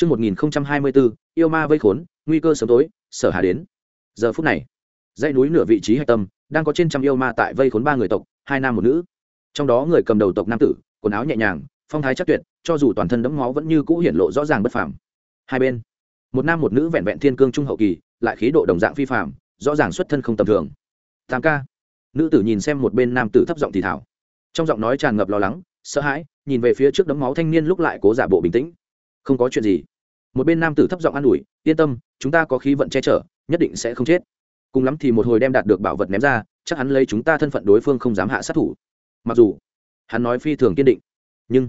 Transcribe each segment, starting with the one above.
Trước 1024, yêu ma vây khốn, nguy cơ sớm tối, sở hà đến. Giờ phút này, dãy núi nửa vị trí hạch tâm, đang có trên trăm yêu ma tại vây khốn ba người tộc, hai nam một nữ. Trong đó người cầm đầu tộc nam tử, quần áo nhẹ nhàng, phong thái chắc tuyệt, cho dù toàn thân đẫm máu vẫn như cũ hiển lộ rõ ràng bất phàm. Hai bên, một nam một nữ vẹn vẹn thiên cương trung hậu kỳ, lại khí độ đồng dạng phi phàm, rõ ràng xuất thân không tầm thường. Tam ca. Nữ tử nhìn xem một bên nam tử thấp giọng thì thào. Trong giọng nói tràn ngập lo lắng, sợ hãi, nhìn về phía trước đấm máu thanh niên lúc lại cố giả bộ bình tĩnh không có chuyện gì. Một bên nam tử thấp giọng an ủi, yên tâm, chúng ta có khí vận che chở, nhất định sẽ không chết. Cùng lắm thì một hồi đem đạt được bảo vật ném ra, chắc hắn lấy chúng ta thân phận đối phương không dám hạ sát thủ. Mặc dù, hắn nói phi thường kiên định, nhưng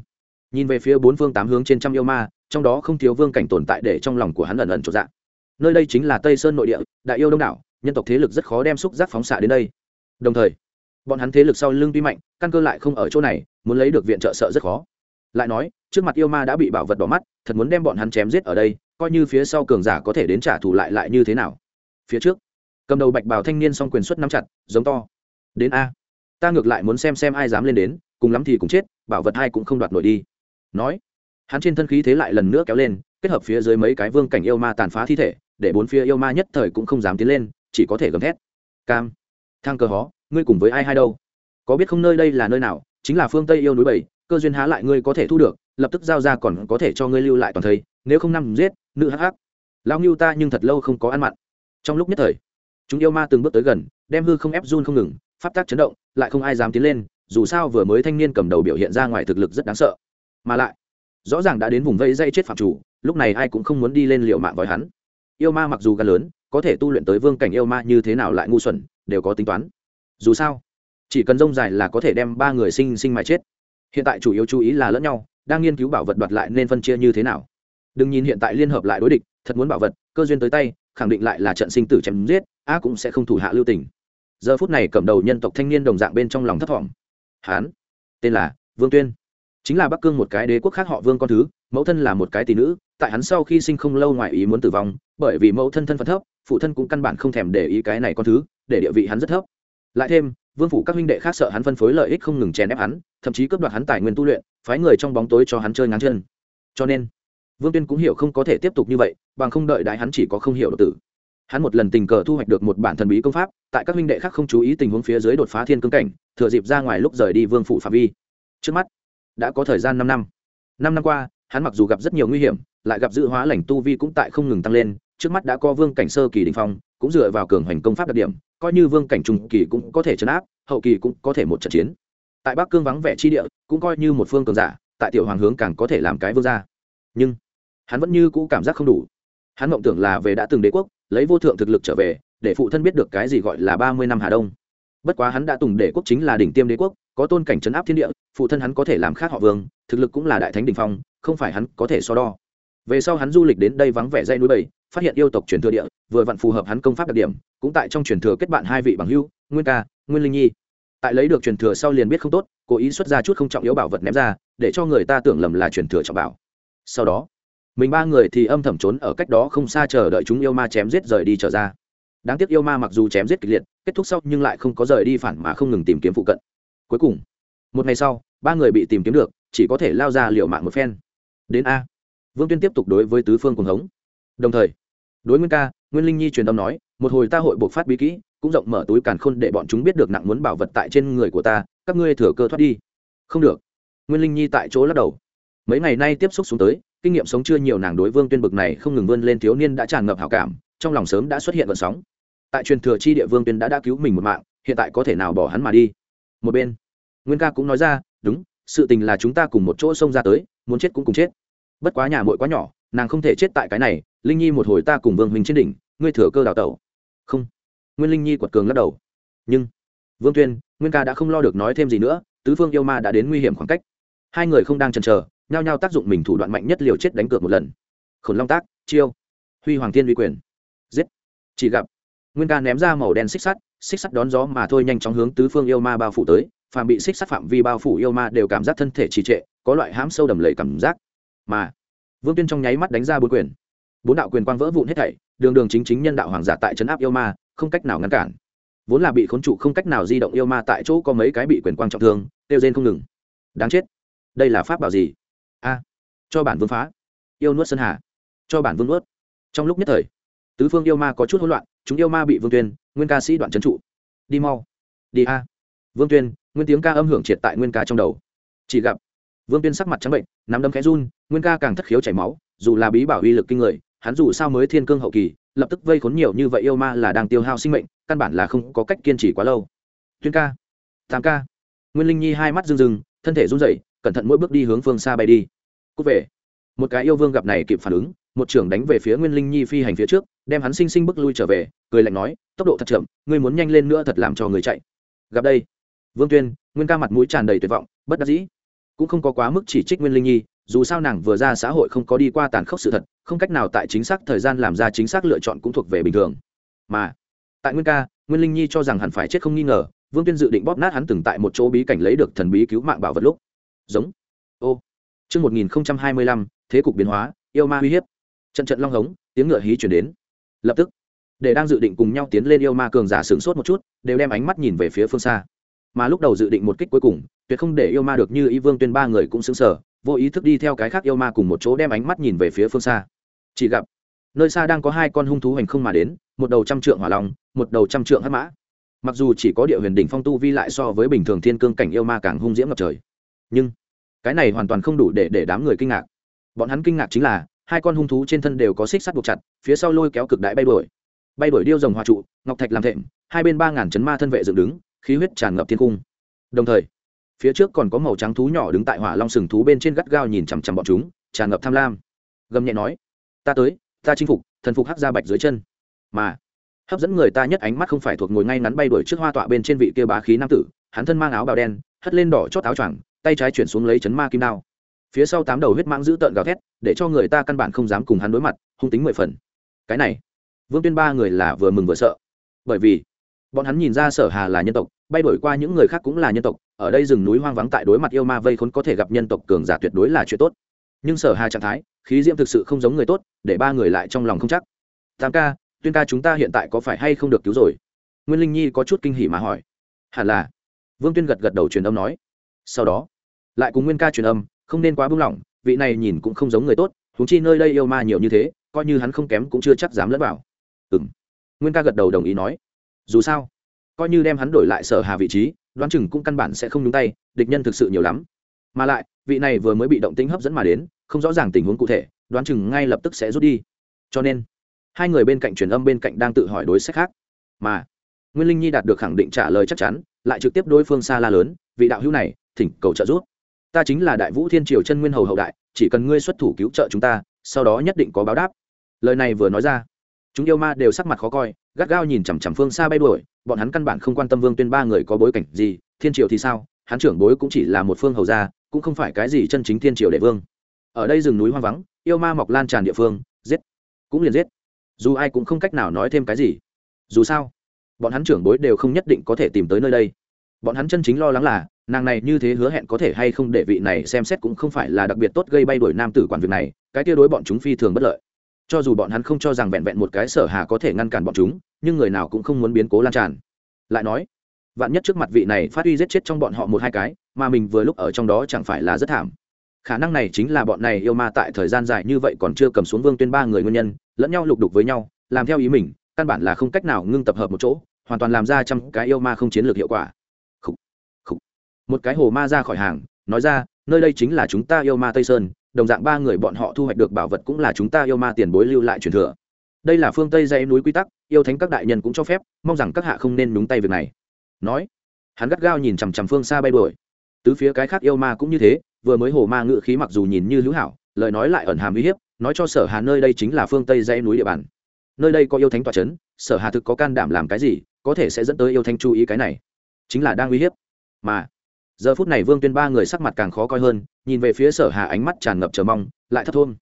nhìn về phía bốn phương tám hướng trên trăm yêu ma, trong đó không thiếu vương cảnh tồn tại để trong lòng của hắn ẩn ẩn trộn dạng nơi đây chính là tây sơn nội địa, đại yêu đông đảo, nhân tộc thế lực rất khó đem xúc giác phóng xạ đến đây. Đồng thời, bọn hắn thế lực sau lưng tuy mạnh, căn cơ lại không ở chỗ này, muốn lấy được viện trợ sợ rất khó lại nói, trước mặt yêu ma đã bị bảo vật đỏ mắt, thật muốn đem bọn hắn chém giết ở đây, coi như phía sau cường giả có thể đến trả thù lại lại như thế nào? Phía trước, cầm đầu bạch bào thanh niên song quyền xuất nắm chặt, giống to. Đến a. Ta ngược lại muốn xem xem ai dám lên đến, cùng lắm thì cũng chết, bảo vật hai cũng không đoạt nổi đi. Nói, hắn trên thân khí thế lại lần nữa kéo lên, kết hợp phía dưới mấy cái vương cảnh yêu ma tàn phá thi thể, để bốn phía yêu ma nhất thời cũng không dám tiến lên, chỉ có thể gầm thét. Cam, thang cơ hó, ngươi cùng với ai hai đâu? Có biết không nơi đây là nơi nào, chính là phương tây yêu núi bảy cơ duyên há lại ngươi có thể thu được, lập tức giao ra còn có thể cho ngươi lưu lại toàn thây, nếu không nằm giết, nữ hắc hắc. Lao ngưu ta nhưng thật lâu không có ăn mặn. Trong lúc nhất thời, chúng yêu ma từng bước tới gần, đem hư không ép run không ngừng, pháp tác chấn động, lại không ai dám tiến lên, dù sao vừa mới thanh niên cầm đầu biểu hiện ra ngoài thực lực rất đáng sợ. Mà lại, rõ ràng đã đến vùng vây dây chết phạm chủ, lúc này ai cũng không muốn đi lên liệu mạng với hắn. Yêu ma mặc dù gan lớn, có thể tu luyện tới vương cảnh yêu ma như thế nào lại ngu xuẩn, đều có tính toán. Dù sao, chỉ cần rông dài là có thể đem ba người sinh sinh mà chết hiện tại chủ yếu chú ý là lẫn nhau, đang nghiên cứu bảo vật đoạt lại nên phân chia như thế nào. Đừng nhìn hiện tại liên hợp lại đối địch, thật muốn bảo vật, cơ duyên tới tay, khẳng định lại là trận sinh tử chém giết, a cũng sẽ không thủ hạ lưu tình. Giờ phút này cầm đầu nhân tộc thanh niên đồng dạng bên trong lòng thấp thỏm. Hán, tên là vương tuyên. Chính là bắc cương một cái đế quốc khác họ vương con thứ, mẫu thân là một cái tỷ nữ, tại hắn sau khi sinh không lâu ngoài ý muốn tử vong, bởi vì mẫu thân thân phận thấp, phụ thân cũng căn bản không thèm để ý cái này con thứ, để địa vị hắn rất thấp. Lại thêm vương phủ các huynh đệ khác sợ hắn phân phối lợi ích không ngừng chèn ép hắn, thậm chí cướp đoạt hắn tài nguyên tu luyện, phái người trong bóng tối cho hắn chơi ngắn chân. Cho nên, vương tuyên cũng hiểu không có thể tiếp tục như vậy, bằng không đợi đại hắn chỉ có không hiểu độc tử. Hắn một lần tình cờ thu hoạch được một bản thần bí công pháp, tại các huynh đệ khác không chú ý tình huống phía dưới đột phá thiên cương cảnh, thừa dịp ra ngoài lúc rời đi vương phủ phạm vi. Trước mắt, đã có thời gian năm năm. Năm năm qua, hắn mặc dù gặp rất nhiều nguy hiểm, lại gặp dự hóa lành tu vi cũng tại không ngừng tăng lên, trước mắt đã có vương cảnh sơ kỳ đình phong cũng dựa vào cường hoành công pháp đặc điểm, coi như vương cảnh trung kỳ cũng có thể chấn áp, hậu kỳ cũng có thể một trận chiến. Tại bắc cương vắng vẻ chi địa, cũng coi như một phương cường giả, tại tiểu hoàng hướng càng có thể làm cái vương gia. Nhưng, hắn vẫn như cũ cảm giác không đủ. Hắn mộng tưởng là về đã từng đế quốc, lấy vô thượng thực lực trở về, để phụ thân biết được cái gì gọi là ba mươi năm hà đông. Bất quá hắn đã tùng đế quốc chính là đỉnh tiêm đế quốc, có tôn cảnh chấn áp thiên địa, phụ thân hắn có thể làm khác họ vương, thực lực cũng là đại thánh đình phong, không phải hắn có thể so đo. Về sau hắn du lịch đến đây vắng vẻ dây núi bảy phát hiện yêu tộc truyền thừa địa, vừa vặn phù hợp hắn công pháp đặc điểm, cũng tại trong truyền thừa kết bạn hai vị bằng hưu nguyên ca, nguyên linh nhi. Tại lấy được truyền thừa sau liền biết không tốt, cố ý xuất ra chút không trọng yếu bảo vật ném ra, để cho người ta tưởng lầm là truyền thừa trọng bảo. Sau đó, mình ba người thì âm thầm trốn ở cách đó không xa chờ đợi chúng yêu ma chém giết rời đi trở ra. Đáng tiếc yêu ma mặc dù chém giết kịch liệt, kết thúc sau nhưng lại không có rời đi phản mà không ngừng tìm kiếm phụ cận. Cuối cùng, một ngày sau, ba người bị tìm kiếm được, chỉ có thể lao ra liệu mạng một phen. Đến a. Vương tuyên tiếp tục đối với tứ phương cùng hống đồng thời, đối nguyên ca, nguyên linh nhi truyền âm nói, một hồi ta hội buộc phát bí kỹ, cũng rộng mở túi càn khôn để bọn chúng biết được nặng muốn bảo vật tại trên người của ta, các ngươi thừa cơ thoát đi. Không được. Nguyên linh nhi tại chỗ lắc đầu. Mấy ngày nay tiếp xúc xuống tới, kinh nghiệm sống chưa nhiều nàng đối vương tuyên bực này không ngừng vươn lên thiếu niên đã tràn ngập hảo cảm, trong lòng sớm đã xuất hiện vận sóng. Tại truyền thừa chi địa vương tuyên đã đã cứu mình một mạng, hiện tại có thể nào bỏ hắn mà đi? Một bên, nguyên ca cũng nói ra, đúng, sự tình là chúng ta cùng một chỗ xông ra tới, muốn chết cũng cùng chết. Bất quá nhà muội quá nhỏ nàng không thể chết tại cái này, linh nhi một hồi ta cùng vương huynh trên đỉnh, ngươi thừa cơ đào tẩu. Không. Nguyên linh nhi quật cường lắc đầu. Nhưng, vương tuyên, nguyên ca đã không lo được nói thêm gì nữa, tứ phương yêu ma đã đến nguy hiểm khoảng cách. Hai người không đang chần chờ, nhao nhao tác dụng mình thủ đoạn mạnh nhất liều chết đánh cược một lần. Khổn long tác, chiêu, huy hoàng thiên uy quyền. Giết. Chỉ gặp, nguyên ca ném ra màu đen xích sắt xích sắt đón gió mà thôi nhanh chóng hướng tứ phương yêu ma bao phủ tới. Phàm bị xích sắt phạm vi bao phủ yêu ma đều cảm giác thân thể trì trệ, có loại hãm sâu đầm lầy cảm giác. Mà vương tuyên trong nháy mắt đánh ra bốn quyền. Bốn đạo quyền quang vỡ vụn hết thảy, đường đường chính chính nhân đạo hoàng giả tại trấn áp yêu ma, không cách nào ngăn cản. Vốn là bị khốn trụ không cách nào di động yêu ma tại chỗ có mấy cái bị quyền quang trọng thương, tiêu rên không ngừng. Đáng chết. Đây là pháp bảo gì? A. Cho bản vương phá. Yêu nuốt sơn hà. Cho bản vương nuốt. trong lúc nhất thời, tứ phương yêu ma có chút hỗn loạn, chúng yêu ma bị vương tuyên, nguyên ca sĩ đoạn trấn trụ. Đi mau. Đi a. Vương tuyên, nguyên tiếng ca âm hưởng triệt tại nguyên ca trong đầu. Chỉ gặp, vương tuyên sắc mặt trắng bệnh, nắm đấm khẽ run nguyên ca càng thất khiếu chảy máu, dù là bí bảo uy lực kinh người, hắn dù sao mới thiên cương hậu kỳ, lập tức vây khốn nhiều như vậy yêu ma là đang tiêu hao sinh mệnh, căn bản là không có cách kiên trì quá lâu. Tuyên ca tám ca. Nguyên linh nhi hai mắt rưng rưng, thân thể run rẩy, cẩn thận mỗi bước đi hướng phương xa bay đi. Cút về. Một cái yêu vương gặp này kịp phản ứng, một trưởng đánh về phía nguyên linh nhi phi hành phía trước, đem hắn sinh sinh bước lui trở về, cười lạnh nói, tốc độ thật chậm, ngươi muốn nhanh lên nữa thật làm cho người chạy. Gặp đây, vương tuyên, nguyên ca mặt mũi tràn đầy tuyệt vọng, bất đắc dĩ cũng không có quá mức chỉ trích nguyên linh nhi, dù sao nàng vừa ra xã hội không có đi qua tàn khốc sự thật, không cách nào tại chính xác thời gian làm ra chính xác lựa chọn cũng thuộc về bình thường. Mà, tại nguyên ca, nguyên linh nhi cho rằng hẳn phải chết không nghi ngờ, vương tuyên dự định bóp nát hắn từng tại một chỗ bí cảnh lấy được thần bí cứu mạng bảo vật lúc. Giống. Ô. Chương một nghìn hai mươi lăm, thế cục biến hóa, yêu ma uy hiếp. Trận trận long hống, tiếng ngựa hí chuyển đến. Lập tức, để đang dự định cùng nhau tiến lên yêu ma cường giả sửng sốt một chút, đều đem ánh mắt nhìn về phía phương xa mà lúc đầu dự định một kích cuối cùng, tuyệt không để yêu ma được như y vương tuyên ba người cũng xứng sở vô ý thức đi theo cái khác yêu ma cùng một chỗ đem ánh mắt nhìn về phía phương xa. Chỉ gặp, nơi xa đang có hai con hung thú hành không mà đến, một đầu trăm trượng hỏa long, một đầu trăm trượng hắc mã. Mặc dù chỉ có địa huyền đỉnh phong tu vi lại so với bình thường thiên cương cảnh yêu ma càng hung diễm ngập trời, nhưng cái này hoàn toàn không đủ để để đám người kinh ngạc. Bọn hắn kinh ngạc chính là, hai con hung thú trên thân đều có xích sắt buộc chặt, phía sau lôi kéo cực đại bay đuổi. Bay đuổi điêu rồng hòa trụ, ngọc thạch làm thệm, hai bên ba ngàn chấn ma thân vệ dựng đứng khí huyết tràn ngập thiên cung đồng thời, phía trước còn có màu trắng thú nhỏ đứng tại hỏa long sừng thú bên trên gắt gao nhìn chằm chằm bọn chúng, tràn ngập tham lam. Gầm nhẹ nói, ta tới, ta chinh phục, thần phục hắc ra bạch dưới chân. Mà, hấp dẫn người ta nhất ánh mắt không phải thuộc ngồi ngay ngắn bay đuổi trước hoa tọa bên trên vị kia bá khí nam tử, hắn thân mang áo bào đen, hất lên đỏ chót áo choàng, tay trái chuyển xuống lấy chấn ma kim đao. Phía sau tám đầu huyết mãng giữ tợn gào thét, để cho người ta căn bản không dám cùng hắn đối mặt, hung tính mười phần. Cái này, vương tuyên ba người là vừa mừng vừa sợ. Bởi vì bọn hắn nhìn ra sở hà là nhân tộc, bay đổi qua những người khác cũng là nhân tộc, ở đây rừng núi hoang vắng tại đối mặt yêu ma vây khốn có thể gặp nhân tộc cường giả tuyệt đối là chuyện tốt. Nhưng sở hà trạng thái, khí diễm thực sự không giống người tốt, để ba người lại trong lòng không chắc. Tam ca, tuyên ca chúng ta hiện tại có phải hay không được cứu rồi? Nguyên linh nhi có chút kinh hỉ mà hỏi. Hẳn là. Vương tuyên gật gật đầu truyền âm nói. Sau đó, lại cùng nguyên ca truyền âm, không nên quá buông lỏng, vị này nhìn cũng không giống người tốt, huống chi nơi đây yêu ma nhiều như thế, coi như hắn không kém cũng chưa chắc dám lẫn vào. Ừ m nguyên ca gật đầu đồng ý nói dù sao, coi như đem hắn đổi lại sở hà vị trí, đoán chừng cũng căn bản sẽ không nhúng tay, địch nhân thực sự nhiều lắm. Mà lại, vị này vừa mới bị động tính hấp dẫn mà đến, không rõ ràng tình huống cụ thể, đoán chừng ngay lập tức sẽ rút đi. Cho nên, hai người bên cạnh truyền âm bên cạnh đang tự hỏi đối sách khác. Mà, nguyên linh nhi đạt được khẳng định trả lời chắc chắn, lại trực tiếp đối phương xa la lớn, vị đạo hữu này, thỉnh cầu trợ giúp. Ta chính là đại vũ thiên triều chân nguyên hầu hậu đại, chỉ cần ngươi xuất thủ cứu trợ chúng ta, sau đó nhất định có báo đáp. Lời này vừa nói ra chúng yêu ma đều sắc mặt khó coi, gắt gao nhìn chằm chằm phương xa bay đuổi, bọn hắn căn bản không quan tâm vương tuyên ba người có bối cảnh gì, thiên triều thì sao, hắn trưởng bối cũng chỉ là một phương hầu gia, cũng không phải cái gì chân chính thiên triều đệ vương. Ở đây rừng núi hoang vắng, yêu ma mọc lan tràn địa phương, giết, cũng liền giết. Dù ai cũng không cách nào nói thêm cái gì. Dù sao, bọn hắn trưởng bối đều không nhất định có thể tìm tới nơi đây. Bọn hắn chân chính lo lắng là, nàng này như thế hứa hẹn có thể hay không để vị này xem xét cũng không phải là đặc biệt tốt gây bay đuổi nam tử quản việc này, cái tia đối bọn chúng phi thường bất lợi cho dù bọn hắn không cho rằng vẹn vẹn một cái sở hà có thể ngăn cản bọn chúng nhưng người nào cũng không muốn biến cố lan tràn. Lại nói vạn nhất trước mặt vị này phát huy giết chết trong bọn họ một hai cái mà mình vừa lúc ở trong đó chẳng phải là rất thảm. Khả năng này chính là bọn này yêu ma tại thời gian dài như vậy còn chưa cầm xuống vương tuyên ba người nguyên nhân lẫn nhau lục đục với nhau làm theo ý mình căn bản là không cách nào ngưng tập hợp một chỗ hoàn toàn làm ra trăm cái yêu ma không chiến lược hiệu quả. Khủ, khủ. một cái hồ ma ra khỏi hàng nói ra nơi đây chính là chúng ta yêu ma tây sơn đồng dạng ba người bọn họ thu hoạch được bảo vật cũng là chúng ta yêu ma tiền bối lưu lại truyền thừa. Đây là phương tây dãy núi quy tắc yêu thánh các đại nhân cũng cho phép mong rằng các hạ không nên nhúng tay việc này. Nói hắn gắt gao nhìn chằm chằm phương xa bay đuổi. Tứ phía cái khác yêu ma cũng như thế vừa mới hồ ma ngự khí mặc dù nhìn như hữu hảo lời nói lại ẩn hàm uy hiếp nói cho sở hà nơi đây chính là phương tây dãy núi địa bàn. Nơi đây có yêu thánh tòa trấn, sở hà thực có can đảm làm cái gì có thể sẽ dẫn tới yêu thánh chú ý cái này. Chính là đang uy hiếp. Mà giờ phút này vương tuyên ba người sắc mặt càng khó coi hơn, nhìn về phía sở hà ánh mắt tràn ngập chờ mong, lại thất thôn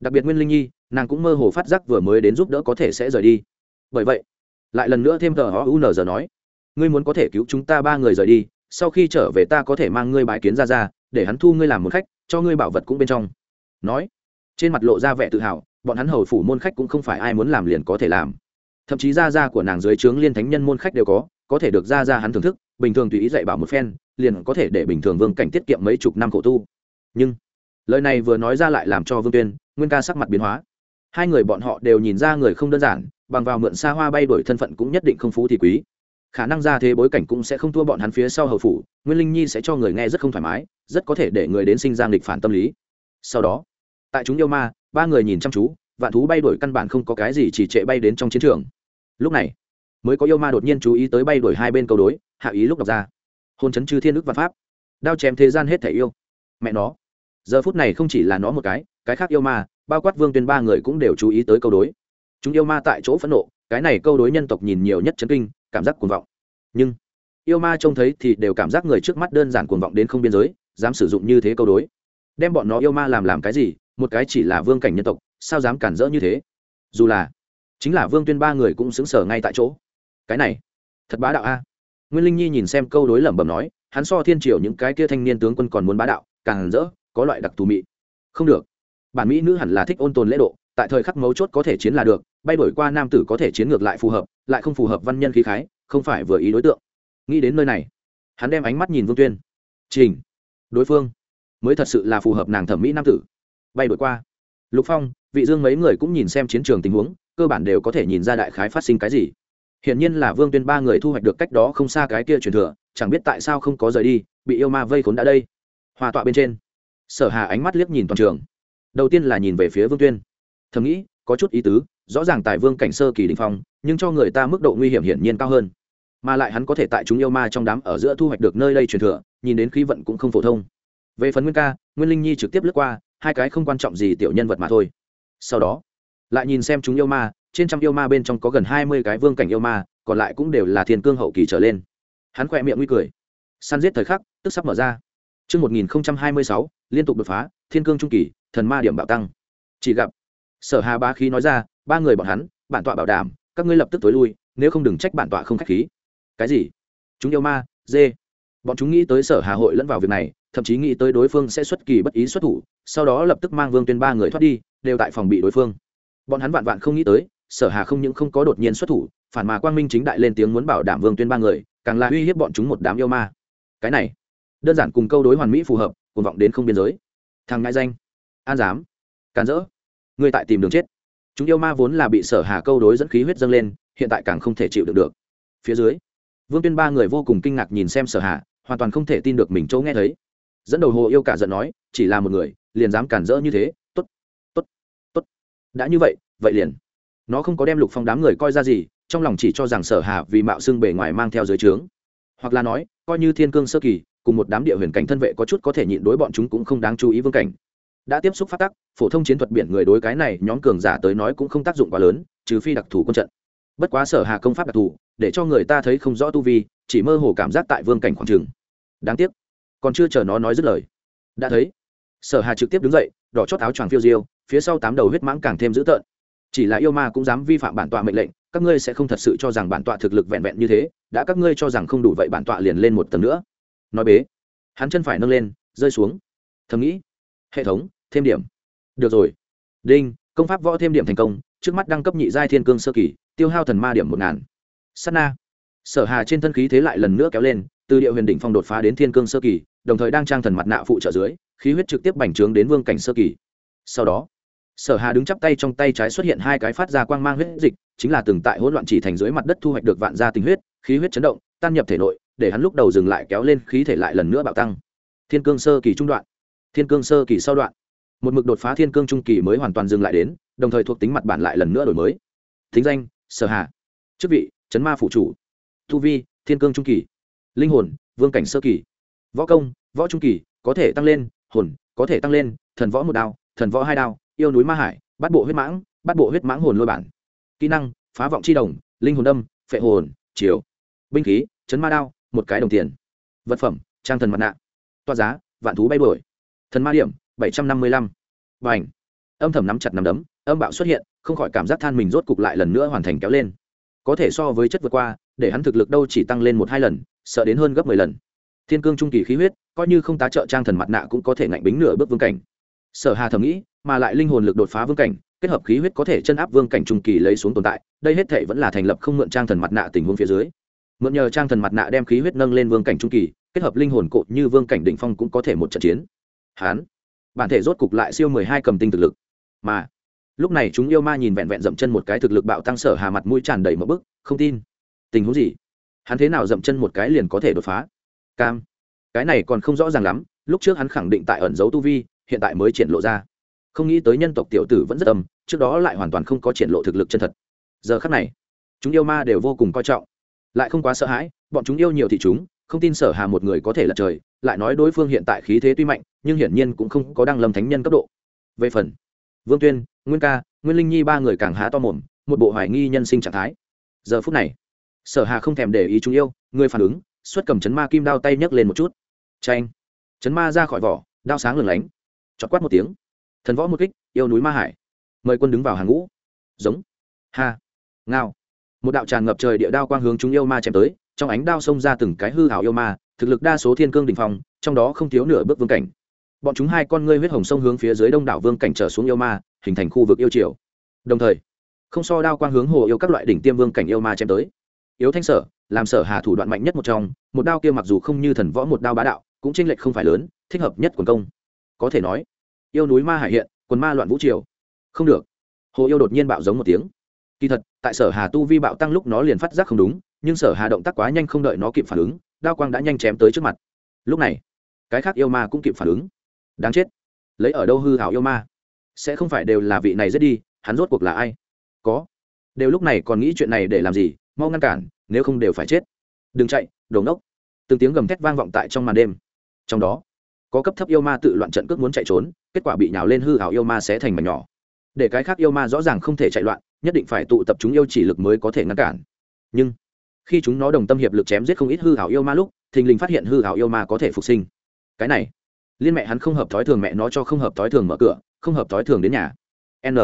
đặc biệt nguyên linh nhi, nàng cũng mơ hồ phát giác vừa mới đến giúp đỡ có thể sẽ rời đi. Bởi vậy, lại lần nữa thêm tờ họ u n giờ nói, ngươi muốn có thể cứu chúng ta ba người rời đi, sau khi trở về ta có thể mang ngươi bái kiến ra ra, để hắn thu ngươi làm một khách, cho ngươi bảo vật cũng bên trong. Nói, trên mặt lộ ra vẻ tự hào, bọn hắn hầu phủ môn khách cũng không phải ai muốn làm liền có thể làm. Thậm chí gia gia của nàng dưới trướng liên thánh nhân môn khách đều có có thể được gia gia hắn thưởng thức, bình thường tùy ý dạy bảo một phen liền có thể để bình thường vương cảnh tiết kiệm mấy chục năm khổ tu. Nhưng, lời này vừa nói ra lại làm cho vương tuyên, nguyên ca sắc mặt biến hóa. Hai người bọn họ đều nhìn ra người không đơn giản, bằng vào mượn xa hoa bay đổi thân phận cũng nhất định không phú thì quý. Khả năng ra thế bối cảnh cũng sẽ không thua bọn hắn phía sau hầu phủ, nguyên linh nhi sẽ cho người nghe rất không thoải mái, rất có thể để người đến sinh ra nghịch phản tâm lý. Sau đó, tại chúng yêu ma, ba người nhìn chăm chú, vạn thú bay đổi căn bản không có cái gì chỉ trệ bay đến trong chiến trường. Lúc này, mới có yêu ma đột nhiên chú ý tới bay đổi hai bên câu đối, hạ ý lúc đọc ra hôn chấn chư thiên ức văn pháp, đao chém thế gian hết thể yêu. Mẹ nó, giờ phút này không chỉ là nó một cái cái khác yêu ma, bao quát vương tuyên ba người cũng đều chú ý tới câu đối. Chúng yêu ma tại chỗ phẫn nộ, cái này câu đối nhân tộc nhìn nhiều nhất chấn kinh, cảm giác cuồng vọng. Nhưng, yêu ma trông thấy thì đều cảm giác người trước mắt đơn giản cuồng vọng đến không biên giới, dám sử dụng như thế câu đối. Đem bọn nó yêu ma làm làm cái gì, một cái chỉ là vương cảnh nhân tộc, sao dám cản rỡ như thế? Dù là, chính là vương tuyên ba người cũng xứng sở ngay tại chỗ. Cái này, thật bá đạo a nguyên linh nhi nhìn xem câu đối lẩm bẩm nói, hắn so thiên triều những cái kia thanh niên tướng quân còn muốn bá đạo, càng rỡ, có loại đặc thù mị. Không được. Bản mỹ nữ hẳn là thích ôn tồn lễ độ, tại thời khắc mấu chốt có thể chiến là được, bay đổi qua nam tử có thể chiến ngược lại phù hợp, lại không phù hợp văn nhân khí khái, không phải vừa ý đối tượng. Nghĩ đến nơi này, hắn đem ánh mắt nhìn vương tuyên. Trình. Đối phương. Mới thật sự là phù hợp nàng thẩm mỹ nam tử. Bay đổi qua. Lục phong, vị dương mấy người cũng nhìn xem chiến trường tình huống, cơ bản đều có thể nhìn ra đại khái phát sinh cái gì hiển nhiên là vương tuyên ba người thu hoạch được cách đó không xa cái kia truyền thừa, chẳng biết tại sao không có rời đi, bị yêu ma vây khốn đã đây. Hòa tọa bên trên. Sở hà ánh mắt liếc nhìn toàn trường. Đầu tiên là nhìn về phía vương tuyên. Thầm nghĩ, có chút ý tứ, rõ ràng tại vương cảnh sơ kỳ đình phong, nhưng cho người ta mức độ nguy hiểm hiển nhiên cao hơn. Mà lại hắn có thể tại chúng yêu ma trong đám ở giữa thu hoạch được nơi đây truyền thừa, nhìn đến khí vận cũng không phổ thông. Về phần nguyên ca, nguyên linh nhi trực tiếp lướt qua, hai cái không quan trọng gì tiểu nhân vật mà thôi. Sau đó, lại nhìn xem chúng yêu ma trên trăm yêu ma bên trong có gần hai mươi cái vương cảnh yêu ma còn lại cũng đều là thiên cương hậu kỳ trở lên hắn khỏe miệng nguy cười săn giết thời khắc tức sắp mở ra Trước 1026, liên tục đột phá, thiên cương trung kỳ, thần ma điểm bạo tăng. Chỉ gặp, sở hà bá khí nói ra, ba người bọn hắn, bản tọa bảo đảm, các ngươi lập tức tối lui, nếu không đừng trách bản tọa không khách khí. Cái gì? Chúng yêu ma, dê. Bọn chúng nghĩ tới sở hà hội lẫn vào việc này, thậm chí nghĩ tới đối phương sẽ xuất kỳ bất ý xuất thủ, sau đó lập tức mang Vương Tuyên ba người thoát đi, đều tại phòng bị đối phương. Bọn hắn vạn vạn không nghĩ tới, sở hà không những không có đột nhiên xuất thủ, phản mà quang minh chính đại lên tiếng muốn bảo đảm Vương Tuyên ba người, càng là uy hiếp bọn chúng một đám yêu ma. Cái này, đơn giản cùng câu đối hoàn mỹ phù hợp cuồng vọng đến không biên giới. Thằng ngại danh an dám càn rỡ. Ngươi tại tìm đường chết. Chúng yêu ma vốn là bị sở hà câu đối dẫn khí huyết dâng lên hiện tại càng không thể chịu được được. Phía dưới vương tuyên ba người vô cùng kinh ngạc nhìn xem sở hà hoàn toàn không thể tin được mình chỗ nghe thấy. Dẫn đầu hồ yêu cả giận nói chỉ là một người liền dám cản rỡ như thế tốt tốt tốt. Đã như vậy vậy liền nó không có đem lục phong đám người coi ra gì, trong lòng chỉ cho rằng sở hà vì mạo xưng bề ngoài mang theo dưới trướng. Hoặc là nói, coi như thiên cương sơ kỳ, cùng một đám địa huyền cảnh thân vệ có chút có thể nhịn đối bọn chúng cũng không đáng chú ý vương cảnh. Đã tiếp xúc phát tắc, phổ thông chiến thuật biển người đối cái này nhóm cường giả tới nói cũng không tác dụng quá lớn, trừ phi đặc thù quân trận. Bất quá sở hà công pháp đặc thù, để cho người ta thấy không rõ tu vi, chỉ mơ hồ cảm giác tại vương cảnh khoảng trường. Đáng tiếc, còn chưa chờ nó nói dứt lời. Đã thấy, sở hà trực tiếp đứng dậy, đỏ chót áo choàng phiêu diêu, phía sau tám đầu huyết mãng càng thêm dữ tợn chỉ là yêu ma cũng dám vi phạm bản tọa mệnh lệnh, các ngươi sẽ không thật sự cho rằng bản tọa thực lực vẹn vẹn như thế, đã các ngươi cho rằng không đủ vậy bản tọa liền lên một tầng nữa. Nói bế. Hắn chân phải nâng lên, rơi xuống. Thầm nghĩ. Hệ thống, thêm điểm. Được rồi. Đinh, công pháp võ thêm điểm thành công, trước mắt đăng cấp nhị giai thiên cương sơ kỳ, tiêu hao thần ma điểm một ngàn. Sana na. Sở hà trên thân khí thế lại lần nữa kéo lên, từ địa huyền đỉnh phong đột phá đến thiên cương sơ kỳ, đồng thời đang trang thần mặt nạ phụ trợ dưới, khí huyết trực tiếp bành trướng đến vương cảnh sơ kỳ. Sau đó sở hà đứng chắp tay trong tay trái xuất hiện hai cái phát ra quang mang huyết dịch chính là từng tại hỗn loạn chỉ thành dưới mặt đất thu hoạch được vạn gia tình huyết khí huyết chấn động tan nhập thể nội để hắn lúc đầu dừng lại kéo lên khí thể lại lần nữa bạo tăng. Thiên cương sơ kỳ trung đoạn. Thiên cương sơ kỳ sau đoạn. Một mực đột phá thiên cương trung kỳ mới hoàn toàn dừng lại đến đồng thời thuộc tính mặt bản lại lần nữa đổi mới. Thính danh sở Hà, chức vị chấn ma phụ chủ. Thu vi thiên cương trung kỳ. Linh hồn vương cảnh sơ kỳ. Võ công võ trung kỳ có thể tăng lên hồn có thể tăng lên thần võ một đao thần võ hai đao yêu núi ma hải, bắt bộ huyết mãng, bắt bộ huyết mãng hồn lôi bản. Kỹ năng, phá vọng chi đồng, linh hồn đâm, phệ hồn, chiều. Binh khí, chấn ma đao, một cái đồng tiền. Vật phẩm, trang thần mặt nạ. Toa giá, vạn thú bay đổi thần ma điểm, bảy trăm năm mươi lăm. B à n h âm thầm nắm chặt nắm đấm, âm bạo xuất hiện, không khỏi cảm giác than mình rốt cục lại lần nữa hoàn thành kéo lên. Có thể so với chất vượt qua, để hắn thực lực đâu chỉ tăng lên một hai lần, sợ đến hơn gấp mười lần. Thiên cương trung kỳ khí huyết, coi như không tá trợ trang thần mặt nạ cũng có thể ngạnh bính nửa bước vương cảnh sở hà thầm nghĩ, mà lại linh hồn lực đột phá vương cảnh, kết hợp khí huyết có thể chân áp vương cảnh trung kỳ lấy xuống tồn tại, đây hết thể vẫn là thành lập không mượn trang thần mặt nạ tình huống phía dưới. Mượn nhờ trang thần mặt nạ đem khí huyết nâng lên vương cảnh trung kỳ, kết hợp linh hồn cột như vương cảnh đỉnh phong cũng có thể một trận chiến. Hán, bản thể rốt cục lại siêu mười hai cầm tinh thực lực. Mà, lúc này chúng yêu ma nhìn vẹn vẹn dậm chân một cái thực lực bạo tăng sở hà mặt mũi tràn đầy một bức, không tin. Tình huống gì? Hắn thế nào dậm chân một cái liền có thể đột phá? Cam, cái này còn không rõ ràng lắm, lúc trước hắn khẳng định tại ẩn dấu tu vi hiện tại mới triển lộ ra. Không nghĩ tới nhân tộc tiểu tử vẫn rất âm, trước đó lại hoàn toàn không có triển lộ thực lực chân thật. Giờ khắc này, chúng yêu ma đều vô cùng coi trọng. Lại không quá sợ hãi, bọn chúng yêu nhiều thì chúng, không tin sở hà một người có thể lật trời, lại nói đối phương hiện tại khí thế tuy mạnh, nhưng hiển nhiên cũng không có đăng lâm thánh nhân cấp độ. Về phần, vương tuyên, nguyên ca, nguyên linh nhi ba người càng há to mồm, một bộ hoài nghi nhân sinh trạng thái. Giờ phút này, sở hà không thèm để ý chúng yêu, người phản ứng, xuất cầm chấn ma kim đao tay nhấc lên một chút. Tranh chấn ma ra khỏi vỏ, đao sáng lừng lánh chọt quát một tiếng. Thần võ một kích, yêu núi ma hải. Mời quân đứng vào hàng ngũ. Giống. Ha. Ngao. Một đạo tràn ngập trời địa đao quang hướng chúng yêu ma chém tới, trong ánh đao xông ra từng cái hư hảo yêu ma, thực lực đa số thiên cương đình phong, trong đó không thiếu nửa bước vương cảnh. Bọn chúng hai con ngươi huyết hồng sông hướng phía dưới đông đảo vương cảnh trở xuống yêu ma, hình thành khu vực yêu triều. Đồng thời, không so đao quang hướng hồ yêu các loại đỉnh tiêm vương cảnh yêu ma chém tới. Yếu thanh sở, làm sở hà thủ đoạn mạnh nhất một trong, một đao kia mặc dù không như thần võ một đao bá đạo, cũng chênh lệch không phải lớn, thích hợp nhất quần công có thể nói, yêu núi ma hải hiện, quần ma loạn vũ triều. Không được. Hồ yêu đột nhiên bạo giống một tiếng. Kỳ thật, tại sở hà tu vi bạo tăng lúc nó liền phát giác không đúng, nhưng sở hà động tác quá nhanh không đợi nó kịp phản ứng, đao quang đã nhanh chém tới trước mặt. Lúc này, cái khác yêu ma cũng kịp phản ứng. Đáng chết. Lấy ở đâu hư hảo yêu ma? Sẽ không phải đều là vị này giết đi, hắn rốt cuộc là ai? Có. Đều lúc này còn nghĩ chuyện này để làm gì, mau ngăn cản, nếu không đều phải chết. Đừng chạy đổ ngốc. Từng tiếng gầm thét vang vọng tại trong màn đêm. Trong đó có cấp thấp yêu ma tự loạn trận cước muốn chạy trốn, kết quả bị nhào lên hư hảo yêu ma sẽ thành mảnh nhỏ. Để cái khác yêu ma rõ ràng không thể chạy loạn, nhất định phải tụ tập chúng yêu chỉ lực mới có thể ngăn cản. Nhưng, khi chúng nó đồng tâm hiệp lực chém giết không ít hư hảo yêu ma lúc, thình lình phát hiện hư hảo yêu ma có thể phục sinh. Cái này, liên mẹ hắn không hợp thói thường mẹ nó cho không hợp thói thường mở cửa, không hợp thói thường đến nhà. N.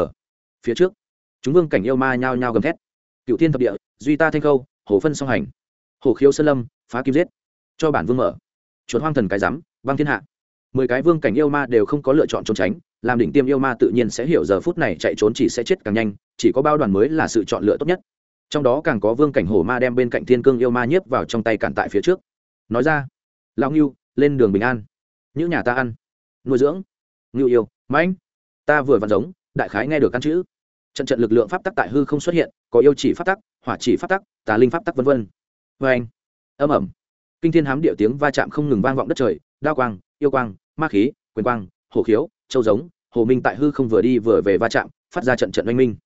Phía trước, chúng vương cảnh yêu ma nhao nhao gầm thét. Cựu thiên thập địa, duy ta thanh khâu, hồ phân song hành. Hồ khiếu sơn lâm, phá kim giết. Cho bản vương mở. Chuột hoang thần cái rắm băng thiên hạ mười cái vương cảnh yêu ma đều không có lựa chọn trốn tránh, làm đỉnh tiêm yêu ma tự nhiên sẽ hiểu giờ phút này chạy trốn chỉ sẽ chết càng nhanh, chỉ có bao đoàn mới là sự chọn lựa tốt nhất. Trong đó càng có vương cảnh hổ ma đem bên cạnh thiên cương yêu ma nhiếp vào trong tay cản tại phía trước. Nói ra, lão ngưu, lên đường bình an. Những nhà ta ăn. Nuôi dưỡng. Ngưu yêu, mãnh. Ta vừa vặn giống, đại khái nghe được căn chữ. Trận trận lực lượng pháp tắc tại hư không xuất hiện, có yêu chỉ pháp tắc, hỏa chỉ pháp tắc, tà linh pháp tắc v v vê anh âm ẩm kinh thiên hám điệu tiếng va chạm không ngừng vang vọng đất trời, đao quang, yêu quang ma khí, quyền quang hồ khiếu, châu giống, hồ minh tại hư không vừa đi vừa về va chạm, phát ra trận trận oanh minh.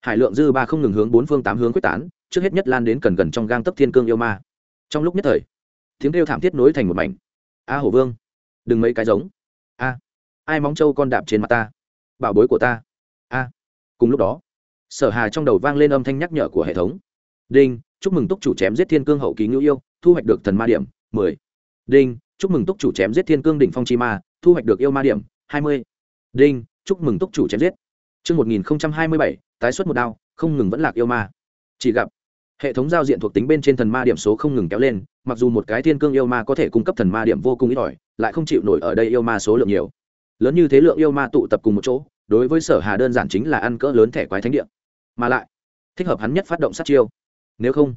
Hải lượng dư ba không ngừng hướng bốn phương tám hướng quyết tán, trước hết nhất lan đến cần gần trong gang tấp thiên cương yêu ma. Trong lúc nhất thời, tiếng kêu thảm thiết nối thành một mảnh. A hổ vương, đừng mấy cái giống. A, ai móng trâu con đạp trên mặt ta? Bảo bối của ta. A, cùng lúc đó, sở hà trong đầu vang lên âm thanh nhắc nhở của hệ thống. Đinh, chúc mừng túc chủ chém giết thiên cương hậu ký ngữ yêu, thu hoạch được thần ma điểm, mười. Đinh chúc mừng túc chủ chém giết thiên cương đỉnh phong chi ma thu hoạch được yêu ma điểm hai mươi đinh chúc mừng túc chủ chém giết Trước 1027, tái xuất một đao, không ngừng vẫn lạc yêu ma. Chỉ gặp hệ thống giao diện thuộc tính bên trên thần ma điểm số không ngừng kéo lên, mặc dù một cái thiên cương yêu ma có thể cung cấp thần ma điểm vô cùng ít ỏi, lại không chịu nổi ở đây yêu ma số lượng nhiều. Lớn như thế lượng yêu ma tụ tập cùng một chỗ, đối với Sở Hà đơn giản chính là ăn cỡ lớn thẻ quái thánh địa. Mà lại, thích hợp hắn nhất phát động sát chiêu. Nếu không,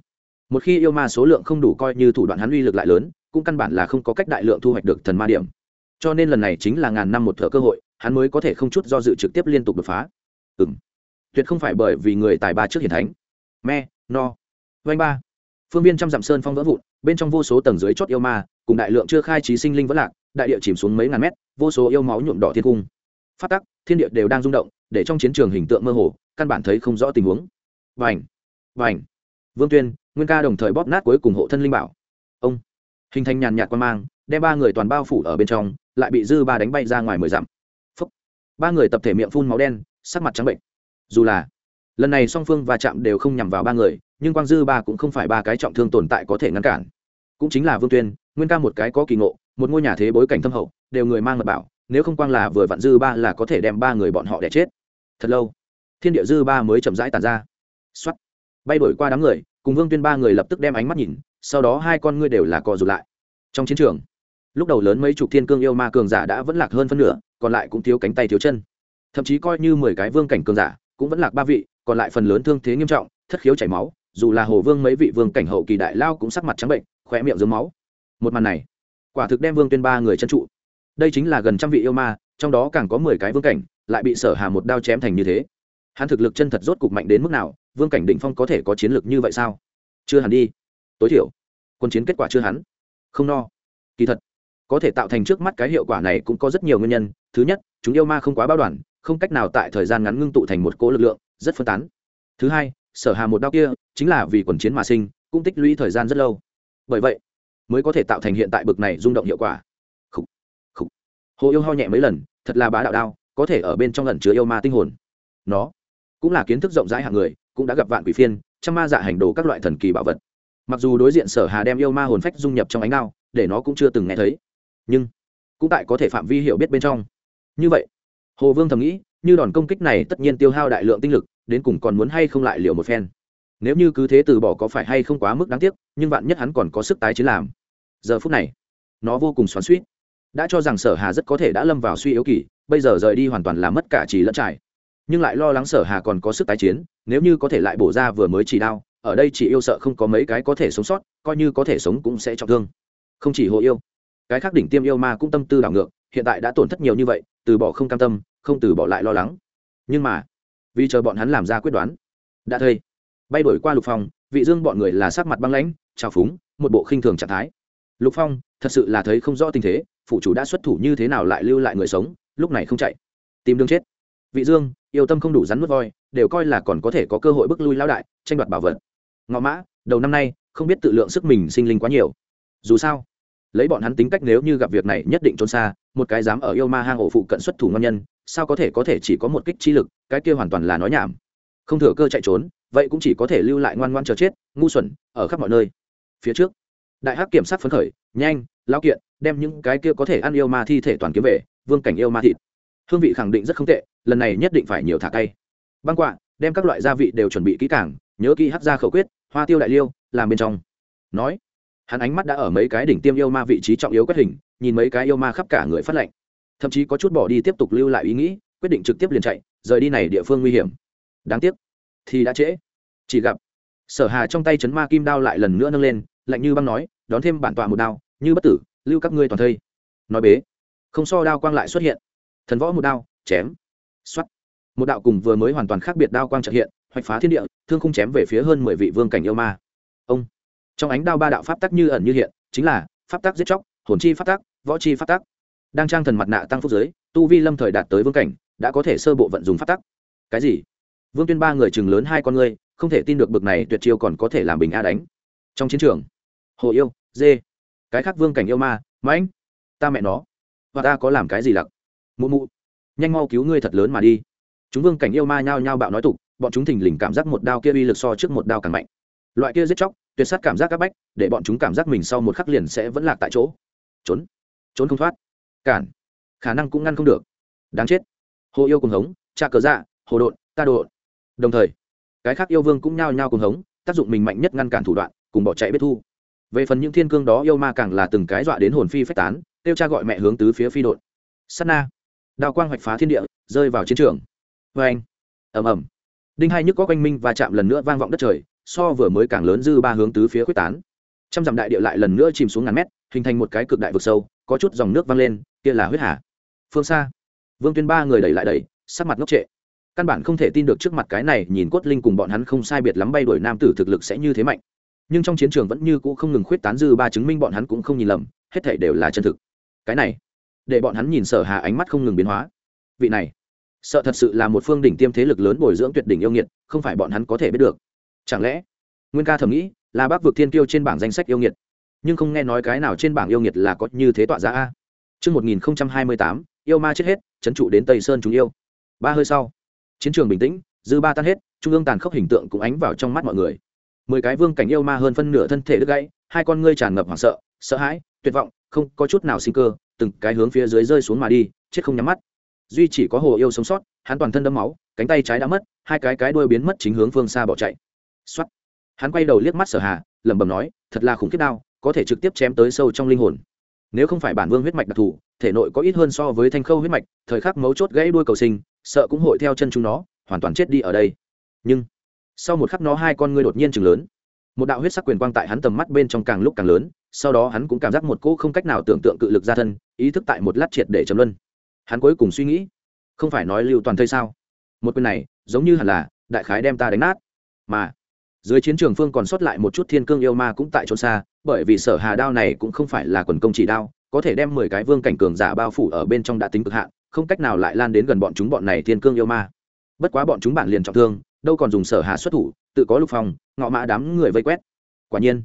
một khi yêu ma số lượng không đủ coi như thủ đoạn hắn uy lực lại lớn, cũng căn bản là không có cách đại lượng thu hoạch được thần ma điểm. Cho nên lần này chính là ngàn năm một thợ cơ hội, hắn mới có thể không chút do dự trực tiếp liên tục đột phá. Ừ m tuyệt không phải bởi vì người tài ba trước hiển thánh. Me no. Vanh ba. Phương viên trăm dặm sơn phong vỡ vụn bên trong vô số tầng dưới chót yêu ma cùng đại lượng chưa khai trí sinh linh vẫn lạc đại địa chìm xuống mấy ngàn mét vô số yêu máu nhuộm đỏ thiên cung. Phát tắc thiên địa đều đang rung động để trong chiến trường hình tượng mơ hồ căn bản thấy không rõ tình huống. Vành. Vành. Vương tuyên nguyên ca đồng thời bóp nát cuối cùng hộ thân linh bảo hình thành nhàn nhạt quan mang, đem ba người toàn bao phủ ở bên trong, lại bị dư ba đánh bay ra ngoài mười dặm. Ba người tập thể miệng phun máu đen, sắc mặt trắng bệnh. Dù là, lần này song phương va chạm đều không nhằm vào ba người, nhưng quang dư ba cũng không phải ba cái trọng thương tồn tại có thể ngăn cản. Cũng chính là vương tuyên, nguyên ca một cái có kỳ ngộ, một ngôi nhà thế bối cảnh thâm hậu, đều người mang mật bảo, nếu không quang là vừa vặn dư ba là có thể đem ba người bọn họ đẻ chết. Thật lâu, thiên địa dư ba mới chậm rãi tàn ra. X bay đổi qua đám người, cùng vương tuyên ba người lập tức đem ánh mắt nhìn sau đó hai con ngươi đều là co rụt lại. Trong chiến trường, lúc đầu lớn mấy chục thiên cương yêu ma cường giả đã vẫn lạc hơn phân nửa, còn lại cũng thiếu cánh tay thiếu chân. Thậm chí coi như mười cái vương cảnh cường giả cũng vẫn lạc ba vị, còn lại phần lớn thương thế nghiêm trọng, thất khiếu chảy máu, dù là hồ vương mấy vị vương cảnh hậu kỳ đại lao cũng sắc mặt trắng bệnh khỏe miệng dưới máu. Một màn này, quả thực đem vương tuyên ba người chân trụ. Đây chính là gần trăm vị yêu ma, trong đó càng có mười cái vương cảnh lại bị sở hà một đao chém thành như thế. Hắn thực lực chân thật rốt cục mạnh đến mức nào, vương cảnh định phong có thể có chiến lược như vậy sao? Chưa hẳn đi tối thiểu. Quân chiến kết quả chưa hắn. Không no. Kỳ thật có thể tạo thành trước mắt cái hiệu quả này cũng có rất nhiều nguyên nhân. Thứ nhất chúng yêu ma không quá bao đoàn không cách nào tại thời gian ngắn ngưng tụ thành một cỗ lực lượng rất phân tán. Thứ hai sở hà một đao kia chính là vì quần chiến mà sinh cũng tích lũy thời gian rất lâu. Bởi vậy mới có thể tạo thành hiện tại bực này rung động hiệu quả. Khủ, khủ. hồ yêu ho nhẹ mấy lần thật là bá đạo đao có thể ở bên trong lần chứa yêu ma tinh hồn. Nó cũng là kiến thức rộng rãi hạng người cũng đã gặp vạn quỷ phiên trăm ma dạ hành đồ các loại thần kỳ bảo vật mặc dù đối diện sở hà đem yêu ma hồn phách dung nhập trong ánh đao, để nó cũng chưa từng nghe thấy. Nhưng, cũng tại có thể phạm vi hiểu biết bên trong. Như vậy, hồ vương thầm nghĩ, như đòn công kích này tất nhiên tiêu hao đại lượng tinh lực, đến cùng còn muốn hay không lại liều một phen. Nếu như cứ thế từ bỏ có phải hay không quá mức đáng tiếc, nhưng vạn nhất hắn còn có sức tái chiến làm. Giờ phút này, nó vô cùng xoắn suýt đã cho rằng sở hà rất có thể đã lâm vào suy yếu kỳ, bây giờ rời đi hoàn toàn là mất cả trì lẫn trải. Nhưng lại lo lắng sở hà còn có sức tái chiến, nếu như có thể lại bổ ra vừa mới chỉ đau ở đây chỉ yêu sợ không có mấy cái có thể sống sót, coi như có thể sống cũng sẽ trọng thương. Không chỉ hồ yêu, cái khác đỉnh tiêm yêu ma cũng tâm tư đảo ngược, hiện tại đã tổn thất nhiều như vậy, từ bỏ không cam tâm, không từ bỏ lại lo lắng. Nhưng mà, vì chờ bọn hắn làm ra quyết đoán, đã thây bay đổi qua lục phong, vị dương bọn người là sắc mặt băng lãnh, trào phúng, một bộ khinh thường trạng thái. Lục phong, thật sự là thấy không rõ tình thế, phụ chủ đã xuất thủ như thế nào lại lưu lại người sống, lúc này không chạy. Tìm đường chết. Vị dương, yêu tâm không đủ rắn nuốt voi, đều coi là còn có thể có cơ hội bước lui lao đại, tranh đoạt bảo vật ngọ mã, đầu năm nay, không biết tự lượng sức mình sinh linh quá nhiều. Dù sao, lấy bọn hắn tính cách nếu như gặp việc này nhất định trốn xa, một cái dám ở yêu ma hang ổ phụ cận xuất thủ ngon nhân, sao có thể có thể chỉ có một kích chi lực, cái kia hoàn toàn là nói nhảm. Không thừa cơ chạy trốn, vậy cũng chỉ có thể lưu lại ngoan ngoan chờ chết, ngu xuẩn, ở khắp mọi nơi. Phía trước, đại hắc kiểm sát phấn khởi, nhanh lao kiện, đem những cái kia có thể ăn yêu ma thi thể toàn kiếm về, vương cảnh yêu ma thịt. Hương vị khẳng định rất không tệ, lần này nhất định phải nhiều thả cay. Băng quạ, đem các loại gia vị đều chuẩn bị kỹ càng nhớ kỹ hát ra khẩu quyết, hoa tiêu đại liêu, làm bên trong. Nói, hắn ánh mắt đã ở mấy cái đỉnh tiêm yêu ma vị trí trọng yếu quét hình, nhìn mấy cái yêu ma khắp cả người phát lệnh thậm chí có chút bỏ đi tiếp tục lưu lại ý nghĩ, quyết định trực tiếp liền chạy, rời đi này địa phương nguy hiểm. Đáng tiếc, thì đã trễ. Chỉ gặp, sở hà trong tay chấn ma kim đao lại lần nữa nâng lên, lạnh như băng nói, đón thêm bản tọa một đao, như bất tử, lưu các ngươi toàn thây. Nói bế, không so đao quang lại xuất hiện. Thần võ một đao, chém. Xoắt một đạo cùng vừa mới hoàn toàn khác biệt đao quang trợ hiện hoạch phá thiên địa, thương không chém về phía hơn mười vị vương cảnh yêu ma. Ông, trong ánh đao ba đạo pháp tắc như ẩn như hiện, chính là pháp tắc giết chóc, hồn chi pháp tắc, võ chi pháp tắc. Đang trang thần mặt nạ tăng phúc giới, tu vi lâm thời đạt tới vương cảnh, đã có thể sơ bộ vận dùng pháp tắc. Cái gì? Vương tuyên ba người chừng lớn hai con ngươi, không thể tin được bực này tuyệt chiêu còn có thể làm bình a đánh. Trong chiến trường, hồ yêu, dê, cái khác vương cảnh yêu ma, mãnh, ta mẹ nó, và ta có làm cái gì lặc? Mụ mụ, nhanh mau cứu ngươi thật lớn mà đi. Chúng vương cảnh yêu ma nhao nhao bạo nói tục bọn chúng thình lình cảm giác một đao kia uy lực so trước một đao càng mạnh. Loại kia giết chóc, tuyệt sát cảm giác các bách, để bọn chúng cảm giác mình sau một khắc liền sẽ vẫn lạc tại chỗ. Trốn. Trốn không thoát. Cản. Khả năng cũng ngăn không được. Đáng chết. Hồ yêu cùng hống, cha cờ dạ hồ đột ta đột đồng thời, cái khác yêu vương cũng nhao nhao cùng hống, tác dụng mình mạnh nhất ngăn cản thủ đoạn, cùng bỏ chạy biết thu. Về phần những thiên cương đó, yêu ma càng là từng cái dọa đến hồn phi phách tán, kêu cha gọi mẹ hướng tứ phía phi đột sắt na. Đao quang hoạch phá thiên địa, rơi vào chiến trường. Vê anh ầm ầm đinh hai nhức có quanh minh và chạm lần nữa vang vọng đất trời, so vừa mới càng lớn dư ba hướng tứ phía quyết tán. Trăm dặm đại địa lại lần nữa chìm xuống ngàn mét, hình thành một cái cực đại vực sâu, có chút dòng nước văng lên, kia là huyết hà. Phương xa, vương tuyên ba người đẩy lại đẩy, sắc mặt ngốc trệ. Căn bản không thể tin được trước mặt cái này, nhìn cốt linh cùng bọn hắn không sai biệt lắm bay đuổi nam tử thực lực sẽ như thế mạnh. Nhưng trong chiến trường vẫn như cũ không ngừng khuyết tán dư ba chứng minh bọn hắn cũng không nhìn lầm, hết thể đều là chân thực. Cái này, để bọn hắn nhìn sở hà ánh mắt không ngừng biến hóa. Vị này sợ thật sự là một phương đỉnh tiêm thế lực lớn bồi dưỡng tuyệt đỉnh yêu nghiệt không phải bọn hắn có thể biết được chẳng lẽ nguyên ca thầm nghĩ là bác vực thiên tiêu trên bảng danh sách yêu nghiệt nhưng không nghe nói cái nào trên bảng yêu nghiệt là có như thế tọa giá a Trước 1028, yêu ma chết hết, chấn trụ đến Tây Sơn chúng yêu. Ba hơi sau, chiến trường bình tĩnh, dư ba tan hết, trung ương tàn khốc hình tượng cũng ánh vào trong mắt mọi người. Mười cái vương cảnh yêu ma hơn phân nửa thân thể đứt gãy, hai con ngươi tràn ngập hoảng sợ, sợ hãi, tuyệt vọng, không có chút nào sinh cơ, từng cái hướng phía dưới rơi xuống mà đi, chết không nhắm mắt. Duy chỉ có Hồ Yêu sống sót, hắn toàn thân đẫm máu, cánh tay trái đã mất, hai cái cái đuôi biến mất chính hướng phương xa bỏ chạy. Soát. Hắn quay đầu liếc mắt Sở Hà, lẩm bẩm nói, thật là khủng khiếp đau, có thể trực tiếp chém tới sâu trong linh hồn nếu không phải bản vương huyết mạch đặc thù thể nội có ít hơn so với thanh khâu huyết mạch thời khắc mấu chốt gãy đuôi cầu sinh sợ cũng hội theo chân chúng nó hoàn toàn chết đi ở đây nhưng sau một khắc nó hai con ngươi đột nhiên chừng lớn một đạo huyết sắc quyền quang tại hắn tầm mắt bên trong càng lúc càng lớn sau đó hắn cũng cảm giác một cỗ không cách nào tưởng tượng cự lực ra thân ý thức tại một lát triệt để chấm luân hắn cuối cùng suy nghĩ, không phải nói lưu toàn thây sao? Một quyền này, giống như hẳn là đại khái đem ta đánh nát. Mà, dưới chiến trường phương còn sót lại một chút thiên cương yêu ma cũng tại chỗ xa, bởi vì sở hà đao này cũng không phải là quần công chỉ đao, có thể đem mười cái vương cảnh cường giả bao phủ ở bên trong đã tính cực hạn, không cách nào lại lan đến gần bọn chúng bọn này thiên cương yêu ma. Bất quá bọn chúng bản liền trọng thương, đâu còn dùng sở hà xuất thủ, tự có lục phong, ngọ mã đám người vây quét. Quả nhiên,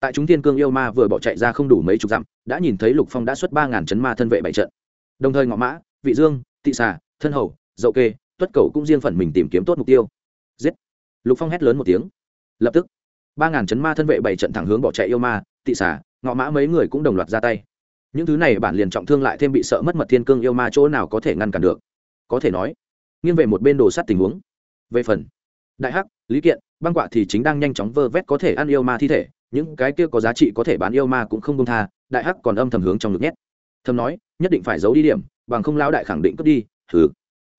tại chúng thiên cương yêu ma vừa bỏ chạy ra không đủ mấy chục dặm, đã nhìn thấy lục phong đã xuất ba ngàn chấn ma thân vệ bảy trận đồng thời ngọ mã, vị dương, tị xà, thân hầu, dậu kê, tuất cầu cũng riêng phần mình tìm kiếm tốt mục tiêu. Giết! Lục phong hét lớn một tiếng. Lập tức, ba ngàn chấn ma thân vệ bảy trận thẳng hướng bỏ chạy yêu ma, tị xà, ngọ mã mấy người cũng đồng loạt ra tay. Những thứ này bản liền trọng thương lại thêm bị sợ mất mật thiên cương yêu ma chỗ nào có thể ngăn cản được. Có thể nói, nghiêng về một bên đồ sắt tình huống. Về phần, đại hắc, lý kiện, băng quạ thì chính đang nhanh chóng vơ vét có thể ăn yêu ma thi thể, những cái kia có giá trị có thể bán yêu ma cũng không công tha, đại hắc còn âm thầm hướng trong ngực nhét thầm nói, nhất định phải giấu đi điểm, bằng không lao đại khẳng định cướp đi thử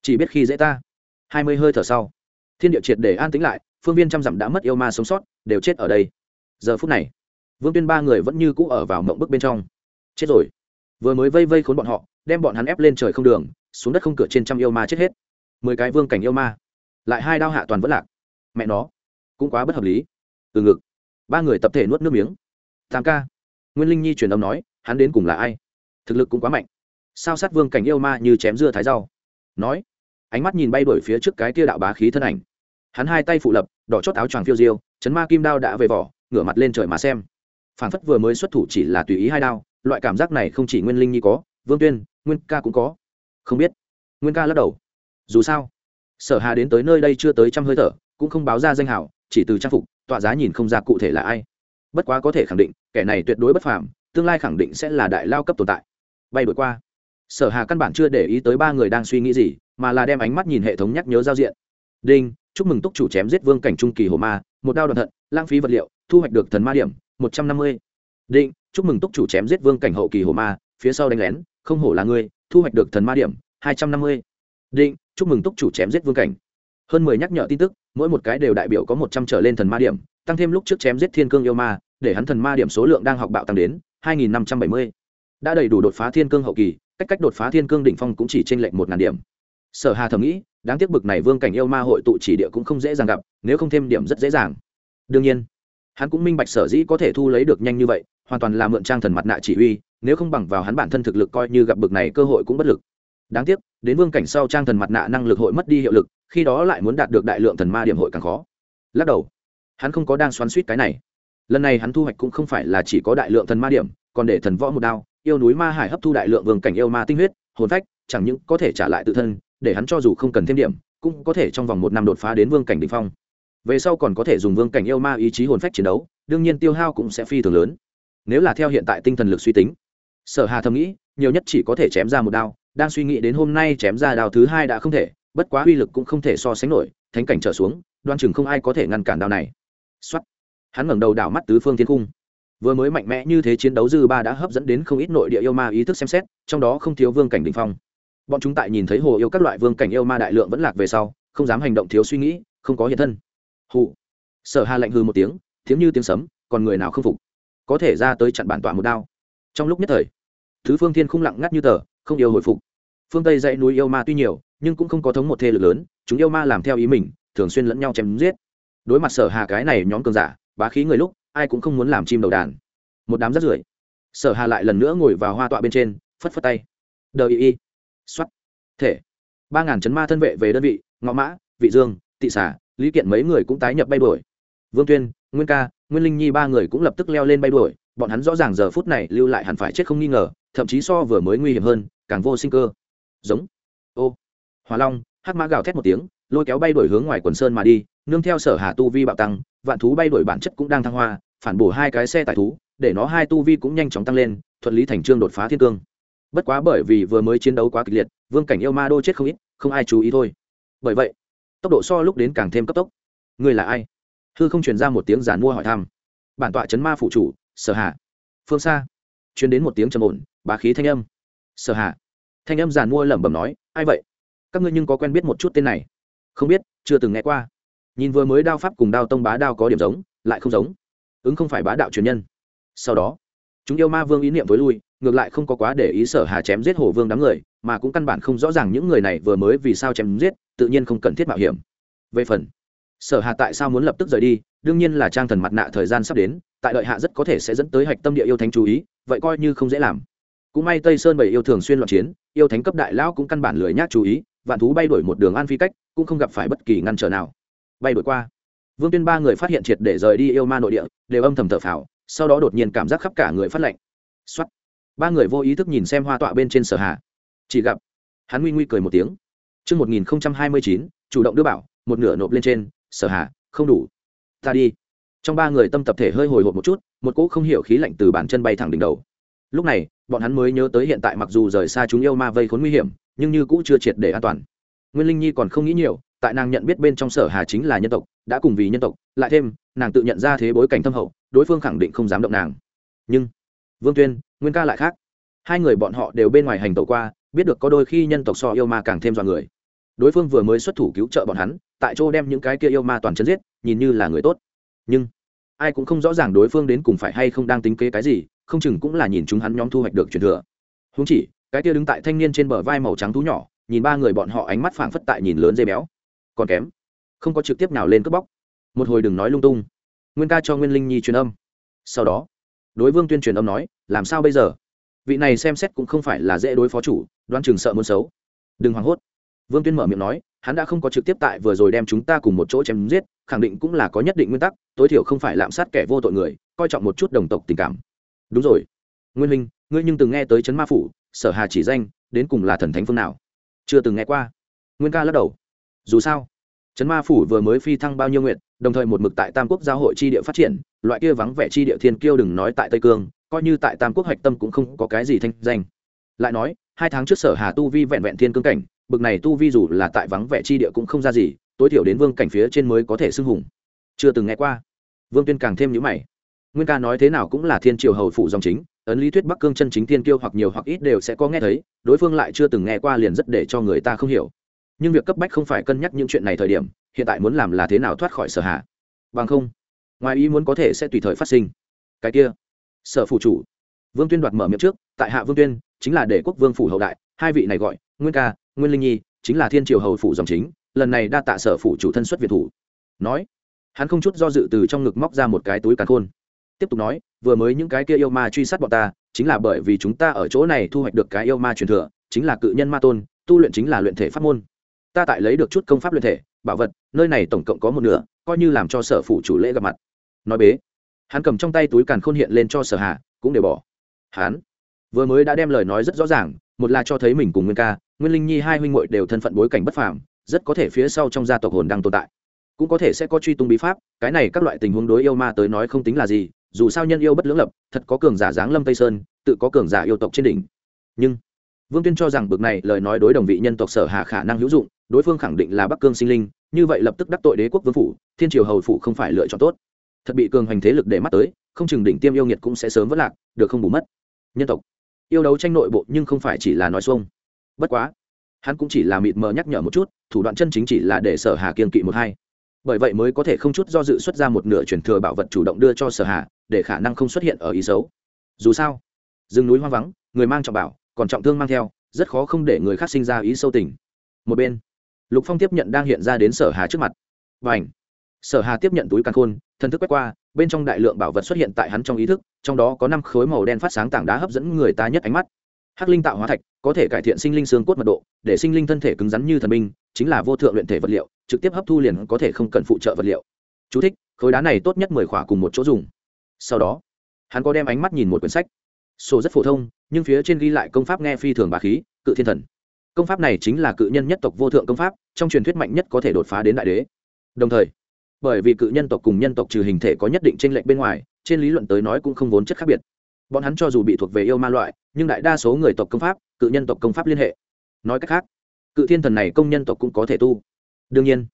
chỉ biết khi dễ ta. Hai mươi hơi thở sau, thiên địa triệt để an tĩnh lại, phương viên trăm dặm đã mất yêu ma sống sót, đều chết ở đây. Giờ phút này, vương tuyên ba người vẫn như cũ ở vào mộng bức bên trong. Chết rồi. Vừa mới vây vây khốn bọn họ, đem bọn hắn ép lên trời không đường, xuống đất không cửa trên trăm yêu ma chết hết. Mười cái vương cảnh yêu ma, lại hai đao hạ toàn vẫn lạc. Mẹ nó, cũng quá bất hợp lý. Từ ngực, ba người tập thể nuốt nước miếng. Tam ca, nguyên linh nhi truyền âm nói, hắn đến cùng là ai? Thực lực cũng quá mạnh. Sao sát vương cảnh yêu ma như chém dưa thái rau? Nói, ánh mắt nhìn bay đổi phía trước cái tia đạo bá khí thân ảnh. Hắn hai tay phụ lập, đỏ chót áo choàng phiêu diêu, chấn ma kim đao đã về vỏ, ngửa mặt lên trời mà xem. Phản phất vừa mới xuất thủ chỉ là tùy ý hai đao, loại cảm giác này không chỉ nguyên linh nhi có, vương tuyên, nguyên ca cũng có. Không biết. Nguyên ca lắc đầu. Dù sao, sở hà đến tới nơi đây chưa tới trăm hơi thở, cũng không báo ra danh hảo, chỉ từ trang phục, tọa giá nhìn không ra cụ thể là ai. Bất quá có thể khẳng định, kẻ này tuyệt đối bất phàm, tương lai khẳng định sẽ là đại lao cấp tồn tại bay đổi qua. Sở hà căn bản chưa để ý tới ba người đang suy nghĩ gì, mà là đem ánh mắt nhìn hệ thống nhắc nhớ giao diện. Đinh, chúc mừng túc chủ chém giết vương cảnh trung kỳ hồ ma, một đao đoạn thận, lãng phí vật liệu, thu hoạch được thần ma điểm, một trăm năm mươi. Định chúc mừng túc chủ chém giết vương cảnh hậu kỳ hồ ma, phía sau đánh lén, không hổ là ngươi, thu hoạch được thần ma điểm, hai trăm năm mươi. Định chúc mừng túc chủ chém giết vương cảnh. Hơn mười nhắc nhở tin tức, mỗi một cái đều đại biểu có một trăm trở lên thần ma điểm, tăng thêm lúc trước chém giết thiên cương yêu ma, để hắn thần ma điểm số lượng đang học bạo tăng đến hai nghìn năm trăm bảy mươi đã đầy đủ đột phá thiên cương hậu kỳ cách cách đột phá thiên cương đỉnh phong cũng chỉ trên lệnh một ngàn điểm. Sở hà thầm nghĩ đáng tiếc bực này vương cảnh yêu ma hội tụ chỉ địa cũng không dễ dàng gặp nếu không thêm điểm rất dễ dàng. Đương nhiên hắn cũng minh bạch sở dĩ có thể thu lấy được nhanh như vậy hoàn toàn là mượn trang thần mặt nạ chỉ huy, nếu không bằng vào hắn bản thân thực lực coi như gặp bực này cơ hội cũng bất lực. Đáng tiếc đến vương cảnh sau trang thần mặt nạ năng lực hội mất đi hiệu lực khi đó lại muốn đạt được đại lượng thần ma điểm hội càng khó. Lắc đầu hắn không có đang xoắn suýt cái này. Lần này hắn thu hoạch cũng không phải là chỉ có đại lượng thần ma điểm còn để thần võ một đao yêu núi ma hải hấp thu đại lượng vương cảnh yêu ma tinh huyết, hồn phách, chẳng những có thể trả lại tự thân, để hắn cho dù không cần thêm điểm, cũng có thể trong vòng một năm đột phá đến vương cảnh đ ỉ n h phong. Về sau còn có thể dùng vương cảnh yêu ma ý chí hồn phách chiến đấu, đương nhiên tiêu hao cũng sẽ phi thường lớn. Nếu là theo hiện tại tinh thần lực suy tính, sở hà thầm nghĩ, nhiều nhất chỉ có thể chém ra một đao, đang suy nghĩ đến hôm nay chém ra đao thứ hai đã không thể, bất quá uy lực cũng không thể so sánh nổi, thánh cảnh trở xuống, đoan chừng không ai có thể ngăn cản đao này. Xuất hắn ngẩng đầu đảo mắt tứ phương thiên cung vừa mới mạnh mẽ như thế chiến đấu dư ba đã hấp dẫn đến không ít nội địa yêu ma ý thức xem xét, trong đó không thiếu vương cảnh đình phong. Bọn chúng tại nhìn thấy hồ yêu các loại vương cảnh yêu ma đại lượng vẫn lạc về sau, không dám hành động thiếu suy nghĩ, không có hiện thân. Hụ sở hà lạnh hư một tiếng tiếng như tiếng sấm, còn người nào không phục? Có thể ra tới chặn bản tọa một đao. Trong lúc nhất thời, thứ phương thiên không lặng ngắt như tờ, không yêu hồi phục. Phương tây dãy núi yêu ma tuy nhiều, nhưng cũng không có thống một thế lực lớn, chúng yêu ma làm theo ý mình, thường xuyên lẫn nhau chém giết. Đối mặt sở hà cái này nhóm cường giả, bá khí người lúc ai cũng không muốn làm chim đầu đàn. Một đám rất rưởi. Sở hà lại lần nữa ngồi vào hoa tọa bên trên, phất phất tay. Đờ y y. Xuất thể. Ba ngàn chấn ma thân vệ về đơn vị ngõ mã, vị dương, tị xả lý kiện mấy người cũng tái nhập bay đuổi. Vương tuyên, nguyên ca, nguyên linh nhi ba người cũng lập tức leo lên bay đuổi, bọn hắn rõ ràng giờ phút này lưu lại hẳn phải chết không nghi ngờ, thậm chí so vừa mới nguy hiểm hơn, càng vô sinh cơ. Giống. Ô. Hòa long, hắc mã gào thét một tiếng, lôi kéo bay đuổi hướng ngoài quần sơn mà đi nương theo sở hà tu vi bạo tăng, vạn thú bay đuổi bản chất cũng đang thăng hoa, phản bổ hai cái xe tải thú, để nó hai tu vi cũng nhanh chóng tăng lên thuận lý thành trương đột phá thiên cương. Bất quá bởi vì vừa mới chiến đấu quá kịch liệt, vương cảnh yêu ma đô chết không ít, không ai chú ý thôi. Bởi vậy, tốc độ so lúc đến càng thêm cấp tốc. Người là ai? Hư không truyền ra một tiếng giàn mua hỏi thăm. Bản tọa chấn ma phụ chủ, sở hạ phương xa, truyền đến một tiếng trầm ổn, bá khí thanh âm. Sở hạ thanh âm giàn mua lẩm bẩm nói, ai vậy? Các ngươi nhưng có quen biết một chút tên này? Không biết, chưa từng nghe qua nhìn vừa mới đao pháp cùng đao tông bá đao có điểm giống, lại không giống. Ứng không phải bá đạo truyền nhân. Sau đó, chúng yêu ma vương ý niệm với lui, ngược lại không có quá để ý sở hà chém giết hồ vương đám người, mà cũng căn bản không rõ ràng những người này vừa mới vì sao chém giết, tự nhiên không cần thiết mạo hiểm. Về phần, sở hà tại sao muốn lập tức rời đi, đương nhiên là trang thần mặt nạ thời gian sắp đến, tại đợi hạ rất có thể sẽ dẫn tới hạch tâm địa yêu thánh chú ý, vậy coi như không dễ làm. Cũng may tây sơn bảy yêu thường xuyên loạn chiến, yêu thánh cấp đại lão cũng căn bản lười nhác chú ý, vạn thú bay đổi một đường an phi cách, cũng không gặp phải bất kỳ ngăn trở nào bay đổi qua vương tuyên ba người phát hiện triệt để rời đi yêu ma nội địa đều âm thầm thở phào sau đó đột nhiên cảm giác khắp cả người phát lạnh xuất ba người vô ý thức nhìn xem hoa tọa bên trên sở hạ chỉ gặp hắn nguy nguy cười một tiếng Trước 1029, chủ động đưa bảo, một nửa nộp lên trên, sở hạ, không đủ. Ta đi. Trong ba người tâm tập thể hơi hồi hộp một chút, một cỗ không hiểu khí lạnh từ bàn chân bay thẳng đỉnh đầu. Lúc này, bọn hắn mới nhớ tới hiện tại mặc dù rời xa chúng yêu ma vây khốn nguy hiểm, nhưng như cũ chưa triệt để an toàn. Nguyên Linh Nhi còn không nghĩ nhiều, tại nàng nhận biết bên trong sở hà chính là nhân tộc, đã cùng vì nhân tộc, lại thêm, nàng tự nhận ra thế bối cảnh thâm hậu, đối phương khẳng định không dám động nàng. Nhưng, Vương Tuyên, Nguyên Ca lại khác. Hai người bọn họ đều bên ngoài hành tẩu qua, biết được có đôi khi nhân tộc so yêu ma càng thêm dọa người đối phương vừa mới xuất thủ cứu trợ bọn hắn tại chỗ đem những cái kia yêu ma toàn chân giết nhìn như là người tốt nhưng ai cũng không rõ ràng đối phương đến cùng phải hay không đang tính kế cái gì không chừng cũng là nhìn chúng hắn nhóm thu hoạch được truyền thừa húng chỉ cái kia đứng tại thanh niên trên bờ vai màu trắng thú nhỏ nhìn ba người bọn họ ánh mắt phảng phất tại nhìn lớn dây béo còn kém. Không có trực tiếp nào lên cướp bóc. Một hồi đừng nói lung tung. Nguyên ca cho nguyên linh nhi truyền âm. Sau đó, đối vương tuyên truyền âm nói, làm sao bây giờ? Vị này xem xét cũng không phải là dễ đối phó chủ đoan chừng sợ muốn xấu. Đừng hoảng hốt. Vương tuyên mở miệng nói, hắn đã không có trực tiếp tại vừa rồi đem chúng ta cùng một chỗ chém giết, khẳng định cũng là có nhất định nguyên tắc, tối thiểu không phải lạm sát kẻ vô tội người, coi trọng một chút đồng tộc tình cảm. Đúng rồi. Nguyên minh ngươi nhưng từng nghe tới trấn ma phủ, sở hà chỉ danh, đến cùng là thần thánh phương nào? Chưa từng nghe qua. Nguyên ca lắc đầu dù sao, trấn ma phủ vừa mới phi thăng bao nhiêu nguyện đồng thời một mực tại tam quốc giao hội chi địa phát triển, loại kia vắng vẻ chi địa thiên kiêu đừng nói tại tây cương, coi như tại tam quốc hạch tâm cũng không có cái gì thanh danh. Lại nói, hai tháng trước sở hà tu vi vẹn vẹn thiên cương cảnh, bực này tu vi dù là tại vắng vẻ chi địa cũng không ra gì, tối thiểu đến vương cảnh phía trên mới có thể xưng hùng. Chưa từng nghe qua. Vương tuyên càng thêm nhữ mày. Nguyên ca nói thế nào cũng là thiên triều hầu phụ dòng chính, ấn lý thuyết bắc cương chân chính thiên kiêu hoặc nhiều hoặc ít đều sẽ có nghe thấy, đối phương lại chưa từng nghe qua liền rất để cho người ta không hiểu nhưng việc cấp bách không phải cân nhắc những chuyện này thời điểm, hiện tại muốn làm là thế nào thoát khỏi sở hạ. Bằng không, ngoài ý muốn có thể sẽ tùy thời phát sinh. Cái kia, sở phủ chủ. Vương tuyên đoạt mở miệng trước, tại hạ vương tuyên, chính là để quốc vương phủ hậu đại, hai vị này gọi, nguyên ca, nguyên linh nhi, chính là thiên triều hầu phủ dòng chính, lần này đa tạ sở phủ chủ thân xuất việt thủ. Nói, hắn không chút do dự từ trong ngực móc ra một cái túi càn khôn. Tiếp tục nói, vừa mới những cái kia yêu ma truy sát bọn ta, chính là bởi vì chúng ta ở chỗ này thu hoạch được cái yêu ma truyền thừa, chính là cự nhân ma tôn, tu luyện chính là luyện thể pháp môn ta tại lấy được chút công pháp luyện thể, bảo vật, nơi này tổng cộng có một nửa, coi như làm cho sở phủ chủ lễ gặp mặt. Nói bế, hắn cầm trong tay túi càn khôn hiện lên cho sở hà cũng đều bỏ. Hắn vừa mới đã đem lời nói rất rõ ràng, một là cho thấy mình cùng nguyên ca, nguyên linh nhi hai huynh muội đều thân phận bối cảnh bất phàm, rất có thể phía sau trong gia tộc hồn đang tồn tại. Cũng có thể sẽ có truy tung bí pháp, cái này các loại tình huống đối yêu ma tới nói không tính là gì, dù sao nhân yêu bất lưỡng lập, thật có cường giả giáng lâm tây sơn, tự có cường giả yêu tộc trên đỉnh. Nhưng vương tuyên cho rằng bực này lời nói đối đồng vị nhân tộc sở hà khả năng hữu dụng đối phương khẳng định là bắc cương sinh linh, như vậy lập tức đắc tội đế quốc vương phủ, thiên triều hầu phủ không phải lựa chọn tốt. Thật bị cường hành thế lực để mắt tới, không chừng đỉnh tiêm yêu nghiệt cũng sẽ sớm vất lạc, được không bù mất. Nhân tộc, yêu đấu tranh nội bộ nhưng không phải chỉ là nói xuông. Bất quá, hắn cũng chỉ là mịt mờ nhắc nhở một chút, thủ đoạn chân chính chỉ là để sở hà kiên kỵ một hai. Bởi vậy mới có thể không chút do dự xuất ra một nửa truyền thừa bảo vật chủ động đưa cho sở hà, để khả năng không xuất hiện ở ý xấu. Dù sao, rừng núi hoang vắng, người mang trọng bảo, còn trọng thương mang theo, rất khó không để người khác sinh ra ý sâu tình. Một bên lục phong tiếp nhận đang hiện ra đến sở hà trước mặt. Và ảnh sở hà tiếp nhận túi căn khôn thần thức quét qua bên trong đại lượng bảo vật xuất hiện tại hắn trong ý thức trong đó có năm khối màu đen phát sáng tảng đá hấp dẫn người ta nhất ánh mắt. Hắc linh tạo hóa thạch có thể cải thiện sinh linh xương cốt mật độ để sinh linh thân thể cứng rắn như thần binh chính là vô thượng luyện thể vật liệu trực tiếp hấp thu liền có thể không cần phụ trợ vật liệu. Chú thích, khối đá này tốt nhất mười khỏa cùng một chỗ dùng. Sau đó hắn có đem ánh mắt nhìn một quyển sách. Sổ rất phổ thông nhưng phía trên ghi lại công pháp nghe phi thường bà khí cự thiên thần công pháp này chính là cự nhân nhất tộc vô thượng công pháp, trong truyền thuyết mạnh nhất có thể đột phá đến đại đế. Đồng thời, bởi vì cự nhân tộc cùng nhân tộc trừ hình thể có nhất định tranh lệch bên ngoài, trên lý luận tới nói cũng không vốn chất khác biệt. Bọn hắn cho dù bị thuộc về yêu ma loại, nhưng đại đa số người tộc công pháp, cự nhân tộc công pháp liên hệ. Nói cách khác, cự thiên thần này công nhân tộc cũng có thể tu. Đương nhiên,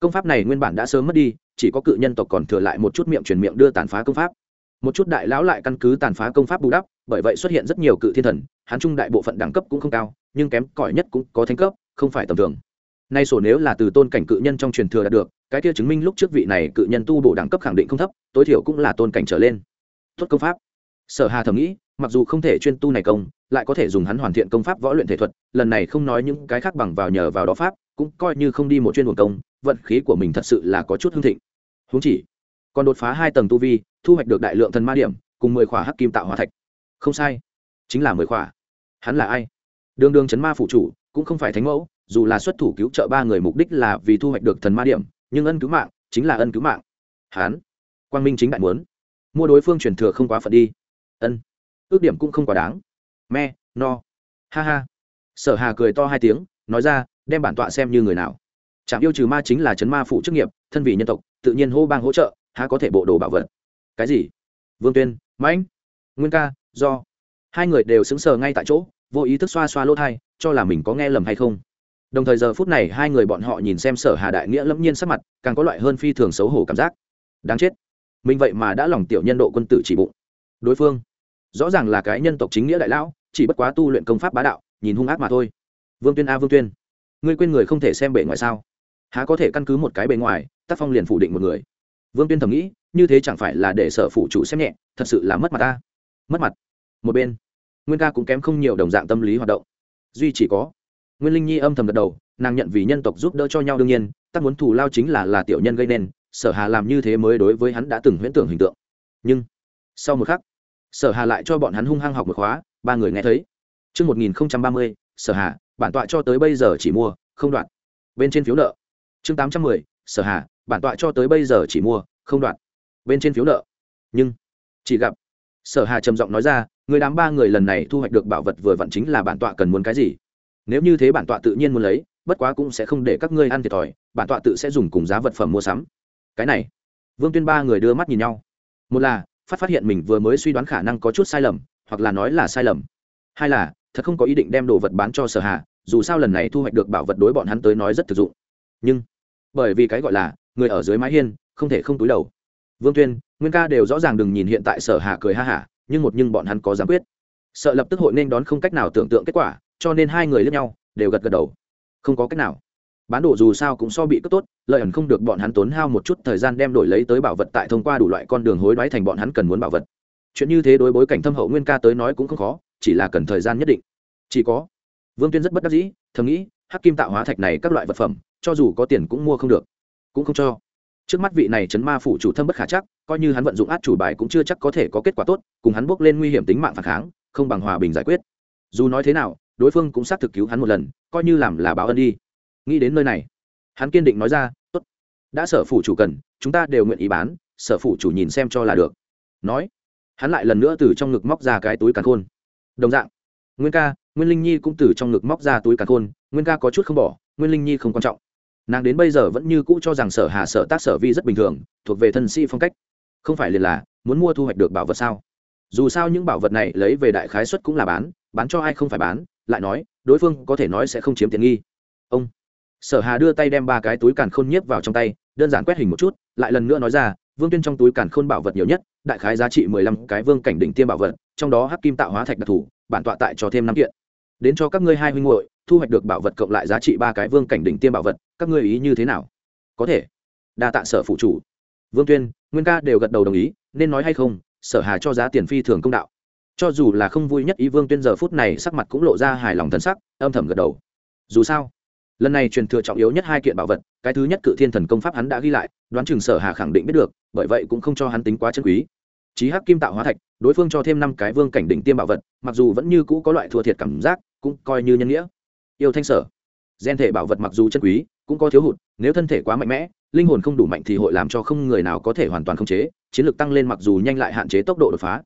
công pháp này nguyên bản đã sớm mất đi, chỉ có cự nhân tộc còn thừa lại một chút miệng truyền miệng đưa tàn phá công pháp một chút đại lão lại căn cứ tàn phá công pháp bù đắp, bởi vậy xuất hiện rất nhiều cự thiên thần, hắn trung đại bộ phận đẳng cấp cũng không cao, nhưng kém cỏi nhất cũng có thánh cấp, không phải tầm thường. Nay sổ nếu là từ tôn cảnh cự nhân trong truyền thừa đạt được, cái kia chứng minh lúc trước vị này cự nhân tu bổ đẳng cấp khẳng định không thấp, tối thiểu cũng là tôn cảnh trở lên. Tốt công pháp. Sở hà thầm nghĩ, mặc dù không thể chuyên tu này công, lại có thể dùng hắn hoàn thiện công pháp võ luyện thể thuật, lần này không nói những cái khác bằng vào nhờ vào đó pháp, cũng coi như không đi một chuyên buồn công, vận khí của mình thật sự là có chút hương thịnh. Huống chỉ, còn đột phá hai tầng tu vi thu hoạch được đại lượng thần ma điểm cùng mười khỏa hắc kim tạo hóa thạch. Không sai. Chính là mười khỏa. Hắn là ai? Đường đường chấn ma phụ chủ cũng không phải thánh mẫu dù là xuất thủ cứu trợ ba người mục đích là vì thu hoạch được thần ma điểm nhưng ân cứu mạng chính là ân cứu mạng. Hán, quang minh chính đại muốn. Mua đối phương truyền thừa không quá phận đi. Ân. Ước điểm cũng không quá đáng. Me no. Ha ha. Sở hà cười to hai tiếng nói ra đem bản tọa xem như người nào. Chạm yêu trừ ma chính là chấn ma phụ chức nghiệp thân vị nhân tộc tự nhiên hô bang hỗ trợ há có thể bộ đồ bảo vật cái gì? Vương tuyên, mãnh, nguyên ca, do. Hai người đều xứng sờ ngay tại chỗ, vô ý thức xoa xoa lỗ thai, cho là mình có nghe lầm hay không. Đồng thời giờ phút này hai người bọn họ nhìn xem sở hà đại nghĩa lẫm nhiên sắc mặt, càng có loại hơn phi thường xấu hổ cảm giác. Đáng chết. Mình vậy mà đã lòng tiểu nhân độ quân tử chỉ bụng. Đối phương, rõ ràng là cái nhân tộc chính nghĩa đại lão, chỉ bất quá tu luyện công pháp bá đạo, nhìn hung ác mà thôi. Vương tuyên a, vương tuyên, ngươi quên người không thể xem bề ngoài sao? Há có thể căn cứ một cái bề ngoài, tác phong liền phủ định một người vương tuyên thầm nghĩ như thế chẳng phải là để sở phụ chủ xem nhẹ thật sự là mất mặt ta. Mất mặt. Một bên nguyên ca cũng kém không nhiều đồng dạng tâm lý hoạt động. Duy chỉ có nguyên linh nhi âm thầm gật đầu nàng nhận vì nhân tộc giúp đỡ cho nhau đương nhiên ta muốn thù lao chính là là tiểu nhân gây nên sở hà làm như thế mới đối với hắn đã từng huyễn tưởng hình tượng. Nhưng sau một khắc sở hà lại cho bọn hắn hung hăng học một khóa ba người nghe thấy. Trước 1030, sở hà, bản tọa cho tới bây giờ chỉ mua, không đoạn. Bên trên phiếu nợ. Chương 810, sở hà, bản tọa cho tới bây giờ chỉ mua, không đoạn. Bên trên phiếu nợ. Nhưng, chỉ gặp sở hà trầm giọng nói ra người đám ba người lần này thu hoạch được bảo vật vừa vặn chính là bản tọa cần muốn cái gì nếu như thế bản tọa tự nhiên muốn lấy bất quá cũng sẽ không để các ngươi ăn thiệt thòi bản tọa tự sẽ dùng cùng giá vật phẩm mua sắm cái này vương tuyên ba người đưa mắt nhìn nhau một là phát phát hiện mình vừa mới suy đoán khả năng có chút sai lầm hoặc là nói là sai lầm hai là thật không có ý định đem đồ vật bán cho sở hà dù sao lần này thu hoạch được bảo vật đối bọn hắn tới nói rất thực dụng nhưng bởi vì cái gọi là người ở dưới mái hiên, không thể không túi đầu. Vương tuyên, nguyên ca đều rõ ràng đừng nhìn hiện tại sở hà cười ha hả, nhưng một nhưng bọn hắn có dám quyết. Sợ lập tức hội nên đón không cách nào tưởng tượng kết quả, cho nên hai người lẫn nhau, đều gật gật đầu. Không có cách nào. Bán đồ dù sao cũng so bị cướp tốt, lợi ẩn không được bọn hắn tốn hao một chút thời gian đem đổi lấy tới bảo vật tại thông qua đủ loại con đường hối đoái thành bọn hắn cần muốn bảo vật. Chuyện như thế đối bối cảnh thâm hậu nguyên ca tới nói cũng không khó, chỉ là cần thời gian nhất định. Chỉ có. Vương tuyên rất bất đắc dĩ, thầm nghĩ, hắc kim tạo hóa thạch này các loại vật phẩm, cho dù có tiền cũng mua không được cũng không cho. Trước mắt vị này chấn ma phủ chủ thâm bất khả chắc, coi như hắn vận dụng át chủ bài cũng chưa chắc có thể có kết quả tốt, cùng hắn bước lên nguy hiểm tính mạng phản kháng, không bằng hòa bình giải quyết. Dù nói thế nào, đối phương cũng xác thực cứu hắn một lần, coi như làm là báo ân đi. Nghĩ đến nơi này, hắn kiên định nói ra, tốt, đã sở phủ chủ cần, chúng ta đều nguyện ý bán, sở phủ chủ nhìn xem cho là được. Nói, hắn lại lần nữa từ trong ngực móc ra cái túi càn khôn. Đồng dạng, nguyên ca, nguyên linh nhi cũng từ trong ngực móc ra túi càn khôn, nguyên ca có chút không bỏ, nguyên linh nhi không quan trọng nàng đến bây giờ vẫn như cũ cho rằng sở hà sở tác sở vi rất bình thường, thuộc về thân sĩ phong cách. Không phải liền là, muốn mua thu hoạch được bảo vật sao? Dù sao những bảo vật này lấy về đại khái suất cũng là bán bán cho ai không phải bán, lại nói, đối phương có thể nói sẽ không chiếm tiện nghi. Ông. Sở hà đưa tay đem ba cái túi càn khôn nhiếp vào trong tay, đơn giản quét hình một chút, lại lần nữa nói ra, vương tuyên trong túi càn khôn bảo vật nhiều nhất, đại khái giá trị mười lăm cái vương cảnh đỉnh tiêm bảo vật, trong đó hắc kim tạo hóa thạch đặc thù, bản tọa tại cho thêm năm kiện. Đến cho các ngươi hai huynh muội thu hoạch được bảo vật cộng lại giá trị ba cái vương cảnh đỉnh tiêm bảo vật, các ngươi ý như thế nào? Có thể. Đa tạ sở phụ chủ. Vương tuyên, nguyên ca đều gật đầu đồng ý, nên nói hay không, sở hà cho giá tiền phi thường công đạo. Cho dù là không vui nhất ý vương tuyên giờ phút này sắc mặt cũng lộ ra hài lòng thần sắc, âm thầm gật đầu. Dù sao, lần này truyền thừa trọng yếu nhất hai kiện bảo vật, cái thứ nhất cự thiên thần công pháp hắn đã ghi lại, đoán chừng sở hà khẳng định biết được, bởi vậy cũng không cho hắn tính quá chân quý. Chí hắc kim tạo hóa thạch, đối phương cho thêm năm cái vương cảnh đỉnh tiêm bảo vật, mặc dù vẫn như cũ có loại thua thiệt cảm giác, cũng coi như nhân nghĩa yêu thanh sở. Gen thể bảo vật mặc dù chân quý, cũng có thiếu hụt, nếu thân thể quá mạnh mẽ, linh hồn không đủ mạnh thì hội làm cho không người nào có thể hoàn toàn khống chế, chiến lược tăng lên mặc dù nhanh lại hạn chế tốc độ đột phá.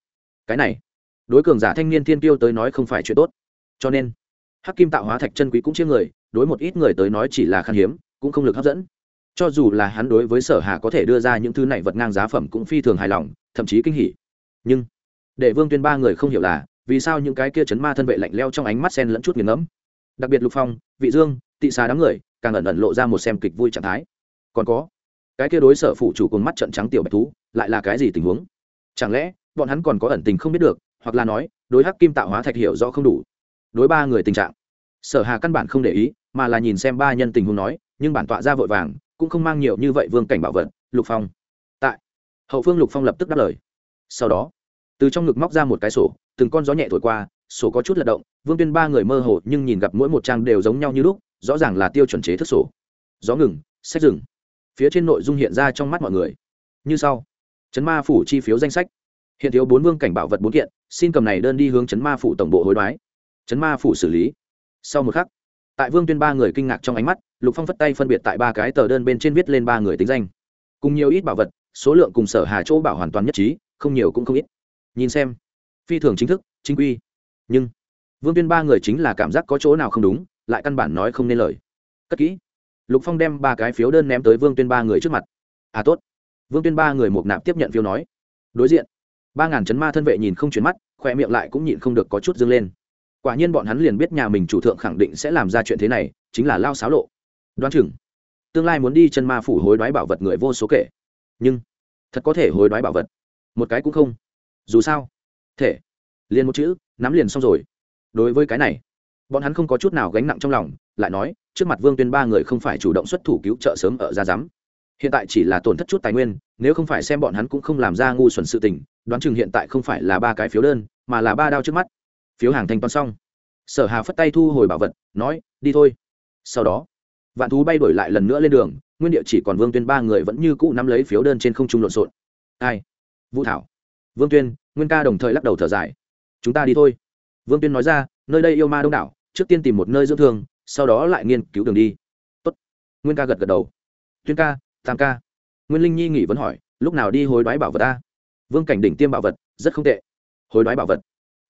Cái này, đối cường giả thanh niên thiên tiêu tới nói không phải chuyện tốt. Cho nên, hắc kim tạo hóa thạch chân quý cũng chia người, đối một ít người tới nói chỉ là khan hiếm, cũng không lực hấp dẫn. Cho dù là hắn đối với sở hà có thể đưa ra những thứ này vật ngang giá phẩm cũng phi thường hài lòng, thậm chí kinh hỉ. Nhưng, để vương tuyên ba người không hiểu là, vì sao những cái kia chấn ma thân vệ lạnh leo trong ánh mắt sen lẫn chút nghiền ngẫm? Đặc biệt lục phong, vị dương, tị xà đám người, càng ẩn ẩn lộ ra một xem kịch vui trạng thái. Còn có, cái kia đối sở phụ chủ cùng mắt trận trắng tiểu bạch thú, lại là cái gì tình huống? Chẳng lẽ, bọn hắn còn có ẩn tình không biết được, hoặc là nói, đối hắc kim tạo hóa thạch hiểu rõ không đủ? Đối ba người tình trạng, sở hà căn bản không để ý, mà là nhìn xem ba nhân tình huống nói, nhưng bản tọa ra vội vàng, cũng không mang nhiều như vậy vương cảnh bảo vật, lục phong. Tại, hậu phương lục phong lập tức đáp lời. Sau đó, từ trong ngực móc ra một cái sổ, từng con gió nhẹ thổi qua sổ có chút lật động, vương tuyên ba người mơ hồ nhưng nhìn gặp mỗi một trang đều giống nhau như lúc, rõ ràng là tiêu chuẩn chế thức sổ. Gió ngừng, sách rừng phía trên nội dung hiện ra trong mắt mọi người. Như sau. Chấn ma phủ chi phiếu danh sách. Hiện thiếu bốn vương cảnh bảo vật bốn kiện, xin cầm này đơn đi hướng chấn ma phủ tổng bộ hối đoái. Chấn ma phủ xử lý. Sau một khắc, tại vương tuyên ba người kinh ngạc trong ánh mắt, lục phong phất tay phân biệt tại ba cái tờ đơn bên trên viết lên ba người tính danh. Cùng nhiều ít bảo vật, số lượng cùng sở hà chỗ bảo hoàn toàn nhất trí, không nhiều cũng không ít. Nhìn xem. Phi thường chính thức, chính quy nhưng vương tuyên ba người chính là cảm giác có chỗ nào không đúng, lại căn bản nói không nên lời. Cất kỹ. Lục phong đem ba cái phiếu đơn ném tới vương tuyên ba người trước mặt. À tốt. Vương tuyên ba người một nạp tiếp nhận phiếu nói. Đối diện, ba ngàn chấn ma thân vệ nhìn không chuyển mắt, khoe miệng lại cũng nhịn không được có chút dâng lên. Quả nhiên bọn hắn liền biết nhà mình chủ thượng khẳng định sẽ làm ra chuyện thế này, chính là lao xáo lộ. Đoán chừng, tương lai muốn đi chân ma phủ hối đoái bảo vật người vô số kể. Nhưng, thật có thể hối đoái bảo vật. Một cái cũng không. Dù sao, thể liền một chữ, nắm liền xong rồi. Đối với cái này, bọn hắn không có chút nào gánh nặng trong lòng, lại nói, trước mặt vương tuyên ba người không phải chủ động xuất thủ cứu trợ sớm ở ra giám. Hiện tại chỉ là tổn thất chút tài nguyên, nếu không phải xem bọn hắn cũng không làm ra ngu xuẩn sự tình, đoán chừng hiện tại không phải là ba cái phiếu đơn, mà là ba đao trước mắt. Phiếu hàng thanh toán xong, sở hà phất tay thu hồi bảo vật, nói, đi thôi. Sau đó, vạn thú bay đổi lại lần nữa lên đường, nguyên địa chỉ còn vương tuyên ba người vẫn như cũ nắm lấy phiếu đơn trên không trung lộn xộn. Ai? Vũ thảo. Vương tuyên, nguyên ca đồng thời lắc đầu thở dài chúng ta đi thôi. Vương tuyên nói ra, nơi đây yêu ma đông đảo, trước tiên tìm một nơi dưỡng thương, sau đó lại nghiên cứu đường đi. Tốt. nguyên ca gật gật đầu. Tuyên ca, tam ca. Nguyên linh nhi nghỉ vấn hỏi, lúc nào đi hối đoái bảo vật ta? Vương cảnh đỉnh tiêm bảo vật, rất không tệ. Hối đoái bảo vật.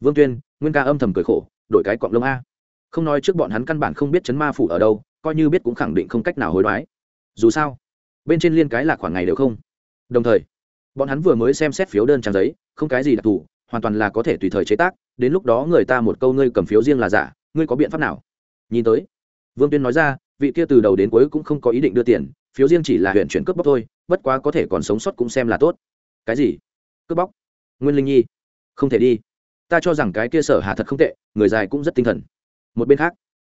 Vương tuyên, nguyên ca âm thầm cười khổ, đổi cái cọng lông a. Không nói trước bọn hắn căn bản không biết chấn ma phủ ở đâu, coi như biết cũng khẳng định không cách nào hối đoái. Dù sao, bên trên liên cái là khoảng ngày đều không. Đồng thời, bọn hắn vừa mới xem xét phiếu đơn trang giấy, không cái gì đặc thù hoàn toàn là có thể tùy thời chế tác, đến lúc đó người ta một câu ngươi cầm phiếu riêng là giả, ngươi có biện pháp nào? Nhìn tới, vương tuyên nói ra, vị kia từ đầu đến cuối cũng không có ý định đưa tiền, phiếu riêng chỉ là huyện chuyển cướp bóc thôi, bất quá có thể còn sống sót cũng xem là tốt. Cái gì? Cướp bóc? Nguyên linh nhi, không thể đi. Ta cho rằng cái kia sở hà thật không tệ, người dài cũng rất tinh thần. Một bên khác,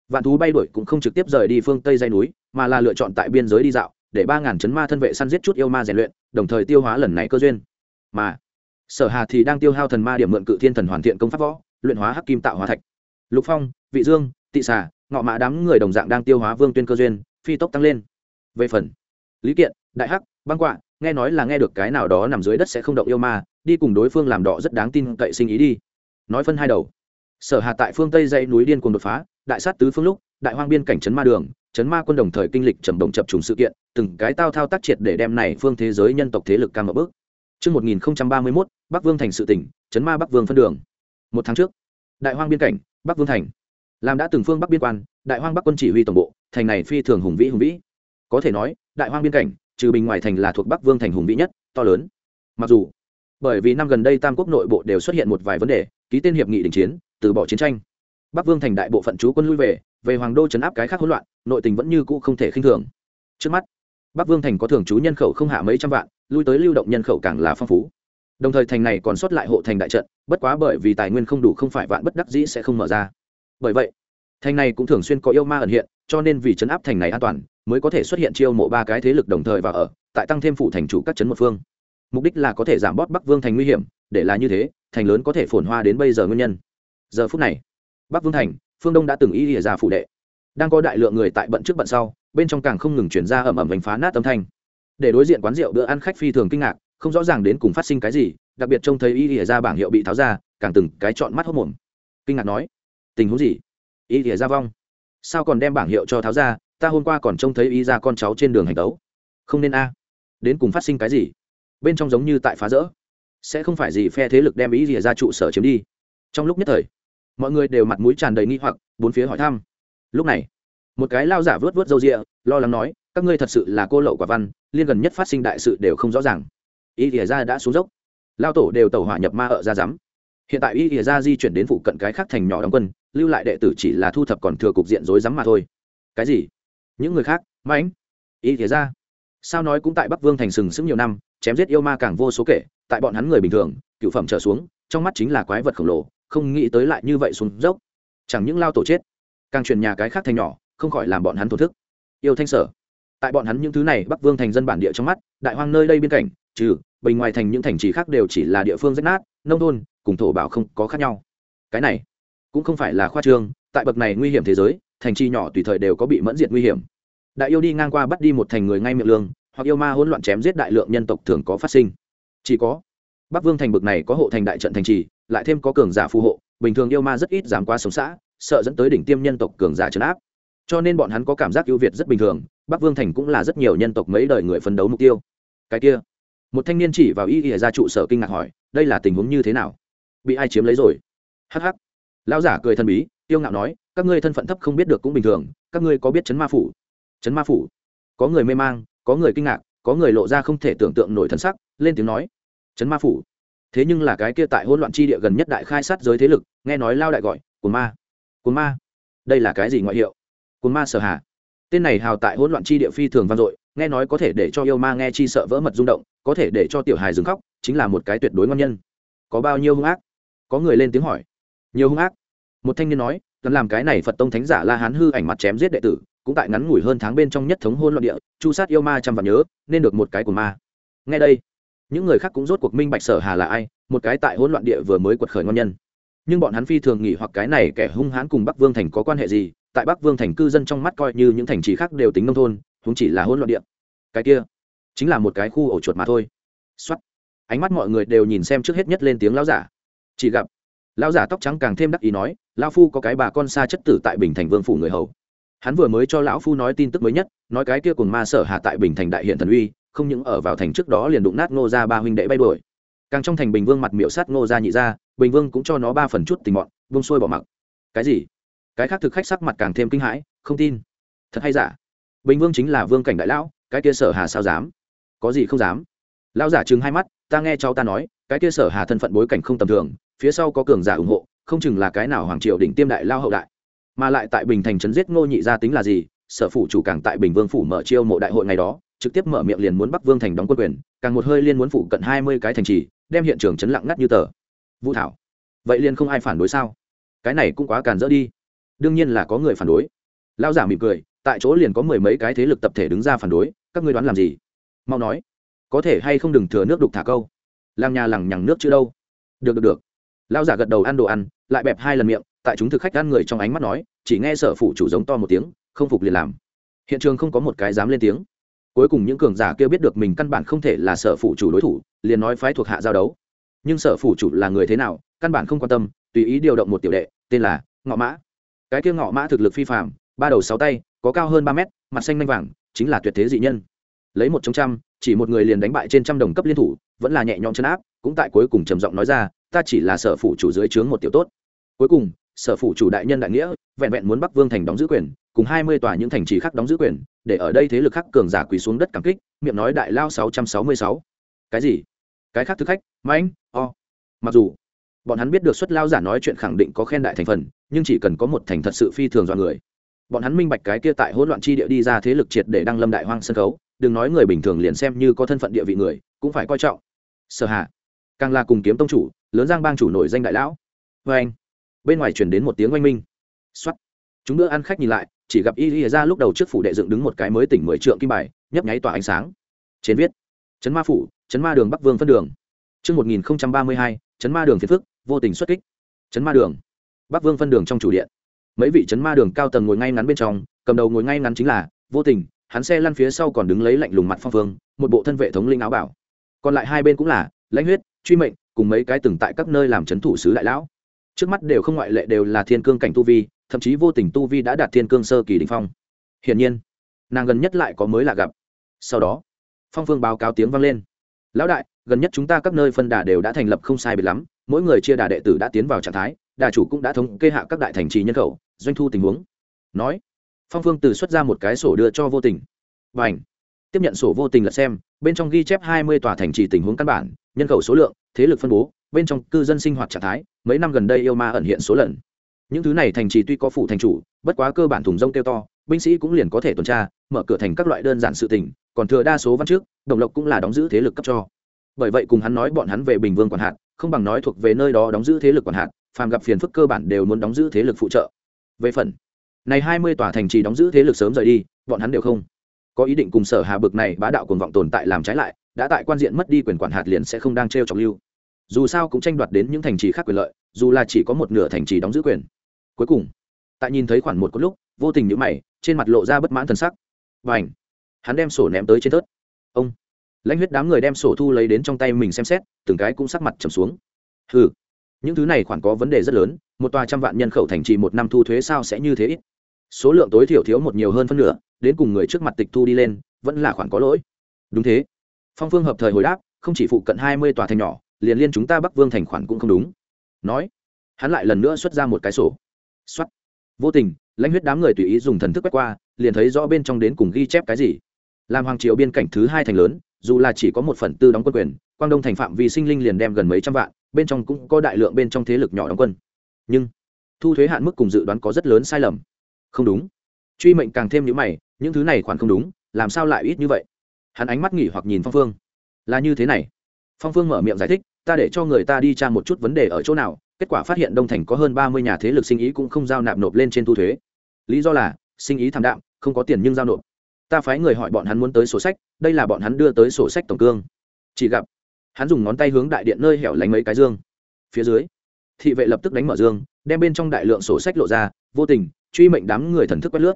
vạn thú bay đuổi cũng không trực tiếp rời đi phương tây dây núi, mà là lựa chọn tại biên giới đi dạo, để ba ngàn chấn ma thân vệ săn giết chút yêu ma rèn luyện, đồng thời tiêu hóa lần này cơ duyên. Mà sở hà thì đang tiêu hao thần ma điểm mượn cự thiên thần hoàn thiện công pháp võ luyện hóa hắc kim tạo hóa thạch. Lục phong vị dương tị xà ngọ mã đám người đồng dạng đang tiêu hóa vương tuyên cơ duyên phi tốc tăng lên. Về phần lý kiện đại hắc băng quạ nghe nói là nghe được cái nào đó nằm dưới đất sẽ không động yêu ma đi cùng đối phương làm đỏ rất đáng tin cậy sinh ý đi. Nói phân hai đầu. Sở hà tại phương tây dãy núi điên cuồng đột phá đại sát tứ phương lúc đại hoang biên cảnh trấn ma đường trấn ma quân đồng thời kinh lịch trầm đồng chập trùng sự kiện từng cái tao thao tác triệt để đem này phương thế giới nhân tộc thế lực càng ở bước. Trước 1031, Bắc Vương thành sự tỉnh, chấn ma Bắc Vương phân đường. Một tháng trước, đại hoang biên cảnh, Bắc Vương thành. Làm đã từng phương Bắc biên quan, đại hoang Bắc quân chỉ huy tổng bộ, thành này phi thường hùng vĩ hùng vĩ. Có thể nói, đại hoang biên cảnh, trừ bình ngoài thành là thuộc Bắc Vương thành hùng vĩ nhất, to lớn. Mặc dù, bởi vì năm gần đây Tam quốc nội bộ đều xuất hiện một vài vấn đề, ký tên hiệp nghị đình chiến, từ bỏ chiến tranh. Bắc Vương thành đại bộ phận chú quân lui về, về hoàng đô chấn áp cái khác hỗn loạn, nội tình vẫn như cũ không thể khinh thường. Trước mắt, Bắc Vương thành có thường trú nhân khẩu không hạ mấy trăm vạn, lui tới lưu động nhân khẩu càng là phong phú. Đồng thời thành này còn sót lại hộ thành đại trận, bất quá bởi vì tài nguyên không đủ không phải vạn bất đắc dĩ sẽ không mở ra. Bởi vậy, thành này cũng thường xuyên có yêu ma ẩn hiện, cho nên vì chấn áp thành này an toàn, mới có thể xuất hiện chiêu mộ ba cái thế lực đồng thời và ở, tại tăng thêm phụ thành chủ các chấn một phương. Mục đích là có thể giảm bớt Bắc Vương thành nguy hiểm, để là như thế, thành lớn có thể phồn hoa đến bây giờ nguyên nhân. Giờ phút này, Bắc Vương thành, phương Đông đã từng ý lìa ra phủ đệ. Đang có đại lượng người tại bận trước bận sau, bên trong càng không ngừng chuyển ra ẩm ẩm đánh phá nát âm thanh để đối diện quán rượu bữa ăn khách phi thường kinh ngạc không rõ ràng đến cùng phát sinh cái gì, đặc biệt trông thấy y ỉa ra bảng hiệu bị tháo ra, càng từng cái chọn mắt hốc mồm. Kinh ngạc nói, tình huống gì? Y ỉa ra vong. Sao còn đem bảng hiệu cho tháo ra, ta hôm qua còn trông thấy y ra con cháu trên đường hành tấu. Không nên a. À. Đến cùng phát sinh cái gì? Bên trong giống như tại phá rỡ. Sẽ không phải gì phe thế lực đem ý gì ra trụ sở chiếm đi. Trong lúc nhất thời, mọi người đều mặt mũi tràn đầy nghi hoặc, bốn phía hỏi thăm. Lúc này, một cái lao giả vớt vớt râu rịa, lo lắng nói, các ngươi thật sự là cô lậu quả văn, liên gần nhất phát sinh đại sự đều không rõ ràng y thìa ra đã xuống dốc. Lao tổ đều tàu hỏa nhập ma ở ra rắm hiện tại y thìa ra di chuyển đến phụ cận cái khác thành nhỏ đóng quân, lưu lại đệ tử chỉ là thu thập còn thừa cục diện rối rắm mà thôi. Cái gì? Những người khác? Mãnh. Y thìa ra sao nói cũng tại bắc vương thành sừng sững nhiều năm, chém giết yêu ma càng vô số kể, tại bọn hắn người bình thường, cựu phẩm trở xuống, trong mắt chính là quái vật khổng lồ, không nghĩ tới lại như vậy xuống dốc. Chẳng những lao tổ chết, càng chuyển nhà cái khác thành nhỏ, không khỏi làm bọn hắn thổ thức. Yêu thanh sở. Tại bọn hắn những thứ này, bắc vương thành dân bản địa trong mắt, đại hoang nơi đây biên cảnh trừ bình ngoài thành những thành trì khác đều chỉ là địa phương rách nát, nông thôn, cùng thổ bảo không có khác nhau. Cái này cũng không phải là khoa trương, tại bậc này nguy hiểm thế giới, thành trì nhỏ tùy thời đều có bị mẫn diệt nguy hiểm. Đại yêu đi ngang qua bắt đi một thành người ngay miệng lương, hoặc yêu ma hỗn loạn chém giết đại lượng nhân tộc thường có phát sinh. Chỉ có bắc vương thành bực này có hộ thành đại trận thành trì, lại thêm có cường giả phù hộ, bình thường yêu ma rất ít dám qua sống xã, sợ dẫn tới đỉnh tiêm nhân tộc cường giả trấn áp. Cho nên bọn hắn có cảm giác ưu việt rất bình thường, bắc vương thành cũng là rất nhiều nhân tộc mấy đời người phấn đấu mục tiêu. Cái kia một thanh niên chỉ vào y ỉa ra trụ sở kinh ngạc hỏi, đây là tình huống như thế nào? Bị ai chiếm lấy rồi? Hh lão giả cười thần bí, tiêu ngạo nói, các ngươi thân phận thấp không biết được cũng bình thường, các ngươi có biết chấn ma phủ? Chấn ma phủ? Có người mê mang, có người kinh ngạc, có người lộ ra không thể tưởng tượng nổi thân sắc, lên tiếng nói, chấn ma phủ? Thế nhưng là cái kia tại hỗn loạn chi địa gần nhất đại khai sát giới thế lực, nghe nói lao đại gọi, cồn ma. Cồn ma? Đây là cái gì ngoại hiệu? Cồn ma sở hà. Tên này hào tại hỗn loạn chi địa phi thường vang dội, nghe nói có thể để cho yêu ma nghe chi sợ vỡ mật rung động có thể để cho tiểu hài dừng khóc, chính là một cái tuyệt đối ngon nhân. Có bao nhiêu hung ác? Có người lên tiếng hỏi. Nhiều hung ác. Một thanh niên nói cần làm cái này phật tông thánh giả la hán hư ảnh mặt chém giết đệ tử, cũng tại ngắn ngủi hơn tháng bên trong nhất thống hôn loạn địa, chu sát yêu ma trăm vạn nhớ, nên được một cái của ma. Ngay đây, những người khác cũng rốt cuộc minh bạch sở hà là ai, một cái tại hỗn loạn địa vừa mới quật khởi ngon nhân. Nhưng bọn hắn phi thường nghĩ hoặc cái này kẻ hung hãn cùng bắc vương thành có quan hệ gì, tại bắc vương thành cư dân trong mắt coi như những thành trì khác đều tính nông thôn chúng chỉ là hỗn loạn địa. Cái kia chính là một cái khu ổ chuột mà thôi. Xuất ánh mắt mọi người đều nhìn xem trước hết nhất lên tiếng lão giả. Chỉ gặp, lão giả tóc trắng càng thêm đắc ý nói, lão phu có cái bà con xa chất tử tại bình thành vương phủ người hầu. Hắn vừa mới cho lão phu nói tin tức mới nhất, nói cái kia cùng ma sở hạ tại bình thành đại hiện thần uy, không những ở vào thành trước đó liền đụng nát ngô ra ba huynh đệ bay đuổi. Càng trong thành bình vương mặt miệu sát ngô ra nhị ra bình vương cũng cho nó ba phần chút tình mọn vương sôi bỏ mặc. Cái gì? Cái khác thực khách sắc mặt càng thêm kinh hãi, không tin. Thật hay giả? Bình vương chính là vương cảnh đại lão, cái kia sở hà sao dám? Có gì không dám. Lão giả chừng hai mắt, ta nghe cháu ta nói, cái kia sở hà thân phận bối cảnh không tầm thường, phía sau có cường giả ủng hộ, không chừng là cái nào hoàng triều đỉnh tiêm đại lao hậu đại. Mà lại tại bình thành trấn giết ngô nhị gia tính là gì, sở phủ chủ càng tại bình vương phủ mở chiêu mộ đại hội ngày đó, trực tiếp mở miệng liền muốn bắc vương thành đóng quân quyền, càng một hơi liên muốn phủ cận hai mươi cái thành trì, đem hiện trường chấn lặng ngắt như tờ. Vũ thảo, vậy liền không ai phản đối sao? Cái này cũng quá càn dỡ đi. Đương nhiên là có người phản đối. Lao giả mỉm cười, tại chỗ liền có mười mấy cái thế lực tập thể đứng ra phản đối, các ngươi đoán làm gì? Mau nói, có thể hay không đừng thừa nước đục thả câu. Làng nhà lằng nhằng nước chứ đâu? Được được được. Lao giả gật đầu ăn đồ ăn, lại bẹp hai lần miệng, tại chúng thực khách ăn người trong ánh mắt nói, chỉ nghe sở phủ chủ giống to một tiếng, không phục liền làm. Hiện trường không có một cái dám lên tiếng. Cuối cùng những cường giả kia biết được mình căn bản không thể là sở phủ chủ đối thủ, liền nói phái thuộc hạ giao đấu. Nhưng sở phủ chủ là người thế nào, căn bản không quan tâm, tùy ý điều động một tiểu đệ, tên là ngọ mã. Cái kia ngọ mã thực lực phi phạm ba đầu sáu tay, có cao hơn ba mét, mặt xanh nanh vàng, chính là tuyệt thế dị nhân lấy một trong trăm, chỉ một người liền đánh bại trên trăm đồng cấp liên thủ, vẫn là nhẹ nhõm chân áp, cũng tại cuối cùng trầm giọng nói ra, ta chỉ là sở phủ chủ dưới trướng một tiểu tốt. Cuối cùng, sở phủ chủ đại nhân đại nghĩa, vẹn vẹn muốn bắc vương thành đóng giữ quyền, cùng hai mươi tòa những thành trì khác đóng giữ quyền, để ở đây thế lực khác cường giả quỳ xuống đất cảm kích, miệng nói đại lao sáu trăm sáu mươi sáu. Cái gì? Cái khác thực khách? Mãnh, o. Mặc dù, bọn hắn biết được xuất lao giả nói chuyện khẳng định có khen đại thành phần, nhưng chỉ cần có một thành thật sự phi thường dọn người. Bọn hắn minh bạch cái kia tại hỗn loạn chi địa đi ra thế lực triệt để đăng lâm đại hoang sân khấu đừng nói người bình thường liền xem như có thân phận địa vị người cũng phải coi trọng sở hạ càng là cùng kiếm tông chủ lớn giang bang chủ nổi danh đại lão vê anh bên ngoài chuyển đến một tiếng oanh minh xuất chúng bữa ăn khách nhìn lại chỉ gặp y ra lúc đầu trước phủ đệ dựng đứng một cái mới tỉnh mười trượng kim bài nhấp nháy tỏa ánh sáng trên viết chấn ma phủ chấn ma đường bắc vương phân đường Trước 1032, chấn ma đường phiền phức, vô tình xuất kích. Chấn ma đường. Bắc Vương phân đường trong chủ điện. Mấy vị chấn ma đường cao tầng ngồi ngay ngắn bên trong, cầm đầu ngồi ngay ngắn chính là Vô Tình, hắn xe lăn phía sau còn đứng lấy lạnh lùng mặt phong phương, một bộ thân vệ thống linh áo bảo. Còn lại hai bên cũng là Lãnh Huyết, Truy Mệnh, cùng mấy cái từng tại các nơi làm chấn thủ sứ đại lão. Trước mắt đều không ngoại lệ đều là thiên cương cảnh tu vi thậm chí vô tình tu vi đã đạt thiên cương sơ kỳ đình phong. Hiển nhiên nàng gần nhất lại có mới lạ gặp. Sau đó phong phương báo cáo tiếng vang lên. Lão đại gần nhất chúng ta các nơi phân đà đều đã thành lập không sai biệt lắm mỗi người chia đà đệ tử đã tiến vào trạng thái đà chủ cũng đã thống kê hạ các đại thành trì nhân khẩu doanh thu tình huống. Nói phong phương từ xuất ra một cái sổ đưa cho vô tình. Và h tiếp nhận sổ vô tình lật xem, bên trong ghi chép hai mươi tòa thành trì tình huống căn bản, nhân khẩu số lượng, thế lực phân bố, bên trong cư dân sinh hoạt trạng thái, mấy năm gần đây yêu ma ẩn hiện số lần. Những thứ này thành trì tuy có phủ thành chủ, bất quá cơ bản thùng rông kêu to, binh sĩ cũng liền có thể tuần tra, mở cửa thành các loại đơn giản sự tình, còn thừa đa số văn trước đồng lộc cũng là đóng giữ thế lực cấp cho. Bởi vậy cùng hắn nói bọn hắn về bình vương quản hạt, không bằng nói thuộc về nơi đó đóng giữ thế lực quản hạt, phàm gặp phiền phức cơ bản đều muốn đóng giữ thế lực phụ trợ. Về phần này hai mươi tòa thành trì đóng giữ thế lực sớm rời đi, bọn hắn đều không có ý định cùng sở hà bực này bá đạo cuồng vọng tồn tại làm trái lại, đã tại quan diện mất đi quyền quản hạt liền sẽ không đang trêu chọc lưu. Dù sao cũng tranh đoạt đến những thành trì khác quyền lợi, dù là chỉ có một nửa thành trì đóng giữ quyền. Cuối cùng, tại nhìn thấy khoản một có lúc, vô tình nhíu mày, trên mặt lộ ra bất mãn thần sắc. Và ảnh hắn đem sổ ném tới trên tớt ông! Lãnh huyết đám người đem sổ thu lấy đến trong tay mình xem xét, từng cái cũng sắc mặt trầm xuống. Ừ những thứ này khoản có vấn đề rất lớn, một tòa trăm vạn nhân khẩu thành trì một năm thu thuế sao sẽ như thế ít? Số lượng tối thiểu thiếu một nhiều hơn phân nửa, đến cùng người trước mặt tịch thu đi lên, vẫn là khoản có lỗi. Đúng thế. Phong phương hợp thời hồi đáp, không chỉ phụ cận hai mươi tòa thành nhỏ, liền liên chúng ta bắc vương thành khoản cũng không đúng. Nói, hắn lại lần nữa xuất ra một cái sổ. Xuất vô tình, lãnh huyết đám người tùy ý dùng thần thức quét qua, liền thấy rõ bên trong đến cùng ghi chép cái gì. Làm hoàng triều biên cảnh thứ hai thành lớn, dù là chỉ có một phần tư đóng quân quyền, quang đông thành phạm vì sinh linh liền đem gần mấy trăm vạn, bên trong cũng có đại lượng bên trong thế lực nhỏ đóng quân. Nhưng, thu thuế hạn mức cùng dự đoán có rất lớn sai lầm không đúng. Truy mệnh càng thêm những mày, những thứ này khoản không đúng, làm sao lại ít như vậy? Hắn ánh mắt nghỉ hoặc nhìn phong phương. Là như thế này. Phong phương mở miệng giải thích, ta để cho người ta đi tra một chút vấn đề ở chỗ nào, kết quả phát hiện đông thành có hơn ba mươi nhà thế lực sinh ý cũng không giao nạp nộp lên trên thu thuế. Lý do là, sinh ý thảm đạm, không có tiền nhưng giao nộp. Ta phái người hỏi bọn hắn muốn tới sổ sách, đây là bọn hắn đưa tới sổ sách tổng cương. Chỉ gặp, hắn dùng ngón tay hướng đại điện nơi hẻo lánh mấy cái dương. Phía dưới, thị vệ lập tức đánh mở dương, đem bên trong đại lượng sổ sách lộ ra, vô tình truy mệnh đám người thần thức quét lướt.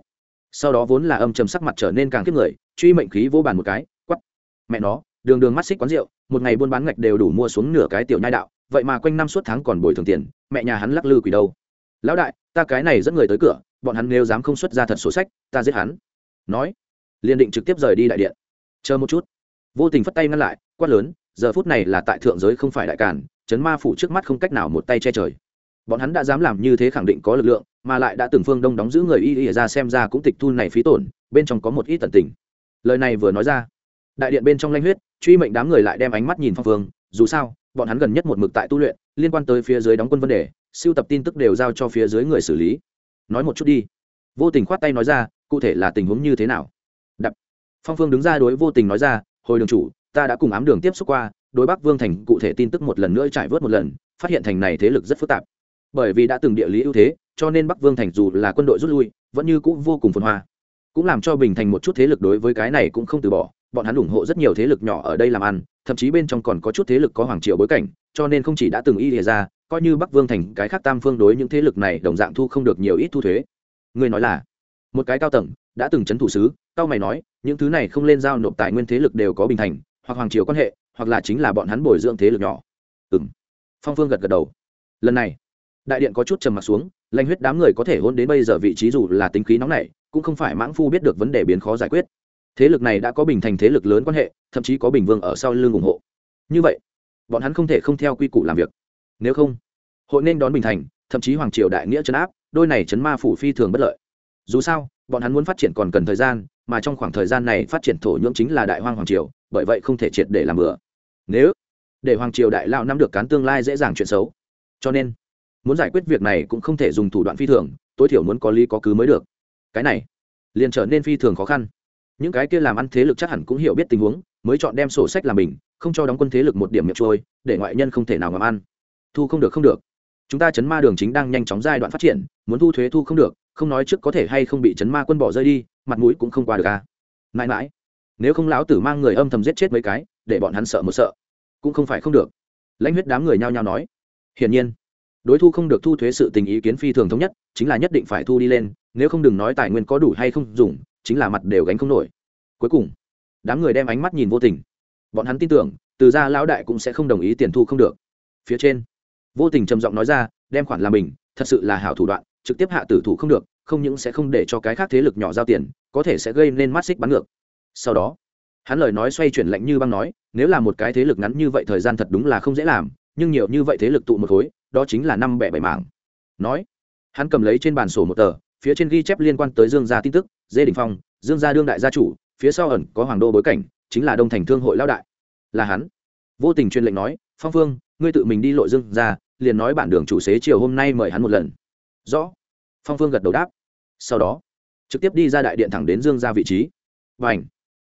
Sau đó vốn là âm trầm sắc mặt trở nên càng kiếp người, truy mệnh khí vô bàn một cái quắp mẹ nó, đường đường mắt xích quán rượu, một ngày buôn bán ngạch đều đủ mua xuống nửa cái tiểu nhai đạo, vậy mà quanh năm suốt tháng còn bồi thường tiền, mẹ nhà hắn lắc lư quỷ đâu. Lão đại, ta cái này dẫn người tới cửa, bọn hắn nếu dám không xuất ra thật sổ sách, ta giết hắn. Nói, liền định trực tiếp rời đi đại điện. Chờ một chút. Vô tình phất tay ngăn lại, quát lớn, giờ phút này là tại thượng giới không phải đại cản chấn ma phủ trước mắt không cách nào một tay che trời bọn hắn đã dám làm như thế khẳng định có lực lượng, mà lại đã từng phương đông đóng giữ người y y ra xem ra cũng tịch thu này phí tổn, bên trong có một ít tận tình. Lời này vừa nói ra, đại điện bên trong lanh huyết, truy mệnh đám người lại đem ánh mắt nhìn phong phương dù sao, bọn hắn gần nhất một mực tại tu luyện, liên quan tới phía dưới đóng quân vấn đề, siêu tập tin tức đều giao cho phía dưới người xử lý. Nói một chút đi. Vô tình khoát tay nói ra, cụ thể là tình huống như thế nào? Đập. Phong phương đứng ra đối vô tình nói ra, hồi đường chủ, ta đã cùng ám đường tiếp xúc qua, đối bắc vương thành cụ thể tin tức một lần nữa trải vớt một lần, phát hiện thành này thế lực rất phức tạp bởi vì đã từng địa lý ưu thế, cho nên bắc vương thành dù là quân đội rút lui, vẫn như cũng vô cùng phồn hoa. Cũng làm cho bình thành một chút thế lực đối với cái này cũng không từ bỏ, bọn hắn ủng hộ rất nhiều thế lực nhỏ ở đây làm ăn, thậm chí bên trong còn có chút thế lực có hoàng triều bối cảnh, cho nên không chỉ đã từng y lìa ra, coi như bắc vương thành cái khác tam phương đối những thế lực này đồng dạng thu không được nhiều ít thu thuế. Người nói là, một cái cao tầng, đã từng chấn thủ sứ cao mày nói, những thứ này không lên giao nộp tài nguyên thế lực đều có bình thành, hoặc hoàng triều quan hệ, hoặc là chính là bọn hắn bồi dưỡng thế lực nhỏ. Ừ m phong phương gật gật đầu. Lần này đại điện có chút trầm m ặ t xuống, lanh huyết đám người có thể hôn đến bây giờ vị trí dù là tính khí nóng này cũng không phải mãng phu biết được vấn đề biến khó giải quyết. Thế lực này đã có bình thành thế lực lớn quan hệ, thậm chí có bình vương ở sau lưng ủng hộ. Như vậy, bọn hắn không thể không theo quy củ làm việc. Nếu không, hội nên đón bình thành, thậm chí hoàng triều đại nghĩa chấn áp, đôi này chấn ma phủ phi thường bất lợi. Dù sao, bọn hắn muốn phát triển còn cần thời gian, mà trong khoảng thời gian này phát triển thổ nhưỡng chính là đại hoang hoàng triều, bởi vậy không thể triệt để làm bừa. Nếu để hoàng triều đại lao nắm được cán tương lai dễ dàng chuyện xấu, cho nên muốn giải quyết việc này cũng không thể dùng thủ đoạn phi thường, tối thiểu muốn có lý có cứ mới được. Cái này, liền trở nên phi thường khó khăn. Những cái kia làm ăn thế lực chắc hẳn cũng hiểu biết tình huống, mới chọn đem sổ sách làm mình không cho đóng quân thế lực một điểm miệng trôi, để ngoại nhân không thể nào ngầm ăn. Thu không được không được. Chúng ta chấn ma đường chính đang nhanh chóng giai đoạn phát triển, muốn thu thuế thu không được, không nói trước có thể hay không bị chấn ma quân bỏ rơi đi, mặt mũi cũng không qua được à. Mãi mãi, nếu không lão tử mang người âm thầm giết chết mấy cái, để bọn hắn sợ một sợ, cũng không phải không được. Lãnh huyết đám người nhao nhao nói. Hiển nhiên đối thu không được thu thuế sự tình ý kiến phi thường thống nhất, chính là nhất định phải thu đi lên, nếu không đừng nói tài nguyên có đủ hay không dùng, chính là mặt đều gánh không nổi. Cuối cùng, đám người đem ánh mắt nhìn vô tình. Bọn hắn tin tưởng, từ ra lão đại cũng sẽ không đồng ý tiền thu không được. Phía trên, vô tình trầm giọng nói ra, đem khoản làm mình, thật sự là hảo thủ đoạn, trực tiếp hạ tử thủ không được, không những sẽ không để cho cái khác thế lực nhỏ giao tiền, có thể sẽ gây nên mắt xích bắn ngược. Sau đó, hắn lời nói xoay chuyển lạnh như băng nói, nếu là một cái thế lực ngắn như vậy thời gian thật đúng là không dễ làm, nhưng nhiều như vậy thế lực tụ một khối đó chính là năm bẻ bảy mảng. Nói, hắn cầm lấy trên bàn sổ một tờ, phía trên ghi chép liên quan tới dương gia tin tức, dê đình phong, dương gia đương đại gia chủ, phía sau ẩn có hoàng đô bối cảnh, chính là đông thành thương hội lao đại. Là hắn. Vô tình truyền lệnh nói, phong phương ngươi tự mình đi lội dương ra liền nói bản đường chủ xế chiều hôm nay mời hắn một lần. Rõ. Phong phương gật đầu đáp. Sau đó, trực tiếp đi ra đại điện thẳng đến dương ra vị trí. Và ảnh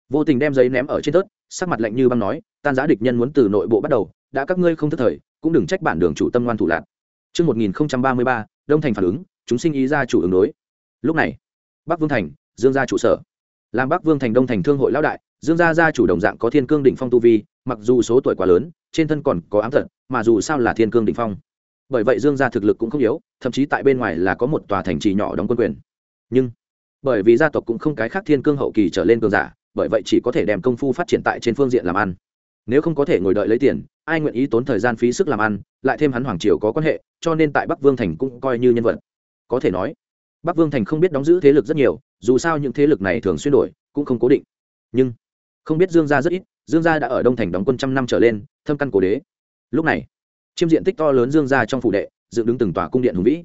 vô tình đem giấy ném ở trên tớt sắc mặt lạnh như băng nói, tan giá địch nhân muốn từ nội bộ bắt đầu, đã các ngươi không thức thời cũng đừng trách bản đường chủ tâm ngoan thủ lạc Trước 1033, Đông Thành phản ứng, chúng sinh ý ra chủ ứng đối. Lúc này, Bắc Vương Thành, Dương gia trụ sở. Làm Bắc Vương Thành Đông Thành thương hội lão đại, Dương gia gia chủ đồng dạng có thiên cương đỉnh phong tu vi, mặc dù số tuổi quá lớn, trên thân còn có ám thật, mà dù sao là thiên cương Đỉnh phong bởi vậy dương gia thực lực cũng không yếu thậm chí tại bên ngoài là có một tòa thành trì nhỏ đóng quân quyền nhưng bởi vì gia tộc cũng không cái khác thiên cương hậu kỳ trở lên cường giả bởi vậy chỉ có thể đem công phu phát triển tại trên phương diện làm ăn nếu không có thể ngồi đợi lấy tiền ai nguyện ý tốn thời gian phí sức làm ăn, lại thêm hắn hoàng triều có quan hệ, cho nên tại bắc vương thành cũng coi như nhân vật. Có thể nói, bắc vương thành không biết đóng giữ thế lực rất nhiều, dù sao những thế lực này thường xuyên đổi, cũng không cố định. Nhưng, không biết dương gia rất ít, dương gia đã ở đông thành đóng quân trăm năm trở lên, thâm căn cổ đế. Lúc này, chiêm diện tích to lớn dương gia trong phủ đệ, dựng đứng từng tòa cung điện hùng vĩ.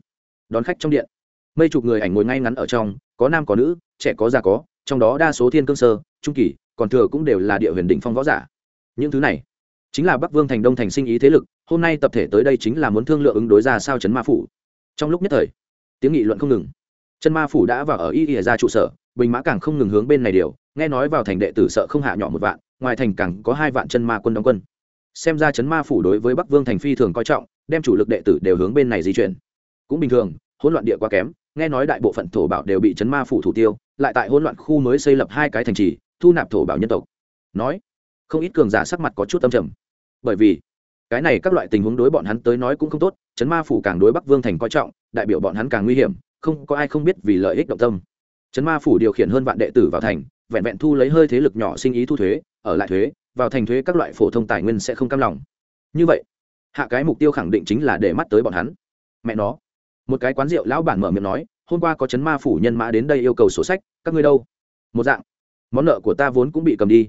Đón khách trong điện, mây chục người ảnh ngồi ngay ngắn ở trong, có nam có nữ, trẻ có già có, trong đó đa số thiên cương sơ, trung kỳ, còn thừa cũng đều là địa huyền đỉnh phong võ giả. Những thứ này chính là bắc vương thành đông thành sinh ý thế lực, hôm nay tập thể tới đây chính là muốn thương lượng ứng đối ra sao trấn ma phủ. Trong lúc nhất thời, tiếng nghị luận không ngừng. Chân ma phủ đã vào ở y ỉa ra trụ sở, bình mã càng không ngừng hướng bên này điều, nghe nói vào thành đệ tử sợ không hạ nhỏ một vạn, ngoài thành càng có hai vạn chân ma quân đóng quân. Xem ra chấn ma phủ đối với bắc vương thành phi thường coi trọng, đem chủ lực đệ tử đều hướng bên này di chuyển. Cũng bình thường, hỗn loạn địa quá kém, nghe nói đại bộ phận thổ bảo đều bị chấn ma phủ thủ tiêu, lại tại hỗn loạn khu mới xây lập hai cái thành trì, thu nạp thổ bảo nhân tộc. Nói, không ít cường giả sắc mặt có chút âm trầm bởi vì cái này các loại tình huống đối bọn hắn tới nói cũng không tốt, chấn ma phủ càng đối bắc vương thành coi trọng, đại biểu bọn hắn càng nguy hiểm, không có ai không biết vì lợi ích động tâm. Chấn ma phủ điều khiển hơn vạn đệ tử vào thành, vẹn vẹn thu lấy hơi thế lực nhỏ sinh ý thu thuế, ở lại thuế, vào thành thuế các loại phổ thông tài nguyên sẽ không cam lòng. Như vậy, hạ cái mục tiêu khẳng định chính là để mắt tới bọn hắn. Mẹ nó. Một cái quán rượu lão bản mở miệng nói, hôm qua có chấn ma phủ nhân mã đến đây yêu cầu sổ sách, các ngươi đâu? Một dạng. Món nợ của ta vốn cũng bị cầm đi.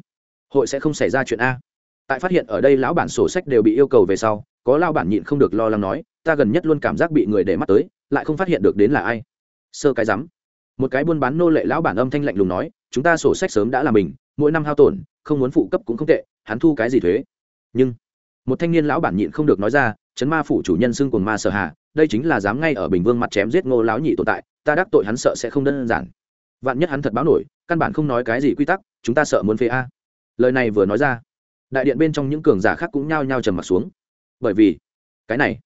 Hội sẽ không xảy ra chuyện a tại phát hiện ở đây lão bản sổ sách đều bị yêu cầu về sau, có lao bản nhịn không được lo lắng nói, ta gần nhất luôn cảm giác bị người để mắt tới, lại không phát hiện được đến là ai. Sơ cái rắm. Một cái buôn bán nô lệ lão bản âm thanh lạnh lùng nói, chúng ta sổ sách sớm đã là mình, mỗi năm hao tổn, không muốn phụ cấp cũng không tệ, hắn thu cái gì thuế? Nhưng, một thanh niên lão bản nhịn không được nói ra, chấn ma phủ chủ nhân xưng cùng ma sở hà, đây chính là dám ngay ở bình vương mặt chém giết ngô lão nhị tồn tại, ta đắc tội hắn sợ sẽ không đơn giản. Vạn nhất hắn thật báo nổi, căn bản không nói cái gì quy tắc, chúng ta sợ muốn phê a. Lời này vừa nói ra đại điện bên trong những cường giả khác cũng nhao nhao trầm mặt xuống. Bởi vì, cái này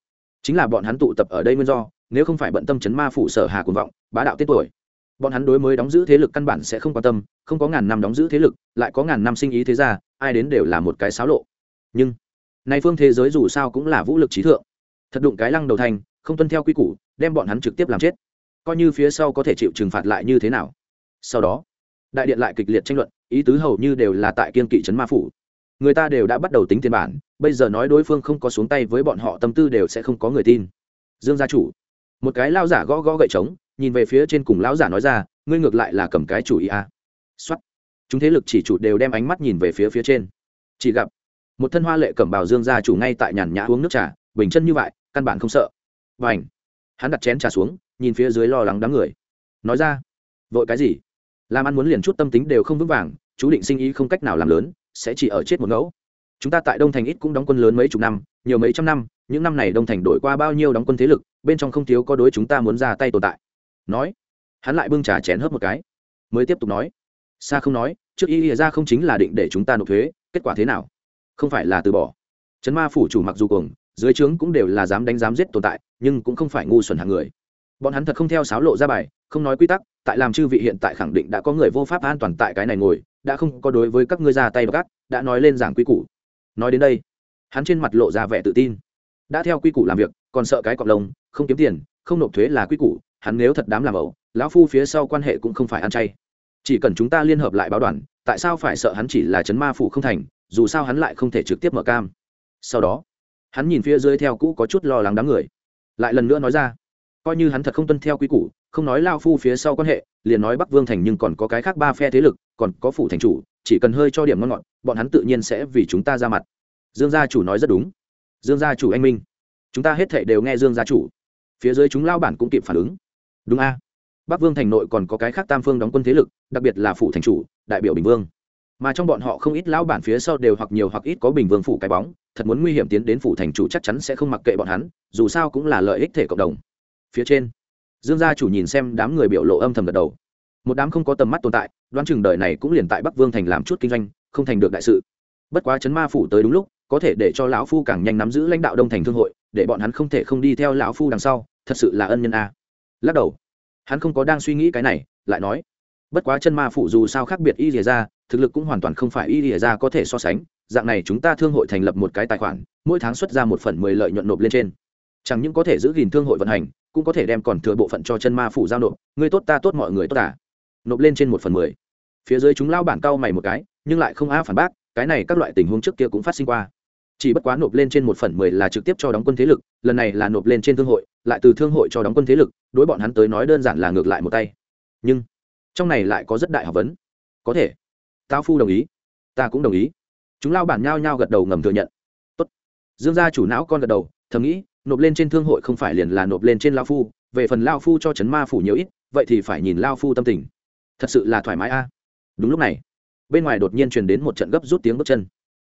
chính là bọn hắn tụ tập ở đây nguyên do, nếu không phải bận tâm chấn ma phủ sở hà cuồng vọng, bá đạo tiết tuổi, bọn hắn đối mới đóng giữ thế lực căn bản sẽ không quan tâm, không có ngàn năm đóng giữ thế lực, lại có ngàn năm sinh ý thế ra ai đến đều là một cái xáo lộ. Nhưng, nay phương thế giới dù sao cũng là vũ lực trí thượng. Thật đụng cái lăng đầu thành, không tuân theo quy củ, đem bọn hắn trực tiếp làm chết. Coi như phía sau có thể chịu trừng phạt lại như thế nào? Sau đó, đại điện lại kịch liệt tranh luận, ý tứ hầu như đều là tại kiên kỵ trấn ma phủ người ta đều đã bắt đầu tính tiền bản, bây giờ nói đối phương không có xuống tay với bọn họ tâm tư đều sẽ không có người tin. Dương gia chủ, một cái lao giả gõ gõ gậy trống, nhìn về phía trên cùng lão giả nói ra, ngươi ngược lại là cầm cái chủ ý a. À. xuất chúng thế lực chỉ chủ đều đem ánh mắt nhìn về phía phía trên. Chỉ gặp, một thân hoa lệ cầm bào dương gia chủ ngay tại nhàn nhã uống nước trà, bình chân như vậy, căn bản không sợ. Và ảnh hắn đặt chén trà xuống, nhìn phía dưới lo lắng đám người. Nói ra, vội cái gì? Làm ăn muốn liền chút tâm tính đều không vững vàng, chú định sinh ý không cách nào làm lớn sẽ chỉ ở chết một ngẫu. Chúng ta tại đông thành ít cũng đóng quân lớn mấy chục năm, nhiều mấy trăm năm, những năm này đông thành đổi qua bao nhiêu đóng quân thế lực, bên trong không thiếu có đối chúng ta muốn ra tay tồn tại. Nói, hắn lại bưng trà chén hớp một cái, mới tiếp tục nói xa không nói, trước y ra không chính là định để chúng ta nộp thuế, kết quả thế nào? Không phải là từ bỏ. Trấn ma phủ chủ mặc dù cuồng, dưới trướng cũng đều là dám đánh dám giết tồn tại, nhưng cũng không phải ngu xuẩn hạng người. Bọn hắn thật không theo sáo lộ ra bài, không nói quy tắc, tại làm chư vị hiện tại khẳng định đã có người vô pháp an toàn tại cái này ngồi đã không có đối với các ngươi ra tay gác đã nói lên giảng quy củ. Nói đến đây, hắn trên mặt lộ ra vẻ tự tin. Đã theo quy củ làm việc, còn sợ cái cọp lông, không kiếm tiền, không nộp thuế là quy củ, hắn nếu thật đám làm ẩu, lão phu phía sau quan hệ cũng không phải ăn chay. Chỉ cần chúng ta liên hợp lại báo đoàn, tại sao phải sợ hắn chỉ là chấn ma phủ không thành, dù sao hắn lại không thể trực tiếp mở cam. Sau đó, hắn nhìn phía dưới theo cũ có chút lo lắng đám người. Lại lần nữa nói ra coi như hắn thật không tuân theo quy củ, không nói lao phu phía sau quan hệ, liền nói bắc vương thành nhưng còn có cái khác ba phe thế lực, còn có phủ thành chủ, chỉ cần hơi cho điểm ngon ngọt, bọn hắn tự nhiên sẽ vì chúng ta ra mặt. Dương gia chủ nói rất đúng. Dương gia chủ anh minh. Chúng ta hết thệ đều nghe dương gia chủ. Phía dưới chúng lao bản cũng kịp phản ứng. Đúng a. Bắc vương thành nội còn có cái khác tam phương đóng quân thế lực, đặc biệt là phủ thành chủ, đại biểu bình vương. Mà trong bọn họ không ít lão bản phía sau đều hoặc nhiều hoặc ít có bình vương phủ cái bóng, thật muốn nguy hiểm tiến đến phủ thành chủ chắc chắn sẽ không mặc kệ bọn hắn, dù sao cũng là lợi ích thể cộng đồng phía trên. Dương gia chủ nhìn xem đám người biểu lộ âm thầm gật đầu. Một đám không có tầm mắt tồn tại, đoán chừng đời này cũng liền tại bắc vương thành làm chút kinh doanh, không thành được đại sự. Bất quá chấn ma phủ tới đúng lúc, có thể để cho lão phu càng nhanh nắm giữ lãnh đạo đông thành thương hội, để bọn hắn không thể không đi theo lão phu đằng sau, thật sự là ân nhân a. Lắc đầu. Hắn không có đang suy nghĩ cái này, lại nói. Bất quá chân ma phủ dù sao khác biệt y rìa ra, thực lực cũng hoàn toàn không phải y rìa ra có thể so sánh, dạng này chúng ta thương hội thành lập một cái tài khoản, mỗi tháng xuất ra một phần mười lợi nhuận nộp lên trên. Chẳng những có thể giữ gìn thương hội vận hành cũng có thể đem còn thừa bộ phận cho chân ma phủ giao nộp, người tốt ta tốt mọi người tốt à. Nộp lên trên một phần mười. Phía dưới chúng lao bản cau mày một cái, nhưng lại không á phản bác, cái này các loại tình huống trước kia cũng phát sinh qua. Chỉ bất quá nộp lên trên một phần mười là trực tiếp cho đóng quân thế lực, lần này là nộp lên trên thương hội, lại từ thương hội cho đóng quân thế lực, đối bọn hắn tới nói đơn giản là ngược lại một tay. Nhưng, trong này lại có rất đại học vấn. Có thể. Tao phu đồng ý. Ta cũng đồng ý. Chúng lao bản nhao nhao gật đầu ngầm thừa nhận. Tốt. dương gia chủ não con gật đầu, thầm nghĩ nộp lên trên thương hội không phải liền là nộp lên trên lao phu về phần lao phu cho chấn ma phủ nhiều ít vậy thì phải nhìn lao phu tâm tình thật sự là thoải mái a đúng lúc này bên ngoài đột nhiên truyền đến một trận gấp rút tiếng bước chân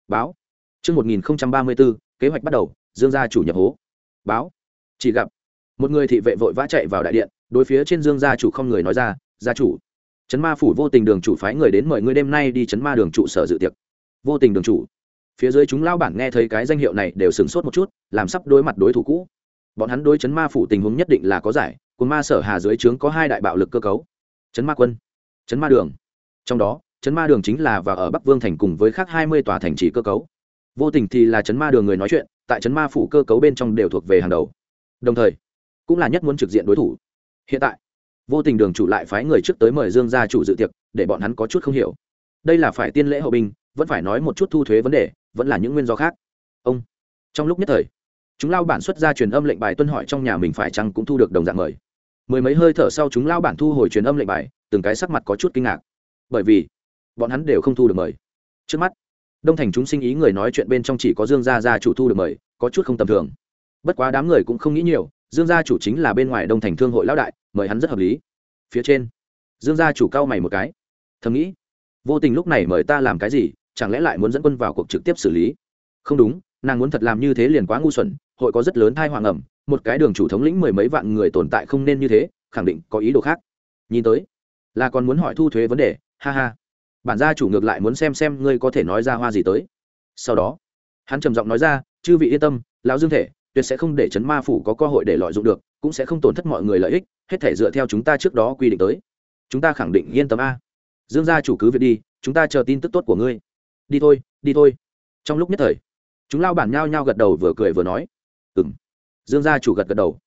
báo Trước 1034, kế hoạch bắt đầu, Dương gia chủ nhập hố. Báo. Chỉ gặp một người thị vệ vội vã chạy vào đại điện, đối phía trên Dương gia chủ không người nói ra, "Gia chủ, Trấn Ma phủ vô tình đường chủ phái người đến mời ngươi đêm nay đi Trấn Ma đường trụ sở dự tiệc." Vô tình đường chủ. Phía dưới chúng lao bản nghe thấy cái danh hiệu này đều sửng sốt một chút, làm sắp đối mặt đối thủ cũ. Bọn hắn đối chấn Ma phủ tình huống nhất định là có giải, cùng ma sở hà dưới trướng có hai đại bạo lực cơ cấu. chấn Ma quân, chấn Ma đường. Trong đó, chấn Ma đường chính là và ở Bắc Vương thành cùng với khác hai mươi tòa thành trì cơ cấu vô tình thì là chấn ma đường người nói chuyện tại chấn ma phủ cơ cấu bên trong đều thuộc về hàng đầu đồng thời cũng là nhất muốn trực diện đối thủ hiện tại vô tình đường chủ lại phái người trước tới mời dương gia chủ dự tiệc để bọn hắn có chút không hiểu đây là phải tiên lễ hậu binh vẫn phải nói một chút thu thuế vấn đề vẫn là những nguyên do khác. Ông, trong lúc nhất thời, chúng lao bản xuất ra truyền âm lệnh bài tuân hỏi trong nhà mình phải chăng cũng thu được đồng dạng mời. Mười mấy hơi thở sau chúng lao bản thu hồi truyền âm lệnh bài, từng cái sắc mặt có chút kinh ngạc. Bởi vì, bọn hắn đều không thu được mời. Trước mắt, đông thành chúng sinh ý người nói chuyện bên trong chỉ có dương gia gia chủ thu được mời, có chút không tầm thường. Bất quá đám người cũng không nghĩ nhiều, dương gia chủ chính là bên ngoài đông thành thương hội lão đại, mời hắn rất hợp lý. Phía trên, dương gia chủ cao mày một cái. Thầm nghĩ, vô tình lúc này mời ta làm cái gì chẳng lẽ lại muốn dẫn quân vào cuộc trực tiếp xử lý? Không đúng, nàng muốn thật làm như thế liền quá ngu xuẩn, hội có rất lớn thai hoàng ẩm một cái đường chủ thống lĩnh mười mấy vạn người tồn tại không nên như thế, khẳng định có ý đồ khác. Nhìn tới, là còn muốn hỏi thu thuế vấn đề, ha ha. Bản gia chủ ngược lại muốn xem xem ngươi có thể nói ra hoa gì tới. Sau đó, hắn trầm giọng nói ra, chư vị yên tâm, lão dương thể, tuyệt sẽ không để chấn ma phủ có cơ hội để lợi dụng được, cũng sẽ không tổn thất mọi người lợi ích, hết thể dựa theo chúng ta trước đó quy định tới. Chúng ta khẳng định yên tâm a. Dương gia chủ cứ việc đi, chúng ta chờ tin tức tốt của ngươi đi thôi đi thôi. Trong lúc nhất thời, chúng lao bản nhao nhao gật đầu vừa cười vừa nói. Ừ m dương gia chủ gật gật đầu.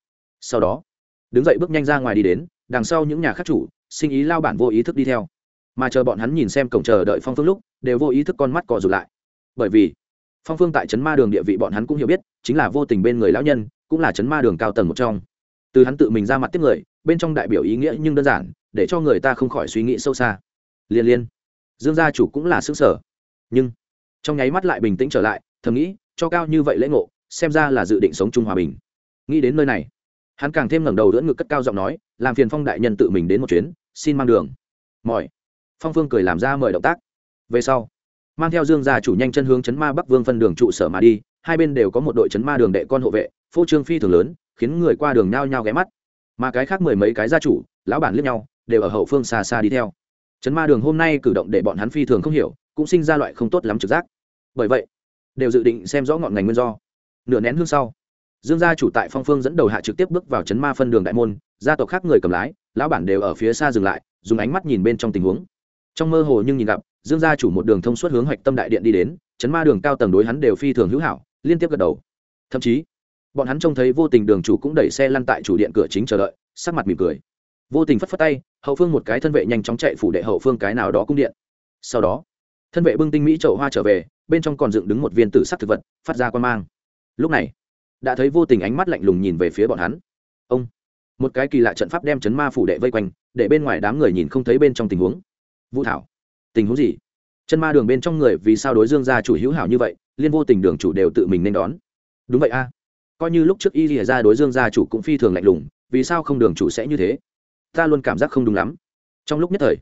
Sau đó, đứng dậy bước nhanh ra ngoài đi đến, đằng sau những nhà khác chủ, sinh ý lao bản vô ý thức đi theo. Mà chờ bọn hắn nhìn xem cổng chờ đợi phong phương lúc, đều vô ý thức con mắt cò rụt lại. Bởi vì, phong phương tại trấn ma đường địa vị bọn hắn cũng hiểu biết, chính là vô tình bên người lão nhân, cũng là trấn ma đường cao tầng một trong. Từ hắn tự mình ra mặt tiếp người, bên trong đại biểu ý nghĩa nhưng đơn giản, để cho người ta không khỏi suy nghĩ sâu xa. Liên liên, dương gia chủ cũng là xứ sở nhưng trong nháy mắt lại bình tĩnh trở lại, thầm nghĩ, cho cao như vậy lễ ngộ, xem ra là dự định sống chung hòa bình. Nghĩ đến nơi này, hắn càng thêm ngẩng đầu đỡ ngực cất cao giọng nói, làm phiền phong đại nhân tự mình đến một chuyến, xin mang đường. Mỏi phong phương cười làm ra mời động tác. Về sau, mang theo dương gia chủ nhanh chân hướng chấn ma bắc vương phân đường trụ sở mà đi, hai bên đều có một đội chấn ma đường đệ con hộ vệ, phô trương phi thường lớn, khiến người qua đường nhao nhao ghé mắt. Mà cái khác mười mấy cái gia chủ, lão bản liếc nhau, đều ở hậu phương xa xa đi theo chấn ma đường hôm nay cử động để bọn hắn phi thường không hiểu, cũng sinh ra loại không tốt lắm trực giác. Bởi vậy, đều dự định xem rõ ngọn ngành nguyên do. Nửa nén hương sau, dương gia chủ tại phong phương dẫn đầu hạ trực tiếp bước vào chấn ma phân đường đại môn, gia tộc khác người cầm lái, lão bản đều ở phía xa dừng lại, dùng ánh mắt nhìn bên trong tình huống. Trong mơ hồ nhưng nhìn gặp, dương gia chủ một đường thông suốt hướng hoạch tâm đại điện đi đến, chấn ma đường cao tầng đối hắn đều phi thường hữu hảo, liên tiếp gật đầu. Thậm chí, bọn hắn trông thấy vô tình đường chủ cũng đẩy xe lăn tại chủ điện cửa chính chờ đợi, sắc mặt mỉm cười vô tình phất phất tay, hậu phương một cái thân vệ nhanh chóng chạy phủ đệ hậu phương cái nào đó cung điện. Sau đó, thân vệ bưng tinh mỹ chậu hoa trở về, bên trong còn dựng đứng một viên tử sắc thực vật, phát ra quan mang. Lúc này, đã thấy vô tình ánh mắt lạnh lùng nhìn về phía bọn hắn. Ông, một cái kỳ lạ trận pháp đem chấn ma phủ đệ vây quanh, để bên ngoài đám người nhìn không thấy bên trong tình huống. Vũ thảo, tình huống gì? Chân ma đường bên trong người vì sao đối dương gia chủ hữu hảo như vậy, liên vô tình đường chủ đều tự mình nên đón. Đúng vậy a. Coi như lúc trước y lìa ra đối dương gia chủ cũng phi thường lạnh lùng, vì sao không đường chủ sẽ như thế? Ta luôn cảm giác không đúng lắm. Trong lúc nhất thời,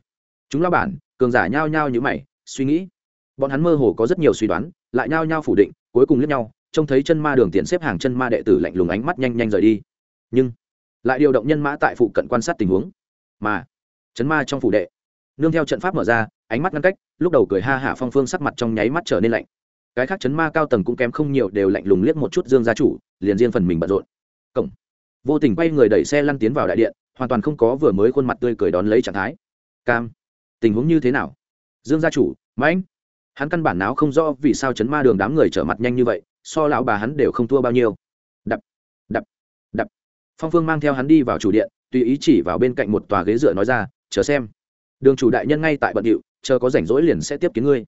chúng lao bản, cường giả nhao nhao như mày, suy nghĩ. Bọn hắn mơ hồ có rất nhiều suy đoán, lại nhao nhao phủ định, cuối cùng lướt nhau, trông thấy chân ma đường tiền xếp hàng chân ma đệ tử lạnh lùng ánh mắt nhanh nhanh rời đi. Nhưng, lại điều động nhân mã tại phụ cận quan sát tình huống. Mà chấn ma trong phủ đệ, nương theo trận pháp mở ra, ánh mắt ngăn cách, lúc đầu cười ha hả phong phương sắc mặt trong nháy mắt trở nên lạnh. Cái khác chấn ma cao tầng cũng kém không nhiều đều lạnh lùng liếc một chút dương gia chủ, liền riêng phần mình bận rộn. Cổng vô tình quay người đẩy xe lăn tiến vào đại điện hoàn toàn không có vừa mới khuôn mặt tươi cười đón lấy trạng thái. Cam, tình huống như thế nào? Dương gia chủ, mãnh. Hắn căn bản nào không rõ vì sao chấn ma đường đám người trở mặt nhanh như vậy, so lão bà hắn đều không thua bao nhiêu. Đập đập đập. Phong phương mang theo hắn đi vào chủ điện, tùy ý chỉ vào bên cạnh một tòa ghế dựa nói ra, chờ xem. Đường chủ đại nhân ngay tại bận điệu, chờ có rảnh rỗi liền sẽ tiếp kiến ngươi.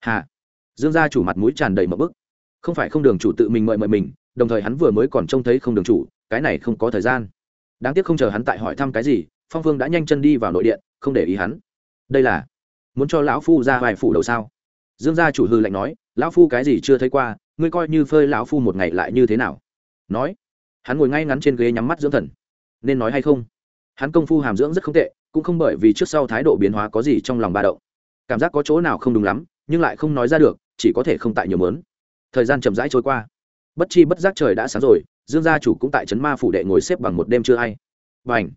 Hà. Dương gia chủ mặt mũi tràn đầy mập bức. Không phải không, đường chủ tự mình mời mời mình, đồng thời hắn vừa mới còn trông thấy không đường chủ, cái này không có thời gian đáng tiếc không chờ hắn tại hỏi thăm cái gì, phong phương đã nhanh chân đi vào nội điện, không để ý hắn. Đây là, muốn cho lão phu ra vài phủ đầu sao? Dương gia chủ hư lạnh nói, lão phu cái gì chưa thấy qua, ngươi coi như phơi lão phu một ngày lại như thế nào? Nói, hắn ngồi ngay ngắn trên ghế nhắm mắt dưỡng thần. Nên nói hay không? Hắn công phu hàm dưỡng rất không tệ, cũng không bởi vì trước sau thái độ biến hóa có gì trong lòng ba đậu cảm giác có chỗ nào không đúng lắm, nhưng lại không nói ra được, chỉ có thể không tại nhiều mớn. Thời gian chậm rãi trôi qua. Bất chi bất giác trời đã sáng rồi dương gia chủ cũng tại trấn ma phủ đệ ngồi xếp bằng một đêm chưa hay và ảnh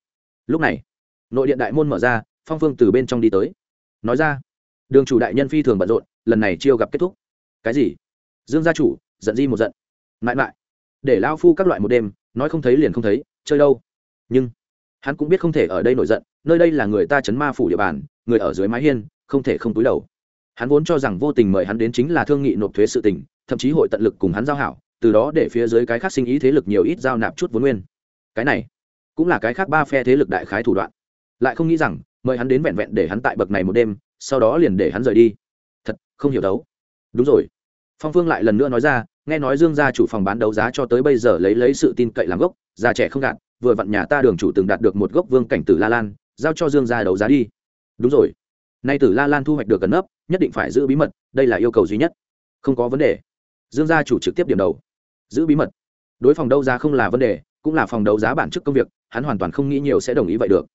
lúc này, nội điện đại môn mở ra, phong phương từ bên trong đi tới. Nói ra, đường chủ đại nhân phi thường bận rộn, lần này chiêu gặp kết thúc. Cái gì? Dương gia chủ, giận di một giận. Mãi mãi, để lao phu các loại một đêm, nói không thấy liền không thấy, chơi đâu. Nhưng, hắn cũng biết không thể ở đây nổi giận, nơi đây là người ta chấn ma phủ địa bàn, người ở dưới mái hiên, không thể không túi đầu. Hắn vốn cho rằng vô tình mời hắn đến chính là thương nghị nộp thuế sự tình, thậm chí hội tận lực cùng hắn giao hảo từ đó để phía dưới cái khác sinh ý thế lực nhiều ít giao nạp chút vốn nguyên. Cái này cũng là cái khác ba phe thế lực đại khái thủ đoạn. Lại không nghĩ rằng, mời hắn đến vẹn vẹn để hắn tại bậc này một đêm, sau đó liền để hắn rời đi. Thật, không hiểu đấu. Đúng rồi. Phong phương lại lần nữa nói ra, nghe nói dương gia chủ phòng bán đấu giá cho tới bây giờ lấy lấy sự tin cậy làm gốc, già trẻ không gạt, vừa vặn nhà ta đường chủ từng đạt được một gốc vương cảnh tử la lan, giao cho dương gia đấu giá đi. Đúng rồi. Nay tử la lan thu hoạch được gần nấp, nhất định phải giữ bí mật, đây là yêu cầu duy nhất. Không có vấn đề. Dương gia chủ trực tiếp điểm đầu giữ bí mật. Đối phòng đấu giá không là vấn đề, cũng là phòng đấu giá bản chức công việc, hắn hoàn toàn không nghĩ nhiều sẽ đồng ý vậy được.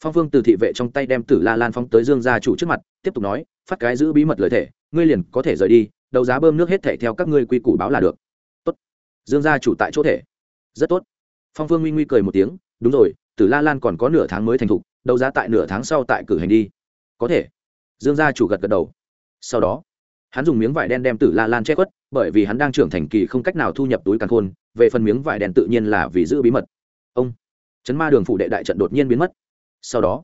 Phong phương từ thị vệ trong tay đem tử la lan phóng tới dương gia chủ trước mặt, tiếp tục nói, phát cái giữ bí mật lời thể ngươi liền có thể rời đi, đấu giá bơm nước hết thể theo các ngươi quy củ báo là được. Tốt. Dương gia chủ tại chỗ thể. Rất tốt. Phong phương nguy nguy cười một tiếng, đúng rồi, tử la lan còn có nửa tháng mới thành thục, đấu giá tại nửa tháng sau tại cử hành đi. Có thể. Dương gia chủ gật gật đầu. Sau đó hắn dùng miếng vải đen đem tử la lan che khuất bởi vì hắn đang trưởng thành kỳ không cách nào thu nhập túi càn khôn về phần miếng vải đen tự nhiên là vì giữ bí mật ông chấn ma đường phụ đệ đại trận đột nhiên biến mất sau đó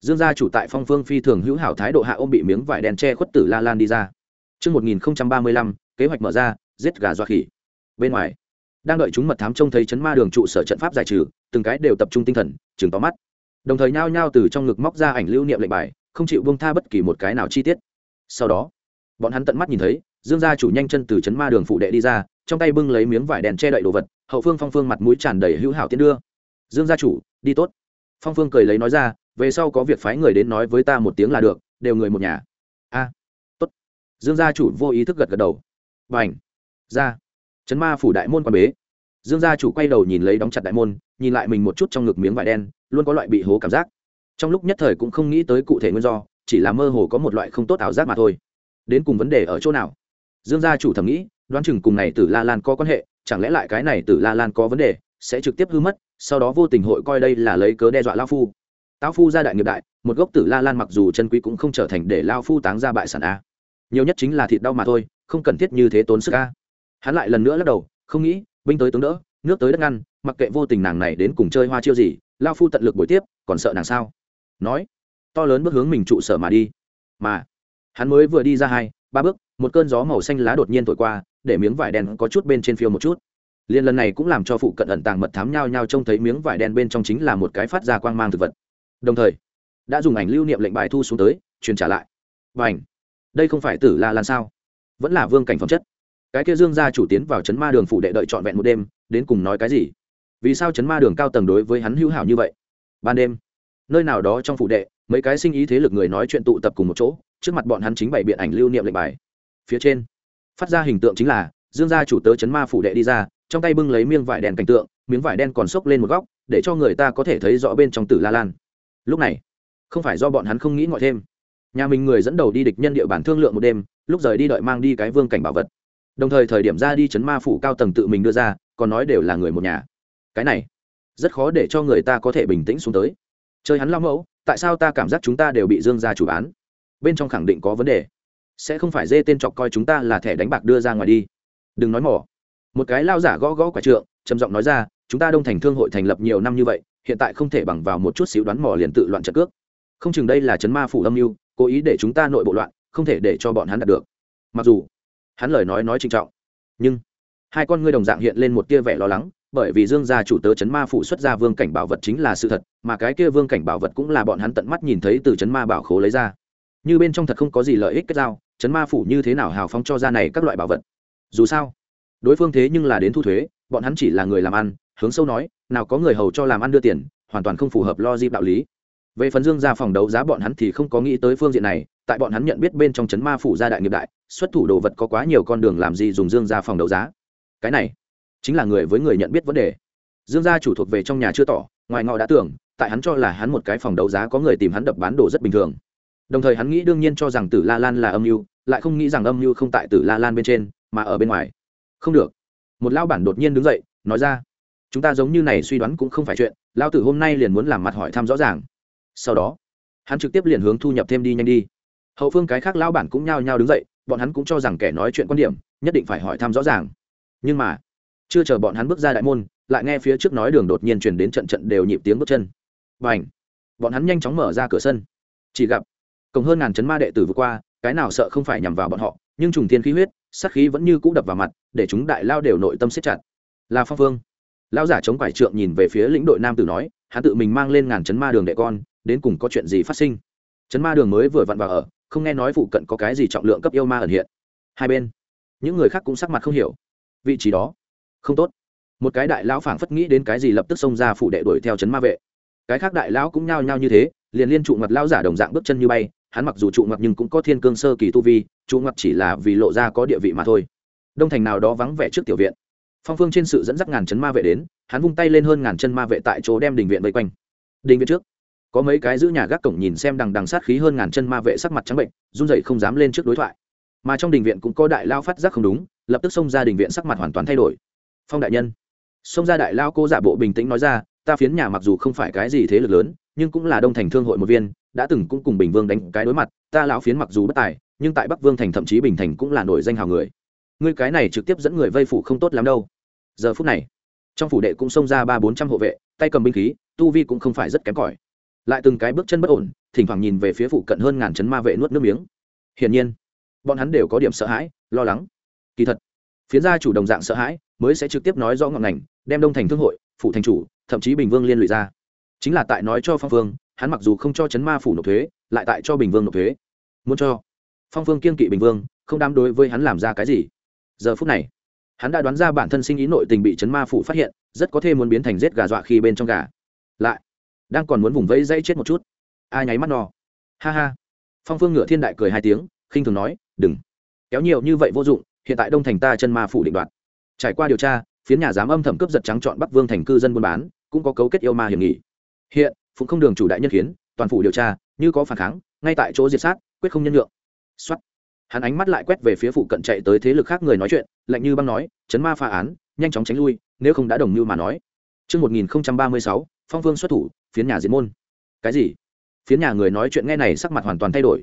dương gia chủ tại phong phương phi thường hữu hảo thái độ hạ ôm bị miếng vải đen che khuất tử la lan đi ra Trước 1035, kế hoạch mở ra, giết gà doa khỉ. Bên ngoài, đang đợi chúng mật thám trông thấy chấn ma đường trụ sở trận pháp giải trừ, từng cái đều tập trung tinh thần, chừng to mắt. Đồng thời nhao nhao từ trong ngực móc ra ảnh lưu niệm lệnh bài, không chịu buông tha bất kỳ một cái nào chi tiết. Sau đó, bọn hắn tận mắt nhìn thấy, Dương gia chủ nhanh chân từ chấn ma đường phụ đệ đi ra, trong tay bưng lấy miếng vải đèn che đậy đồ vật, hậu phương phong phương mặt mũi tràn đầy hữu hảo tiến đưa. Dương gia chủ, đi tốt. Phong phương cười lấy nói ra, về sau có việc phái người đến nói với ta một tiếng là được, đều người một nhà. A, tốt. Dương gia chủ vô ý thức gật gật đầu. Bành, ra. Chấn ma phủ đại môn quan bế. Dương gia chủ quay đầu nhìn lấy đóng chặt đại môn, nhìn lại mình một chút trong ngực miếng vải đen, luôn có loại bị hố cảm giác. Trong lúc nhất thời cũng không nghĩ tới cụ thể nguyên do, chỉ là mơ hồ có một loại không tốt ảo giác mà thôi. Đến cùng vấn đề ở chỗ nào? Dương gia chủ thầm nghĩ, đoán chừng cùng này Tử La Lan có quan hệ, chẳng lẽ lại cái này Tử La Lan có vấn đề, sẽ trực tiếp hư mất, sau đó vô tình hội coi đây là lấy cớ đe dọa lao phu. Táo phu gia đại nghiệp đại một gốc tử la lan mặc dù chân quý cũng không trở thành để lao phu táng ra bại sản a. Nhiều nhất chính là thịt đau mà thôi không cần thiết như thế tốn sức a. Hắn lại lần nữa lắc đầu không nghĩ binh tới tướng đỡ nước tới đất ngăn mặc kệ vô tình nàng này đến cùng chơi hoa chiêu gì lao phu tận lực buổi tiếp còn sợ nàng sao? Nói to lớn bước hướng mình trụ sở mà đi. Mà hắn mới vừa đi ra hai, ba bước, một cơn gió màu xanh lá đột nhiên thổi qua, để miếng vải đen có chút bên trên phiêu một chút. Liên lần này cũng làm cho phụ cận ẩn tàng mật thám nhau nhau trông thấy miếng vải đen bên trong chính là một cái phát ra quang mang thực vật. Đồng thời, đã dùng ảnh lưu niệm lệnh bài thu xuống tới, truyền trả lại. Và ảnh đây không phải tử la lan sao? Vẫn là vương cảnh phẩm chất. Cái kia dương gia chủ tiến vào chấn ma đường phủ đệ đợi trọn vẹn một đêm, đến cùng nói cái gì? Vì sao chấn ma đường cao tầng đối với hắn hữu hảo như vậy? Ban đêm, nơi nào đó trong phủ đệ, mấy cái sinh ý thế lực người nói chuyện tụ tập cùng một chỗ trước mặt bọn hắn chính bày biện ảnh lưu niệm lệnh bài. Phía trên, phát ra hình tượng chính là, dương gia chủ tớ chấn ma phủ đệ đi ra, trong tay bưng lấy miếng vải đen cảnh tượng, miếng vải đen còn xốc lên một góc, để cho người ta có thể thấy rõ bên trong tử la lan. Lúc này, không phải do bọn hắn không nghĩ ngọi thêm. Nhà mình người dẫn đầu đi địch nhân địa bàn thương lượng một đêm, lúc rời đi đợi mang đi cái vương cảnh bảo vật. Đồng thời thời điểm ra đi chấn ma phủ cao tầng tự mình đưa ra, còn nói đều là người một nhà. Cái này, rất khó để cho người ta có thể bình tĩnh xuống tới. Chơi hắn lao mẫu, tại sao ta cảm giác chúng ta đều bị dương gia chủ bán? Bên trong khẳng định có vấn đề. Sẽ không phải dê tên chọc coi chúng ta là thẻ đánh bạc đưa ra ngoài đi. Đừng nói mỏ. Một cái lao giả gõ gõ quả trượng, trầm giọng nói ra, chúng ta đông thành thương hội thành lập nhiều năm như vậy, hiện tại không thể bằng vào một chút xíu đoán mò liền tự loạn trận cước. Không chừng đây là chấn ma phủ âm mưu, cố ý để chúng ta nội bộ loạn, không thể để cho bọn hắn đạt được. Mặc dù hắn lời nói nói trinh trọng, nhưng hai con ngươi đồng dạng hiện lên một tia vẻ lo lắng, bởi vì dương gia chủ tớ chấn ma phủ xuất ra vương cảnh bảo vật chính là sự thật, mà cái kia vương cảnh bảo vật cũng là bọn hắn tận mắt nhìn thấy từ chấn ma bảo khố lấy ra như bên trong thật không có gì lợi ích kết giao, chấn ma phủ như thế nào hào phóng cho ra này các loại bảo vật. Dù sao, đối phương thế nhưng là đến thu thuế, bọn hắn chỉ là người làm ăn, hướng sâu nói, nào có người hầu cho làm ăn đưa tiền, hoàn toàn không phù hợp lo dịp đạo lý. Về phần dương gia phòng đấu giá bọn hắn thì không có nghĩ tới phương diện này, tại bọn hắn nhận biết bên trong chấn ma phủ gia đại nghiệp đại, xuất thủ đồ vật có quá nhiều con đường làm gì dùng dương gia phòng đấu giá. Cái này, chính là người với người nhận biết vấn đề. Dương gia chủ thuộc về trong nhà chưa tỏ, ngoài ngọ đã tưởng, tại hắn cho là hắn một cái phòng đấu giá có người tìm hắn đập bán đồ rất bình thường đồng thời hắn nghĩ đương nhiên cho rằng tử la lan là âm mưu, lại không nghĩ rằng âm mưu không tại tử la lan bên trên, mà ở bên ngoài. Không được. Một lao bản đột nhiên đứng dậy, nói ra, chúng ta giống như này suy đoán cũng không phải chuyện lao tử hôm nay liền muốn làm mặt hỏi thăm rõ ràng. Sau đó, hắn trực tiếp liền hướng thu nhập thêm đi nhanh đi. Hậu phương cái khác lao bản cũng nhao nhao đứng dậy, bọn hắn cũng cho rằng kẻ nói chuyện quan điểm, nhất định phải hỏi thăm rõ ràng. Nhưng mà, chưa chờ bọn hắn bước ra đại môn, lại nghe phía trước nói đường đột nhiên chuyển đến trận trận đều nhịp tiếng bước chân. Và n h bọn hắn nhanh chóng mở ra cửa sân. Chỉ gặp cộng hơn ngàn chấn ma đệ tử vừa qua, cái nào sợ không phải nhằm vào bọn họ, nhưng trùng thiên khí huyết, sát khí vẫn như cũ đập vào mặt, để chúng đại lao đều nội tâm siết chặt. Là phong phương lao giả chống quải trượng nhìn về phía lĩnh đội nam tử nói, hắn tự mình mang lên ngàn chấn ma đường đệ con, đến cùng có chuyện gì phát sinh? Chấn ma đường mới vừa vặn vào ở, không nghe nói phụ cận có cái gì trọng lượng cấp yêu ma ẩn hiện. Hai bên, những người khác cũng sắc mặt không hiểu. Vị trí đó, không tốt. Một cái đại lão phảng phất nghĩ đến cái gì lập tức xông ra phụ đệ đuổi theo chấn ma vệ. Cái khác đại lão cũng nhao nhao như thế liền liên trụ mặt lão giả đồng dạng bước chân như bay, hắn mặc dù trụ mặt nhưng cũng có thiên cương sơ kỳ tu vi, trụ mặt chỉ là vì lộ ra có địa vị mà thôi. Đông thành nào đó vắng vẻ trước tiểu viện. Phong phương trên sự dẫn dắt ngàn chân ma vệ đến, hắn vung tay lên hơn ngàn chân ma vệ tại chỗ đem đình viện vây quanh. Đình viện trước, có mấy cái giữ nhà gác cổng nhìn xem đằng đằng sát khí hơn ngàn chân ma vệ sắc mặt trắng bệnh, run rẩy không dám lên trước đối thoại. Mà trong đình viện cũng có đại lao phát giác không đúng, lập tức xông ra đình viện sắc mặt hoàn toàn thay đổi. Phong đại nhân, xông ra đại lao cô giả bộ bình tĩnh nói ra ta phiến nhà mặc dù không phải cái gì thế lực lớn, nhưng cũng là đông thành thương hội một viên, đã từng cũng cùng bình vương đánh cái đối mặt, ta lão phiến mặc dù bất tài, nhưng tại bắc vương thành thậm chí bình thành cũng là nổi danh hào người. Ngươi cái này trực tiếp dẫn người vây phủ không tốt lắm đâu. Giờ phút này, trong phủ đệ cũng xông ra ba bốn trăm hộ vệ, tay cầm binh khí, tu vi cũng không phải rất kém cỏi. Lại từng cái bước chân bất ổn, thỉnh thoảng nhìn về phía phụ cận hơn ngàn chấn ma vệ nuốt nước miếng. Hiển nhiên, bọn hắn đều có điểm sợ hãi, lo lắng. Kỳ thật, phiến gia chủ đồng dạng sợ hãi, mới sẽ trực tiếp nói rõ ngọn ngành, đem đông thành thương hội phụ thành chủ, thậm chí bình vương liên lụy ra. Chính là tại nói cho phong vương, hắn mặc dù không cho chấn ma phủ nộp thuế, lại tại cho bình vương nộp thuế. Muốn cho phong vương kiên kỵ bình vương, không đám đối với hắn làm ra cái gì. Giờ phút này, hắn đã đoán ra bản thân sinh ý nội tình bị chấn ma phủ phát hiện, rất có thể muốn biến thành rết gà dọa khi bên trong gà. Lại, đang còn muốn vùng vẫy dây chết một chút. Ai nháy mắt no ha ha. Phong phương ngựa thiên đại cười hai tiếng, khinh thường nói, đừng. Kéo nhiều như vậy vô dụng, hiện tại đông thành ta chân ma phủ định đoạt. Trải qua điều tra phiến nhà giám âm thầm cướp giật trắng chọn bắc vương thành cư dân buôn bán cũng có cấu kết yêu ma hiểm nghị. Hiện phụng không đường chủ đại nhân khiến toàn phủ điều tra như có phản kháng ngay tại chỗ diệt sát quyết không nhân lượng xuất hắn ánh mắt lại quét về phía phụ cận chạy tới thế lực khác người nói chuyện lạnh như băng nói chấn ma phá án nhanh chóng tránh lui nếu không đã đồng như mà nói. Trước 1036, phong vương xuất thủ phiến nhà diệt môn. Cái gì? Phiến nhà người nói chuyện nghe này sắc mặt hoàn toàn thay đổi.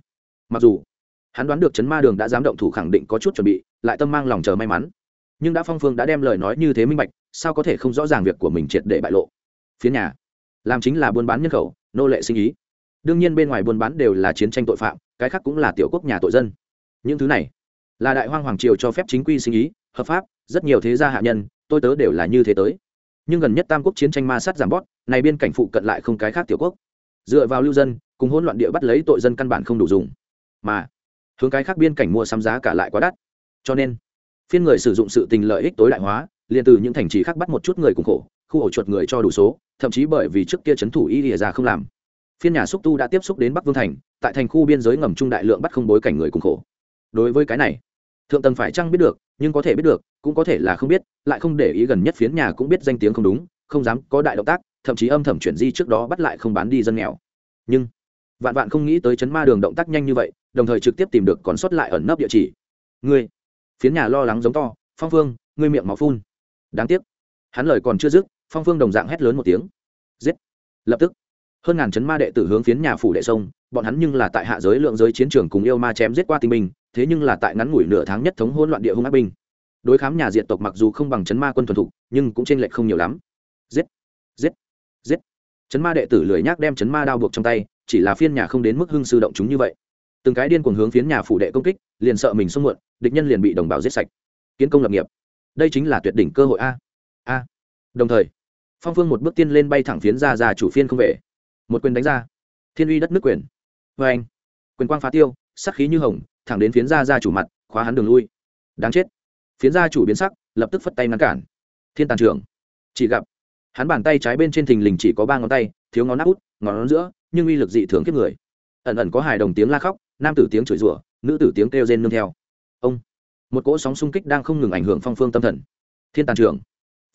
Mặc dù hắn đoán được chấn ma đường đã dám động thủ khẳng định có chút chuẩn bị lại tâm mang lòng chờ may mắn nhưng đã phong phương đã đem lời nói như thế minh bạch, sao có thể không rõ ràng việc của mình triệt để bại lộ? Phía nhà, làm chính là buôn bán nhân khẩu, nô lệ sinh ý. Đương nhiên bên ngoài buôn bán đều là chiến tranh tội phạm, cái khác cũng là tiểu quốc nhà tội dân. Những thứ này là đại hoang hoàng triều cho phép chính quy sinh ý, hợp pháp, rất nhiều thế gia hạ nhân, tôi tớ đều là như thế tới. Nhưng gần nhất tam quốc chiến tranh ma sát giảm bót này biên cảnh phụ cận lại không cái khác tiểu quốc. Dựa vào lưu dân, cùng hỗn loạn địa bắt lấy tội dân căn bản không đủ dùng. Mà, hướng cái khác biên cảnh mua sắm giá cả lại quá đắt. Cho nên phiên người sử dụng sự tình lợi ích tối đại hóa, liền từ những thành trì khác bắt một chút người cùng khổ, khu ổ chuột người cho đủ số, thậm chí bởi vì trước kia c h ấ n thủ y lìa ra không làm. Phiên nhà xúc tu đã tiếp xúc đến bắc vương thành, tại thành khu biên giới ngầm trung đại lượng bắt không bối cảnh người cùng khổ. Đối với cái này, thượng tầng phải chăng biết được, nhưng có thể biết được, cũng có thể là không biết, lại không để ý gần nhất phiến nhà cũng biết danh tiếng không đúng, không dám có đại động tác, thậm chí âm thầm chuyển di trước đó bắt lại không bán đi dân nghèo. Nhưng, vạn vạn không nghĩ tới chấn ma đường động tác nhanh như vậy, đồng thời trực tiếp tìm được còn sót lại ẩn nấp địa chỉ. Ngươi phiến nhà lo lắng giống to, phong phương, ngươi miệng máu phun. Đáng tiếc, hắn lời còn chưa dứt, phong phương đồng dạng hét lớn một tiếng. Giết! Lập tức, hơn ngàn chấn ma đệ tử hướng phiến nhà phủ đệ sông, bọn hắn nhưng là tại hạ giới lượng giới chiến trường cùng yêu ma chém giết qua tinh binh, thế nhưng là tại ngắn ngủi nửa tháng nhất thống hỗn loạn địa hung ác binh. Đối khám nhà diện tộc mặc dù không bằng chấn ma quân thuần thục, nhưng cũng trên lệch không nhiều lắm. Giết! Giết! Giết! Chấn ma đệ tử lười nhác đem chấn ma đao buộc trong tay, chỉ là phiên nhà không đến mức hưng sư động chúng như vậy từng cái điên cuồng hướng phiến nhà phủ đệ công kích, liền sợ mình xông muộn, địch nhân liền bị đồng bào giết sạch. Kiến công lập nghiệp. Đây chính là tuyệt đỉnh cơ hội a. A. Đồng thời, phong phương một bước tiên lên bay thẳng phiến ra ra chủ phiên không về. Một quyền đánh ra. Thiên uy đất nước quyền. Vê anh, quyền quang phá tiêu, sắc khí như hồng, thẳng đến phiến ra ra chủ mặt, khóa hắn đường lui. Đáng chết. Phiến ra chủ biến sắc, lập tức phất tay ngăn cản. Thiên tàn trưởng, chỉ gặp hắn bàn tay trái bên trên thình lình chỉ có ba ngón tay, thiếu ngón áp út, ngón giữa, nhưng uy lực dị thường kiếp người. Ẩn ẩn có hài đồng tiếng la khóc nam tử tiếng chửi rủa, nữ tử tiếng kêu rên nương theo. Ông, một cỗ sóng xung kích đang không ngừng ảnh hưởng phong phương tâm thần. Thiên tàn trưởng,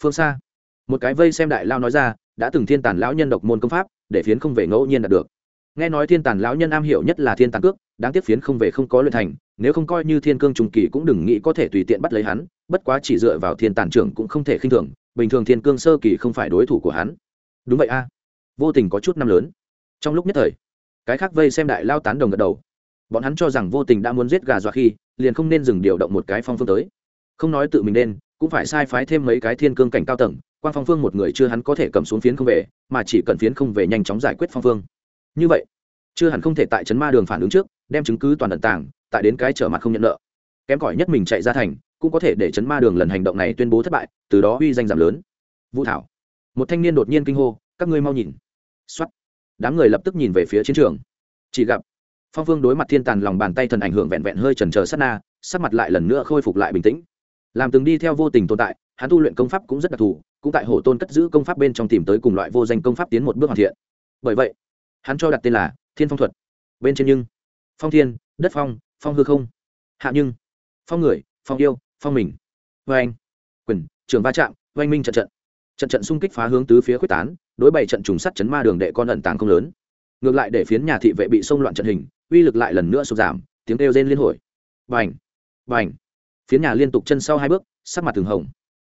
phương xa. Một cái vây xem đại lao nói ra, đã từng thiên tàn lão nhân độc môn công pháp, để phiến không về ngẫu nhiên đạt được. Nghe nói thiên tàn lão nhân am hiểu nhất là thiên tàn cước, đáng tiếc phiến không về không có luyện thành, nếu không coi như thiên cương trùng kỳ cũng đừng nghĩ có thể tùy tiện bắt lấy hắn, bất quá chỉ dựa vào thiên tàn trưởng cũng không thể khinh thường, bình thường thiên cương sơ kỳ không phải đối thủ của hắn. Đúng vậy a. Vô tình có chút năm lớn. Trong lúc nhất thời, cái khác vây xem đại lao tán đồng gật đầu bọn hắn cho rằng vô tình đã muốn giết gà dọa khi, liền không nên dừng điều động một cái phong phương tới. Không nói tự mình nên, cũng phải sai phái thêm mấy cái thiên cương cảnh cao tầng quan phong phương một người chưa hắn có thể cầm xuống phiến không về, mà chỉ cần phiến không về nhanh chóng giải quyết phong phương. Như vậy, chưa hẳn không thể tại trấn ma đường phản ứng trước, đem chứng cứ toàn ẩn tàng, tại đến cái trở mặt không nhận nợ. Kém cỏi nhất mình chạy ra thành, cũng có thể để trấn ma đường lần hành động này tuyên bố thất bại, từ đó uy danh giảm lớn. Vũ thảo, một thanh niên đột nhiên kinh hô, các ngươi mau nhìn. Xuất đám người lập tức nhìn về phía chiến trường. Chỉ gặp phong phương đối mặt thiên tàn lòng bàn tay thần ảnh hưởng vẹn vẹn hơi trần trờ sát na, sắc mặt lại lần nữa khôi phục lại bình tĩnh. Làm từng đi theo vô tình tồn tại, hắn tu luyện công pháp cũng rất đặc thù, cũng tại hồ tôn cất giữ công pháp bên trong tìm tới cùng loại vô danh công pháp tiến một bước hoàn thiện. Bởi vậy, hắn cho đặt tên là thiên phong thuật. Bên trên nhưng, phong thiên, đất phong phong hư không. Hạ nhưng, phong người, phong yêu, phong mình. Vê anh, quyền, trường va chạm, oanh minh trận trận. Trận trận xung kích phá hướng tứ phía quyết tán, đối bày trận trùng sắt chấn ma đường đệ con ẩn tàng không lớn. Ngược lại để phiến nhà thị vệ bị xông loạn trận hình uy lực lại lần nữa sụt giảm, tiếng kêu rên liên hồi. Vành vành phiến nhà liên tục chân sau hai bước, sắc mặt thường hồng.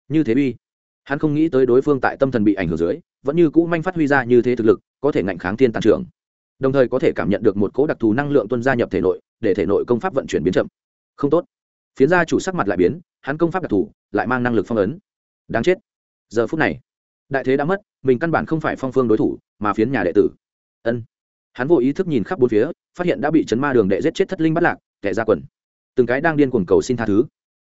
Như thế uy, hắn không nghĩ tới đối phương tại tâm thần bị ảnh hưởng dưới, vẫn như cũ manh phát huy ra như thế thực lực, có thể ngạnh kháng thiên tàn trưởng. Đồng thời có thể cảm nhận được một cỗ đặc thù năng lượng tuân gia nhập thể nội, để thể nội công pháp vận chuyển biến chậm. Không tốt. Phiến gia chủ sắc mặt lại biến, hắn công pháp đặc thù, lại mang năng lực phong ấn. Đáng chết. Giờ phút này, đại thế đã mất, mình căn bản không phải phong phương đối thủ, mà phiến nhà đệ tử. Ân hắn vô ý thức nhìn khắp bốn phía, phát hiện đã bị chấn ma đường đệ giết chết thất linh bắt lạc, kẻ ra quần. Từng cái đang điên cuồng cầu xin tha thứ.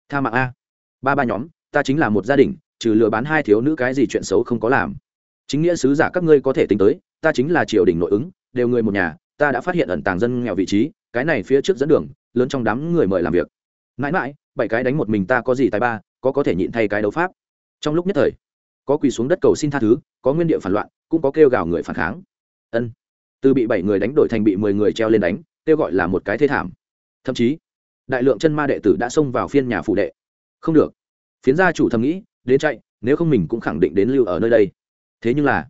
Tha mạng a. Ba ba nhóm, ta chính là một gia đình, trừ lừa bán hai thiếu nữ cái gì chuyện xấu không có làm. Chính nghĩa sứ giả các ngươi có thể tính tới, ta chính là triều đình nội ứng, đều người một nhà, ta đã phát hiện ẩn tàng dân nghèo vị trí, cái này phía trước dẫn đường, lớn trong đám người mời làm việc. Mãi mãi, bảy cái đánh một mình ta có gì tài ba, có có thể nhịn thay cái đấu pháp. Trong lúc nhất thời, có quỳ xuống đất cầu xin tha thứ, có nguyên địa phản loạn, cũng có kêu gào người phản kháng. Ân từ bị bảy người đánh đổi thành bị mười người treo lên đánh, kêu gọi là một cái thê thảm. Thậm chí, đại lượng chân ma đệ tử đã xông vào phiên nhà phủ đệ. Không được. Phiến gia chủ thầm nghĩ, đến chạy, nếu không mình cũng khẳng định đến lưu ở nơi đây. Thế nhưng là,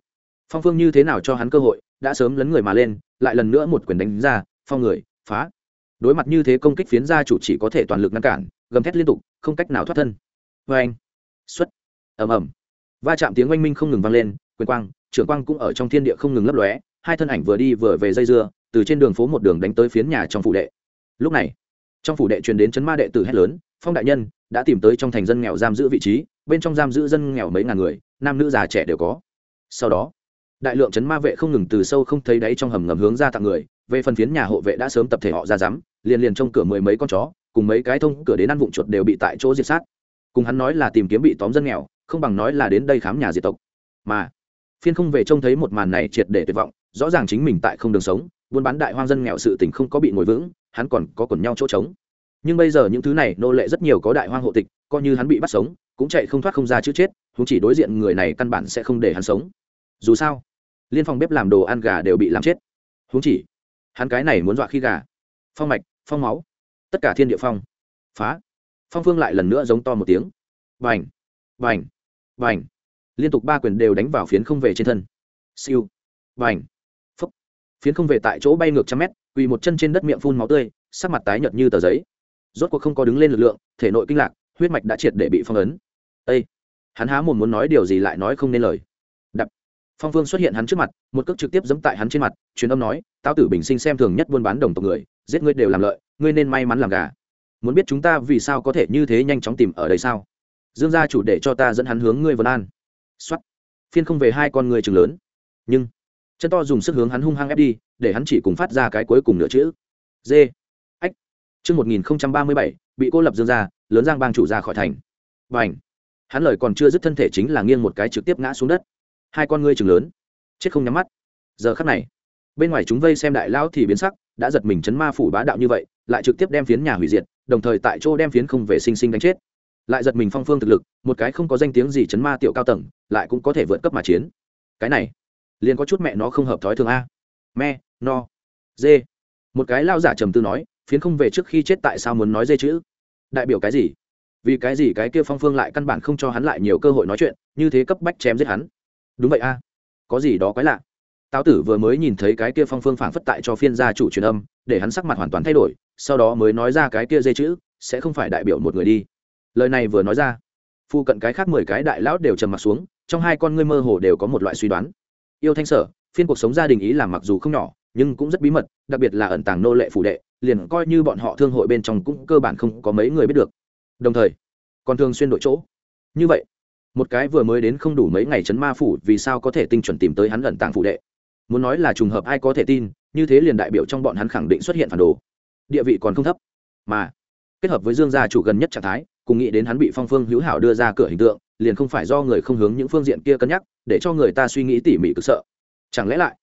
phong phương như thế nào cho hắn cơ hội, đã sớm lấn người mà lên, lại lần nữa một quyền đánh ra, phong người, phá. Đối mặt như thế công kích phiến gia chủ chỉ có thể toàn lực ngăn cản, gầm thét liên tục, không cách nào thoát thân. Vê anh, xuất, ầm ầm. Va chạm tiếng oanh minh không ngừng vang lên, quyền quang, trưởng quang cũng ở trong thiên địa không ngừng lấp lóe hai thân ảnh vừa đi vừa về dây dưa, từ trên đường phố một đường đánh tới phiến nhà trong phủ đệ. Lúc này, trong phủ đệ truyền đến chấn ma đệ tử hét lớn, phong đại nhân, đã tìm tới trong thành dân nghèo giam giữ vị trí, bên trong giam giữ dân nghèo mấy ngàn người, nam nữ già trẻ đều có. Sau đó, đại lượng chấn ma vệ không ngừng từ sâu không thấy đáy trong hầm ngầm hướng ra tặng người, về phần phiến nhà hộ vệ đã sớm tập thể họ ra dám liền liền trong cửa mười mấy con chó, cùng mấy cái thông cửa đến ăn vụn chuột đều bị tại chỗ diệt sát. Cùng hắn nói là tìm kiếm bị tóm dân nghèo, không bằng nói là đến đây khám nhà diệt tộc. Mà, phiên không về trông thấy một màn này triệt để tuyệt vọng rõ ràng chính mình tại không đường sống, buôn bán đại hoang dân nghèo sự tình không có bị ngồi vững, hắn còn có quần nhau chỗ trống. Nhưng bây giờ những thứ này nô lệ rất nhiều có đại hoang hộ tịch, coi như hắn bị bắt sống, cũng chạy không thoát không ra chữ chết chúng chỉ đối diện người này căn bản sẽ không để hắn sống. Dù sao, liên phòng bếp làm đồ ăn gà đều bị làm chết. Huống chỉ, hắn cái này muốn dọa khi gà. Phong mạch, phong máu. Tất cả thiên địa phong. Phá. Phong phương lại lần nữa giống to một tiếng. Vành vành vành liên tục ba quyền đều đánh vào phiến không về trên thân. Siêu. Vành phiến không về tại chỗ bay ngược trăm mét, quỳ một chân trên đất miệng phun máu tươi, sắc mặt tái nhợt như tờ giấy. Rốt cuộc không có đứng lên lực lượng, thể nội kinh lạc, huyết mạch đã triệt để bị phong ấn. Ây hắn há mồm muốn nói điều gì lại nói không nên lời. Đập! Phong vương xuất hiện hắn trước mặt, một cước trực tiếp giẫm tại hắn trên mặt, truyền âm nói tao tử bình sinh xem thường nhất buôn bán đồng tộc người, giết ngươi đều làm lợi, ngươi nên may mắn làm gà. Muốn biết chúng ta vì sao có thể như thế nhanh chóng tìm ở đây sao? Dương gia chủ để cho ta dẫn hắn hướng ngươi vân an. Xuất phiên không về hai con người trường lớn. Nhưng chân to dùng sức hướng hắn hung hăng ép đi để hắn chỉ cùng phát ra cái cuối cùng nữa chữ dê ách chương một nghìn ba mươi bảy bị cô lập dương ra, lớn giang bang chủ ra khỏi thành. Bành. Hắn lời còn chưa dứt thân thể chính là nghiêng một cái trực tiếp ngã xuống đất. Hai con ngươi trừng lớn, chết không nhắm mắt. Giờ khắc này, bên ngoài chúng vây xem đại lão thì biến sắc, đã giật mình chấn ma phủ bá đạo như vậy, lại trực tiếp đem phiến nhà hủy diệt, đồng thời tại chỗ đem phiến không về sinh sinh đánh chết. Lại giật mình phong phương thực lực, một cái không có danh tiếng gì chấn ma tiểu cao tầng, lại cũng có thể vượt cấp mà chiến. Cái này, liền có chút mẹ nó không hợp thói thường a. Me, no, dê. Một cái lao giả trầm tư nói, phiến không về trước khi chết tại sao muốn nói dê chữ? Đại biểu cái gì? Vì cái gì cái kia phong phương lại căn bản không cho hắn lại nhiều cơ hội nói chuyện, như thế cấp bách chém giết hắn. Đúng vậy a. Có gì đó quái lạ táo tử vừa mới nhìn thấy cái kia phong phương phản phất tại cho phiên gia chủ truyền âm để hắn sắc mặt hoàn toàn thay đổi sau đó mới nói ra cái kia dê chữ sẽ không phải đại biểu một người đi lời này vừa nói ra phụ cận cái khác mười cái đại lão đều trầm mặt xuống trong hai con ngươi mơ hồ đều có một loại suy đoán yêu thanh sở, phiên cuộc sống gia đình ý làm mặc dù không nhỏ, nhưng cũng rất bí mật, đặc biệt là ẩn tàng nô lệ phủ đệ, liền coi như bọn họ thương hội bên trong cũng cơ bản không có mấy người biết được. Đồng thời, còn thường xuyên đổi chỗ. Như vậy, một cái vừa mới đến không đủ mấy ngày chấn ma phủ, vì sao có thể tinh chuẩn tìm tới hắn ẩn tàng phủ đệ? Muốn nói là trùng hợp ai có thể tin, như thế liền đại biểu trong bọn hắn khẳng định xuất hiện phản đồ. Địa vị còn không thấp. Mà, kết hợp với dương gia chủ gần nhất trạng thái, cùng nghĩ đến hắn bị phong phương hữu hảo đưa ra cửa hình tượng liền không phải do người không hướng những phương diện kia cân nhắc, để cho người ta suy nghĩ tỉ mỉ cực sợ. Chẳng lẽ lại,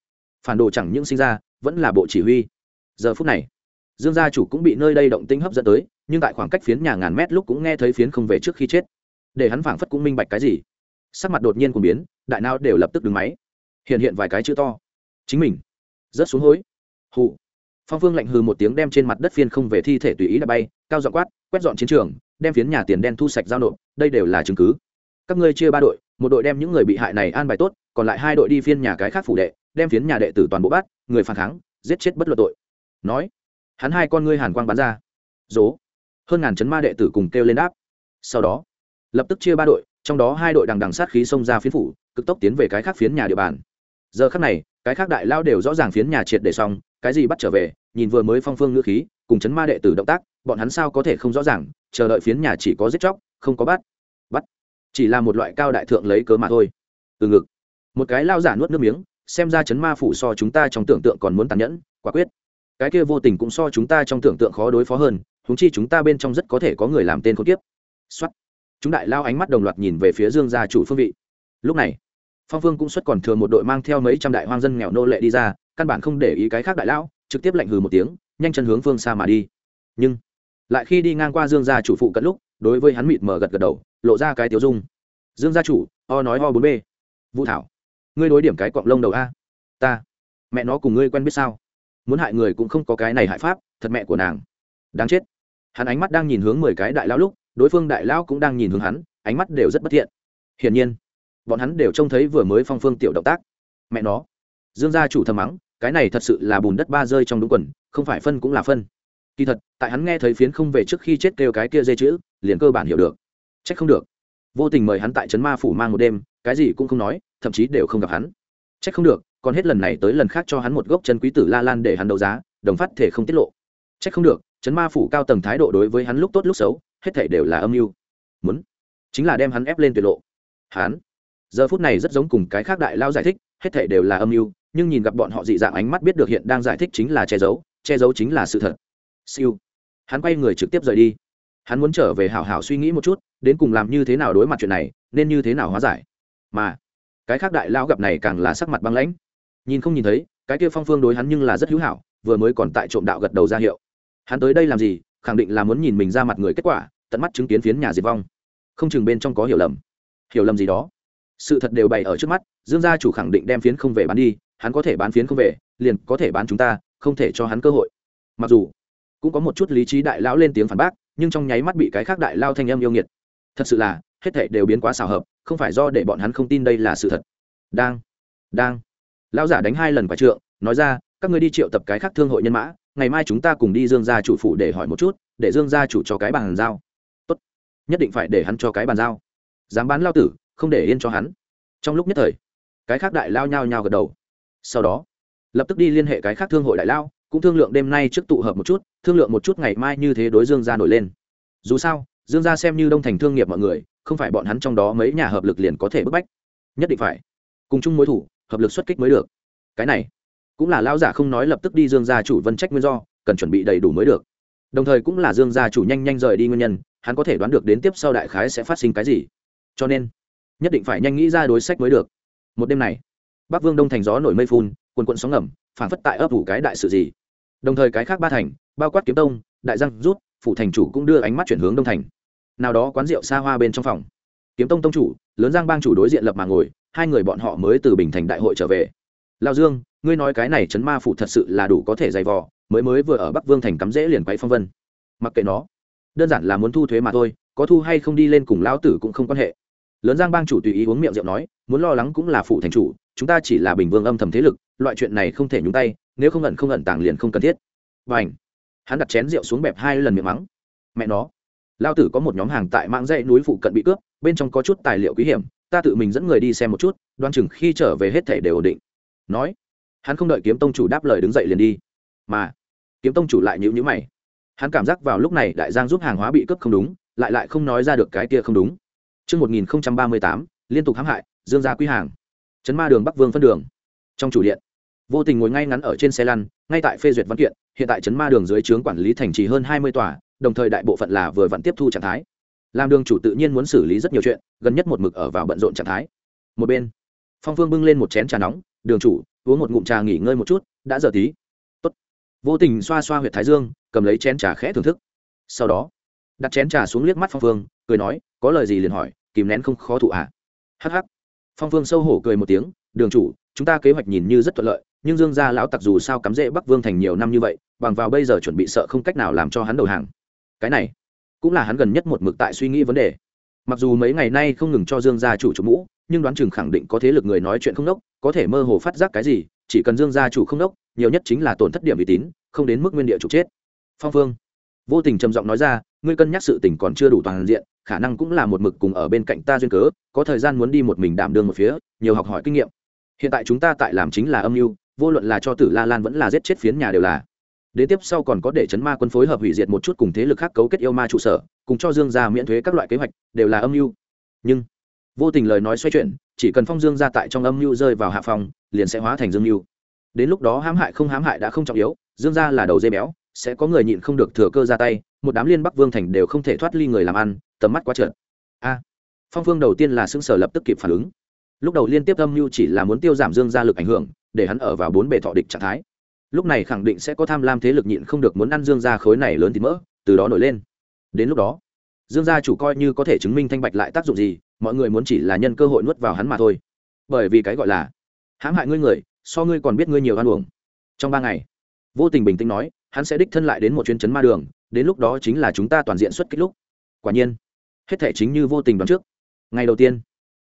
phản đồ chẳng những sinh ra, vẫn là bộ chỉ huy? Giờ phút này, dương gia chủ cũng bị nơi đây động tĩnh hấp dẫn tới, nhưng tại khoảng cách phiến nhà ngàn mét lúc cũng nghe thấy phiến không về trước khi chết. Để hắn phảng phất cũng minh bạch cái gì. Sắc mặt đột nhiên của biến, đại não đều lập tức đứng máy. Hiện hiện vài cái chữ to. Chính mình. Rớt xuống hối. Hụ phong phương lạnh hừ một tiếng đem trên mặt đất phiên không về thi thể tùy ý đã bay, cao dọn quát, quét dọn chiến trường, đem phiến nhà tiền đen thu sạch giao nộp, đây đều là chứng cứ các ngươi chia ba đội, một đội đem những người bị hại này an bài tốt, còn lại hai đội đi phiên nhà cái khác phủ đệ, đem phiến nhà đệ tử toàn bộ bắt, người phản kháng, giết chết bất luận tội. Nói, hắn hai con ngươi hàn quang bắn ra. Dố. Hơn ngàn chấn ma đệ tử cùng kêu lên đáp. Sau đó, lập tức chia ba đội, trong đó hai đội đằng đằng sát khí xông ra phiến phủ, cực tốc tiến về cái khác phiến nhà địa bàn. Giờ khác này, cái khác đại lao đều rõ ràng phiến nhà triệt để xong, cái gì bắt trở về, nhìn vừa mới phong phương ngữ khí, cùng chấn ma đệ tử động tác, bọn hắn sao có thể không rõ ràng, chờ đợi phiến nhà chỉ có giết chóc, không có bắt. Bắt chỉ là một loại cao đại thượng lấy cớ mà thôi. Từ ngực, một cái lao giả nuốt nước miếng, xem ra chấn ma phủ so chúng ta trong tưởng tượng còn muốn tàn nhẫn, quả quyết. Cái kia vô tình cũng so chúng ta trong tưởng tượng khó đối phó hơn húng chi chúng ta bên trong rất có thể có người làm tên khốn kiếp. Xuất chúng đại lao ánh mắt đồng loạt nhìn về phía dương gia chủ phương vị. Lúc này, phong vương cũng xuất còn thừa một đội mang theo mấy trăm đại hoang dân nghèo nô lệ đi ra, căn bản không để ý cái khác đại lão, trực tiếp lạnh hừ một tiếng, nhanh chân hướng phương xa mà đi. Nhưng, lại khi đi ngang qua dương gia chủ phụ cận lúc, đối với hắn mịt mờ gật gật đầu lộ ra cái tiêu dung. Dương gia chủ, o nói o bốn b vũ thảo, ngươi đối điểm cái cọng lông đầu a. Ta, mẹ nó cùng ngươi quen biết sao? Muốn hại người cũng không có cái này hại pháp, thật mẹ của nàng. Đáng chết. Hắn ánh mắt đang nhìn hướng mười cái đại lão lúc, đối phương đại lão cũng đang nhìn hướng hắn, ánh mắt đều rất bất thiện. Hiển nhiên, bọn hắn đều trông thấy vừa mới phong phương tiểu động tác. Mẹ nó. Dương gia chủ thầm mắng, cái này thật sự là bùn đất ba rơi trong đúng quần, không phải phân cũng là phân. Kỳ thật, tại hắn nghe thấy phiến không về trước khi chết kêu cái kia dây chữ, liền cơ bản hiểu được trách không được. Vô tình mời hắn tại trấn ma phủ mang một đêm, cái gì cũng không nói, thậm chí đều không gặp hắn. Trách không được, còn hết lần này tới lần khác cho hắn một gốc chân quý tử la lan để hắn đấu giá, đồng phát thể không tiết lộ. Trách không được, trấn ma phủ cao tầng thái độ đối với hắn lúc tốt lúc xấu, hết thể đều là âm mưu. Muốn, chính là đem hắn ép lên tuyệt lộ. Hắn, giờ phút này rất giống cùng cái khác đại lao giải thích, hết thể đều là âm mưu, nhưng nhìn gặp bọn họ dị dạng ánh mắt biết được hiện đang giải thích chính là che giấu che giấu chính là sự thật. Siêu. Hắn quay người trực tiếp rời đi hắn muốn trở về hảo hảo suy nghĩ một chút, đến cùng làm như thế nào đối mặt chuyện này, nên như thế nào hóa giải. Mà, cái khác đại lao gặp này càng là sắc mặt băng lãnh. Nhìn không nhìn thấy, cái kia phong phương đối hắn nhưng là rất hữu hảo, vừa mới còn tại trộm đạo gật đầu ra hiệu. Hắn tới đây làm gì, khẳng định là muốn nhìn mình ra mặt người kết quả, tận mắt chứng kiến phiến nhà diệt vong. Không chừng bên trong có hiểu lầm. Hiểu lầm gì đó? Sự thật đều bày ở trước mắt, dương gia chủ khẳng định đem phiến không về bán đi, hắn có thể bán phiến không về, liền có thể bán chúng ta, không thể cho hắn cơ hội. Mặc dù, cũng có một chút lý trí đại lão lên tiếng phản bác nhưng trong nháy mắt bị cái khác đại lao thanh âm yêu nghiệt. Thật sự là, hết thảy đều biến quá xảo hợp, không phải do để bọn hắn không tin đây là sự thật. Đang đang. Lão giả đánh hai lần quả trượng, nói ra, các ngươi đi triệu tập cái khác thương hội nhân mã, ngày mai chúng ta cùng đi dương gia chủ phủ để hỏi một chút, để dương gia chủ cho cái bàn giao. Tốt. Nhất định phải để hắn cho cái bàn giao. Dám bán lao tử, không để yên cho hắn. Trong lúc nhất thời, cái khác đại lao nhao nhao gật đầu. Sau đó, lập tức đi liên hệ cái khác thương hội đại lao cũng thương lượng đêm nay trước tụ hợp một chút, thương lượng một chút ngày mai như thế đối dương gia nổi lên. Dù sao, dương gia xem như đông thành thương nghiệp mọi người, không phải bọn hắn trong đó mấy nhà hợp lực liền có thể bức bách. Nhất định phải cùng chung mối thủ, hợp lực xuất kích mới được. Cái này cũng là Lão giả không nói lập tức đi dương gia chủ vân trách nguyên do, cần chuẩn bị đầy đủ mới được. Đồng thời cũng là dương gia chủ nhanh nhanh rời đi nguyên nhân, hắn có thể đoán được đến tiếp sau đại khái sẽ phát sinh cái gì. Cho nên, nhất định phải nhanh nghĩ ra đối sách mới được. Một đêm này, bắc vương đông thành gió nổi mây phun, quần quận sóng ngầm phản phất tại ấp ủ cái đại sự gì đồng thời cái khác ba thành, bao quát kiếm tông, đại giang, rút, phủ thành chủ cũng đưa ánh mắt chuyển hướng đông thành. Nào đó quán rượu xa hoa bên trong phòng. Kiếm tông tông chủ, lớn giang bang chủ đối diện lập mà ngồi, hai người bọn họ mới từ bình thành đại hội trở về. Lao dương, ngươi nói cái này chấn ma phủ thật sự là đủ có thể dày vò, mới mới vừa ở bắc vương thành cắm rễ liền quay phong vân. Mặc kệ nó, đơn giản là muốn thu thuế mà thôi, có thu hay không đi lên cùng lão tử cũng không quan hệ. Lớn giang bang chủ tùy ý uống miệng rượu nói, muốn lo lắng cũng là phụ thành chủ, chúng ta chỉ là bình vương âm thầm thế lực, loại chuyện này không thể nhúng tay nếu không ẩn không ẩn tàng liền không cần thiết. Và ảnh. Hắn đặt chén rượu xuống bẹp hai lần miệng mắng. Mẹ nó. Lao tử có một nhóm hàng tại mạng dãy núi phụ cận bị cướp bên trong có chút tài liệu quý hiểm ta tự mình dẫn người đi xem một chút đoan chừng khi trở về hết thể đều ổn định. Nói. Hắn không đợi kiếm tông chủ đáp lời đứng dậy liền đi. Mà kiếm tông chủ lại nhữ nhữ mày. Hắn cảm giác vào lúc này đại giang giúp hàng hóa bị cướp không đúng lại lại không nói ra được cái kia không đúng. Trước 1038, liên tục hãm hại, dương gia quý hàng. Trấn ma đường Bắc Vương phân đường. Trong chủ điện, vô tình ngồi ngay ngắn ở trên xe lăn, ngay tại phê duyệt văn kiện, hiện tại trấn ma đường dưới trướng quản lý thành trì hơn hai mươi tòa, đồng thời đại bộ phận là vừa vặn tiếp thu trạng thái. Làm đường chủ tự nhiên muốn xử lý rất nhiều chuyện, gần nhất một mực ở vào bận rộn trạng thái. Một bên, Phong Vương bưng lên một chén trà nóng, đường chủ, uống một ngụm trà nghỉ ngơi một chút, đã giờ tí. Tốt. Vô tình xoa xoa huyệt thái dương, cầm lấy chén trà khẽ thưởng thức. Sau đó, đặt chén trà xuống liếc mắt Phong Vương, cười nói, có lời gì liền hỏi, kìm nén không khó thụ ạ à? hh phong vương sâu hổ cười một tiếng đường chủ chúng ta kế hoạch nhìn như rất thuận lợi nhưng dương gia lão tặc dù sao cắm rễ bắc vương thành nhiều năm như vậy, bằng vào bây giờ chuẩn bị sợ không cách nào làm cho hắn đầu hàng. Cái này, cũng là hắn gần nhất một mực tại suy nghĩ vấn đề. Mặc dù mấy ngày nay không ngừng cho dương gia chủ chủ mũ, nhưng đoán chừng khẳng định có thế lực người nói chuyện không đốc, có thể mơ hồ phát giác cái gì, chỉ cần dương gia chủ không đốc, nhiều nhất chính là tổn thất điểm uy tín, không đến mức nguyên địa trục chết. Phong phương vô tình trầm giọng nói ra, ngươi cân nhắc sự tình còn chưa đủ toàn diện, khả năng cũng là một mực cùng ở bên cạnh ta duyên cớ, có thời gian muốn đi một mình đảm đương một phía, nhiều học hỏi kinh nghiệm. Hiện tại chúng ta tại làm chính là âm mưu vô luận là cho tử la lan vẫn là giết chết phiến nhà đều là. Đến tiếp sau còn có để chấn ma quân phối hợp hủy diệt một chút cùng thế lực khác cấu kết yêu ma trụ sở, cùng cho dương gia miễn thuế các loại kế hoạch, đều là âm mưu. Nhưng, vô tình lời nói xoay chuyển, chỉ cần phong dương gia tại trong âm mưu rơi vào hạ phòng, liền sẽ hóa thành dương mưu. Đến lúc đó hãm hại không hãm hại đã không trọng yếu, dương gia là đầu dây béo, sẽ có người nhịn không được thừa cơ ra tay, một đám liên bắc vương thành đều không thể thoát ly người làm ăn, tầm mắt quá trượt. A, phong phương đầu tiên là xưng sở lập tức kịp phản ứng. Lúc đầu liên tiếp âm mưu chỉ là muốn tiêu giảm dương gia lực ảnh hưởng để hắn ở vào bốn bề thọ địch trạng thái. Lúc này khẳng định sẽ có tham lam thế lực nhịn không được muốn ăn dương gia khối này lớn thì mỡ, từ đó nổi lên. Đến lúc đó, dương gia chủ coi như có thể chứng minh thanh bạch lại tác dụng gì, mọi người muốn chỉ là nhân cơ hội nuốt vào hắn mà thôi. Bởi vì cái gọi là, hãm hại ngươi người, so ngươi còn biết ngươi nhiều ăn uống trong ba ngày, vô tình bình tĩnh nói, hắn sẽ đích thân lại đến một chuyến chấn ma đường, đến lúc đó chính là chúng ta toàn diện xuất kích lúc. Quả nhiên, hết thể chính như vô tình đoán trước. Ngày đầu tiên,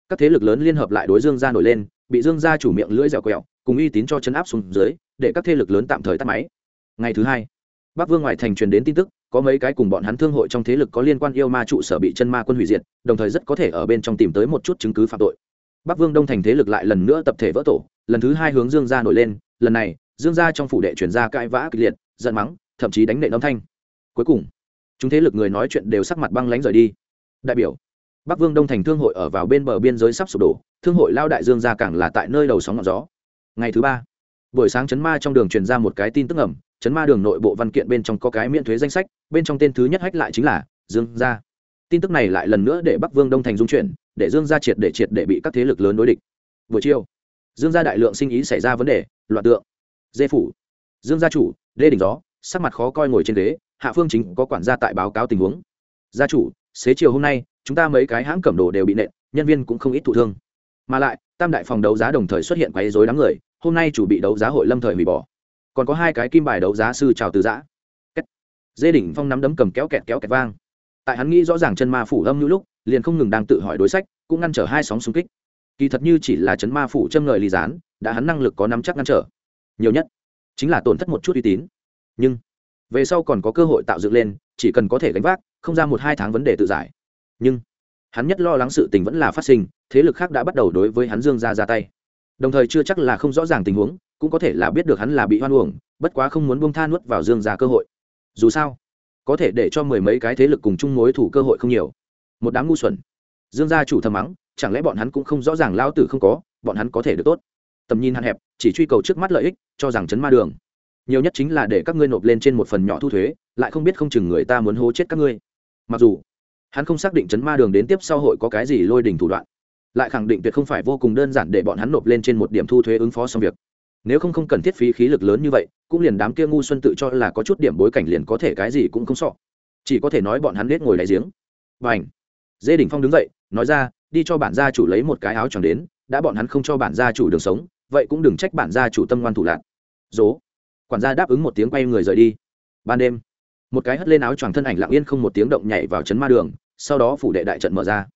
các thế lực lớn liên hợp lại đối dương gia nổi lên, bị dương gia chủ miệng lưỡi dẻo quẹo cùng uy tín cho chấn áp xuống dưới, để các thế lực lớn tạm thời tắt máy. Ngày thứ hai, bắc vương ngoại thành truyền đến tin tức, có mấy cái cùng bọn hắn thương hội trong thế lực có liên quan yêu ma trụ sở bị chân ma quân hủy diệt, đồng thời rất có thể ở bên trong tìm tới một chút chứng cứ phạm tội. Bắc vương đông thành thế lực lại lần nữa tập thể vỡ tổ, lần thứ hai hướng dương gia nổi lên, lần này, dương gia trong phủ đệ chuyển ra cãi vã kịch liệt, giận mắng, thậm chí đánh nệ âm thanh. Cuối cùng, chúng thế lực người nói chuyện đều sắc mặt băng lánh rời đi. Đại biểu, bắc vương đông thành thương hội ở vào bên bờ biên giới sắp sụp đổ, thương hội lao đại dương gia cảng là tại nơi đầu sóng ngọn gió ngày thứ ba, buổi sáng chấn ma trong đường truyền ra một cái tin tức ẩm. Chấn ma đường nội bộ văn kiện bên trong có cái miễn thuế danh sách, bên trong tên thứ nhất hách lại chính là dương gia. Tin tức này lại lần nữa để bắc vương đông thành dung chuyển, để dương gia triệt để triệt để bị các thế lực lớn đối địch. Buổi chiều, dương gia đại lượng sinh ý xảy ra vấn đề, loạn tượng, dê phủ. Dương gia chủ lê đình gió, sắc mặt khó coi ngồi trên ghế, hạ phương chính có quản gia tại báo cáo tình huống. Gia chủ, xế chiều hôm nay, chúng ta mấy cái hãng cẩm đồ đều bị nện, nhân viên cũng không ít thụ thương. Mà lại, tam đại phòng đấu giá đồng thời xuất hiện quấy dối đám người hôm nay chủ bị đấu giá hội lâm thời hủy bỏ. Còn có hai cái kim bài đấu giá sư chào từ giã. Dê đỉnh phong nắm đấm cầm kéo kẹt kéo kẹt vang. Tại hắn nghĩ rõ ràng chân ma phủ âm như lúc, liền không ngừng đang tự hỏi đối sách, cũng ngăn trở hai sóng xung kích. Kỳ thật như chỉ là chấn ma phủ châm ngời ly gián, đã hắn năng lực có nắm chắc ngăn trở. Nhiều nhất chính là tổn thất một chút uy tín. Nhưng về sau còn có cơ hội tạo dựng lên, chỉ cần có thể gánh vác, không ra một hai tháng vấn đề tự giải. Nhưng hắn nhất lo lắng sự tình vẫn là phát sinh, thế lực khác đã bắt đầu đối với hắn dương ra ra tay đồng thời chưa chắc là không rõ ràng tình huống, cũng có thể là biết được hắn là bị hoan uổng, bất quá không muốn bông tha nuốt vào dương ra cơ hội. Dù sao, có thể để cho mười mấy cái thế lực cùng chung mối thủ cơ hội không nhiều. Một đám ngu xuẩn. Dương gia chủ thầm mắng, chẳng lẽ bọn hắn cũng không rõ ràng lao tử không có, bọn hắn có thể được tốt. Tầm nhìn hạn hẹp, chỉ truy cầu trước mắt lợi ích, cho rằng chấn ma đường. Nhiều nhất chính là để các ngươi nộp lên trên một phần nhỏ thu thuế, lại không biết không chừng người ta muốn hố chết các ngươi. Mặc dù, hắn không xác định chấn ma đường đến tiếp sau hội có cái gì lôi đình thủ đoạn lại khẳng định tuyệt không phải vô cùng đơn giản để bọn hắn nộp lên trên một điểm thu thuế ứng phó xong việc. Nếu không không cần thiết phí khí lực lớn như vậy, cũng liền đám kia ngu xuân tự cho là có chút điểm bối cảnh liền có thể cái gì cũng không sọ. Chỉ có thể nói bọn hắn nết ngồi đại giếng. Và ảnh dê đỉnh phong đứng dậy, nói ra, đi cho bản gia chủ lấy một cái áo choàng đến, đã bọn hắn không cho bản gia chủ đường sống, vậy cũng đừng trách bản gia chủ tâm ngoan thủ lạc. Dố quản gia đáp ứng một tiếng quay người rời đi. Ban đêm, một cái hất lên áo choàng thân ảnh lặng yên không một tiếng động nhảy vào chấn ma đường, sau đó phủ đệ đại trận mở ra.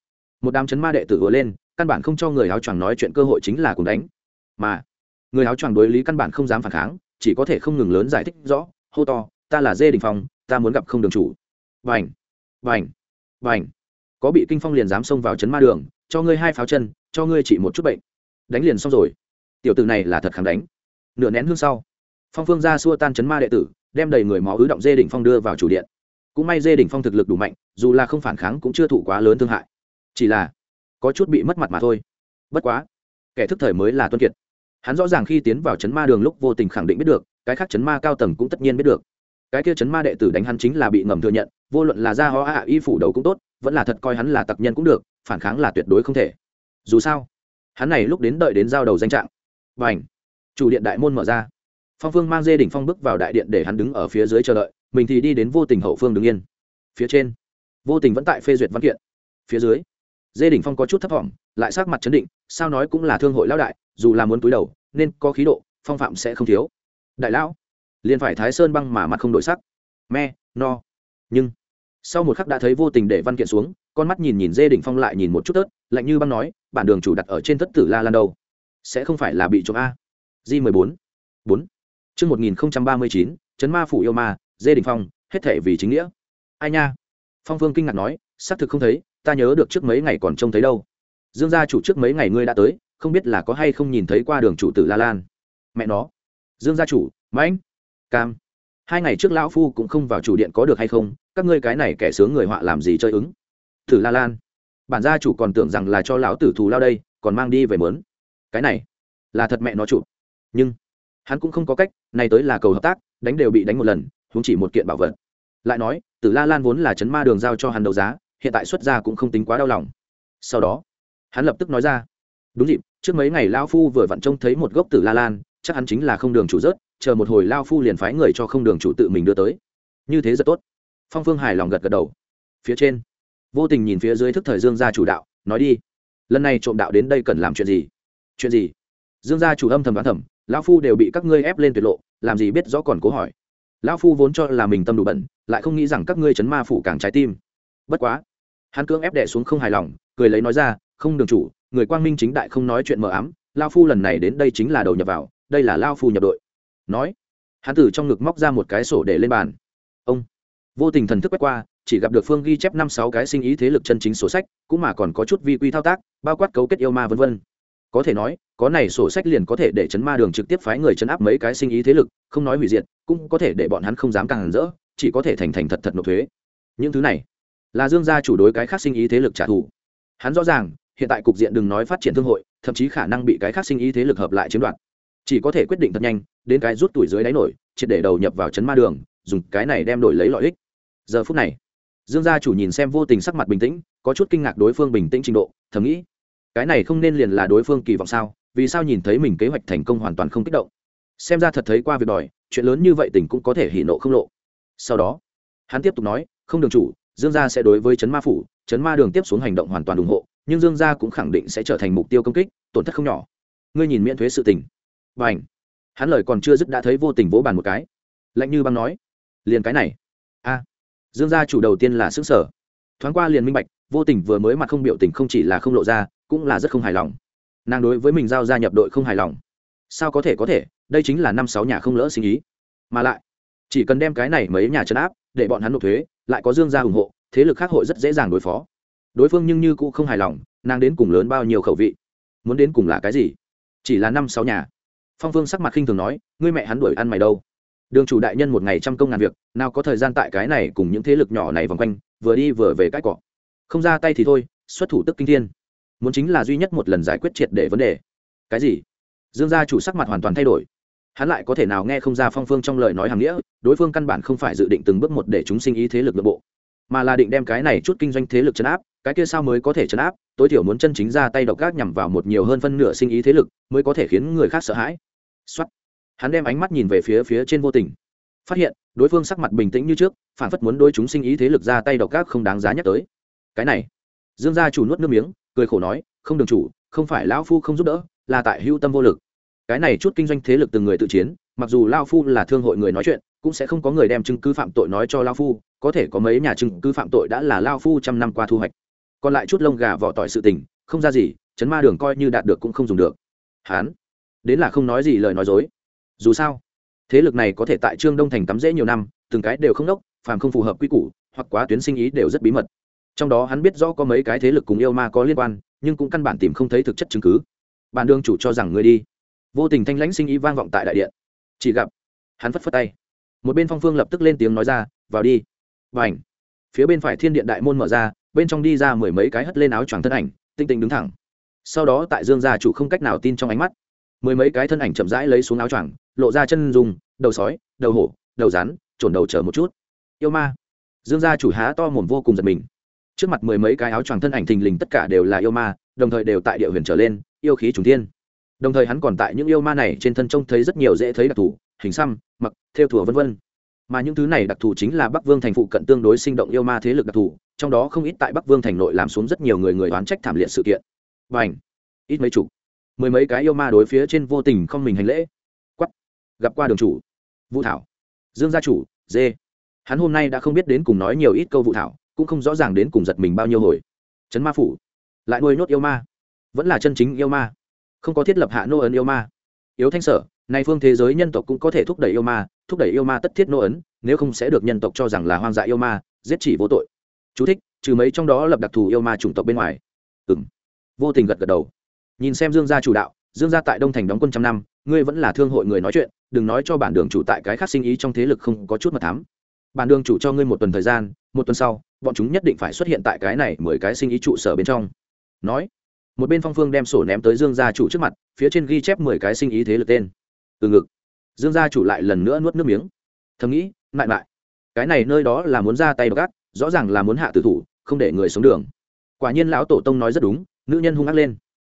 Một đám chấn ma đệ tử vừa lên căn bản không cho người áo choàng nói chuyện cơ hội chính là cùng đánh. Mà, người áo choàng đối lý căn bản không dám phản kháng, chỉ có thể không ngừng lớn giải thích rõ, hô to, ta là dê đình phong, ta muốn gặp không đường chủ. Vành vành vành có bị kinh phong liền dám xông vào chấn ma đường, cho ngươi hai pháo chân, cho ngươi chỉ một chút bệnh. Đánh liền xong rồi. Tiểu tử này là thật kháng đánh. Nửa nén hương sau, phong phương ra xua tan chấn ma đệ tử, đem đầy người máu ứ động dê đỉnh phong đưa vào chủ điện. Cũng may dê đỉnh phong thực lực đủ mạnh, dù là không phản kháng cũng chưa thụ quá lớn thương hại. Chỉ là có chút bị mất mặt mà thôi. Bất quá, kẻ thức thời mới là tuân kiệt. Hắn rõ ràng khi tiến vào chấn ma đường lúc vô tình khẳng định biết được, cái khác chấn ma cao tầng cũng tất nhiên biết được. Cái kia chấn ma đệ tử đánh hắn chính là bị ngầm thừa nhận, vô luận là ra ho a y phủ đầu cũng tốt, vẫn là thật coi hắn là tặc nhân cũng được, phản kháng là tuyệt đối không thể. Dù sao, hắn này lúc đến đợi đến giao đầu danh trạng. Và chủ điện đại môn mở ra. Phong phương mang dê đỉnh phong bước vào đại điện để hắn đứng ở phía dưới chờ đợi, mình thì đi đến vô tình hậu phương đứng yên. Phía trên, vô tình vẫn tại phê duyệt văn kiện. Phía dưới dê đỉnh phong có chút thấp t lại sắc mặt chấn định, sao nói cũng là thương hội lão đại, dù là muốn túi đầu, nên có khí độ, phong phạm sẽ không thiếu. Đại lão, liền phải thái sơn băng mà mặt không đổi sắc. Me, no. Nhưng, sau một khắc đã thấy vô tình để văn kiện xuống, con mắt nhìn nhìn dê đỉnh phong lại nhìn một chút tớt, lạnh như băng nói, bản đường chủ đặt ở trên thất tử la lan đâu? Sẽ không phải là bị trộm a. Di mười bốn. Bốn. Chương một nghìn ba mươi chín chấn ma phủ yêu ma, dê đỉnh phong, hết thể vì chính nghĩa. Ai nha? Phong vương kinh ngạc nói, xác thực không thấy ta nhớ được trước mấy ngày còn trông thấy đâu. Dương gia chủ trước mấy ngày ngươi đã tới, không biết là có hay không nhìn thấy qua đường chủ tử la lan. Mẹ nó. Dương gia chủ mãnh cam. Hai ngày trước lão phu cũng không vào chủ điện có được hay không, các ngươi cái này kẻ sướng người họa làm gì chơi ứng? Tử la lan. Bản gia chủ còn tưởng rằng là cho lão tử thù lao đây, còn mang đi về mớn. Cái này, là thật mẹ nó chủ. Nhưng, hắn cũng không có cách, này tới là cầu hợp tác, đánh đều bị đánh một lần, huống chỉ một kiện bảo vật. Lại nói, tử la lan vốn là chấn ma đường giao cho hắn đấu giá hiện tại xuất ra cũng không tính quá đau lòng. Sau đó, hắn lập tức nói ra, đúng dịp, trước mấy ngày lao phu vừa vặn trông thấy một gốc tử la lan, chắc hắn chính là không đường chủ rớt, chờ một hồi lao phu liền phái người cho không đường chủ tự mình đưa tới. Như thế rất tốt. Phong phương hài lòng gật gật đầu. Phía trên, vô tình nhìn phía dưới thức thời dương gia chủ đạo, nói đi, lần này trộm đạo đến đây cần làm chuyện gì? Chuyện gì? Dương gia chủ âm thầm đoán thầm lão phu đều bị các ngươi ép lên tuyệt lộ, làm gì biết rõ còn cố hỏi. Lão phu vốn cho là mình tâm đủ bẩn, lại không nghĩ rằng các ngươi chấn ma phủ càng trái tim. Bất quá hắn cưỡng ép đẻ xuống không hài lòng, cười lấy nói ra, không đường chủ, người quang minh chính đại không nói chuyện mờ ám, lao phu lần này đến đây chính là đầu nhập vào, đây là lao phu nhập đội. Nói, hắn từ trong ngực móc ra một cái sổ để lên bàn. Ông, vô tình thần thức quét qua, chỉ gặp được phương ghi chép năm sáu cái sinh ý thế lực chân chính sổ sách, cũng mà còn có chút vi quy thao tác, bao quát cấu kết yêu ma v v có thể nói, có này sổ sách liền có thể để chấn ma đường trực tiếp phái người chấn áp mấy cái sinh ý thế lực, không nói hủy diệt, cũng có thể để bọn hắn không dám càng rỡ, chỉ có thể thành thành thật thật nộp thuế. Những thứ này là dương gia chủ đối cái khác sinh ý thế lực trả thù. Hắn rõ ràng, hiện tại cục diện đừng nói phát triển thương hội, thậm chí khả năng bị cái khác sinh ý thế lực hợp lại chiếm đoạt. Chỉ có thể quyết định thật nhanh, đến cái rút tuổi dưới đáy nổi, triệt để đầu nhập vào chấn ma đường, dùng cái này đem đổi lấy lợi ích. Giờ phút này, dương gia chủ nhìn xem vô tình sắc mặt bình tĩnh, có chút kinh ngạc đối phương bình tĩnh trình độ, thầm nghĩ, cái này không nên liền là đối phương kỳ vọng sao, vì sao nhìn thấy mình kế hoạch thành công hoàn toàn không kích động. Xem ra thật thấy qua việc đòi, chuyện lớn như vậy tình cũng có thể hỉ nộ không lộ. Sau đó, hắn tiếp tục nói, không đường chủ dương gia sẽ đối với chấn ma phủ, chấn ma đường tiếp xuống hành động hoàn toàn ủng hộ, nhưng dương gia cũng khẳng định sẽ trở thành mục tiêu công kích, tổn thất không nhỏ. Ngươi nhìn miễn thuế sự tình. Và ảnh hắn lời còn chưa dứt đã thấy vô tình vỗ bàn một cái. Lạnh như băng nói. Liền cái này. A. Dương gia chủ đầu tiên là xứng sở thoáng qua liền minh bạch, vô tình vừa mới mặt không biểu tình không chỉ là không lộ ra, cũng là rất không hài lòng. Nàng đối với mình giao gia nhập đội không hài lòng. Sao có thể có thể, đây chính là năm sáu nhà không lỡ sinh ý. Mà lại chỉ cần đem cái này mấy nhà chấn áp, để bọn hắn nộp thuế, lại có dương gia ủng hộ, thế lực khác hội rất dễ dàng đối phó. Đối phương nhưng như cũng không hài lòng, nàng đến cùng lớn bao nhiêu khẩu vị? Muốn đến cùng là cái gì? Chỉ là năm sáu nhà. Phong phương sắc mặt khinh thường nói, ngươi mẹ hắn đuổi ăn mày đâu? Đường chủ đại nhân một ngày trăm công ngàn việc, nào có thời gian tại cái này cùng những thế lực nhỏ này vòng quanh, vừa đi vừa về cái cọ. Không ra tay thì thôi, xuất thủ tức kinh thiên. Muốn chính là duy nhất một lần giải quyết triệt để vấn đề. Cái gì? Dương gia chủ sắc mặt hoàn toàn thay đổi hắn lại có thể nào nghe không ra phong phương trong lời nói hàng nghĩa, đối phương căn bản không phải dự định từng bước một để chúng sinh ý thế lực nội bộ, mà là định đem cái này chút kinh doanh thế lực chấn áp, cái kia sao mới có thể chấn áp? Tối thiểu muốn chân chính ra tay độc gác nhằm vào một nhiều hơn phân nửa sinh ý thế lực, mới có thể khiến người khác sợ hãi. Xuất hắn đem ánh mắt nhìn về phía phía trên vô tình. Phát hiện, đối phương sắc mặt bình tĩnh như trước, phản phất muốn đối chúng sinh ý thế lực ra tay độc gác không đáng giá nhắc tới. Cái này. Dương gia chủ nuốt nước miếng, cười khổ nói, không đường chủ, không phải lão phu không giúp đỡ, là tại hưu tâm vô lực cái này chút kinh doanh thế lực từng người tự chiến, mặc dù lao phu là thương hội người nói chuyện, cũng sẽ không có người đem chứng cứ phạm tội nói cho lao phu, có thể có mấy nhà chứng cứ phạm tội đã là lao phu trăm năm qua thu hoạch. Còn lại chút lông gà vỏ tỏi sự tình, không ra gì, chấn ma đường coi như đạt được cũng không dùng được. Hán, đến là không nói gì lời nói dối. Dù sao, thế lực này có thể tại trương đông thành tắm dễ nhiều năm, từng cái đều không đốc, phàm không phù hợp quy củ, hoặc quá tuyến sinh ý đều rất bí mật. Trong đó hắn biết rõ có mấy cái thế lực cùng yêu ma có liên quan, nhưng cũng căn bản tìm không thấy thực chất chứng cứ. Bản đương chủ cho rằng người đi vô tình thanh lãnh sinh ý vang vọng tại đại điện. Chỉ gặp, hắn phất phất tay. Một bên phong phương lập tức lên tiếng nói ra, vào đi. Và ảnh phía bên phải thiên điện đại môn mở ra, bên trong đi ra mười mấy cái hất lên áo choàng thân ảnh, tinh tinh đứng thẳng. Sau đó tại dương gia chủ không cách nào tin trong ánh mắt, mười mấy cái thân ảnh chậm rãi lấy xuống áo choàng, lộ ra chân dùng đầu sói, đầu hổ, đầu rắn trồn đầu chờ một chút. Yêu ma! Dương gia chủ há to mồm vô cùng giật mình. Trước mặt mười mấy cái áo choàng thân ảnh thình lình tất cả đều là yêu ma, đồng thời đều tại địa huyền trở lên, yêu khí trùng thiên đồng thời hắn còn tại những yêu ma này trên thân trông thấy rất nhiều dễ thấy đặc thù, hình xăm, mặc, theo thùa vân vân. Mà những thứ này đặc thù chính là bắc vương thành phụ cận tương đối sinh động yêu ma thế lực đặc thù, trong đó không ít tại bắc vương thành nội làm xuống rất nhiều người người oán trách thảm liệt sự kiện. Và ảnh ít mấy chục mười mấy cái yêu ma đối phía trên vô tình không mình hành lễ. Quắp gặp qua đường chủ. Vũ thảo. Dương gia chủ, dê. Hắn hôm nay đã không biết đến cùng nói nhiều ít câu vũ thảo, cũng không rõ ràng đến cùng giật mình bao nhiêu hồi. Trấn ma phủ. Lại nuôi nốt yêu ma. Vẫn là chân chính yêu ma không có thiết lập hạ nô ấn yêu ma. Yếu thanh sở nay phương thế giới nhân tộc cũng có thể thúc đẩy yêu ma thúc đẩy yêu ma tất thiết nô ấn nếu không sẽ được nhân tộc cho rằng là hoang dại yêu ma giết chỉ vô tội. Chú thích, trừ mấy trong đó lập đặc thù yêu ma chủng tộc bên ngoài. Ừ m vô tình gật gật đầu. Nhìn xem dương gia chủ đạo dương gia tại đông thành đóng quân trăm năm ngươi vẫn là thương hội người nói chuyện đừng nói cho bản đường chủ tại cái khác sinh ý trong thế lực không có chút mà thám. Bản đường chủ cho ngươi một tuần thời gian một tuần sau bọn chúng nhất định phải xuất hiện tại cái này mười cái sinh ý trụ sở bên trong. Nói một bên phong phương đem sổ ném tới dương gia chủ trước mặt, phía trên ghi chép mười cái sinh ý thế lực tên. Từ ngực, dương gia chủ lại lần nữa nuốt nước miếng. Thầm nghĩ lại lại cái này nơi đó là muốn ra tay gác rõ ràng là muốn hạ tử thủ, không để người sống đường. Quả nhiên lão tổ tông nói rất đúng, nữ nhân hung ác lên.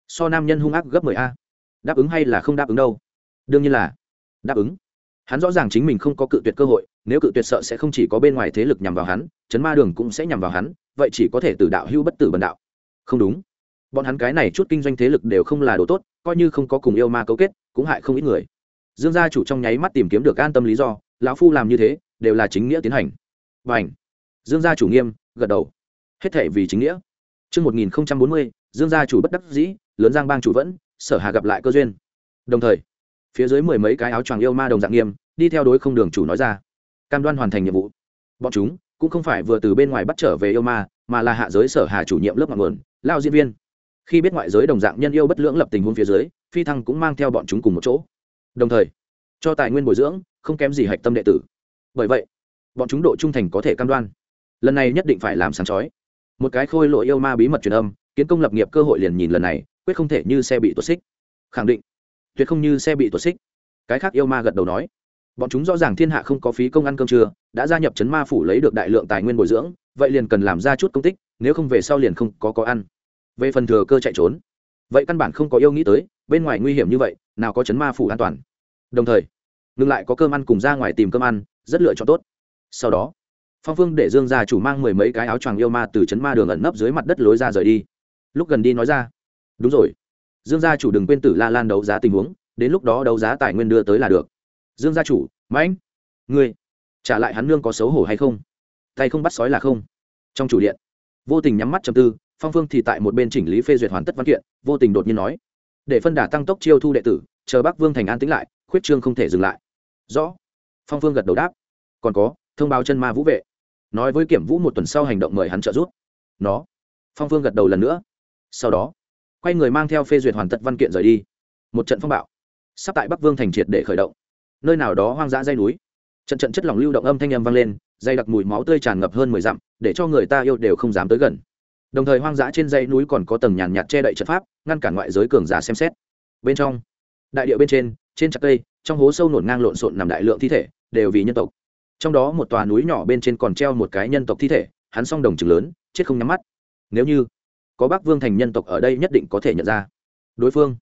So nam nhân hung ác gấp mười a. Đáp ứng hay là không đáp ứng đâu? Đương nhiên là đáp ứng. Hắn rõ ràng chính mình không có cự tuyệt cơ hội, nếu cự tuyệt sợ sẽ không chỉ có bên ngoài thế lực nhằm vào hắn, chấn ma đường cũng sẽ nhằm vào hắn, vậy chỉ có thể từ đạo hưu bất tử bần đạo. Không đúng bọn hắn cái này chút kinh doanh thế lực đều không là đồ tốt coi như không có cùng yêu ma cấu kết cũng hại không ít người. Dương gia chủ trong nháy mắt tìm kiếm được an tâm lý do lão phu làm như thế đều là chính nghĩa tiến hành. Và ảnh dương gia chủ nghiêm gật đầu. Hết thể vì chính nghĩa. Trước 1040, dương gia chủ bất đắc dĩ lớn giang bang chủ vẫn sở hà gặp lại cơ duyên. Đồng thời phía dưới mười mấy cái áo choàng yêu ma đồng dạng nghiêm đi theo đối không đường chủ nói ra. Cam đoan hoàn thành nhiệm vụ. Bọn chúng cũng không phải vừa từ bên ngoài bắt trở về yêu ma mà là hạ giới sở hà chủ nhiệm lớp ngọn nguồn lao diễn viên khi biết ngoại giới đồng dạng nhân yêu bất lưỡng lập tình huống phía dưới, phi thăng cũng mang theo bọn chúng cùng một chỗ. Đồng thời, cho tài nguyên bồi dưỡng, không kém gì hạch tâm đệ tử. Bởi vậy, bọn chúng độ trung thành có thể cam đoan. Lần này nhất định phải làm sáng chói. Một cái khôi lội yêu ma bí mật truyền âm, kiến công lập nghiệp cơ hội liền nhìn lần này, quyết không thể như xe bị tuột xích. Khẳng định, tuyệt không như xe bị tuột xích. Cái khác yêu ma gật đầu nói, bọn chúng rõ ràng thiên hạ không có phí công ăn cơm trưa, đã gia nhập chấn ma phủ lấy được đại lượng tài nguyên bồi dưỡng, vậy liền cần làm ra chút công tích, nếu không về sau liền không có có ăn về phần thừa cơ chạy trốn. Vậy căn bản không có yêu nghĩ tới, bên ngoài nguy hiểm như vậy, nào có chấn ma phủ an toàn. Đồng thời, ngừng lại có cơm ăn cùng ra ngoài tìm cơm ăn, rất lựa chọn tốt. Sau đó, phong phương để dương gia chủ mang mười mấy cái áo choàng yêu ma từ chấn ma đường ẩn nấp dưới mặt đất lối ra rời đi. Lúc gần đi nói ra, đúng rồi, dương gia chủ đừng quên tử la lan đấu giá tình huống, đến lúc đó đấu giá tài nguyên đưa tới là được. Dương gia chủ mãnh ngươi trả lại hắn nương có xấu hổ hay không? Tay không bắt sói là không. Trong chủ điện, vô tình nhắm mắt chầm tư phong phương thì tại một bên chỉnh lý phê duyệt hoàn tất văn kiện, vô tình đột nhiên nói, để phân đà tăng tốc chiêu thu đệ tử, chờ bắc vương thành an tính lại, khuyết trương không thể dừng lại. Rõ. Phong phương gật đầu đáp, còn có, thông báo chân ma vũ vệ. Nói với kiểm vũ một tuần sau hành động mời hắn trợ giúp. Nó. Phong phương gật đầu lần nữa. Sau đó, quay người mang theo phê duyệt hoàn tất văn kiện rời đi. Một trận phong bạo, sắp tại bắc vương thành triệt để khởi động. Nơi nào đó hoang dã dây núi, trận trận chất lỏng lưu động âm thanh âm vang lên dây đặc mùi máu tươi tràn ngập hơn mười dặm, để cho người ta yêu đều không dám tới gần đồng thời hoang dã trên dãy núi còn có tầng nhàn nhạt che đậy trận pháp, ngăn cản ngoại giới cường giả xem xét. Bên trong, đại địa bên trên trên chặt cây, trong hố sâu nổn ngang lộn xộn nằm đại lượng thi thể, đều vì nhân tộc. Trong đó một tòa núi nhỏ bên trên còn treo một cái nhân tộc thi thể, hắn song đồng chừng lớn, chết không nhắm mắt. Nếu như có bắc vương thành nhân tộc ở đây nhất định có thể nhận ra. Đối phương,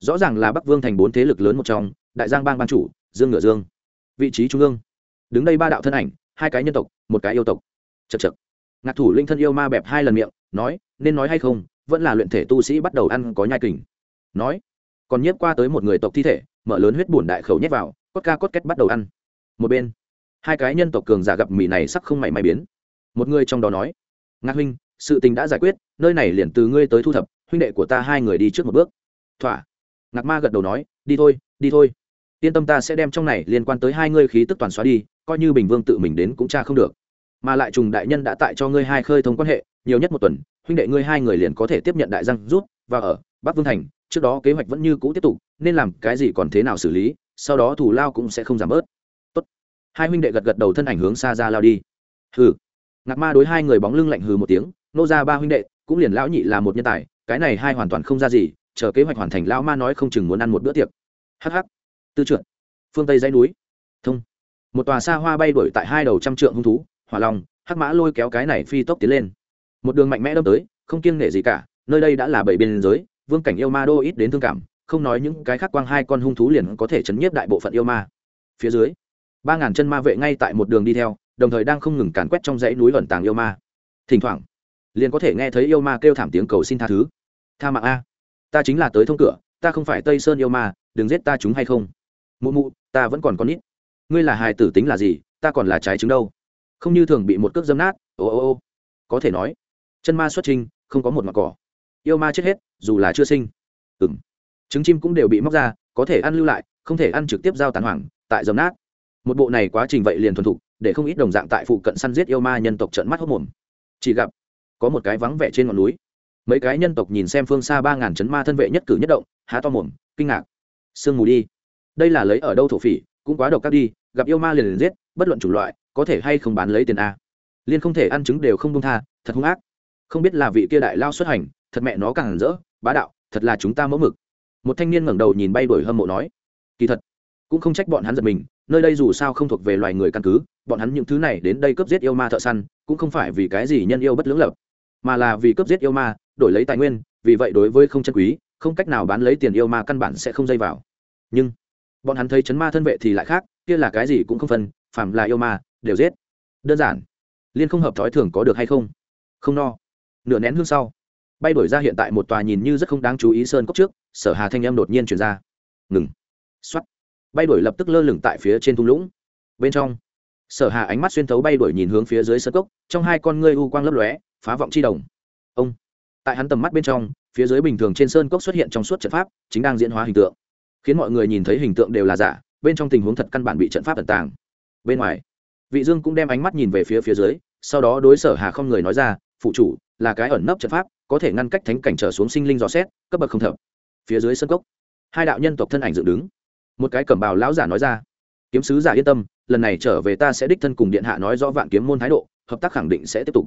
rõ ràng là bắc vương thành bốn thế lực lớn một trong, đại giang bang ban chủ, dương ngựa dương. Vị trí trung ương, đứng đây ba đạo thân ảnh, hai cái nhân tộc, một cái yêu tộc. Chật chật ngạc thủ linh thân yêu ma bẹp hai lần miệng nói, nên nói hay không, vẫn là luyện thể tu sĩ bắt đầu ăn có nhai kình. Nói, còn nhiếp qua tới một người tộc thi thể, mở lớn huyết bùn đại khẩu nhét vào, cốt ca cốt kết bắt đầu ăn. Một bên, hai cái nhân tộc cường giả gặp mì này sắc không mảy may biến. Một người trong đó nói, ngạc huynh, sự tình đã giải quyết, nơi này liền từ ngươi tới thu thập, huynh đệ của ta hai người đi trước một bước. Thỏa. Ngạc ma gật đầu nói, đi thôi đi thôi. Yên tâm ta sẽ đem trong này liên quan tới hai ngươi khí tức toàn xóa đi, coi như bình vương tự mình đến cũng cha không được mà lại trùng đại nhân đã tại cho ngươi hai khơi thông quan hệ, nhiều nhất một tuần, huynh đệ ngươi hai người liền có thể tiếp nhận đại răng rút, và ở bắc vương thành, trước đó kế hoạch vẫn như cũ tiếp tục, nên làm cái gì còn thế nào xử lý, sau đó thủ lao cũng sẽ không giảm bớt. Tốt. hai huynh đệ gật gật đầu thân ảnh hướng xa ra lao đi. Hừ. Ngạc ma đối hai người bóng lưng lạnh hừ một tiếng, nô ra ba huynh đệ, cũng liền lão nhị là một nhân tài, cái này hai hoàn toàn không ra gì, chờ kế hoạch hoàn thành lão ma nói không chừng muốn ăn một bữa tiệc. Hh tư trượt phương tây dãy núi. Thông. Một tòa xa hoa bay đuổi tại hai đầu trăm trượng hung thú hỏa long, hắc mã lôi kéo cái này phi tốc tiến lên. Một đường mạnh mẽ đâm tới, không kiêng nể gì cả, nơi đây đã là bảy biên giới, vương cảnh yêu ma đô ít đến thương cảm, không nói những cái khác quang hai con hung thú liền có thể chấn nhiếp đại bộ phận yêu ma. Phía dưới, ba ngàn chân ma vệ ngay tại một đường đi theo, đồng thời đang không ngừng càn quét trong dãy núi ẩn tàng yêu ma. Thỉnh thoảng, liền có thể nghe thấy yêu ma kêu thảm tiếng cầu xin tha thứ. Tha mạng a, ta chính là tới thông cửa, ta không phải tây sơn yêu ma, đừng giết ta chúng hay không? Mụ mụ, ta vẫn còn con nít. Ngươi là hài tử tính là gì, ta còn là trái trứng đâu? Không như thường bị một cước dâm nát. Ô ô ô. Có thể nói, chân ma xuất trình, không có một mặt cỏ. Yêu ma chết hết, dù là chưa sinh. Ừng trứng chim cũng đều bị móc ra, có thể ăn lưu lại, không thể ăn trực tiếp giao tàn hoàng, tại dầm nát. Một bộ này quá trình vậy liền thuần thục, để không ít đồng dạng tại phụ cận săn giết yêu ma nhân tộc trận mắt hốc mồm. Chỉ gặp, có một cái vắng vẻ trên ngọn núi. Mấy cái nhân tộc nhìn xem phương xa ba ngàn chấn ma thân vệ nhất cử nhất động, há to mồm, kinh ngạc. Sương mù đi. Đây là lấy ở đâu thổ phỉ, cũng quá độc các đi, gặp yêu ma liền liền giết, bất luận chủng loại có thể hay không bán lấy tiền a? Liên không thể ăn trứng đều không công tha, thật hung ác. Không biết là vị kia đại lao xuất hành, thật mẹ nó càng rỡ, bá đạo, thật là chúng ta mẫu mực. Một thanh niên ngẩng đầu nhìn bay đổi hâm mộ nói, kỳ thật, cũng không trách bọn hắn giật mình, nơi đây dù sao không thuộc về loài người căn cứ, bọn hắn những thứ này đến đây cướp giết yêu ma thợ săn, cũng không phải vì cái gì nhân yêu bất lưỡng lập, mà là vì cướp giết yêu ma, đổi lấy tài nguyên, vì vậy đối với không chân quý, không cách nào bán lấy tiền yêu ma căn bản sẽ không dây vào. Nhưng, bọn hắn thấy chấn ma thân vệ thì lại khác, kia là cái gì cũng không phân, phàm là yêu ma đều giết. Đơn giản. Liên không hợp thói thường có được hay không? Không no. Nửa nén hương sau, bay đổi ra hiện tại một tòa nhìn như rất không đáng chú ý sơn cốc trước, sở hà thanh âm đột nhiên chuyển ra. Ngừng. X bay đổi lập tức lơ lửng tại phía trên thung lũng. Bên trong, sở hà ánh mắt xuyên thấu bay đổi nhìn hướng phía dưới sơn cốc, trong hai con ngươi u quang lấp lóe, phá vọng chi đồng. Ông. Tại hắn tầm mắt bên trong, phía dưới bình thường trên sơn cốc xuất hiện trong suốt trận pháp, chính đang diễn hóa hình tượng. Khiến mọi người nhìn thấy hình tượng đều là giả, bên trong tình huống thật căn bản bị trận pháp tận tàng. Bên ngoài vị dương cũng đem ánh mắt nhìn về phía phía dưới, sau đó đối sở hà không người nói ra, phụ chủ, là cái ẩn nấp trận pháp, có thể ngăn cách thánh cảnh trở xuống sinh linh dò xét, cấp bậc không thập. Phía dưới sân cốc, hai đạo nhân tộc thân ảnh dựng đứng. Một cái cẩm bào lão giả nói ra, kiếm sứ giả yên tâm, lần này trở về ta sẽ đích thân cùng điện hạ nói rõ vạn kiếm môn thái độ, hợp tác khẳng định sẽ tiếp tục.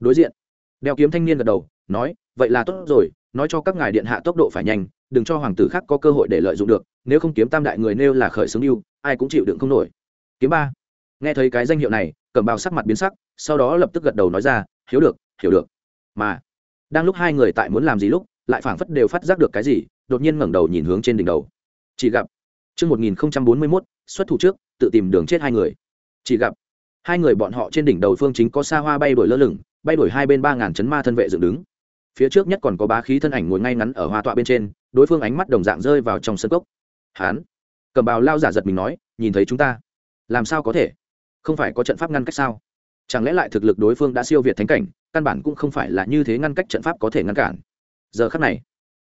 Đối diện, đeo kiếm thanh niên gật đầu, nói, vậy là tốt rồi, nói cho các ngài điện hạ tốc độ phải nhanh, đừng cho hoàng tử khác có cơ hội để lợi dụng được, nếu không kiếm tam đại người nêu là khởi xướng yêu ai cũng chịu đựng không nổi. Kiếm ba nghe thấy cái danh hiệu này, cẩm bào sắc mặt biến sắc, sau đó lập tức gật đầu nói ra, hiểu được hiểu được. Mà, đang lúc hai người tại muốn làm gì lúc, lại phảng phất đều phát giác được cái gì, đột nhiên ngẩng đầu nhìn hướng trên đỉnh đầu. Chỉ gặp, chương một nghìn bốn mươi mốt, xuất thủ trước, tự tìm đường chết hai người. Chỉ gặp, hai người bọn họ trên đỉnh đầu phương chính có xa hoa bay đổi lơ lửng, bay đổi hai bên ba ngàn chấn ma thân vệ dựng đứng. Phía trước nhất còn có bá khí thân ảnh ngồi ngay ngắn ở hoa tọa bên trên, đối phương ánh mắt đồng dạng rơi vào trong sân cốc. Hán. Cầm bào lao giả giật mình nói, nhìn thấy chúng ta, làm sao có thể? Không phải có trận pháp ngăn cách sao? Chẳng lẽ lại thực lực đối phương đã siêu việt thánh cảnh, căn bản cũng không phải là như thế ngăn cách trận pháp có thể ngăn cản? Giờ khắc này,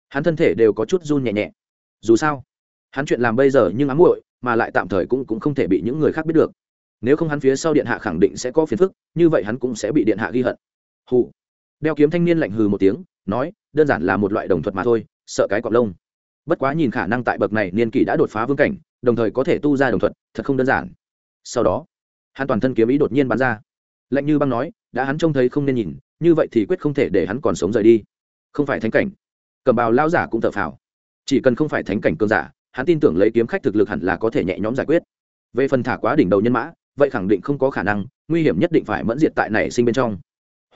hắn thân thể đều có chút run nhẹ nhẹ. Dù sao, hắn chuyện làm bây giờ nhưng ám muội, mà lại tạm thời cũng cũng không thể bị những người khác biết được. Nếu không hắn phía sau điện hạ khẳng định sẽ có phiền phức, như vậy hắn cũng sẽ bị điện hạ ghi hận. Hù. Đeo kiếm thanh niên lạnh hừ một tiếng, nói, đơn giản là một loại đồng thuật mà thôi, sợ cái cọp lông. Bất quá nhìn khả năng tại bậc này niên kỷ đã đột phá vương cảnh, đồng thời có thể tu ra đồng thuật, thật không đơn giản. Sau đó hắn toàn thân kiếm ý đột nhiên bắn ra. Lạnh như băng nói, đã hắn trông thấy không nên nhìn, như vậy thì quyết không thể để hắn còn sống rời đi. Không phải thánh cảnh. Cầm bào lao giả cũng thở phào. Chỉ cần không phải thánh cảnh cơn giả, hắn tin tưởng lấy kiếm khách thực lực hẳn là có thể nhẹ nhõm giải quyết. Về phần thả quá đỉnh đầu nhân mã, vậy khẳng định không có khả năng, nguy hiểm nhất định phải mẫn diệt tại nảy sinh bên trong.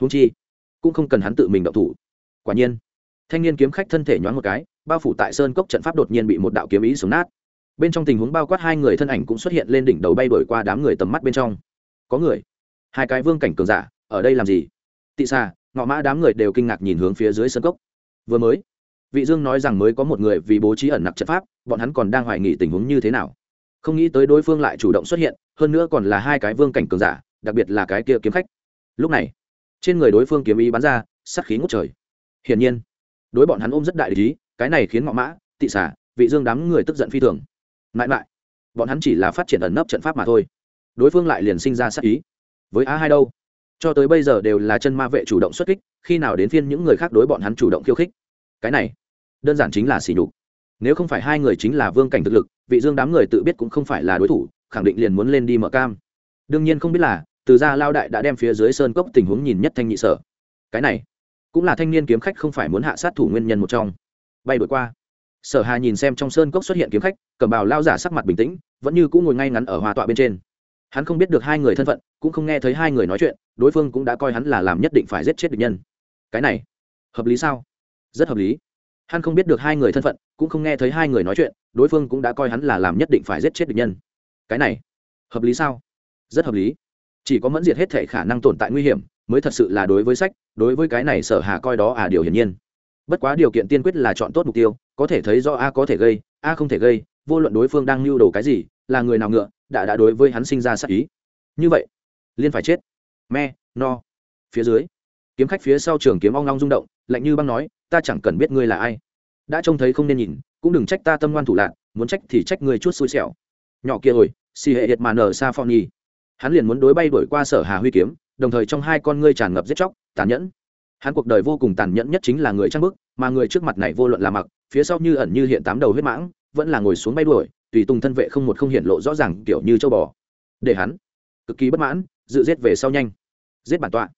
Húng chi, cũng không cần hắn tự mình đậu thủ. Quả nhiên, thanh niên kiếm khách thân thể nhoáng một cái, bao phủ tại sơn cốc trận pháp đột nhiên bị một đạo kiếm ý xuống nát bên trong tình huống bao quát hai người thân ảnh cũng xuất hiện lên đỉnh đầu bay đổi qua đám người tầm mắt bên trong. Có người. Hai cái vương cảnh cường giả, ở đây làm gì? Tị xa ngọ mã đám người đều kinh ngạc nhìn hướng phía dưới sân cốc. Vừa mới, vị dương nói rằng mới có một người vì bố trí ẩn nặc trận pháp, bọn hắn còn đang hoài nghi tình huống như thế nào. Không nghĩ tới đối phương lại chủ động xuất hiện, hơn nữa còn là hai cái vương cảnh cường giả, đặc biệt là cái kia kiếm khách. Lúc này, trên người đối phương kiếm ý bắn ra sắc khí ngút trời. Hiển nhiên, đối bọn hắn ôm rất đại lý cái này khiến ngọ mã, tị xả vị dương đám người tức giận phi thường mãi mãi, bọn hắn chỉ là phát triển ẩn nấp trận pháp mà thôi. Đối phương lại liền sinh ra sát ý. Với a hai đâu? Cho tới bây giờ đều là chân ma vệ chủ động xuất kích, khi nào đến phiên những người khác đối bọn hắn chủ động khiêu khích? Cái này, đơn giản chính là xỉ nhục. Nếu không phải hai người chính là vương cảnh thực lực, vị dương đám người tự biết cũng không phải là đối thủ, khẳng định liền muốn lên đi mở cam. Đương nhiên không biết là, từ gia lao đại đã đem phía dưới sơn cốc tình huống nhìn nhất thanh nhị sở. Cái này, cũng là thanh niên kiếm khách không phải muốn hạ sát thủ nguyên nhân một trong. Bay đổi qua sở hà nhìn xem trong sơn cốc xuất hiện kiếm khách, cầm bào lao giả sắc mặt bình tĩnh, vẫn như cũng ngồi ngay ngắn ở hòa tọa bên trên. Hắn không biết được hai người thân phận, cũng không nghe thấy hai người nói chuyện, đối phương cũng đã coi hắn là làm nhất định phải giết chết địch nhân. Cái này, hợp lý sao? Rất hợp lý. Hắn không biết được hai người thân phận, cũng không nghe thấy hai người nói chuyện, đối phương cũng đã coi hắn là làm nhất định phải giết chết địch nhân. Cái này, hợp lý sao? Rất hợp lý. Chỉ có mẫn diệt hết thể khả năng tồn tại nguy hiểm, mới thật sự là đối với sách, đối với cái này sở hà coi đó à điều hiển nhiên bất quá điều kiện tiên quyết là chọn tốt mục tiêu, có thể thấy do a có thể gây, a không thể gây, vô luận đối phương đang lưu đồ cái gì, là người nào ngựa, đã đã đối với hắn sinh ra sắc ý. Như vậy liên phải chết. Me, no. Phía dưới, kiếm khách phía sau trường kiếm ong long rung động, lạnh như băng nói, ta chẳng cần biết ngươi là ai. Đã trông thấy không nên nhìn, cũng đừng trách ta tâm ngoan thủ lạc muốn trách thì trách ngươi chút xui xẻo. Nhỏ kia rồi xì hệ hiệt mà nở xa phong nhi hắn liền muốn đối bay đổi qua sở hà huy kiếm, đồng thời trong hai con ngươi tràn ngập giết chóc, tàn nhẫn hắn cuộc đời vô cùng tàn nhẫn nhất chính là người trang bức, mà người trước mặt này vô luận là mặc, phía sau như ẩn như hiện tám đầu huyết mãng, vẫn là ngồi xuống bay đuổi, tùy tùng thân vệ không một không hiện lộ rõ ràng kiểu như châu bò. Để hắn cực kỳ bất mãn, dự giết về sau nhanh. Giết bản tọa.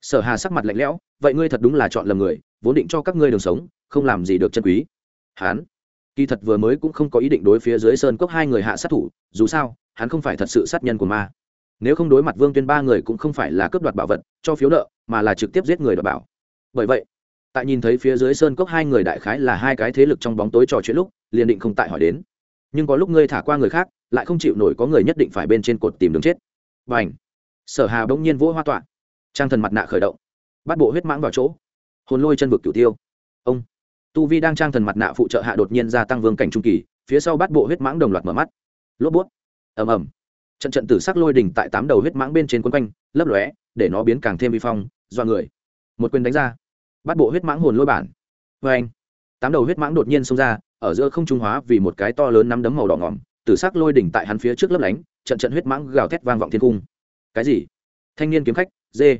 Sở hà sắc mặt lạnh lẽo, vậy ngươi thật đúng là chọn lầm người, vốn định cho các ngươi đường sống, không làm gì được chân quý. Hắn kỳ thật vừa mới cũng không có ý định đối phía dưới sơn cốc hai người hạ sát thủ, dù sao, hắn không phải thật sự sát nhân của ma. Nếu không đối mặt vương tuyên ba người cũng không phải là cướp đoạt bảo vật, cho phiếu nợ, mà là trực tiếp giết người đoạt bảo bởi vậy, tại nhìn thấy phía dưới sơn cốc hai người đại khái là hai cái thế lực trong bóng tối trò chuyện lúc, liền định không tại hỏi đến. Nhưng có lúc ngươi thả qua người khác, lại không chịu nổi có người nhất định phải bên trên cột tìm đường chết. Và ảnh sở hà bỗng nhiên vỗ hoa tọa. Trang thần mặt nạ khởi động. Bắt bộ huyết mãng vào chỗ. Hồn lôi chân vực cửu tiêu. Ông! Tu vi đang trang thần mặt nạ phụ trợ hạ đột nhiên gia tăng vương cảnh trung kỳ, phía sau bắt bộ huyết mãng đồng loạt mở mắt. Lốp bút. Ầm ầm. Trận trận tử sắc lôi đỉnh tại tám đầu huyết mãng bên trên quân quanh, lấp lóe, để nó biến càng thêm vi phong do người. Một quyền đánh ra bắt bộ huyết mãng hồn lôi bản. Vê anh, tám đầu huyết mãng đột nhiên xông ra, ở giữa không trung hóa vì một cái to lớn nắm đấm màu đỏ ngỏm, tử sắc lôi đỉnh tại hắn phía trước lấp lánh, trận trận huyết mãng gào thét vang vọng thiên cung cái gì? Thanh niên kiếm khách, dê.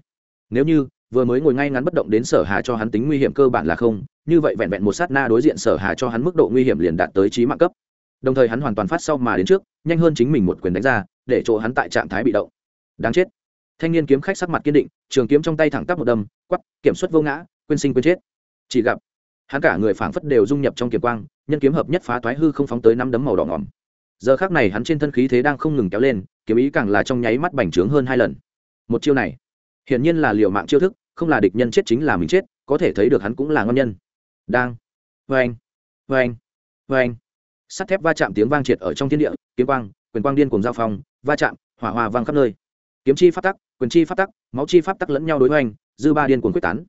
Nếu như, vừa mới ngồi ngay ngắn bất động đến sở hà cho hắn tính nguy hiểm cơ bản là không, như vậy vẹn vẹn một sát na đối diện sở hà cho hắn mức độ nguy hiểm liền đạt tới trí mạng cấp. Đồng thời hắn hoàn toàn phát sau mà đến trước, nhanh hơn chính mình một quyền đánh ra, để chỗ hắn tại trạng thái bị động. Đáng chết. Thanh niên kiếm khách sắc mặt kiên định, trường kiếm trong tay thẳng tắp một đâm quắp kiểm soát vô ngã quên sinh quên chết. Chỉ gặp, hắn cả người phảng phất đều dung nhập trong kiếm quang, nhân kiếm hợp nhất phá toái hư không phóng tới năm đấm màu đỏ ngỏm. Giờ khác này hắn trên thân khí thế đang không ngừng kéo lên, kiếm ý càng là trong nháy mắt bành trướng hơn hai lần. Một chiêu này, hiển nhiên là liều mạng chiêu thức, không là địch nhân chết chính là mình chết, có thể thấy được hắn cũng là ngon nhân. Đang vê anh vê anh vê anh sắt thép va chạm tiếng vang triệt ở trong thiên địa, kiếm quang, quyền quang điên cùng giao phong, va chạm, hỏa hoa vang khắp nơi. Kiếm chi phát tắc, quyền chi phát tắc, máu chi phát tắc lẫn nhau đối hoành, dư ba điên cuồng quyết tán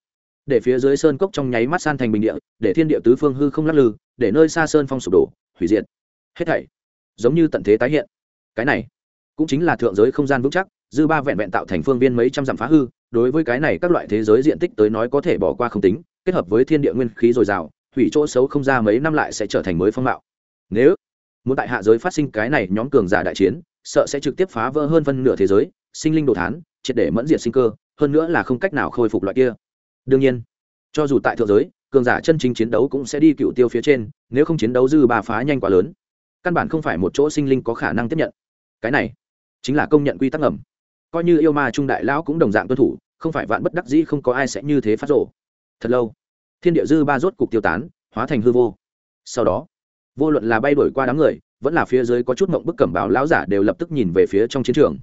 để phía dưới sơn cốc trong nháy mắt san thành bình địa, để thiên địa tứ phương hư không lắc lư, để nơi xa sơn phong sụp đổ, hủy diệt. Hết thảy, giống như tận thế tái hiện. Cái này, cũng chính là thượng giới không gian vững chắc, dư ba vẹn vẹn tạo thành phương viên mấy trăm dặm phá hư, đối với cái này các loại thế giới diện tích tới nói có thể bỏ qua không tính, kết hợp với thiên địa nguyên khí dồi dào, hủy chỗ xấu không ra mấy năm lại sẽ trở thành mới phong mạo. Nếu muốn tại hạ giới phát sinh cái này nhóm cường giả đại chiến, sợ sẽ trực tiếp phá vỡ hơn phân nửa thế giới, sinh linh đồ thán, triệt để mẫn diệt sinh cơ, hơn nữa là không cách nào khôi phục loại kia đương nhiên cho dù tại thượng giới cường giả chân chính chiến đấu cũng sẽ đi cựu tiêu phía trên nếu không chiến đấu dư ba phá nhanh quá lớn căn bản không phải một chỗ sinh linh có khả năng tiếp nhận. Cái này chính là công nhận quy tắc ngầm. Coi như yêu ma trung đại lão cũng đồng dạng tuân thủ không phải vạn bất đắc dĩ không có ai sẽ như thế phát rộ thật lâu thiên địa dư ba rốt cục tiêu tán hóa thành hư vô. Sau đó vô luận là bay đổi qua đám người vẫn là phía dưới có chút mộng bức cẩm báo lão giả đều lập tức nhìn về phía trong chiến trường.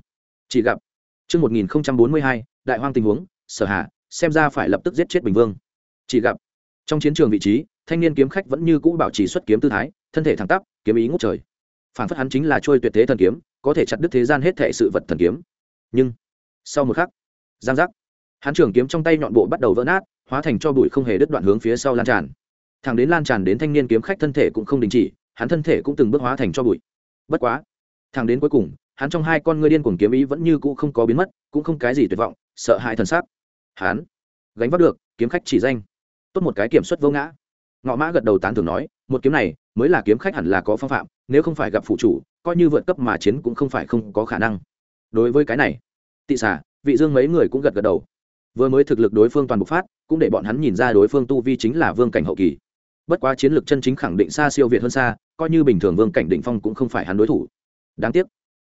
Chỉ gặp Trước 1042, đại hoang tình huống, sở hạ, xem ra phải lập tức giết chết Bình Vương. Chỉ gặp, trong chiến trường vị trí, thanh niên kiếm khách vẫn như cũ bảo trì xuất kiếm tư thái, thân thể thẳng tắp, kiếm ý ngút trời. Phản phất hắn chính là trôi tuyệt thế thần kiếm, có thể chặt đứt thế gian hết thảy sự vật thần kiếm. Nhưng, sau một khắc, giang giác, hắn trường kiếm trong tay nhọn bộ bắt đầu vỡ nát, hóa thành cho bụi không hề đứt đoạn hướng phía sau lan tràn. Thẳng đến lan tràn đến thanh niên kiếm khách thân thể cũng không đình chỉ, hắn thân thể cũng từng bước hóa thành cho bụi. Bất quá, thẳng đến cuối cùng, hắn trong hai con ngươi điên cuồng kiếm ý vẫn như cũ không có biến mất cũng không cái gì tuyệt vọng sợ hãi thần sắc hắn. Gánh vác được, kiếm khách chỉ danh. Tốt một cái kiểm soát vô ngã. Ngọ mã gật đầu tán thưởng nói, một kiếm này, mới là kiếm khách hẳn là có phong phạm, nếu không phải gặp phụ chủ, coi như vượt cấp mà chiến cũng không phải không có khả năng. Đối với cái này, tị xả vị dương mấy người cũng gật gật đầu. Vừa mới thực lực đối phương toàn bộc phát, cũng để bọn hắn nhìn ra đối phương tu vi chính là vương cảnh hậu kỳ. Bất quá chiến lược chân chính khẳng định xa siêu việt hơn xa, coi như bình thường vương cảnh định phong cũng không phải hắn đối thủ. Đáng tiếc,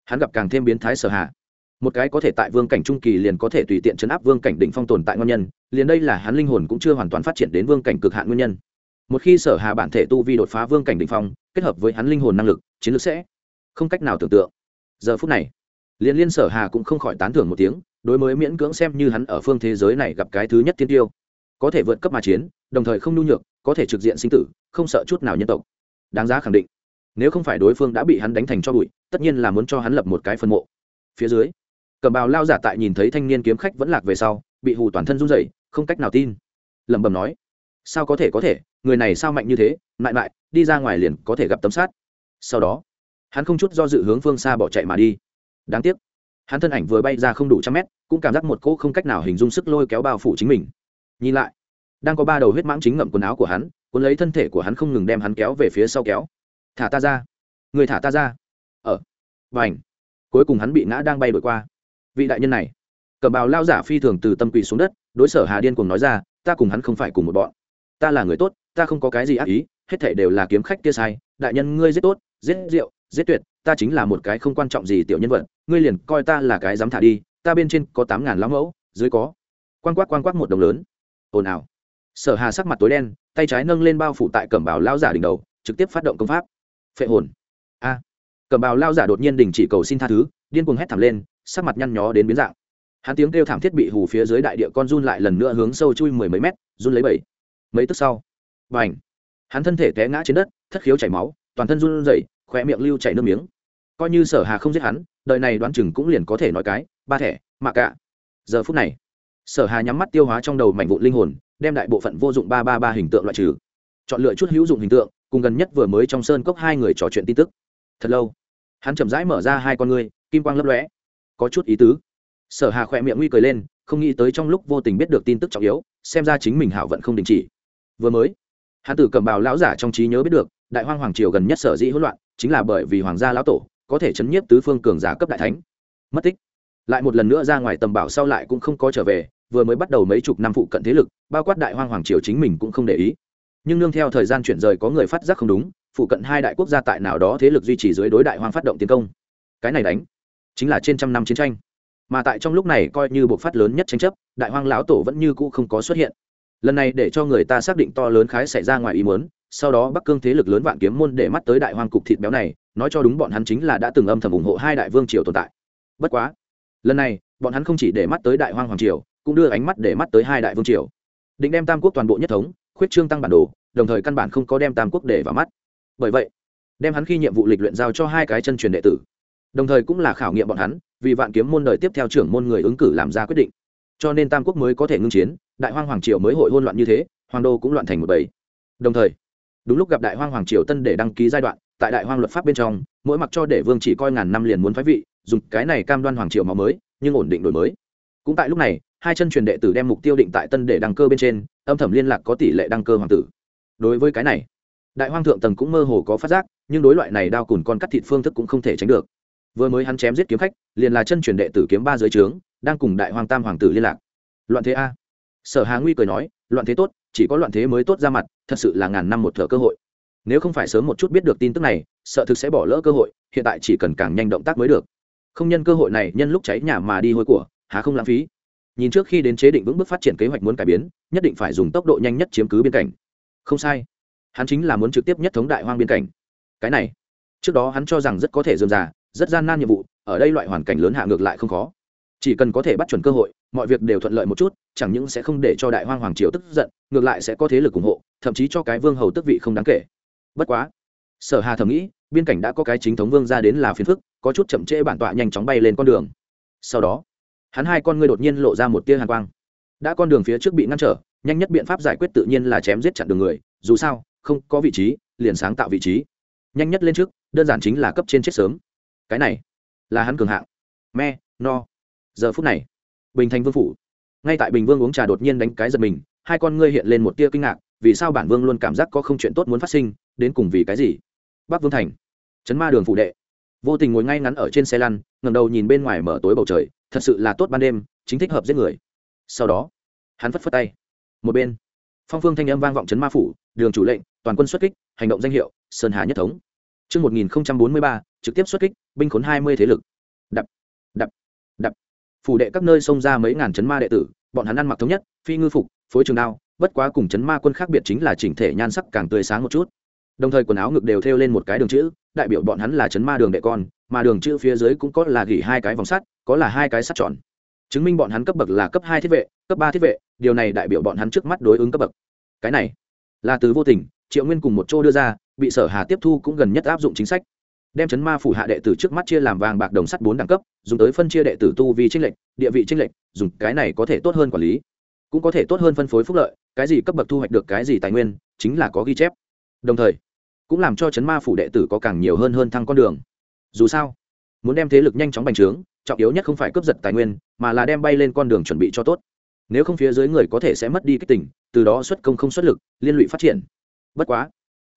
hắn gặp càng thêm biến thái sở hạ một cái có thể tại vương cảnh trung kỳ liền có thể tùy tiện chấn áp vương cảnh định phong tồn tại ngon nhân, liền đây là hắn linh hồn cũng chưa hoàn toàn phát triển đến vương cảnh cực hạn nguyên nhân. Một khi sở hà bản thể tu vi đột phá vương cảnh định phong, kết hợp với hắn linh hồn năng lực, chiến lược sẽ không cách nào tưởng tượng. Giờ phút này liền liên sở hà cũng không khỏi tán thưởng một tiếng, đối mới miễn cưỡng xem như hắn ở phương thế giới này gặp cái thứ nhất tiên tiêu. Có thể vượt cấp mà chiến, đồng thời không nhu nhược, có thể trực diện sinh tử, không sợ chút nào nhân tộc. Đáng giá khẳng định, nếu không phải đối phương đã bị hắn đánh thành cho bụi, tất nhiên là muốn cho hắn lập một cái phân mộ. Phía dưới cầm bào lao giả tại nhìn thấy thanh niên kiếm khách vẫn lạc về sau, bị hù toàn thân run rẩy, không cách nào tin. Lẩm bẩm nói, sao có thể có thể, người này sao mạnh như thế, mại mại, đi ra ngoài liền có thể gặp tấm sát. Sau đó, hắn không chút do dự hướng phương xa bỏ chạy mà đi. Đáng tiếc, hắn thân ảnh vừa bay ra không đủ trăm mét, cũng cảm giác một cỗ không cách nào hình dung sức lôi kéo bao phủ chính mình. Nhìn lại, đang có ba đầu huyết mãng chính ngậm quần áo của hắn, cuốn lấy thân thể của hắn không ngừng đem hắn kéo về phía sau kéo. Thả ta ra, người thả ta ra. Ở và ảnh cuối cùng hắn bị ngã đang bay đổi qua vị đại nhân này. Cẩm bào lao giả phi thường từ tâm quỳ xuống đất, đối sở hà điên cùng nói ra, ta cùng hắn không phải cùng một bọn. Ta là người tốt, ta không có cái gì ác ý, hết thể đều là kiếm khách kia sai. Đại nhân ngươi giết tốt, giết rượu, giết tuyệt, ta chính là một cái không quan trọng gì tiểu nhân vật. Ngươi liền coi ta là cái dám thả đi, ta bên trên có tám ngàn lão mẫu, dưới có. Quan quát quan quát một đồng lớn. Ồn ào. Sở hà sắc mặt tối đen, tay trái nâng lên bao phủ tại cẩm bào lao giả đỉnh đầu, trực tiếp phát động công pháp. Phệ hồn. A. Cẩm bào lao giả đột nhiên đình chỉ cầu xin tha thứ điên cuồng hét thảm lên, sắc mặt nhăn nhó đến biến dạng. Hắn tiếng kêu thảm thiết bị hù phía dưới đại địa con run lại lần nữa hướng sâu chui mười mấy mét, run lấy bảy. Mấy tức sau và ảnh hắn thân thể té ngã trên đất, thất khiếu chảy máu, toàn thân run rẩy khỏe miệng lưu chảy nước miếng. Coi như sở hà không giết hắn, đời này đoán chừng cũng liền có thể nói cái, ba thẻ, mạ cả giờ phút này, sở hà nhắm mắt tiêu hóa trong đầu mảnh vụn linh hồn, đem đại bộ phận vô dụng ba ba ba hình tượng loại trừ. Chọn lựa chút hữu dụng hình tượng, cùng gần nhất vừa mới trong sơn cốc hai người trò chuyện tin tức. Thật lâu, hắn chậm rãi mở ra hai con ngươi kim quang lấp lóe. Có chút ý tứ. Sở hà khỏe miệng nguy cười lên, không nghĩ tới trong lúc vô tình biết được tin tức trọng yếu, xem ra chính mình hảo vận không đình chỉ. Vừa mới hắn tử cầm bào lão giả trong trí nhớ biết được, đại hoang hoàng triều gần nhất sở dĩ hỗn loạn, chính là bởi vì hoàng gia lão tổ có thể chấn nhiếp tứ phương cường giả cấp đại thánh. Mất tích. Lại một lần nữa ra ngoài tầm bảo sau lại cũng không có trở về, vừa mới bắt đầu mấy chục năm phụ cận thế lực, bao quát đại hoang hoàng triều chính mình cũng không để ý. Nhưng nương theo thời gian chuyển rời có người phát giác không đúng, phụ cận hai đại quốc gia tại nào đó thế lực duy trì dưới đối đại hoang phát động tiến công. Cái này đánh chính là trên trăm năm chiến tranh. Mà tại trong lúc này coi như buộc phát lớn nhất tranh chấp, đại hoang lão tổ vẫn như cũ không có xuất hiện. Lần này để cho người ta xác định to lớn khái xảy ra ngoài ý muốn, sau đó bắc cương thế lực lớn vạn kiếm môn để mắt tới đại hoang cục thịt béo này, nói cho đúng bọn hắn chính là đã từng âm thầm ủng hộ hai đại vương triều tồn tại. Bất quá, lần này, bọn hắn không chỉ để mắt tới đại hoang hoàng triều, cũng đưa ánh mắt để mắt tới hai đại vương triều. Định đem tam quốc toàn bộ nhất thống, khuyết trương tăng bản đồ, đồng thời căn bản không có đem tam quốc để vào mắt. Bởi vậy, đem hắn khi nhiệm vụ lịch luyện giao cho hai cái chân truyền đệ tử đồng thời cũng là khảo nghiệm bọn hắn, vì vạn kiếm môn đời tiếp theo trưởng môn người ứng cử làm ra quyết định. Cho nên tam quốc mới có thể ngưng chiến, đại hoang hoàng triều mới hội hôn loạn như thế, hoàng đô cũng loạn thành một bầy. Đồng thời, đúng lúc gặp đại hoang hoàng triều tân để đăng ký giai đoạn, tại đại hoang luật pháp bên trong, mỗi mặc cho để vương chỉ coi ngàn năm liền muốn phái vị, dùng cái này cam đoan hoàng triều máu mới, nhưng ổn định đổi mới. Cũng tại lúc này, hai chân truyền đệ tử đem mục tiêu định tại tân để đăng cơ bên trên, âm thầm liên lạc có tỷ lệ đăng cơ hoàng tử. Đối với cái này, đại hoang thượng tầng cũng mơ hồ có phát giác, nhưng đối loại này đao cùn con cắt thịt phương thức cũng không thể tránh được vừa mới hắn chém giết kiếm khách, liền là chân truyền đệ tử kiếm ba dưới trướng, đang cùng đại hoàng tam hoàng tử liên lạc. Loạn thế a. Sở hà nguy cười nói, loạn thế tốt, chỉ có loạn thế mới tốt ra mặt, thật sự là ngàn năm một thở cơ hội. Nếu không phải sớm một chút biết được tin tức này, sợ thực sẽ bỏ lỡ cơ hội, hiện tại chỉ cần càng nhanh động tác mới được. Không nhân cơ hội này, nhân lúc cháy nhà mà đi hôi của, há không lãng phí. Nhìn trước khi đến chế định vững bước phát triển kế hoạch muốn cải biến, nhất định phải dùng tốc độ nhanh nhất chiếm cứ biên cảnh. Không sai. Hắn chính là muốn trực tiếp nhất thống đại hoang biên cảnh. Cái này, trước đó hắn cho rằng rất có thể dườm già rất gian nan nhiệm vụ, ở đây loại hoàn cảnh lớn hạ ngược lại không khó. Chỉ cần có thể bắt chuẩn cơ hội, mọi việc đều thuận lợi một chút, chẳng những sẽ không để cho đại hoang hoàng triều tức giận, ngược lại sẽ có thế lực ủng hộ, thậm chí cho cái vương hầu tức vị không đáng kể. Bất quá, sở hà thầm nghĩ, biên cảnh đã có cái chính thống vương ra đến là phiền phức, có chút chậm trễ bản tọa nhanh chóng bay lên con đường. Sau đó, hắn hai con ngươi đột nhiên lộ ra một tia hàn quang. Đã con đường phía trước bị ngăn trở, nhanh nhất biện pháp giải quyết tự nhiên là chém giết chặn đường người, dù sao, không có vị trí, liền sáng tạo vị trí. Nhanh nhất lên trước, đơn giản chính là cấp trên chết sớm cái này là hắn cường hạng. Me no. Giờ phút này bình thành vương phủ. Ngay tại bình vương uống trà đột nhiên đánh cái giật mình hai con ngươi hiện lên một tia kinh ngạc vì sao bản vương luôn cảm giác có không chuyện tốt muốn phát sinh đến cùng vì cái gì? Bắc vương thành chấn ma đường phụ đệ. Vô tình ngồi ngay ngắn ở trên xe lăn ngầm đầu nhìn bên ngoài mở tối bầu trời thật sự là tốt ban đêm chính thích hợp giết người. Sau đó hắn phất phất tay. Một bên phong phương thanh âm vang vọng chấn ma phủ đường chủ lệnh toàn quân xuất kích hành động danh hiệu sơn hà nhất thống. Trước 1043, trực tiếp xuất kích, binh khốn 20 thế lực. Đập, đập, đập. Phủ đệ các nơi xông ra mấy ngàn chấn ma đệ tử, bọn hắn ăn mặc thống nhất, phi ngư phục, phối trường đao, bất quá cùng chấn ma quân khác biệt chính là chỉnh thể nhan sắc càng tươi sáng một chút. Đồng thời quần áo ngực đều thêu lên một cái đường chữ, đại biểu bọn hắn là chấn ma đường đệ con, mà đường chữ phía dưới cũng có là gỉ hai cái vòng sắt, có là hai cái sắt tròn. Chứng minh bọn hắn cấp bậc là cấp hai thiết vệ, cấp ba thiết vệ, điều này đại biểu bọn hắn trước mắt đối ứng cấp bậc. Cái này là từ vô tình, Triệu Nguyên cùng một chỗ đưa ra, bị sở hà tiếp thu cũng gần nhất áp dụng chính sách đem chấn ma phủ hạ đệ tử trước mắt chia làm vàng bạc đồng sắt bốn đẳng cấp, dùng tới phân chia đệ tử tu vi tranh lệch, địa vị tranh lệch, dùng cái này có thể tốt hơn quản lý. Cũng có thể tốt hơn phân phối phúc lợi, cái gì cấp bậc thu hoạch được cái gì tài nguyên, chính là có ghi chép. Đồng thời, cũng làm cho chấn ma phủ đệ tử có càng nhiều hơn hơn thăng con đường. Dù sao, muốn đem thế lực nhanh chóng bành trướng, trọng yếu nhất không phải cướp giật tài nguyên, mà là đem bay lên con đường chuẩn bị cho tốt. Nếu không phía dưới người có thể sẽ mất đi kích tỉnh từ đó xuất công không xuất lực, liên lụy phát triển. Bất quá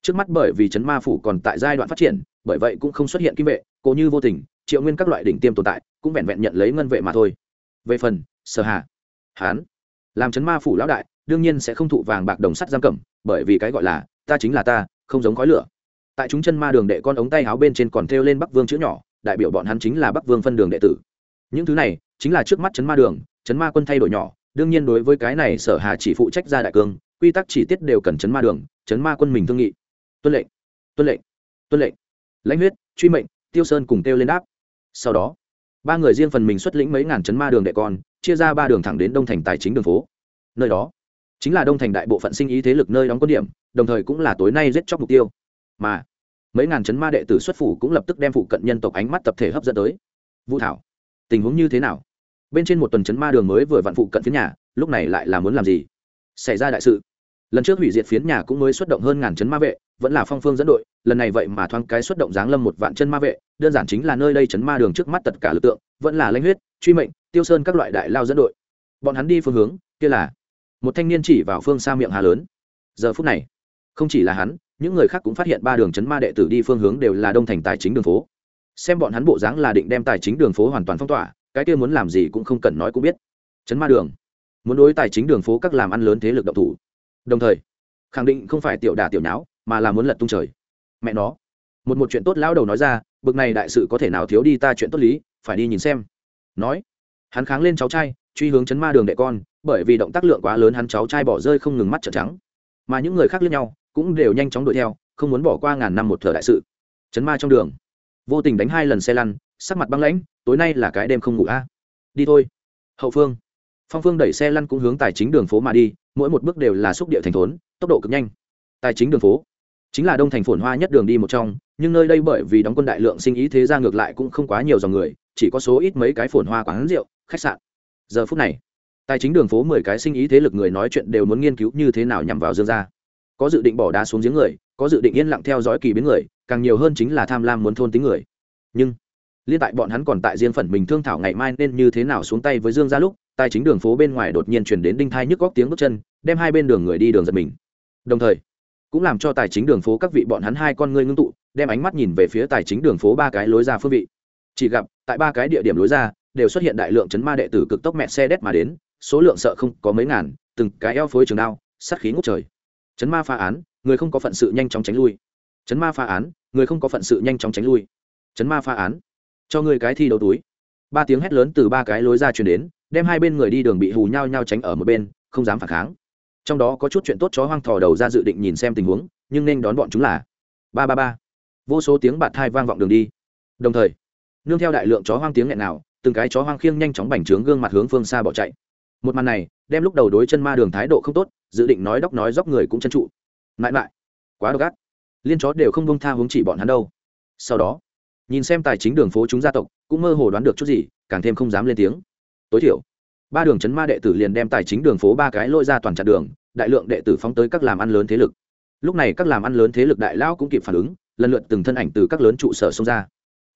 trước mắt bởi vì chấn ma phủ còn tại giai đoạn phát triển, bởi vậy cũng không xuất hiện kim vệ, cố như vô tình, triệu nguyên các loại đỉnh tiêm tồn tại, cũng vẹn vẹn nhận lấy ngân vệ mà thôi. Về phần, sở hà, hán, làm chấn ma phủ lão đại, đương nhiên sẽ không thụ vàng bạc đồng sắt giam cầm, bởi vì cái gọi là, ta chính là ta, không giống khói lửa. Tại chúng chân ma đường đệ con ống tay áo bên trên còn thêu lên bắc vương chữ nhỏ, đại biểu bọn hắn chính là bắc vương phân đường đệ tử. Những thứ này, chính là trước mắt chấn ma đường, chấn ma quân thay đổi nhỏ, đương nhiên đối với cái này sở hà chỉ phụ trách ra đại cương, quy tắc chỉ tiết đều cần chấn ma đường, chấn ma quân mình thương nghị tuân lệnh tuân lệnh tuân lệnh. Lãnh huyết, truy mệnh, tiêu sơn cùng kêu lên đáp. Sau đó, ba người riêng phần mình xuất lĩnh mấy ngàn chấn ma đường đệ con, chia ra ba đường thẳng đến đông thành tài chính đường phố. Nơi đó, chính là đông thành đại bộ phận sinh ý thế lực nơi đóng quân điểm, đồng thời cũng là tối nay giết chóc mục tiêu. Mà, mấy ngàn chấn ma đệ tử xuất phủ cũng lập tức đem phụ cận nhân tộc ánh mắt tập thể hấp dẫn tới. Vũ thảo, tình huống như thế nào? Bên trên một tuần chấn ma đường mới vừa vặn phụ cận phía nhà, lúc này lại là muốn làm gì? Xảy ra đại sự lần trước hủy diệt phiến nhà cũng mới xuất động hơn ngàn chấn ma vệ, vẫn là phong phương dẫn đội, lần này vậy mà thoáng cái xuất động giáng lâm một vạn chân ma vệ, đơn giản chính là nơi đây chấn ma đường trước mắt tất cả lực lượng vẫn là lãnh huyết, truy mệnh, tiêu sơn các loại đại lao dẫn đội. Bọn hắn đi phương hướng, kia là một thanh niên chỉ vào phương xa miệng hà lớn. Giờ phút này, không chỉ là hắn, những người khác cũng phát hiện ba đường chấn ma đệ tử đi phương hướng đều là đông thành tài chính đường phố. Xem bọn hắn bộ dáng là định đem tài chính đường phố hoàn toàn phong tỏa, cái kia muốn làm gì cũng không cần nói cũng biết. Chấn ma đường, muốn đối tài chính đường phố các làm ăn lớn thế lực động thủ đồng thời, khẳng định không phải tiểu đà tiểu nháo, mà là muốn lật tung trời. Mẹ nó. Một một chuyện tốt lão đầu nói ra, bực này đại sự có thể nào thiếu đi ta chuyện tốt lý, phải đi nhìn xem. Nói. Hắn kháng lên cháu trai, truy hướng chấn ma đường đệ con, bởi vì động tác lượng quá lớn hắn cháu trai bỏ rơi không ngừng mắt trợn trắng. Mà những người khác lẫn nhau, cũng đều nhanh chóng đuổi theo, không muốn bỏ qua ngàn năm một thờ đại sự. Chấn ma trong đường. Vô tình đánh hai lần xe lăn, sắc mặt băng lãnh, tối nay là cái đêm không ngủ a. Đi thôi. Hậu phương phong phương đẩy xe lăn cũng hướng tài chính đường phố mà đi, mỗi một bước đều là xúc địa thành thốn, tốc độ cực nhanh. Tài chính đường phố chính là đông thành phồn hoa nhất đường đi một trong, nhưng nơi đây bởi vì đóng quân đại lượng sinh ý thế ra ngược lại cũng không quá nhiều dòng người, chỉ có số ít mấy cái phồn hoa quán rượu, khách sạn. Giờ phút này, tài chính đường phố mười cái sinh ý thế lực người nói chuyện đều muốn nghiên cứu như thế nào nhằm vào dương gia. Có dự định bỏ đá xuống giếng người, có dự định yên lặng theo dõi kỳ biến người, càng nhiều hơn chính là tham lam muốn thôn tính người. Nhưng, liên tại bọn hắn còn tại riêng phần mình thương thảo ngày mai nên như thế nào xuống tay với dương gia lúc tài chính đường phố bên ngoài đột nhiên chuyển đến đinh thai nhức góc tiếng bước chân, đem hai bên đường người đi đường giật mình. Đồng thời, cũng làm cho tài chính đường phố các vị bọn hắn hai con ngươi ngưng tụ, đem ánh mắt nhìn về phía tài chính đường phố ba cái lối ra phương vị. Chỉ gặp, tại ba cái địa điểm lối ra, đều xuất hiện đại lượng chấn ma đệ tử cực tốc mẹ xe đét mà đến, số lượng sợ không có mấy ngàn, từng cái eo phối trường đao, sát khí ngút trời. Chấn ma phá án, người không có phận sự nhanh chóng tránh lui. Chấn ma phá án, người không có phận sự nhanh chóng tránh lui. Chấn ma phá án, cho người cái thi đấu túi. Ba tiếng hét lớn từ ba cái lối ra truyền đến đem hai bên người đi đường bị hù nhau nhau tránh ở một bên, không dám phản kháng. Trong đó có chút chuyện tốt chó hoang thò đầu ra dự định nhìn xem tình huống, nhưng nên đón bọn chúng là ba ba ba. Vô số tiếng bạt thai vang vọng đường đi. Đồng thời, nương theo đại lượng chó hoang tiếng nghẹn nào, từng cái chó hoang khiêng nhanh chóng bành trướng gương mặt hướng phương xa bỏ chạy. Một màn này, đem lúc đầu đối chân ma đường thái độ không tốt, dự định nói đóc nói dóc người cũng chân trụ. Mãi mãi, quá độc ác. Liên chó đều không bông tha hướng chỉ bọn hắn đâu. Sau đó, nhìn xem tài chính đường phố chúng gia tộc, cũng mơ hồ đoán được chút gì, càng thêm không dám lên tiếng tối thiểu. Ba đường chấn ma đệ tử liền đem tài chính đường phố ba cái lôi ra toàn chặt đường, đại lượng đệ tử phóng tới các làm ăn lớn thế lực. Lúc này các làm ăn lớn thế lực đại lão cũng kịp phản ứng, lần lượt từng thân ảnh từ các lớn trụ sở xông ra.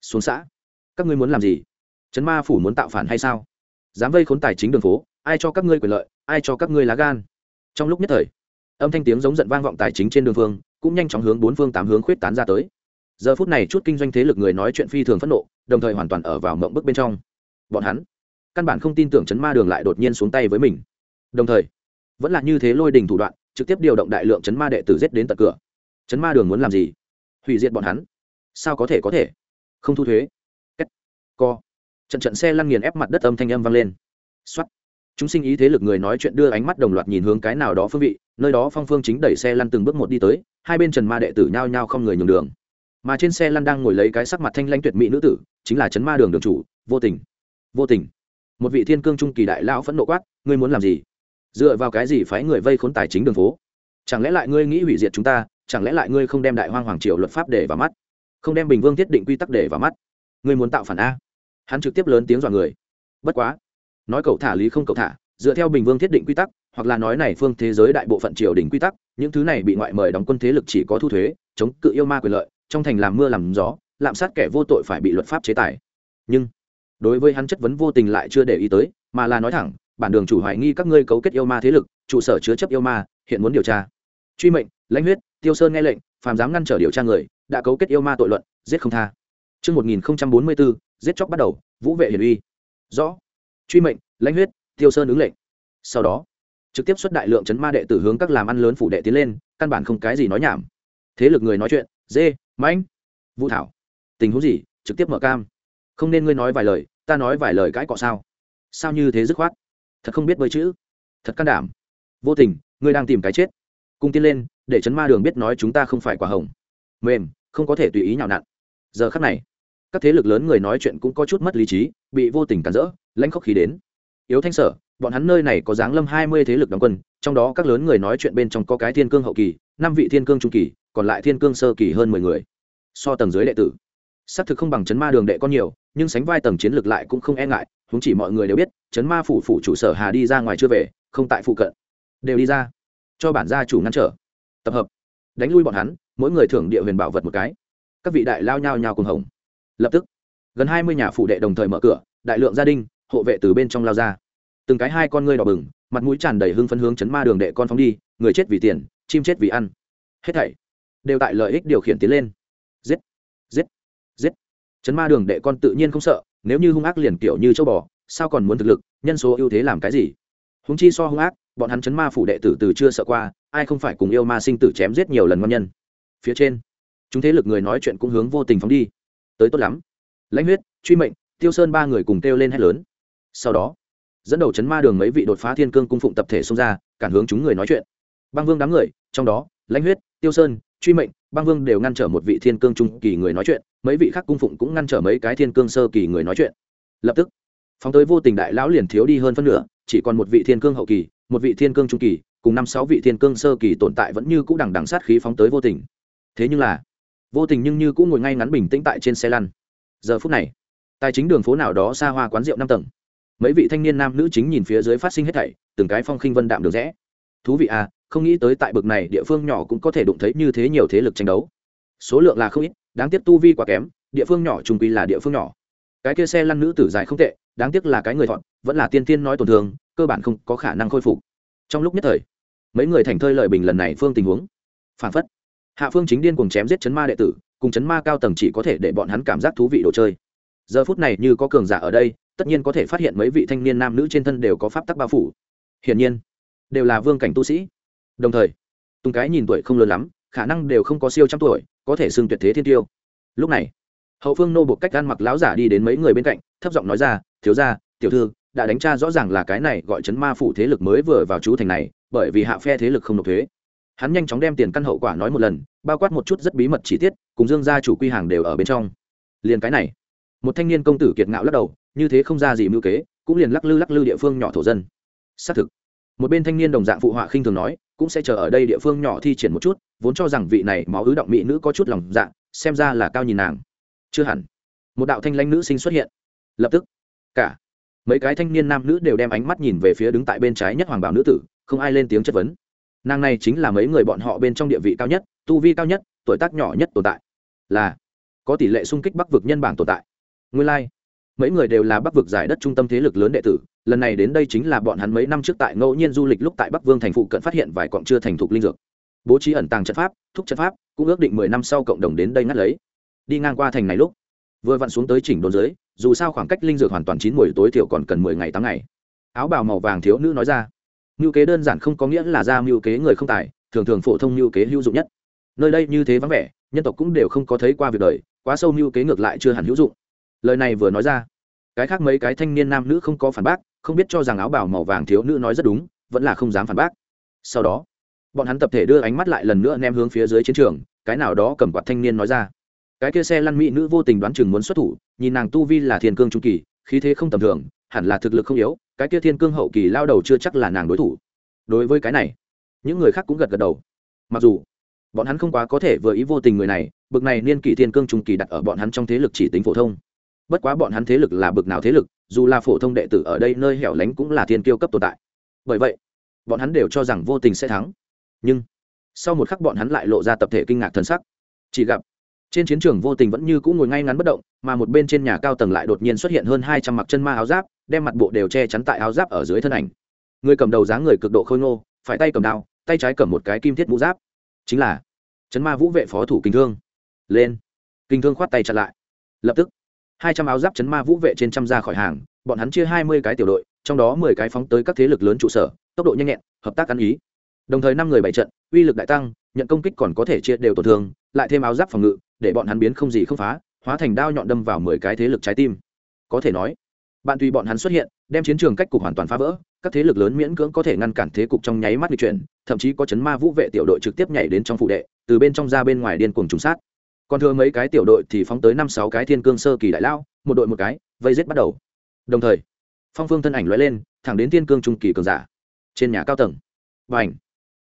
Xuống xã, các ngươi muốn làm gì? Chấn ma phủ muốn tạo phản hay sao? Dám vây khốn tài chính đường phố, ai cho các ngươi quyền lợi, ai cho các ngươi lá gan? Trong lúc nhất thời, âm thanh tiếng giống giận vang vọng tài chính trên đường phương cũng nhanh chóng hướng bốn phương tám hướng khuyết tán ra tới. Giờ phút này chút kinh doanh thế lực người nói chuyện phi thường phẫn nộ, đồng thời hoàn toàn ở vào mộng bức bên trong. Bọn hắn căn bản không tin tưởng chấn ma đường lại đột nhiên xuống tay với mình. Đồng thời, vẫn là như thế lôi đình thủ đoạn, trực tiếp điều động đại lượng chấn ma đệ tử giết đến tận cửa. Chấn ma đường muốn làm gì? Hủy diệt bọn hắn. Sao có thể có thể? Không thu thuế. Kết. co. Trận trận xe lăn nghiền ép mặt đất âm thanh âm vang lên. Xuất chúng sinh ý thế lực người nói chuyện đưa ánh mắt đồng loạt nhìn hướng cái nào đó phương vị, nơi đó phong phương chính đẩy xe lăn từng bước một đi tới, hai bên trần ma đệ tử nhao nhao không người nhường đường. Mà trên xe lăn đang ngồi lấy cái sắc mặt thanh lãnh tuyệt mỹ nữ tử, chính là trấn ma đường đường chủ, vô tình. Vô tình một vị thiên cương trung kỳ đại lão phẫn nộ quát, ngươi muốn làm gì? Dựa vào cái gì phái người vây khốn tài chính đường phố? Chẳng lẽ lại ngươi nghĩ hủy diệt chúng ta? Chẳng lẽ lại ngươi không đem đại hoang hoàng triều luật pháp để vào mắt? Không đem bình vương thiết định quy tắc để vào mắt? Ngươi muốn tạo phản a? Hắn trực tiếp lớn tiếng dọa người. Bất quá. Nói cậu thả lý không cậu thả, dựa theo bình vương thiết định quy tắc, hoặc là nói này phương thế giới đại bộ phận triều đình quy tắc, những thứ này bị ngoại mời đóng quân thế lực chỉ có thu thuế, chống cự yêu ma quyền lợi, trong thành làm mưa làm gió, lạm sát kẻ vô tội phải bị luật pháp chế tài. Nhưng đối với hắn chất vấn vô tình lại chưa để ý tới mà là nói thẳng bản đường chủ hoài nghi các ngươi cấu kết yêu ma thế lực trụ sở chứa chấp yêu ma hiện muốn điều tra truy mệnh lãnh huyết tiêu sơn nghe lệnh phàm dám ngăn trở điều tra người đã cấu kết yêu ma tội luận giết không tha Trước 1044, giết chóc bắt đầu, vũ vệ hiển uy. Rõ. Truy mệnh, lãnh huyết, tiêu sơn ứng lệnh. Sau đó, trực tiếp xuất đại lượng chấn ma đệ tử hướng các làm ăn lớn phủ đệ tiến lên, căn bản không cái gì nói nhảm. Thế lực người nói chuyện, dê, mãnh, vũ thảo. Tình huống gì, trực tiếp mở cam. Không nên ngươi nói vài lời, ta nói vài lời cãi cọ sao? Sao như thế dứt khoát? Thật không biết bơi chữ. Thật can đảm. Vô tình, ngươi đang tìm cái chết. Cung tiến lên, để chấn ma đường biết nói chúng ta không phải quả hồng. Mềm, không có thể tùy ý nhào nặn. Giờ khắc này, các thế lực lớn người nói chuyện cũng có chút mất lý trí bị vô tình cản rỡ lãnh khóc khí đến yếu thanh sở bọn hắn nơi này có dáng lâm hai mươi thế lực đóng quân trong đó các lớn người nói chuyện bên trong có cái thiên cương hậu kỳ năm vị thiên cương trung kỳ còn lại thiên cương sơ kỳ hơn mười người so tầng dưới đệ tử xác thực không bằng chấn ma đường đệ con nhiều, nhưng sánh vai tầng chiến lược lại cũng không e ngại húng chỉ mọi người đều biết, chấn ma phủ phủ chủ sở hà đi ra ngoài chưa về, không tại phụ cận. Đều đi ra. Cho bản gia chủ ngăn trở. Tập hợp. Đánh lui bọn hắn, mỗi người thưởng địa huyền bảo vật một cái. Các vị đại lao nhao nhao cùng hồng. Lập tức, gần hai mươi nhà phụ đệ đồng thời mở cửa, đại lượng gia đình, hộ vệ từ bên trong lao ra. Từng cái hai con ngươi đỏ bừng, mặt mũi tràn đầy hưng phấn hướng chấn ma đường đệ con phóng đi, người chết vì tiền, chim chết vì ăn. Hết thảy đều tại lợi ích điều khiển tiến lên. Giết. Giết chấn ma đường đệ con tự nhiên không sợ, nếu như hung ác liền kiểu như châu bò, sao còn muốn thực lực, nhân số ưu thế làm cái gì? Hung chi so hung ác, bọn hắn chấn ma phủ đệ tử từ chưa sợ qua, ai không phải cùng yêu ma sinh tử chém giết nhiều lần ngon nhân. Phía trên, chúng thế lực người nói chuyện cũng hướng vô tình phóng đi. Tới tốt lắm. Lãnh huyết, truy mệnh, tiêu sơn ba người cùng kêu lên hét lớn. Sau đó, dẫn đầu chấn ma đường mấy vị đột phá thiên cương cung phụng tập thể xông ra, cản hướng chúng người nói chuyện. Băng vương đám người, trong đó, lãnh huyết tiêu sơn, truy mệnh, băng vương đều ngăn trở một vị thiên cương trung kỳ người nói chuyện, mấy vị khác cung phụng cũng ngăn trở mấy cái thiên cương sơ kỳ người nói chuyện. Lập tức, phóng tới vô tình đại lão liền thiếu đi hơn phân nửa, chỉ còn một vị thiên cương hậu kỳ, một vị thiên cương trung kỳ, cùng năm sáu vị thiên cương sơ kỳ tồn tại vẫn như c ũ đằng đằng sát khí phóng tới vô tình. Thế nhưng là, vô tình nhưng như cũng ngồi ngay ngắn bình tĩnh tại trên xe lăn. Giờ phút này, tài chính đường phố nào đó xa hoa quán rượu năm tầng. Mấy vị thanh niên nam nữ chính nhìn phía dưới phát sinh hết thảy, từng cái phong khinh vân đạm được rẽ thú vị à không nghĩ tới tại bực này địa phương nhỏ cũng có thể đụng thấy như thế nhiều thế lực tranh đấu. Số lượng là không ít, đáng tiếc tu vi quá kém, địa phương nhỏ trùng quy là địa phương nhỏ. Cái kia xe lăn nữ tử dài không tệ, đáng tiếc là cái người thọn, vẫn là tiên tiên nói tổn thương, cơ bản không có khả năng khôi phục. Trong lúc nhất thời, mấy người thành thơi lợi bình lần này phương tình huống. Phản phất, hạ phương chính điên cùng chém giết chấn ma đệ tử, cùng chấn ma cao tầng chỉ có thể để bọn hắn cảm giác thú vị đồ chơi. Giờ phút này như có cường giả ở đây, tất nhiên có thể phát hiện mấy vị thanh niên nam nữ trên thân đều có pháp tắc bao phủ. Hiển nhiên đều là vương cảnh tu sĩ. Đồng thời, tùng cái nhìn tuổi không lớn lắm, khả năng đều không có siêu trăm tuổi, có thể xưng tuyệt thế thiên tiêu. Lúc này, hậu phương nô buộc cách ăn mặc láo giả đi đến mấy người bên cạnh, thấp giọng nói ra, thiếu ra tiểu thư, đã đánh tra rõ ràng là cái này gọi chấn ma phủ thế lực mới vừa vào chú thành này, bởi vì hạ phe thế lực không nộp thuế. Hắn nhanh chóng đem tiền căn hậu quả nói một lần, bao quát một chút rất bí mật chi tiết, cùng dương gia chủ quy hàng đều ở bên trong. Liền cái này, một thanh niên công tử kiệt ngạo lắc đầu, như thế không ra gì mưu kế, cũng liền lắc lư lắc lư địa phương nhỏ thổ dân. Xác thực một bên thanh niên đồng dạng phụ họa khinh thường nói, cũng sẽ chờ ở đây địa phương nhỏ thi triển một chút, vốn cho rằng vị này máu ứ động mỹ nữ có chút lòng dạng xem ra là cao nhìn nàng. Chưa hẳn. Một đạo thanh lãnh nữ sinh xuất hiện. Lập tức, cả mấy cái thanh niên nam nữ đều đem ánh mắt nhìn về phía đứng tại bên trái nhất hoàng bảo nữ tử, không ai lên tiếng chất vấn. Nàng này chính là mấy người bọn họ bên trong địa vị cao nhất, tu vi cao nhất, tuổi tác nhỏ nhất tồn tại. Là có tỷ lệ xung kích bắc vực nhân bảng tồn tại. Nguyên lai、like. mấy người đều là bắc vực giải đất trung tâm thế lực lớn đệ tử lần này đến đây chính là bọn hắn mấy năm trước tại ngẫu nhiên du lịch lúc tại bắc vương thành phụ cận phát hiện vài cọng chưa thành thục linh dược. Bố trí ẩn tàng trận pháp, thúc trận pháp, cũng ước định mười năm sau cộng đồng đến đây ngắt lấy. Đi ngang qua thành này lúc, vừa vặn xuống tới chỉnh đồn dưới dù sao khoảng cách linh dược hoàn toàn chín mùi tối thiểu còn cần mười ngày tám ngày. Áo bào màu vàng thiếu nữ nói ra, mưu kế đơn giản không có nghĩa là ra mưu kế người không tài, thường thường phổ thông mưu kế hữu dụng nhất. Nơi đây như thế vắng vẻ, nhân tộc cũng đều không có thấy qua việc đời, quá sâu mưu kế ngược lại chưa hẳn hữu dụng. Lời này vừa nói ra, cái khác mấy cái thanh niên nam nữ không có phản bác không biết cho rằng áo bào màu vàng thiếu nữ nói rất đúng, vẫn là không dám phản bác. Sau đó, bọn hắn tập thể đưa ánh mắt lại lần nữa ném hướng phía dưới chiến trường, cái nào đó cầm quạt thanh niên nói ra. Cái kia xe lăn mỹ nữ vô tình đoán chừng muốn xuất thủ, nhìn nàng tu vi là thiên cương trung kỳ, khí thế không tầm thường, hẳn là thực lực không yếu, cái kia thiên cương hậu kỳ lao đầu chưa chắc là nàng đối thủ. Đối với cái này, những người khác cũng gật gật đầu. Mặc dù, bọn hắn không quá có thể vừa ý vô tình người này, bực này niên kỷ thiên cương trung kỳ đặt ở bọn hắn trong thế lực chỉ tính phổ thông bất quá bọn hắn thế lực là bực nào thế lực, dù là phổ thông đệ tử ở đây nơi hẻo lánh cũng là thiên kiêu cấp tồn tại. Bởi vậy, bọn hắn đều cho rằng vô tình sẽ thắng. Nhưng, sau một khắc bọn hắn lại lộ ra tập thể kinh ngạc thân sắc. Chỉ gặp, trên chiến trường vô tình vẫn như cũ ngồi ngay ngắn bất động, mà một bên trên nhà cao tầng lại đột nhiên xuất hiện hơn hai trăm mặc chân ma áo giáp, đem mặt bộ đều che chắn tại áo giáp ở dưới thân ảnh. Người cầm đầu dáng người cực độ khôi ngô, phải tay cầm đao, tay trái cầm một cái kim thiết mũ giáp. Chính là chấn ma vũ vệ phó thủ kinh thương. Lên. Kinh thương khoát tay chặn lại. Lập tức hai trăm áo giáp chấn ma vũ vệ trên trăm ra khỏi hàng, bọn hắn chia hai mươi cái tiểu đội, trong đó mười cái phóng tới các thế lực lớn trụ sở, tốc độ nhanh nhẹn, hợp tác ăn ý. Đồng thời năm người bảy trận, uy lực đại tăng, nhận công kích còn có thể chia đều tổn thương, lại thêm áo giáp phòng ngự, để bọn hắn biến không gì không phá, hóa thành đao nhọn đâm vào mười cái thế lực trái tim. Có thể nói, bạn tùy bọn hắn xuất hiện, đem chiến trường cách cục hoàn toàn phá vỡ, các thế lực lớn miễn cưỡng có thể ngăn cản thế cục trong nháy mắt bị chuyển, thậm chí có chấn ma vũ vệ tiểu đội trực tiếp nhảy đến trong phụ đệ, từ bên trong ra bên ngoài điên cuồng trùng sát còn thừa mấy cái tiểu đội thì phóng tới năm sáu cái thiên cương sơ kỳ đại lao, một đội một cái, vây giết bắt đầu. Đồng thời, phong phương thân ảnh lóe lên, thẳng đến thiên cương trung kỳ cường giả. Trên nhà cao tầng. Và ảnh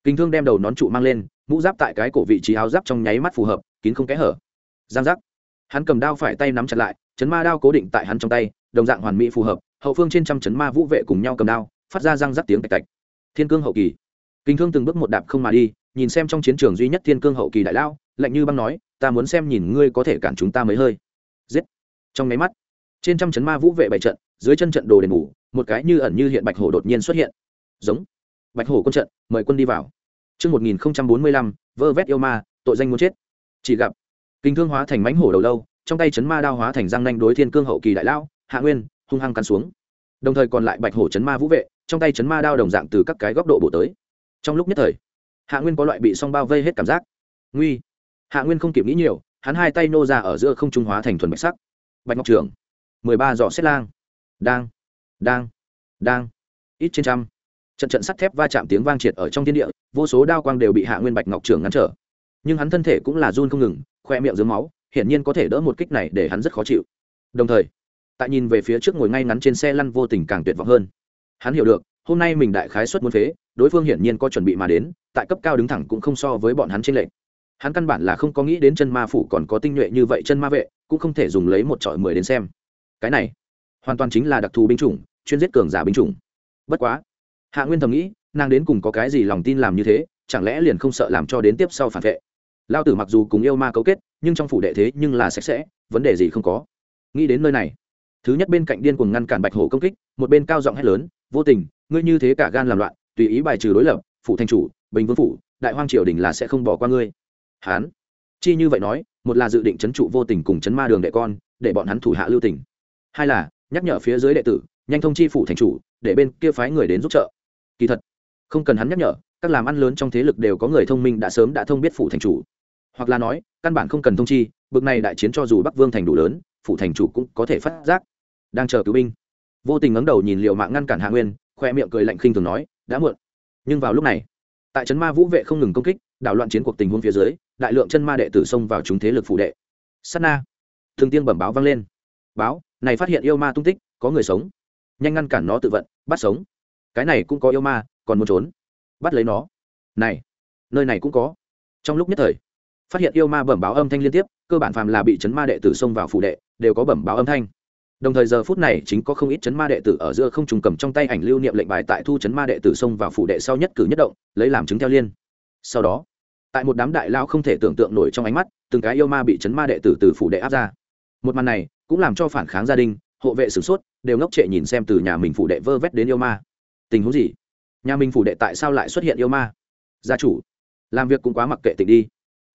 kinh thương đem đầu nón trụ mang lên, mũ giáp tại cái cổ vị trí áo giáp trong nháy mắt phù hợp, kín không kẽ hở. Giang giác. Hắn cầm đao phải tay nắm chặt lại, chấn ma đao cố định tại hắn trong tay, đồng dạng hoàn mỹ phù hợp, hậu phương trên trăm chấn ma vũ vệ cùng nhau cầm đao, phát ra răng rắc tiếng tạch tạch. Thiên cương hậu kỳ. Kinh thương từng bước một đạp không mà đi nhìn xem trong chiến trường duy nhất thiên cương hậu kỳ đại lao lạnh như băng nói ta muốn xem nhìn ngươi có thể cản chúng ta mấy hơi giết trong máy mắt trên trăm chấn ma vũ vệ bảy trận dưới chân trận đồ đền ngủ một cái như ẩn như hiện bạch hổ đột nhiên xuất hiện giống bạch hổ quân trận mời quân đi vào Trước 1045, vơ vét yêu ma, tội danh muốn chết. Chỉ gặp, kinh thương hóa thành mãnh hổ đầu lâu, trong tay chấn ma đao hóa thành răng nanh đối thiên cương hậu kỳ đại lao, hạ nguyên, hung hăng cắn xuống. Đồng thời còn lại bạch hổ chấn ma vũ vệ, trong tay chấn ma đao đồng dạng từ các cái góc độ bổ tới. Trong lúc nhất thời, hạ nguyên có loại bị song bao vây hết cảm giác. Nguy. Hạ nguyên không kịp nghĩ nhiều, hắn hai tay nô ra ở giữa không trung hóa thành thuần bạch sắc. Bạch ngọc trưởng, mười ba giỏ xét lang, đang, đang, đang, ít trên trăm. Trận trận sắt thép va chạm tiếng vang triệt ở trong thiên địa vô số đao quang đều bị hạ nguyên bạch ngọc trường ngăn trở. Nhưng hắn thân thể cũng là run không ngừng khoe miệng dưới máu hiển nhiên có thể đỡ một kích này để hắn rất khó chịu. Đồng thời tại nhìn về phía trước ngồi ngay ngắn trên xe lăn vô tình càng tuyệt vọng hơn. Hắn hiểu được hôm nay mình đại khái xuất muốn phế, đối phương hiển nhiên có chuẩn bị mà đến, tại cấp cao đứng thẳng cũng không so với bọn hắn trên lệnh hắn căn bản là không có nghĩ đến chân ma phủ còn có tinh nhuệ như vậy chân ma vệ, cũng không thể dùng lấy một trọi mười đến xem. Cái này, hoàn toàn chính là đặc thù binh chủng, chuyên giết cường giả binh chủng. Bất quá, hạ nguyên thầm nghĩ, nàng đến cùng có cái gì lòng tin làm như thế, chẳng lẽ liền không sợ làm cho đến tiếp sau phản vệ? Lao tử mặc dù cùng yêu ma cấu kết, nhưng trong phủ đệ thế nhưng là sạch sẽ, vấn đề gì không có. Nghĩ đến nơi này, thứ nhất bên cạnh điên cuồng ngăn cản bạch hổ công kích, một bên cao giọng hét lớn, vô tình ngươi như thế cả gan làm loạn, tùy ý bài trừ đối lập phụ thành chủ, bình vương phủ, đại hoang triều đình là sẽ không bỏ qua ngươi. Hán. Chi như vậy nói, một là dự định c h ấ n trụ vô tình cùng chấn ma đường đệ con, để bọn hắn thủ hạ lưu tình. Hai là, nhắc nhở phía dưới đệ tử, nhanh thông chi phủ thành chủ, để bên kia phái người đến giúp trợ. Kỳ thật, không cần hắn nhắc nhở, các làm ăn lớn trong thế lực đều có người thông minh đã sớm đã thông biết phủ thành chủ. Hoặc là nói, căn bản không cần thông chi, bực này đại chiến cho dù bắc vương thành đủ lớn, phủ thành chủ cũng có thể phát giác. Đang chờ cứu binh. Vô tình ngấm đầu nhìn liệu mạng ngăn cản hạ nguyên khoe miệng cười lạnh khinh thường nói, đã muộn. Nhưng vào lúc này, tại trấn ma vũ vệ không ngừng công kích, đảo loạn chiến cuộc tình huống phía dưới, đại lượng chân ma đệ tử xông vào chúng thế lực phụ đệ. Sắt na. Thường tiên bẩm báo vang lên. Báo, này phát hiện yêu ma tung tích, có người sống. Nhanh ngăn cản nó tự vận, bắt sống. Cái này cũng có yêu ma, còn muốn trốn. Bắt lấy nó. Này, nơi này cũng có. Trong lúc nhất thời, phát hiện yêu ma bẩm báo âm thanh liên tiếp, cơ bản phàm là bị chấn ma đệ tử xông vào phủ đệ, đều có bẩm báo âm thanh đồng thời giờ phút này chính có không ít chấn ma đệ tử ở giữa không trùng cầm trong tay ảnh lưu niệm lệnh bài tại thu chấn ma đệ tử xông vào phủ đệ sau nhất cử nhất động, lấy làm chứng theo liên. Sau đó, tại một đám đại lao không thể tưởng tượng nổi trong ánh mắt, từng cái yêu ma bị chấn ma đệ tử từ phủ đệ áp ra. Một màn này cũng làm cho phản kháng gia đình, hộ vệ sửng sốt, đều ngốc trệ nhìn xem từ nhà mình phủ đệ vơ vét đến yêu ma. Tình huống gì? Nhà mình phủ đệ tại sao lại xuất hiện yêu ma? Gia chủ, làm việc cũng quá mặc kệ tình đi.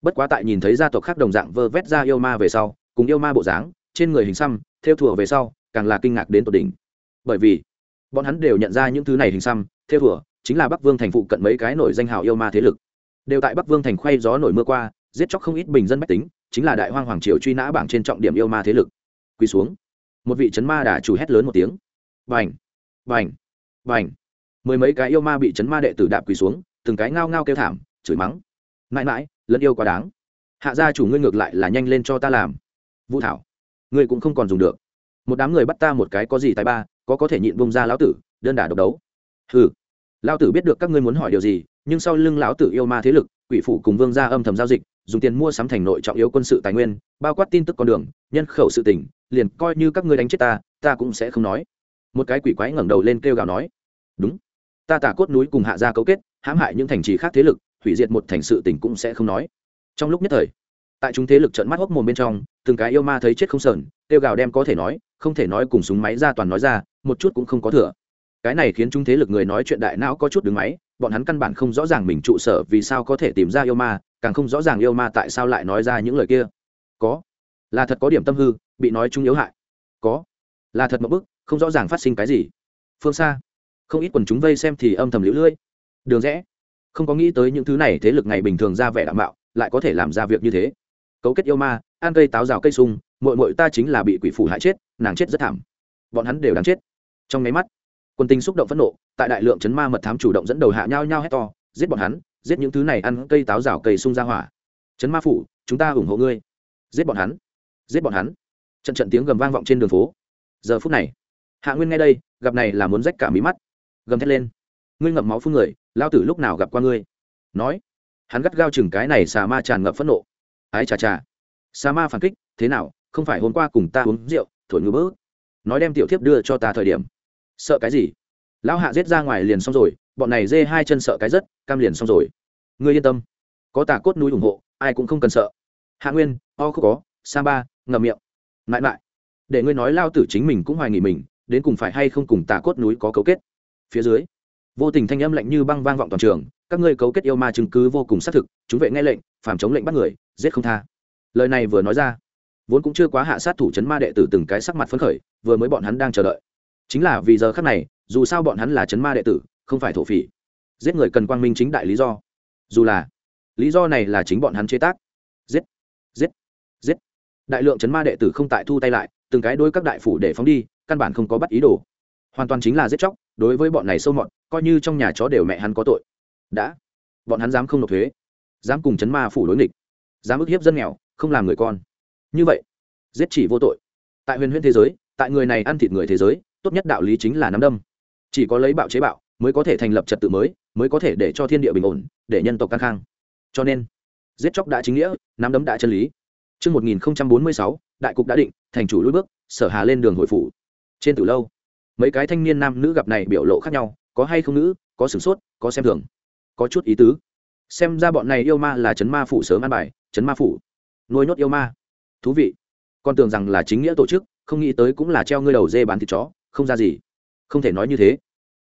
Bất quá tại nhìn thấy gia tộc khác đồng dạng vơ vét ra yêu ma về sau, cùng yêu ma bộ dáng, trên người hình xăm theo thùa về sau, càng là kinh ngạc đến tột đỉnh. Bởi vì, bọn hắn đều nhận ra những thứ này hình xăm, theo thùa, chính là bắc vương thành phụ cận mấy cái nổi danh hào yêu ma thế lực. Đều tại bắc vương thành khoay gió nổi mưa qua, giết chóc không ít bình dân bách tính, chính là đại hoang hoàng triều truy nã bảng trên trọng điểm yêu ma thế lực. Quỳ xuống. Một vị chấn ma đà chủ hét lớn một tiếng. Vành vành vành mười mấy cái yêu ma bị chấn ma đệ tử đạp quỳ xuống, từng cái ngao ngao kêu thảm, chửi mắng. Mãi mãi, lẫn yêu quá đáng. Hạ gia chủ ngươi ngược lại là nhanh lên cho ta làm. Vũ thảo ngươi cũng không còn dùng được. Một đám người bắt ta một cái có gì tài ba, có có thể nhịn bông ra lão tử, đơn đả độc đấu. Ừ lão tử biết được các ngươi muốn hỏi điều gì, nhưng sau lưng lão tử yêu ma thế lực, quỷ phủ cùng vương gia âm thầm giao dịch, dùng tiền mua sắm thành nội trọng yếu quân sự tài nguyên, bao quát tin tức con đường, nhân khẩu sự tỉnh liền coi như các ngươi đánh chết ta ta cũng sẽ không nói. Một cái quỷ quái ngẩng đầu lên kêu gào nói. Đúng. Ta tả cốt núi cùng hạ gia cấu kết, hãm hại những thành trì khác thế lực, hủy diệt một thành sự tỉnh cũng sẽ không nói. Trong lúc nhất thời tại chúng thế lực trận mắt hốc mồm bên trong, từng cái yêu ma thấy chết không sờn, kêu gào đem có thể nói, không thể nói cùng súng máy ra toàn nói ra, một chút cũng không có thừa. Cái này khiến chúng thế lực người nói chuyện đại não có chút đứng máy, bọn hắn căn bản không rõ ràng mình trụ sở vì sao có thể tìm ra yêu ma, càng không rõ ràng yêu ma tại sao lại nói ra những lời kia. Có. Là thật có điểm tâm hư, bị nói chung yếu hại. Có. Là thật một bức, không rõ ràng phát sinh cái gì. Phương xa. Không ít quần chúng vây xem thì âm thầm lũ lưỡi đường rẽ. Không có nghĩ tới những thứ này thế lực ngày bình thường ra vẻ đạo mạo lại có thể làm ra việc như thế cấu kết yêu ma, ăn cây táo rào cây sung mội mội ta chính là bị quỷ phủ hại chết, nàng chết rất thảm. Bọn hắn đều đáng chết. Trong máy mắt, quân tinh xúc động phẫn nộ, tại đại lượng chấn ma mật thám chủ động dẫn đầu hạ nhau nhau hét to, giết bọn hắn, giết những thứ này ăn cây táo rào cây sung ra hỏa. Chấn ma phủ, chúng ta ủng hộ ngươi. Giết bọn hắn. Giết bọn hắn. Trận trận tiếng gầm vang vọng trên đường phố. Giờ phút này, hạ nguyên nghe đây, gặp này là muốn rách cả mí mắt. Gầm thét lên. Ngươi ngậm máu phun người lao tử lúc nào gặp qua ngươi? Nói. Hắn gắt gao chừng cái này xà ma tràn ngập phẫn nộ ái chà chà. Sa ma phản kích, thế nào, không phải hôm qua cùng ta uống rượu, thổi ngư bớt nói đem tiểu thiếp đưa cho ta thời điểm. Sợ cái gì? Lão hạ giết ra ngoài liền xong rồi, bọn này dê hai chân sợ cái rất, cam liền xong rồi. Ngươi yên tâm. Có tà cốt núi ủng hộ, ai cũng không cần sợ. Hạ nguyên, o không có, sa ba, ngậm miệng. Mãi mãi. Để ngươi nói lao tử chính mình cũng hoài nghỉ mình, đến cùng phải hay không cùng tà cốt núi có cấu kết. Phía dưới, vô tình thanh âm lạnh như băng vang vọng toàn trường, các ngươi cấu kết yêu ma chứng cứ vô cùng xác thực, chúng vệ nghe lệnh, phàm chống lệnh bắt người giết không tha. Lời này vừa nói ra, vốn cũng chưa quá hạ sát thủ chấn ma đệ tử từng cái sắc mặt phấn khởi, vừa mới bọn hắn đang chờ đợi. Chính là vì giờ khắc này, dù sao bọn hắn là chấn ma đệ tử, không phải thổ phỉ. Giết người cần quang minh chính đại lý do. Dù là, lý do này là chính bọn hắn chế tác. Giết giết giết. Đại lượng chấn ma đệ tử không tại thu tay lại, từng cái đôi các đại phủ để phóng đi, căn bản không có bắt ý đồ. Hoàn toàn chính là giết chóc, đối với bọn này sâu mọt, coi như trong nhà chó đều mẹ hắn có tội. Đã, bọn hắn dám không nộp thuế, dám cùng chấn ma phủ đối nghịch dám ức hiếp dân nghèo không làm người con. Như vậy giết chỉ vô tội. Tại huyền huyễn thế giới tại người này ăn thịt người thế giới tốt nhất đạo lý chính là nắm đâm. Chỉ có lấy bạo chế bạo mới có thể thành lập trật tự mới mới có thể để cho thiên địa bình ổn để nhân tộc căng khang. Cho nên giết chóc đã chính nghĩa nắm đấm đã chân lý. Trước 1046, đại cục đã định, thành chủ lùi bước, sở hà lên đường hội phủ. Trên tử lâu, mấy cái thanh niên nam nữ gặp này biểu lộ khác nhau, có hay không nữ, có sửng sốt, có xem thường, có chút ý tứ. Xem ra bọn này yêu ma là chấn ma phủ sớm an bài, chấn ma phủ nuôi nhốt yêu ma. Thú vị. Con tưởng rằng là chính nghĩa tổ chức, không nghĩ tới cũng là treo ngươi đầu dê bán thịt chó, không ra gì. Không thể nói như thế.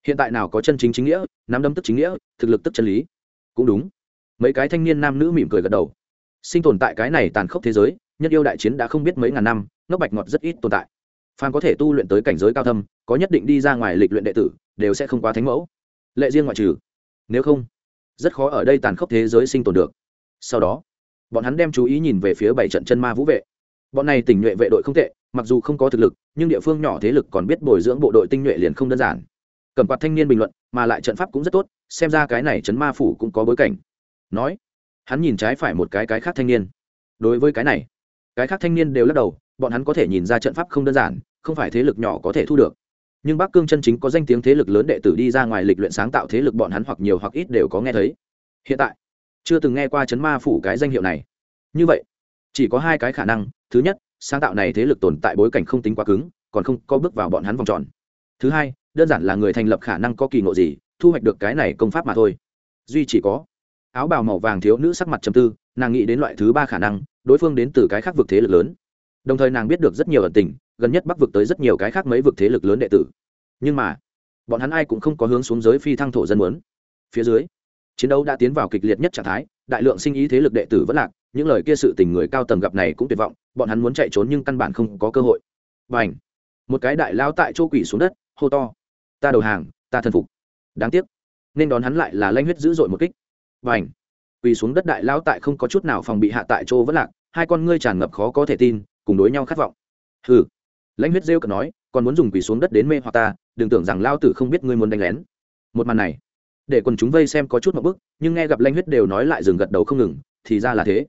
Hiện tại nào có chân chính chính nghĩa, nắm đấm tức chính nghĩa, thực lực tức chân lý. Cũng đúng. Mấy cái thanh niên nam nữ mỉm cười gật đầu sinh tồn tại cái này tàn khốc thế giới nhân yêu đại chiến đã không biết mấy ngàn năm ngốc bạch ngọt rất ít tồn tại phan có thể tu luyện tới cảnh giới cao thâm có nhất định đi ra ngoài lịch luyện đệ tử đều sẽ không quá thánh mẫu lệ riêng ngoại trừ nếu không rất khó ở đây tàn khốc thế giới sinh tồn được sau đó bọn hắn đem chú ý nhìn về phía bảy trận chân ma vũ vệ. Bọn này tình nhuệ vệ đội không tệ, mặc dù không có thực lực, nhưng địa phương nhỏ thế lực còn biết bồi dưỡng bộ đội tinh nhuệ liền không đơn giản. Cầm quạt thanh niên bình luận, mà lại trận pháp cũng rất tốt, xem ra cái này trấn ma phủ cũng có bối cảnh. Nói, hắn nhìn trái phải một cái cái khác thanh niên. Đối với cái này, cái khác thanh niên đều lắc đầu, bọn hắn có thể nhìn ra trận pháp không đơn giản, không phải thế lực nhỏ có thể thu được. Nhưng bắc cương chân chính có danh tiếng thế lực lớn đệ tử đi ra ngoài lịch luyện sáng tạo thế lực bọn hắn hoặc nhiều hoặc ít đều có nghe thấy. Hiện tại chưa từng nghe qua chấn ma phủ cái danh hiệu này. Như vậy, chỉ có hai cái khả năng. Thứ nhất, sáng tạo này thế lực tồn tại bối cảnh không tính quá cứng, còn không có bước vào bọn hắn vòng tròn. Thứ hai, đơn giản là người thành lập khả năng có kỳ ngộ gì, thu hoạch được cái này công pháp mà thôi. Duy chỉ có áo bào màu vàng thiếu nữ sắc mặt trầm tư, nàng nghĩ đến loại thứ ba khả năng, đối phương đến từ cái khác vực thế lực lớn. Đồng thời nàng biết được rất nhiều ẩn tình, gần nhất bắc vực tới rất nhiều cái khác mấy vực thế lực lớn đệ tử. Nhưng mà, bọn hắn ai cũng không có hướng xuống giới phi thăng thổ dân muốn. Phía dưới chiến đấu đã tiến vào kịch liệt nhất trạng thái, đại lượng sinh ý thế lực đệ tử vẫn lạc, những lời kia sự tình người cao tầng gặp này cũng tuyệt vọng, bọn hắn muốn chạy trốn nhưng căn bản không có cơ hội. Và ảnh một cái đại lao tại chỗ quỷ xuống đất, hô to. Ta đầu hàng, ta thần phục. Đáng tiếc. Nên đón hắn lại là lanh huyết dữ dội một kích. Và ảnh quỳ xuống đất đại lao tại không có chút nào phòng bị hạ tại chỗ vẫn lạc, hai con ngươi tràn ngập khó có thể tin, cùng đối nhau khát vọng. Hừ! Lãnh huyết rêu cờ nói, còn muốn dùng quỳ xuống đất đến mê hoặc ta, đừng tưởng rằng lao tử không biết ngươi muốn đánh lén. Một màn này để quần chúng vây xem có chút một bức, nhưng nghe gặp lanh huyết đều nói lại dừng gật đầu không ngừng, thì ra là thế.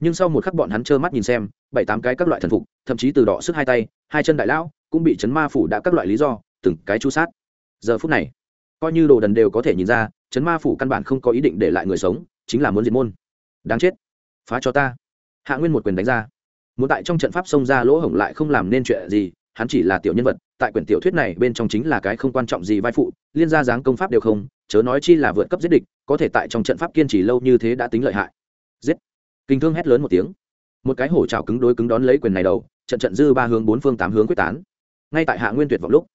Nhưng sau một khắc bọn hắn trơ mắt nhìn xem, bảy tám cái các loại thần phục, thậm chí từ đỏ sức hai tay, hai chân đại lão, cũng bị chấn ma phủ đã các loại lý do, từng cái chu sát. Giờ phút này, coi như đồ đần đều có thể nhìn ra, chấn ma phủ căn bản không có ý định để lại người sống, chính là muốn diệt môn. Đáng chết. Phá cho ta. Hạ nguyên một quyền đánh ra. Muốn tại trong trận pháp xông ra lỗ hổng lại không làm nên chuyện gì, hắn chỉ là tiểu nhân vật, tại quyển tiểu thuyết này bên trong chính là cái không quan trọng gì vai phụ, liên gia dáng công pháp đều không chớ nói chi là vượt cấp giết địch, có thể tại trong trận pháp kiên trì lâu như thế đã tính lợi hại. Giết. Kinh thương hét lớn một tiếng. Một cái hổ trào cứng đối cứng đón lấy quyền này đầu, trận trận dư ba hướng bốn phương tám hướng quyết tán. Ngay tại hạ nguyên tuyệt vọng lúc,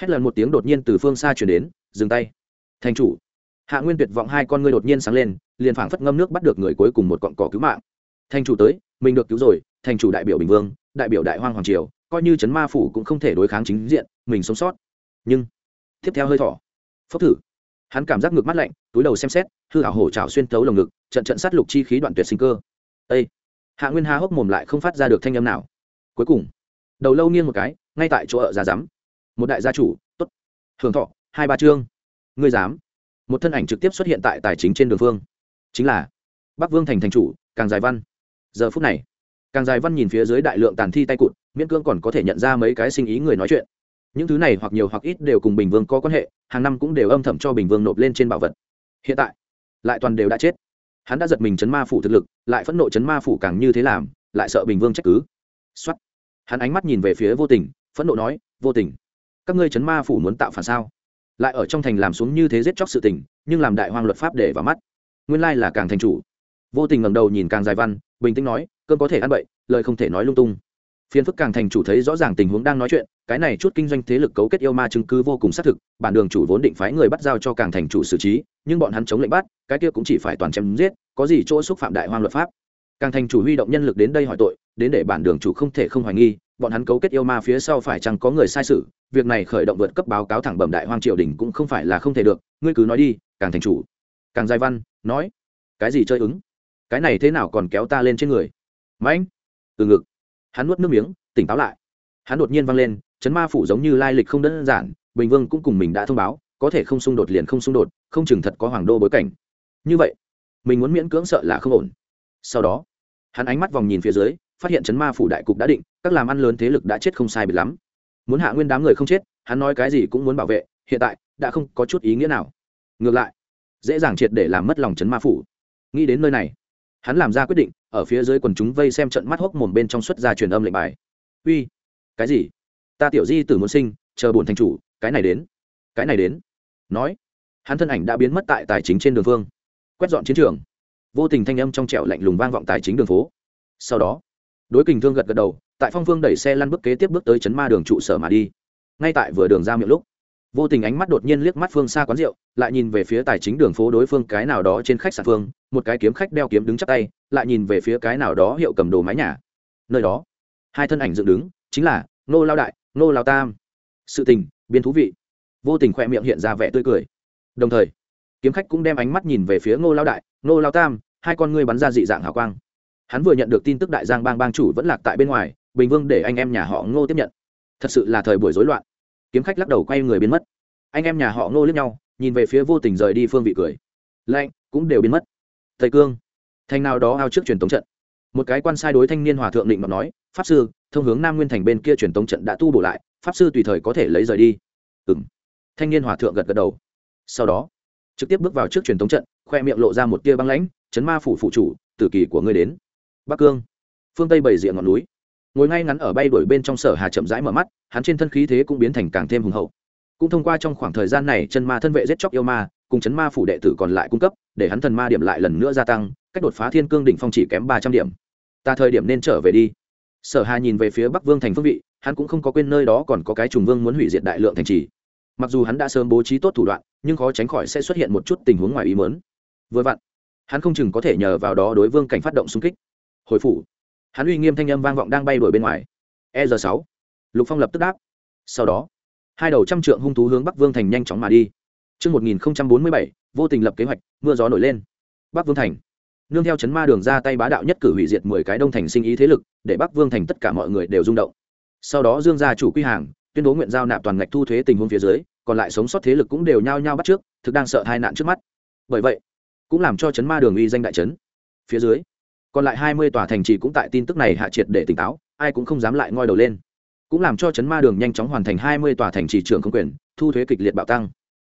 hét lần một tiếng đột nhiên từ phương xa chuyển đến, dừng tay. Thành chủ. Hạ nguyên tuyệt vọng hai con ngươi đột nhiên sáng lên, liền phảng phất ngâm nước bắt được người cuối cùng một cọn cỏ cứu mạng. Thành chủ tới, mình được cứu rồi, thành chủ đại biểu bình vương, đại biểu đại hoang hoàng triều, coi như chấn ma phủ cũng không thể đối kháng chính diện, mình sống sót. Nhưng, tiếp theo hơi thỏ phốc thử hắn cảm giác ngược mắt lạnh, túi đầu xem xét, hư hảo hổ trào xuyên tấu lồng ngực, trận trận sát lục chi khí đoạn tuyệt sinh cơ. Ây hạ nguyên há hốc mồm lại không phát ra được thanh âm nào. Cuối cùng, đầu lâu nghiêng một cái, ngay tại chỗ ở già rắm một đại gia chủ t ố t hưởng thọ, hai ba chương. Ngươi dám. Một thân ảnh trực tiếp xuất hiện tại tài chính trên đường phương chính là bắc vương thành thành chủ, càng dài văn. Giờ phút này, càng dài văn nhìn phía dưới đại lượng tàn thi tay cụt, miễn cưỡng còn có thể nhận ra mấy cái sinh ý người nói chuyện những thứ này hoặc nhiều hoặc ít đều cùng bình vương có quan hệ, hàng năm cũng đều âm thầm cho bình vương nộp lên trên bảo vật. Hiện tại, lại toàn đều đã chết. Hắn đã giật mình chấn ma phủ thực lực, lại phẫn nộ chấn ma phủ càng như thế làm, lại sợ bình vương trách cứ. Xuất hắn ánh mắt nhìn về phía vô tình, phẫn nộ nói, vô tình, các ngươi chấn ma phủ muốn tạo phản sao? Lại ở trong thành làm xuống như thế giết chóc sự tình, nhưng làm đại hoang luật pháp để vào mắt. Nguyên lai là càng thành chủ. Vô tình ngẩng đầu nhìn càng dài văn, bình tĩnh nói cơn có thể ăn bậy, lời không thể nói lung tung phiền phức càng thành chủ thấy rõ ràng tình huống đang nói chuyện, cái này chút kinh doanh thế lực cấu kết yêu ma chứng cứ vô cùng xác thực, bản đường chủ vốn định phái người bắt giao cho càng thành chủ xử trí, nhưng bọn hắn chống lệnh bắt, cái kia cũng chỉ phải toàn chém giết, có gì chỗ xúc phạm đại hoang luật pháp. Càng thành chủ huy động nhân lực đến đây hỏi tội, đến để bản đường chủ không thể không hoài nghi, bọn hắn cấu kết yêu ma phía sau phải chăng có người sai sự, việc này khởi động vượt cấp báo cáo thẳng bẩm đại hoang triều đình cũng không phải là không thể được, ngươi cứ nói đi, càng thành chủ. Càng giai văn, nói, cái gì chơi ứng? Cái này thế nào còn kéo ta lên trên người? Mãnh từ ngực hắn nuốt nước miếng, tỉnh táo lại. Hắn đột nhiên vang lên, chấn ma phủ giống như lai lịch không đơn giản, bình vương cũng cùng mình đã thông báo, có thể không xung đột liền không xung đột, không chừng thật có hoàng đô bối cảnh. Như vậy, mình muốn miễn cưỡng sợ là không ổn. Sau đó, hắn ánh mắt vòng nhìn phía dưới, phát hiện chấn ma phủ đại cục đã định, các làm ăn lớn thế lực đã chết không sai biệt lắm. Muốn hạ nguyên đám người không chết, hắn nói cái gì cũng muốn bảo vệ, hiện tại đã không có chút ý nghĩa nào. Ngược lại, dễ dàng triệt để làm mất lòng chấn ma phủ. Nghĩ đến nơi này hắn làm ra quyết định, ở phía dưới quần chúng vây xem trận mắt hốc mồm bên trong xuất ra truyền âm lệnh bài. Uy, cái gì? Ta tiểu di tử muốn sinh, chờ bổn thành chủ, cái này đến, cái này đến. Nói, hắn thân ảnh đã biến mất tại tài chính trên đường phương. Quét dọn chiến trường. Vô tình thanh âm trong trẻo lạnh lùng vang vọng tài chính đường phố. Sau đó, đối kình thương gật gật đầu, tại phong vương đẩy xe lăn bước kế tiếp bước tới chấn ma đường trụ sở mà đi. Ngay tại vừa đường ra miệng lúc vô tình ánh mắt đột nhiên liếc mắt phương xa quán rượu, lại nhìn về phía tài chính đường phố đối phương cái nào đó trên khách sạn phương, một cái kiếm khách đeo kiếm đứng chắc tay, lại nhìn về phía cái nào đó hiệu cầm đồ mái nhà. Nơi đó, hai thân ảnh dựng đứng, chính là nô lao đại nô lao tam. Sự tình biên thú vị. Vô tình khoe miệng hiện ra vẻ tươi cười. Đồng thời, kiếm khách cũng đem ánh mắt nhìn về phía ngô lao đại, ngô lao tam, hai con ngươi bắn ra dị dạng hào quang. Hắn vừa nhận được tin tức đại giang bang bang chủ vẫn lạc tại bên ngoài, bình vương để anh em nhà họ ngô tiếp nhận. Thật sự là thời buổi rối loạn kiếm khách lắc đầu quay người biến mất. Anh em nhà họ ngô liếc nhau, nhìn về phía vô tình rời đi phương vị cười. Lạnh, cũng đều biến mất. Thầy cương. Thành nào đó ao trước truyền tống trận. Một cái quan sai đối thanh niên hòa thượng định mà nói, pháp sư, thông hướng nam nguyên thành bên kia truyền tống trận đã tu bổ lại, pháp sư tùy thời có thể lấy rời đi. Ừ m thanh niên hòa thượng gật gật đầu. Sau đó, trực tiếp bước vào trước truyền tống trận, khoe miệng lộ ra một tia băng lãnh, chấn ma phủ phụ chủ, tử kỳ của ngươi đến. Bắc cương. Phương tây bảy diện ngọn núi. Ngồi ngay ngắn ở bay đổi bên trong sở hà chậm rãi mở mắt hắn trên thân khí thế cũng biến thành càng thêm hùng hậu. Cũng thông qua trong khoảng thời gian này, chân ma thân vệ giết chóc yêu ma, cùng chấn ma phủ đệ tử còn lại cung cấp, để hắn thần ma điểm lại lần nữa gia tăng, cách đột phá thiên cương đỉnh phong chỉ kém ba trăm điểm. Ta thời điểm nên trở về đi. Sở hà nhìn về phía bắc vương thành phương vị, hắn cũng không có quên nơi đó còn có cái trùng vương muốn hủy diệt đại lượng thành trì. Mặc dù hắn đã sớm bố trí tốt thủ đoạn, nhưng khó tránh khỏi sẽ xuất hiện một chút tình huống ngoài ý mớn vừa vặn, hắn không chừng có thể nhờ vào đó đối vương cảnh phát động xung kích. Hồi phủ, hắn uy nghiêm thanh âm vang vọng đang bay đổi bên ngoài. E r sáu lục phong lập tức đáp sau đó hai đầu trăm trượng hung thú hướng bắc vương thành nhanh chóng mà đi Trước 1047, vô tình lập kế hoạch, mưa gió nổi lên. Bắc Vương Thành. Nương theo chấn ma đường ra tay bá đạo nhất cử hủy diệt 10 cái đông thành sinh ý thế lực, để Bắc Vương Thành tất cả mọi người đều rung động. Sau đó Dương gia chủ quy hàng, tuyên bố nguyện giao nạp toàn ngạch thu thuế tình huống phía dưới, còn lại sống sót thế lực cũng đều nhao nhao bắt trước, thực đang sợ hai nạn trước mắt. Bởi vậy, cũng làm cho chấn ma đường uy danh đại chấn. Phía dưới, còn lại 20 tòa thành trì cũng tại tin tức này hạ triệt để tỉnh táo, ai cũng không dám lại ngoi đầu lên. Cũng làm cho chấn ma đường nhanh chóng hoàn thành 20 tòa thành trì trưởng không quyền, thu thuế kịch liệt bạo tăng.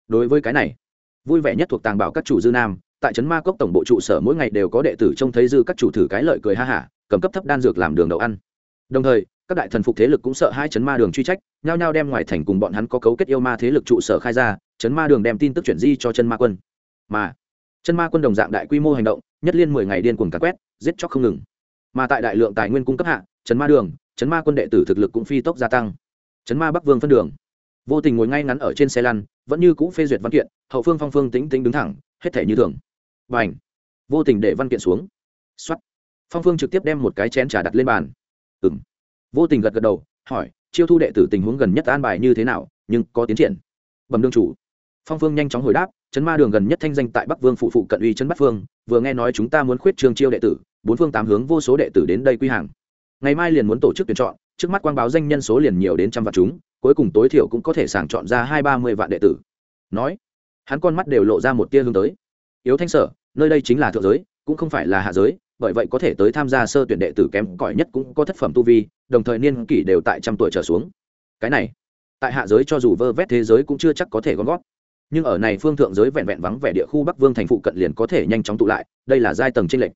Đối với cái này vui vẻ nhất thuộc tàng bảo các chủ dư nam tại trấn ma cốc tổng bộ trụ sở mỗi ngày đều có đệ tử trông thấy dư các chủ thử cái lợi cười ha hả cầm cấp thấp đan dược làm đường đậu ăn. Đồng thời các đại thần phục thế lực cũng sợ hai chấn ma đường truy trách nhao nhao đem ngoài thành cùng bọn hắn có cấu kết yêu ma thế lực trụ sở khai ra chấn ma đường đem tin tức chuyển di cho chân ma quân. Mà chân ma quân đồng dạng đại quy mô hành động nhất liên mười ngày điên cuồng cắn quét giết chóc không ngừng. Mà tại đại lượng tài nguyên cung cấp hạ chấn ma đường chấn ma quân đệ tử thực lực cũng phi tốc gia tăng. Chấn ma bắc vương phân đường. Vô tình ngồi ngay ngắn ở trên xe lăn, vẫn như cũ phê duyệt văn kiện, hậu phương phong phương tính tính đứng thẳng, hết thể như thường. Và ảnh vô tình để văn kiện xuống. X o á t phong phương trực tiếp đem một cái chén trà đặt lên bàn. Ừ m vô tình gật gật đầu, hỏi, chiêu thu đệ tử tình huống gần nhất an bài như thế nào, nhưng có tiến triển? Bẩm đương chủ. Phong phương nhanh chóng hồi đáp, chấn ma đường gần nhất thanh danh tại bắc vương phụ phụ cận uy chấn bắc phương vừa nghe nói chúng ta muốn khuyết trương chiêu đệ tử, bốn phương tám hướng vô số đệ tử đến đây quy hàng ngày mai liền muốn tổ chức tuyển chọn, trước mắt quang báo danh nhân số liền nhiều đến trăm vạn chúng, cuối cùng tối thiểu cũng có thể sàng chọn ra hai ba mươi vạn đệ tử. Nói, hắn con mắt đều lộ ra một tia hướng tới. Yếu thanh sở, nơi đây chính là thượng giới, cũng không phải là hạ giới, bởi vậy có thể tới tham gia sơ tuyển đệ tử kém cỏi nhất cũng có thất phẩm tu vi, đồng thời niên kỷ đều tại trăm tuổi trở xuống. Cái này, tại hạ giới cho dù vơ vét thế giới cũng chưa chắc có thể gom gót nhưng ở này phương thượng giới vẹn vẹn vắng vẻ địa khu bắc vương thành phụ cận liền có thể nhanh chóng tụ lại, đây là giai tầng tranh lệch.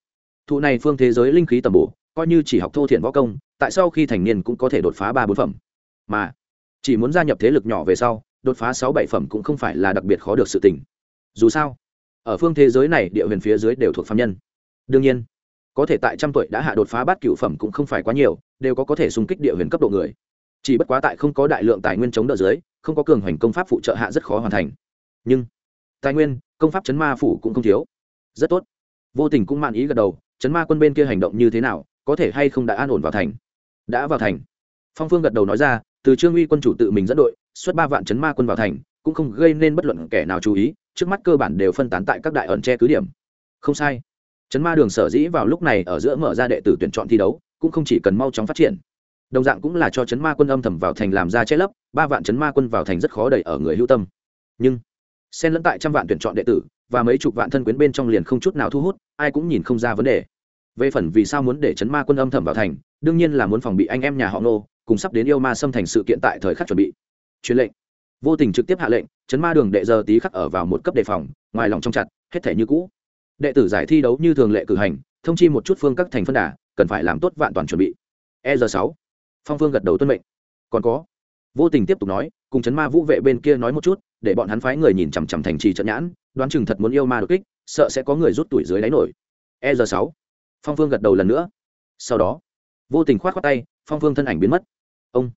Thụ này phương thế giới linh khí tầm bổ coi như chỉ học thô thiện võ công, tại sau khi thành niên cũng có thể đột phá ba bốn phẩm. Mà, chỉ muốn gia nhập thế lực nhỏ về sau, đột phá sáu bảy phẩm cũng không phải là đặc biệt khó được sự tình. Dù sao, ở phương thế giới này, địa huyền phía dưới đều thuộc phạm nhân. Đương nhiên, có thể tại trăm tuổi đã hạ đột phá bát cựu phẩm cũng không phải quá nhiều, đều có có thể xung kích địa huyền cấp độ người. Chỉ bất quá tại không có đại lượng tài nguyên chống đỡ dưới, không có cường hoành công pháp phụ trợ hạ rất khó hoàn thành. Nhưng, tài nguyên, công pháp chấn ma phủ cũng không thiếu. Rất tốt. Vô tình cũng mạn ý gật đầu, chấn ma quân bên kia hành động như thế nào có thể hay không đã an ổn vào thành? Đã vào thành. Phong phương gật đầu nói ra, từ trương uy quân chủ tự mình dẫn đội, xuất ba vạn chấn ma quân vào thành, cũng không gây nên bất luận kẻ nào chú ý, trước mắt cơ bản đều phân tán tại các đại ẩn che cứ điểm. Không sai. Chấn ma đường sở dĩ vào lúc này ở giữa mở ra đệ tử tuyển chọn thi đấu, cũng không chỉ cần mau chóng phát triển. Đồng dạng cũng là cho chấn ma quân âm thầm vào thành làm ra che lấp, ba vạn chấn ma quân vào thành rất khó đẩy ở người hữu tâm. Nhưng, xen lẫn tại trăm vạn tuyển chọn đệ tử và mấy chục vạn thân quyến bên trong liền không chút nào thu hút, ai cũng nhìn không ra vấn đề về phần vì sao muốn để chấn ma quân âm thầm vào thành, đương nhiên là muốn phòng bị anh em nhà họ nô cùng sắp đến yêu ma xâm thành sự kiện tại thời khắc chuẩn bị. Truyền lệnh. Vô tình trực tiếp hạ lệnh, chấn ma đường đệ giờ tí khắc ở vào một cấp đề phòng, ngoài lòng trong chặt, hết thể như cũ. Đệ tử giải thi đấu như thường lệ cử hành, thông chi một chút phương các thành phân đà, cần phải làm tốt vạn toàn chuẩn bị. E giờ sáu. Phong phương gật đầu tuân mệnh. Còn có. Vô tình tiếp tục nói, cùng chấn ma vũ vệ bên kia nói một chút, để bọn hắn phái người nhìn chằm chằm thành trì trận nhãn, đoán chừng thật muốn yêu ma đột kích, sợ sẽ có người rút tuổi dưới đáy nổi. E giờ sáu phong phương gật đầu lần nữa. Sau đó, vô tình khoát khoát tay, phong phương thân ảnh biến mất. Ông,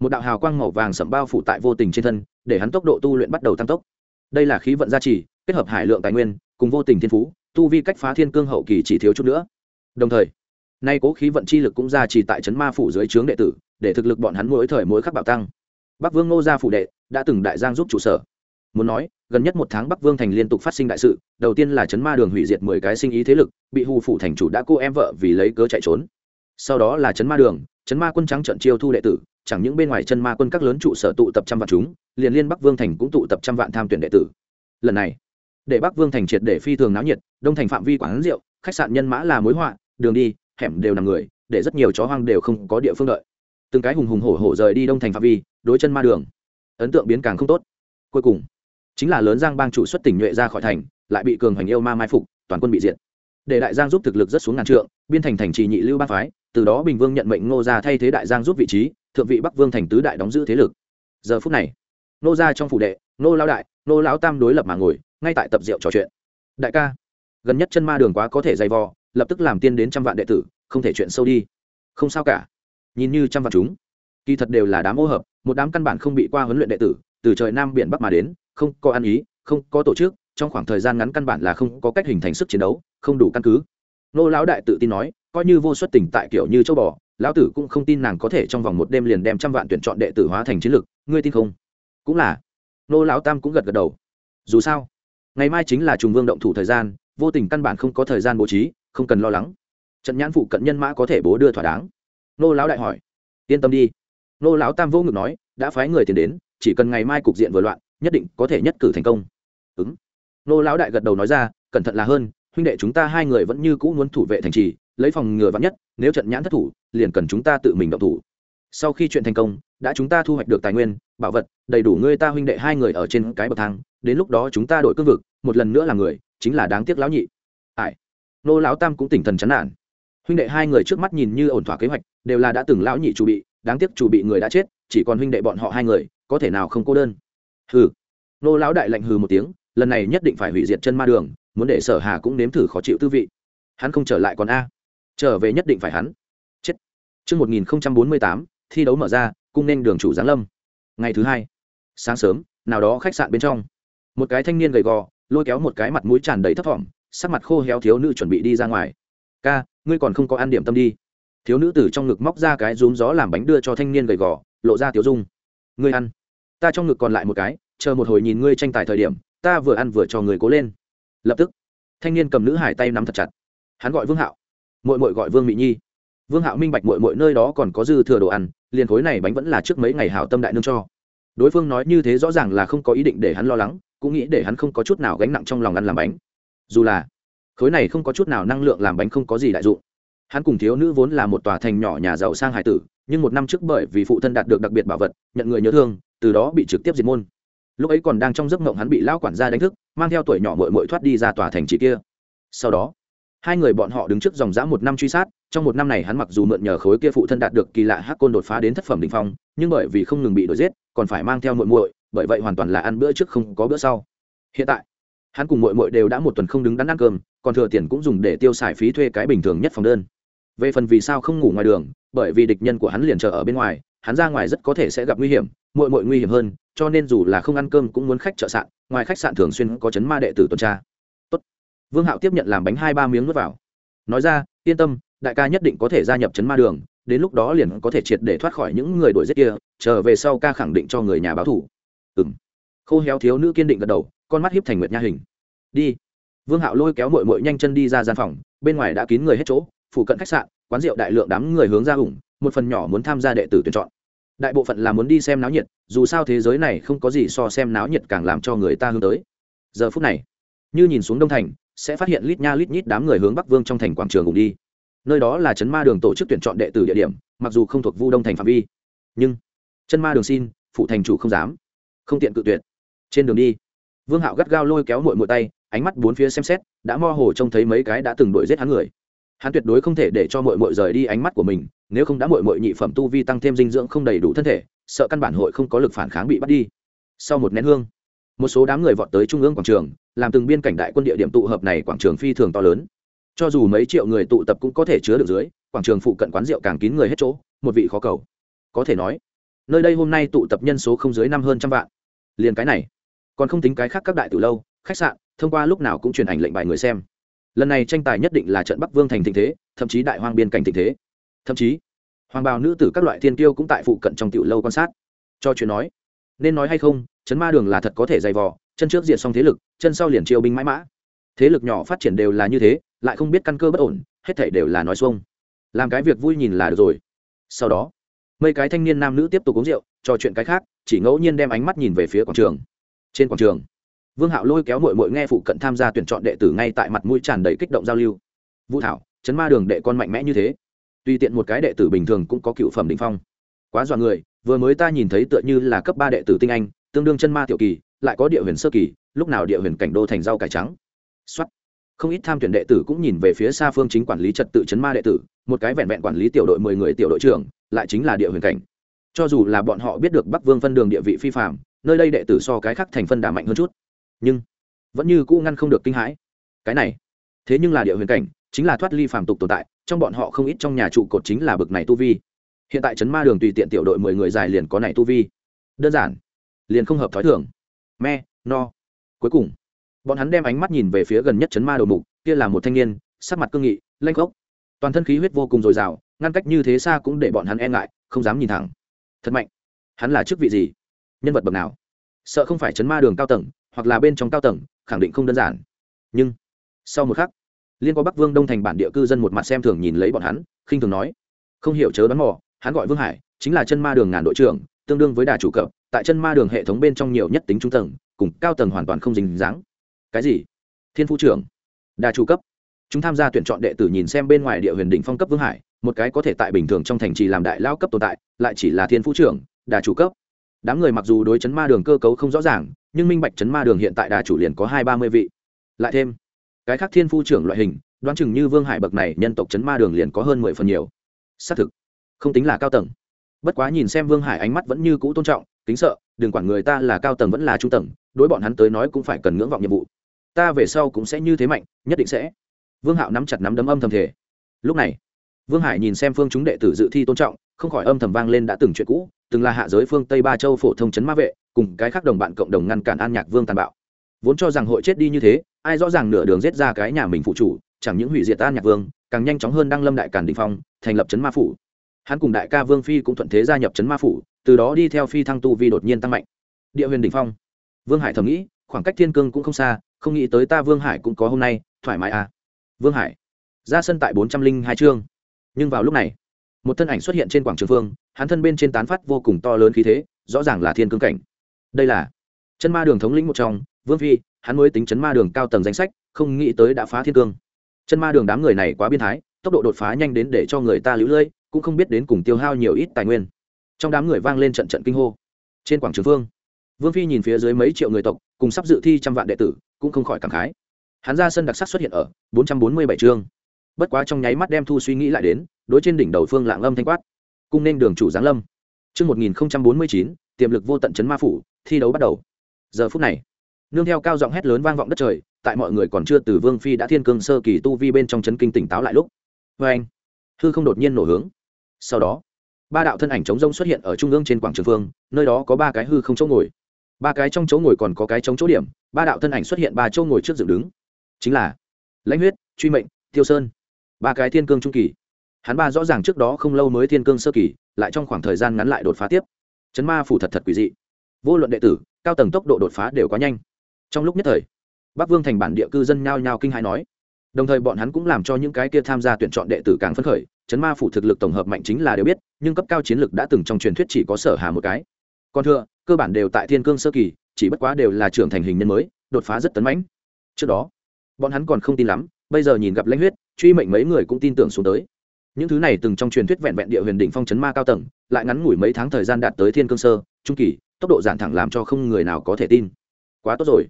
một đạo hào quang màu vàng sẫm bao phủ tại vô tình trên thân, để hắn tốc độ tu luyện bắt đầu tăng tốc. Đây là khí vận gia trì, kết hợp hải lượng tài nguyên, cùng vô tình thiên phú, tu vi cách phá thiên cương hậu kỳ chỉ thiếu chút nữa. Đồng thời, nay cố khí vận chi lực cũng gia trì tại trấn ma phủ dưới trướng đệ tử, để thực lực bọn hắn mỗi thời mỗi khắc bạo tăng. Bắc vương ngô gia phủ đệ đã từng đại giang giúp trụ sở muốn nói, gần nhất một tháng bắc vương thành liên tục phát sinh đại sự, đầu tiên là trấn ma đường hủy diệt mười cái sinh ý thế lực, bị hù Phụ thành chủ đã cô em vợ vì lấy cớ chạy trốn. Sau đó là trấn ma đường trấn ma quân trắng trận chiêu thu đệ tử, chẳng những bên ngoài chân ma quân các lớn trụ sở tụ tập trăm vạn chúng, liền liên bắc vương thành cũng tụ tập trăm vạn tham tuyển đệ tử. Lần này, để bắc vương thành triệt để phi thường náo nhiệt, đông thành phạm vi quán rượu, khách sạn nhân mã là mối họa, đường đi, hẻm đều nằm người, để rất nhiều chó hoang đều không có địa phương đợi. Từng cái hùng hùng hổ hổ rời đi đông thành phạm vi, đối chân ma đường, ấn tượng biến càng không tốt. Cuối cùng chính là lớn giang bang chủ xuất tỉnh nhuệ ra khỏi thành, lại bị cường hoành yêu ma mai phục, toàn quân bị diệt. Để đại giang giúp thực lực rất xuống ngàn trượng, biên thành thành trì nhị lưu bang phái, từ đó bình vương nhận mệnh ngô gia thay thế đại giang giúp vị trí, thượng vị bắc vương thành tứ đại đóng giữ thế lực. Giờ phút này nô gia trong phủ đệ nô lao đại nô lão tam đối lập mà ngồi, ngay tại tập rượu trò chuyện. Đại ca, gần nhất chân ma đường quá có thể dày vò, lập tức làm tiên đến trăm vạn đệ tử, không thể chuyện sâu đi. Không sao cả. Nhìn như trăm vạn chúng, kỳ thật đều là đám ô hợp, một đám căn bản không bị qua huấn luyện đệ tử, từ trời nam biển bắc mà đến không có ăn ý, không có tổ chức, trong khoảng thời gian ngắn căn bản là không có cách hình thành sức chiến đấu, không đủ căn cứ. Nô lão đại tự tin nói, coi như vô xuất tỉnh tại kiểu như châu bò, lão tử cũng không tin nàng có thể trong vòng một đêm liền đem trăm vạn tuyển chọn đệ tử hóa thành chiến lực, ngươi tin không? Cũng là. Nô lão tam cũng gật gật đầu. Dù sao, ngày mai chính là trùng vương động thủ thời gian, vô tình căn bản không có thời gian bố trí, không cần lo lắng. Trận nhãn phụ cận nhân mã có thể bố đưa thỏa đáng. Nô lão đại hỏi. Yên tâm đi. Nô lão tam vô ngực nói, đã phái người tiền đến, chỉ cần ngày mai cục diện vừa loạn nhất định có thể nhất cử thành công. Ứng. Nô lão đại gật đầu nói ra, cẩn thận là hơn, huynh đệ chúng ta hai người vẫn như cũ muốn thủ vệ thành trì, lấy phòng ngừa vắn nhất, nếu trận nhãn thất thủ, liền cần chúng ta tự mình động thủ. Sau khi chuyện thành công, đã chúng ta thu hoạch được tài nguyên, bảo vật, đầy đủ ngươi ta huynh đệ hai người ở trên cái bậc thang, đến lúc đó chúng ta đổi cương vực, một lần nữa là người, chính là đáng tiếc lão nhị. Ải. nô lão tam cũng tỉnh thần chán nản. Huynh đệ hai người trước mắt nhìn như ổn thỏa kế hoạch, đều là đã từng lão nhị chủ bị, đáng tiếc chủ bị người đã chết, chỉ còn huynh đệ bọn họ hai người, có thể nào không cô đơn? Hừ. Nô lão đại lạnh hừ một tiếng lần này nhất định phải hủy diệt chân ma đường muốn để sở hà cũng nếm thử khó chịu tư vị. Hắn không trở lại còn a. Trở về nhất định phải hắn. Chết. Trước 1048, thi đấu mở ra cung nên đường chủ giáng lâm. Ngày thứ hai. Sáng sớm nào đó khách sạn bên trong. Một cái thanh niên gầy gò lôi kéo một cái mặt mũi tràn đầy thấp thỏm sắc mặt khô héo thiếu nữ chuẩn bị đi ra ngoài. Ca ngươi còn không có ăn điểm tâm đi. Thiếu nữ từ trong ngực móc ra cái rúm gió làm bánh đưa cho thanh niên gầy gò lộ ra tiểu dung. Ngươi ăn ta trong ngực còn lại một cái, chờ một hồi nhìn ngươi tranh tài thời điểm, ta vừa ăn vừa cho người cố lên. Lập tức, thanh niên cầm nữ hải tay nắm thật chặt. Hắn gọi vương hạo. Mội mội gọi vương mỹ nhi. Vương hạo minh bạch mội mội nơi đó còn có dư thừa đồ ăn, liền khối này bánh vẫn là trước mấy ngày hảo tâm đại nương cho. Đối phương nói như thế rõ ràng là không có ý định để hắn lo lắng, cũng nghĩ để hắn không có chút nào gánh nặng trong lòng ăn làm bánh. Dù là, khối này không có chút nào năng lượng làm bánh không có gì đại dụng. Hắn cùng thiếu nữ vốn là một tòa thành nhỏ nhà giàu sang hải tử, nhưng một năm trước bởi vì phụ thân đạt được đặc biệt bảo vật, nhận người nhớ thương từ đó bị trực tiếp diệt môn. Lúc ấy còn đang trong giấc mộng hắn bị lão quản gia đánh thức, mang theo tuổi nhỏ mội mội thoát đi ra tòa thành trị kia. Sau đó, hai người bọn họ đứng trước dòng dã một năm truy sát, trong một năm này hắn mặc dù mượn nhờ khối kia phụ thân đạt được kỳ lạ hắc côn đột phá đến thất phẩm đ ỉ n h phong, nhưng bởi vì không ngừng bị đuổi giết, còn phải mang theo muội muội, bởi vậy hoàn toàn là ăn bữa trước không có bữa sau. Hiện tại, hắn cùng muội muội đều đã một tuần không đứng đắn ăn cơm, còn thừa tiền cũng dùng để tiêu xài phí thuê cái bình thường nhất phòng đơn. Về phần vì sao không ngủ ngoài đường, bởi vì địch nhân của hắn liền chờ ở bên ngoài hắn ra ngoài rất có thể sẽ gặp nguy hiểm, muội muội nguy hiểm hơn, cho nên dù là không ăn cơm cũng muốn khách trợ sạn, ngoài khách sạn thường xuyên có chấn ma đệ tử tuần tra. Tốt. vương hạo tiếp nhận làm bánh hai ba miếng nuốt vào. Nói ra, yên tâm, đại ca nhất định có thể gia nhập chấn ma đường, đến lúc đó liền có thể triệt để thoát khỏi những người đuổi giết kia trở về sau ca khẳng định cho người nhà báo thủ ừng khô héo thiếu nữ kiên định gật đầu, con mắt hiếp thành nguyệt nha hình. Đi. Vương hạo lôi kéo mội mội nhanh chân đi ra gian phòng, bên ngoài đã kín người hết chỗ, phụ cận khách sạn, quán rượu đại lượng đám người hướng ra ủng một phần nhỏ muốn tham gia đệ tử tuyển chọn. Đại bộ phận là muốn đi xem náo nhiệt, dù sao thế giới này không có gì so xem náo nhiệt càng làm cho người ta hướng tới. Giờ phút này, như nhìn xuống đông thành, sẽ phát hiện lít nha lít nhít đám người hướng bắc vương trong thành quảng trường cùng đi. Nơi đó là chấn ma đường tổ chức tuyển chọn đệ tử địa điểm, mặc dù không thuộc vu đông thành phạm vi. Nhưng chân ma đường xin, phụ thành chủ không dám. Không tiện cự tuyệt. Trên đường đi, vương hạo gắt gao lôi kéo mội mội tay, ánh mắt bốn phía xem xét, đã mơ hồ trông thấy mấy cái đã từng đuổi giết hắn người hắn tuyệt đối không thể để cho mội mội rời đi ánh mắt của mình, nếu không đã mội mội nhị phẩm tu vi tăng thêm dinh dưỡng không đầy đủ thân thể, sợ căn bản hội không có lực phản kháng bị bắt đi. Sau một nén hương, một số đám người vọt tới trung ương quảng trường, làm từng biên cảnh đại quân địa điểm tụ hợp này quảng trường phi thường to lớn. Cho dù mấy triệu người tụ tập cũng có thể chứa được dưới, quảng trường phụ cận quán rượu càng kín người hết chỗ, một vị khó cầu. Có thể nói, nơi đây hôm nay tụ tập nhân số không dưới năm hơn trăm vạn. Liền cái này, còn không tính cái khác các đại từ lâu, khách sạn, thông qua lúc nào cũng truyền ảnh lệnh bài người xem lần này tranh tài nhất định là trận bắc vương thành tình thế, thậm chí đại hoang biên cảnh tình thế. Thậm chí, hoàng bào nữ tử các loại thiên tiêu cũng tại phụ cận trong tiểu lâu quan sát. Cho chuyện nói, nên nói hay không chấn ma đường là thật có thể dày vò, chân trước diệt xong thế lực, chân sau liền chiêu binh mãi mã. Thế lực nhỏ phát triển đều là như thế, lại không biết căn cơ bất ổn, hết thảy đều là nói xuông. Làm cái việc vui nhìn là được rồi. Sau đó, mấy cái thanh niên nam nữ tiếp tục uống rượu, trò chuyện cái khác, chỉ ngẫu nhiên đem ánh mắt nhìn về phía quảng trường. Trên quảng trường vương hạo lôi kéo mội mội nghe phụ cận tham gia tuyển chọn đệ tử ngay tại mặt mũi tràn đầy kích động giao lưu. Vũ thảo, chấn ma đường đệ con mạnh mẽ như thế. Tùy tiện một cái đệ tử bình thường cũng có cựu phẩm đình phong. Quá dọa người, vừa mới ta nhìn thấy tựa như là cấp ba đệ tử tinh anh, tương đương chân ma tiểu kỳ, lại có địa huyền sơ kỳ, lúc nào địa huyền cảnh đô thành rau cải trắng. Xuất không ít tham tuyển đệ tử cũng nhìn về phía xa phương chính quản lý trật tự chấn ma đệ tử, một cái vẹn vẹn quản lý tiểu đội mười người tiểu đội trưởng, lại chính là địa huyền cảnh. Cho dù là bọn họ biết được bắc vương phân đường địa vị phi phạm nơi đây đệ tử so cái khác thành phân đà mạnh hơn chút nhưng vẫn như cũ ngăn không được kinh hãi. Cái này, thế nhưng là địa huyền cảnh, chính là thoát ly phàm tục tồn tại, trong bọn họ không ít trong nhà trụ cột chính là bực này tu vi. Hiện tại trấn ma đường tùy tiện tiểu đội mười người dài liền có này tu vi. Đơn giản, liền không hợp thói thường. Me, no. Cuối cùng, bọn hắn đem ánh mắt nhìn về phía gần nhất chấn ma đầu mục, kia là một thanh niên, sắc mặt cương nghị, lanh gốc toàn thân khí huyết vô cùng dồi dào, ngăn cách như thế xa cũng để bọn hắn e ngại, không dám nhìn thẳng. Thật mạnh. Hắn là chức vị gì? Nhân vật bậc nào? Sợ không phải chấn ma đường cao tầng, hoặc là bên trong cao tầng, khẳng định không đơn giản. Nhưng, sau một khắc, liên có bắc vương đông thành bản địa cư dân một mặt xem thường nhìn lấy bọn hắn, khinh thường nói, không hiểu chớ đoán mò, hắn gọi vương hải, chính là chân ma đường ngàn đội trưởng, tương đương với đà chủ cập, tại chân ma đường hệ thống bên trong nhiều nhất tính trung tầng, cùng cao tầng hoàn toàn không dính dáng. Cái gì? Thiên phu trưởng. Đà chủ cấp. Chúng tham gia tuyển chọn đệ tử nhìn xem bên ngoài địa huyền đỉnh phong cấp vương hải, một cái có thể tại bình thường trong thành trì làm đại lao cấp tồn tại, lại chỉ là thiên phú trưởng, đà chủ cấp đám người mặc dù đối chấn ma đường cơ cấu không rõ ràng, nhưng minh bạch chấn ma đường hiện tại đà chủ liền có hai ba mươi vị. Lại thêm, cái khác thiên phu trưởng loại hình, đoán chừng như vương hải bậc này nhân tộc chấn ma đường liền có hơn mười phần nhiều. Xác thực, không tính là cao tầng. Bất quá nhìn xem vương hải ánh mắt vẫn như cũ tôn trọng, kính sợ, đừng quản người ta là cao tầng vẫn là trung tầng, đối bọn hắn tới nói cũng phải cần ngưỡng vọng nhiệm vụ. Ta về sau cũng sẽ như thế mạnh, nhất định sẽ. Vương hạo nắm chặt nắm đấm âm thầm thể lúc này, vương hải nhìn xem phương chúng đệ tử dự thi tôn trọng, không khỏi âm thầm vang lên đã từng chuyện cũ từng là hạ giới phương tây ba châu phổ thông chấn ma vệ, cùng cái khác đồng bạn cộng đồng ngăn cản an nhạc vương tàn bạo. Vốn cho rằng hội chết đi như thế, ai rõ ràng nửa đường giết ra cái nhà mình phụ chủ, chẳng những hủy diệt an nhạc vương, càng nhanh chóng hơn đăng lâm đại càn đình phong, thành lập chấn ma phủ. Hắn cùng đại ca vương phi cũng thuận thế gia nhập chấn ma phủ, từ đó đi theo phi thăng tu vi đột nhiên tăng mạnh. Địa huyền đình phong. Vương hải thầm nghĩ, khoảng cách thiên cương cũng không xa, không nghĩ tới ta vương hải cũng có hôm nay, thoải mái à. Vương hải, ra sân tại bốn trăm linh hai chương. Nhưng vào lúc này, một thân ảnh xuất hiện trên quảng trường phương hắn thân bên trên tán phát vô cùng to lớn khí thế, rõ ràng là thiên cương cảnh. Đây là chân ma đường thống lĩnh một trong, vương phi, hắn mới tính chấn ma đường cao tầng danh sách, không nghĩ tới đã phá thiên cương. Chân ma đường đám người này quá biên thái, tốc độ đột phá nhanh đến để cho người ta lũ lưỡi cũng không biết đến cùng tiêu hao nhiều ít tài nguyên. Trong đám người vang lên trận trận kinh hô. Trên quảng trường phương vương phi nhìn phía dưới mấy triệu người tộc, cùng sắp dự thi trăm vạn đệ tử, cũng không khỏi cảm khái. Hắn ra sân đặc sắc xuất hiện ở bốn trăm bốn mươi bảy chương. Bất quá trong nháy mắt đem thu suy nghĩ lại đến, đối trên đỉnh đầu phương lạng âm thanh quát cung nên đường chủ giáng lâm. Trước một nghìn bốn mươi chín, tiềm lực vô tận chấn ma phủ, thi đấu bắt đầu. Giờ phút này, nương theo cao giọng hét lớn vang vọng đất trời, tại mọi người còn chưa từ vương phi đã thiên cương sơ kỳ tu vi bên trong chấn kinh tỉnh táo lại lúc. Và anh, hư không đột nhiên nổ hướng. Sau đó, ba đạo thân ảnh chống rông xuất hiện ở trung ương trên quảng trường phương, nơi đó có ba cái hư không chỗ ngồi. Ba cái trong chỗ ngồi còn có cái chống chỗ điểm, ba đạo thân ảnh xuất hiện ba chỗ ngồi trước dựng đứng. Chính là lãnh huyết, truy mệnh, tiêu sơn. Ba cái thiên cương trung kỳ hắn ba rõ ràng trước đó không lâu mới thiên cương sơ kỳ, lại trong khoảng thời gian ngắn lại đột phá tiếp. Chấn ma phủ thật thật quỷ dị. Vô luận đệ tử, cao tầng tốc độ đột phá đều quá nhanh. Trong lúc nhất thời, bắc vương thành bản địa cư dân nhao nhao kinh hãi nói. Đồng thời bọn hắn cũng làm cho những cái kia tham gia tuyển chọn đệ tử càng phấn khởi. Chấn ma phủ thực lực tổng hợp mạnh chính là đều biết, nhưng cấp cao chiến lực đã từng trong truyền thuyết chỉ có sở hà một cái. Còn thưa, cơ bản đều tại thiên cương sơ kỳ, chỉ bất quá đều là trưởng thành hình nhân mới, đột phá rất tấn mãnh. Trước đó, bọn hắn còn không tin lắm, bây giờ nhìn gặp lãnh huyết, truy mệnh mấy người cũng tin tưởng xuống tới những thứ này từng trong truyền thuyết vẹn vẹn địa huyền đỉnh phong chấn ma cao tầng, lại ngắn ngủi mấy tháng thời gian đạt tới thiên cương sơ, trung kỳ, tốc độ giản thẳng làm cho không người nào có thể tin. Quá tốt rồi.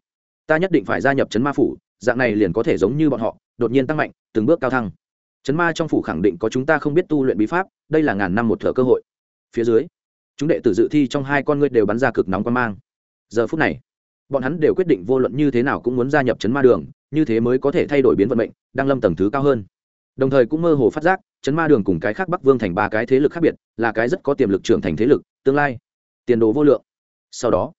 Ta nhất định phải gia nhập chấn ma phủ, dạng này liền có thể giống như bọn họ, đột nhiên tăng mạnh, từng bước cao thăng. Chấn ma trong phủ khẳng định có chúng ta không biết tu luyện bí pháp, đây là ngàn năm một thợ cơ hội. Phía dưới, chúng đệ tử dự thi trong hai con ngươi đều bắn ra cực nóng quan mang. Giờ phút này, bọn hắn đều quyết định vô luận như thế nào cũng muốn gia nhập chấn ma đường, như thế mới có thể thay đổi biến vận mệnh, đang lâm tầng thứ cao hơn. Đồng thời cũng mơ hồ phát giác chấn ma đường cùng cái khác bắc vương thành ba cái thế lực khác biệt, là cái rất có tiềm lực trưởng thành thế lực, tương lai, tiền đồ vô lượng. Sau đó,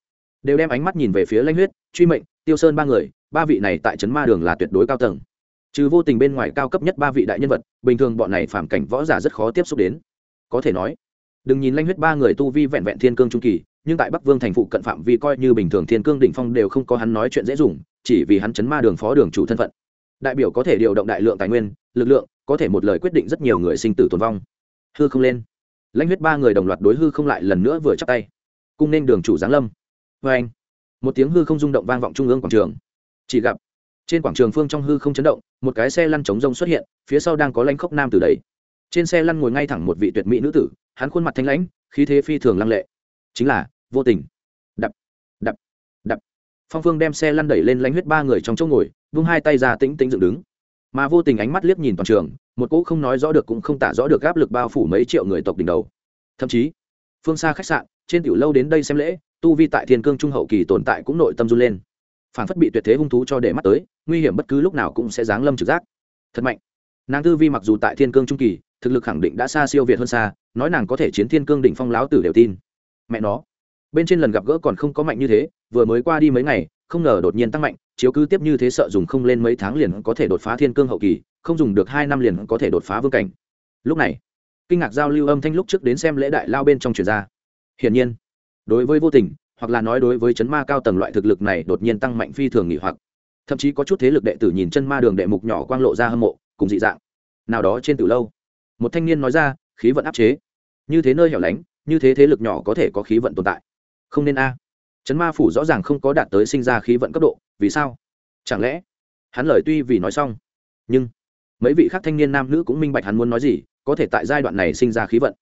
đều đem ánh mắt nhìn về phía lanh huyết, truy mệnh, tiêu sơn ba người, ba vị này tại trấn ma đường là tuyệt đối cao tầng. Trừ vô tình bên ngoài cao cấp nhất ba vị đại nhân vật, bình thường bọn này phản cảnh võ giả rất khó tiếp xúc đến. Có thể nói, đừng nhìn lanh huyết ba người tu vi vẹn vẹn thiên cương trung kỳ, nhưng tại bắc vương thành phụ cận phạm vi coi như bình thường thiên cương đỉnh phong đều không có hắn nói chuyện dễ dùng, chỉ vì hắn chấn ma đường phó đường chủ thân phận. Đại biểu có thể điều động đại lượng tài nguyên, lực lượng có thể một lời quyết định rất nhiều người sinh tử tồn vong. Hư không lên. Lãnh huyết ba người đồng loạt đối hư không lại lần nữa vừa chắp tay. Cung nên đường chủ giáng lâm. Vê anh, một tiếng hư không rung động vang vọng trung ương quảng trường. Chỉ gặp, trên quảng trường phương trong hư không chấn động, một cái xe lăn chống rông xuất hiện, phía sau đang có lãnh khốc nam từ đấy trên xe lăn ngồi ngay thẳng một vị tuyệt mỹ nữ tử, hắn khuôn mặt thanh lãnh, khí thế phi thường lăng lệ. Chính là, vô tình. Đập đập đập. Phong phương đem xe lăn đẩy lên lãnh huyết ba người trong chỗ ngồi, vung hai tay ra tĩnh tĩnh dựng đứng mà vô tình ánh mắt liếc nhìn toàn trường, một cỗ không nói rõ được cũng không tả rõ được áp lực bao phủ mấy triệu người tộc đỉnh đầu. Thậm chí, phương xa khách sạn, trên tiểu lâu đến đây xem lễ, tu vi tại thiên cương trung hậu kỳ tồn tại cũng nội tâm run lên. Phản phất bị tuyệt thế hung thú cho để mắt tới, nguy hiểm bất cứ lúc nào cũng sẽ giáng lâm trực giác. Thật mạnh. Nàng tư vi mặc dù tại thiên cương trung kỳ, thực lực khẳng định đã xa siêu việt hơn xa, nói nàng có thể chiến thiên cương đỉnh phong láo tử đều tin. Mẹ nó. Bên trên lần gặp gỡ còn không có mạnh như thế, vừa mới qua đi mấy ngày không ngờ đột nhiên tăng mạnh, chiếu cứ tiếp như thế sợ dùng không lên mấy tháng liền có thể đột phá thiên cương hậu kỳ, không dùng được hai năm liền có thể đột phá vương cảnh. Lúc này, kinh ngạc giao lưu âm thanh lúc trước đến xem lễ đại lao bên trong truyền ra. Hiển nhiên, đối với vô tình, hoặc là nói đối với chấn ma cao tầng loại thực lực này đột nhiên tăng mạnh phi thường nghỉ hoặc. Thậm chí có chút thế lực đệ tử nhìn chân ma đường đệ mục nhỏ quang lộ ra hâm mộ, cùng dị dạng. Nào đó trên từ lâu, một thanh niên nói ra, khí vận áp chế. Như thế nơi hẻo lánh, như thế thế lực nhỏ có thể có khí vận tồn tại. Không nên a. à chấn ma phủ rõ ràng không có đạt tới sinh ra khí vận cấp độ, vì sao? Chẳng lẽ hắn lời tuy vì nói xong, nhưng mấy vị khác thanh niên nam nữ cũng minh bạch hắn muốn nói gì, có thể tại giai đoạn này sinh ra khí vận.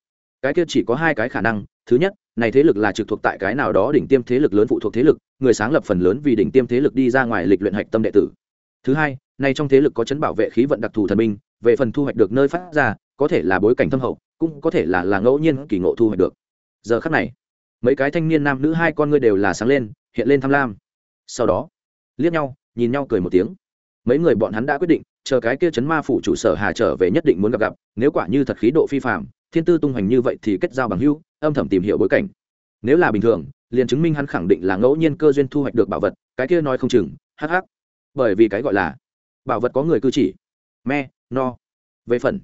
Cái kia chỉ có hai cái khả năng, thứ nhất, này thế lực là trực thuộc tại cái nào đó đỉnh tiêm thế lực lớn phụ thuộc thế lực, người sáng lập phần lớn vì đỉnh tiêm thế lực đi ra ngoài lịch luyện hạch tâm đệ tử. Thứ hai nay trong thế lực có chấn bảo vệ khí vận đặc thù thần minh về phần thu hoạch được nơi phát ra, có thể là bối cảnh thâm hậu, cũng có thể là là ngẫu nhiên kỳ ngộ thu hoạch được. Giờ khắc này mấy cái thanh niên nam nữ hai con ngươi đều là sáng lên, hiện lên tham lam. Sau đó, liếc nhau, nhìn nhau cười một tiếng. Mấy người bọn hắn đã quyết định, chờ cái kia chấn ma phủ chủ sở hà trở về nhất định muốn gặp gặp, nếu quả như thật khí độ phi phạm thiên tư tung hoành như vậy thì kết giao bằng hữu, âm thầm tìm hiểu bối cảnh. Nếu là bình thường, liền chứng minh hắn khẳng định là ngẫu nhiên cơ duyên thu hoạch được bảo vật, cái kia nói không chừng, hắc hắc. Bởi vì cái gọi là bảo vật có người cư chỉ. Me, no. Về phần,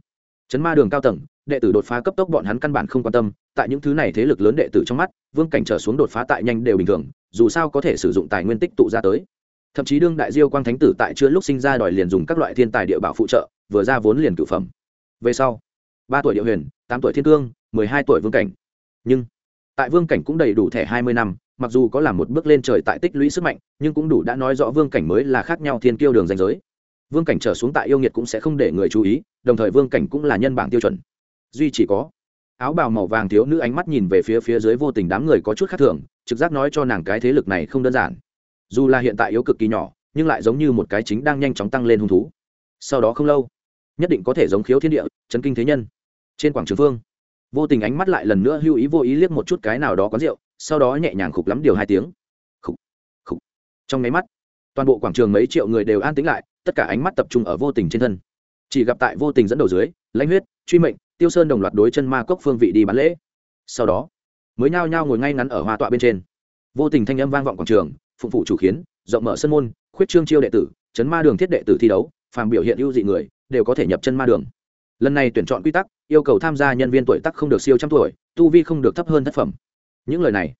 chấn ma đường cao tầng, đệ tử đột phá cấp tốc bọn hắn căn bản không quan tâm tại những thứ này thế lực lớn đệ tử trong mắt, vương cảnh trở xuống đột phá tại nhanh đều bình thường, dù sao có thể sử dụng tài nguyên tích tụ ra tới. Thậm chí đương đại diêu quang thánh tử tại chưa lúc sinh ra đòi liền dùng các loại thiên tài địa bảo phụ trợ, vừa ra vốn liền cự phẩm. Về sau, ba tuổi địa huyền, tám tuổi thiên cương, mười hai tuổi vương cảnh. Nhưng, tại vương cảnh cũng đầy đủ thẻ hai mươi năm, mặc dù có làm một bước lên trời tại tích lũy sức mạnh, nhưng cũng đủ đã nói rõ vương cảnh mới là khác nhau thiên kiêu đường danh giới. Vương cảnh trở xuống tại yêu nghiệt cũng sẽ không để người chú ý, đồng thời vương cảnh cũng là nhân bảng tiêu chuẩn. Duy chỉ có áo bào màu vàng thiếu nữ ánh mắt nhìn về phía phía dưới vô tình đám người có chút khác thường, trực giác nói cho nàng cái thế lực này không đơn giản. Dù là hiện tại yếu cực kỳ nhỏ, nhưng lại giống như một cái chính đang nhanh chóng tăng lên hung thú. Sau đó không lâu, nhất định có thể giống khiếu thiên địa, chấn kinh thế nhân. Trên quảng trường phương, vô tình ánh mắt lại lần nữa hưu ý vô ý liếc một chút cái nào đó có rượu, sau đó nhẹ nhàng khục lắm điều hai tiếng. Khục khục. Trong nháy mắt, toàn bộ quảng trường mấy triệu người đều an tĩnh lại, tất cả ánh mắt tập trung ở vô tình trên thân. Chỉ gặp tại vô tình dẫn đầu dưới, lãnh huyết, truy mệnh tiêu sơn đồng loạt đối chân ma cốc phương vị đi bán lễ. Sau đó, mới nhao nhao ngồi ngay ngắn ở hoa tọa bên trên. Vô tình thanh âm vang vọng quảng trường, phụng phụ chủ khiến rộng mở sân môn, khuyết trương chiêu đệ tử, chấn ma đường thiết đệ tử thi đấu, phàm biểu hiện ưu dị người, đều có thể nhập chân ma đường. Lần này tuyển chọn quy tắc, yêu cầu tham gia nhân viên tuổi tác không được siêu trăm tuổi, tu vi không được thấp hơn thất phẩm. Những lời này,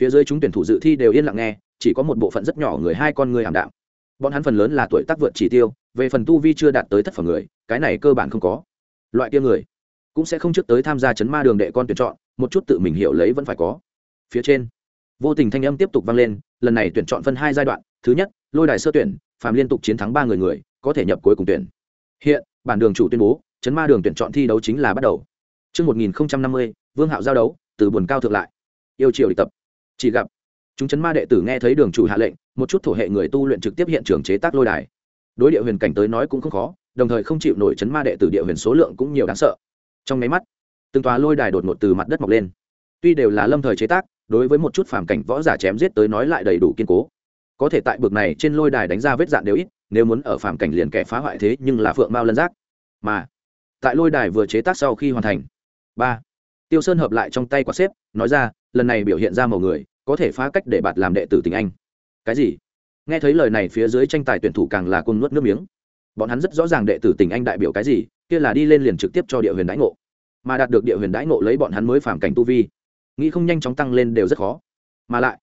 phía dưới chúng tuyển thủ dự thi đều yên lặng nghe, chỉ có một bộ phận rất nhỏ người hai con người ảm đạm. Bọn hắn phần lớn là tuổi tác vượt chỉ tiêu, về phần tu vi chưa đạt tới thất phẩm người, cái này cơ bản không có. Loại kia người cũng sẽ không trước tới tham gia chấn ma đường đệ con tuyển chọn một chút tự mình hiểu lấy vẫn phải có phía trên vô tình thanh âm tiếp tục vang lên lần này tuyển chọn phân hai giai đoạn thứ nhất lôi đài sơ tuyển phạm liên tục chiến thắng ba người người có thể nhập cuối cùng tuyển hiện bản đường chủ tuyên bố chấn ma đường tuyển chọn thi đấu chính là bắt đầu Trước 1050, Vương Hạo giao đấu, từ buồn cao thượng lại. Yêu triều địch tập. Chỉ gặp, chúng chấn ma đệ tử nghe thấy đường chủ hạ lệnh, một chút thổ hệ người tu luyện trực tiếp hiện trường chế tác lôi đài. Đối địa huyền cảnh tới nói cũng không khó, đồng thời không chịu nổi chấn ma đệ tử địa huyền số lượng cũng nhiều đáng sợ. Trong mấy mắt, từng tòa lôi đài đột ngột từ mặt đất mọc lên. Tuy đều là lâm thời chế tác, đối với một chút phàm cảnh võ giả chém giết tới nói lại đầy đủ kiên cố. Có thể tại bực này trên lôi đài đánh ra vết dạn đều ít nếu muốn ở phàm cảnh liền kẻ phá hoại thế nhưng là phượng mao lân giác. Mà tại lôi đài vừa chế tác sau khi hoàn thành ba tiêu sơn hợp lại trong tay quả xếp nói ra lần này biểu hiện ra màu người có thể phá cách để bạt làm đệ tử tình anh. Cái gì? Nghe thấy lời này phía dưới tranh tài tuyển thủ càng là côn nuốt nước miếng. Bọn hắn rất rõ ràng đệ tử tình anh đại biểu cái gì kia là đi lên liền trực tiếp cho địa huyền đãi ngộ. Mà đạt được địa huyền đãi ngộ lấy bọn hắn mới phản cảnh tu vi, nghĩ không nhanh chóng tăng lên đều rất khó. Mà lại,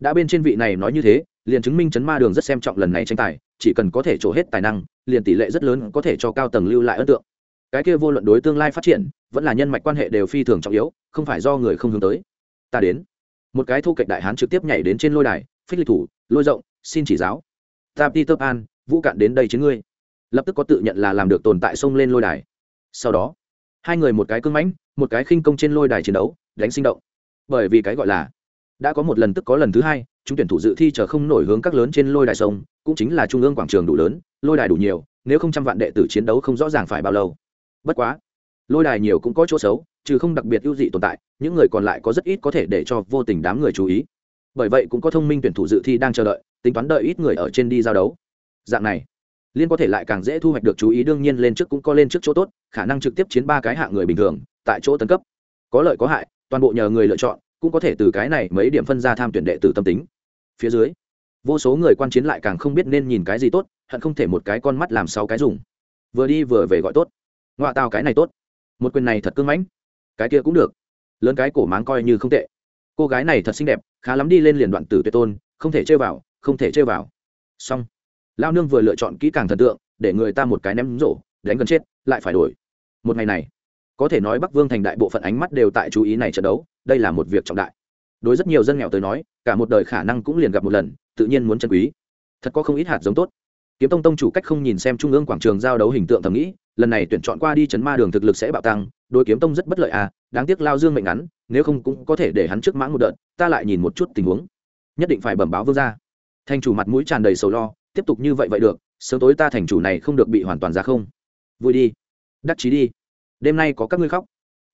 đã bên trên vị này nói như thế, liền chứng minh chấn ma đường rất xem trọng lần này tranh tài, chỉ cần có thể trổ hết tài năng, liền tỷ lệ rất lớn có thể cho cao tầng lưu lại ấn tượng. Cái kia vô luận đối tương lai phát triển, vẫn là nhân mạch quan hệ đều phi thường trọng yếu, không phải do người không hướng tới. Ta đến. Một cái thu kệch đại hán trực tiếp nhảy đến trên lôi đài, phích lịch thủ, lôi rộng, xin chỉ giáo. Ta peter an vũ cạn đến đây chiến ngươi lập tức có tự nhận là làm được tồn tại xông lên lôi đài. Sau đó, hai người một cái cưng mãnh, một cái khinh công trên lôi đài chiến đấu, đánh sinh động. Bởi vì cái gọi là, đã có một lần tức có lần thứ hai, chúng tuyển thủ dự thi chờ không nổi hướng các lớn trên lôi đài sông, cũng chính là trung ương quảng trường đủ lớn, lôi đài đủ nhiều, nếu không trăm vạn đệ tử chiến đấu không rõ ràng phải bao lâu. Bất quá, lôi đài nhiều cũng có chỗ xấu, trừ không đặc biệt ưu dị tồn tại, những người còn lại có rất ít có thể để cho vô tình đám người chú ý. Bởi vậy cũng có thông minh tuyển thủ dự thi đang chờ đợi, tính toán đợi ít người ở trên đi giao đấu. Dạng này liên có thể lại càng dễ thu hoạch được chú ý, đương nhiên lên trước cũng có lên trước chỗ tốt, khả năng trực tiếp chiến ba cái hạng người bình thường, tại chỗ tấn cấp. Có lợi có hại, toàn bộ nhờ người lựa chọn, cũng có thể từ cái này mấy điểm phân ra tham tuyển đệ tử tâm tính. Phía dưới, vô số người quan chiến lại càng không biết nên nhìn cái gì tốt, hận không thể một cái con mắt làm sáu cái dùng. Vừa đi vừa về gọi tốt. Ngoại tao cái này tốt. Một quyền này thật cưng mãnh. Cái kia cũng được. Lớn cái cổ máng coi như không tệ. Cô gái này thật xinh đẹp, khá lắm đi lên liền đoạn tử tuyệt tôn, không thể chơi vào, không thể chơi vào. Xong lao nương vừa lựa chọn kỹ càng thần tượng, để người ta một cái ném rổ, đánh gần chết, lại phải đổi. Một ngày này, có thể nói bắc vương thành đại bộ phận ánh mắt đều tại chú ý này trận đấu, đây là một việc trọng đại. Đối rất nhiều dân nghèo tới nói, cả một đời khả năng cũng liền gặp một lần, tự nhiên muốn chân quý. Thật có không ít hạt giống tốt. Kiếm tông tông chủ cách không nhìn xem trung ương quảng trường giao đấu hình tượng thầm nghĩ, lần này tuyển chọn qua đi chấn ma đường thực lực sẽ bạo tăng đôi kiếm tông rất bất lợi à đáng tiếc lao dương mệnh ngắn, nếu không cũng có thể để hắn trước mãng một đợt, ta lại nhìn một chút tình huống. Nhất định phải bẩm báo vương ra thành chủ mặt mũi tràn đầy sầu lo tiếp tục như vậy vậy được, sớm tối ta thành chủ này không được bị hoàn toàn ra không. Vui đi. Đắc chí đi. Đêm nay có các ngươi khóc.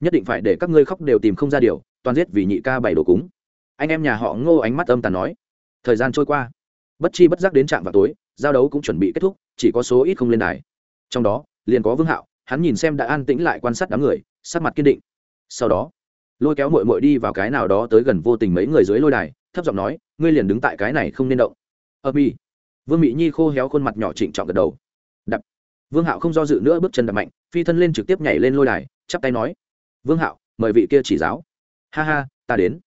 Nhất định phải để các ngươi khóc đều tìm không ra điều, toàn giết vì nhị ca bảy đồ cúng. Anh em nhà họ ngô ánh mắt âm tàn nói. Thời gian trôi qua. Bất chi bất giác đến trạm vào tối, giao đấu cũng chuẩn bị kết thúc, chỉ có số ít không lên đài. Trong đó, liền có vương hạo, hắn nhìn xem đã an tĩnh lại quan sát đám người, sắc mặt kiên định. Sau đó, lôi kéo mội mội đi vào cái nào đó tới gần vô tình mấy người dưới lôi đài, thấp giọng nói, ngươi liền đứng tại cái này không nên động. Ơ mi vương mỹ nhi khô héo khuôn mặt nhỏ trịnh trọng gật đầu. Đập. Vương hạo không do dự nữa bước chân đập mạnh, phi thân lên trực tiếp nhảy lên lôi đài, chắp tay nói. Vương hạo, mời vị kia chỉ giáo. Ha ha, ta đến.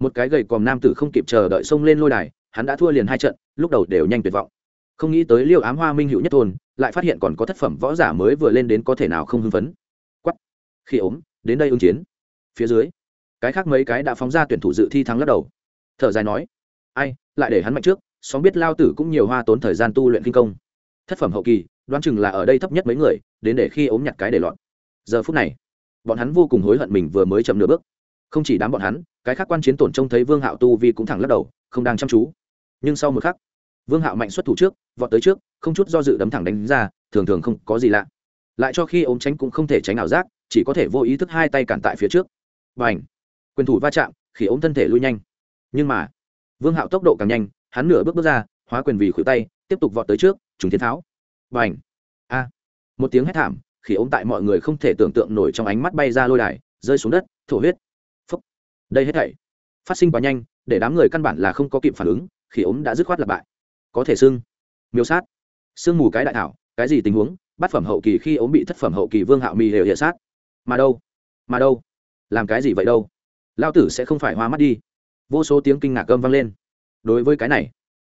Một cái gầy còm nam tử không kịp chờ đợi xông lên lôi đài, hắn đã thua liền hai trận, lúc đầu đều nhanh tuyệt vọng. Không nghĩ tới liêu ám hoa minh hữu nhất thôn, lại phát hiện còn có thất phẩm võ giả mới vừa lên đến có thể nào không hưng phấn. Quắp khi ốm, đến đây ứng chiến. Phía dưới, cái khác mấy cái đã phóng ra tuyển thủ dự thi thắng lắc đầu. Thở dài nói. Ai, lại để hắn mạnh trước sóng biết lao tử cũng nhiều hoa tốn thời gian tu luyện kinh công. Thất phẩm hậu kỳ, đoán chừng là ở đây thấp nhất mấy người, đến để khi ốm nhặt cái để lọt. Giờ phút này, bọn hắn vô cùng hối hận mình vừa mới chậm nửa bước. Không chỉ đám bọn hắn, cái khác quan chiến tổn trông thấy vương hạo tu vi cũng thẳng lắc đầu, không đang chăm chú. Nhưng sau một khắc, vương hạo mạnh xuất thủ trước, vọt tới trước, không chút do dự đấm thẳng đánh ra, thường thường không có gì lạ. Lại cho khi ốm tránh cũng không thể tránh ảo giác, chỉ có thể vô ý thức hai tay cản tại phía trước. Và ảnh quyền thủ va chạm, khi ốm thân thể lui nhanh. Nhưng mà, vương hạo tốc độ càng nhanh hắn nửa bước bước ra hóa quyền vì khuỷu tay tiếp tục vọt tới trước trùng thiên tháo. Và ảnh a! Một tiếng hét thảm khi ống tại mọi người không thể tưởng tượng nổi trong ánh mắt bay ra lôi đài rơi xuống đất thổ huyết. Phúc! Đây hết thảy phát sinh quá nhanh để đám người căn bản là không có kịp phản ứng khi ống đã dứt khoát lặp bại. Có thể sưng, miêu sát. Sương mù cái đại thảo cái gì tình huống? Bát phẩm hậu kỳ khi ống bị thất phẩm hậu kỳ vương hạo mì đều hiện sát. Mà đâu? Mà đâu? Làm cái gì vậy đâu? Lao tử sẽ không phải hoa mắt đi. Vô số tiếng kinh ngạc cơm vang lên đối với cái này.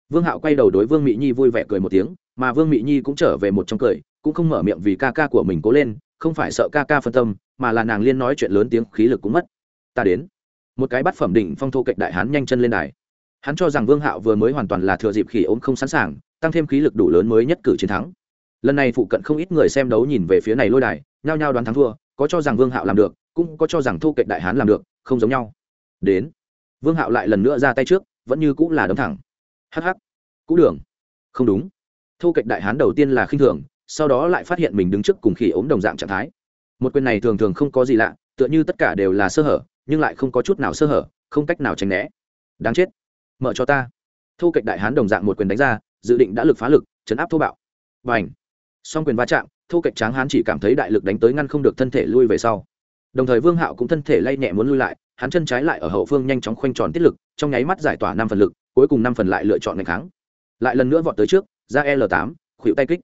Vương hạo quay đầu đối vương mỹ nhi vui vẻ cười một tiếng, mà vương mỹ nhi cũng trở về một trong cười, cũng không mở miệng vì ca ca của mình cố lên, không phải sợ ca ca phân tâm, mà là nàng liên nói chuyện lớn tiếng khí lực cũng mất. Ta đến. Một cái bắt phẩm đỉnh phong thô kệch đại hán nhanh chân lên đài. Hắn cho rằng vương hạo vừa mới hoàn toàn là thừa dịp khỉ ốm không sẵn sàng, tăng thêm khí lực đủ lớn mới nhất cử chiến thắng. Lần này phụ cận không ít người xem đấu nhìn về phía này lôi đài, nhao nhao đoán thắng thua, có cho rằng vương hạo làm được, cũng có cho rằng thô kệch đại hán làm được, không giống nhau. Đến. Vương hạo lại lần nữa ra tay trước vẫn như cũng là đấm thẳng. Hh cũ đường. Không đúng. Thô kệch đại hán đầu tiên là khinh thường, sau đó lại phát hiện mình đứng trước cùng khỉ ốm đồng dạng trạng thái. Một quyền này thường thường không có gì lạ, tựa như tất cả đều là sơ hở, nhưng lại không có chút nào sơ hở, không cách nào tránh né. Đáng chết. Mở cho ta. Thô kệch đại hán đồng dạng một quyền đánh ra, dự định đã lực phá lực, chấn áp thô bạo. Và ảnh song quyền va chạm, thô kệch tráng hán chỉ cảm thấy đại lực đánh tới ngăn không được thân thể lui về sau. Đồng thời vương hạo cũng thân thể lay nhẹ muốn lui lại hắn chân trái lại ở hậu phương nhanh chóng khoanh tròn tiết lực, trong nháy mắt giải tỏa năm phần lực, cuối cùng năm phần lại lựa chọn ngày kháng. Lại lần nữa vọt tới trước, ra l tám, khuỵu tay kích.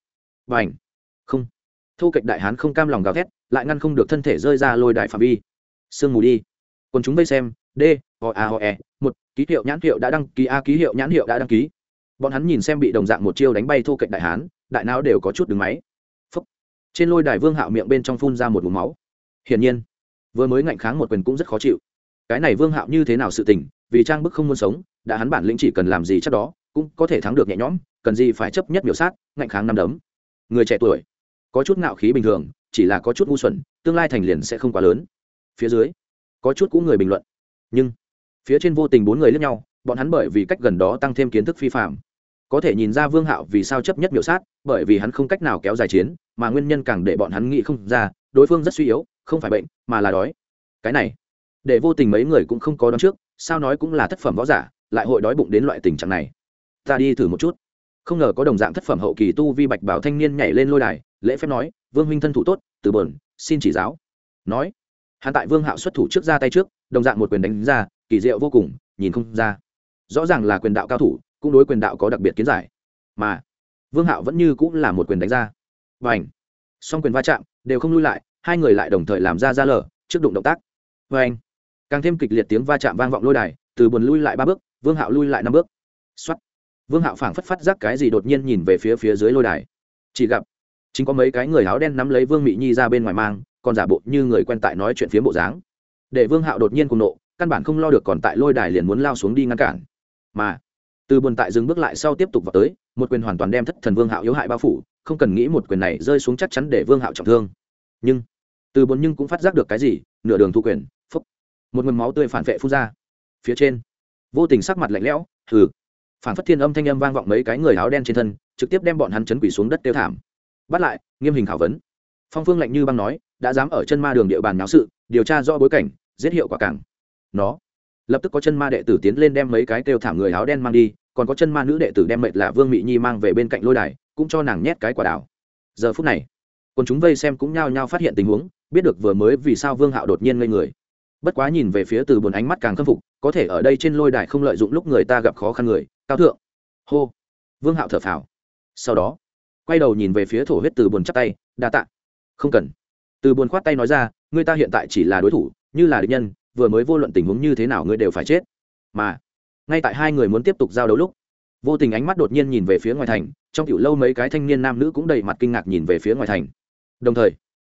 Và ảnh không. Thu kệch đại hán không cam lòng gào thét, lại ngăn không được thân thể rơi ra lôi đại phạm vi. Sương mù đi. Còn chúng vây xem, d, o, a, o e một, ký hiệu nhãn hiệu đã đăng ký, a, ký hiệu nhãn hiệu đã đăng ký. Bọn hắn nhìn xem bị đồng dạng một chiêu đánh bay thô cạnh đại hán, đại não đều có chút đứng máy. Phúc. trên lôi đài vương hạo miệng bên trong phun ra một vùng máu. Hiển nhiên, vừa mới ngạnh kháng một quyền cũng rất khó chịu cái này vương hạo như thế nào sự tình, vì trang bức không muốn sống, đã hắn bản lĩnh chỉ cần làm gì chắc đó, cũng có thể thắng được nhẹ nhõm, cần gì phải chấp nhất biểu sát, ngạnh kháng năm đấm. Người trẻ tuổi, có chút ngạo khí bình thường, chỉ là có chút ngu xuẩn, tương lai thành liền sẽ không quá lớn. Phía dưới, có chút cũng người bình luận. Nhưng, phía trên vô tình bốn người lướt nhau, bọn hắn bởi vì cách gần đó tăng thêm kiến thức phi phạm. Có thể nhìn ra vương hạo vì sao chấp nhất biểu sát, bởi vì hắn không cách nào kéo dài chiến, mà nguyên nhân càng để bọn hắn nghĩ không ra, đối phương rất suy yếu, không phải bệnh, mà là đói. Cái này để vô tình mấy người cũng không có đón trước, sao nói cũng là thất phẩm võ giả, lại hội đói bụng đến loại tình trạng này. Ta đi thử một chút. Không ngờ có đồng dạng thất phẩm hậu kỳ tu vi bạch bảo thanh niên nhảy lên lôi đài, lễ phép nói, vương huynh thân thủ tốt, từ bờn xin chỉ giáo. Nói, hắn tại vương hạo xuất thủ trước ra tay trước, đồng dạng một quyền đánh ra, kỳ diệu vô cùng, nhìn không ra. Rõ ràng là quyền đạo cao thủ, cũng đối quyền đạo có đặc biệt kiến giải. Mà, vương hạo vẫn như cũng là một quyền đánh ra. Và ảnh song quyền va chạm, đều không lui lại, hai người lại đồng thời làm ra ra lở, trước đụng động tác. Và anh càng thêm kịch liệt tiếng va chạm vang vọng lôi đài, từ buồn lui lại ba bước, vương hạo lui lại năm bước. X vương hạo phảng phất phát giác cái gì đột nhiên nhìn về phía phía dưới lôi đài. Chỉ gặp, chính có mấy cái người áo đen nắm lấy vương mị nhi ra bên ngoài mang, còn giả bộ như người quen tại nói chuyện phía bộ dáng. Để vương hạo đột nhiên cùng nộ, căn bản không lo được còn tại lôi đài liền muốn lao xuống đi ngăn cản. Mà, từ buồn tại dừng bước lại sau tiếp tục vào tới, một quyền hoàn toàn đem thất thần vương hạo yếu hại bao phủ, không cần nghĩ một quyền này rơi xuống chắc chắn để vương hạo trọng thương. Nhưng, từ buồn nhưng cũng phát giác được cái gì, nửa đường thu quyền, phúc một mầm máu tươi phản vệ phun ra. Phía trên, vô tình sắc mặt lạnh lẽo thử phản phất thiên âm thanh âm vang vọng mấy cái người áo đen trên thân, trực tiếp đem bọn hắn chấn quỷ xuống đất tiêu thảm. Bắt lại, nghiêm hình khảo vấn. Phong phương lạnh như băng nói, đã dám ở chân ma đường địa bàn náo sự, điều tra rõ bối cảnh, giết hiệu quả càng. Nó, lập tức có chân ma đệ tử tiến lên đem mấy cái kêu thảm người áo đen mang đi, còn có chân ma nữ đệ tử đem mệt là vương mị nhi mang về bên cạnh lôi đài, cũng cho nàng nhét cái quả đảo giờ phút này còn chúng vây xem cũng nhao nhao phát hiện tình huống, biết được vừa mới vì sao vương hạo đột nhiên ngây người bất quá nhìn về phía từ buồn ánh mắt càng khâm phục, có thể ở đây trên lôi đài không lợi dụng lúc người ta gặp khó khăn người, cao thượng. Hô. Vương hạo thở phào. Sau đó, quay đầu nhìn về phía thổ huyết từ buồn chắp tay, đa tạ. Không cần. Từ buồn khoát tay nói ra, người ta hiện tại chỉ là đối thủ, như là địch nhân, vừa mới vô luận tình huống như thế nào ngươi đều phải chết. Mà, ngay tại hai người muốn tiếp tục giao đấu lúc, vô tình ánh mắt đột nhiên nhìn về phía ngoài thành, trong kiểu lâu mấy cái thanh niên nam nữ cũng đầy mặt kinh ngạc nhìn về phía ngoài thành. Đồng thời,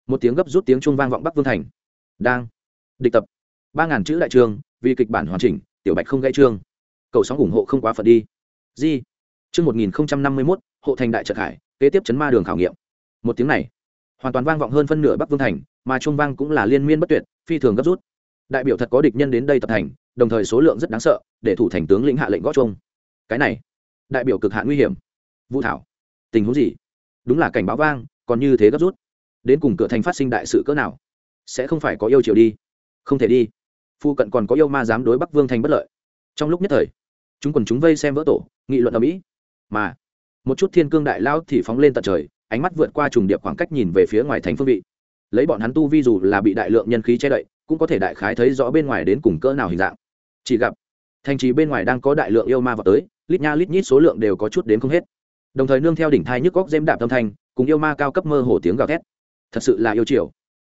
một tiếng gấp rút tiếng chuông vang vọng bắc vương thành. Đang, địch tập ba ngàn chữ đại trường vì kịch bản hoàn chỉnh, tiểu bạch không gãy trương. Cầu sóng ủng hộ không quá phận đi. Di chương một nghìn năm mươi mốt, hộ thành đại trật hải, kế tiếp chấn ma đường khảo nghiệm. Một tiếng này, hoàn toàn vang vọng hơn phân nửa bắc vương thành, mà trung vang cũng là liên miên bất tuyệt, phi thường gấp rút. Đại biểu thật có địch nhân đến đây tập thành, đồng thời số lượng rất đáng sợ, để thủ thành tướng lĩnh hạ lệnh gót chung cái này, đại biểu cực hạn nguy hiểm. Vũ thảo, tình huống gì? Đúng là cảnh báo vang, còn như thế gấp rút. Đến cùng cửa thành phát sinh đại sự cỡ nào? Sẽ không phải có yêu chiều đi. Không thể đi phu cận còn có yêu ma dám đối bắc vương thành bất lợi. Trong lúc nhất thời, chúng quần chúng vây xem vỡ tổ, nghị luận ở mỹ. Mà, một chút thiên cương đại lao thì phóng lên tận trời, ánh mắt vượt qua trùng điệp khoảng cách nhìn về phía ngoài thành phương vị. Lấy bọn hắn tu vi dù là bị đại lượng nhân khí che đậy, cũng có thể đại khái thấy rõ bên ngoài đến cùng cỡ nào hình dạng. Chỉ gặp, thành trì bên ngoài đang có đại lượng yêu ma vào tới, lít nha lít nhít số lượng đều có chút đến không hết. Đồng thời nương theo đỉnh thai nhức góc dêm đạp âm thanh cùng yêu ma cao cấp mơ hồ tiếng gào thét. Thật sự là yêu chiều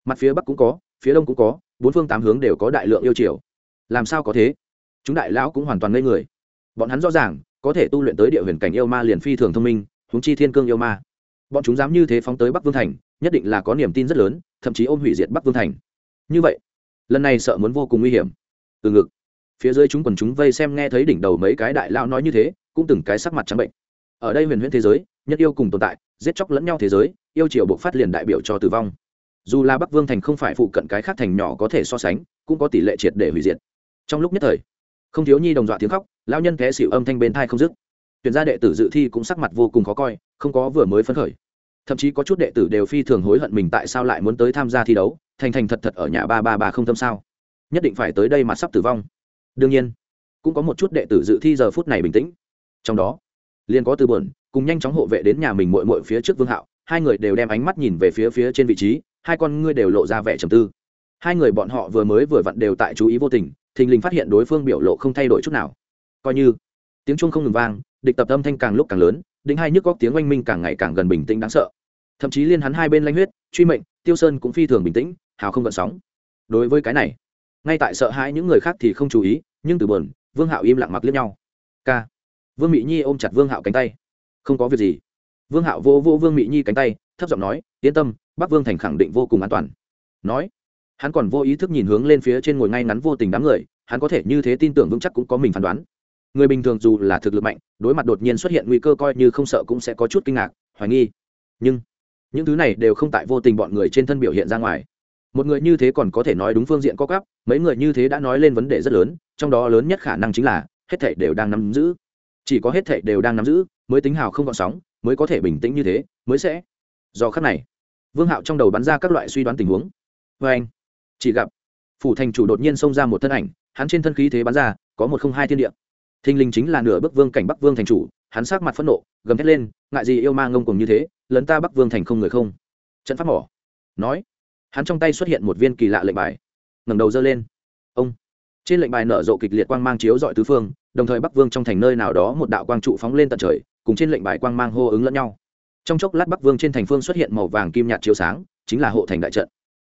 mặt phía bắc cũng có phía đông cũng có bốn phương tám hướng đều có đại lượng yêu triều, làm sao có thế? Chúng đại lão cũng hoàn toàn ngây người. Bọn hắn rõ ràng có thể tu luyện tới địa huyền cảnh yêu ma liền phi thường thông minh húng chi thiên cương yêu ma. Bọn chúng dám như thế phóng tới bắc vương thành nhất định là có niềm tin rất lớn thậm chí ôm hủy diệt bắc vương thành. Như vậy lần này sợ muốn vô cùng nguy hiểm. Từ ngực phía dưới chúng quần chúng vây xem nghe thấy đỉnh đầu mấy cái đại lao nói như thế cũng từng cái sắc mặt trắng bệnh. Ở đây huyền huyễn thế giới nhất yêu cùng tồn tại giết chóc lẫn nhau thế giới yêu triều buộc phát liền đại biểu cho tử vong dù là bắc vương thành không phải phụ cận cái khác thành nhỏ có thể so sánh, cũng có tỷ lệ triệt để hủy diệt. Trong lúc nhất thời, không thiếu nhi đồng dọa tiếng khóc lao nhân té xịu âm thanh bên thai không dứt. Tuyển gia đệ tử dự thi cũng sắc mặt vô cùng khó coi, không có vừa mới phấn khởi. Thậm chí có chút đệ tử đều phi thường hối hận mình tại sao lại muốn tới tham gia thi đấu, thành thành thật thật ở nhà ba ba ba không tâm sao. Nhất định phải tới đây mà sắp tử vong. Đương nhiên, cũng có một chút đệ tử dự thi giờ phút này bình tĩnh. Trong đó, liền có từ buồn cùng nhanh chóng hộ vệ đến nhà mình muội muội phía trước vương hạo, hai người đều đem ánh mắt nhìn về phía phía trên vị trí hai con ngươi đều lộ ra vẻ trầm tư. Hai người bọn họ vừa mới vừa vặn đều tại chú ý vô tình, thình lình phát hiện đối phương biểu lộ không thay đổi chút nào. Coi như, tiếng chuông không ngừng vang, địch tập âm thanh càng lúc càng lớn, đỉnh hai nhức góc tiếng oanh minh càng ngày càng gần bình tĩnh đáng sợ. Thậm chí liên hắn hai bên lanh huyết, truy mệnh, tiêu sơn cũng phi thường bình tĩnh, hào không gợn sóng. Đối với cái này, ngay tại sợ hãi những người khác thì không chú ý, nhưng từ bờn vương hạo im lặng mặc liếc nhau. K vương mỹ nhi ôm chặt vương hạo cánh tay. Không có việc gì. Vương hạo vô vô vương mỹ nhi cánh tay, thấp giọng nói, yên tâm bắc vương thành khẳng định vô cùng an toàn. Nói, hắn còn vô ý thức nhìn hướng lên phía trên ngồi ngay ngắn vô tình đám người, hắn có thể như thế tin tưởng vững chắc cũng có mình phán đoán. Người bình thường dù là thực lực mạnh, đối mặt đột nhiên xuất hiện nguy cơ coi như không sợ cũng sẽ có chút kinh ngạc, hoài nghi. Nhưng, những thứ này đều không tại vô tình bọn người trên thân biểu hiện ra ngoài. Một người như thế còn có thể nói đúng phương diện có gấp mấy người như thế đã nói lên vấn đề rất lớn, trong đó lớn nhất khả năng chính là, hết thảy đều đang nắm giữ. Chỉ có hết thảy đều đang nắm giữ, mới tính hào không còn sóng, mới có thể bình tĩnh như thế, mới sẽ. Do khắc này vương hạo trong đầu bắn ra các loại suy đoán tình huống. Vê anh, chỉ gặp, phủ thành chủ đột nhiên xông ra một thân ảnh, hắn trên thân khí thế bắn ra, có một không hai thiên địa. Thình linh chính là nửa bức vương cảnh bắc vương thành chủ, hắn sát mặt phẫn nộ, gầm thét lên, ngại gì yêu ma ngông cùng như thế, lấn ta bắc vương thành không người không? Trận pháp mỏ. Nói, hắn trong tay xuất hiện một viên kỳ lạ lệnh bài, ngẩng đầu giơ lên. Ông, trên lệnh bài nở rộ kịch liệt quang mang chiếu dọi tứ phương, đồng thời bắc vương trong thành nơi nào đó một đạo quang trụ phóng lên tận trời, cùng trên lệnh bài quang mang hô ứng lẫn nhau trong chốc lát bắc vương trên thành phương xuất hiện màu vàng kim nhạt chiếu sáng, chính là hộ thành đại trận.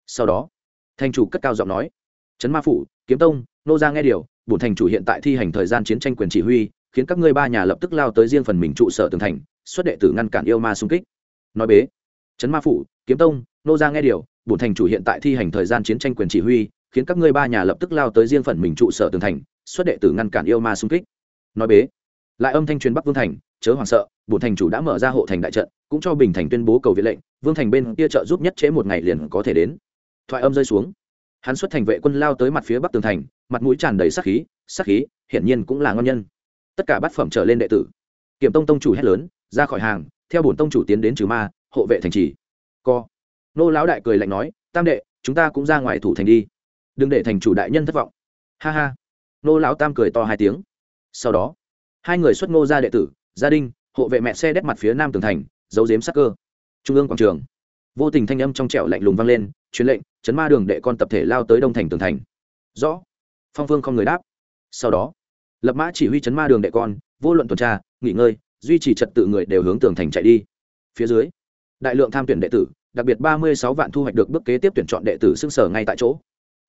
Sau đó, thành chủ cất cao giọng nói trấn ma phủ, kiếm tông, nô ra nghe điều, bổn thành chủ hiện tại thi hành thời gian chiến tranh quyền chỉ huy, khiến các ngươi ba nhà lập tức lao tới riêng phần mình trụ sở tường thành, xuất đệ tử ngăn cản yêu ma xung kích. Nói bế trấn ma phủ, kiếm tông, nô ra nghe điều, bổn thành chủ hiện tại thi hành thời gian chiến tranh quyền chỉ huy, khiến các ngươi ba nhà lập tức lao tới riêng phần mình trụ sở tường thành, xuất đệ tử ngăn cản yêu ma xung kích. Nói bế, lại âm thanh truyền bắc vương thành chớ hoảng sợ, bổn thành chủ đã mở ra hộ thành đại trận, cũng cho bình thành tuyên bố cầu viện lệnh, vương thành bên kia trợ giúp nhất chế một ngày liền có thể đến. Thoại âm rơi xuống. Hắn xuất thành vệ quân lao tới mặt phía bắc tường thành, mặt mũi tràn đầy sắc khí sắc khí, hiển nhiên cũng là ngon nhân. Tất cả bát phẩm trở lên đệ tử. Kiểm tông tông chủ hét lớn, ra khỏi hàng, theo bổn tông chủ tiến đến trừ ma, hộ vệ thành trì. Co. Nô lão đại cười lạnh nói, tam đệ, chúng ta cũng ra ngoài thủ thành đi. Đừng để thành chủ đại nhân thất vọng. Ha ha. Nô lão tam cười to hai tiếng. Sau đó, hai người xuất ngô ra đệ tử gia đình, hộ vệ mẹ xe đét mặt phía nam tường thành, giấu giếm sắc cơ. Trung ương quảng trường. Vô tình thanh âm trong trẻo lạnh lùng vang lên, truyền lệnh, chấn ma đường đệ con tập thể lao tới đông thành tường thành. Rõ. Phong vương không người đáp. Sau đó, lập mã chỉ huy chấn ma đường đệ con, vô luận tuần tra, nghỉ ngơi, duy trì trật tự người đều hướng tường thành chạy đi. Phía dưới, đại lượng tham tuyển đệ tử, đặc biệt ba mươi sáu vạn thu hoạch được bước kế tiếp tuyển chọn đệ tử xưng sở ngay tại chỗ.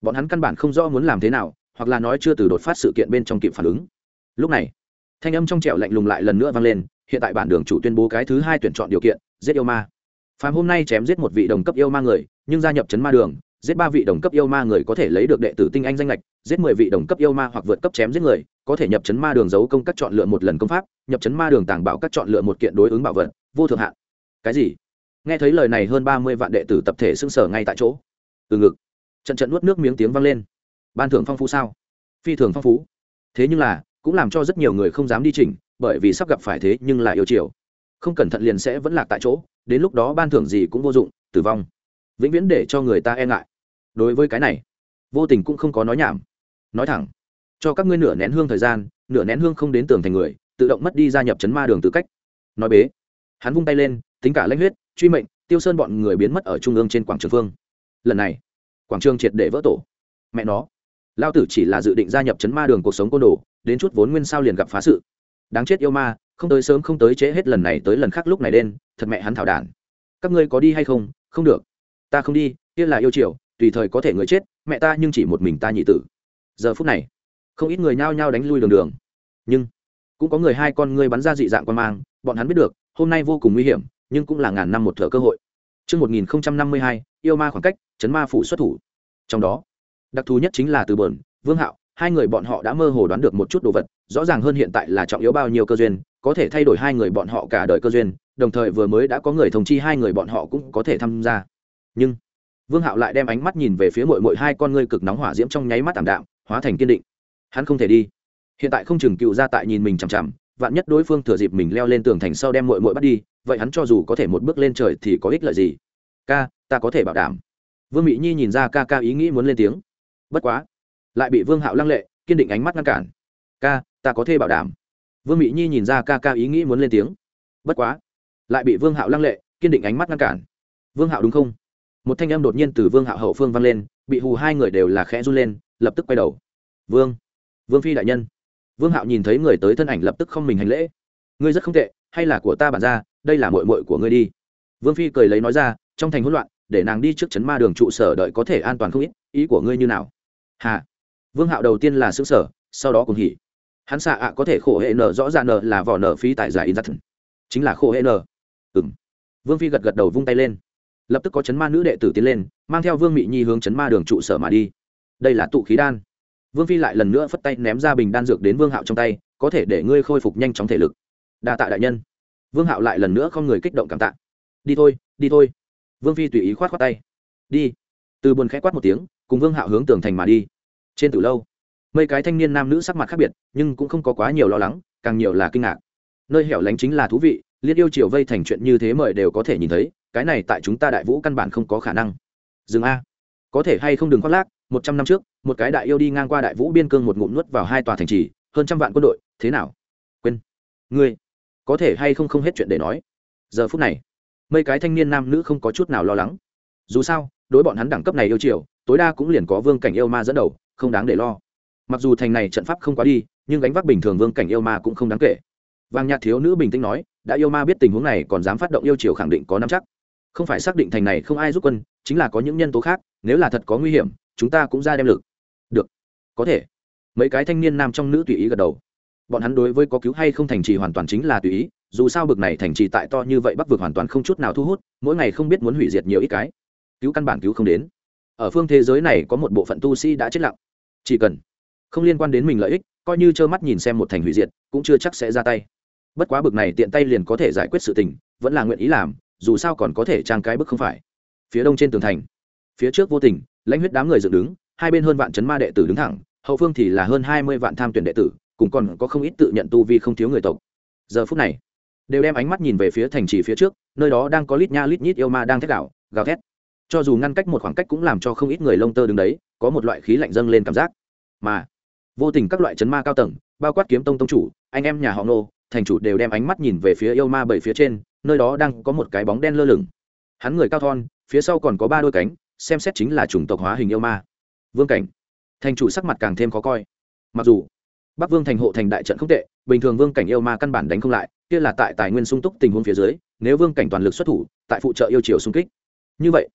Bọn hắn căn bản không rõ muốn làm thế nào, hoặc là nói chưa từ đột phát sự kiện bên trong kịp phản ứng. Lúc này thanh âm trong trẻo lạnh lùng lại lần nữa vang lên, hiện tại bản đường chủ tuyên bố cái thứ hai tuyển chọn điều kiện, giết yêu ma. Phàm hôm nay chém giết một vị đồng cấp yêu ma người, nhưng gia nhập chấn ma đường, giết ba vị đồng cấp yêu ma người có thể lấy được đệ tử tinh anh danh lệch, giết mười vị đồng cấp yêu ma hoặc vượt cấp chém giết người, có thể nhập chấn ma đường giấu công các chọn lựa một lần công pháp, nhập chấn ma đường tàng bảo các chọn lựa một kiện đối ứng bảo vật, vô thượng hạn. Cái gì? Nghe thấy lời này hơn ba mươi vạn đệ tử tập thể xưng sở ngay tại chỗ. Từ ngực, trận trận nuốt nước miếng tiếng vang lên. Ban thưởng phong phú sao? Phi thường phong phú. Thế nhưng là cũng làm cho rất nhiều người không dám đi chỉnh, bởi vì sắp gặp phải thế nhưng là yêu chiều. Không cẩn thận liền sẽ vẫn lạc tại chỗ, đến lúc đó ban thưởng gì cũng vô dụng, tử vong. Vĩnh viễn để cho người ta e ngại. Đối với cái này, vô tình cũng không có nói nhảm. Nói thẳng, cho các ngươi nửa nén hương thời gian, nửa nén hương không đến tường thành người, tự động mất đi gia nhập chấn ma đường tư cách. Nói bế, hắn vung tay lên, tính cả lãnh huyết, truy mệnh, tiêu sơn bọn người biến mất ở trung ương trên quảng trường phương. Lần này, quảng trường triệt để vỡ tổ. Mẹ nó lao tử chỉ là dự định gia nhập chấn ma đường cuộc sống côn đồ đến chút vốn nguyên sao liền gặp phá sự. Đáng chết yêu ma không tới sớm không tới trễ hết lần này tới lần khác lúc này đen thật mẹ hắn thảo đản. Các ngươi có đi hay không? Không được. Ta không đi kia là yêu triều tùy thời có thể người chết mẹ ta nhưng chỉ một mình ta nhị tử. Giờ phút này không ít người nhao nhao đánh lui đường đường. Nhưng cũng có người hai con ngươi bắn ra dị dạng quan mang bọn hắn biết được hôm nay vô cùng nguy hiểm nhưng cũng là ngàn năm một thở cơ hội. Trước 1052, yêu ma khoảng cách, chấn ma phủ xuất thủ. Trong đó, đặc thù nhất chính là từ bờn, vương hạo, hai người bọn họ đã mơ hồ đoán được một chút đồ vật, rõ ràng hơn hiện tại là trọng yếu bao nhiêu cơ duyên, có thể thay đổi hai người bọn họ cả đời cơ duyên, đồng thời vừa mới đã có người thông chi hai người bọn họ cũng có thể tham gia. Nhưng, Vương Hạo lại đem ánh mắt nhìn về phía muội muội hai con ngươi cực nóng hỏa diễm trong nháy mắt tạm đạm, hóa thành kiên định. Hắn không thể đi. Hiện tại không chừng cựu gia tại nhìn mình chằm chằm, vạn nhất đối phương thừa dịp mình leo lên tường thành sau đem muội muội bắt đi, vậy hắn cho dù có thể một bước lên trời thì có ích lợi gì? Ca, ta có thể bảo đảm. Vương mỹ Nhi nhìn ra ca ca ý nghĩ muốn lên tiếng. Bất quá, lại bị Vương Hạo lăng lệ, kiên định ánh mắt ngăn cản. Ca, ta có thể bảo đảm. Vương Mị Nhi nhìn ra ca ca ý nghĩ muốn lên tiếng. Bất quá, lại bị Vương Hạo lăng lệ, kiên định ánh mắt ngăn cản. Vương Hạo đúng không? Một thanh âm đột nhiên từ Vương Hạo hậu phương vang lên, bị hù hai người đều là khẽ run lên, lập tức quay đầu. Vương, Vương phi đại nhân vương hạo nhìn thấy người tới thân ảnh lập tức không mình hành lễ ngươi rất không tệ hay là của ta bản ra đây là mội mội của ngươi đi vương phi cười lấy nói ra trong thành hỗn loạn để nàng đi trước chấn ma đường trụ sở đợi có thể an toàn không ít ý của ngươi như nào hà vương hạo đầu tiên là xứ sở sau đó cùng hỉ. Hắn xạ ạ có thể khổ hệ nở, rõ ràng nở là vỏ nở phí tại giải in giắt chính là khổ hệ nở. Ừ m vương phi gật gật đầu vung tay lên. Lập tức có chấn ma nữ đệ tử tiến lên, mang theo vương mị nhi hướng chấn ma đường trụ sở mà đi. Đây là tụ khí đan. Vương phi lại lần nữa phất tay ném ra bình đan dược đến vương hạo trong tay, có thể để ngươi khôi phục nhanh chóng thể lực. Đa tạ đại nhân. Vương hạo lại lần nữa không người kích động cảm tạ. Đi thôi đi thôi. Vương phi tùy ý khoát khoát tay. Đi. Từ buồn khẽ quát một tiếng, cùng vương hạo hướng tường thành mà đi trên từ lâu. Mấy cái thanh niên nam nữ sắc mặt khác biệt, nhưng cũng không có quá nhiều lo lắng, càng nhiều là kinh ngạc. Nơi hẻo lánh chính là thú vị, liên yêu triều vây thành chuyện như thế mời đều có thể nhìn thấy, cái này tại chúng ta đại vũ căn bản không có khả năng. Dừng a. Có thể hay không đừng khoác lác, một trăm năm trước, một cái đại yêu đi ngang qua đại vũ biên cương một ngụm nuốt vào hai tòa thành trì, hơn trăm vạn quân đội, thế nào? Quên. Ngươi. Có thể hay không không hết chuyện để nói. Giờ phút này, mấy cái thanh niên nam nữ không có chút nào lo lắng. Dù sao, đối bọn hắn đẳng cấp này yêu chiều tối đa cũng liền có vương cảnh yêu ma dẫn đầu không đáng để lo. Mặc dù thành này trận pháp không quá đi, nhưng gánh vác bình thường vương cảnh yêu ma cũng không đáng kể. Vàng nhạt thiếu nữ bình tĩnh nói, đã yêu ma biết tình huống này còn dám phát động yêu chiều khẳng định có năm chắc. Không phải xác định thành này không ai giúp quân, chính là có những nhân tố khác, nếu là thật có nguy hiểm, chúng ta cũng ra đem lực. Được. Có thể. Mấy cái thanh niên nam trong nữ tùy ý gật đầu. Bọn hắn đối với có cứu hay không thành trì hoàn toàn chính là tùy ý, dù sao bực này thành trì tại to như vậy bắc vực hoàn toàn không chút nào thu hút, mỗi ngày không biết muốn hủy diệt nhiều ít cái. Cứu căn bản cứu không đến. Ở phương thế giới này có một bộ phận tu sĩ đã chết lặng chỉ cần không liên quan đến mình lợi ích, coi như trơ mắt nhìn xem một thành hủy diệt, cũng chưa chắc sẽ ra tay. Bất quá bực này tiện tay liền có thể giải quyết sự tình, vẫn là nguyện ý làm, dù sao còn có thể trang cái bức không phải. Phía đông trên tường thành, phía trước vô tình, lãnh huyết đám người dựng đứng, hai bên hơn vạn chấn ma đệ tử đứng thẳng, hậu phương thì là hơn hai mươi vạn tham tuyển đệ tử cũng còn có không ít tự nhận tu vi không thiếu người tộc. Giờ phút này, đều đem ánh mắt nhìn về phía thành trì phía trước, nơi đó đang có lít nha lít nhít yêu ma đang thét gạo gào thét cho dù ngăn cách một khoảng cách cũng làm cho không ít người lông tơ đứng đấy, có một loại khí lạnh dâng lên cảm giác. Mà, vô tình các loại chấn ma cao tầng, bao quát kiếm tông tông chủ, anh em nhà họ nô thành chủ đều đem ánh mắt nhìn về phía yêu ma bảy phía trên, nơi đó đang có một cái bóng đen lơ lửng. Hắn người cao thon, phía sau còn có ba đôi cánh, xem xét chính là chủng tộc hóa hình yêu ma. Vương cảnh, thành chủ sắc mặt càng thêm khó coi. Mặc dù, bắc vương thành hộ thành đại trận không tệ, bình thường vương cảnh yêu ma căn bản đánh không lại, kia là tại tài nguyên sung túc tình huống phía dưới, nếu vương cảnh toàn lực xuất thủ, tại phụ trợ yêu chiều xung kích. Như vậy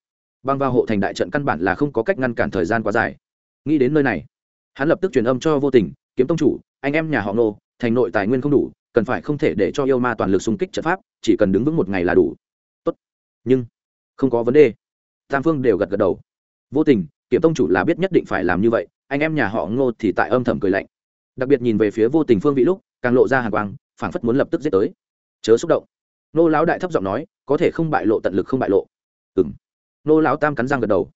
băng vào hộ thành đại trận căn bản là không có cách ngăn cản thời gian quá dài. Nghĩ đến nơi này, hắn lập tức truyền âm cho vô tình, kiếm tông chủ, anh em nhà họ nô thành nội tài nguyên không đủ, cần phải không thể để cho yêu ma toàn lực xung kích trận pháp, chỉ cần đứng vững một ngày là đủ. Tốt, nhưng không có vấn đề. Tam phương đều gật gật đầu. Vô tình kiểm tông chủ là biết nhất định phải làm như vậy, anh em nhà họ ngô thì tại âm thầm cười lạnh. Đặc biệt nhìn về phía vô tình phương vị lúc, càng lộ ra hàng quang, phảng phất muốn lập tức giết tới. Chớ xúc động. Nô lão đại thấp giọng nói, có thể không bại lộ tận lực không bại lộ. Ừng nô lão tam cắn răng gật đầu.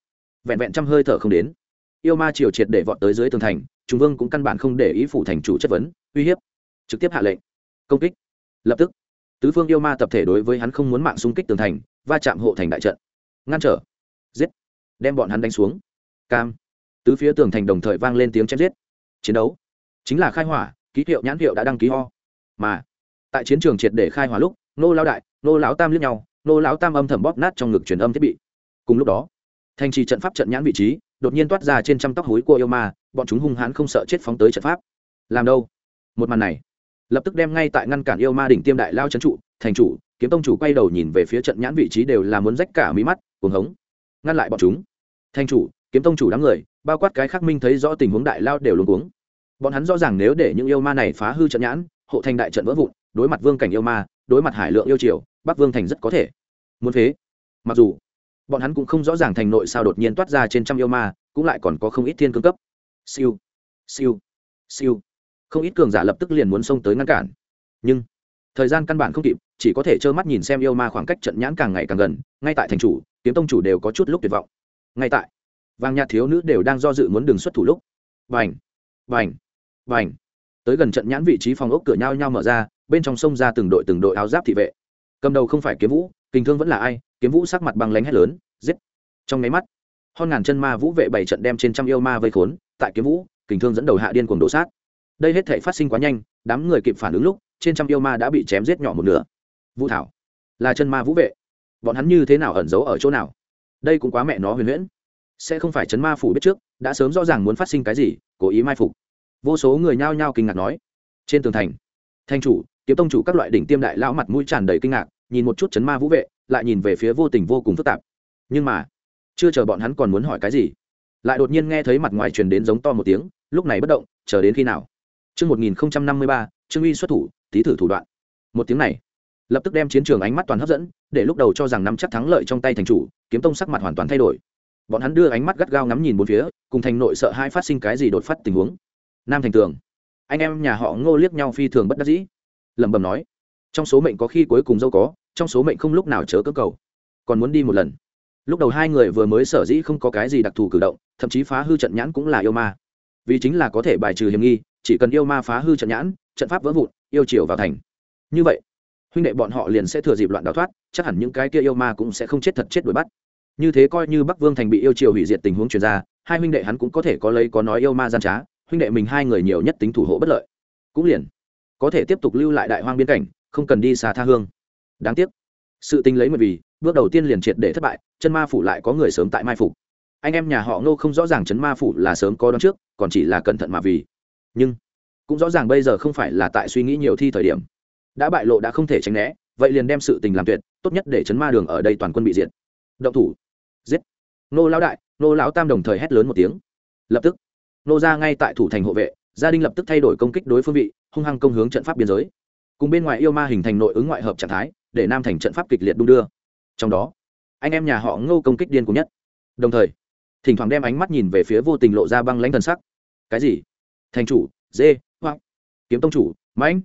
Vẹn vẹn trăm hơi thở không đến. Yêu ma triều triệt để vọt tới dưới tường thành trung vương cũng căn bản không để ý phủ thành chủ chất vấn, uy hiếp, trực tiếp hạ lệnh, công kích. Lập tức, tứ phương yêu ma tập thể đối với hắn không muốn mạng xung kích tường thành, va chạm hộ thành đại trận. Ngăn trở. Giết. Đem bọn hắn đánh xuống. Cam. Tứ phía tường thành đồng thời vang lên tiếng chém giết. Chiến đấu. Chính là khai hỏa, ký hiệu nhãn hiệu đã đăng ký ho. Mà, tại chiến trường triệt để khai hỏa lúc, nô lao đại, nô lão tam liếc nhau, nô lão tam âm thầm bóp nát trong ngực truyền âm thiết bị cùng lúc đó, thành trì trận pháp trận nhãn vị trí đột nhiên toát ra trên trăm tóc hối của yêu ma, bọn chúng hung hãn không sợ chết phóng tới trận pháp. Làm đâu? Một màn này, lập tức đem ngay tại ngăn cản yêu ma đỉnh tiêm đại lao trấn trụ, thành chủ, kiếm tông chủ quay đầu nhìn về phía trận nhãn vị trí đều là muốn rách cả mí mắt, cuồng hống. Ngăn lại bọn chúng. Thành chủ, kiếm tông chủ đám người, bao quát cái khắc minh thấy rõ tình huống đại lao đều luống cuống. Bọn hắn rõ ràng nếu để những yêu ma này phá hư trận nhãn, hộ thành đại trận vỡ vụn, đối mặt vương cảnh yêu ma, đối mặt hải lượng yêu triều, bắc vương thành rất có thể. Muốn thế. mặc dù bọn hắn cũng không rõ ràng thành nội sao đột nhiên toát ra trên trăm yêu ma, cũng lại còn có không ít thiên cương cấp. Siêu siêu siêu. Không ít cường giả lập tức liền muốn xông tới ngăn cản. Nhưng, thời gian căn bản không kịp, chỉ có thể trơ mắt nhìn xem yêu ma khoảng cách trận nhãn càng ngày càng gần, ngay tại thành chủ, kiếm tông chủ đều có chút lúc tuyệt vọng. Ngay tại, vàng nhạt thiếu nữ đều đang do dự muốn đường xuất thủ lúc. Vành vành vành tới gần trận nhãn vị trí phòng ốc cửa nhau nhau mở ra, bên trong sông ra từng đội từng đội áo giáp thị vệ. Cầm đầu không phải kiếm vũ kinh thương vẫn là ai kiếm vũ sắc mặt băng lánh hét lớn, giết. Trong nháy mắt hơn ngàn chân ma vũ vệ bảy trận đem trên trăm yêu ma vây khốn, tại kiếm vũ, kình thương dẫn đầu hạ điên cuồng đổ sát. Đây hết thể phát sinh quá nhanh, đám người kịp phản ứng lúc, trên trăm yêu ma đã bị chém giết nhỏ một nửa. Vũ thảo, là chân ma vũ vệ. Bọn hắn như thế nào ẩn giấu ở chỗ nào? Đây cũng quá mẹ nó huyền huyễn. Sẽ không phải chấn ma phủ biết trước, đã sớm rõ ràng muốn phát sinh cái gì, cố ý mai phục. Vô số người nhao nhao kinh ngạc nói. Trên tường thành, thanh chủ, kiếm tông chủ các loại đỉnh tiêm đại lão mặt mũi tràn đầy kinh ngạc nhìn một chút chấn ma vũ vệ lại nhìn về phía vô tình vô cùng phức tạp. Nhưng mà chưa chờ bọn hắn còn muốn hỏi cái gì lại đột nhiên nghe thấy mặt ngoài truyền đến giống to một tiếng lúc này bất động chờ đến khi nào? Chương 1053, Trương Uy xuất thủ, tí thử thủ đoạn. Một tiếng này, lập tức đem chiến trường ánh mắt toàn hấp dẫn, để lúc đầu cho rằng nắm chắc thắng lợi trong tay thành chủ kiếm tông sắc mặt hoàn toàn thay đổi. Bọn hắn đưa ánh mắt gắt gao ngắm nhìn bốn phía cùng thành nội sợ hai phát sinh cái gì đột phát tình huống. Nam thành tường anh em nhà họ ngô liếc nhau phi thường bất đắc dĩ lẩm bẩm nói trong số mệnh có khi cuối cùng dâu có, trong số mệnh không lúc nào chớ cơ cầu. Còn muốn đi một lần. Lúc đầu hai người vừa mới sở dĩ không có cái gì đặc thù cử động, thậm chí phá hư trận nhãn cũng là yêu ma. Vì chính là có thể bài trừ hiểm nghi, chỉ cần yêu ma phá hư trận nhãn, trận pháp vỡ vụn, yêu chiều vào thành. Như vậy, huynh đệ bọn họ liền sẽ thừa dịp loạn đào thoát, chắc hẳn những cái kia yêu ma cũng sẽ không chết thật chết đuổi bắt. Như thế coi như bắc vương thành bị yêu chiều hủy diệt tình huống chuyển ra, hai huynh đệ hắn cũng có thể có lấy có nói yêu ma gian trá, huynh đệ mình hai người nhiều nhất tính thủ hộ bất lợi. Cũng liền, có thể tiếp tục lưu lại đại hoang biên cảnh không cần đi xa tha hương. Đáng tiếc. Sự tình lấy một vì, bước đầu tiên liền triệt để thất bại, chân ma phủ lại có người sớm tại mai phủ anh em nhà họ ngô không rõ ràng chấn ma phủ là sớm có đón trước, còn chỉ là cẩn thận mà vì. Nhưng, cũng rõ ràng bây giờ không phải là tại suy nghĩ nhiều thi thời điểm. Đã bại lộ đã không thể tránh né, vậy liền đem sự tình làm tuyệt, tốt nhất để chấn ma đường ở đây toàn quân bị diệt. Động thủ. Giết. Nô lão đại nô lão tam đồng thời hét lớn một tiếng. Lập tức nô ra ngay tại thủ thành hộ vệ, gia đình lập tức thay đổi công kích đối phương vị, hung hăng công hướng trận pháp biên giới cùng bên ngoài yêu ma hình thành nội ứng ngoại hợp trạng thái, để nam thành trận pháp kịch liệt đung đưa. Trong đó, anh em nhà họ ngô công kích điên cùng nhất. Đồng thời, thỉnh thoảng đem ánh mắt nhìn về phía vô tình lộ ra băng lãnh thần sắc. Cái gì? Thành chủ, dê hoặc kiếm tông chủ, mãnh.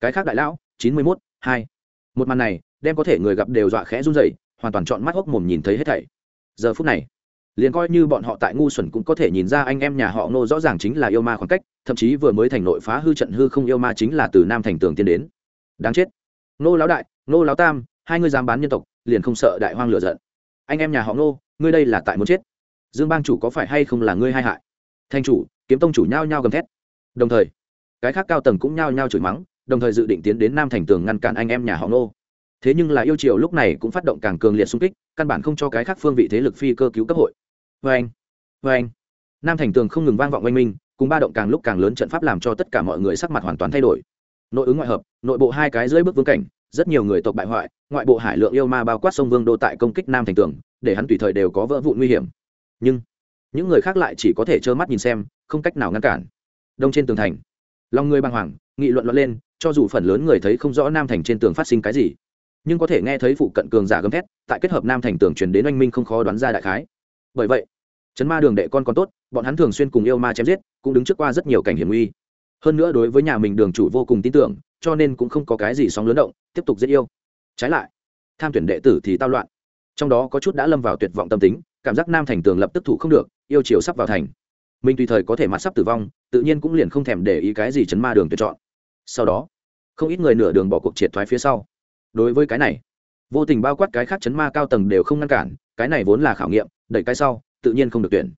Cái khác đại lão, chín mươi mốt, hai. Một màn này, đem có thể người gặp đều dọa khẽ run rẩy, hoàn toàn chọn mắt hốc mồm nhìn thấy hết thảy. Giờ phút này, liền coi như bọn họ tại ngu xuẩn cũng có thể nhìn ra anh em nhà họ Ngô rõ ràng chính là yêu ma khoảng cách thậm chí vừa mới thành nội phá hư trận hư không yêu ma chính là từ nam thành tường tiên đến. Đáng chết. Nô lão đại nô lão tam, hai người dám bán nhân tộc, liền không sợ đại hoang lửa giận. Anh em nhà họ nô ngươi đây là tại muốn chết. Dương bang chủ có phải hay không là ngươi hai hại? Thanh chủ, kiếm tông chủ nhao nhao gầm thét. Đồng thời, cái khác cao tầng cũng nhao nhao chửi mắng, đồng thời dự định tiến đến nam thành tường ngăn cản anh em nhà họ nô thế nhưng là yêu triều lúc này cũng phát động càng cường liệt xung kích, căn bản không cho cái khác phương vị thế lực phi cơ cứu cấp hội. Vê anh vê anh nam thành tường không ngừng vang vọng oanh minh cùng ba động càng lúc càng lớn trận pháp làm cho tất cả mọi người sắc mặt hoàn toàn thay đổi. Nội ứng ngoại hợp, nội bộ hai cái dưới bước vương cảnh, rất nhiều người tộc bại hoại, ngoại bộ hải lượng yêu ma bao quát sông vương đô tại công kích nam thành tường, để hắn tùy thời đều có vỡ vụ nguy hiểm. Nhưng, những người khác lại chỉ có thể trơ mắt nhìn xem, không cách nào ngăn cản. Đông trên tường thành, lòng người bàng hoàng, nghị luận luận lên, cho dù phần lớn người thấy không rõ nam thành trên tường phát sinh cái gì, nhưng có thể nghe thấy phụ cận cường giả gầm thét, tại kết hợp nam thành tường truyền đến oanh minh không khó đoán ra đại khái. Bởi vậy, chấn ma đường đệ con còn tốt, bọn hắn thường xuyên cùng yêu ma chém giết cũng đứng trước qua rất nhiều cảnh hiểm nguy. Hơn nữa đối với nhà mình đường chủ vô cùng tin tưởng, cho nên cũng không có cái gì sóng lớn động, tiếp tục dễ yêu. Trái lại, tham tuyển đệ tử thì tao loạn. Trong đó có chút đã lâm vào tuyệt vọng tâm tính, cảm giác nam thành tường lập tức thủ không được, yêu chiều sắp vào thành. Mình tùy thời có thể mặt sắp tử vong, tự nhiên cũng liền không thèm để ý cái gì chấn ma đường tuyệt chọn. Sau đó, không ít người nửa đường bỏ cuộc triệt thoái phía sau. Đối với cái này, vô tình bao quát cái khác chấn ma cao tầng đều không ngăn cản, cái này vốn là khảo nghiệm, đẩy cái sau, tự nhiên không được tuyển.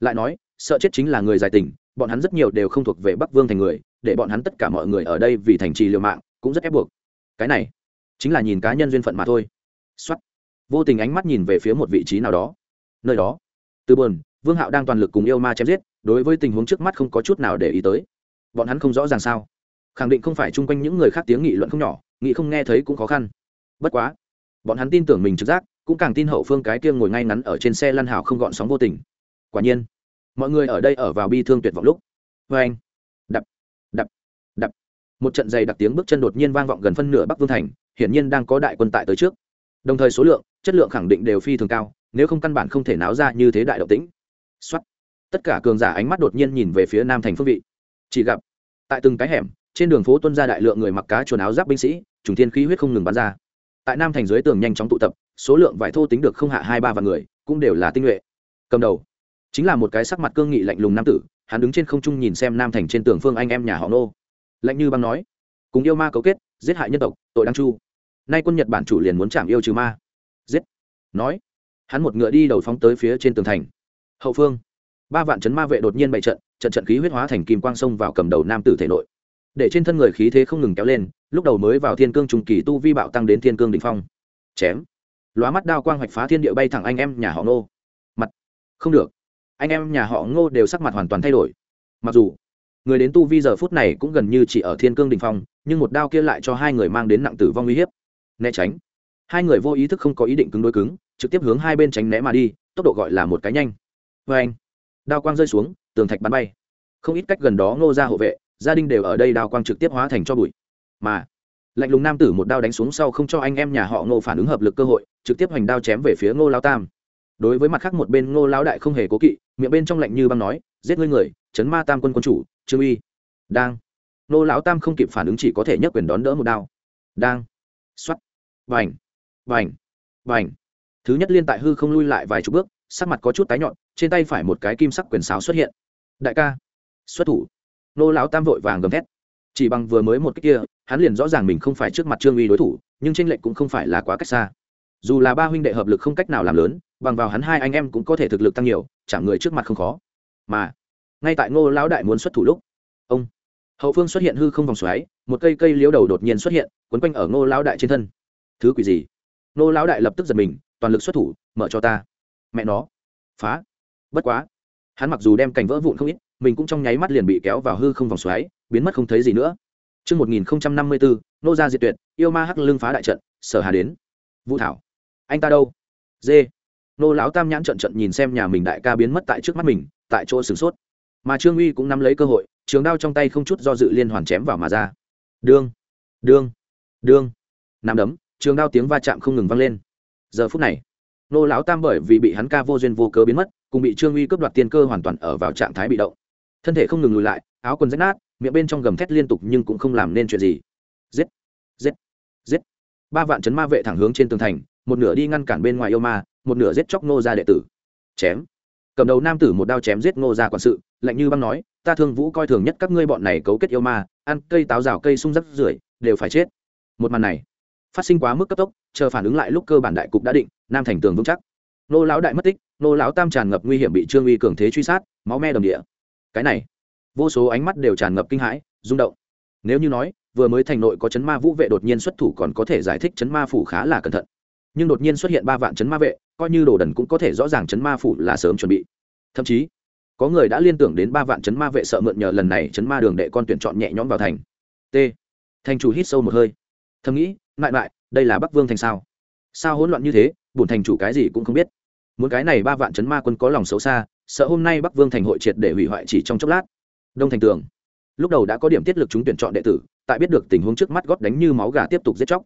Lại nói, sợ chết chính là người giải tình bọn hắn rất nhiều đều không thuộc về bắc vương thành người, để bọn hắn tất cả mọi người ở đây vì thành trì liều mạng, cũng rất ép buộc. Cái này, chính là nhìn cá nhân duyên phận mà thôi. Xuất vô tình ánh mắt nhìn về phía một vị trí nào đó. Nơi đó. Từ bờn vương hạo đang toàn lực cùng yêu ma chém giết, đối với tình huống trước mắt không có chút nào để ý tới. Bọn hắn không rõ ràng sao. Khẳng định không phải chung quanh những người khác tiếng nghị luận không nhỏ, nghị không nghe thấy cũng khó khăn. Bất quá, bọn hắn tin tưởng mình trực giác, cũng càng tin hậu phương cái kia ngồi ngay ngắn ở trên xe lăn hào không gọn sóng vô tình. Quả nhiên mọi người ở đây ở vào bi thương tuyệt vọng lúc. Vê anh. Đập đập đập. Một trận dày đặc tiếng bước chân đột nhiên vang vọng gần phân nửa bắc vương thành, hiển nhiên đang có đại quân tại tới trước. Đồng thời số lượng, chất lượng khẳng định đều phi thường cao, nếu không căn bản không thể náo ra như thế đại động tĩnh. Xuất tất cả cường giả ánh mắt đột nhiên nhìn về phía nam thành phương vị. Chỉ gặp, tại từng cái hẻm, trên đường phố tuân ra đại lượng người mặc cá chuồn áo giáp binh sĩ, trùng thiên khí huyết không ngừng bắn ra. Tại nam thành dưới tường nhanh chóng tụ tập, số lượng vải thô tính được không hạ hai ba vạn người, cũng đều là tinh nhuệ. Cầm đầu chính là một cái sắc mặt cương nghị lạnh lùng nam tử, hắn đứng trên không trung nhìn xem nam thành trên tường phương anh em nhà họ nô. Lạnh như băng nói, cùng yêu ma cấu kết, giết hại nhân tộc, tội đăng chu. Nay quân nhật bản chủ liền muốn chạm yêu trừ ma. Giết. Nói, hắn một ngựa đi đầu phóng tới phía trên tường thành. Hậu phương, ba vạn chấn ma vệ đột nhiên bày trận trận trận khí huyết hóa thành kim quang sông vào cầm đầu nam tử thể nội. Để trên thân người khí thế không ngừng kéo lên, lúc đầu mới vào thiên cương trùng kỳ tu vi bạo tăng đến thiên cương đ ỉ n h phong. Chém. Lóa mắt đao quang hoạch phá thiên địa bay thẳng anh em nhà họ nô. Mặt. Không được anh em nhà họ ngô đều sắc mặt hoàn toàn thay đổi. Mặc dù, người đến tu vi giờ phút này cũng gần như chỉ ở thiên cương đình phong, nhưng một đao kia lại cho hai người mang đến nặng tử vong uy hiếp. Né tránh. Hai người vô ý thức không có ý định cứng đối cứng, trực tiếp hướng hai bên tránh né mà đi, tốc độ gọi là một cái nhanh. Vê anh, đao quang rơi xuống, tường thạch bắn bay. Không ít cách gần đó ngô ra hộ vệ, gia đình đều ở đây đào quang trực tiếp hóa thành cho bụi. Mà, lạnh lùng nam tử một đao đánh xuống sau không cho anh em nhà họ ngô phản ứng hợp lực cơ hội, trực tiếp hoành đao chém về phía ngô lao tam. Đối với mặt khác một bên ngô lao đại không hề cố kỵ miệng bên trong lạnh như băng nói, giết ngươi người, chấn ma tam quân quân chủ, trương uy. Đang. Nô lão tam không kịp phản ứng chỉ có thể nhấc quyền đón đỡ một đao. Đang. Xoắt vành vành vành thứ nhất liên tại hư không lui lại vài chục bước, sắc mặt có chút tái nhọn, trên tay phải một cái kim sắc quyền sáo xuất hiện. Đại ca. Xuất thủ. Nô lão tam vội vàng gầm thét. Chỉ bằng vừa mới một cái kia, hắn liền rõ ràng mình không phải trước mặt trương uy đối thủ, nhưng tranh lệch cũng không phải là quá cách xa. Dù là ba huynh đệ hợp lực không cách nào làm lớn, bằng vào hắn hai anh em cũng có thể thực lực tăng nhiều chẳng người trước mặt không khó mà ngay tại ngô lão đại muốn xuất thủ lúc ông hậu phương xuất hiện hư không vòng xoáy một cây cây liếu đầu đột nhiên xuất hiện quấn quanh ở ngô lão đại trên thân thứ quỷ gì ngô lão đại lập tức giật mình toàn lực xuất thủ mở cho ta mẹ nó phá bất quá hắn mặc dù đem cảnh vỡ vụn không ít mình cũng trong nháy mắt liền bị kéo vào hư không vòng xoáy biến mất không thấy gì nữa Trước 1054, nô gia diệt tuyệt, yêu ma hắc lưng phá đại trận, sở hà đến. Vũ Thảo. Anh ta đâu? Dê. Nô lão tam nhãn trận trận nhìn xem nhà mình đại ca biến mất tại trước mắt mình, tại chỗ sửng sốt. Mà Trương Uy cũng nắm lấy cơ hội, trường đao trong tay không chút do dự liên hoàn chém vào mà ra. Đương, đương, đương. nằm đấm, trường đao tiếng va chạm không ngừng vang lên. Giờ phút này, nô lão tam bởi vì bị hắn ca vô duyên vô cớ biến mất, cùng bị Trương Uy cướp đoạt tiền cơ hoàn toàn ở vào trạng thái bị động thân thể không ngừng lùi lại áo quần rách nát miệng bên trong gầm thét liên tục nhưng cũng không làm nên chuyện gì giết giết giết ba vạn chấn ma vệ thẳng hướng trên tường thành một nửa đi ngăn cản bên ngoài yêu ma, một nửa giết chóc nô gia đệ tử. Chém. Cầm đầu nam tử một đao chém giết ngô gia quản sự, lạnh như băng nói, ta thương vũ coi thường nhất các ngươi bọn này cấu kết yêu ma, ăn cây táo rào cây sung rắc rưởi, đều phải chết. Một màn này, phát sinh quá mức cấp tốc, chờ phản ứng lại lúc cơ bản đại cục đã định, nam thành tường vững chắc. Nô lão đại mất tích nô lão tam tràn ngập nguy hiểm bị trương uy cường thế truy sát, máu me đồng địa. Cái này, vô số ánh mắt đều tràn ngập kinh hãi, rung động. Nếu như nói, vừa mới thành nội có chấn ma vũ vệ đột nhiên xuất thủ còn có thể giải thích chấn ma phủ khá là cẩn thận nhưng đột nhiên xuất hiện ba vạn chấn ma vệ, coi như đồ đần cũng có thể rõ ràng chấn ma phủ là sớm chuẩn bị. Thậm chí, có người đã liên tưởng đến ba vạn chấn ma vệ sợ mượn nhờ lần này chấn ma đường đệ con tuyển chọn nhẹ nhõm vào thành. T. Thành chủ hít sâu một hơi. Thầm nghĩ, mại mại, đây là bắc vương thành sao? Sao hỗn loạn như thế, bổn thành chủ cái gì cũng không biết. Muốn cái này ba vạn chấn ma quân có lòng xấu xa, sợ hôm nay bắc vương thành hội triệt để hủy hoại chỉ trong chốc lát. Đông thành tường. Lúc đầu đã có điểm tiết lực chúng tuyển chọn đệ tử, tại biết được tình huống trước mắt gót đánh như máu gà tiếp tục giết chóc.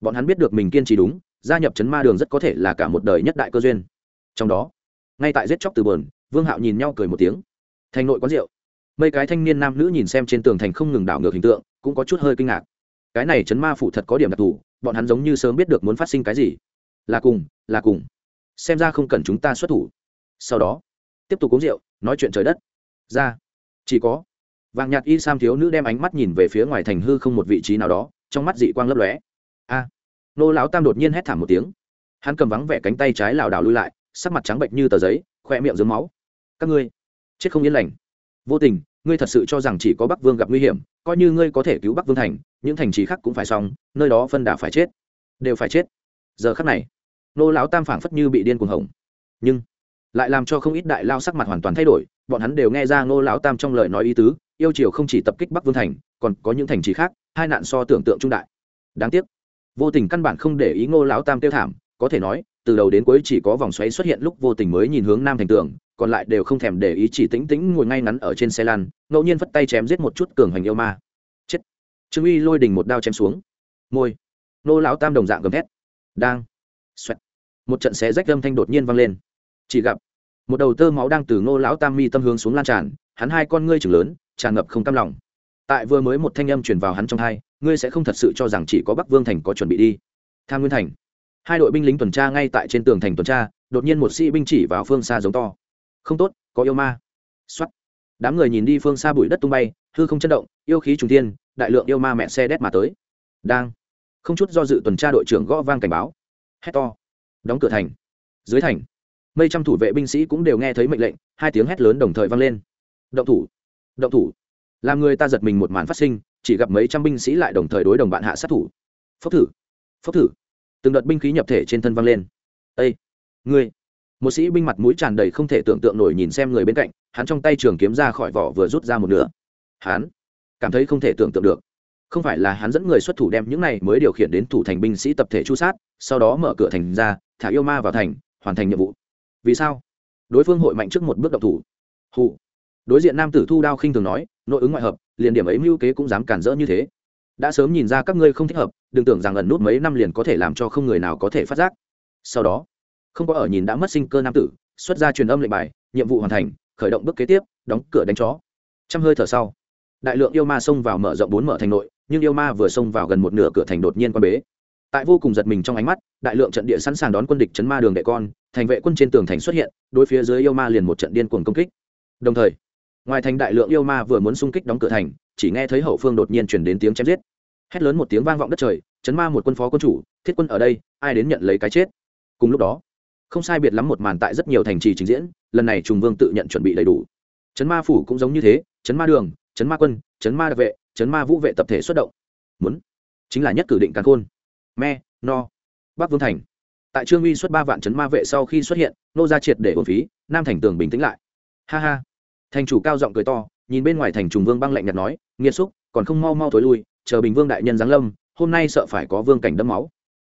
Bọn hắn biết được mình kiên trì đúng gia nhập chấn ma đường rất có thể là cả một đời nhất đại cơ duyên. Trong đó, ngay tại giết chóc từ bờn, vương hạo nhìn nhau cười một tiếng. Thành nội quán rượu. Mấy cái thanh niên nam nữ nhìn xem trên tường thành không ngừng đảo ngược hình tượng, cũng có chút hơi kinh ngạc. Cái này chấn ma phủ thật có điểm đặc thù, bọn hắn giống như sớm biết được muốn phát sinh cái gì. Là cùng là cùng. Xem ra không cần chúng ta xuất thủ. Sau đó, tiếp tục uống rượu, nói chuyện trời đất. Ra, chỉ có vàng nhạt y sam thiếu nữ đem ánh mắt nhìn về phía ngoài thành hư không một vị trí nào đó, trong mắt dị quang lấp lóe. A nô lão tam đột nhiên hét thảm một tiếng. Hắn cầm vắng vẻ cánh tay trái lảo đảo lui lại, sắc mặt trắng bệnh như tờ giấy khoe miệng dướng máu. Các ngươi, chết không yên lành. Vô tình, ngươi thật sự cho rằng chỉ có bắc vương gặp nguy hiểm, coi như ngươi có thể cứu bắc vương thành, những thành trì khác cũng phải xong, nơi đó phân đà phải chết, đều phải chết. Giờ khắc này, nô lão tam phảng phất như bị điên cuồng hồng. Nhưng, lại làm cho không ít đại lao sắc mặt hoàn toàn thay đổi, bọn hắn đều nghe ra ngô lão tam trong lời nói ý tứ, yêu triều không chỉ tập kích bắc vương thành, còn có những thành trì khác, hai nạn so tưởng tượng trung đại. Đáng tiếc vô tình căn bản không để ý ngô lão tam tiêu thảm, có thể nói, từ đầu đến cuối chỉ có vòng xoáy xuất hiện lúc vô tình mới nhìn hướng nam thành tường, còn lại đều không thèm để ý chỉ tĩnh tĩnh ngồi ngay ngắn ở trên xe lăn, ngẫu nhiên phất tay chém giết một chút cường hành yêu ma. Chết. Trương uy lôi đình một đao chém xuống. Môi. Nô lão tam đồng dạng gầm thét. Đang. Xoẹt. Một trận xé rách âm thanh đột nhiên vang lên. Chỉ gặp, một đầu tơ máu đang từ ngô lão tam mi tâm hướng xuống lan tràn, hắn hai con ngươi chừng lớn, tràn ngập không cam lòng tại vừa mới một thanh âm truyền vào hắn trong hai ngươi sẽ không thật sự cho rằng chỉ có bắc vương thành có chuẩn bị đi. Tham nguyên thành. Hai đội binh lính tuần tra ngay tại trên tường thành tuần tra, đột nhiên một sĩ binh chỉ vào phương xa giống to. Không tốt, có yêu ma. Xuất đám người nhìn đi phương xa bụi đất tung bay, hư không chấn động, yêu khí trùng tiên đại lượng yêu ma mẹ xe đét mà tới. Đang. Không chút do dự tuần tra đội trưởng gõ vang cảnh báo. Hét to. Đóng cửa thành. Dưới thành mây trăm thủ vệ binh sĩ cũng đều nghe thấy mệnh lệnh, hai tiếng hét lớn đồng thời vang lên. Động thủ. Động thủ làm người ta giật mình một màn phát sinh, chỉ gặp mấy trăm binh sĩ lại đồng thời đối đồng bạn hạ sát thủ. Phốc thử phốc thử. Từng đợt binh khí nhập thể trên thân văng lên. Ây ngươi. Một sĩ binh mặt mũi tràn đầy không thể tưởng tượng nổi nhìn xem người bên cạnh, hắn trong tay trường kiếm ra khỏi vỏ vừa rút ra một nửa. Hắn cảm thấy không thể tưởng tượng được. Không phải là hắn dẫn người xuất thủ đem những này mới điều khiển đến thủ thành binh sĩ tập thể chu sát, sau đó mở cửa thành ra, thả yêu ma vào thành, hoàn thành nhiệm vụ. Vì sao? Đối phương hội mạnh trước một bước độc thủ. Hụ đối diện nam tử thu đao khinh thường nói nội ứng ngoại hợp, liền điểm ấy mưu kế cũng dám cản rỡ như thế. Đã sớm nhìn ra các ngươi không thích hợp, đừng tưởng rằng ẩn nút mấy năm liền có thể làm cho không người nào có thể phát giác. Sau đó, không có ở nhìn đã mất sinh cơ nam tử, xuất ra truyền âm lệnh bài, nhiệm vụ hoàn thành, khởi động bước kế tiếp, đóng cửa đánh chó. Trăm hơi thở sau, đại lượng yêu ma xông vào mở rộng bốn mở thành nội, nhưng yêu ma vừa xông vào gần một nửa cửa thành đột nhiên quan bế. Tại vô cùng giật mình trong ánh mắt, đại lượng trận địa sẵn sàng đón quân địch chấn ma đường đệ con, thành vệ quân trên tường thành xuất hiện, đối phía dưới yêu ma liền một trận điên cuồng công kích. Đồng thời ngoài thành đại lượng yêu ma vừa muốn xung kích đóng cửa thành, chỉ nghe thấy hậu phương đột nhiên chuyển đến tiếng chém giết. Hét lớn một tiếng vang vọng đất trời, chấn ma một quân phó quân chủ, thiết quân ở đây, ai đến nhận lấy cái chết? Cùng lúc đó, không sai biệt lắm một màn tại rất nhiều thành trì trình diễn, lần này trùng vương tự nhận chuẩn bị đầy đủ. Chấn ma phủ cũng giống như thế, chấn ma đường, chấn ma quân, chấn ma đặc vệ, chấn ma vũ vệ tập thể xuất động. Muốn, chính là nhất cử định càn khôn. Me, no, bắc vương thành. Tại trương uy xuất ba vạn chấn ma vệ sau khi xuất hiện, nô ra triệt để hồn phí, nam thành tường bình tĩnh lại. Ha ha thành chủ cao giọng cười to, nhìn bên ngoài thành trùng vương băng lạnh nhạt nói, nghiệt xúc, còn không mau mau thối lui, chờ bình vương đại nhân giáng lâm, hôm nay sợ phải có vương cảnh đẫm máu.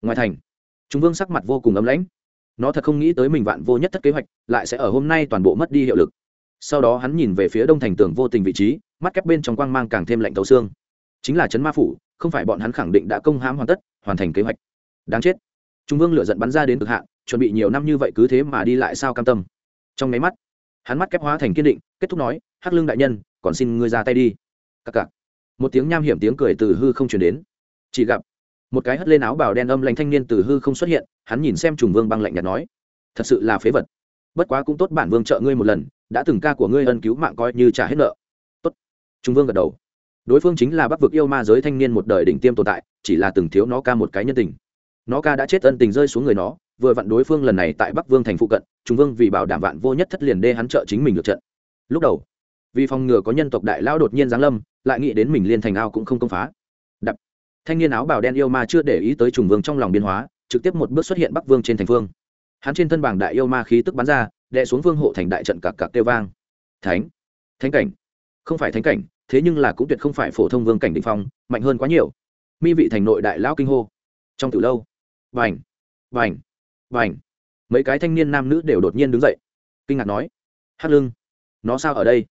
Ngoài thành trung vương sắc mặt vô cùng ấm lãnh. Nó thật không nghĩ tới mình vạn vô nhất thất kế hoạch, lại sẽ ở hôm nay toàn bộ mất đi hiệu lực. Sau đó hắn nhìn về phía đông thành tường vô tình vị trí, mắt kép bên trong quang mang càng thêm lạnh tấu xương. Chính là trấn ma phủ, không phải bọn hắn khẳng định đã công hãm hoàn tất, hoàn thành kế hoạch. Đáng chết. Trung vương lựa giận bắn ra đến cực hạn, chuẩn bị nhiều năm như vậy cứ thế mà đi lại sao cam tâm. Trong máy mắt, hắn mắt kép hóa thành kiên định kết thúc nói, hắc lương đại nhân, còn xin ngươi ra tay đi. Cặc cặc một tiếng nham hiểm tiếng cười từ hư không chuyển đến. Chỉ gặp, một cái hất lên áo bào đen âm lành thanh niên từ hư không xuất hiện, hắn nhìn xem trùng vương băng lạnh nhạt nói, thật sự là phế vật. Bất quá cũng tốt bản vương trợ ngươi một lần, đã từng ca của ngươi ân cứu mạng coi như trả hết nợ. Tốt. Trung vương gật đầu. Đối phương chính là bắc vực yêu ma giới thanh niên một đời đỉnh tiêm tồn tại, chỉ là từng thiếu nó ca một cái nhân tình. Nó ca đã chết ân tình rơi xuống người nó, vừa vặn đối phương lần này tại bắc vương thành phụ cận trung vương vì bảo đảm vạn vô nhất thất liền đê hắn trợ chính mình được trận lúc đầu, vì phòng ngừa có nhân tộc đại lao đột nhiên giáng lâm, lại nghĩ đến mình liên thành ao cũng không công phá. Đập. Thanh niên áo bào đen yêu ma chưa để ý tới trùng vương trong lòng biến hóa, trực tiếp một bước xuất hiện bắc vương trên thành phương. Hắn trên thân bảng đại yêu ma khí tức bắn ra đệ xuống vương hộ thành đại trận cặc cặc kêu vang. Thánh. Thánh cảnh. Không phải thánh cảnh, thế nhưng là cũng tuyệt không phải phổ thông vương cảnh định phong, mạnh hơn quá nhiều. Mi vị thành nội đại lão kinh hô. Trong từ lâu, vành vành vành, mấy cái thanh niên nam nữ đều đột nhiên đứng dậy. Kinh ngạc nói. Hát lưng nó sao ở đây?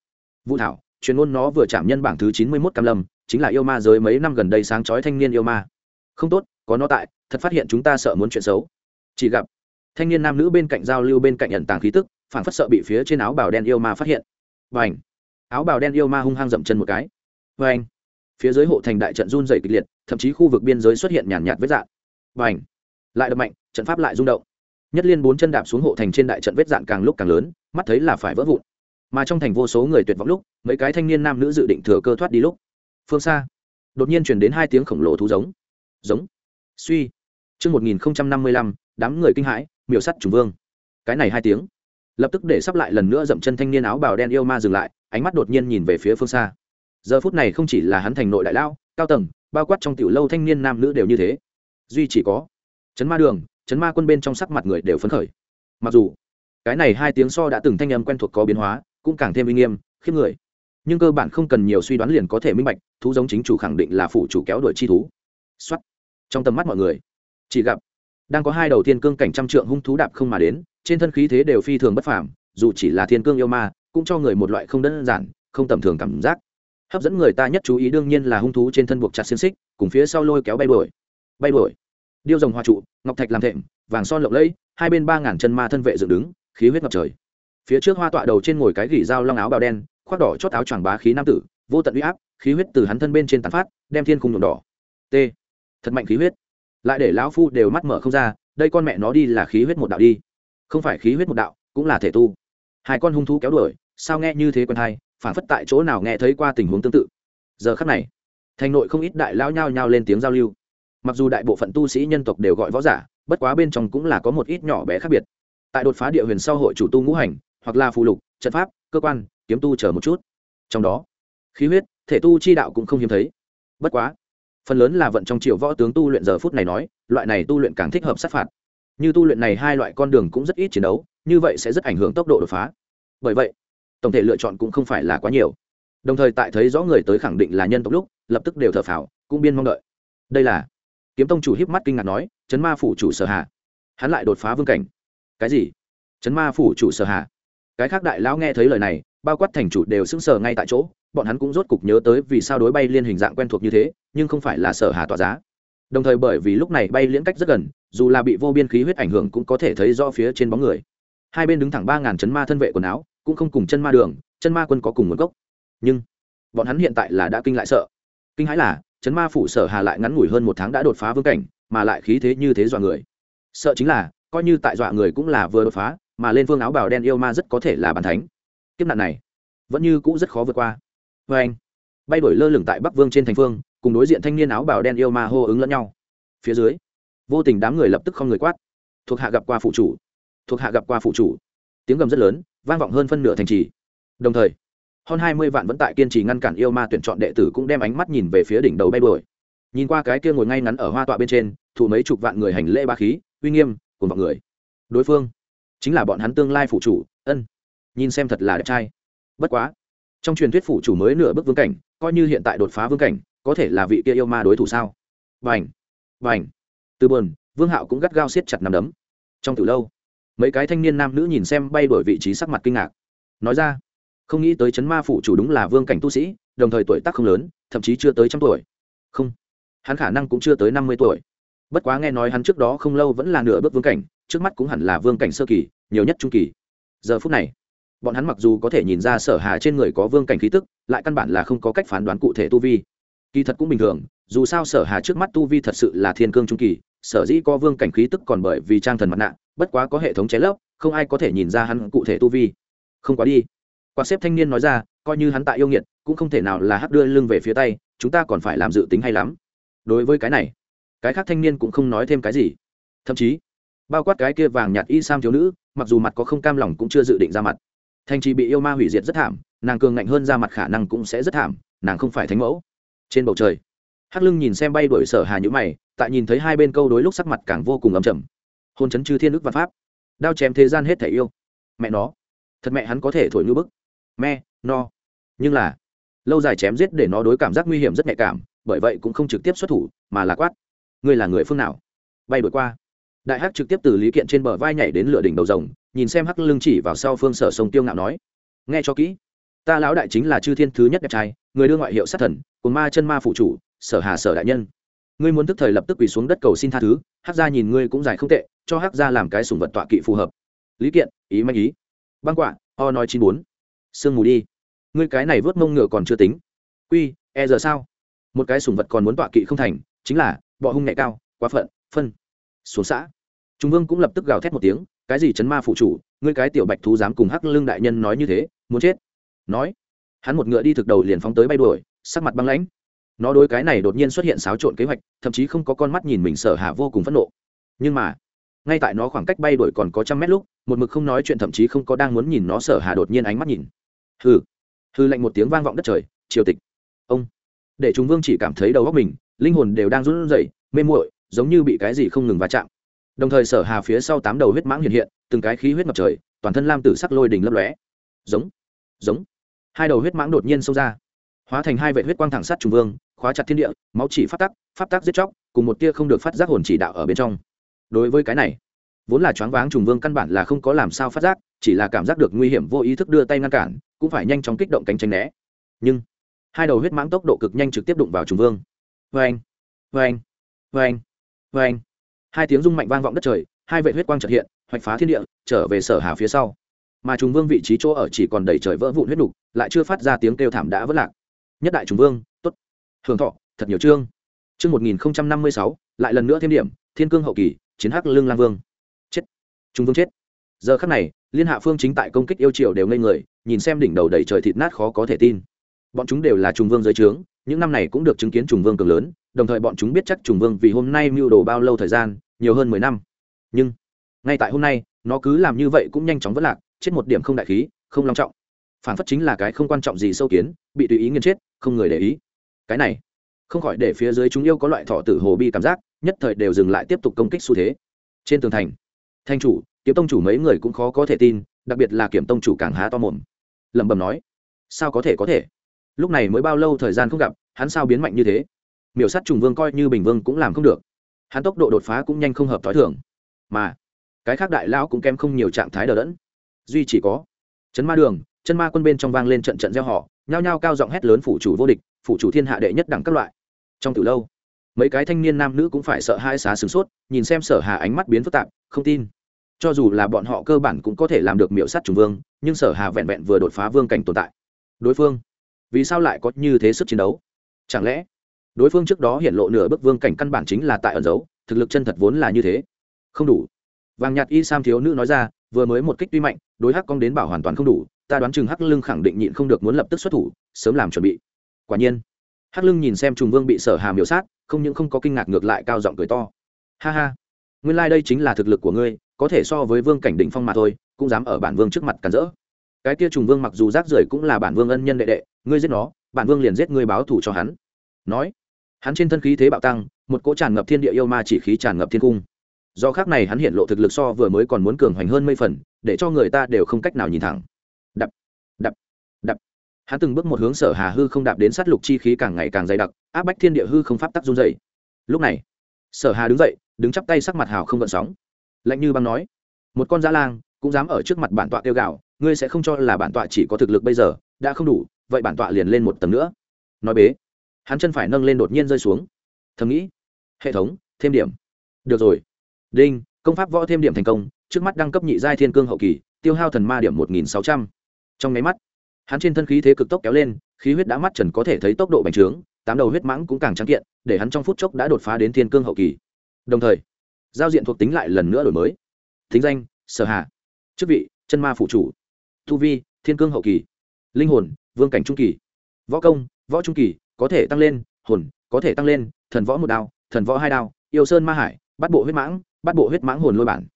Vũ thảo chuyên môn nó vừa chạm nhân bảng thứ chín mươi mốt cam lâm, chính là yêu ma giới mấy năm gần đây sáng chói thanh niên yêu ma. Không tốt, có nó tại, thật phát hiện chúng ta sợ muốn chuyện xấu. Chỉ gặp, thanh niên nam nữ bên cạnh giao lưu bên cạnh nhận tàng khí tức phản phất sợ bị phía trên áo bào đen yêu ma phát hiện. Và ảnh áo bào đen yêu ma hung hăng dậm chân một cái. Và ảnh phía dưới hộ thành đại trận run dày kịch liệt, thậm chí khu vực biên giới xuất hiện nhàn nhạt vết dạn. Và ảnh lại đập mạnh, trận pháp lại rung động. Nhất liên bốn chân đạp xuống hộ thành trên đại trận vết dạn càng lúc càng lớn, mắt thấy là phải vỡ vụn mà trong thành vô số người tuyệt vọng lúc, mấy cái thanh niên nam nữ dự định thừa cơ thoát đi lúc. Phương xa, đột nhiên chuyển đến hai tiếng khổng lồ thú giống. Giống. Suy. Chương một nghìn năm mươi lăm, đám người kinh hãi, miểu sắt trùng vương. Cái này hai tiếng. Lập tức để sắp lại lần nữa dậm chân thanh niên áo bào đen yêu ma dừng lại, ánh mắt đột nhiên nhìn về phía phương xa. Giờ phút này không chỉ là hắn thành nội đại lao cao tầng, bao quát trong tiểu lâu thanh niên nam nữ đều như thế. Duy chỉ có chấn ma đường chấn ma quân bên trong sắc mặt người đều phấn khởi. Mặc dù, cái này hai tiếng so đã từng thanh âm quen thuộc có biến hóa cũng càng thêm uy nghiêm, khiếp người. Nhưng cơ bản không cần nhiều suy đoán liền có thể minh bạch, thú giống chính chủ khẳng định là phụ chủ kéo đuổi chi thú. Xuất trong tầm mắt mọi người, chỉ gặp, đang có hai đầu tiên cương cảnh trăm trượng hung thú đạp không mà đến, trên thân khí thế đều phi thường bất phàm, dù chỉ là thiên cương yêu ma, cũng cho người một loại không đơn giản, không tầm thường cảm giác. Hấp dẫn người ta nhất chú ý đương nhiên là hung thú trên thân buộc chặt xiên xích, cùng phía sau lôi kéo bay đuổi. Bay đuổi. Điêu rồng hoa trụ, ngọc thạch làm thệm, vàng son lộng lẫy, hai bên ba ngàn chân ma thân vệ dựng đứng, khí huyết ngập trời phía trước hoa tọa đầu trên ngồi cái gỉ dao long áo bào đen, khoác đỏ chót áo choàng bá khí nam tử, vô tận uy áp, khí huyết từ hắn thân bên trên tàn phát, đem thiên khung nhuộm đỏ. T. Thật mạnh khí huyết. Lại để lão phu đều mắt mở không ra, đây con mẹ nó đi là khí huyết một đạo đi. Không phải khí huyết một đạo, cũng là thể tu. Hai con hung thú kéo đuổi, sao nghe như thế quân hai phản phất tại chỗ nào nghe thấy qua tình huống tương tự. Giờ khắc này, thành nội không ít đại lao nhao nhao lên tiếng giao lưu. Mặc dù đại bộ phận tu sĩ nhân tộc đều gọi võ giả, bất quá bên trong cũng là có một ít nhỏ bé khác biệt. Tại đột phá địa huyền sau hội chủ tu ngũ hành hoặc là phù lục, trận pháp, cơ quan, kiếm tu chờ một chút. Trong đó, khí huyết, thể tu chi đạo cũng không hiếm thấy. Bất quá, phần lớn là vận trong triệu võ tướng tu luyện giờ phút này nói, loại này tu luyện càng thích hợp sát phạt. Như tu luyện này hai loại con đường cũng rất ít chiến đấu, như vậy sẽ rất ảnh hưởng tốc độ đột phá. Bởi vậy, tổng thể lựa chọn cũng không phải là quá nhiều. Đồng thời tại thấy rõ người tới khẳng định là nhân tộc lúc, lập tức đều thở phào, cũng biên mong đợi. Đây là, kiếm tông chủ híp mắt kinh ngạc nói, chấn ma phủ chủ sở hạ hắn lại đột phá vương cảnh. Cái gì? Chấn ma phủ chủ sở hạ cái khác đại lão nghe thấy lời này, bao quát thành chủ đều sững sờ ngay tại chỗ, bọn hắn cũng rốt cục nhớ tới vì sao đối bay liên hình dạng quen thuộc như thế, nhưng không phải là sở hà tỏa giá. Đồng thời bởi vì lúc này bay liễn cách rất gần, dù là bị vô biên khí huyết ảnh hưởng cũng có thể thấy rõ phía trên bóng người. Hai bên đứng thẳng ba ngàn chấn ma thân vệ quần áo, cũng không cùng chân ma đường, chân ma quân có cùng nguồn gốc. Nhưng, bọn hắn hiện tại là đã kinh lại sợ. Kinh hãi là, chấn ma phủ sở hà lại ngắn ngủi hơn một tháng đã đột phá vương cảnh, mà lại khí thế như thế dọa người. Sợ chính là, coi như tại dọa người cũng là vừa đột phá mà lên phương áo bào đen yêu ma rất có thể là bàn thánh. Kiếp nạn này vẫn như cũ rất khó vượt qua. Vê anh, bay đổi lơ lửng tại bắc vương trên thành phương, cùng đối diện thanh niên áo bào đen yêu ma hô ứng lẫn nhau. Phía dưới, vô tình đám người lập tức không người quát. Thuộc hạ gặp qua phụ chủ. Thuộc hạ gặp qua phụ chủ. Tiếng gầm rất lớn, vang vọng hơn phân nửa thành trì. Đồng thời, hơn hai mươi vạn vẫn tại kiên trì ngăn cản yêu ma tuyển chọn đệ tử cũng đem ánh mắt nhìn về phía đỉnh đầu bay đuổi. Nhìn qua cái kia ngồi ngay ngắn ở hoa tọa bên trên thủ mấy chục vạn người hành lễ ba khí, uy nghiêm cùng vọng người. Đối phương chính là bọn hắn tương lai phụ chủ, ân, nhìn xem thật là đẹp trai. Bất quá, trong truyền thuyết phụ chủ mới nửa bước vương cảnh, coi như hiện tại đột phá vương cảnh, có thể là vị kia yêu ma đối thủ sao? Vành vành từ bờn vương hạo cũng gắt gao siết chặt nằm đấm. Trong từ lâu, mấy cái thanh niên nam nữ nhìn xem bay đổi vị trí sắc mặt kinh ngạc. Nói ra, không nghĩ tới chấn ma phụ chủ đúng là vương cảnh tu sĩ, đồng thời tuổi tác không lớn, thậm chí chưa tới trăm tuổi. Không, hắn khả năng cũng chưa tới năm mươi tuổi. Bất quá nghe nói hắn trước đó không lâu vẫn là nửa bước vương cảnh trước mắt cũng hẳn là vương cảnh sơ kỳ, nhiều nhất trung kỳ. Giờ phút này, bọn hắn mặc dù có thể nhìn ra sở hà trên người có vương cảnh khí tức, lại căn bản là không có cách phán đoán cụ thể tu vi. Kỳ thật cũng bình thường, dù sao sở hà trước mắt tu vi thật sự là thiên cương trung kỳ, sở dĩ có vương cảnh khí tức còn bởi vì trang thần mặt nạ, bất quá có hệ thống cháy lấp, không ai có thể nhìn ra hắn cụ thể tu vi. Không quá đi. Quan xếp thanh niên nói ra, coi như hắn tại yêu nghiệt, cũng không thể nào là hắt đưa lưng về phía tay, chúng ta còn phải làm dự tính hay lắm. Đối với cái này, cái khác thanh niên cũng không nói thêm cái gì. Thậm chí bao quát cái kia vàng nhạt y sam thiếu nữ, mặc dù mặt có không cam lòng cũng chưa dự định ra mặt. Thanh trì bị yêu ma hủy diệt rất thảm, nàng cường ngạnh hơn ra mặt khả năng cũng sẽ rất thảm, nàng không phải thánh mẫu. Trên bầu trời, hắc lưng nhìn xem bay đuổi sở hà nhữ mày, tại nhìn thấy hai bên câu đối lúc sắc mặt càng vô cùng ấm chầm hôn chấn chư thiên ức văn pháp, đao chém thế gian hết thể yêu. Mẹ nó, thật mẹ hắn có thể thổi như bức. Me no. Nhưng là, lâu dài chém giết để nó đối cảm giác nguy hiểm rất nhạy cảm, bởi vậy cũng không trực tiếp xuất thủ, mà là quát. Ngươi là người phương nào? Bay đuổi qua đại hắc trực tiếp từ lý kiện trên bờ vai nhảy đến lửa đỉnh đầu rồng, nhìn xem hắc lưng chỉ vào sau phương sở sông tiêu ngạo nói, nghe cho kỹ. Ta lão đại chính là chư thiên thứ nhất đẹp trai, người đưa ngoại hiệu sát thần, cùng ma chân ma phụ chủ, sở hà sở đại nhân. Ngươi muốn tức thời lập tức quỳ xuống đất cầu xin tha thứ, hắc gia nhìn ngươi cũng dài không tệ, cho hắc gia làm cái sùng vật tọa kỵ phù hợp. Lý kiện, ý manh ý. Băng quạ, o nói chín bốn. Sương mù đi. Ngươi cái này vớt mông ngựa còn chưa tính. Quy e giờ sao? Một cái sùng vật còn muốn tọa kỵ không thành, chính là, bọ hung nhẹ cao, quá phận, phân xuống xã. Trung vương cũng lập tức gào thét một tiếng, cái gì chấn ma phụ chủ, ngươi cái tiểu bạch thú dám cùng hắc lương đại nhân nói như thế, muốn chết. Nói, hắn một ngựa đi thực đầu liền phóng tới bay đuổi, sắc mặt băng lãnh. Nó đối cái này đột nhiên xuất hiện xáo trộn kế hoạch, thậm chí không có con mắt nhìn mình sở hạ vô cùng phẫn nộ. Nhưng mà, ngay tại nó khoảng cách bay đuổi còn có trăm mét lúc, một mực không nói chuyện thậm chí không có đang muốn nhìn nó sở hạ đột nhiên ánh mắt nhìn. Hư hư lạnh một tiếng vang vọng đất trời, triều tịch. Ông, để chúng vương chỉ cảm thấy đầu óc mình, linh hồn đều đang run rẩy, mê muội giống như bị cái gì không ngừng va chạm. Đồng thời sở hà phía sau tám đầu huyết mãng hiện hiện, từng cái khí huyết ngập trời, toàn thân lam tử sắc lôi đỉnh lấp lóe. Giống giống. Hai đầu huyết mãng đột nhiên xông ra. Hóa thành hai vệ huyết quang thẳng sát trùng vương, khóa chặt thiên địa, máu chỉ phát tắc, phát tác giết chóc, cùng một tia không được phát giác hồn chỉ đạo ở bên trong. Đối với cái này, vốn là choáng váng trùng vương căn bản là không có làm sao phát giác, chỉ là cảm giác được nguy hiểm vô ý thức đưa tay ngăn cản, cũng phải nhanh chóng kích động cánh tranh né. Nhưng, hai đầu huyết mãng tốc độ cực nhanh trực tiếp đụng vào trùng vương. Vê anh vê anh vê anh vê anh, hai tiếng rung mạnh vang vọng đất trời, hai vệ huyết quang trật hiện, hoạch phá thiên địa, trở về sở hà phía sau. Mà trùng vương vị trí chỗ ở chỉ còn đầy trời vỡ vụn huyết nục, lại chưa phát ra tiếng kêu thảm đã vất lạc. Nhất đại trùng vương, tốt. Hưởng thọ, thật nhiều chương. Chương một nghìn năm mươi sáu, lại lần nữa thêm điểm, thiên cương hậu kỳ, chiến hắc lương lang vương. Chết. Trùng vương chết. Giờ khắc này, liên hạ phương chính tại công kích yêu triều đều ngây người, nhìn xem đỉnh đầu đầy trời thịt nát khó có thể tin. Bọn chúng đều là trùng vương dưới trướng, những năm này cũng được chứng kiến trùng vương cường lớn đồng thời bọn chúng biết chắc trùng vương vì hôm nay mưu đồ bao lâu thời gian, nhiều hơn mười năm. Nhưng, ngay tại hôm nay, nó cứ làm như vậy cũng nhanh chóng vất lạc, chết một điểm không đại khí, không long trọng. Phản phất chính là cái không quan trọng gì sâu kiến, bị tùy ý nghiên chết, không người để ý. Cái này, không khỏi để phía dưới chúng yêu có loại thọ tử hồ bi cảm giác, nhất thời đều dừng lại tiếp tục công kích xu thế. Trên tường thành, thanh chủ, kiếm tông chủ mấy người cũng khó có thể tin, đặc biệt là kiểm tông chủ càng há to mồm. Lẩm bẩm nói, sao có thể có thể? Lúc này mới bao lâu thời gian không gặp, hắn sao biến mạnh như thế? Miểu sát trùng vương coi như bình vương cũng làm không được. Hắn tốc độ đột phá cũng nhanh không hợp t h ó i thường. Mà, cái khác đại lão cũng kém không nhiều trạng thái đờ đẫn. Duy chỉ có, chấn ma đường, chân ma quân bên trong vang lên trận trận gieo họ nhao nhao cao giọng hét lớn phủ chủ vô địch, phủ chủ thiên hạ đệ nhất đẳng các loại. Trong từ lâu, mấy cái thanh niên nam nữ cũng phải sợ hai xá sửng sốt, nhìn xem sở hà ánh mắt biến phức tạp, không tin. Cho dù là bọn họ cơ bản cũng có thể làm được miệu sát trùng vương, nhưng sở hà vẹn vẹn vừa đột phá vương cảnh tồn tại. Đối phương, vì sao lại có như thế sức chiến đấu? Chẳng lẽ đối phương trước đó hiện lộ nửa bức vương cảnh căn bản chính là tại ẩn giấu, thực lực chân thật vốn là như thế. Không đủ. Vàng nhạt y sam thiếu nữ nói ra, vừa mới một kích tuy mạnh, đối hắc cong đến bảo hoàn toàn không đủ, ta đoán chừng hắc lưng khẳng định nhịn không được muốn lập tức xuất thủ, sớm làm chuẩn bị. Quả nhiên, hắc lưng nhìn xem trùng vương bị sở hàm miểu sát, không những không có kinh ngạc ngược lại cao giọng cười to. Ha ha, nguyên lai、like、đây chính là thực lực của ngươi, có thể so với vương cảnh định phong mà thôi, cũng dám ở bản vương trước mặt cản rỡ. Cái kia trùng vương mặc dù rác rưởi cũng là bản vương ân nhân đệ đệ, ngươi giết nó, bản vương liền giết ngươi báo thù cho hắn. Nói hắn trên thân khí thế bạo tăng, một cỗ tràn ngập thiên địa yêu ma chỉ khí tràn ngập thiên cung. Do khác này hắn hiện lộ thực lực so vừa mới còn muốn cường hoành hơn mây phần, để cho người ta đều không cách nào nhìn thẳng. Đập đập đập. Hắn từng bước một hướng sở hà hư không đạp đến sát lục chi khí càng ngày càng dày đặc, áp bách thiên địa hư không pháp tắc run dày lúc này, sở hà đứng dậy, đứng chắp tay sắc mặt hào không gợn sóng. Lạnh như băng nói, một con dã lang, cũng dám ở trước mặt bản tọa tiêu gạo ngươi sẽ không cho là bản tọa chỉ có thực lực bây giờ, đã không đủ, vậy bản tọa liền lên một tầng nữa. Nói bế hắn chân phải nâng lên đột nhiên rơi xuống. Thầm nghĩ, hệ thống, thêm điểm. Được rồi. Đinh, công pháp võ thêm điểm thành công, trước mắt đăng cấp nhị giai thiên cương hậu kỳ, tiêu hao thần ma điểm một nghìn sáu trăm. Trong máy mắt, hắn trên thân khí thế cực tốc kéo lên, khí huyết đã mắt trần có thể thấy tốc độ bành trướng, tám đầu huyết mãng cũng càng trắng kiện, để hắn trong phút chốc đã đột phá đến thiên cương hậu kỳ. Đồng thời, giao diện thuộc tính lại lần nữa đổi mới. Thính danh, sở hạ chức vị, chân ma phụ chủ. Thu vi, thiên cương hậu kỳ. Linh hồn, vương cảnh trung kỳ. Võ công, võ trung kỳ có thể tăng lên, hồn, có thể tăng lên, thần võ một đao, thần võ hai đao, yêu sơn ma hải, bắt bộ huyết mãng, bắt bộ huyết mãng hồn lôi bản.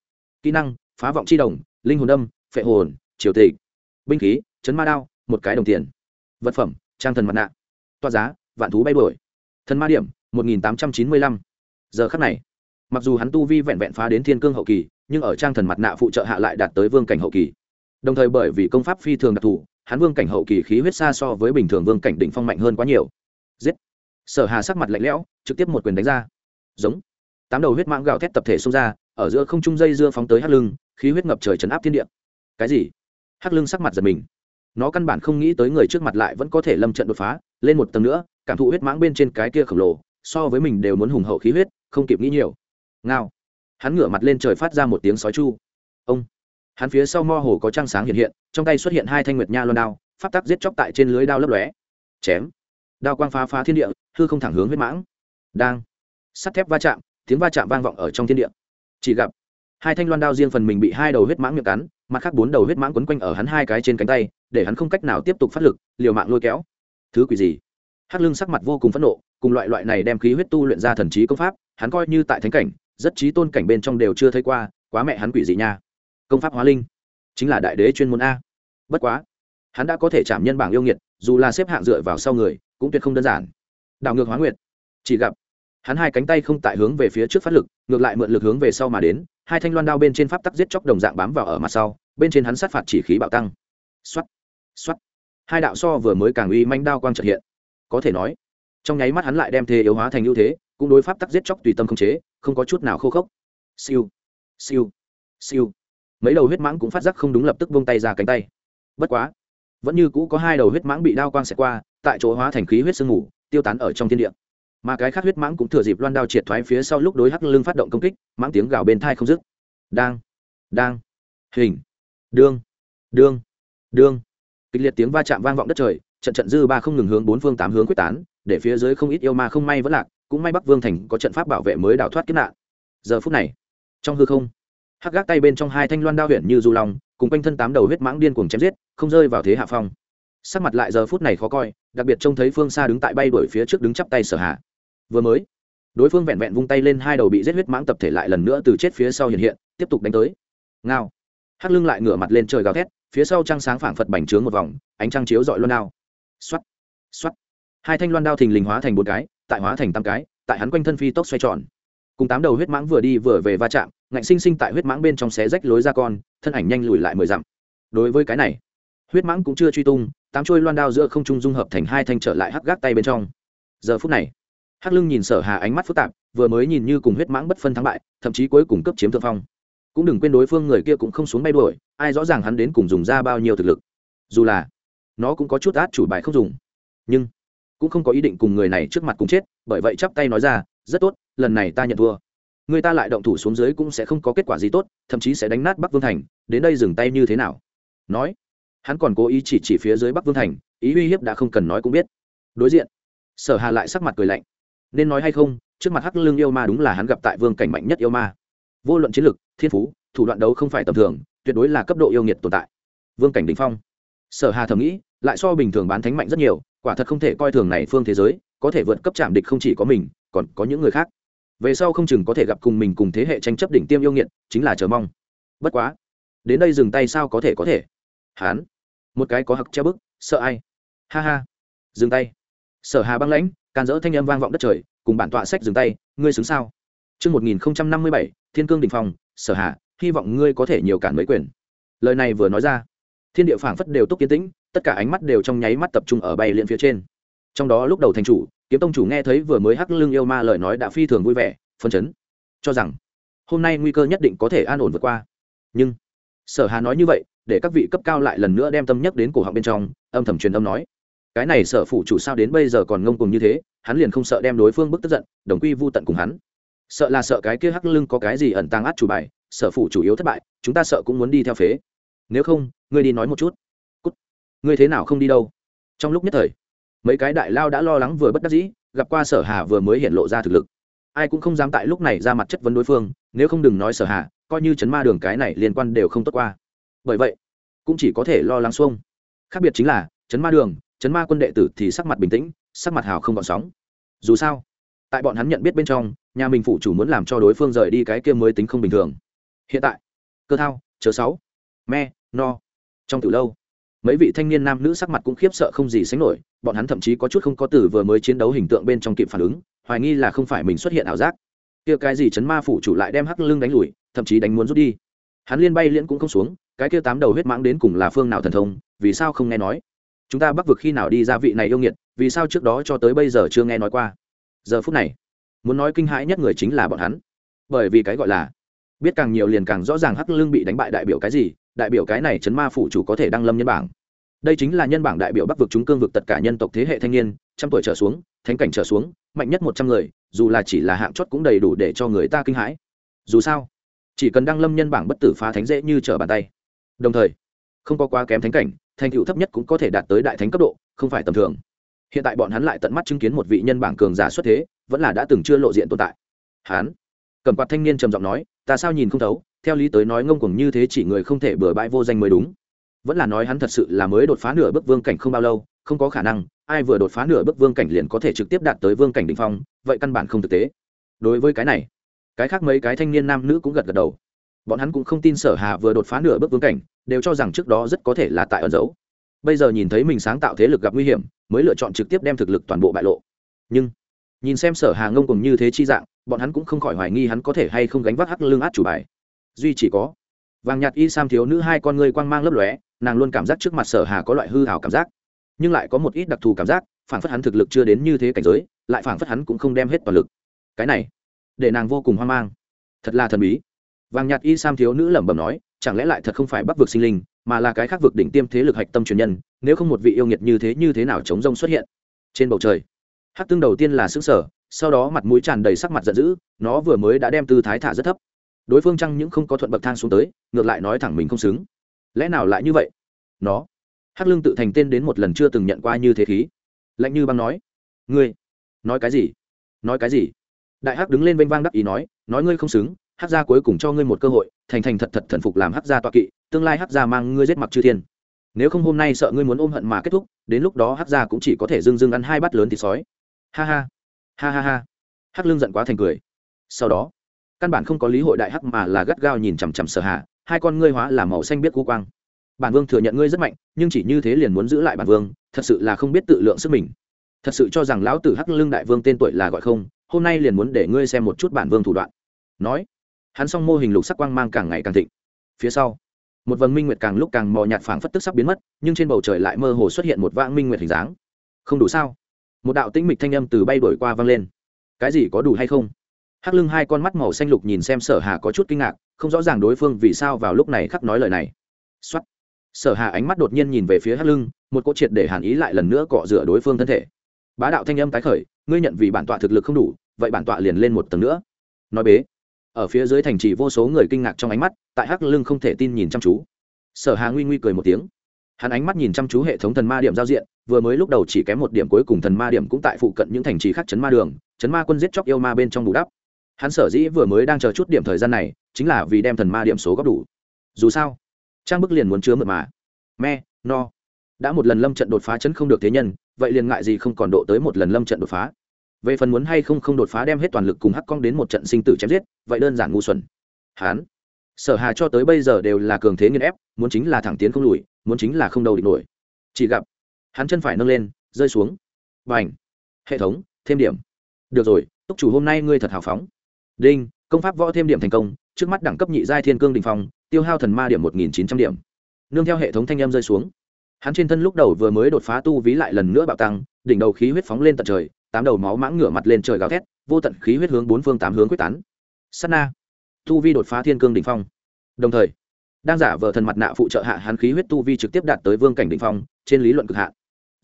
Kỹ năng, phá vọng c h i đồng, linh hồn đâm, phệ hồn, triều tịch. Binh khí, chấn ma đao, một cái đồng tiền. Vật phẩm, trang thần mặt nạ. Toa giá, vạn thú bay đổi thần ma điểm, một nghìn tám trăm chín mươi lăm. Giờ khắc này, mặc dù hắn tu vi vẹn vẹn phá đến thiên cương hậu kỳ, nhưng ở trang thần mặt nạ phụ trợ hạ lại đạt tới vương cảnh hậu kỳ. Đồng thời bởi vì công pháp phi thường đặc thù, hắn vương cảnh hậu kỳ khí huyết xa so với bình thường vương cảnh đỉnh phong mạnh hơn quá nhiều giết. Sở hà sắc mặt lạnh lẽo, trực tiếp một quyền đánh ra. Giống. Tám đầu huyết mãng gạo thét tập thể xông ra, ở giữa không trung dây dưa phóng tới hắc lưng, khí huyết ngập trời chấn áp thiên địa. Cái gì? Hắc lưng sắc mặt giật mình. Nó căn bản không nghĩ tới người trước mặt lại vẫn có thể lâm trận đột phá, lên một tầng nữa, cảm thụ huyết mãng bên trên cái kia khổng lồ, so với mình đều muốn hùng hậu khí huyết, không kịp nghĩ nhiều. Ngao. Hắn ngửa mặt lên trời phát ra một tiếng sói chu. Ông. Hắn phía sau mo hồ có trăng sáng hiện hiện, trong tay xuất hiện hai thanh nguyệt nha loan đao, pháp tắc giết chóc tại trên lưới đao lấp lóe. Chém đao quang phá phá thiên địa, hư không thẳng hướng huyết mãng. Đang. Sắt thép va chạm, tiếng va chạm vang vọng ở trong thiên địa. Chỉ gặp, hai thanh loan đao riêng phần mình bị hai đầu huyết mãng miệng cắn, mặt khác bốn đầu huyết mãng quấn quanh ở hắn hai cái trên cánh tay, để hắn không cách nào tiếp tục phát lực, liều mạng lôi kéo. Thứ quỷ gì? Hắc lưng sắc mặt vô cùng phẫn nộ, cùng loại loại này đem khí huyết tu luyện ra thần trí công pháp, hắn coi như tại thánh cảnh, rất trí tôn cảnh bên trong đều chưa thấy qua, quá mẹ hắn quỷ gì nha. Công pháp hóa linh, chính là đại đế chuyên môn a. Bất quá hắn đã có thể chạm nhân bảng yêu nghiệt, dù là xếp hạng dựa vào sau người, cũng tuyệt không đơn giản. Đảo ngược hóa nguyệt, chỉ gặp hắn hai cánh tay không tại hướng về phía trước phát lực, ngược lại mượn lực hướng về sau mà đến, hai thanh loan đao bên trên pháp tắc giết chóc đồng dạng bám vào ở mặt sau, bên trên hắn sát phạt chỉ khí bạo tăng. Xoát xoát. Hai đạo so vừa mới càng uy manh đao quang chợt hiện. Có thể nói, trong nháy mắt hắn lại đem thế yếu hóa thành ưu thế, cũng đối pháp tắc giết chóc tùy tâm không chế, không có chút nào khô khốc. Siêu siêu siêu. Mấy đầu huyết mãng cũng phát giác không đúng lập tức vung tay ra cánh tay. Bất quá vẫn như cũ có hai đầu huyết mãng bị đao quang xẹt qua, tại chỗ hóa thành khí huyết sương mù, tiêu tán ở trong thiên địa. Mà cái khác huyết mãng cũng thừa dịp loan đao triệt thoái phía sau lúc đối hắc lưng phát động công kích, mãng tiếng gào bên thai không dứt. Đang đang, hình, đương đương đương. Kịch liệt tiếng va chạm vang vọng đất trời, trận trận dư ba không ngừng hướng bốn phương tám hướng quyết tán, để phía dưới không ít yêu ma không may vẫn lạc, cũng may bắc vương thành có trận pháp bảo vệ mới đào thoát kiếp nạn. Giờ phút này, trong hư không, hắc gác tay bên trong hai thanh loan đao huyện như du long cùng quanh thân tám đầu huyết mãng điên cuồng chém giết, không rơi vào thế hạ phong. Sắc mặt lại giờ phút này khó coi, đặc biệt trông thấy phương xa đứng tại bay đuổi phía trước đứng chắp tay sở hạ. Vừa mới, đối phương vẹn vẹn vung tay lên hai đầu bị giết huyết mãng tập thể lại lần nữa từ chết phía sau hiện hiện, tiếp tục đánh tới. Ngao. Hắc lưng lại ngửa mặt lên trời gào thét, phía sau trăng sáng phảng phật bành trướng một vòng, ánh trăng chiếu dọi loan đao. Xoắt xoắt hai thanh loan đao thình lình hóa thành bốn cái, tại hóa thành tám cái, tại hắn quanh thân phi tốc xoay tròn. Cùng tám đầu huyết mãng vừa đi vừa về va chạm ngạnh sinh sinh tại huyết mãng bên trong xé rách lối ra con, thân ảnh nhanh lùi lại mười dặm. Đối với cái này, huyết mãng cũng chưa truy tung, tám trôi loan đao giữa không trung dung hợp thành hai thanh trở lại hắc gác tay bên trong. Giờ phút này, hắc lưng nhìn sở hà ánh mắt phức tạp, vừa mới nhìn như cùng huyết mãng bất phân thắng bại, thậm chí cuối cùng cấp chiếm thượng phong. Cũng đừng quên đối phương người kia cũng không xuống bay đuổi, ai rõ ràng hắn đến cùng dùng ra bao nhiêu thực lực. Dù là nó cũng có chút át chủ bài không dùng. Nhưng cũng không có ý định cùng người này trước mặt cùng chết, bởi vậy chắp tay nói ra, rất tốt, lần này ta nhận thua người ta lại động thủ xuống dưới cũng sẽ không có kết quả gì tốt, thậm chí sẽ đánh nát bắc vương thành. Đến đây dừng tay như thế nào? Nói. Hắn còn cố ý chỉ chỉ phía dưới bắc vương thành, ý uy hiếp đã không cần nói cũng biết. Đối diện. Sở hà lại sắc mặt cười lạnh. Nên nói hay không, trước mặt hắc lương yêu ma đúng là hắn gặp tại vương cảnh mạnh nhất yêu ma. Vô luận chiến lực, thiên phú, thủ đoạn đấu không phải tầm thường, tuyệt đối là cấp độ yêu nghiệt tồn tại. Vương cảnh đình phong. Sở hà thầm nghĩ, lại so bình thường bán thánh mạnh rất nhiều, quả thật không thể coi thường này phương thế giới, có thể vượt cấp chạm địch không chỉ có mình, còn có những người khác về sau không chừng có thể gặp cùng mình cùng thế hệ tranh chấp đỉnh tiêm yêu nghiệt chính là chờ mong. Bất quá đến đây dừng tay sao có thể có thể? Hán một cái có hặc treo bức sợ ai? Ha ha dừng tay. Sở hà băng lãnh can dỡ thanh âm vang vọng đất trời cùng bản tọa sách dừng tay ngươi xứng sao? Trước 1057, Thiên Cương Đỉnh Phong, Sở Hà, hy vọng ngươi có thể nhiều cản mấy quyền. Lời này vừa nói ra, thiên địa phảng phất đều túc kiến tĩnh, tất cả ánh mắt đều trong nháy mắt tập trung ở bay liên phía trên. Trong đó lúc đầu thành chủ, kiếm tông chủ nghe thấy vừa mới hắc lưng yêu ma lời nói đã phi thường vui vẻ, phân chấn, cho rằng hôm nay nguy cơ nhất định có thể an ổn vượt qua. Nhưng Sở Hà nói như vậy, để các vị cấp cao lại lần nữa đem tâm nhắc đến cổ họng bên trong, âm thầm truyền âm nói: cái này sở phụ chủ sao đến bây giờ còn ngông cùng như thế hắn liền không sợ đem đối phương bức tức giận đồng quy vô tận cùng hắn. Sợ là sợ cái kia hắc lưng có cái gì ẩn tàng át chủ bài sở phụ chủ yếu thất bại chúng ta sợ cũng muốn đi theo phế. Nếu không ngươi đi nói một chút. Cút. ngươi thế nào không đi đâu? Trong lúc nhất thời mấy cái đại lao đã lo lắng vừa bất đắc dĩ, gặp qua sở hà vừa mới hiện lộ ra thực lực. Ai cũng không dám tại lúc này ra mặt chất vấn đối phương, nếu không đừng nói sở hà, coi như chấn ma đường cái này liên quan đều không tốt qua. Bởi vậy, cũng chỉ có thể lo lắng xuông. Khác biệt chính là, chấn ma đường, chấn ma quân đệ tử thì sắc mặt bình tĩnh, sắc mặt hào không còn sóng. Dù sao, tại bọn hắn nhận biết bên trong, nhà mình phụ chủ muốn làm cho đối phương rời đi cái kia mới tính không bình thường. Hiện tại, cơ thao chớ sáu, me, no. Trong từ lâu mấy vị thanh niên nam nữ sắc mặt cũng khiếp sợ không gì sánh nổi, bọn hắn thậm chí có chút không có từ vừa mới chiến đấu hình tượng bên trong kịp phản ứng, hoài nghi là không phải mình xuất hiện ảo giác. Kia cái gì chấn ma phủ chủ lại đem hắc lưng đánh lùi, thậm chí đánh muốn rút đi. Hắn liên bay liễn cũng không xuống, cái kia tám đầu huyết mãng đến cùng là phương nào thần thông, vì sao không nghe nói? Chúng ta bắc vực khi nào đi ra vị này yêu nghiệt, vì sao trước đó cho tới bây giờ chưa nghe nói qua? Giờ phút này, muốn nói kinh hãi nhất người chính là bọn hắn. Bởi vì cái gọi là, biết càng nhiều liền càng rõ ràng hắc lương bị đánh bại đại biểu cái gì đại biểu cái này chấn ma phủ chủ có thể đăng lâm nhân bảng. Đây chính là nhân bảng đại biểu bắc vực chúng cương vực tất cả nhân tộc thế hệ thanh niên, trăm tuổi trở xuống, thánh cảnh trở xuống, mạnh nhất một trăm người, dù là chỉ là hạng chót cũng đầy đủ để cho người ta kinh hãi. Dù sao, chỉ cần đăng lâm nhân bảng bất tử phá thánh dễ như trở bàn tay. Đồng thời, không có quá kém thánh cảnh, thành tựu thấp nhất cũng có thể đạt tới đại thánh cấp độ, không phải tầm thường. Hiện tại bọn hắn lại tận mắt chứng kiến một vị nhân bảng cường giả xuất thế, vẫn là đã từng chưa lộ diện tồn tại. Hắn cầm quạt thanh niên trầm giọng nói ta sao nhìn không thấu, theo lý tới nói ngông cuồng như thế chỉ người không thể bừa bãi vô danh mới đúng. Vẫn là nói hắn thật sự là mới đột phá nửa bước vương cảnh không bao lâu, không có khả năng, ai vừa đột phá nửa bước vương cảnh liền có thể trực tiếp đạt tới vương cảnh đ ỉ n h phong, vậy căn bản không thực tế. Đối với cái này, cái khác mấy cái thanh niên nam nữ cũng gật gật đầu. Bọn hắn cũng không tin sở hà vừa đột phá nửa bước vương cảnh, đều cho rằng trước đó rất có thể là tại ẩn giấu. Bây giờ nhìn thấy mình sáng tạo thế lực gặp nguy hiểm, mới lựa chọn trực tiếp đem thực lực toàn bộ bại lộ. Nhưng nhìn xem sở hà ngông cùng như thế chi dạng, bọn hắn cũng không khỏi hoài nghi hắn có thể hay không gánh vác hắc lương át chủ bài. Duy chỉ có, vàng nhạt y sam thiếu nữ hai con ngươi quang mang lấp lóe, nàng luôn cảm giác trước mặt sở hà có loại hư hào cảm giác. Nhưng lại có một ít đặc thù cảm giác, phản phất hắn thực lực chưa đến như thế cảnh giới, lại phản phất hắn cũng không đem hết toàn lực. Cái này, để nàng vô cùng hoang mang. Thật là thần bí. Vàng nhạt y sam thiếu nữ lẩm bẩm nói, chẳng lẽ lại thật không phải bắc vực sinh linh, mà là cái khác vực đỉnh tiêm thế lực hạch tâm truyền nhân, nếu không một vị yêu nghiệt như thế như thế nào chống rông xuất hiện? Trên bầu trời hát tương đầu tiên là xứ sở sau đó mặt mũi tràn đầy sắc mặt giận dữ, nó vừa mới đã đem tư thái thả rất thấp. Đối phương chăng những không có thuận bậc thang xuống tới, ngược lại nói thẳng mình không xứng. Lẽ nào lại như vậy? Nó. Hắc lương tự thành tên đến một lần chưa từng nhận qua như thế khí. Lạnh như băng nói. Ngươi. Nói cái gì? Nói cái gì? Đại hắc đứng lên vênh vang đắc ý nói nói ngươi không xứng, hắc gia cuối cùng cho ngươi một cơ hội, thành thành thật thật thần phục làm hắc gia tọa kỵ, tương lai hắc gia mang ngươi giết mặc chư thiên. Nếu không hôm nay sợ ngươi muốn ôm hận mà kết thúc, đến lúc đó hắc gia cũng chỉ có thể dưng dưng ăn hai bát lớn thì sói ha ha. Ha ha ha. Hắc lương giận quá thành cười. Sau đó, căn bản không có lý hội đại hắc mà là gắt gao nhìn chằm chằm sở hạ hai con ngươi hóa là màu xanh biết cú quang. Bản vương thừa nhận ngươi rất mạnh, nhưng chỉ như thế liền muốn giữ lại bản vương, thật sự là không biết tự lượng sức mình. Thật sự cho rằng lão tử hắc lương đại vương tên tuổi là gọi không, hôm nay liền muốn để ngươi xem một chút bản vương thủ đoạn. Nói, hắn xong mô hình lục sắc quang mang càng ngày càng thịnh. Phía sau, một vầng minh nguyệt càng lúc càng mò nhạt phảng phất tức sắp biến mất, nhưng trên bầu trời lại mơ hồ xuất hiện một vãng minh nguyệt hình dáng. Không đủ sao? Một đạo tĩnh mịch thanh âm từ bay đổi qua vang lên. Cái gì có đủ hay không? Hắc lưng hai con mắt màu xanh lục nhìn xem sở hà có chút kinh ngạc, không rõ ràng đối phương vì sao vào lúc này khắc nói lời này. Xuất sở hà ánh mắt đột nhiên nhìn về phía hắc lưng, một cỗ triệt để hàn ý lại lần nữa cọ rửa đối phương thân thể. Bá đạo thanh âm tái khởi, ngươi nhận vì bản tọa thực lực không đủ, vậy bản tọa liền lên một tầng nữa. Nói bế. Ở phía dưới thành trì vô số người kinh ngạc trong ánh mắt, tại hắc lưng không thể tin nhìn chăm chú. Sở hà nguy nguy cười một tiếng. Hắn ánh mắt nhìn chăm chú hệ thống thần ma điểm giao diện vừa mới lúc đầu chỉ kém một điểm cuối cùng thần ma điểm cũng tại phụ cận những thành trì khác chấn ma đường, chấn ma quân giết chóc yêu ma bên trong bù đắp. Hắn sở dĩ vừa mới đang chờ chút điểm thời gian này, chính là vì đem thần ma điểm số góp đủ. Dù sao, trang bức liền muốn chứa mượt mà. Me, no. Đã một lần lâm trận đột phá chấn không được thế nhân, vậy liền ngại gì không còn độ tới một lần lâm trận đột phá. Về phần muốn hay không không đột phá đem hết toàn lực cùng hắc cong đến một trận sinh tử chém giết, vậy đơn giản ngu xuẩn. Hán sở hà cho tới bây giờ đều là cường thế nghiên ép, muốn chính là thẳng tiến không lùi, muốn chính là không đầu địch nổi. Chỉ gặp hắn chân phải nâng lên, rơi xuống. Và ảnh hệ thống, thêm điểm. Được rồi, túc chủ hôm nay ngươi thật hào phóng. Đinh, công pháp võ thêm điểm thành công, trước mắt đẳng cấp nhị giai thiên cương đình phong, tiêu hao thần ma điểm một nghìn chín trăm điểm. Nương theo hệ thống thanh em rơi xuống. Hắn trên thân lúc đầu vừa mới đột phá tu ví lại lần nữa bạo tăng, đỉnh đầu khí huyết phóng lên tận trời, tám đầu máu mãng ngửa mặt lên trời gào thét, vô tận khí huyết hướng bốn phương tám hướng quyết tán. Sắt na. Tu vi đột phá thiên cương đ ỉ n h phong. Đồng thời, đang giả vờ thần mặt nạ phụ trợ hạ hắn khí huyết tu vi trực tiếp đạt tới vương cảnh đ ỉ n h phong, trên lý luận cực hạ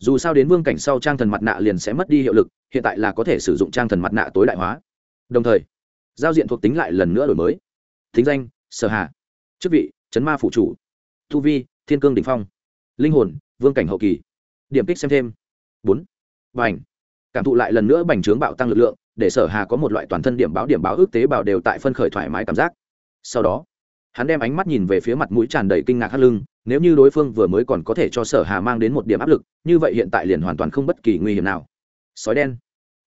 dù sao đến vương cảnh sau trang thần mặt nạ liền sẽ mất đi hiệu lực, hiện tại là có thể sử dụng trang thần mặt nạ tối đại hóa. Đồng thời, giao diện thuộc tính lại lần nữa đổi mới. Thính danh, sở hạ chức vị, chấn ma phụ chủ. Thu vi, thiên cương đ ỉ n h phong. Linh hồn, vương cảnh hậu kỳ. Điểm kích xem thêm. Bốn. Và ảnh cảm thụ lại lần nữa bành trướng bạo tăng lực lượng, để sở hà có một loại toàn thân điểm báo điểm báo ước tế bào đều tại phân khởi thoải mái cảm giác. Sau đó hắn đem ánh mắt nhìn về phía mặt mũi tràn đầy kinh ngạc hắt lưng nếu như đối phương vừa mới còn có thể cho sở hà mang đến một điểm áp lực như vậy hiện tại liền hoàn toàn không bất kỳ nguy hiểm nào sói đen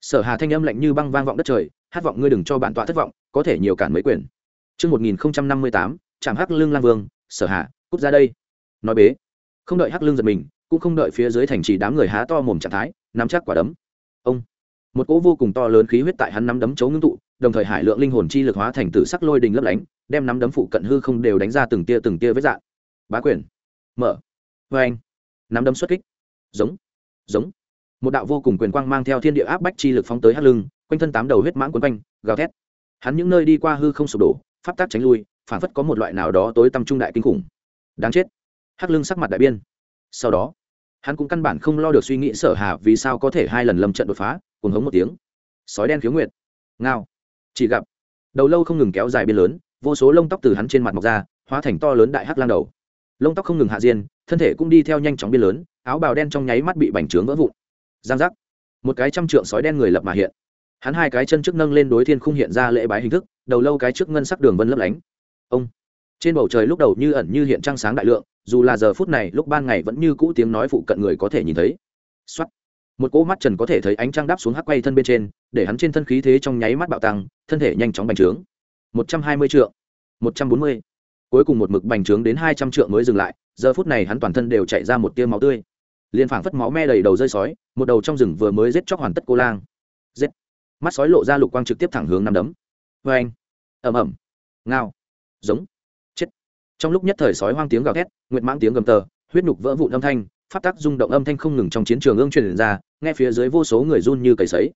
sở hà thanh âm lạnh như băng vang vọng đất trời hát vọng ngươi đừng cho bản tọa thất vọng có thể nhiều cản mấy quyền Trước 1058, chạm hắc lưng lang vương, sở hà, cút ra đây. Nói bế. Không đợi hắc lưng giật mình, cũng không đợi phía dưới thành trì đám người há to mồm trạng thái, nắm chắc quả đấm. Ông. Một cỗ vô cùng to lớn khí huyết tại hắn nắm đấm chấu ngưng tụ, đồng thời hải lượng linh hồn chi lực hóa thành tử sắc lôi đình lấp lánh, đem nắm đấm phụ cận hư không đều đánh ra từng tia từng tia vết dạng. Bá quyền. Mở. Vê anh. Nắm đấm xuất kích. Giống. Giống. Một đạo vô cùng quyền quang mang theo thiên địa áp bách chi lực phóng tới hắc lưng quanh thân tám đầu huyết mãng quấn quanh gào thét. Hắn những nơi đi qua hư không sụp đổ pháp tác tránh lui phản phất có một loại nào đó tối tăm trung đại kinh khủng. Đáng chết. Hắc lưng sắc mặt đại biên sau đó hắn cũng căn bản không lo được suy nghĩ sở hà vì sao có thể hai lần lâm trận đột phá cùng hống một tiếng. Sói đen khiếu nguyệt. Ngao chỉ gặp, đầu lâu không ngừng kéo dài biên lớn, vô số lông tóc từ hắn trên mặt mọc ra, hóa thành to lớn đại hắc lang đầu. Lông tóc không ngừng hạ diên, thân thể cũng đi theo nhanh chóng biên lớn, áo bào đen trong nháy mắt bị bành trướng vỡ vụn. Giang giác. Một cái trăm trượng sói đen người lập mà hiện. Hắn hai cái chân trước nâng lên đối thiên khung hiện ra lễ bái hình thức, đầu lâu cái trước ngân sắc đường vân lấp lánh. Ông. Trên bầu trời lúc đầu như ẩn như hiện trăng sáng đại lượng, dù là giờ phút này lúc ban ngày vẫn như cũ tiếng nói phụ cận người có thể nhìn thấy. Xuất một cỗ mắt trần có thể thấy ánh trăng đáp xuống hắc quay thân bên trên, để hắn trên thân khí thế trong nháy mắt bạo tăng, thân thể nhanh chóng bành trướng. Một trăm hai mươi trượng, một trăm bốn mươi. Cuối cùng một mực bành trướng đến hai trăm trượng mới dừng lại, giờ phút này hắn toàn thân đều chạy ra một tia máu tươi. Liền phảng phất máu me đầy đầu rơi sói, một đầu trong rừng vừa mới giết chóc hoàn tất cô lang. Giết. Mắt sói lộ ra lục quang trực tiếp thẳng hướng nằm đấm. Vê anh ẩm ẩm ngao. Giống. Chết. Trong lúc nhất thời sói hoang tiếng gào thét, nguyệt mãng tiếng gầm tờ, huyết nhục vỡ vụn âm thanh phát tác rung động âm thanh không ngừng trong chiến trường ương truyền ra nghe phía dưới vô số người run như cầy sấy.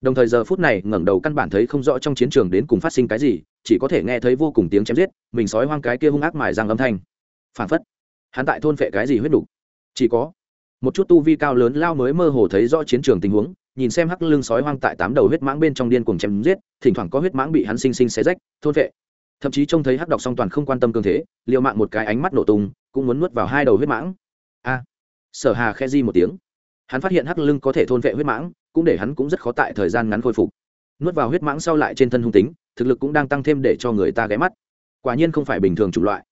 Đồng thời giờ phút này, ngẩng đầu căn bản thấy không rõ trong chiến trường đến cùng phát sinh cái gì, chỉ có thể nghe thấy vô cùng tiếng chém giết, mình sói hoang cái kia hung ác mài răng âm thanh. Phản phất, hắn tại thôn phệ cái gì huyết đủ chỉ có một chút tu vi cao lớn lao mới mơ hồ thấy rõ chiến trường tình huống, nhìn xem hắc lưng sói hoang tại tám đầu huyết mãng bên trong điên cuồng chém giết, thỉnh thoảng có huyết mãng bị hắn sinh sinh xé rách, thôn phệ. Thậm chí trông thấy hắc độc song toàn không quan tâm cương thế, liều mạng một cái ánh mắt nổ tung, cũng muốn nuốt vào hai đầu huyết mãng. A, sở hà khe di một tiếng hắn phát hiện hắc lưng có thể thôn vệ huyết mãng, cũng để hắn cũng rất khó tại thời gian ngắn khôi phục. Nuốt vào huyết mãng sau lại trên thân hung tính, thực lực cũng đang tăng thêm để cho người ta ghé mắt. Quả nhiên không phải bình thường chủng loại.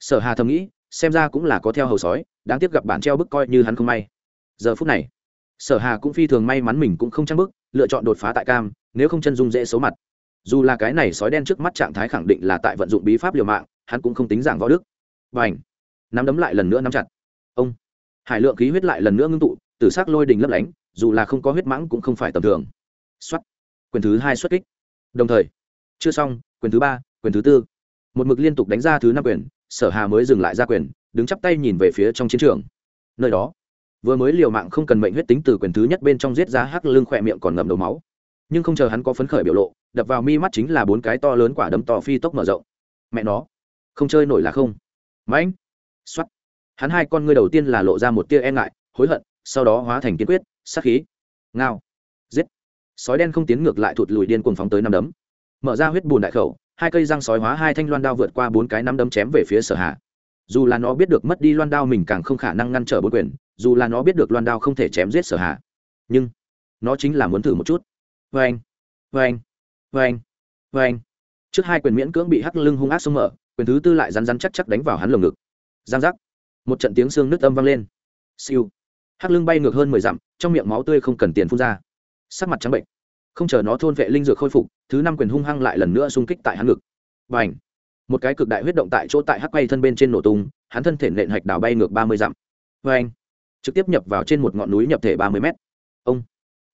Sở hà thầm nghĩ, xem ra cũng là có theo hầu sói, đáng tiếc gặp bản treo bức coi như hắn không may. Giờ phút này, sở hà cũng phi thường may mắn mình cũng không trang bức lựa chọn đột phá tại cam, nếu không chân dung dễ xấu mặt. Dù là cái này sói đen trước mắt trạng thái khẳng định là tại vận dụng bí pháp liều mạng, hắn cũng không tính giảng võ đức. Và ảnh nắm đấm lại lần nữa nắm chặt. Ông! Hải lượng khí huyết lại lần nữa ngưng tụ tử sắc lôi đình lấp lánh, dù là không có huyết mãng cũng không phải tầm thường. Xuất quyền thứ hai xuất kích. Đồng thời, chưa xong, quyền thứ ba, quyền thứ tư. Một mực liên tục đánh ra thứ năm quyền, sở hà mới dừng lại ra quyền, đứng chắp tay nhìn về phía trong chiến trường. Nơi đó, vừa mới liều mạng không cần mệnh huyết tính từ quyền thứ nhất bên trong giết giá hắc lưng khỏe miệng còn ngầm đầu máu. Nhưng không chờ hắn có phấn khởi biểu lộ, đập vào mi mắt chính là bốn cái to lớn quả đấm to phi tốc mở rộng. Mẹ nó, không chơi nổi là không. Mãnh. Xuất hắn hai con ngươi đầu tiên là lộ ra một tia e ngại, hối hận sau đó hóa thành kiên quyết, sát khí, ngao, giết. Sói đen không tiến ngược lại thụt lùi điên cuồng phóng tới năm đấm. Mở ra huyết bùn đại khẩu, hai cây răng sói hóa hai thanh loan đao vượt qua bốn cái năm đấm chém về phía sở hạ. Dù là nó biết được mất đi loan đao mình càng không khả năng ngăn trở bốn quyền, dù là nó biết được loan đao không thể chém giết sở hạ. Nhưng, nó chính là muốn thử một chút. Vê anh vê anh vê anh vê anh trước hai quyền miễn cưỡng bị hắc lưng hung ác xông mở, quyền thứ tư lại rắn rắn chắc chắc đánh vào hắn lồng ngực. Giang giác. Một trận tiếng xương nứt âm vang lên. Siêu hắc lưng bay ngược hơn mười dặm, trong miệng máu tươi không cần tiền phun ra. Sắc mặt trắng bệnh. Không chờ nó thôn vệ linh dược khôi phục, thứ năm quyền hung hăng lại lần nữa xung kích tại hắn ngực. Và ảnh một cái cực đại huyết động tại chỗ tại hắc quay thân bên trên nổ tung, hắn thân thể nện hạch đảo bay ngược ba mươi dặm. Và anh trực tiếp nhập vào trên một ngọn núi nhập thể ba mươi mét. Ông!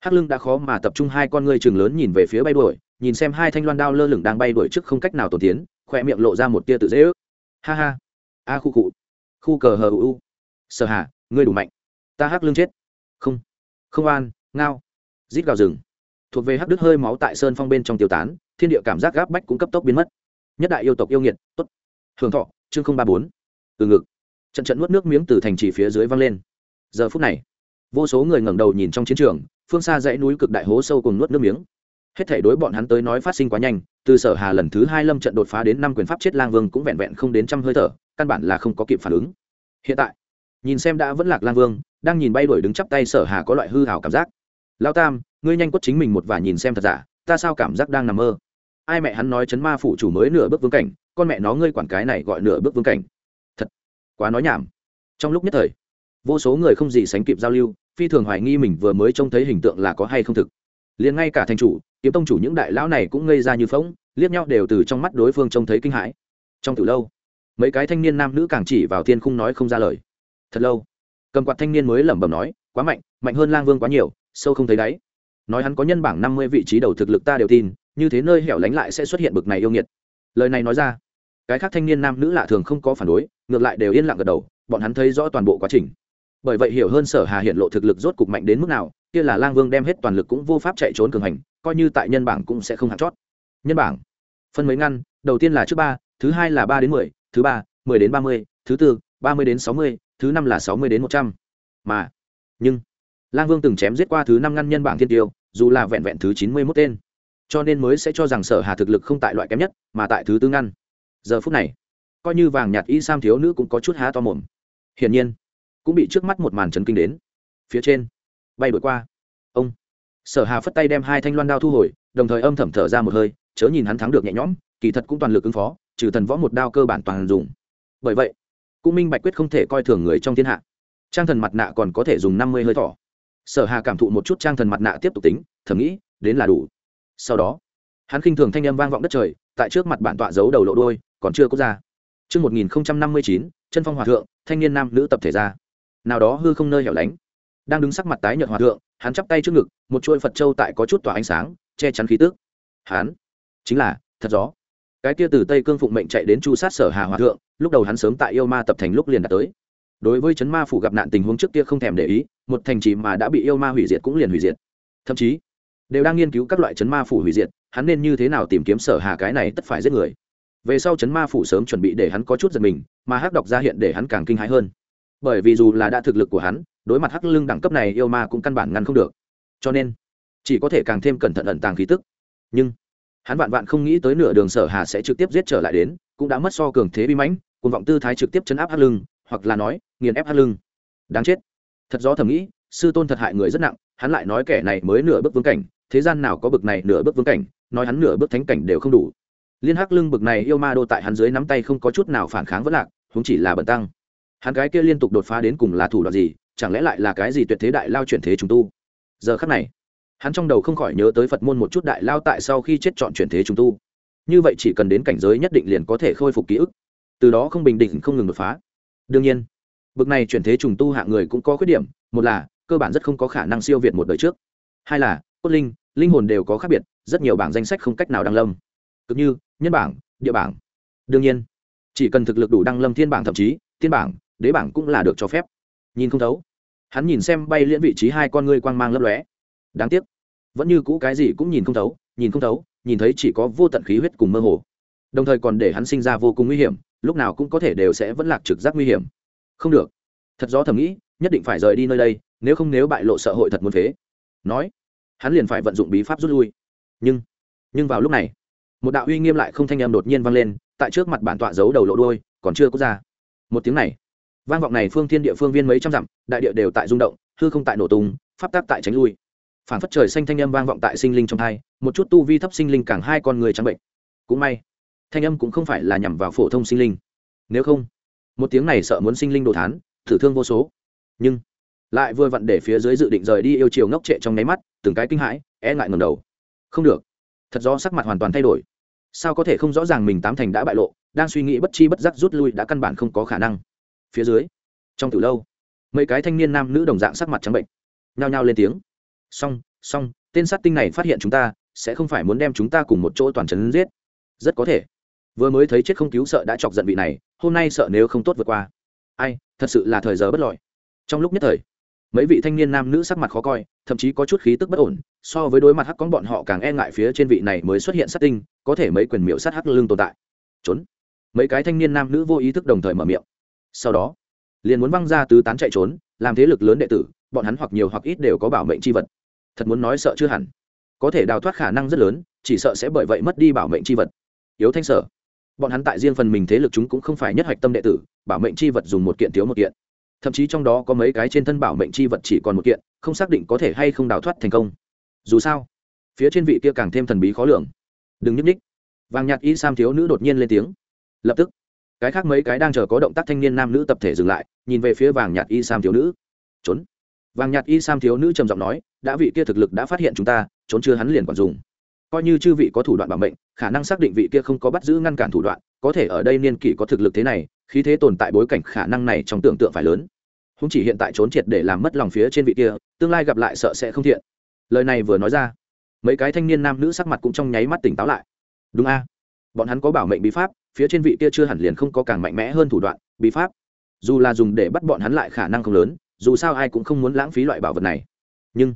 Hắc lưng đã khó mà tập trung hai con ngươi trường lớn nhìn về phía bay đuổi, nhìn xem hai thanh loan đao lơ lửng đang bay đuổi trước không cách nào tổn tiến, khoe miệng lộ ra một tia tự dễ ước. Ha ha! A khu cụ khu cờ hờ u. Sở hà, ngươi đủ mạnh ta hắc lương chết. Không. Không an ngao. Rít gào rừng. Thuộc về hắc đức hơi máu tại sơn phong bên trong tiêu tán, thiên địa cảm giác gáp bách cũng cấp tốc biến mất. Nhất đại yêu tộc yêu nghiệt, tốt. Hưởng thọ, chương không ba bốn. Từ ngực. Trận trận nuốt nước miếng từ thành trì phía dưới văng lên. Giờ phút này, vô số người ngẩng đầu nhìn trong chiến trường, phương xa dãy núi cực đại hố sâu cùng nuốt nước miếng. Hết thể đối bọn hắn tới nói phát sinh quá nhanh, từ sở hà lần thứ hai lâm trận đột phá đến năm quyền pháp chết lang vương cũng vẹn vẹn không đến trăm hơi thở, căn bản là không có kịp phản ứng. Hiện tại nhìn xem đã vẫn lạc lang vương, đang nhìn bay đuổi đứng chắp tay sở hà có loại hư hào cảm giác. Lao tam, ngươi nhanh quất chính mình một và nhìn xem thật giả, ta sao cảm giác đang nằm mơ? Ai mẹ hắn nói chấn ma phủ chủ mới nửa bước vương cảnh, con mẹ nó ngươi quản cái này gọi nửa bước vương cảnh. Thật, quá nói nhảm. Trong lúc nhất thời, vô số người không gì sánh kịp giao lưu, phi thường hoài nghi mình vừa mới trông thấy hình tượng là có hay không thực. Liền ngay cả thành chủ, kiếm tông chủ những đại lão này cũng ngây ra như phóng liếc nhau đều từ trong mắt đối phương trông thấy kinh hãi. Trong từ lâu, mấy cái thanh niên nam nữ càng chỉ vào thiên khung nói không ra lời thật lâu. Cầm quạt thanh niên mới lẩm bẩm nói, quá mạnh mạnh hơn lang vương quá nhiều, sâu không thấy đáy. Nói hắn có nhân bảng năm mươi vị trí đầu thực lực ta đều tin, như thế nơi hẻo lánh lại sẽ xuất hiện bực này yêu nghiệt. Lời này nói ra, cái khác thanh niên nam nữ lạ thường không có phản đối, ngược lại đều yên lặng gật đầu, bọn hắn thấy rõ toàn bộ quá trình. Bởi vậy hiểu hơn sở hà hiện lộ thực lực rốt cục mạnh đến mức nào, kia là lang vương đem hết toàn lực cũng vô pháp chạy trốn cường hành, coi như tại nhân bảng cũng sẽ không hạt chót. Nhân bảng, phân mấy ngăn, đầu tiên là trước ba, thứ hai là ba đến mười, thứ ba, mười đến ba mươi, thứ tư, ba mươi đến sáu mươi thứ năm là sáu mươi đến một trăm. Mà, nhưng, lang vương từng chém giết qua thứ năm ngăn nhân bảng thiên tiêu, dù là vẹn vẹn thứ chín mươi mốt tên. Cho nên mới sẽ cho rằng sở hà thực lực không tại loại kém nhất, mà tại thứ tư ngăn. Giờ phút này, coi như vàng nhạt y sam thiếu nữ cũng có chút há to mồm. Hiển nhiên, cũng bị trước mắt một màn chấn kinh đến. Phía trên, bay đổi qua. Ông, sở hà phất tay đem hai thanh loan đao thu hồi, đồng thời âm thầm thở ra một hơi, chớ nhìn hắn thắng được nhẹ nhõm, kỳ thật cũng toàn lực ứng phó, trừ thần võ một đao cơ bản toàn dùng. Bởi vậy cũng minh bạch quyết không thể coi thường người trong thiên hạ trang thần mặt nạ còn có thể dùng năm mươi hơi thỏ sở hà cảm thụ một chút trang thần mặt nạ tiếp tục tính thầm nghĩ đến là đủ sau đó hắn khinh thường thanh âm vang vọng đất trời tại trước mặt bản tọa giấu đầu lộ đôi còn chưa có ra Trước 1059, chân phong hòa thượng, thanh niên nam nữ tập thể ra. Nào đó hư không nơi hẻo lánh. Đang đứng sắc mặt tái nhợt hòa thượng, hắn chắp tay trước ngực, một chuôi Phật châu tại có chút tỏa ánh sáng, che chắn khí tức. Hắn chính là thật gió. Cái kia từ Tây Cương phụng mệnh chạy đến chu sát Sở Hà hòa thượng, lúc đầu hắn sớm tại yêu ma tập thành lúc liền đã tới. Đối với chấn ma phủ gặp nạn tình huống trước kia không thèm để ý, một thành trì mà đã bị yêu ma hủy diệt cũng liền hủy diệt. Thậm chí, đều đang nghiên cứu các loại chấn ma phủ hủy diệt hắn nên như thế nào tìm kiếm sở hà cái này tất phải giết người về sau chấn ma phủ sớm chuẩn bị để hắn có chút giật mình mà hắc đọc ra hiện để hắn càng kinh hãi hơn bởi vì dù là đã thực lực của hắn đối mặt hắc lưng đẳng cấp này yêu ma cũng căn bản ngăn không được cho nên chỉ có thể càng thêm cẩn thận ẩn tàng khí tức nhưng hắn vạn vạn không nghĩ tới nửa đường sở hà sẽ trực tiếp giết trở lại đến, cũng đã mất so cường thế bi mãnh cùng vọng tư thái trực tiếp chấn áp hắc lưng, hoặc là nói, nghiền ép hắc lưng. Đáng chết. Thật rõ thầm nghĩ, sư tôn thật hại người rất nặng, hắn lại nói kẻ này mới nửa bước vương cảnh, thế gian nào có bực này nửa bước vương cảnh, nói hắn nửa bước thánh cảnh đều không đủ. Liên hắc lưng bực này yêu ma đô tại hắn dưới nắm tay không có chút nào phản kháng vẫn lạc chúng chỉ là bẩn tăng. Hắn cái kia liên tục đột phá đến cùng là thủ đoạn gì, chẳng lẽ lại là cái gì tuyệt thế đại lao chuyển thế chúng tu? Giờ khắc này hắn trong đầu không khỏi nhớ tới phật môn một chút đại lao tại sau khi chết chọn chuyển thế trùng tu. Như vậy chỉ cần đến cảnh giới nhất định liền có thể khôi phục ký ức. Từ đó không bình định, không ngừng đột phá. Đương nhiên, bực này chuyển thế trùng tu hạng người cũng có khuyết điểm. Một là, cơ bản rất không có khả năng siêu việt một đời trước. Hai là, cốt linh linh hồn đều có khác biệt, rất nhiều bảng danh sách không cách nào đăng lâm. Cực như, nhân bảng, địa bảng. Đương nhiên, chỉ cần thực lực đủ đăng lâm thiên bảng thậm chí, thiên bảng, đế bảng cũng là được cho phép. Nhìn không thấu, hắn nhìn xem bay liễn vị trí hai con ngươi quang mang lấp lóe đáng tiếc. Vẫn như cũ cái gì cũng nhìn không thấu, nhìn không thấu, nhìn thấy chỉ có vô tận khí huyết cùng mơ hồ. Đồng thời còn để hắn sinh ra vô cùng nguy hiểm, lúc nào cũng có thể đều sẽ vẫn lạc trực giác nguy hiểm. Không được. Thật rõ thầm nghĩ, nhất định phải rời đi nơi đây, nếu không nếu bại lộ sợ hội thật muốn phế. Nói, hắn liền phải vận dụng bí pháp rút lui. Nhưng nhưng vào lúc này, một đạo uy nghiêm lại không thanh em đột nhiên vang lên, tại trước mặt bản tọa giấu đầu lộ đôi còn chưa có ra. Một tiếng này, vang vọng này phương thiên địa phương viên mấy trăm dặm, đại địa đều tại rung động, hư không tại nổ tung, pháp tác tại tránh lui phản phất trời xanh thanh âm vang vọng tại sinh linh trong hai một chút tu vi thấp sinh linh càng hai con người trắng bệnh. Cũng may, thanh âm cũng không phải là nhằm vào phổ thông sinh linh. Nếu không, một tiếng này sợ muốn sinh linh đồ thán, thử thương vô số. Nhưng, lại vừa vặn để phía dưới dự định rời đi yêu chiều ngốc trệ trong nháy mắt, từng cái kinh hãi e ngại ngầm đầu. Không được. Thật do sắc mặt hoàn toàn thay đổi. Sao có thể không rõ ràng mình tám thành đã bại lộ, đang suy nghĩ bất chi bất giác rút lui đã căn bản không có khả năng. Phía dưới, trong từ lâu, mấy cái thanh niên nam nữ đồng dạng sắc mặt trắng bệnh, nhao nhao lên tiếng xong xong, tên sát tinh này phát hiện chúng ta, sẽ không phải muốn đem chúng ta cùng một chỗ toàn trấn giết. Rất có thể. Vừa mới thấy chết không cứu sợ đã chọc giận vị này, hôm nay sợ nếu không tốt vượt qua. Ai, thật sự là thời giờ bất lợi. Trong lúc nhất thời, mấy vị thanh niên nam nữ sắc mặt khó coi, thậm chí có chút khí tức bất ổn, so với đối mặt hắc con bọn họ càng e ngại phía trên vị này mới xuất hiện sát tinh, có thể mấy quyền miệu sát hắc lương tồn tại. Trốn. Mấy cái thanh niên nam nữ vô ý thức đồng thời mở miệng. Sau đó, liền muốn văng ra tứ tán chạy trốn, làm thế lực lớn đệ tử, bọn hắn hoặc nhiều hoặc ít đều có bảo mệnh c h i vật thật muốn nói sợ chưa hẳn. Có thể đào thoát khả năng rất lớn, chỉ sợ sẽ bởi vậy mất đi bảo mệnh c h i vật. Yếu thanh sở, bọn hắn tại riêng phần mình thế lực chúng cũng không phải nhất hạch tâm đệ tử, bảo mệnh c h i vật dùng một kiện thiếu một kiện. Thậm chí trong đó có mấy cái trên thân bảo mệnh c h i vật chỉ còn một kiện, không xác định có thể hay không đào thoát thành công. Dù sao, phía trên vị kia càng thêm thần bí khó lường. Đừng nhúc ních vàng nhạt y sam thiếu nữ đột nhiên lên tiếng. Lập tức, cái khác mấy cái đang chờ có động tác thanh niên nam nữ tập thể dừng lại, nhìn về phía vàng nhạt y sam thiếu nữ. Trốn vàng nhạt y sam thiếu nữ trầm giọng nói, đã vị kia thực lực đã phát hiện chúng ta, trốn chưa hắn liền còn dùng. Coi như chư vị có thủ đoạn bảo mệnh, khả năng xác định vị kia không có bắt giữ ngăn cản thủ đoạn, có thể ở đây niên kỷ có thực lực thế này khi thế tồn tại bối cảnh khả năng này trong tưởng tượng phải lớn. Không chỉ hiện tại trốn triệt để làm mất lòng phía trên vị kia, tương lai gặp lại sợ sẽ không thiện. Lời này vừa nói ra, mấy cái thanh niên nam nữ sắc mặt cũng trong nháy mắt tỉnh táo lại. Đúng a, bọn hắn có bảo mệnh bí pháp, phía trên vị kia chưa hẳn liền không có càng mạnh mẽ hơn thủ đoạn, bí pháp. Dù là dùng để bắt bọn hắn lại khả năng không lớn dù sao ai cũng không muốn lãng phí loại bảo vật này. Nhưng,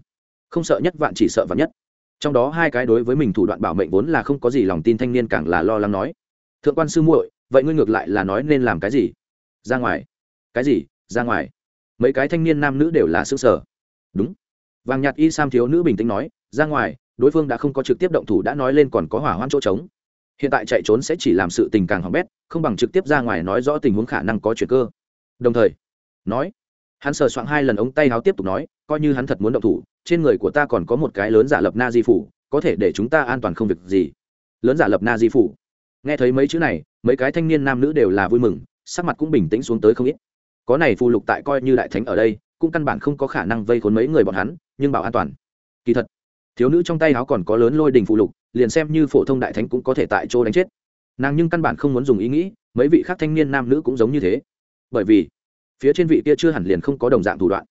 không sợ nhất vạn chỉ sợ vạn nhất. Trong đó hai cái đối với mình thủ đoạn bảo mệnh vốn là không có gì lòng tin thanh niên càng là lo lắng nói. Thượng quan sư muội, vậy ngươi ngược lại là nói nên làm cái gì? Ra ngoài. Cái gì? Ra ngoài. Mấy cái thanh niên nam nữ đều là xứ sở đúng. Vàng nhạt y sam thiếu nữ bình tĩnh nói, ra ngoài, đối phương đã không có trực tiếp động thủ đã nói lên còn có hỏa hoạn chỗ trống. Hiện tại chạy trốn sẽ chỉ làm sự tình càng hỏng bét, không bằng trực tiếp ra ngoài nói rõ tình huống khả năng có chuyện cơ. Đồng thời, nói hắn sờ soạn hai lần ống tay áo tiếp tục nói, coi như hắn thật muốn động thủ, trên người của ta còn có một cái lớn giả lập na di phủ, có thể để chúng ta an toàn không việc gì. Lớn giả lập na di phủ. Nghe thấy mấy chữ này, mấy cái thanh niên nam nữ đều là vui mừng, sắc mặt cũng bình tĩnh xuống tới không ít. Có này phù lục tại coi như đại thánh ở đây, cũng căn bản không có khả năng vây khốn mấy người bọn hắn, nhưng bảo an toàn. Kỳ thật, thiếu nữ trong tay áo còn có lớn lôi đình phù lục, liền xem như phổ thông đại thánh cũng có thể tại chỗ đánh chết. Nàng nhưng căn bản không muốn dùng ý nghĩ, mấy vị khác thanh niên nam nữ cũng giống như thế. Bởi vì phía trên vị kia chưa hẳn liền không có đồng dạng thủ đoạn.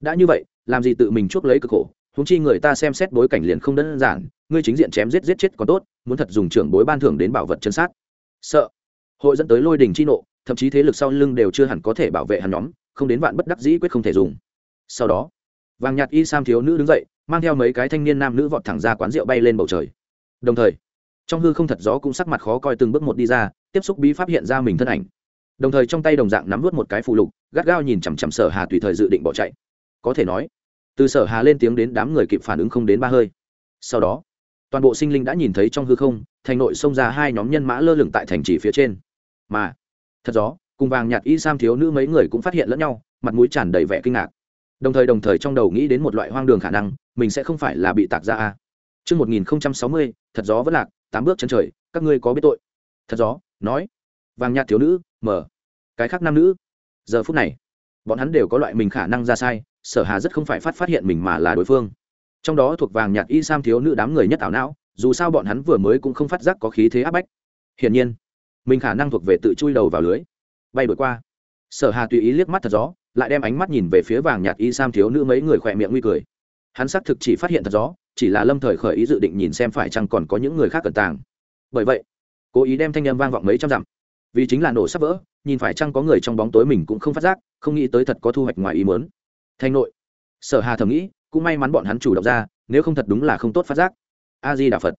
Đã như vậy, làm gì tự mình chuốc lấy cực khổ húng chi người ta xem xét bối cảnh liền không đơn giản, ngươi chính diện chém giết giết chết còn tốt, muốn thật dùng trưởng bối ban thưởng đến bảo vật chân sát. Sợ. Hội dẫn tới lôi đình chi nộ, thậm chí thế lực sau lưng đều chưa hẳn có thể bảo vệ hắn nhóm, không đến vạn bất đắc dĩ quyết không thể dùng. Sau đó, vàng nhạt y sam thiếu nữ đứng dậy, mang theo mấy cái thanh niên nam nữ vọt thẳng ra quán rượu bay lên bầu trời. Đồng thời, trong hư không thật gió cũng sắc mặt khó coi từng bước một đi ra, tiếp xúc bí pháp hiện ra mình thân ảnh đồng thời trong tay đồng dạng nắm vút một cái phụ lục gắt gao nhìn chằm chằm sở hà tùy thời dự định bỏ chạy có thể nói từ sở hà lên tiếng đến đám người kịp phản ứng không đến ba hơi sau đó toàn bộ sinh linh đã nhìn thấy trong hư không thành nội xông ra hai nhóm nhân mã lơ lửng tại thành trì phía trên mà thật gió cùng vàng nhạt y sam thiếu nữ mấy người cũng phát hiện lẫn nhau mặt mũi tràn đầy vẻ kinh ngạc đồng thời đồng thời trong đầu nghĩ đến một loại hoang đường khả năng mình sẽ không phải là bị tạc ra a Trước 1060, thật gió vẫn lạc, tám bước chân trời, các ngươi có biết tội. Thật gió, nói. Vàng nhạt thiếu nữ, mở. Cái khác nam nữ. Giờ phút này, bọn hắn đều có loại mình khả năng ra sai, sở hà rất không phải phát phát hiện mình mà là đối phương. Trong đó thuộc vàng nhạt y sam thiếu nữ đám người nhất ảo não, dù sao bọn hắn vừa mới cũng không phát giác có khí thế áp bách. Hiển nhiên, mình khả năng thuộc về tự chui đầu vào lưới. Bay đổi qua. Sở Hà tùy ý liếc mắt thật gió, lại đem ánh mắt nhìn về phía vàng nhạt y sam thiếu nữ mấy người khỏe miệng nguy cười hắn xác thực chỉ phát hiện thật gió chỉ là lâm thời khởi ý dự định nhìn xem phải chăng còn có những người khác cẩn tàng bởi vậy cố ý đem thanh âm vang vọng mấy trăm dặm vì chính là nổ sắp vỡ, nhìn phải chăng có người trong bóng tối mình cũng không phát giác, không nghĩ tới thật có thu hoạch ngoài ý mớn thanh nội, sở hà thầm nghĩ, cũng may mắn bọn hắn chủ động ra, nếu không thật đúng là không tốt phát giác. A di đà phật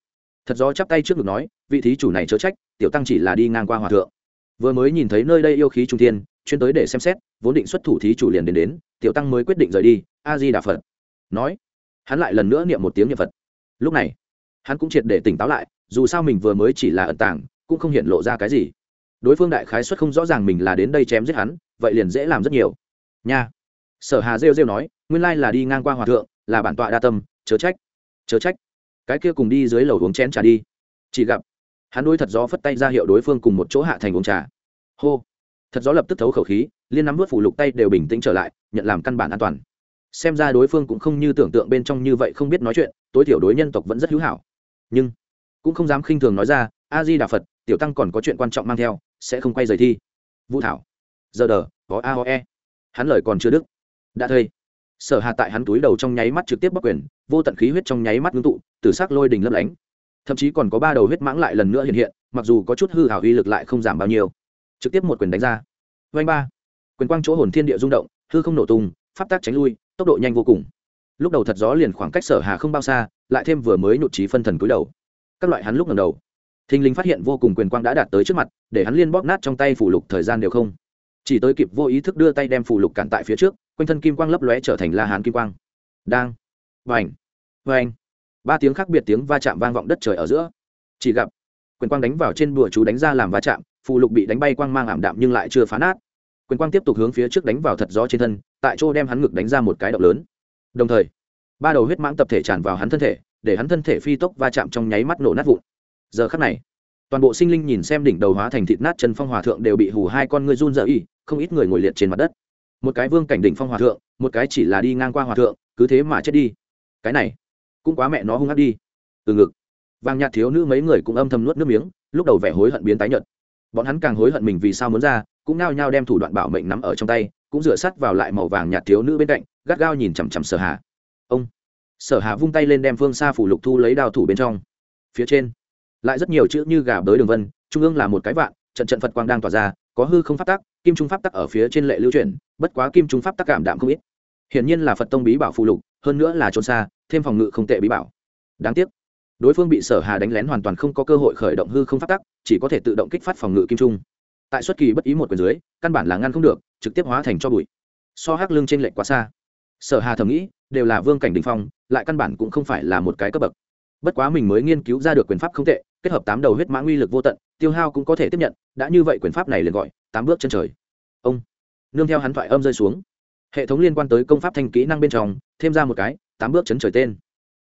thật do chắp tay trước ngực nói, vị thí chủ này chớ trách, tiểu tăng chỉ là đi ngang qua hòa thượng. Vừa mới nhìn thấy nơi đây yêu khí trung tiên chuyên tới để xem xét, vốn định xuất thủ thí chủ liền đến đến, tiểu tăng mới quyết định rời đi a di đà phật nói, hắn lại lần nữa niệm một tiếng niệm phật. Lúc này, hắn cũng triệt để tỉnh táo lại, dù sao mình vừa mới chỉ là ẩn tàng, cũng không hiện lộ ra cái gì đối phương đại khái xuất không rõ ràng mình là đến đây chém giết hắn, vậy liền dễ làm rất nhiều. Nha. Sở hà rêu rêu nói, nguyên lai là đi ngang qua hòa thượng, là bản tọa đa tâm, chớ trách. Chớ trách. Cái kia cùng đi dưới lầu uống chén trà đi. Chỉ gặp, hắn đôi thật gió phất tay ra hiệu đối phương cùng một chỗ hạ thành uống trà. Hô. Thật gió lập tức thấu khẩu khí, liên nắm vớt phủ lục tay đều bình tĩnh trở lại, nhận làm căn bản an toàn. Xem ra đối phương cũng không như tưởng tượng bên trong như vậy không biết nói chuyện, tối thiểu đối nhân tộc vẫn rất hữu hảo. Nhưng, cũng không dám khinh thường nói ra, a di đà phật, tiểu tăng còn có chuyện quan trọng mang theo sẽ không quay rời thi. Vũ thảo, giờ đờ, có a o e. Hắn lời còn chưa đức đã thây sở Hà tại hắn túi đầu trong nháy mắt trực tiếp bắc quyền, vô tận khí huyết trong nháy mắt ngưng tụ, từ s ắ c lôi đình lấp lánh. Thậm chí còn có ba đầu huyết mãng lại lần nữa hiện hiện, mặc dù có chút hư hảo uy lực lại không giảm bao nhiêu. Trực tiếp một quyền đánh ra. Vanh ba. Quyền quang chỗ hồn thiên địa rung động, hư không nổ tung, pháp tác tránh lui, tốc độ nhanh vô cùng. Lúc đầu thật gió liền khoảng cách sở hà không bao xa, lại thêm vừa mới nhụt trí phân thần cúi đầu. Các loại hắn lúc ngầm đầu thình lình phát hiện vô cùng quyền quang đã đạt tới trước mặt, để hắn liên bóp nát trong tay phủ lục thời gian đều không. Chỉ tới kịp vô ý thức đưa tay đem phủ lục cản tại phía trước, quanh thân kim quang lấp lóe trở thành la hán kim quang. Đang. Vành. Vành. Ba tiếng khác biệt tiếng va chạm vang vọng đất trời ở giữa. Chỉ gặp, quyền quang đánh vào trên bùa chú đánh ra làm va chạm, phù lục bị đánh bay quang mang ảm đạm nhưng lại chưa phá nát. Quyền quang tiếp tục hướng phía trước đánh vào thật gió trên thân, tại chỗ đem hắn ngực đánh ra một cái động lớn. Đồng thời, ba đầu huyết mãng tập thể tràn vào hắn thân thể, để hắn thân thể phi tốc va chạm trong nháy mắt nổ nát vụn giờ khắc này, toàn bộ sinh linh nhìn xem đỉnh đầu hóa thành thịt nát chân phong hòa thượng đều bị hù hai con ngươi run dở y không ít người ngồi liệt trên mặt đất. Một cái vương cảnh đỉnh phong hòa thượng, một cái chỉ là đi ngang qua hòa thượng, cứ thế mà chết đi. Cái này, cũng quá mẹ nó hung ác đi. Từ ngực, vàng nhạt thiếu nữ mấy người cũng âm thầm nuốt nước miếng, lúc đầu vẻ hối hận biến tái nhợt. Bọn hắn càng hối hận mình vì sao muốn ra, cũng nao nhao đem thủ đoạn bảo mệnh nắm ở trong tay, cũng rửa sắt vào lại màu vàng nhạt thiếu nữ bên cạnh, gắt gao nhìn chằm chằm sở hà. Ông, sở hà vung tay lên đem phương xa phủ lục thu lấy đao thủ bên trong. Phía trên lại rất nhiều chữ như gà bới đường vân, trung ương là một cái vạn, trận trận phật quang đang tỏa ra, có hư không pháp tắc, kim trung pháp tắc ở phía trên lệ lưu chuyển, bất quá kim trung pháp tắc cảm đạm không ít. Hiển nhiên là phật tông bí bảo phụ lục, hơn nữa là trốn xa, thêm phòng ngự không tệ bí bảo. Đáng tiếc, đối phương bị sở hà đánh lén hoàn toàn không có cơ hội khởi động hư không pháp tắc, chỉ có thể tự động kích phát phòng ngự kim trung. Tại xuất kỳ bất ý một quyền dưới, căn bản là ngăn không được, trực tiếp hóa thành cho bụi. So hắc lương trên lệnh quá xa. Sở hà thầm nghĩ, đều là vương cảnh đình phong, lại căn bản cũng không phải là một cái cấp bậc bất quá mình mới nghiên cứu ra được quyền pháp không tệ, kết hợp tám đầu huyết mã nguy lực vô tận, tiêu hao cũng có thể tiếp nhận, đã như vậy quyền pháp này liền gọi, tám bước chân trời. Ông, nương theo hắn thoại âm rơi xuống. Hệ thống liên quan tới công pháp thanh kỹ năng bên trong, thêm ra một cái, tám bước chấn trời tên.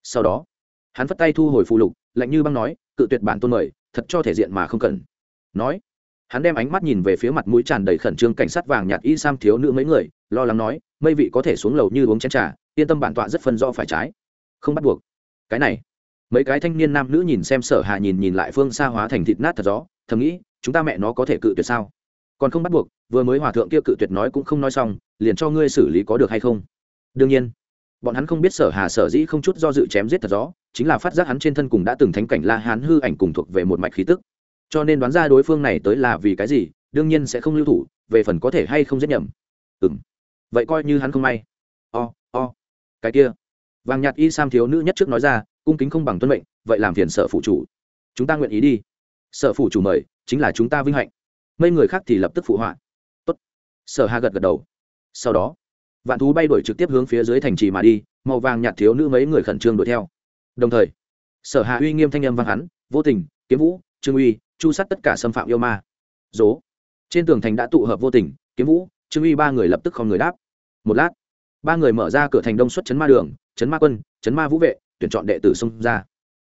Sau đó, hắn phất tay thu hồi phù lục, lạnh như băng nói, cự tuyệt bản tôn mời, thật cho thể diện mà không cần. Nói, hắn đem ánh mắt nhìn về phía mặt mũi tràn đầy khẩn trương cảnh sát vàng nhạt y sam thiếu nữ mấy người, lo lắng nói, mây vị có thể xuống lầu như uống chén trà, yên tâm bản tọa rất phân do phải trái. Không bắt buộc. Cái này mấy cái thanh niên nam nữ nhìn xem sở hà nhìn nhìn lại phương xa hóa thành thịt nát thật gió thầm nghĩ chúng ta mẹ nó có thể cự tuyệt sao? Còn không bắt buộc vừa mới hòa thượng kia cự tuyệt nói cũng không nói xong liền cho ngươi xử lý có được hay không? Đương nhiên bọn hắn không biết sở hà sở dĩ không chút do dự chém giết thật rõ, chính là phát giác hắn trên thân cùng đã từng thánh cảnh la hán hư ảnh cùng thuộc về một mạch khí tức. Cho nên đoán ra đối phương này tới là vì cái gì đương nhiên sẽ không lưu thủ về phần có thể hay không giết nhầm. Ừ vậy coi như hắn không may. O、oh, o、oh. cái kia vàng nhạt y sam thiếu nữ nhất trước nói ra, cung kính không bằng tuân mệnh, vậy làm phiền sở phụ chủ. Chúng ta nguyện ý đi. Sở phụ chủ mời, chính là chúng ta vinh hạnh. Mấy người khác thì lập tức phụ họa. Tốt. sở hà gật gật đầu. Sau đó, vạn thú bay đuổi trực tiếp hướng phía dưới thành trì mà đi, màu vàng nhạt thiếu nữ mấy người khẩn trương đuổi theo. Đồng thời, sở hà uy nghiêm thanh âm vang hắn, vô tình, kiếm vũ, trương uy, chu sát tất cả xâm phạm yêu ma. Dố. Trên tường thành đã tụ hợp vô tình, kiếm vũ, trương uy ba người lập tức không người đáp. Một lát ba người mở ra cửa thành đông xuất chấn ma đường chấn ma quân chấn ma vũ vệ, tuyển chọn đệ tử xông ra.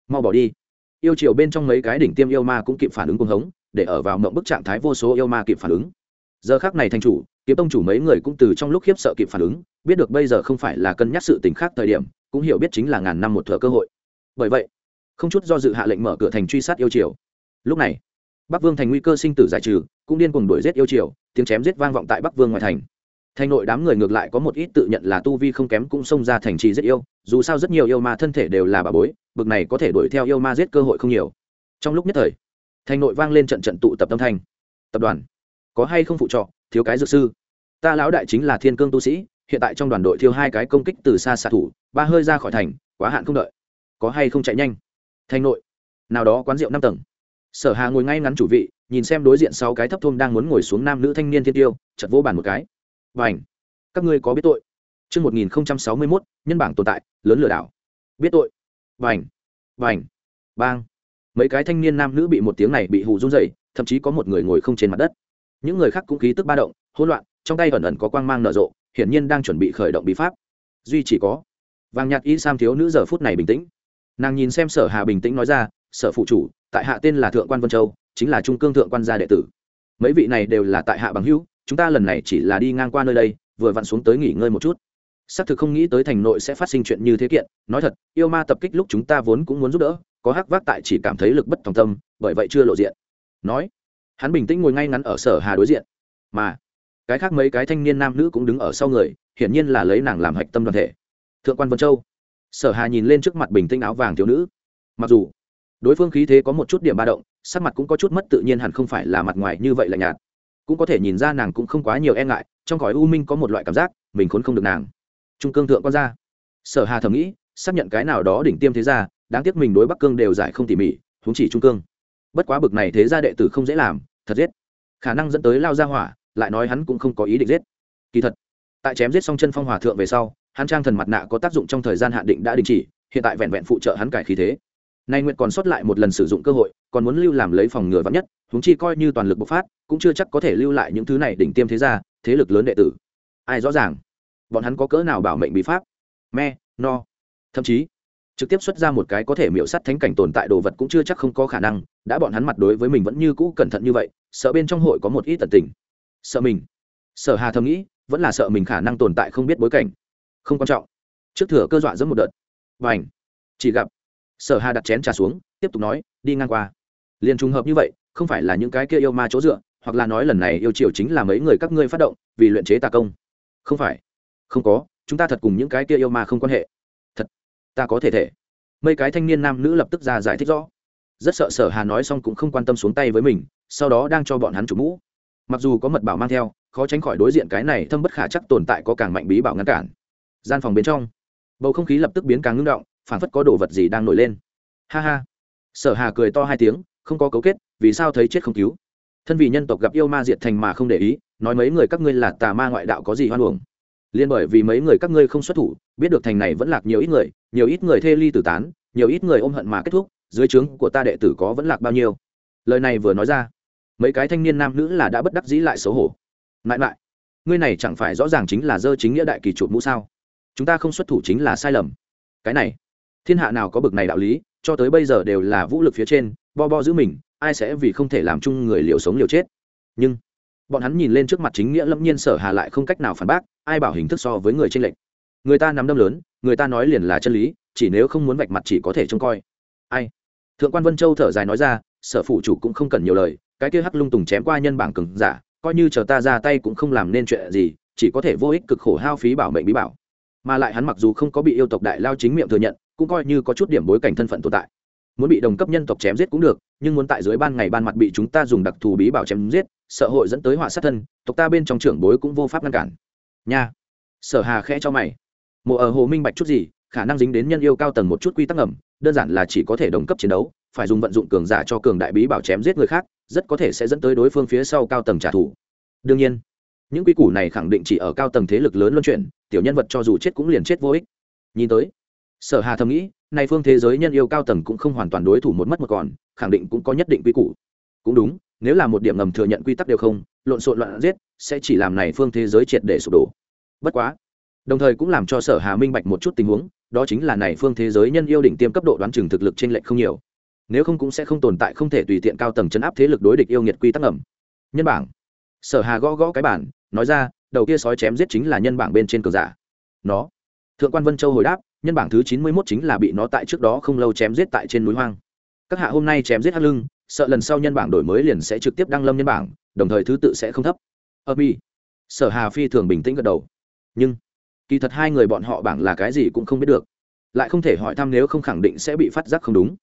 Mau bỏ đi. Yêu triều bên trong mấy cái đỉnh tiêm yêu ma cũng kịp phản ứng cuồng hống, để ở vào mộng bức trạng thái vô số yêu ma kịp phản ứng. Giờ khác này thành chủ, kiếm tông chủ mấy người cũng từ trong lúc khiếp sợ kịp phản ứng, biết được bây giờ không phải là cân nhắc sự tình khác thời điểm, cũng hiểu biết chính là ngàn năm một thừa cơ hội. Bởi vậy, không chút do dự hạ lệnh mở cửa thành truy sát yêu triều. Lúc này, bắc vương thành nguy cơ sinh tử giải trừ, cũng điên cuồng đuổi giết yêu triều, tiếng chém giết vang vọng tại bắc vương ngoài thành thành nội đám người ngược lại có một ít tự nhận là tu vi không kém cũng xông ra thành trì rất yêu, dù sao rất nhiều yêu ma thân thể đều là bà bối, bực này có thể đuổi theo yêu ma giết cơ hội không nhiều. Trong lúc nhất thời, thành nội vang lên trận trận tụ tập tâm thành tập đoàn, có hay không phụ trọ, thiếu cái dược sư? Ta lão đại chính là thiên cương tu sĩ, hiện tại trong đoàn đội thiếu hai cái công kích từ xa xạ thủ, ba hơi ra khỏi thành, quá hạn không đợi. Có hay không chạy nhanh? Thành nội, nào đó quán rượu năm tầng. Sở hà ngồi ngay ngắn chủ vị, nhìn xem đối diện sau cái thấp thôm đang muốn ngồi xuống nam nữ thanh niên thiên tiêu chật vỗ bàn một cái và ảnh. Các ngươi có biết tội? Trước 1061, nhân bảng tồn tại, lớn lừa đảo. biết tội. Vành vành bang. Mấy cái thanh niên nam nữ bị một tiếng này bị hù run dậy thậm chí có một người ngồi không trên mặt đất. Những người khác cũng khí tức ba động hỗn loạn trong tay ẩn ẩn có quang mang nở rộ hiển nhiên đang chuẩn bị khởi động bí pháp. Duy chỉ có vàng nhạt y sam thiếu nữ giờ phút này bình tĩnh. Nàng nhìn xem sở hà bình tĩnh nói ra sở phụ chủ tại hạ tên là thượng quan vân châu chính là trung cương thượng quan gia đệ tử. Mấy vị này đều là tại hạ bằng hữu chúng ta lần này chỉ là đi ngang qua nơi đây, vừa vặn xuống tới nghỉ ngơi một chút. Xác thực không nghĩ tới thành nội sẽ phát sinh chuyện như thế kiện, nói thật, yêu ma tập kích lúc chúng ta vốn cũng muốn giúp đỡ, có hắc vác tại chỉ cảm thấy lực bất tòng tâm, bởi vậy chưa lộ diện. Nói, hắn bình tĩnh ngồi ngay ngắn ở sở hà đối diện. Mà, cái khác mấy cái thanh niên nam nữ cũng đứng ở sau người, hiển nhiên là lấy nàng làm hạch tâm đoàn thể. Thượng quan vân châu, sở hà nhìn lên trước mặt bình tĩnh áo vàng thiếu nữ. Mặc dù, đối phương khí thế có một chút điểm ba động, sắc mặt cũng có chút mất tự nhiên hẳn không phải là mặt ngoài như vậy là nhạt cũng có thể nhìn ra nàng cũng không quá nhiều e ngại, trong gói u minh có một loại cảm giác, mình khốn không được nàng. Trung cương thượng con ra sở hà thầm nghĩ, xác nhận cái nào đó đỉnh tiêm thế gia, đáng tiếc mình đối bắc cương đều giải không tỉ mỉ thúng chỉ trung cương. Bất quá bực này thế gia đệ tử không dễ làm, thật giết. Khả năng dẫn tới lao ra hỏa, lại nói hắn cũng không có ý định giết. Kỳ thật, tại chém giết xong chân phong hòa thượng về sau, hắn trang thần mặt nạ có tác dụng trong thời gian hạn định đã đình chỉ, hiện tại vẹn vẹn phụ trợ hắn cải khí thế. Nay nguyện còn sót lại một lần sử dụng cơ hội còn muốn lưu làm lấy phòng ngừa vắn nhất, huống chi coi như toàn lực bộc phát, cũng chưa chắc có thể lưu lại những thứ này đỉnh tiêm thế gia, thế lực lớn đệ tử. Ai rõ ràng? Bọn hắn có cỡ nào bảo mệnh bí pháp? Me, no. Thậm chí, trực tiếp xuất ra một cái có thể miễu sắt thánh cảnh tồn tại đồ vật cũng chưa chắc không có khả năng, đã bọn hắn mặt đối với mình vẫn như cũ cẩn thận như vậy, sợ bên trong hội có một ít tận tình. Sợ mình. Sở hà thầm nghĩ, vẫn là sợ mình khả năng tồn tại không biết bối cảnh. Không quan trọng. Trước thừa cơ dọa dẫn một đợt. Và ảnh chỉ gặp, sở hà đặt chén trà xuống, tiếp tục nói, đi ngang qua liền trùng hợp như vậy, không phải là những cái kia yêu ma chỗ dựa, hoặc là nói lần này yêu triều chính là mấy người các ngươi phát động, vì luyện chế tà công. Không phải. Không có, chúng ta thật cùng những cái kia yêu ma không quan hệ. Thật. Ta có thể thể. Mấy cái thanh niên nam nữ lập tức ra giải thích rõ. Rất sợ sở hà nói xong cũng không quan tâm xuống tay với mình, sau đó đang cho bọn hắn chủ mũ. Mặc dù có mật bảo mang theo, khó tránh khỏi đối diện cái này thâm bất khả chắc tồn tại có càng mạnh bí bảo ngăn cản. Gian phòng bên trong, bầu không khí lập tức biến càng ngưng động phản phất có đồ vật gì đang nổi lên. Ha ha. Sở hà cười to hai tiếng không có cấu kết, vì sao thấy chết không cứu? Thân vì nhân tộc gặp yêu ma diệt thành mà không để ý, nói mấy người các ngươi là tà ma ngoại đạo có gì hoan hồng liên bởi vì mấy người các ngươi không xuất thủ, biết được thành này vẫn lạc nhiều ít người, nhiều ít người thê ly tử tán, nhiều ít người ôm hận mà kết thúc, dưới trướng của ta đệ tử có vẫn lạc bao nhiêu? Lời này vừa nói ra, mấy cái thanh niên nam nữ là đã bất đắc dĩ lại xấu hổ. Mãi mãi, ngươi này chẳng phải rõ ràng chính là dơ chính nghĩa đại kỳ chuột mũ sao? Chúng ta không xuất thủ chính là sai lầm. Cái này, thiên hạ nào có bực này đạo lý, cho tới bây giờ đều là vũ lực phía trên bo bo giữ mình, ai sẽ vì không thể làm chung người liều sống liều chết. Nhưng, bọn hắn nhìn lên trước mặt chính nghĩa lâm nhiên sở hà lại không cách nào phản bác, ai bảo hình thức so với người trên lệnh người ta nắm đâm lớn, người ta nói liền là chân lý, chỉ nếu không muốn vạch mặt chỉ có thể trông coi. Ai? Thượng quan vân châu thở dài nói ra, sở phụ chủ cũng không cần nhiều lời, cái kia hắc lung tùng chém qua nhân bảng cừng giả, coi như chờ ta ra tay cũng không làm nên chuyện gì, chỉ có thể vô ích cực khổ hao phí bảo mệnh bí bảo. Mà lại hắn mặc dù không có bị yêu tộc đại lao chính miệng thừa nhận, cũng coi như có chút điểm bối cảnh thân phận tồn tại muốn bị đồng cấp nhân tộc chém giết cũng được, nhưng muốn tại dưới ban ngày ban mặt bị chúng ta dùng đặc thù bí bảo chém giết, sợ hội dẫn tới họa sát thân, tộc ta bên trong trưởng bối cũng vô pháp ngăn cản. Nha. Sở hà khẽ cho mày. Mộ ở hồ minh bạch chút gì, khả năng dính đến nhân yêu cao tầng một chút quy tắc ẩm đơn giản là chỉ có thể đồng cấp chiến đấu, phải dùng vận dụng cường giả cho cường đại bí bảo chém giết người khác, rất có thể sẽ dẫn tới đối phương phía sau cao tầng trả thù. Đương nhiên, những quy củ này khẳng định chỉ ở cao tầng thế lực lớn luân chuyển, tiểu nhân vật cho dù chết cũng liền chết vô ích. Nhìn tới sở hà thầm nghĩ này phương thế giới nhân yêu cao tầng cũng không hoàn toàn đối thủ một mất một còn, khẳng định cũng có nhất định quy củ. Cũng đúng, nếu là một điểm ngầm thừa nhận quy tắc đều không, lộn xộn loạn giết, sẽ chỉ làm này phương thế giới triệt để sụp đổ. Bất quá, đồng thời cũng làm cho sở hà minh bạch một chút tình huống, đó chính là này phương thế giới nhân yêu định tiêm cấp độ đoán chừng thực lực trên lệch không nhiều. Nếu không cũng sẽ không tồn tại không thể tùy tiện cao tầng chấn áp thế lực đối địch yêu nghiệt quy tắc ẩm nhân bảng. Sở hà gõ gõ cái bản nói ra, đầu kia sói chém giết chính là nhân bảng bên trên cờ giả. Nó. Thượng quan vân châu hồi đáp nhân bảng thứ chín mươi mốt chính là bị nó tại trước đó không lâu chém giết tại trên núi hoang. Các hạ hôm nay chém giết hắc lưng, sợ lần sau nhân bảng đổi mới liền sẽ trực tiếp đăng lâm nhân bảng, đồng thời thứ tự sẽ không thấp. Ờ, Ơ mi sở hà phi thường bình tĩnh gật đầu. Nhưng, kỳ thật hai người bọn họ bảng là cái gì cũng không biết được. Lại không thể hỏi thăm nếu không khẳng định sẽ bị phát giác không đúng.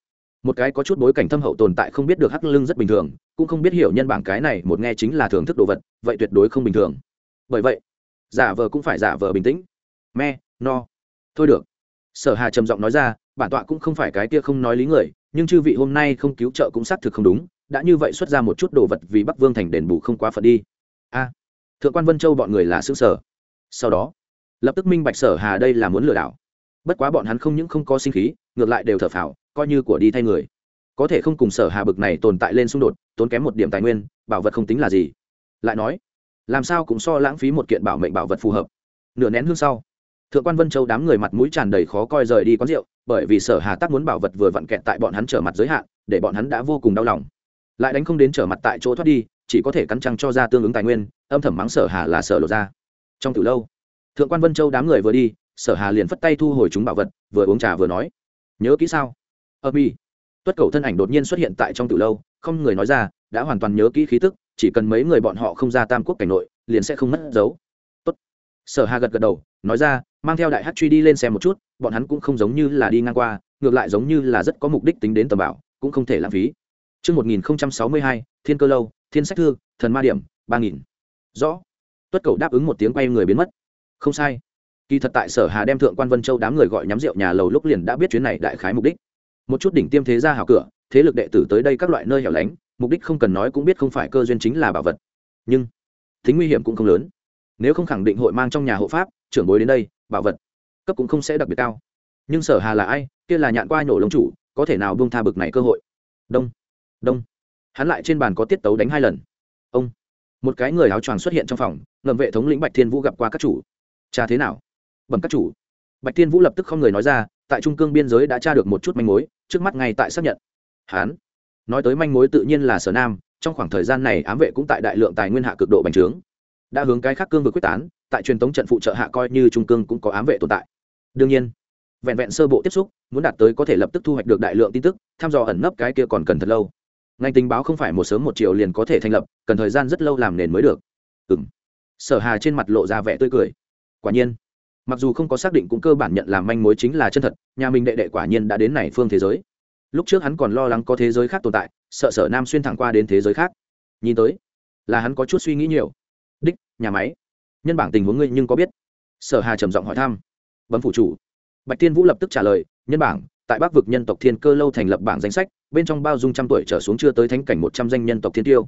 Một cái có chút bối cảnh thâm hậu tồn tại không biết được hắc lưng rất bình thường, cũng không biết hiểu nhân bảng cái này một nghe chính là thưởng thức đồ vật, vậy tuyệt đối không bình thường. Bởi vậy, giả vờ cũng phải giả vờ bình tĩnh. Me, no. Thôi được sở hà trầm giọng nói ra, bản tọa cũng không phải cái kia không nói lý người, nhưng chư vị hôm nay không cứu trợ cũng xác thực không đúng, đã như vậy xuất ra một chút đồ vật vì bắc vương thành đền bù không quá phận đi. A, thượng quan vân châu bọn người là xứ sở sau đó, lập tức minh bạch sở hà đây là muốn lừa đảo. Bất quá bọn hắn không những không có sinh khí, ngược lại đều thở phào, coi như của đi thay người. Có thể không cùng sở hà bực này tồn tại lên xung đột, tốn kém một điểm tài nguyên, bảo vật không tính là gì. Lại nói, làm sao cũng so lãng phí một kiện bảo mệnh bảo vật phù hợp. Nửa nén hương sau thượng quan vân châu đám người mặt mũi tràn đầy khó coi rời đi quán rượu, bởi vì sở hà tác muốn bảo vật vừa vặn kẹt tại bọn hắn trở mặt giới hạn, để bọn hắn đã vô cùng đau lòng. Lại đánh không đến trở mặt tại chỗ thoát đi, chỉ có thể cắn trăng cho ra tương ứng tài nguyên, âm thầm mắng sở hà là sở lột ra trong từ lâu, thượng quan vân châu đám người vừa đi, sở hà liền phất tay thu hồi chúng bảo vật, vừa uống trà vừa nói, nhớ kỹ sao? Ơ mi. Tuất cầu thân ảnh đột nhiên xuất hiện tại trong từ lâu, không người nói ra, đã hoàn toàn nhớ kỹ khí tức, chỉ cần mấy người bọn họ không ra tam quốc cảnh nội, liền sẽ không mất dấu. Tốt. sở hà gật gật đầu, nói ra mang theo đại hát truy đi lên xem một chút bọn hắn cũng không giống như là đi ngang qua ngược lại giống như là rất có mục đích tính đến tầm bảo cũng không thể lãng phí Trước 1062, Thiên Cơ Lâu, Thiên Sách Thư, Thần Ma Điểm, 3000. Rõ. Tuất Cầu đáp ứng một tiếng quay người biến mất. Không sai. Kỳ thật tại Sở Hà đem thượng quan Vân Châu đám người gọi nhắm rượu nhà lầu lúc liền đã biết chuyến này đại khái mục đích. Một chút đỉnh tiêm thế gia hảo cửa, thế lực đệ tử tới đây các loại nơi hẻo lánh, mục đích không cần nói cũng biết không phải cơ duyên chính là bảo vật. Nhưng tính nguy hiểm cũng không lớn. Nếu không khẳng định hội mang trong nhà hộ pháp, trưởng bối đến đây, bảo vật cấp cũng không sẽ đặc biệt cao. Nhưng Sở Hà là ai? Kia là nhạn qua nổ lông chủ, có thể nào buông tha bực này cơ hội. Đông đông hắn lại trên bàn có tiết tấu đánh hai lần ông một cái người áo choàng xuất hiện trong phòng ngầm vệ thống lĩnh bạch thiên vũ gặp qua các chủ cha thế nào bẩm các chủ bạch thiên vũ lập tức không người nói ra tại trung cương biên giới đã tra được một chút manh mối trước mắt ngay tại xác nhận hắn nói tới manh mối tự nhiên là sở nam trong khoảng thời gian này ám vệ cũng tại đại lượng tài nguyên hạ cực độ bành trướng đã hướng cái khác cương vực quyết tán, tại truyền thống trận phụ trợ hạ coi như trung cương cũng có ám vệ tồn tại. Đương nhiên, vẹn vẹn sơ bộ tiếp xúc, muốn đạt tới có thể lập tức thu hoạch được đại lượng tin tức thăm dò ẩn nấp cái kia còn cần thật lâu. Ngành tình báo không phải một sớm một chiều liền có thể thành lập, cần thời gian rất lâu làm nền mới được. Ừ m sở hà trên mặt lộ ra vẻ tươi cười. Quả nhiên, mặc dù không có xác định cũng cơ bản nhận làm manh mối chính là chân thật, nhà mình đệ đệ quả nhiên đã đến này phương thế giới. Lúc trước hắn còn lo lắng có thế giới khác tồn tại, sợ sở nam xuyên thẳng qua đến thế giới khác. Nhìn tới, là hắn có chút suy nghĩ nhiều nhà máy. Nhân bảng tình huống ngươi nhưng có biết? Sở hà trầm giọng hỏi thăm. Bấm phủ chủ. Bạch thiên vũ lập tức trả lời, nhân bảng, tại bắc vực nhân tộc thiên cơ lâu thành lập bảng danh sách, bên trong bao dung trăm tuổi trở xuống chưa tới thánh cảnh một trăm danh nhân tộc thiên tiêu.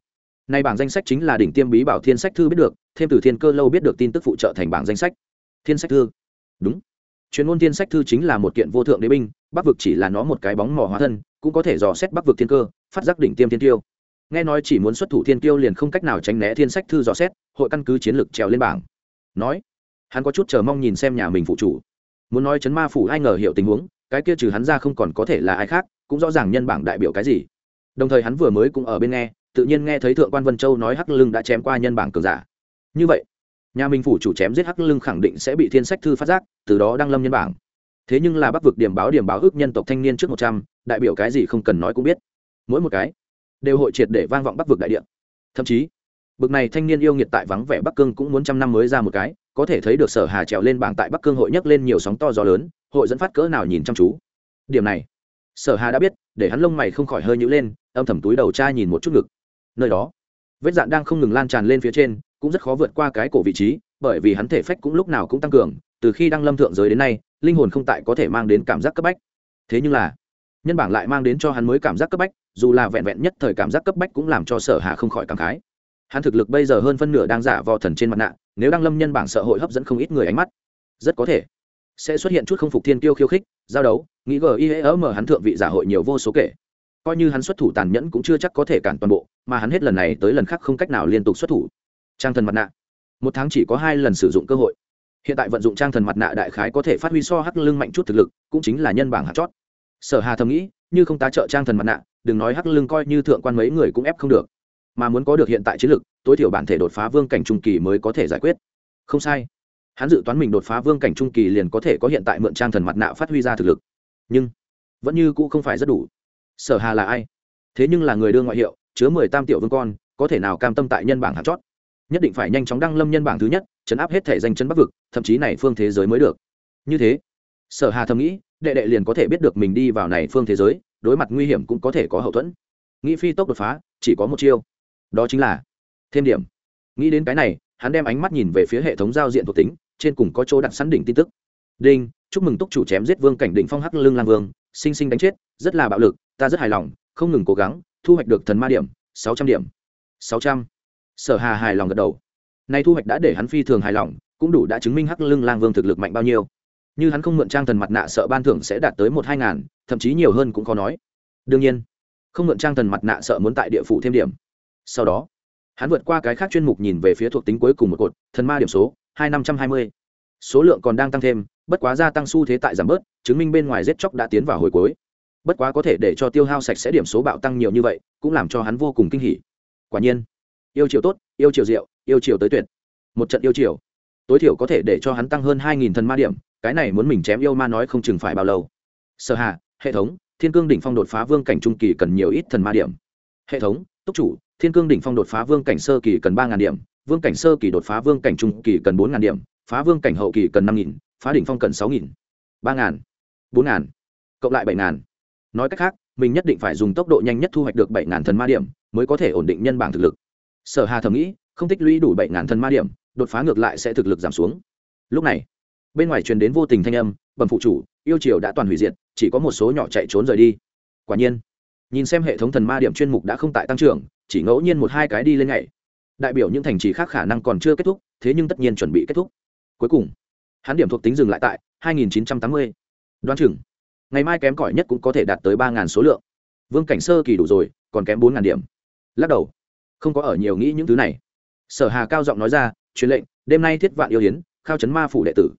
Nay bảng danh sách chính là đỉnh tiêm bí bảo thiên sách thư biết được, thêm từ thiên cơ lâu biết được tin tức phụ trợ thành bảng danh sách. Thiên sách thư? Đúng. Chuyên môn thiên sách thư chính là một kiện vô thượng đế binh, bắc vực chỉ là nó một cái bóng mỏ hóa thân, cũng có thể dò xét bắc vực thiên cơ, phát giác đỉnh tiêm thiên tiêu. Nghe nói chỉ muốn xuất thủ thiên tiêu liền không cách nào tránh né thiên sách thư dò xét hội căn cứ chiến lược trèo lên bảng. Nói, hắn có chút chờ mong nhìn xem nhà mình phụ chủ. Muốn nói chấn ma phủ ai ngờ hiểu tình huống, cái kia trừ hắn ra không còn có thể là ai khác, cũng rõ ràng nhân bảng đại biểu cái gì. Đồng thời hắn vừa mới cũng ở bên nghe, tự nhiên nghe thấy thượng quan vân châu nói hắc lưng đã chém qua nhân bảng cường giả. Như vậy, nhà minh phủ chủ chém giết hắc lưng khẳng định sẽ bị thiên sách thư phát giác, từ đó đăng lâm nhân bảng. Thế nhưng là bắc vực điểm báo điểm báo ước nhân tộc thanh niên trước một trăm, đại biểu cái gì không cần nói cũng biết. Mỗi một cái đều hội triệt để vang vọng bắc vực đại địa. Thậm chí bực này thanh niên yêu nghiệt tại vắng vẻ bắc cương cũng muốn trăm năm mới ra một cái, có thể thấy được sở hà trèo lên bảng tại bắc cương hội nhấc lên nhiều sóng to gió lớn, hội dẫn phát cỡ nào nhìn chăm chú. Điểm này, sở hà đã biết, để hắn lông mày không khỏi hơi nhữ lên, âm thầm túi đầu trai nhìn một chút ngực. Nơi đó, vết dạn đang không ngừng lan tràn lên phía trên, cũng rất khó vượt qua cái cổ vị trí, bởi vì hắn thể phách cũng lúc nào cũng tăng cường, từ khi đăng lâm thượng giới đến nay, linh hồn không tại có thể mang đến cảm giác cấp bách. Thế nhưng là, nhân bảng lại mang đến cho hắn mới cảm giác cấp bách, dù là vẹn vẹn nhất thời cảm giác cấp bách cũng làm cho sở hà không khỏi cảm khái hắn thực lực bây giờ hơn phân nửa đang giả vò thần trên mặt nạ, nếu đăng lâm nhân bảng sợ hội hấp dẫn không ít người ánh mắt, rất có thể sẽ xuất hiện chút không phục thiên tiêu khiêu khích, giao đấu, nghĩ gie ớ mở hắn thượng vị giả hội nhiều vô số kể. Coi như hắn xuất thủ tàn nhẫn cũng chưa chắc có thể cản toàn bộ, mà hắn hết lần này tới lần khác không cách nào liên tục xuất thủ. Trang thần mặt nạ. Một tháng chỉ có hai lần sử dụng cơ hội. Hiện tại vận dụng trang thần mặt nạ đại khái có thể phát huy so hắc lưng mạnh chút thực lực, cũng chính là nhân bảng hạt chót. Sở hà thầm nghĩ, như không tá trợ trang thần mặt nạ, đừng nói hắc lưng coi như thượng quan mấy người cũng ép không được mà muốn có được hiện tại chiến lực tối thiểu bản thể đột phá vương cảnh trung kỳ mới có thể giải quyết. Không sai. Hắn dự toán mình đột phá vương cảnh trung kỳ liền có thể có hiện tại mượn trang thần mặt nạ phát huy ra thực lực. Nhưng, vẫn như cũ không phải rất đủ. Sở hà là ai? Thế nhưng là người đưa ngoại hiệu, chứa mười tam tiểu vương con, có thể nào cam tâm tại nhân bảng hạt chót? Nhất định phải nhanh chóng đăng lâm nhân bảng thứ nhất, chấn áp hết thể danh chân bắc vực, thậm chí này phương thế giới mới được. Như thế, sở hà thầm nghĩ, đệ đệ liền có thể biết được mình đi vào này phương thế giới, đối mặt nguy hiểm cũng có thể có hậu thuẫn. Nghĩ phi tốc đột phá, chỉ có một chiêu đó chính là thêm điểm. Nghĩ đến cái này, hắn đem ánh mắt nhìn về phía hệ thống giao diện thuộc tính, trên cùng có chỗ đặt sẵn đỉnh tin tức. Đinh, chúc mừng túc chủ chém giết vương cảnh đỉnh phong hắc lương lang vương, sinh sinh đánh chết, rất là bạo lực, ta rất hài lòng, không ngừng cố gắng, thu hoạch được thần ma điểm, sáu trăm điểm. sáu trăm. Sở hà hài lòng gật đầu. Nay thu hoạch đã để hắn phi thường hài lòng, cũng đủ đã chứng minh hắc lương lang vương thực lực mạnh bao nhiêu. Như hắn không mượn trang thần mặt nạ sợ ban thưởng sẽ đạt tới một hai ngàn, thậm chí nhiều hơn cũng khó nói. Đương nhiên, không mượn trang thần mặt nạ sợ muốn tại địa phủ thêm điểm sau đó, hắn vượt qua cái khác chuyên mục nhìn về phía thuộc tính cuối cùng một cột, thần ma điểm số, hai năm trăm hai mươi. Số lượng còn đang tăng thêm, bất quá gia tăng xu thế tại giảm bớt, chứng minh bên ngoài giết chóc đã tiến vào hồi cuối. Bất quá có thể để cho tiêu hao sạch sẽ điểm số bạo tăng nhiều như vậy, cũng làm cho hắn vô cùng kinh hỉ. Quả nhiên, yêu chiều tốt, yêu chiều rượu yêu chiều tới tuyệt. Một trận yêu chiều, tối thiểu có thể để cho hắn tăng hơn hai nghìn thần ma điểm, cái này muốn mình chém yêu ma nói không chừng phải bao lâu. Sở hạ hệ thống, thiên cương đỉnh phong đột phá vương cảnh trung kỳ cần nhiều ít thần ma điểm. Hệ thống túc chủ, thiên cương đỉnh phong đột phá vương cảnh sơ kỳ cần ba ngàn điểm, vương cảnh sơ kỳ đột phá vương cảnh trung kỳ cần bốn ngàn điểm, phá vương cảnh hậu kỳ cần năm nghìn, phá đỉnh phong cần sáu nghìn, ba ngàn, bốn ngàn, cộng lại bảy ngàn. Nói cách khác, mình nhất định phải dùng tốc độ nhanh nhất thu hoạch được bảy ngàn thần ma điểm mới có thể ổn định nhân bảng thực lực. Sở hà thầm nghĩ, không tích lũy đủ bảy ngàn thần ma điểm, đột phá ngược lại sẽ thực lực giảm xuống. Lúc này, bên ngoài truyền đến vô tình thanh âm, bẩm phụ chủ, yêu triều đã toàn hủy diệt, chỉ có một số nhỏ chạy trốn rời đi. Quả nhiên nhìn xem hệ thống thần ma điểm chuyên mục đã không tại tăng trưởng, chỉ ngẫu nhiên một hai cái đi lên ngày đại biểu những thành trì khác khả năng còn chưa kết thúc, thế nhưng tất nhiên chuẩn bị kết thúc. Cuối cùng, hắn điểm thuộc tính dừng lại tại 2980. đoán chừng, ngày mai kém cỏi nhất cũng có thể đạt tới 3.000 số lượng. Vương cảnh sơ kỳ đủ rồi, còn kém 4.000 điểm. Lắc đầu, không có ở nhiều nghĩ những thứ này. Sở hà cao giọng nói ra, truyền lệnh, đêm nay thiết vạn yêu hiến khao chấn ma phủ đệ tử.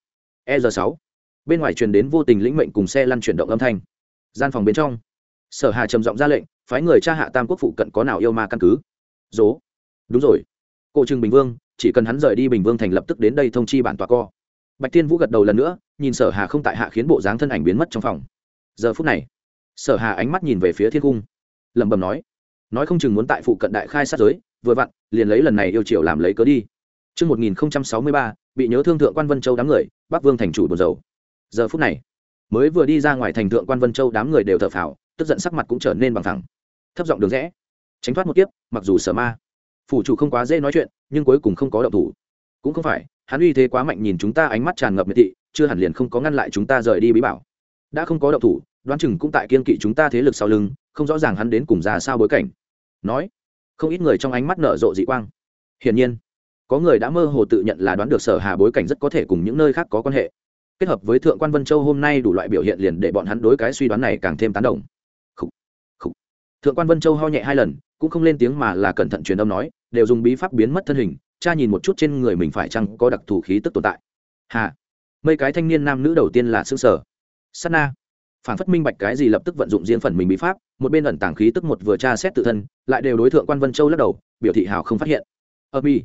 E r sáu. Bên ngoài truyền đến vô tình lĩnh mệnh cùng xe lăn chuyển động âm thanh. Gian phòng bên trong sở hà trầm giọng ra lệnh phái người tra hạ tam quốc phụ cận có nào yêu ma căn cứ. Dố. Đúng rồi. Cổ trừng bình vương chỉ cần hắn rời đi bình vương thành lập tức đến đây thông chi bản tòa co. Bạch tiên vũ gật đầu lần nữa nhìn sở hà không tại hạ khiến bộ dáng thân ảnh biến mất trong phòng. Giờ phút này sở hà ánh mắt nhìn về phía thiên cung. Lẩm bẩm nói nói không chừng muốn tại phụ cận đại khai sát giới vừa vặn liền lấy lần này yêu triều làm lấy cớ đi. Trước 1063, bị nhớ thương thượng quan Vân Châu đám người, Bắc Vương thành chủ buồn dầu. Giờ phút này, mới vừa đi ra ngoài thành thượng quan Vân Châu đám người đều thở phào, tức giận sắc mặt cũng trở nên bằng thẳng. Thấp giọng đường rẽ, tránh thoát một kiếp, mặc dù sở ma. Phủ chủ không quá dễ nói chuyện, nhưng cuối cùng không có động thủ. Cũng không phải, hắn uy thế quá mạnh nhìn chúng ta ánh mắt tràn ngập miệt thị, chưa hẳn liền không có ngăn lại chúng ta rời đi bí bảo. Đã không có động thủ, đoán chừng cũng tại kiên kỵ chúng ta thế lực sau lưng, không rõ ràng hắn đến cùng ra sao bối cảnh. Nói, không ít người trong ánh mắt nở rộ dị quang. Hiển nhiên, có người đã mơ hồ tự nhận là đoán được sở hà bối cảnh rất có thể cùng những nơi khác có quan hệ kết hợp với thượng quan vân châu hôm nay đủ loại biểu hiện liền để bọn hắn đối cái suy đoán này càng thêm tán đồng thượng quan vân châu ho nhẹ hai lần cũng không lên tiếng mà là cẩn thận truyền âm nói đều dùng bí pháp biến mất thân hình cha nhìn một chút trên người mình phải chăng có đặc thù khí tức tồn tại. Hà mấy cái thanh niên nam nữ đầu tiên là xương sở Sana, na. Phản phất minh bạch cái gì lập tức vận dụng diễn phần mình bí pháp một bên ẩn tàng khí tức một vừa tra xét tự thân lại đều đối thượng quan vân châu lắc đầu biểu thị hào không phát hiện. Ở mi.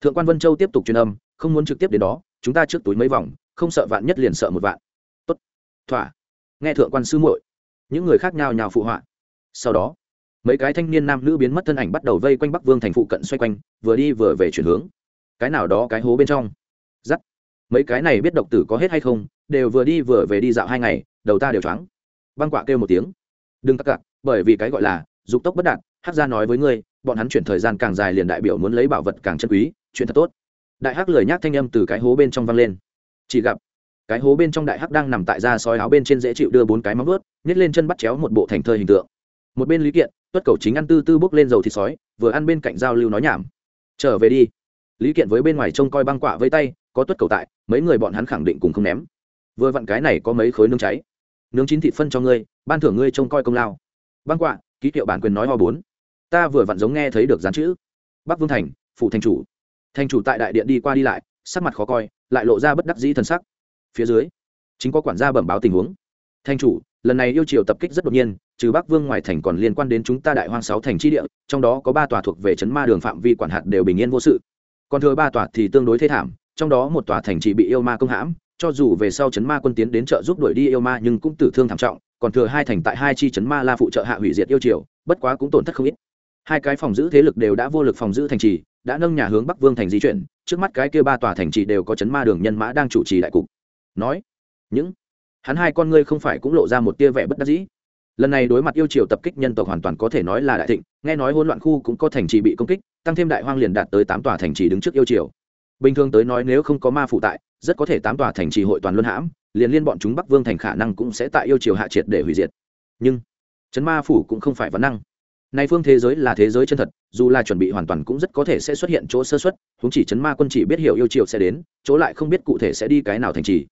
Thượng quan vân châu tiếp tục truyền âm không muốn trực tiếp đến đó chúng ta trước túi mấy vòng không sợ vạn nhất liền sợ một vạn. Tốt. Thỏa. Nghe thượng quan sư muội. Những người khác nhào nhào phụ họa sau đó, mấy cái thanh niên nam nữ biến mất thân ảnh bắt đầu vây quanh bắc vương thành phụ cận xoay quanh, vừa đi vừa về chuyển hướng. Cái nào đó cái hố bên trong. Giắt. Mấy cái này biết độc tử có hết hay không, đều vừa đi vừa về đi dạo hai ngày, đầu ta đều choáng. Băng quạ kêu một tiếng. Đừng tắc cặc bởi vì cái gọi là, dục tốc bất đạt hát ra nói với ngươi, bọn hắn chuyển thời gian càng dài liền đại biểu muốn lấy bảo vật càng chân quý, chuyện thật tốt. Đại hắc lười nhác thanh âm từ cái hố bên trong vang lên. Chỉ gặp, cái hố bên trong đại hắc đang nằm tại da sói áo bên trên dễ chịu đưa bốn cái móng vớt nhét lên chân bắt chéo một bộ thành thơ hình tượng một bên lý kiện, tuất cầu chính ăn tư tư bốc lên dầu thịt sói, vừa ăn bên cạnh giao lưu nói nhảm. Trở về đi. Lý kiện với bên ngoài trông coi băng quạ với tay, có tuất cầu tại, mấy người bọn hắn khẳng định cùng không ném. Vừa vặn cái này có mấy khối nướng cháy. Nướng chín thịt phân cho ngươi, ban thưởng ngươi trông coi công lao. Băng quạ ký hiệu bản quyền nói ho bốn. Ta vừa vặn giống nghe thấy được dán chữ. Bắc vương thành phụ thành chủ. Thành chủ tại đại điện đi qua đi lại, sắc mặt khó coi, lại lộ ra bất đắc dĩ t sắc. Phía dưới, chính có quản gia bẩm báo tình huống. Thành chủ, lần này yêu triều tập kích rất đột nhiên trừ bắc vương ngoài thành còn liên quan đến chúng ta đại hoang sáu thành chi địa, trong đó có ba tòa thuộc về chấn ma đường phạm vi quản hạt đều bình yên vô sự. Còn thừa ba tòa thì tương đối thê thảm, trong đó một tòa thành chỉ bị yêu ma công hãm, cho dù về sau chấn ma quân tiến đến trợ giúp đuổi đi yêu ma nhưng cũng tử thương thảm trọng, còn thừa hai thành tại hai chi chấn ma la phụ trợ hạ hủy diệt yêu triều, bất quá cũng tổn thất không ít. Hai cái phòng giữ thế lực đều đã vô lực phòng giữ thành trì, đã nâng nhà hướng bắc vương thành di chuyển, trước mắt cái kia ba tòa thành trì đều có chấn ma đường nhân mã đang chủ trì đại cục. Nói, những, hắn hai con ngươi không phải cũng lộ ra một tia vẻ bất đắc dĩ lần này đối mặt yêu triều tập kích nhân tộc hoàn toàn có thể nói là đại thịnh, nghe nói hỗn loạn khu cũng có thành trì bị công kích, tăng thêm đại hoang liền đạt tới tám tòa thành trì đứng trước yêu triều. Bình thường tới nói nếu không có ma phụ tại, rất có thể tám tòa thành trì hội toàn luân hãm, liền liên bọn chúng bắc vương thành khả năng cũng sẽ tại yêu triều hạ triệt để hủy diệt. Nhưng, chấn ma phủ cũng không phải vấn năng. Nay phương thế giới là thế giới chân thật, dù là chuẩn bị hoàn toàn cũng rất có thể sẽ xuất hiện chỗ sơ xuất húng chỉ chấn ma quân chỉ biết hiểu yêu triều sẽ đến, chỗ lại không biết cụ thể sẽ đi cái nào thành trì.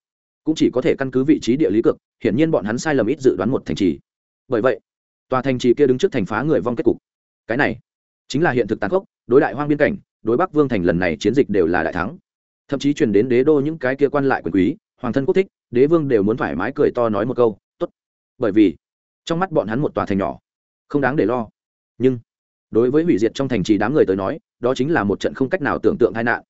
Cũng chỉ có thể căn cứ vị trí địa lý cực, hiển nhiên bọn hắn sai lầm ít dự đoán một thành trì bởi vậy, tòa thành trì kia đứng trước thành phá người vong kết cục. Cái này chính là hiện thực tàn khốc, đối đại hoang biên cảnh, đối bắc vương thành lần này chiến dịch đều là đại thắng. Thậm chí truyền đến đế đô những cái kia quan lại quyền quý, hoàng thân quốc thích, đế vương đều muốn thoải mái cười to nói một câu, tốt. Bởi vì, trong mắt bọn hắn một tòa thành nhỏ, không đáng để lo. Nhưng, đối với hủy diệt trong thành trì đám người tới nói, đó chính là một trận không cách nào tưởng tượng tai nạn.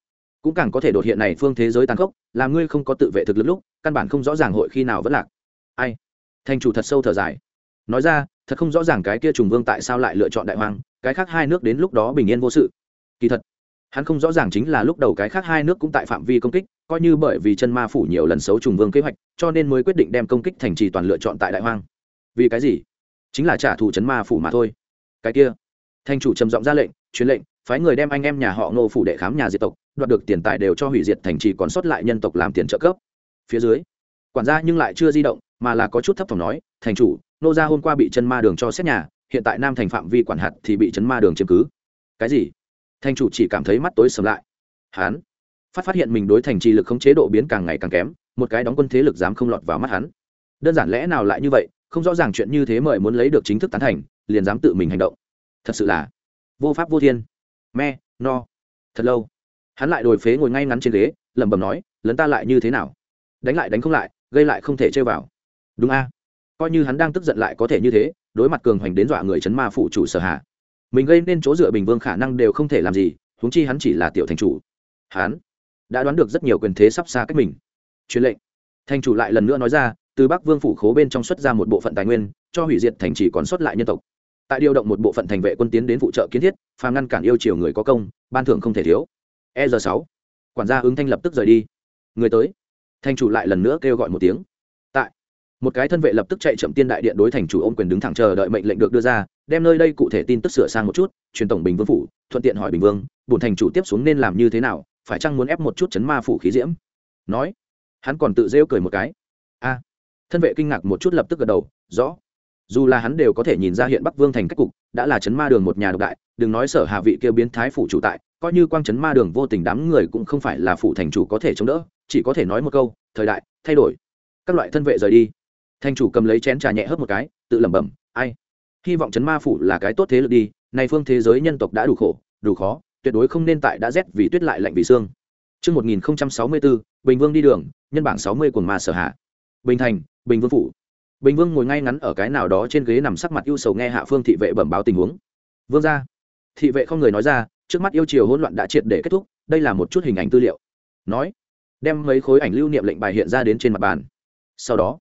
Cũng càng có thể đột hiện này phương thế giới tàn khốc, làm ngươi không có tự vệ thực lực lúc, căn bản không rõ ràng hội khi nào vẫn lạc. Ai? Thành chủ thật sâu thở dài nói ra, thật không rõ ràng cái kia trùng vương tại sao lại lựa chọn đại hoang cái khác hai nước đến lúc đó bình yên vô sự. Kỳ thật, hắn không rõ ràng chính là lúc đầu cái khác hai nước cũng tại phạm vi công kích, coi như bởi vì chân ma phủ nhiều lần xấu trùng vương kế hoạch, cho nên mới quyết định đem công kích thành trì toàn lựa chọn tại đại hoang vì cái gì? Chính là trả thù chấn ma phủ mà thôi. Cái kia thành chủ trầm giọng ra lệnh, truyền lệnh, phái người đem anh em nhà họ ngô phủ đệ khám nhà diệt tộc, đoạt được tiền tài đều cho hủy diệt thành trì còn sót lại nhân tộc làm tiền trợ cấp. Phía dưới, quản gia nhưng lại chưa di động, mà là có chút thấp thỏm nói, thành chủ nô gia hôm qua bị chân ma đường cho xét nhà, hiện tại nam thành phạm vi quản hạt thì bị chấn ma đường chiếm cứ. Cái gì? Thành chủ chỉ cảm thấy mắt tối sầm lại. Hắn phát phát hiện mình đối thành trì lực không chế độ biến càng ngày càng kém, một cái đóng quân thế lực dám không lọt vào mắt hắn. Đơn giản lẽ nào lại như vậy, không rõ ràng chuyện như thế mời muốn lấy được chính thức tán thành, liền dám tự mình hành động. Thật sự là vô pháp vô thiên. Me, no. Thật lâu, hắn lại đổi phế ngồi ngay ngắn trên ghế, lẩm bẩm nói, lấn ta lại như thế nào? Đánh lại đánh không lại, gây lại không thể chơi vào. Đúng a coi như hắn đang tức giận lại có thể như thế, đối mặt cường hoành đến dọa người chấn ma phụ chủ sở hạ mình gây nên chỗ dựa bình vương khả năng đều không thể làm gì, huống chi hắn chỉ là tiểu thành chủ. Hắn đã đoán được rất nhiều quyền thế sắp xa cách mình. Truyền lệnh. Thành chủ lại lần nữa nói ra, từ bắc vương phủ khố bên trong xuất ra một bộ phận tài nguyên, cho hủy diệt thành chỉ còn xuất lại nhân tộc. Tại điều động một bộ phận thành vệ quân tiến đến phụ trợ kiến thiết, phàm ngăn cản yêu chiều người có công, ban thưởng không thể thiếu. E r sáu. Quản gia ứng thanh lập tức rời đi. Người tới. Thành chủ lại lần nữa kêu gọi một tiếng một cái thân vệ lập tức chạy chậm tiên đại điện đối thành chủ ôm quyền đứng thẳng chờ đợi mệnh lệnh được đưa ra, đem nơi đây cụ thể tin tức sửa sang một chút, truyền tổng bình vương phủ, thuận tiện hỏi bình vương bùn thành chủ tiếp xuống nên làm như thế nào, phải chăng muốn ép một chút chấn ma phủ khí diễm? Nói, hắn còn tự rêu cười một cái. A, thân vệ kinh ngạc một chút lập tức gật đầu, rõ. Dù là hắn đều có thể nhìn ra hiện bắc vương thành cách cục, đã là chấn ma đường một nhà độc đại, đừng nói sở hạ vị kia biến thái phủ chủ tại, coi như quang chấn ma đường vô tình đám người cũng không phải là phủ thành chủ có thể chống đỡ, chỉ có thể nói một câu, thời đại, thay đổi. Các loại thân vệ rời đi. Thanh chủ cầm lấy chén trà nhẹ hớp một cái tự lẩm bẩm ai hy vọng chấn ma phủ là cái tốt thế lực đi nay phương thế giới nhân tộc đã đủ khổ đủ khó tuyệt đối không nên tại đã rét vì tuyết lại lạnh vì xương Trước 1064, Bình Vương đi đường, nhân bảng 60 của ma sở hạ. Bình Thành, Bình Vương phủ. Bình Vương ngồi ngay ngắn ở cái nào đó trên ghế nằm sắc mặt ưu sầu nghe Hạ Phương thị vệ bẩm báo tình huống. Vương gia. Thị vệ không người nói ra, trước mắt yêu chiều hỗn loạn đã triệt để kết thúc, đây là một chút hình ảnh tư liệu. Nói, đem mấy khối ảnh lưu niệm lệnh bài hiện ra đến trên mặt bàn. Sau đó,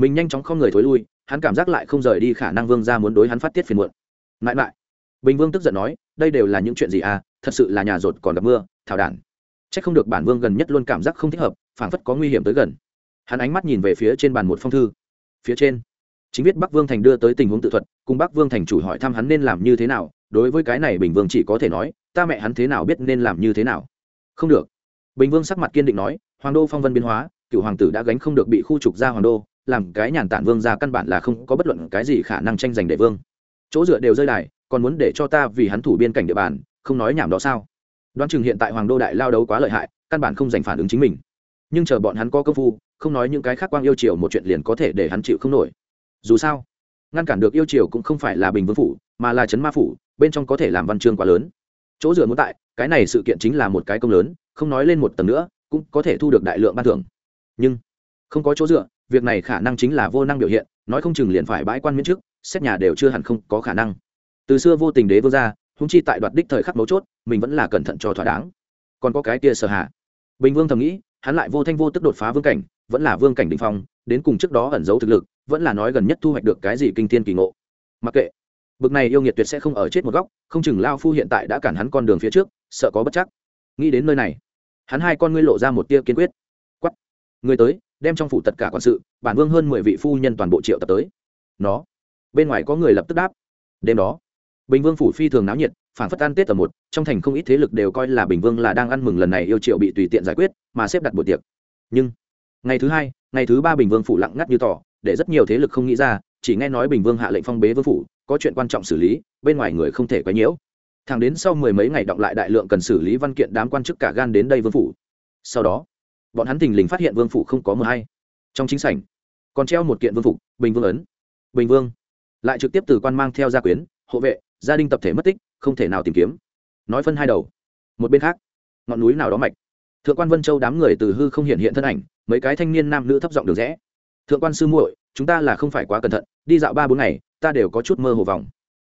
mình nhanh chóng không người thối lui, hắn cảm giác lại không rời đi khả năng Vương gia muốn đối hắn phát tiết phiền muộn. mãi mãi, Bình Vương tức giận nói, đây đều là những chuyện gì à, thật sự là nhà rột còn gặp mưa, thảo đản. Chắc không được bản Vương gần nhất luôn cảm giác không thích hợp, phảng phất có nguy hiểm tới gần. Hắn ánh mắt nhìn về phía trên bàn một phong thư phía trên chính viết bắc vương thành đưa tới tình huống tự thuật cùng bắc vương thành chủ hỏi thăm hắn nên làm như thế nào đối với cái này bình vương chỉ có thể nói ta mẹ hắn thế nào biết nên làm như thế nào không được bình vương sắc mặt kiên định nói hoàng đô phong vân biến hóa cựu hoàng tử đã gánh không được bị khu trục ra hoàng đô làm cái nhàn tản vương ra căn bản là không có bất luận cái gì khả năng tranh giành để vương. Chỗ dựa đều rơi đài, còn muốn để cho ta vì hắn thủ biên cảnh địa bàn, không nói nhảm đó sao? Đoán chừng hiện tại hoàng đô đại lao đấu quá lợi hại, căn bản không giành phản ứng chính mình. Nhưng chờ bọn hắn có công phu, không nói những cái khác quang yêu triều một chuyện liền có thể để hắn chịu không nổi. Dù sao, ngăn cản được yêu triều cũng không phải là bình vương phủ, mà là trấn ma phủ, bên trong có thể làm văn chương quá lớn. Chỗ dựa muốn tại, cái này sự kiện chính là một cái công lớn, không nói lên một tầng nữa, cũng có thể thu được đại lượng ban thưởng. Nhưng, không có chỗ dựa việc này khả năng chính là vô năng biểu hiện, nói không chừng liền phải bãi quan miễn trước, xét nhà đều chưa hẳn không có khả năng. Từ xưa vô tình đế vương ra húng chi tại đoạt đích thời khắc mấu chốt, mình vẫn là cẩn thận cho thỏa đáng. Còn có cái kia sở hạ bình vương thầm nghĩ, hắn lại vô thanh vô tức đột phá vương cảnh, vẫn là vương cảnh đình phong, đến cùng trước đó ẩn giấu thực lực, vẫn là nói gần nhất thu hoạch được cái gì kinh thiên kỳ ngộ. Mặc kệ, bực này yêu nghiệt tuyệt sẽ không ở chết một góc, không chừng lao phu hiện tại đã cản hắn con đường phía trước, sợ có bất chắc. Nghĩ đến nơi này, hắn hai con ngươi lộ ra một tia kiên quyết người tới, đem trong phủ tất cả quản sự, bản vương hơn mười vị phu nhân toàn bộ triệu tập tới. Nó. Bên ngoài có người lập tức đáp. Đêm đó, bình vương phủ phi thường náo nhiệt phản phất ăn tết tầm một, trong thành không ít thế lực đều coi là bình vương là đang ăn mừng lần này yêu triệu bị tùy tiện giải quyết, mà xếp đặt buổi tiệc. Nhưng, ngày thứ hai, ngày thứ ba bình vương phủ lặng ngắt như tỏ để rất nhiều thế lực không nghĩ ra, chỉ nghe nói bình vương hạ lệnh phong bế vương phủ, có chuyện quan trọng xử lý, bên ngoài người không thể quấy nhiễu. Thẳng đến sau mười mấy ngày đọng lại đại lượng cần xử lý văn kiện đám quan chức cả gan đến đây vương phủ. Sau đó bọn hắn thình lình phát hiện vương phủ không có mờ hay. Trong chính sảnh, còn treo một kiện vương phục, bình vương ấn. Bình vương. Lại trực tiếp từ quan mang theo gia quyến, hộ vệ, gia đình tập thể mất tích, không thể nào tìm kiếm. Nói phân hai đầu. Một bên khác, ngọn núi nào đó mạch. Thượng quan vân châu đám người từ hư không hiện hiện thân ảnh, mấy cái thanh niên nam nữ thấp giọng được rẽ. Thượng quan sư muội, chúng ta là không phải quá cẩn thận, đi dạo ba bốn ngày, ta đều có chút mơ hồ vòng.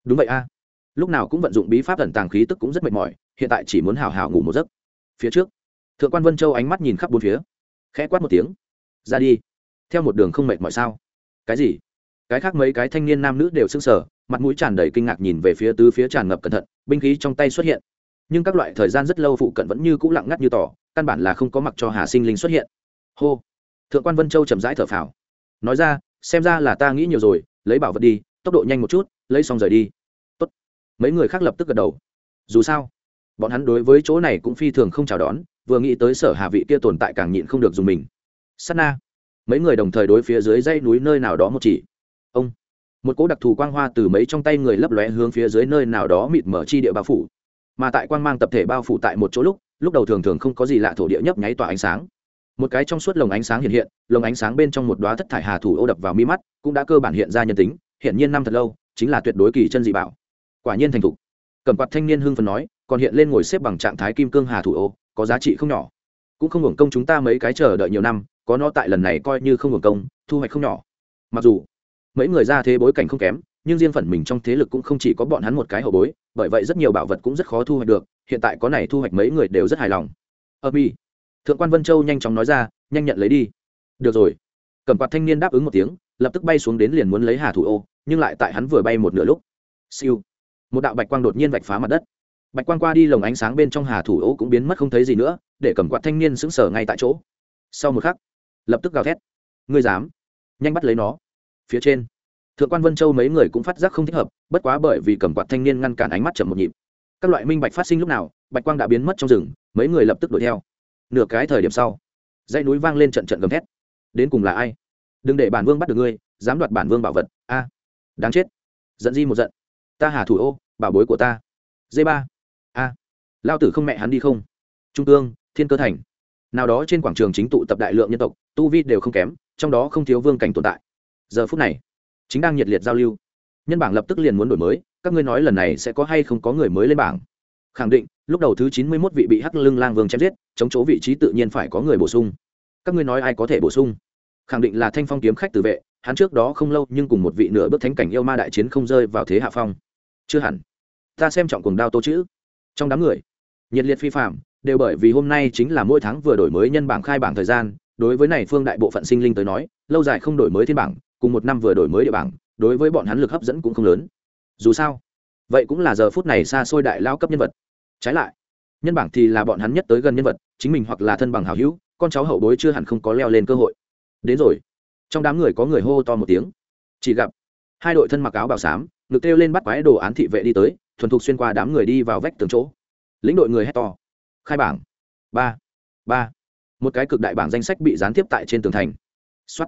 Đúng vậy a. Lúc nào cũng vận dụng bí pháp ẩn tàng khí tức cũng rất mệt mỏi, hiện tại chỉ muốn hào hào ngủ một giấc. Phía trước thượng quan vân châu ánh mắt nhìn khắp bốn phía, khẽ quát một tiếng. Ra đi. Theo một đường không mệt mỏi sao? Cái gì? Cái khác mấy cái thanh niên nam nữ đều sững sờ, mặt mũi tràn đầy kinh ngạc nhìn về phía tứ phía tràn ngập cẩn thận, binh khí trong tay xuất hiện. Nhưng các loại thời gian rất lâu phụ cận vẫn như cũ lặng ngắt như tỏ, căn bản là không có mặc cho hà sinh linh xuất hiện. Hô. Thượng quan vân châu chậm rãi thở phào. Nói ra, xem ra là ta nghĩ nhiều rồi, lấy bảo vật đi, tốc độ nhanh một chút, lấy xong rời đi. Tốt. mấy người khác lập tức gật đầu. Dù sao, bọn hắn đối với chỗ này cũng phi thường không chào đón vừa nghĩ tới sở hà vị kia tồn tại càng nhịn không được dùng mình. Sát na. Mấy người đồng thời đối phía dưới dãy núi nơi nào đó một chỉ. Ông. Một cỗ đặc thù quang hoa từ mấy trong tay người lấp lóe hướng phía dưới nơi nào đó mịt mở chi địa bao phủ. Mà tại quang mang tập thể bao phủ tại một chỗ lúc lúc đầu thường thường không có gì lạ thổ địa nhấp nháy tỏa ánh sáng. Một cái trong suốt lồng ánh sáng hiện hiện, lồng ánh sáng bên trong một đoá thất thải hà thủ ô đập vào mi mắt, cũng đã cơ bản hiện ra nhân tính, hiện nhiên năm thật lâu, chính là tuyệt đối kỳ chân dị bảo. Quả nhiên thành thục. Cầm quạt thanh niên hưng phần nói, còn hiện lên ngồi xếp bằng trạng thái kim cương hà thủ ô có giá trị không nhỏ. Cũng không hưởng công chúng ta mấy cái chờ đợi nhiều năm, có nó tại lần này coi như không hưởng công, thu hoạch không nhỏ. Mặc dù, mấy người ra thế bối cảnh không kém, nhưng riêng phần mình trong thế lực cũng không chỉ có bọn hắn một cái hậu bối, bởi vậy rất nhiều bảo vật cũng rất khó thu hoạch được, hiện tại có này thu hoạch mấy người đều rất hài lòng. Ơ mi, thượng quan vân châu nhanh chóng nói ra, nhanh nhận lấy đi. Được rồi. Cầm quạt thanh niên đáp ứng một tiếng, lập tức bay xuống đến liền muốn lấy hà thủ ô, nhưng lại tại hắn vừa bay một nửa lúc. Siêu. Một đạo bạch quang đột nhiên vạch phá mặt đất bạch quang qua đi lồng ánh sáng bên trong hà thủ ô cũng biến mất không thấy gì nữa, để cầm quạt thanh niên sững sờ ngay tại chỗ. Sau một khắc, lập tức gào thét. Ngươi dám? Nhanh bắt lấy nó. Phía trên, thượng quan vân châu mấy người cũng phát giác không thích hợp, bất quá bởi vì cầm quạt thanh niên ngăn cản ánh mắt chậm một nhịp. Các loại minh bạch phát sinh lúc nào, bạch quang đã biến mất trong rừng, mấy người lập tức đuổi theo. Nửa cái thời điểm sau, dãy núi vang lên trận trận gầm thét. Đến cùng là ai? Đừng để bản vương bắt được ngươi, dám đoạt bản vương bảo vật. A, đáng chết. Giận di một giận. Ta hà thủ ô, bảo bối của ta. D ba a lao tử không mẹ hắn đi không? Trung ương thiên cơ thành. Nào đó trên quảng trường chính tụ tập đại lượng nhân tộc, tu vi đều không kém, trong đó không thiếu vương cảnh tồn tại. Giờ phút này, chính đang nhiệt liệt giao lưu. Nhân bảng lập tức liền muốn đổi mới, các ngươi nói lần này sẽ có hay không có người mới lên bảng? Khẳng định, lúc đầu thứ chín mươi mốt vị bị hắc lưng lang vương chém giết, chống chỗ vị trí tự nhiên phải có người bổ sung. Các ngươi nói ai có thể bổ sung? Khẳng định là thanh phong kiếm khách tự vệ, hắn trước đó không lâu nhưng cùng một vị nửa bước thánh cảnh yêu ma đại chiến không rơi vào thế hạ phong. Chưa hẳn. Ta xem trọng cùng đao tô chữ trong đám người, nhiệt liệt phi phạm đều bởi vì hôm nay chính là mỗi tháng vừa đổi mới nhân bảng khai bảng thời gian, đối với này phương đại bộ phận sinh linh tới nói, lâu dài không đổi mới thiên bảng, cùng một năm vừa đổi mới địa bảng, đối với bọn hắn lực hấp dẫn cũng không lớn. Dù sao, vậy cũng là giờ phút này xa xôi đại lao cấp nhân vật. Trái lại, nhân bảng thì là bọn hắn nhất tới gần nhân vật, chính mình hoặc là thân bằng hào hữu, con cháu hậu bối chưa hẳn không có leo lên cơ hội. Đến rồi, trong đám người có người hô to một tiếng. Chỉ gặp, hai đội thân mặc áo bào xám, ngực kêu lên bắt quái đồ án thị vệ đi tới thuần thục xuyên qua đám người đi vào vách tường chỗ. Lĩnh đội người hét to. Khai bảng. Ba. Ba. Một cái cực đại bảng danh sách bị gián tiếp tại trên tường thành. Xuất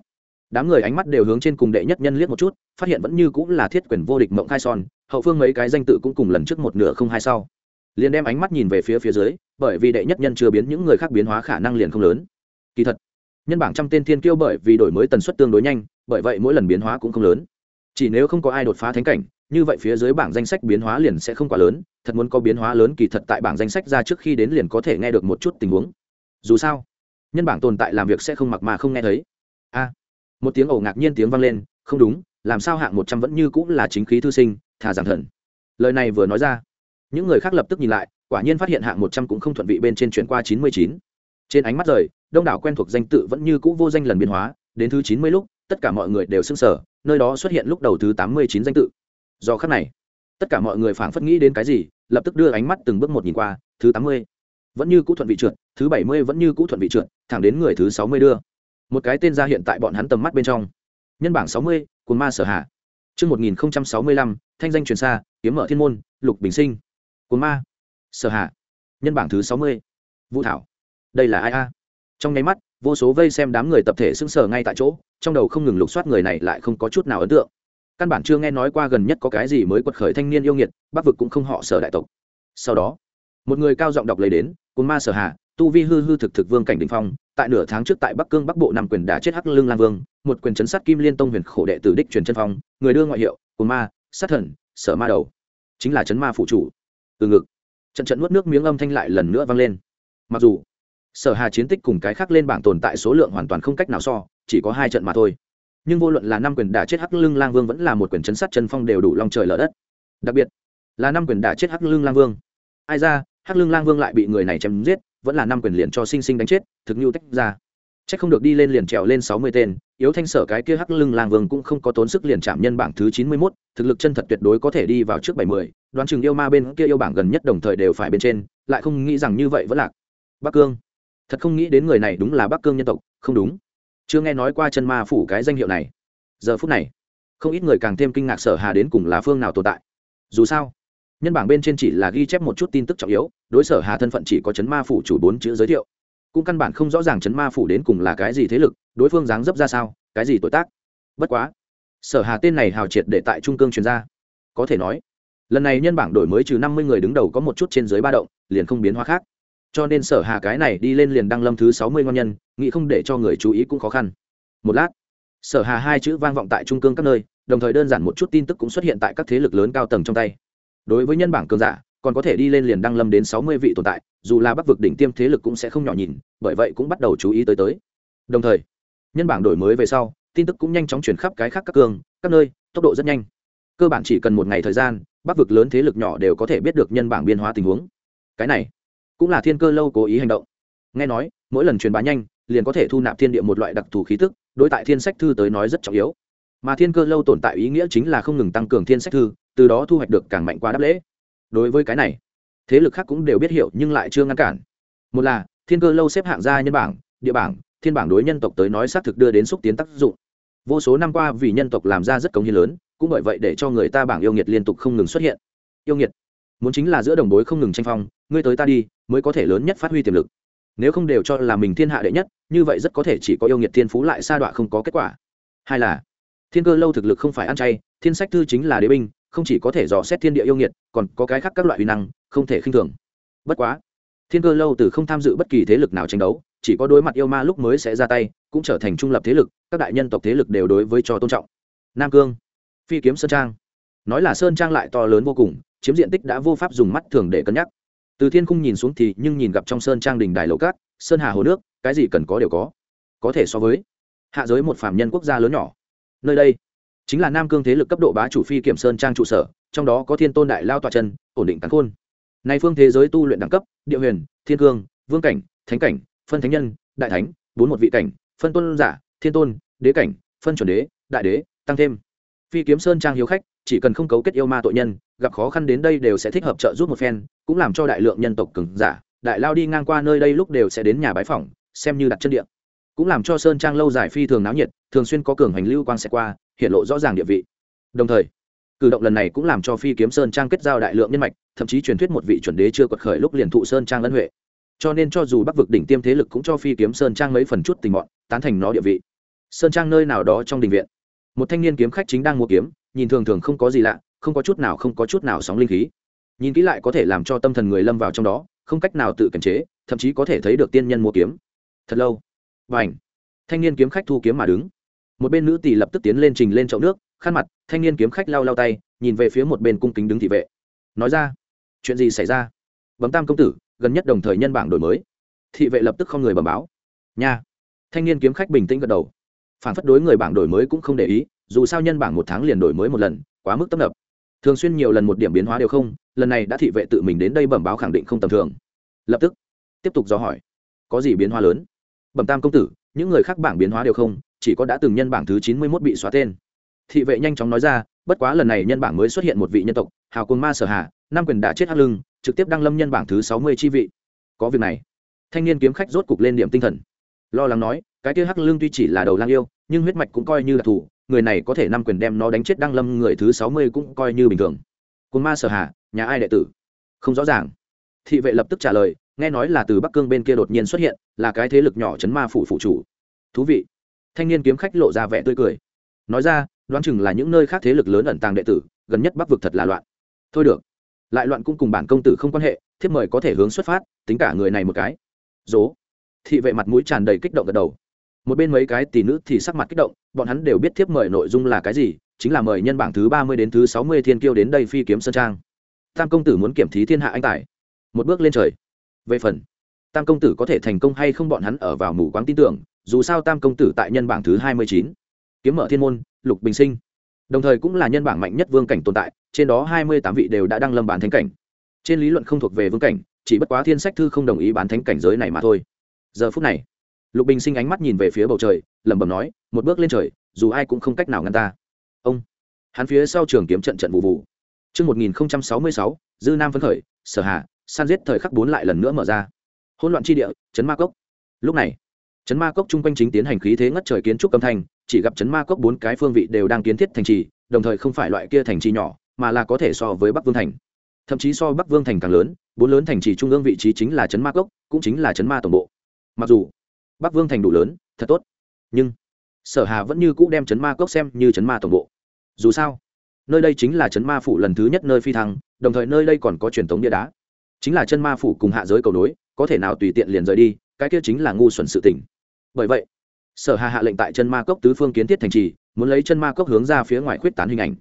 đám người ánh mắt đều hướng trên cùng đệ nhất nhân liếc một chút, phát hiện vẫn như cũng là thiết quyền vô địch mộng khai son, hậu phương mấy cái danh tự cũng cùng lần trước một nửa không hai sau. Liền đem ánh mắt nhìn về phía phía dưới, bởi vì đệ nhất nhân chưa biến, những người khác biến hóa khả năng liền không lớn. Kỳ thật, nhân bảng trăm tên thiên kiêu bởi vì đổi mới tần suất tương đối nhanh, bởi vậy mỗi lần biến hóa cũng không lớn chỉ nếu không có ai đột phá thánh cảnh, như vậy phía dưới bảng danh sách biến hóa liền sẽ không quá lớn, thật muốn có biến hóa lớn kỳ thật tại bảng danh sách ra trước khi đến liền có thể nghe được một chút tình huống. Dù sao, nhân bảng tồn tại làm việc sẽ không mặc mà không nghe thấy. A, một tiếng ẩu ngạc nhiên tiếng vang lên, không đúng, làm sao hạng một trăm vẫn như cũng là chính khí thư sinh, thà giảng thần. Lời này vừa nói ra, những người khác lập tức nhìn lại, quả nhiên phát hiện hạng một trăm cũng không thuận vị bên trên chuyển qua chín mươi chín. Trên ánh mắt rời, đông đảo quen thuộc danh tự vẫn như cũ vô danh lần biến hóa, đến thứ chín mươi lúc, tất cả mọi người đều s ư n g sở nơi đó xuất hiện lúc đầu thứ tám mươi chín danh tự do khắc này tất cả mọi người phảng phất nghĩ đến cái gì lập tức đưa ánh mắt từng bước một nhìn qua thứ tám mươi vẫn như cũ thuận vị trượt thứ bảy mươi vẫn như cũ thuận vị trượt thẳng đến người thứ sáu mươi đưa một cái tên ra hiện tại bọn hắn tầm mắt bên trong nhân bảng sáu mươi cồn ma sở hạ Trước 1065, thanh danh truyền xa, kiếm mở thiên môn, lục bình sinh. cuốn ma. Sở hạ. Nhân bảng thứ sáu mươi Vũ Thảo. Đây là ai a? Trong nháy mắt, vô số vây xem đám người tập thể sững sờ ngay tại chỗ, trong đầu không ngừng lục soát người này lại không có chút nào ấn tượng. Căn bản chưa nghe nói qua gần nhất có cái gì mới quật khởi thanh niên yêu nghiệt bắc vực cũng không họ sở đại tộc. Sau đó một người cao giọng đọc lấy đến cồn ma sở hà tu vi hư hư thực thực vương cảnh đình phong tại nửa tháng trước tại bắc cương bắc bộ nằm quyền đã chết hắc lương lang vương một quyền chấn sát kim liên tông huyền khổ đệ tử đích truyền chân phong người đưa ngoại hiệu của ma sát thần sở ma đầu. Chính là chấn ma phụ chủ. Từ ngực trận trận nuốt nước miếng âm thanh lại lần nữa vang lên. Mặc dù sở hà chiến tích cùng cái khác lên bảng tồn tại số lượng hoàn toàn không cách nào so chỉ có hai trận mà thôi nhưng vô luận là năm quyền đả chết hắc lưng lang vương vẫn là một quyền chấn sát chân phong đều đủ long trời lở đất đặc biệt là năm quyền đả chết hắc lưng lang vương ai ra hắc lưng lang vương lại bị người này chém giết vẫn là năm quyền liền cho sinh sinh đánh chết thực nhu tách ra Chắc không được đi lên liền trèo lên sáu mươi tên, yếu thanh sở cái kia hắc lưng lang vương cũng không có tốn sức liền chạm nhân bảng thứ chín mươi 91, thực lực chân thật tuyệt đối có thể đi vào trước bảy mươi, đoán chừng yêu ma bên kia yêu bảng gần nhất đồng thời đều phải bên trên, lại không nghĩ rằng như vậy vẫn lạc. Bắc Cương. Thật không nghĩ đến người này đúng là Bắc Cương nhân tộc, không đúng. Chưa nghe nói qua chân ma phủ cái danh hiệu này. Giờ phút này, không ít người càng thêm kinh ngạc sở hà đến cùng là phương nào tồn tại. Dù sao, nhân bảng bên trên chỉ là ghi chép một chút tin tức trọng yếu, đối sở hà thân phận chỉ có chấn ma phủ chủ bốn chữ giới thiệu cũng căn bản không rõ ràng chấn ma phủ đến cùng là cái gì thế lực đối phương dáng dấp ra sao cái gì tội tác bất quá sở hà tên này hào triệt để tại trung cương chuyên gia có thể nói lần này nhân bảng đổi mới trừ năm mươi người đứng đầu có một chút trên dưới ba động liền không biến hóa khác cho nên sở hà cái này đi lên liền đăng lâm thứ sáu mươi ngon nhân, nghĩ không để cho người chú ý cũng khó khăn. Một lát, sở hà hai chữ vang vọng tại trung cương các nơi, đồng thời đơn giản một chút tin tức cũng xuất hiện tại các thế lực lớn cao tầng trong tay. Đối với nhân bảng cường giả, còn có thể đi lên liền đăng lâm đến sáu mươi vị tồn tại, dù là bắc vực đỉnh tiêm thế lực cũng sẽ không nhỏ nhìn, bởi vậy cũng bắt đầu chú ý tới tới. Đồng thời, nhân bảng đổi mới về sau, tin tức cũng nhanh chóng chuyển khắp cái khác các cường, các nơi, tốc độ rất nhanh. Cơ bản chỉ cần một ngày thời gian, bắc vực lớn thế lực nhỏ đều có thể biết được nhân bảng biên hóa tình huống. Cái này cũng là thiên cơ lâu cố ý hành động. Nghe nói, mỗi lần truyền bá nhanh, liền có thể thu nạp thiên địa một loại đặc thù khí tức, đối tại thiên sách thư tới nói rất trọng yếu. Mà thiên cơ lâu tồn tại ý nghĩa chính là không ngừng tăng cường thiên sách thư, từ đó thu hoạch được càng mạnh quá đáp lễ. Đối với cái này, thế lực khác cũng đều biết hiểu nhưng lại chưa ngăn cản. Một là, thiên cơ lâu xếp hạng gia nhân bảng, địa bảng, thiên bảng đối nhân tộc tới nói xác thực đưa đến xúc tiến tác dụng. Vô số năm qua vì nhân tộc làm ra rất công hiến lớn, cũng bởi vậy để cho người ta bảng yêu nghiệt liên tục không ngừng xuất hiện. Yêu nghiệt muốn chính là giữa đồng bối không ngừng tranh phong, ngươi tới ta đi, mới có thể lớn nhất phát huy tiềm lực. Nếu không đều cho là mình thiên hạ đệ nhất, như vậy rất có thể chỉ có yêu nghiệt thiên phú lại sa đọa không có kết quả. Hai là, thiên cơ lâu thực lực không phải ăn chay, thiên sách thư chính là đế binh, không chỉ có thể dò xét thiên địa yêu nghiệt, còn có cái khác các loại uy năng, không thể khinh thường. Bất quá, thiên cơ lâu từ không tham dự bất kỳ thế lực nào tranh đấu, chỉ có đối mặt yêu ma lúc mới sẽ ra tay, cũng trở thành trung lập thế lực, các đại nhân tộc thế lực đều đối với cho tôn trọng. Nam cương, phi kiếm sơn trang. Nói là sơn trang lại to lớn vô cùng chiếm diện tích đã vô pháp dùng mắt thường để cân nhắc. Từ thiên khung nhìn xuống thì nhưng nhìn gặp trong sơn trang đình đài lầu cát, sơn hà hồ nước, cái gì cần có đều có. Có thể so với hạ giới một phạm nhân quốc gia lớn nhỏ. Nơi đây chính là nam cương thế lực cấp độ bá chủ phi kiểm sơn trang trụ sở, trong đó có thiên tôn đại lao tọa chân, ổn định cắn khôn. Nay phương thế giới tu luyện đẳng cấp, địa huyền, thiên cương, vương cảnh, thánh cảnh, phân thánh nhân, đại thánh, bốn một vị cảnh, phân tôn giả, thiên tôn, đế cảnh, phân chuẩn đế, đại đế, tăng thêm. Phi kiếm sơn trang hiếu khách chỉ cần không cấu kết yêu ma tội nhân, gặp khó khăn đến đây đều sẽ thích hợp trợ giúp một phen, cũng làm cho đại lượng nhân tộc cứng giả, đại lao đi ngang qua nơi đây lúc đều sẽ đến nhà bái phỏng, xem như đặt chân địa. Cũng làm cho sơn trang lâu dài phi thường náo nhiệt, thường xuyên có cường hành lưu quang sẽ qua, hiện lộ rõ ràng địa vị. Đồng thời, cử động lần này cũng làm cho phi kiếm sơn trang kết giao đại lượng nhân mạch, thậm chí truyền thuyết một vị chuẩn đế chưa quật khởi lúc liền thụ sơn trang ân huệ. Cho nên cho dù bắc vực đỉnh tiêm thế lực cũng cho phi kiếm sơn trang mấy phần chút tình bọn, tán thành nó địa vị. Sơn trang nơi nào đó trong đình viện, một thanh niên kiếm khách chính đang mua kiếm nhìn thường thường không có gì lạ, không có chút nào, không có chút nào sóng linh khí. Nhìn kỹ lại có thể làm cho tâm thần người lâm vào trong đó, không cách nào tự kiềm chế, thậm chí có thể thấy được tiên nhân mua kiếm. Thật lâu. Và ảnh thanh niên kiếm khách thu kiếm mà đứng. Một bên nữ tỷ lập tức tiến lên trình lên chậu nước, khăn mặt, thanh niên kiếm khách lau lau tay, nhìn về phía một bên cung kính đứng thị vệ. Nói ra, chuyện gì xảy ra? Bấm tam công tử, gần nhất đồng thời nhân bảng đổi mới. Thị vệ lập tức không người bẩm báo. Nha. Thanh niên kiếm khách bình tĩnh gật đầu. Phản phất đối người bảng đổi mới cũng không để ý dù sao nhân bảng một tháng liền đổi mới một lần, quá mức tấp nập. Thường xuyên nhiều lần một điểm biến hóa đều không, lần này đã thị vệ tự mình đến đây bẩm báo khẳng định không tầm thường. Lập tức, tiếp tục do hỏi, có gì biến hóa lớn? Bẩm tam công tử, những người khác bảng biến hóa đều không, chỉ có đã từng nhân bảng thứ chín mươi mốt bị xóa tên. Thị vệ nhanh chóng nói ra, bất quá lần này nhân bảng mới xuất hiện một vị nhân tộc, hào cồn ma sở hạ năm quyền đã chết hắc lưng, trực tiếp đăng lâm nhân bảng thứ sáu mươi chi vị. Có việc này. Thanh niên kiếm khách rốt cục lên điểm tinh thần. Lo lắng nói, cái kia hắc lưng tuy chỉ là đầu lang yêu, nhưng huyết mạch cũng coi như là thủ người này có thể năm quyền đem nó đánh chết đăng lâm, người thứ sáu mươi cũng coi như bình thường. Cồn ma sở hạ nhà ai đệ tử? Không rõ ràng. Thị vệ lập tức trả lời, nghe nói là từ bắc cương bên kia đột nhiên xuất hiện, là cái thế lực nhỏ chấn ma phủ phụ chủ. Thú vị. Thanh niên kiếm khách lộ ra vẻ tươi cười. Nói ra, đoán chừng là những nơi khác thế lực lớn ẩn tàng đệ tử, gần nhất bắc vực thật là loạn. Thôi được. Lại loạn cũng cùng bản công tử không quan hệ, thiếp mời có thể hướng xuất phát, tính cả người này một cái. Dố. Thị vệ mặt mũi tràn đầy kích động gật đầu. Một bên mấy cái tỷ nữ thì sắc mặt kích động bọn hắn đều biết thiếp mời nội dung là cái gì, chính là mời nhân bảng thứ ba mươi đến thứ sáu mươi thiên kiêu đến đây phi kiếm sơn trang. Tam công tử muốn kiểm thí thiên hạ anh tài. Một bước lên trời. Về phần, tam công tử có thể thành công hay không bọn hắn ở vào mù quáng tin tưởng, dù sao tam công tử tại nhân bảng thứ hai mươi chín. Kiếm mở thiên môn, lục bình sinh. Đồng thời cũng là nhân bảng mạnh nhất vương cảnh tồn tại, trên đó hai mươi tám vị đều đã đăng lâm bán thánh cảnh. Trên lý luận không thuộc về vương cảnh, chỉ bất quá thiên sách thư không đồng ý bán thánh cảnh giới này mà thôi. Giờ phút này lục bình sinh ánh mắt nhìn về phía bầu trời lẩm bẩm nói một bước lên trời dù ai cũng không cách nào ngăn ta ông hắn phía sau trường kiếm trận trận vụ vụ chương một nghìn sáu mươi sáu Dư Nam phấn khởi, sở hạ, san giết thời khắc bốn lại lần nữa mở ra. Hỗn loạn chi địa, chấn ma cốc. Lúc này, chấn ma cốc chung quanh chính tiến hành khí thế ngất trời kiến trúc âm thanh, chỉ gặp chấn ma cốc bốn cái phương vị đều đang kiến thiết thành trì, đồng thời không phải loại kia thành trì nhỏ, mà là có thể so với Bắc Vương thành. Thậm chí so Bắc Vương thành càng lớn, bốn lớn thành trì trung ương vị trí chính là chấn ma cốc, cũng chính là chấn ma tổng bộ. Mặc dù Bắc Vương thành đủ lớn, thật tốt, nhưng Sở Hà vẫn như cũ đem chấn ma cốc xem như chấn ma tổng bộ. Dù sao, nơi đây chính là chấn ma phủ lần thứ nhất nơi phi thăng đồng thời nơi đây còn có truyền thống Địa đá. Chính là chân ma phủ cùng hạ giới cầu nối có thể nào tùy tiện liền rời đi cái kia chính là ngu xuẩn sự tỉnh bởi vậy sở hà hạ lệnh tại chân ma cốc tứ phương kiến thiết thành trì muốn lấy chân ma cốc hướng ra phía ngoài khuyết tán hình ảnh.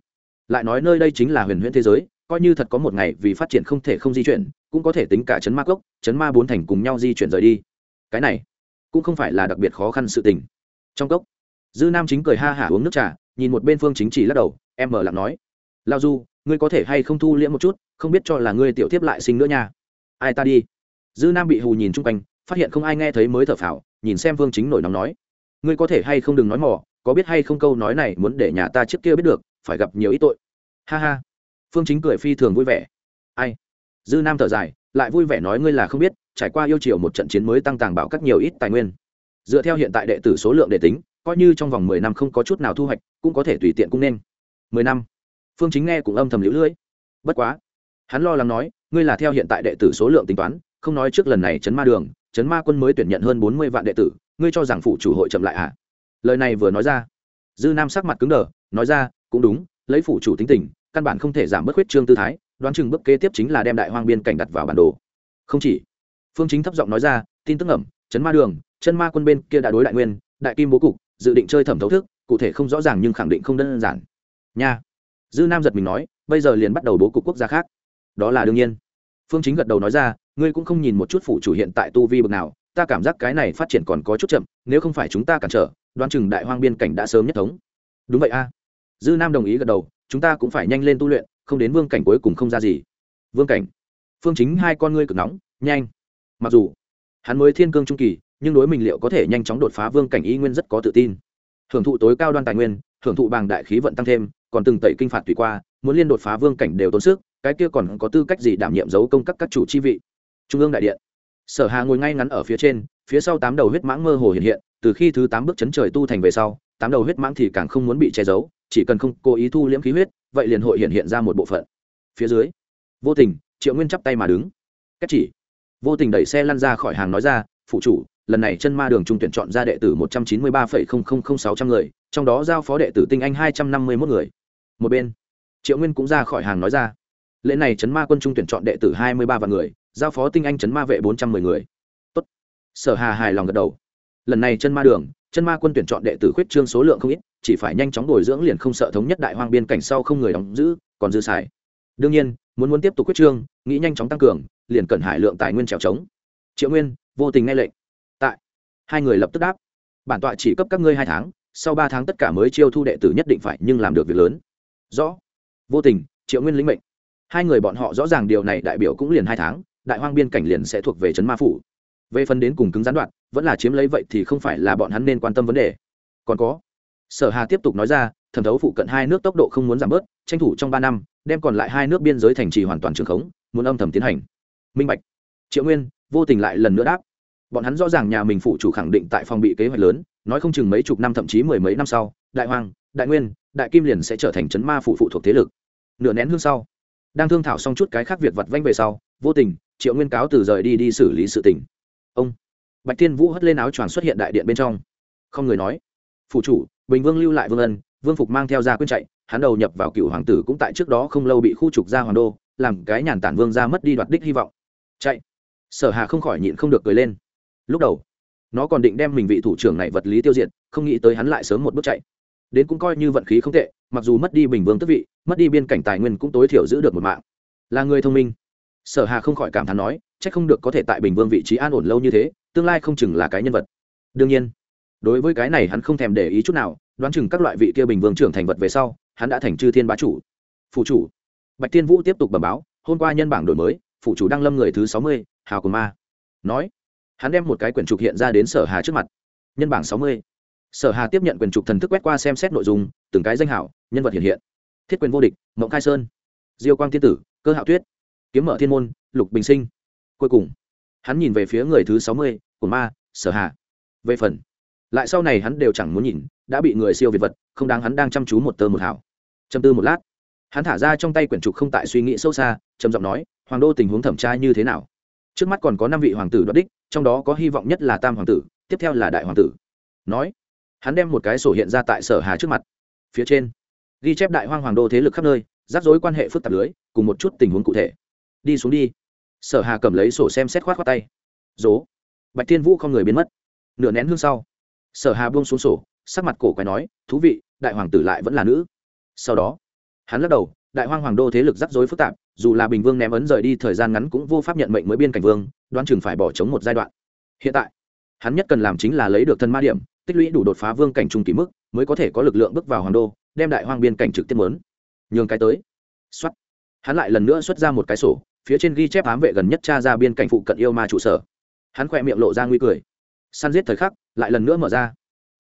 Lại nói nơi đây chính là huyền huyễn thế giới coi như thật có một ngày vì phát triển không thể không di chuyển cũng có thể tính cả chấn ma cốc chấn ma bốn thành cùng nhau di chuyển rời đi. Cái này cũng không phải là đặc biệt khó khăn sự tình. Trong cốc, dư nam chính cười ha hả uống nước trà, nhìn một bên phương chính chỉ lắc đầu, em mở lặng nói lao du ngươi có thể hay không thu liễm một chút, không biết cho là ngươi tiểu tiếp lại sinh nữa nha. Ai ta đi? Dư nam bị hù nhìn chung quanh, phát hiện không ai nghe thấy mới thở phào, nhìn xem vương chính nổi nóng nói, ngươi có thể hay không đừng nói mỏ có biết hay không câu nói này muốn để nhà ta trước kia biết được, phải gặp nhiều ít tội. Ha ha. Phương chính cười phi thường vui vẻ. Ai? Dư nam thở dài lại vui vẻ nói ngươi là không biết, trải qua yêu chiều một trận chiến mới tăng tàng bảo các nhiều ít tài nguyên. Dựa theo hiện tại đệ tử số lượng để tính, coi như trong vòng mười năm không có chút nào thu hoạch, cũng có thể tùy tiện cũng nên. Mười năm. Phương chính nghe cũng âm thầm lũ lưỡi. Bất quá. Hắn lo lắng nói, ngươi là theo hiện tại đệ tử số lượng tính toán, không nói trước lần này chấn ma đường, chấn ma quân mới tuyển nhận hơn bốn mươi vạn đệ tử, ngươi cho rằng phủ chủ hội chậm lại à? Lời này vừa nói ra. Dư nam sắc mặt cứng đờ, nói ra, cũng đúng, lấy phủ chủ tính tình, căn bản không thể giảm bớt huyết trương tư thái đoán chừng bước kế tiếp chính là đem đại hoang biên cảnh đặt vào bản đồ. Không chỉ, phương chính thấp giọng nói ra, tin tức ẩm chấn ma đường, chân ma quân bên kia đã đối đại nguyên, đại kim bố cục, dự định chơi thẩm thấu thức, cụ thể không rõ ràng nhưng khẳng định không đơn giản. Nha. Dư nam giật mình nói, bây giờ liền bắt đầu bố cục quốc gia khác. Đó là đương nhiên. Phương chính gật đầu nói ra, ngươi cũng không nhìn một chút phủ chủ hiện tại tu vi bậc nào, ta cảm giác cái này phát triển còn có chút chậm, nếu không phải chúng ta cản trở, đoán chừng đại hoang biên cảnh đã sớm nhất thống. Đúng vậy a. Dư nam đồng ý gật đầu, chúng ta cũng phải nhanh lên tu luyện không đến vương cảnh cuối cùng không ra gì. Vương cảnh, phương chính hai con ngươi cực nóng, nhanh. Mặc dù, hắn mới thiên cương trung kỳ, nhưng đối mình liệu có thể nhanh chóng đột phá vương cảnh y nguyên rất có tự tin. Hưởng thụ tối cao đoan tài nguyên, hưởng thụ bằng đại khí vận tăng thêm, còn từng tẩy kinh phạt tùy qua, muốn liên đột phá vương cảnh đều tốn sức, cái kia còn có tư cách gì đảm nhiệm dấu công các các chủ chi vị? Trung ương đại điện. Sở hà ngồi ngay ngắn ở phía trên, phía sau tám đầu huyết mãng mơ hồ hiện hiện, từ khi thứ tám bước chấn trời tu thành về sau tám đầu huyết mãng thì càng không muốn bị che giấu, chỉ cần không cố ý thu liễm khí huyết, vậy liền hội hiện hiện ra một bộ phận. Phía dưới, vô tình, triệu nguyên chắp tay mà đứng. Cách chỉ. Vô tình đẩy xe lăn ra khỏi hàng nói ra, phụ chủ, lần này chân ma đường trung tuyển chọn ra đệ tử một trăm chín mươi ba sáu trăm người, trong đó giao phó đệ tử tinh anh hai trăm năm mươi một người. Một bên, triệu nguyên cũng ra khỏi hàng nói ra, lễ này chấn ma quân trung tuyển chọn đệ tử hai mươi ba vạn người, giao phó tinh anh chấn ma vệ bốn trăm mười người. Tốt. sở hà hài lòng gật đầu. Lần này chân ma đường chân ma quân tuyển chọn đệ tử khuyết trương số lượng không ít, chỉ phải nhanh chóng bồi dưỡng liền không sợ thống nhất đại hoang biên cảnh sau không người đóng giữ, còn dư xài. Đương nhiên, muốn muốn tiếp tục khuyết trương, nghĩ nhanh chóng tăng cường, liền cần hải lượng tài nguyên trèo trống. Triệu nguyên, vô tình nghe lệnh. Tại. Hai người lập tức đáp. Bản tọa chỉ cấp các ngươi hai tháng, sau ba tháng tất cả mới chiêu thu đệ tử nhất định phải nhưng làm được việc lớn. Rõ. Vô tình, triệu nguyên lĩnh mệnh. Hai người bọn họ rõ ràng điều này đại biểu cũng liền hai tháng, đại hoang biên cảnh liền sẽ thuộc về trấn ma phủ về phần đến cùng cứng gián đoạn, vẫn là chiếm lấy vậy thì không phải là bọn hắn nên quan tâm vấn đề. Còn có, sở hà tiếp tục nói ra, thẩm thấu phụ cận hai nước tốc độ không muốn giảm bớt, tranh thủ trong ba năm, đem còn lại hai nước biên giới thành trì hoàn toàn trường khống, muốn âm thầm tiến hành. Minh bạch, triệu nguyên, vô tình lại lần nữa đáp. Bọn hắn rõ ràng nhà mình phụ chủ khẳng định tại phòng bị kế hoạch lớn, nói không chừng mấy chục năm thậm chí mười mấy năm sau, đại hoàng, đại nguyên, đại kim liền sẽ trở thành chấn ma phụ phụ thuộc thế lực. Nửa nén hương sau, đang thương thảo xong chút cái khác việc vặt vanh về sau, vô tình, triệu nguyên cáo từ rời đi đi xử lý sự tình ông. Bạch Thiên vũ hất lên áo choàng xuất hiện đại điện bên trong. Không người nói. Phụ chủ, bình vương lưu lại vương ân, vương phục mang theo ra quyên chạy, hắn đầu nhập vào cựu hoàng tử cũng tại trước đó không lâu bị khu trục ra hoàng đô, làm cái nhàn tản vương ra mất đi đoạt đích hy vọng. Chạy. Sở hà không khỏi nhịn không được cười lên. Lúc đầu, nó còn định đem mình vị thủ trưởng này vật lý tiêu diệt, không nghĩ tới hắn lại sớm một bước chạy. Đến cũng coi như vận khí không tệ, mặc dù mất đi bình vương tức vị, mất đi biên cảnh tài nguyên cũng tối thiểu giữ được một mạng. Là người thông minh. Sở hà không khỏi cảm thán nói c h ắ c không được có thể tại bình vương vị trí an ổn lâu như thế, tương lai không chừng là cái nhân vật. Đương nhiên, đối với cái này hắn không thèm để ý chút nào, đoán chừng các loại vị kia bình vương trưởng thành vật về sau, hắn đã thành chư thiên bá chủ. Phụ chủ, bạch tiên vũ tiếp tục bẩm báo, hôm qua nhân bảng đổi mới, phụ chủ đăng lâm người thứ sáu mươi, hào của ma. Nói, hắn đem một cái quyển trục hiện ra đến sở hà trước mặt. Nhân bảng sáu mươi. Sở hà tiếp nhận quyển trục thần thức quét qua xem xét nội dung, từng cái danh hảo, nhân vật hiện hiện. Thiết quyền vô địch, mộng khai sơn. Diêu quang tiên tử, cơ hạo tuyết. Kiếm mở thiên môn, lục bình sinh cuối cùng, hắn nhìn về phía người thứ sáu mươi, của ma, sở hà. Về phần, lại sau này hắn đều chẳng muốn nhìn, đã bị người siêu việt vật, không đáng hắn đang chăm chú một tơ một hảo châm tư một lát, hắn thả ra trong tay quyển trục không tại suy nghĩ sâu xa, trầm giọng nói, hoàng đô tình huống thẩm tra như thế nào? Trước mắt còn có năm vị hoàng tử đoạt đích, trong đó có hy vọng nhất là tam hoàng tử, tiếp theo là đại hoàng tử. Nói, hắn đem một cái sổ hiện ra tại sở hà trước mặt. Phía trên, ghi chép đại hoang hoàng đô thế lực khắp nơi, rắc rối quan hệ phức tạp lưới, cùng một chút tình huống cụ thể. Đi xuống đi sở hà cầm lấy sổ xem xét khoát khoát tay. Dố. Bạch thiên vũ không người biến mất. Nửa nén hương sau, sở hà buông xuống sổ, sắc mặt cổ quái nói, thú vị, đại hoàng tử lại vẫn là nữ. Sau đó, hắn lắc đầu, đại hoang hoàng đô thế lực rắc rối phức tạp, dù là bình vương ném ấn rời đi thời gian ngắn cũng vô pháp nhận mệnh mới biên cảnh vương, đoán chừng phải bỏ trống một giai đoạn. Hiện tại, hắn nhất cần làm chính là lấy được thân ma điểm, tích lũy đủ đột phá vương cảnh trung kỳ mức, mới có thể có lực lượng bước vào hoàng đô, đem đại hoang biên cảnh trực tiếp mớn nhường cái tới. Xuất hắn lại lần nữa xuất ra một cái sổ phía trên ghi chép ám vệ gần nhất cha ra biên cảnh phụ cận yêu ma trụ sở hắn khỏe miệng lộ ra nguy cười săn giết thời khắc lại lần nữa mở ra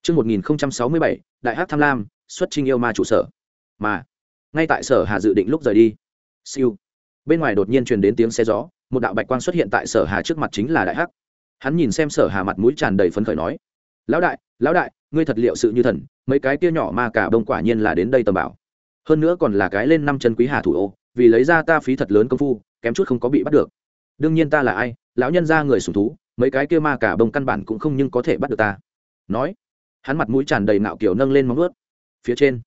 Chương 1067, Đại Hắc Tham Lam, xuất trình yêu ma trụ sở. Mà, ngay tại Sở Hà dự định lúc rời đi. Siêu. Bên ngoài đột nhiên truyền đến tiếng xe gió, một đạo bạch quang xuất hiện tại Sở Hà trước mặt chính là Đại Hắc. Hắn nhìn xem Sở Hà mặt mũi tràn đầy phấn khởi nói: "Lão đại, lão đại, ngươi thật liệu sự như thần, mấy cái kia nhỏ ma cả đông quả nhiên là đến đây tầm bảo. Hơn nữa còn là cái lên năm chân quý hà thủ ô, vì lấy ra ta phí thật lớn công phu, kém chút không có bị bắt được. Đương nhiên ta là ai, lão nhân gia người sùng thú, mấy cái kia ma cả bông căn bản cũng không nhưng có thể bắt được ta." Nói, hắn mặt mũi tràn đầy nạo kiểu nâng lên móng ướt phía trên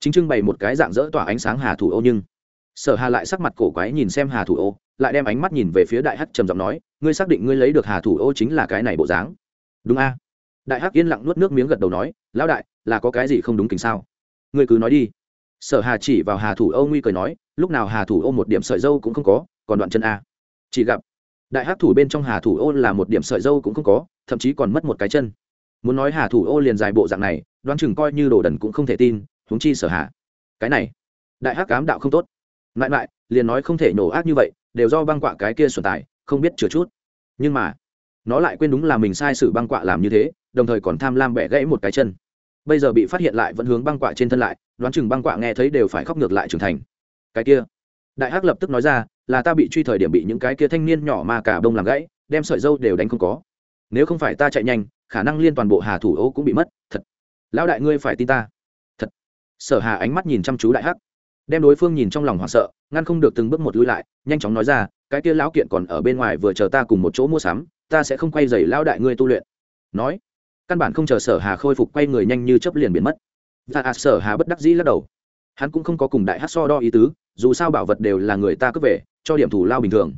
chính trưng bày một cái dạng dỡ tỏa ánh sáng hà thủ ô nhưng sở hà lại sắc mặt cổ quái nhìn xem hà thủ ô lại đem ánh mắt nhìn về phía đại hắc trầm giọng nói ngươi xác định ngươi lấy được hà thủ ô chính là cái này bộ dáng? Đúng a. Đại hắc yên lặng nuốt nước miếng gật đầu nói lão đại là có cái gì không đúng kính sao? Ngươi cứ nói đi. Sở hà chỉ vào hà thủ ô nguy cười nói lúc nào hà thủ ô một điểm sợi dâu cũng không có, còn đoạn chân a. Chỉ gặp, đại hắc thủ bên trong hà thủ ô là một điểm sợi dâu cũng không có, thậm chí còn mất một cái chân. Muốn nói hà thủ ô liền dài bộ dạng này, đoán chừng coi như đồ đần cũng không thể tin, huống chi sở hạ. Cái này, đại hắc cám đạo không tốt. Lại lại liền nói không thể nổ ác như vậy, đều do băng quạ cái kia sổ tài, không biết chừa chút. Nhưng mà, nó lại quên đúng là mình sai sự băng quạ làm như thế, đồng thời còn tham lam bẻ gãy một cái chân. Bây giờ bị phát hiện lại vẫn hướng băng quạ trên thân lại, đoán chừng băng quạ nghe thấy đều phải khóc ngược lại trưởng thành cái kia. Đại hắc lập tức nói ra là ta bị truy thời điểm bị những cái kia thanh niên nhỏ mà cả đông làm gãy đem sợi dâu đều đánh không có. Nếu không phải ta chạy nhanh khả năng liên toàn bộ hà thủ ô cũng bị mất thật. Lão đại ngươi phải tin ta. Thật. Sở hà ánh mắt nhìn chăm chú đại hắc. Đem đối phương nhìn trong lòng hoảng sợ ngăn không được từng bước một lui lại nhanh chóng nói ra cái kia lão kiện còn ở bên ngoài vừa chờ ta cùng một chỗ mua sắm ta sẽ không quay dày lão đại ngươi tu luyện. Nói. Căn bản không chờ sở hà khôi phục quay người nhanh như chấp liền biến mất. Và à, sở hà bất đắc dĩ lắc đầu hắn cũng không có cùng đại hắc so đo ý tứ, dù sao bảo vật đều là người ta cướp về, cho điểm thủ lao bình thường.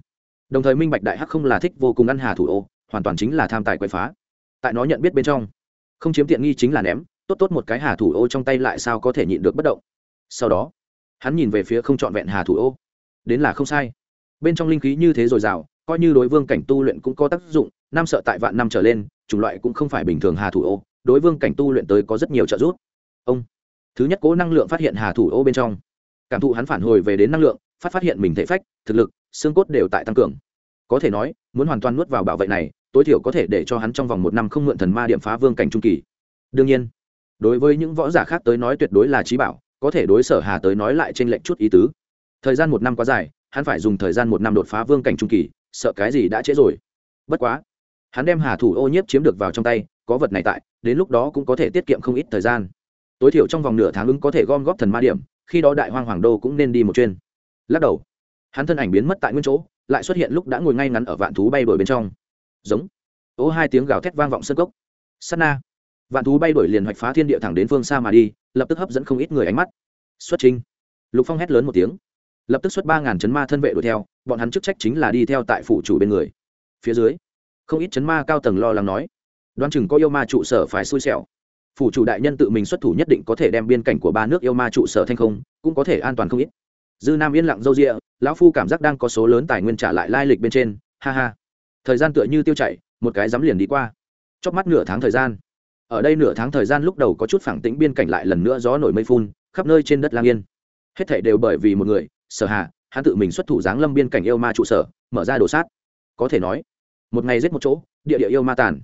Đồng thời minh bạch đại hắc không là thích vô cùng ăn hà thủ ô, hoàn toàn chính là tham tài quậy phá. Tại nó nhận biết bên trong, không chiếm tiện nghi chính là ném, tốt tốt một cái hà thủ ô trong tay lại sao có thể nhịn được bất động. Sau đó, hắn nhìn về phía không trọn vẹn hà thủ ô. Đến là không sai. Bên trong linh khí như thế dồi dào, coi như đối vương cảnh tu luyện cũng có tác dụng nam sợ tại vạn năm trở lên, chủng loại cũng không phải bình thường hà thủ ô, đối vương cảnh tu luyện tới có rất nhiều trợ giúp. Ông thứ nhất cố năng lượng phát hiện hà thủ ô bên trong. Cảm thụ hắn phản hồi về đến năng lượng, phát phát hiện mình thể phách, thực lực, xương cốt đều tại tăng cường. Có thể nói, muốn hoàn toàn nuốt vào bảo vệ này, tối thiểu có thể để cho hắn trong vòng một năm không mượn thần ma điểm phá vương cảnh trung kỳ. Đương nhiên, đối với những võ giả khác tới nói tuyệt đối là trí bảo, có thể đối sở hà tới nói lại trên lệnh chút ý tứ. Thời gian một năm quá dài, hắn phải dùng thời gian một năm đột phá vương cảnh trung kỳ, sợ cái gì đã trễ rồi. Bất quá, hắn đem hà thủ ô nhiếp chiếm được vào trong tay, có vật này tại, đến lúc đó cũng có thể tiết kiệm không ít thời gian tối thiểu trong vòng nửa tháng ứng có thể gom góp thần ma điểm, khi đó đại hoang hoàng đô cũng nên đi một chuyên lắc đầu, hắn thân ảnh biến mất tại nguyên chỗ, lại xuất hiện lúc đã ngồi ngay ngắn ở vạn thú bay đổi bên trong. Giống, ố hai tiếng gào thét vang vọng sân cốc. Sắt na, vạn thú bay đổi liền hoạch phá thiên địa thẳng đến phương xa mà đi, lập tức hấp dẫn không ít người ánh mắt. Xuất trình lục phong hét lớn một tiếng, lập tức xuất ba ngàn chấn ma thân vệ đuổi theo, bọn hắn chức trách chính là đi theo tại phủ chủ bên người. Phía dưới, không ít chấn ma cao tầng lo lắng nói, đoán chừng có yêu ma trụ sở phải xui xẻo phủ chủ đại nhân tự mình xuất thủ nhất định có thể đem biên cảnh của ba nước yêu ma trụ sở thanh không, cũng có thể an toàn không ít. Dư nam yên lặng râu rịa lão phu cảm giác đang có số lớn tài nguyên trả lại lai lịch bên trên, ha ha. Thời gian tựa như tiêu chảy, một cái dám liền đi qua. Chóp mắt nửa tháng thời gian. Ở đây nửa tháng thời gian lúc đầu có chút phẳng tĩnh biên cảnh lại lần nữa gió nổi mây phun, khắp nơi trên đất lang yên. Hết thảy đều bởi vì một người, sở hà, hắn tự mình xuất thủ giáng lâm biên cảnh yêu ma trụ sở, mở ra đồ sát. Có thể nói, một ngày giết một chỗ, địa địa yêu ma tàn.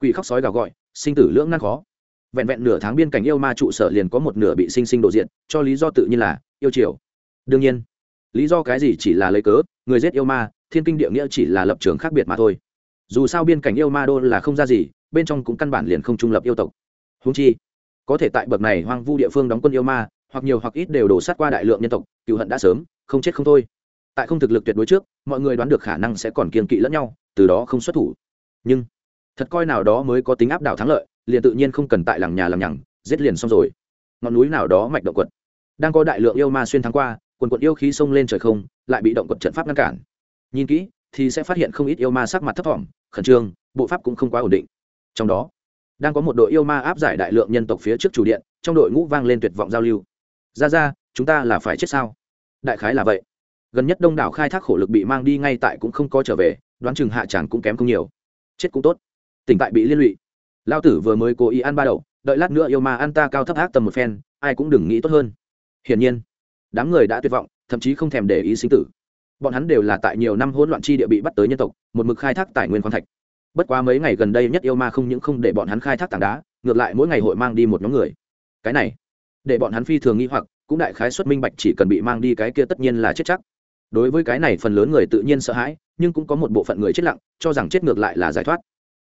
Quỷ khóc sói gào gọi, sinh tử lưỡng nan khó vẹn vẹn nửa tháng biên cảnh yêu ma trụ sở liền có một nửa bị sinh sinh độ diện, cho lý do tự nhiên là, yêu triều. đương nhiên, lý do cái gì chỉ là lấy cớ, người giết yêu ma, thiên kinh địa nghĩa chỉ là lập trường khác biệt mà thôi. Dù sao biên cảnh yêu ma đô là không ra gì, bên trong cũng căn bản liền không trung lập yêu tộc. Húng chi, có thể tại bậc này hoang vu địa phương đóng quân yêu ma, hoặc nhiều hoặc ít đều đổ sát qua đại lượng nhân tộc, cựu hận đã sớm, không chết không thôi. Tại không thực lực tuyệt đối trước, mọi người đoán được khả năng sẽ còn kiên kỵ lẫn nhau, từ đó không xuất thủ. Nhưng, thật coi nào đó mới có tính áp đảo thắng lợi liền tự nhiên không cần tại làng nhà làm nhằng, giết liền xong rồi. Ngọn núi nào đó mạch động quật. Đang có đại lượng yêu ma xuyên thắng qua, quần quận yêu khí xông lên trời không, lại bị động quật trận pháp ngăn cản. Nhìn kỹ, thì sẽ phát hiện không ít yêu ma sắc mặt thấp thỏm, khẩn trương, bộ pháp cũng không quá ổn định. Trong đó, đang có một đội yêu ma áp giải đại lượng nhân tộc phía trước chủ điện, trong đội ngũ vang lên tuyệt vọng giao lưu. Ra ra, chúng ta là phải chết sao? Đại khái là vậy. Gần nhất đông đảo khai thác khổ lực bị mang đi ngay tại cũng không có trở về, đoán chừng hạ tràng cũng kém không nhiều. Chết cũng tốt. Tỉnh tại bị liên lụy lao tử vừa mới cố ý ăn ba đậu, đợi lát nữa yêu ma ăn ta cao thấp ác tầm một phen, ai cũng đừng nghĩ tốt hơn. Hiển nhiên, đám người đã tuyệt vọng, thậm chí không thèm để ý sinh tử. Bọn hắn đều là tại nhiều năm hỗn loạn chi địa bị bắt tới nhân tộc, một mực khai thác tài nguyên khoáng thạch. Bất quá mấy ngày gần đây nhất yêu ma không những không để bọn hắn khai thác tảng đá, ngược lại mỗi ngày hội mang đi một nhóm người. Cái này, để bọn hắn phi thường nghi hoặc, cũng đại khái xuất minh bạch chỉ cần bị mang đi cái kia tất nhiên là chết chắc. Đối với cái này phần lớn người tự nhiên sợ hãi, nhưng cũng có một bộ phận người chết lặng, cho rằng chết ngược lại là giải thoát.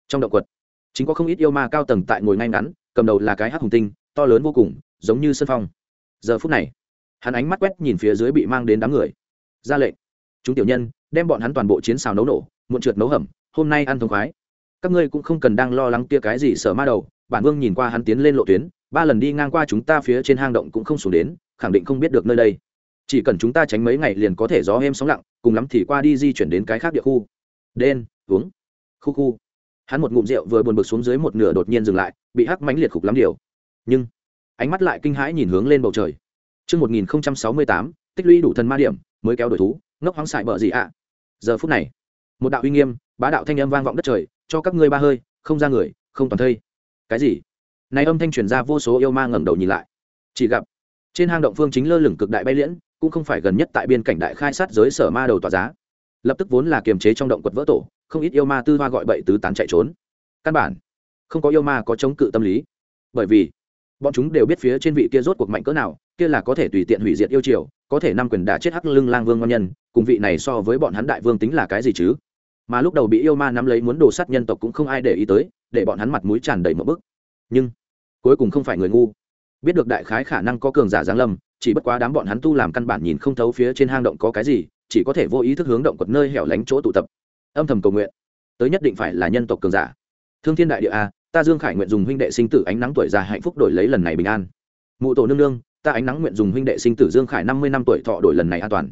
Trong động quật chính có không ít yêu ma cao tầng tại ngồi ngay ngắn, cầm đầu là cái hắc hùng tinh, to lớn vô cùng, giống như sân phong. Giờ phút này, hắn ánh mắt quét nhìn phía dưới bị mang đến đám người. Ra lệnh, chúng tiểu nhân, đem bọn hắn toàn bộ chiến xào nấu nổ, muộn trượt nấu hầm, hôm nay ăn thông khoái. Các ngươi cũng không cần đang lo lắng kia cái gì sở ma đầu. Bản vương nhìn qua hắn tiến lên lộ tuyến, ba lần đi ngang qua chúng ta phía trên hang động cũng không xuống đến, khẳng định không biết được nơi đây. Chỉ cần chúng ta tránh mấy ngày liền có thể gió êm sóng lặng, cùng lắm thì qua đi di chuyển đến cái khác địa khu. Đen, uống. Khu khu hắn một ngụm rượu vừa buồn bực xuống dưới một nửa đột nhiên dừng lại bị hắc mánh liệt khục lắm điều nhưng ánh mắt lại kinh hãi nhìn hướng lên bầu trời Trước 1068, tích lũy đủ thần ma điểm, mới kéo đổi thú, ngốc hoáng xài bờ gì ạ. Giờ phút này, một đạo uy nghiêm, bá đạo thanh âm vang vọng đất trời, cho các ngươi ba hơi, không ra người, không toàn thây. Cái gì? Này âm thanh truyền ra vô số yêu ma ngẩng đầu nhìn lại. Chỉ gặp trên hang động phương chính lơ lửng cực đại bay liễn, cũng không phải gần nhất tại biên cảnh đại khai sát giới sở ma đầu tỏa giá. Lập tức vốn là kiềm chế trong động quật vỡ tổ, không ít yêu ma tư hoa gọi bậy tứ tán chạy trốn. Căn bản không có yêu ma có chống cự tâm lý. Bởi vì bọn chúng đều biết phía trên vị kia rốt cuộc mạnh cỡ nào, kia là có thể tùy tiện hủy diệt yêu triều, có thể năm quyền đã chết hắc lưng lang vương ngon nhân, cùng vị này so với bọn hắn đại vương tính là cái gì chứ? Mà lúc đầu bị yêu ma nắm lấy muốn đồ sát nhân tộc cũng không ai để ý tới, để bọn hắn mặt mũi tràn đầy một bức. Nhưng cuối cùng không phải người ngu. Biết được đại khái khả năng có cường giả giáng lâm, chỉ bất quá đám bọn hắn tu làm căn bản nhìn không thấu phía trên hang động có cái gì, chỉ có thể vô ý thức hướng động quật nơi hẻo lánh chỗ tụ tập âm thầm cầu nguyện. Tới nhất định phải là nhân tộc cường giả. Thương thiên đại địa a ta dương khải nguyện dùng huynh đệ sinh tử ánh nắng tuổi già hạnh phúc đổi lấy lần này bình an. Mụ tổ nương nương, ta ánh nắng nguyện dùng huynh đệ sinh tử dương khải năm mươi năm tuổi thọ đổi lần này an toàn.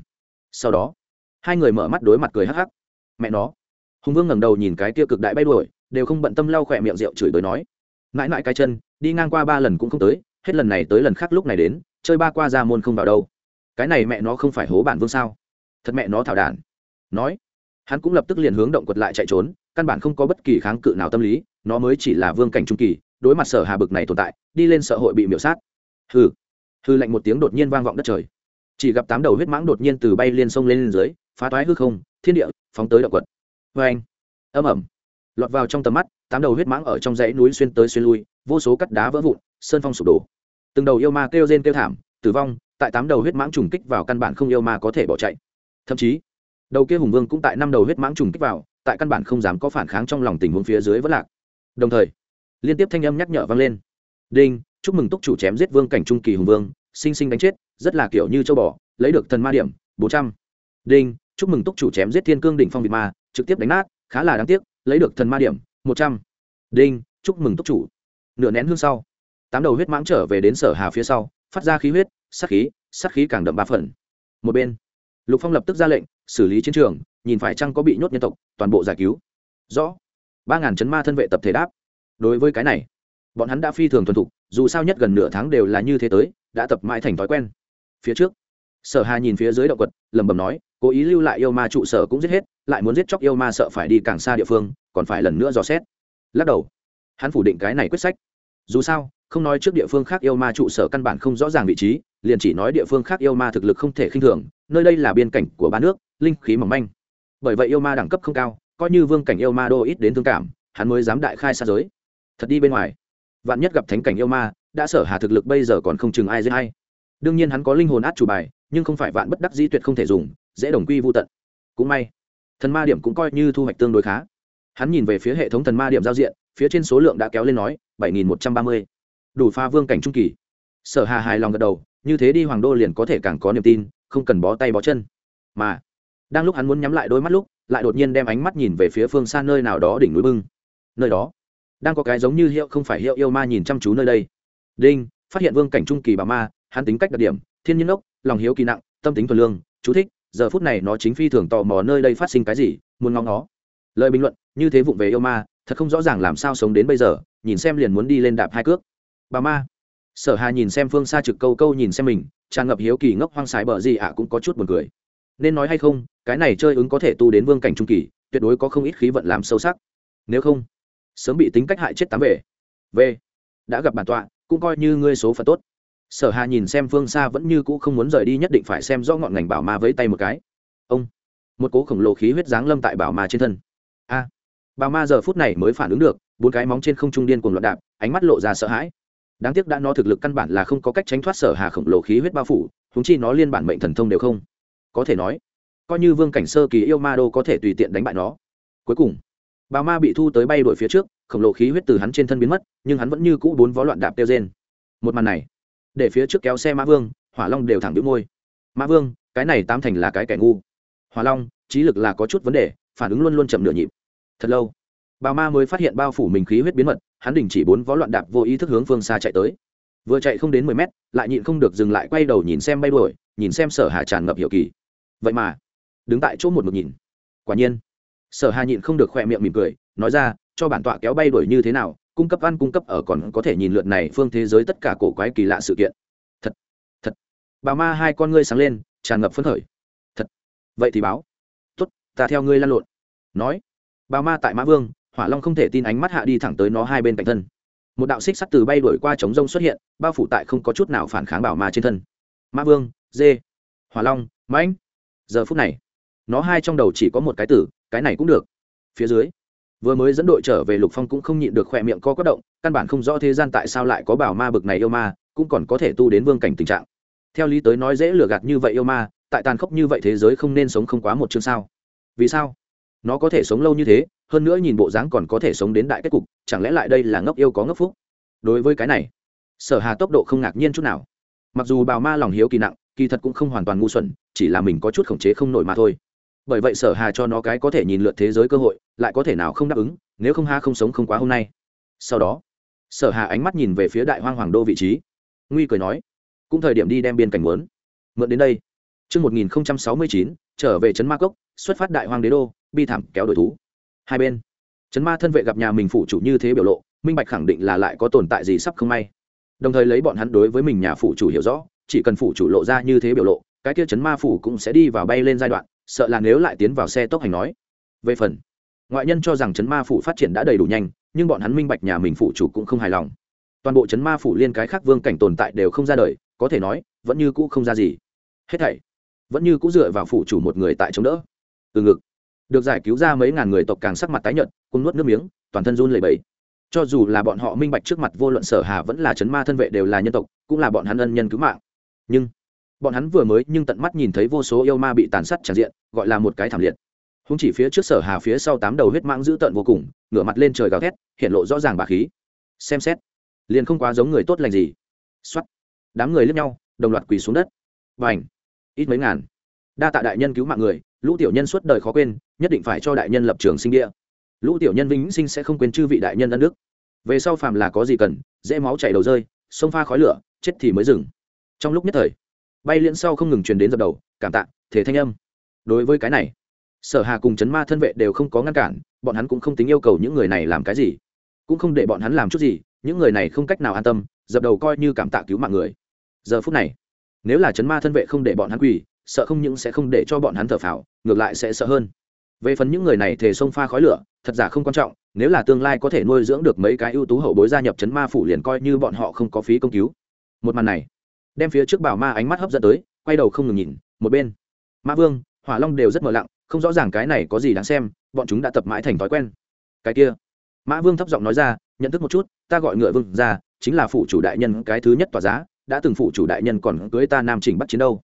Sau đó, hai người mở mắt đối mặt cười hắc hắc. Mẹ nó. Hùng vương ngẩng đầu nhìn cái kia cực đại bay đuổi, đều không bận tâm lau khỏe miệng rượu chửi tới nói. Mãi mãi cái chân, đi ngang qua ba lần cũng không tới, hết lần này tới lần khác lúc này đến, chơi ba qua ra môn không vào đâu. Cái này mẹ nó không phải hố bản vương sao? Thật mẹ nó thảo đản nói hắn cũng lập tức liền hướng động quật lại chạy trốn căn bản không có bất kỳ kháng cự nào tâm lý nó mới chỉ là vương cảnh trung kỳ đối mặt sở hà bực này tồn tại đi lên sở hội bị miễu sát. Hừ hư lạnh một tiếng đột nhiên vang vọng đất trời. Chỉ gặp tám đầu huyết mãng đột nhiên từ bay liên sông lên, lên dưới phá toái hư không thiên địa phóng tới động quật. Vê anh âm ẩm lọt vào trong tầm mắt tám đầu huyết mãng ở trong dãy núi xuyên tới xuyên lui vô số cắt đá vỡ vụn sơn phong sụp đổ. Từng đầu yêu ma kêu rên kêu thảm tử vong tại tám đầu huyết mãng trùng kích vào căn bản không yêu ma có thể bỏ chạy. Thậm chí đầu kia hùng vương cũng tại năm đầu huyết mãng trùng kích vào, tại căn bản không dám có phản kháng trong lòng tình huống phía dưới vẫn lạc. Đồng thời, liên tiếp thanh âm nhắc nhở vang lên. Đinh, chúc mừng túc chủ chém giết vương cảnh trung kỳ hùng vương, sinh sinh đánh chết, rất là kiểu như châu bò, lấy được thần ma điểm, bốn trăm. Đinh, chúc mừng túc chủ chém giết thiên cương đỉnh phong việt ma, trực tiếp đánh nát, khá là đáng tiếc, lấy được thần ma điểm, một trăm. Đinh, chúc mừng túc chủ. Nửa nén hương sau, tám đầu huyết mãng trở về đến sở hà phía sau, phát ra khí huyết, sát khí sát khí càng đậm ba phần. Một bên, lục phong lập tức ra lệnh xử lý chiến trường, nhìn phải chăng có bị nhốt nhân tộc, toàn bộ giải cứu. Rõ. Ba ngàn chấn ma thân vệ tập thể đáp. Đối với cái này, bọn hắn đã phi thường thuần thục, dù sao nhất gần nửa tháng đều là như thế tới, đã tập mãi thành thói quen. Phía trước, sở hà nhìn phía dưới động quật, lẩm bẩm nói, cố ý lưu lại yêu ma trụ sở cũng giết hết, lại muốn giết chóc yêu ma sợ phải đi càng xa địa phương, còn phải lần nữa dò xét. Lắc đầu, hắn phủ định cái này quyết sách. Dù sao, không nói trước địa phương khác yêu ma trụ sở căn bản không rõ ràng vị trí, liền chỉ nói địa phương khác yêu ma thực lực không thể khinh thường nơi đây là biên cảnh của ba nước, linh khí mỏng manh. Bởi vậy yêu ma đẳng cấp không cao, coi như vương cảnh yêu ma đô ít đến thương cảm, hắn mới dám đại khai xa giới. Thật đi bên ngoài. Vạn nhất gặp thánh cảnh yêu ma, đã sở hà thực lực bây giờ còn không chừng ai dễ hay. Đương nhiên hắn có linh hồn át chủ bài, nhưng không phải vạn bất đắc dĩ tuyệt không thể dùng, dễ đồng quy vô tận. Cũng may, thần ma điểm cũng coi như thu hoạch tương đối khá. Hắn nhìn về phía hệ thống thần ma điểm giao diện, phía trên số lượng đã kéo lên nói, bảy nghìn một trăm ba mươi. Đủ pha vương cảnh trung kỳ. Sở hà hài lòng gật đầu, như thế đi hoàng đô liền có thể càng có niềm tin không cần bó tay bó chân. Mà, đang lúc hắn muốn nhắm lại đôi mắt lúc, lại đột nhiên đem ánh mắt nhìn về phía phương xa nơi nào đó đỉnh núi bưng. Nơi đó, đang có cái giống như hiệu không phải hiệu yêu ma nhìn chăm chú nơi đây. Đinh, phát hiện vương cảnh trung kỳ bà ma, hắn tính cách đặc điểm, thiên nhiên ốc lòng hiếu kỳ nặng, tâm tính thuần lương, chú thích, giờ phút này nó chính phi thường tò mò nơi đây phát sinh cái gì, muốn ngóng nó. Lời bình luận, như thế vụng về yêu ma, thật không rõ ràng làm sao sống đến bây giờ, nhìn xem liền muốn đi lên đạp hai cước. Bà ma sở hà nhìn xem phương xa trực câu câu nhìn xem mình, tràn ngập hiếu kỳ ngốc hoang sái bờ gì ạ à, cũng có chút buồn cười. Nên nói hay không, cái này chơi ứng có thể tu đến vương cảnh trung kỳ, tuyệt đối có không ít khí vận làm sâu sắc. Nếu không, sớm bị tính cách hại chết tám về. V đã gặp bản tọa, cũng coi như ngươi số phận tốt. Sở hà nhìn xem phương xa vẫn như cũ không muốn rời đi nhất định phải xem rõ ngọn ngành bảo ma với tay một cái. Ông. Một cố khổng lồ khí huyết giáng lâm tại bảo ma trên thân. A. Bảo ma giờ phút này mới phản ứng được, bốn cái móng trên không trung điên cuồng loạn đạp, ánh mắt lộ ra sợ hãi đáng tiếc đã nó thực lực căn bản là không có cách tránh thoát sở hà khổng lồ khí huyết bao phủ húng chi nó liên bản mệnh thần thông đều không. Có thể nói, coi như vương cảnh sơ kỳ yêu ma đô có thể tùy tiện đánh bại nó. Cuối cùng bà ma bị thu tới bay đuổi phía trước, khổng lồ khí huyết từ hắn trên thân biến mất, nhưng hắn vẫn như cũ bốn vó loạn đạp tiêu trên một màn này, để phía trước kéo xe mã vương, hỏa long đều thẳng đĩu môi. Mã vương, cái này tám thành là cái kẻ ngu. Hỏa long, trí lực là có chút vấn đề, phản ứng luôn luôn chậm nửa nhịp. Thật lâu bà ma mới phát hiện bao phủ mình khí huyết biến mật hắn đình chỉ bốn vó loạn đạp vô ý thức hướng phương xa chạy tới. Vừa chạy không đến mười mét, lại nhịn không được dừng lại quay đầu nhìn xem bay đuổi, nhìn xem sở hà tràn ngập hiệu kỳ. Vậy mà, đứng tại chỗ một một nhìn. Quả nhiên, sở hà nhịn không được khoe miệng mỉm cười, nói ra, cho bản tọa kéo bay đuổi như thế nào, cung cấp ăn cung cấp ở còn có thể nhìn lượt này phương thế giới tất cả cổ quái kỳ lạ sự kiện. Thật thật. Bà ma hai con ngươi sáng lên, tràn ngập phấn khởi. Thật, vậy thì báo. Tốt, ta theo ngươi lăn lộn. Nói, bà ma tại mã vương hỏa long không thể tin ánh mắt hạ đi thẳng tới nó hai bên cạnh thân. Một đạo xích sắt từ bay đuổi qua trống rông xuất hiện, bao phủ tại không có chút nào phản kháng bảo ma trên thân. Ma vương, dê, hỏa long, mãnh. Giờ phút này, nó hai trong đầu chỉ có một cái tử cái này cũng được. Phía dưới, vừa mới dẫn đội trở về lục phong cũng không nhịn được khỏe miệng co quất động, căn bản không rõ thế gian tại sao lại có bảo ma bực này yêu ma, cũng còn có thể tu đến vương cảnh tình trạng. Theo lý tới nói dễ lừa gạt như vậy yêu ma, tại tàn khốc như vậy thế giới không nên sống không quá một chương sao. Vì sao? Nó có thể sống lâu như thế hơn nữa nhìn bộ dáng còn có thể sống đến đại kết cục chẳng lẽ lại đây là ngốc yêu có ngốc phúc? Đối với cái này sở hà tốc độ không ngạc nhiên chút nào. Mặc dù bào ma lòng hiếu kỳ nặng kỳ thật cũng không hoàn toàn ngu xuẩn chỉ là mình có chút khống chế không nổi mà thôi. Bởi vậy sở hà cho nó cái có thể nhìn lượt thế giới cơ hội lại có thể nào không đáp ứng nếu không ha không sống không quá hôm nay. Sau đó sở hà ánh mắt nhìn về phía đại hoang hoàng đô vị trí. Nguy cười nói cũng thời điểm đi đem biên cảnh muốn. Mượn đến đây. Trước 1069, trở về Trấn Ma Cốc, xuất phát đại hoang đế đô, bi thảm kéo đổi thú. Hai bên. Trấn Ma thân vệ gặp nhà mình phụ chủ như thế biểu lộ, minh bạch khẳng định là lại có tồn tại gì sắp không may. Đồng thời lấy bọn hắn đối với mình nhà phụ chủ hiểu rõ, chỉ cần phụ chủ lộ ra như thế biểu lộ, cái kia Trấn Ma phủ cũng sẽ đi vào bay lên giai đoạn, sợ là nếu lại tiến vào xe tốc hành nói về phần ngoại nhân cho rằng chấn ma phủ phát triển đã đầy đủ nhanh nhưng bọn hắn minh bạch nhà mình phụ chủ cũng không hài lòng toàn bộ chấn ma phủ liên cái khác vương cảnh tồn tại đều không ra đời có thể nói vẫn như cũ không ra gì hết thảy vẫn như cũ dựa vào phụ chủ một người tại chống đỡ từ ngực được giải cứu ra mấy ngàn người tộc càng sắc mặt tái nhợt cùng nuốt nước miếng, toàn thân run lẩy bẩy. Cho dù là bọn họ minh bạch trước mặt vô luận sở hà vẫn là chấn ma thân vệ đều là nhân tộc, cũng là bọn hắn ân nhân cứu mạng. Nhưng, bọn hắn vừa mới nhưng tận mắt nhìn thấy vô số yêu ma bị tàn sát tràn diện, gọi là một cái thảm liệt. Húng chỉ phía trước sở hà phía sau tám đầu huyết mãng dữ tợn vô cùng, ngửa mặt lên trời gào thét, hiện lộ rõ ràng bà khí. Xem xét, liền không quá giống người tốt lành gì. Xuất đám người lướt nhau, đồng loạt quỳ xuống đất. Và ảnh ít mấy ngàn. Đa tạ đại nhân cứu mạng người, lũ tiểu nhân suốt đời khó quên nhất định phải cho đại nhân lập trường sinh địa. Lũ tiểu nhân vĩnh sinh sẽ không quên chư vị đại nhân ân đức. Về sau phàm là có gì cần, dễ máu chảy đầu rơi, sông pha khói lửa, chết thì mới dừng. Trong lúc nhất thời, bay liễn sau không ngừng truyền đến dập đầu, cảm tạ thế thanh âm. Đối với cái này, sở hà cùng chấn ma thân vệ đều không có ngăn cản, bọn hắn cũng không tính yêu cầu những người này làm cái gì. Cũng không để bọn hắn làm chút gì, những người này không cách nào an tâm, dập đầu coi như cảm tạ cứu mạng người. Giờ phút này, nếu là chấn ma thân vệ không để bọn hắn quỳ, sợ không những sẽ không để cho bọn hắn thở phào, ngược lại sẽ sợ hơn về phần những người này thể sông pha khói lửa, thật giả không quan trọng, nếu là tương lai có thể nuôi dưỡng được mấy cái ưu tú hậu bối gia nhập chấn ma phủ liền coi như bọn họ không có phí công cứu. Một màn này, đem phía trước bảo ma ánh mắt hấp dẫn tới, quay đầu không ngừng nhìn, một bên, ma vương, hỏa long đều rất mờ lặng, không rõ ràng cái này có gì đáng xem, bọn chúng đã tập mãi thành thói quen. Cái kia mã vương thấp giọng nói ra, nhận thức một chút, ta gọi ngựa vương ra, chính là phụ chủ đại nhân cái thứ nhất tỏa giá, đã từng phụ chủ đại nhân còn cưới ta nam trình bắt chiến đâu.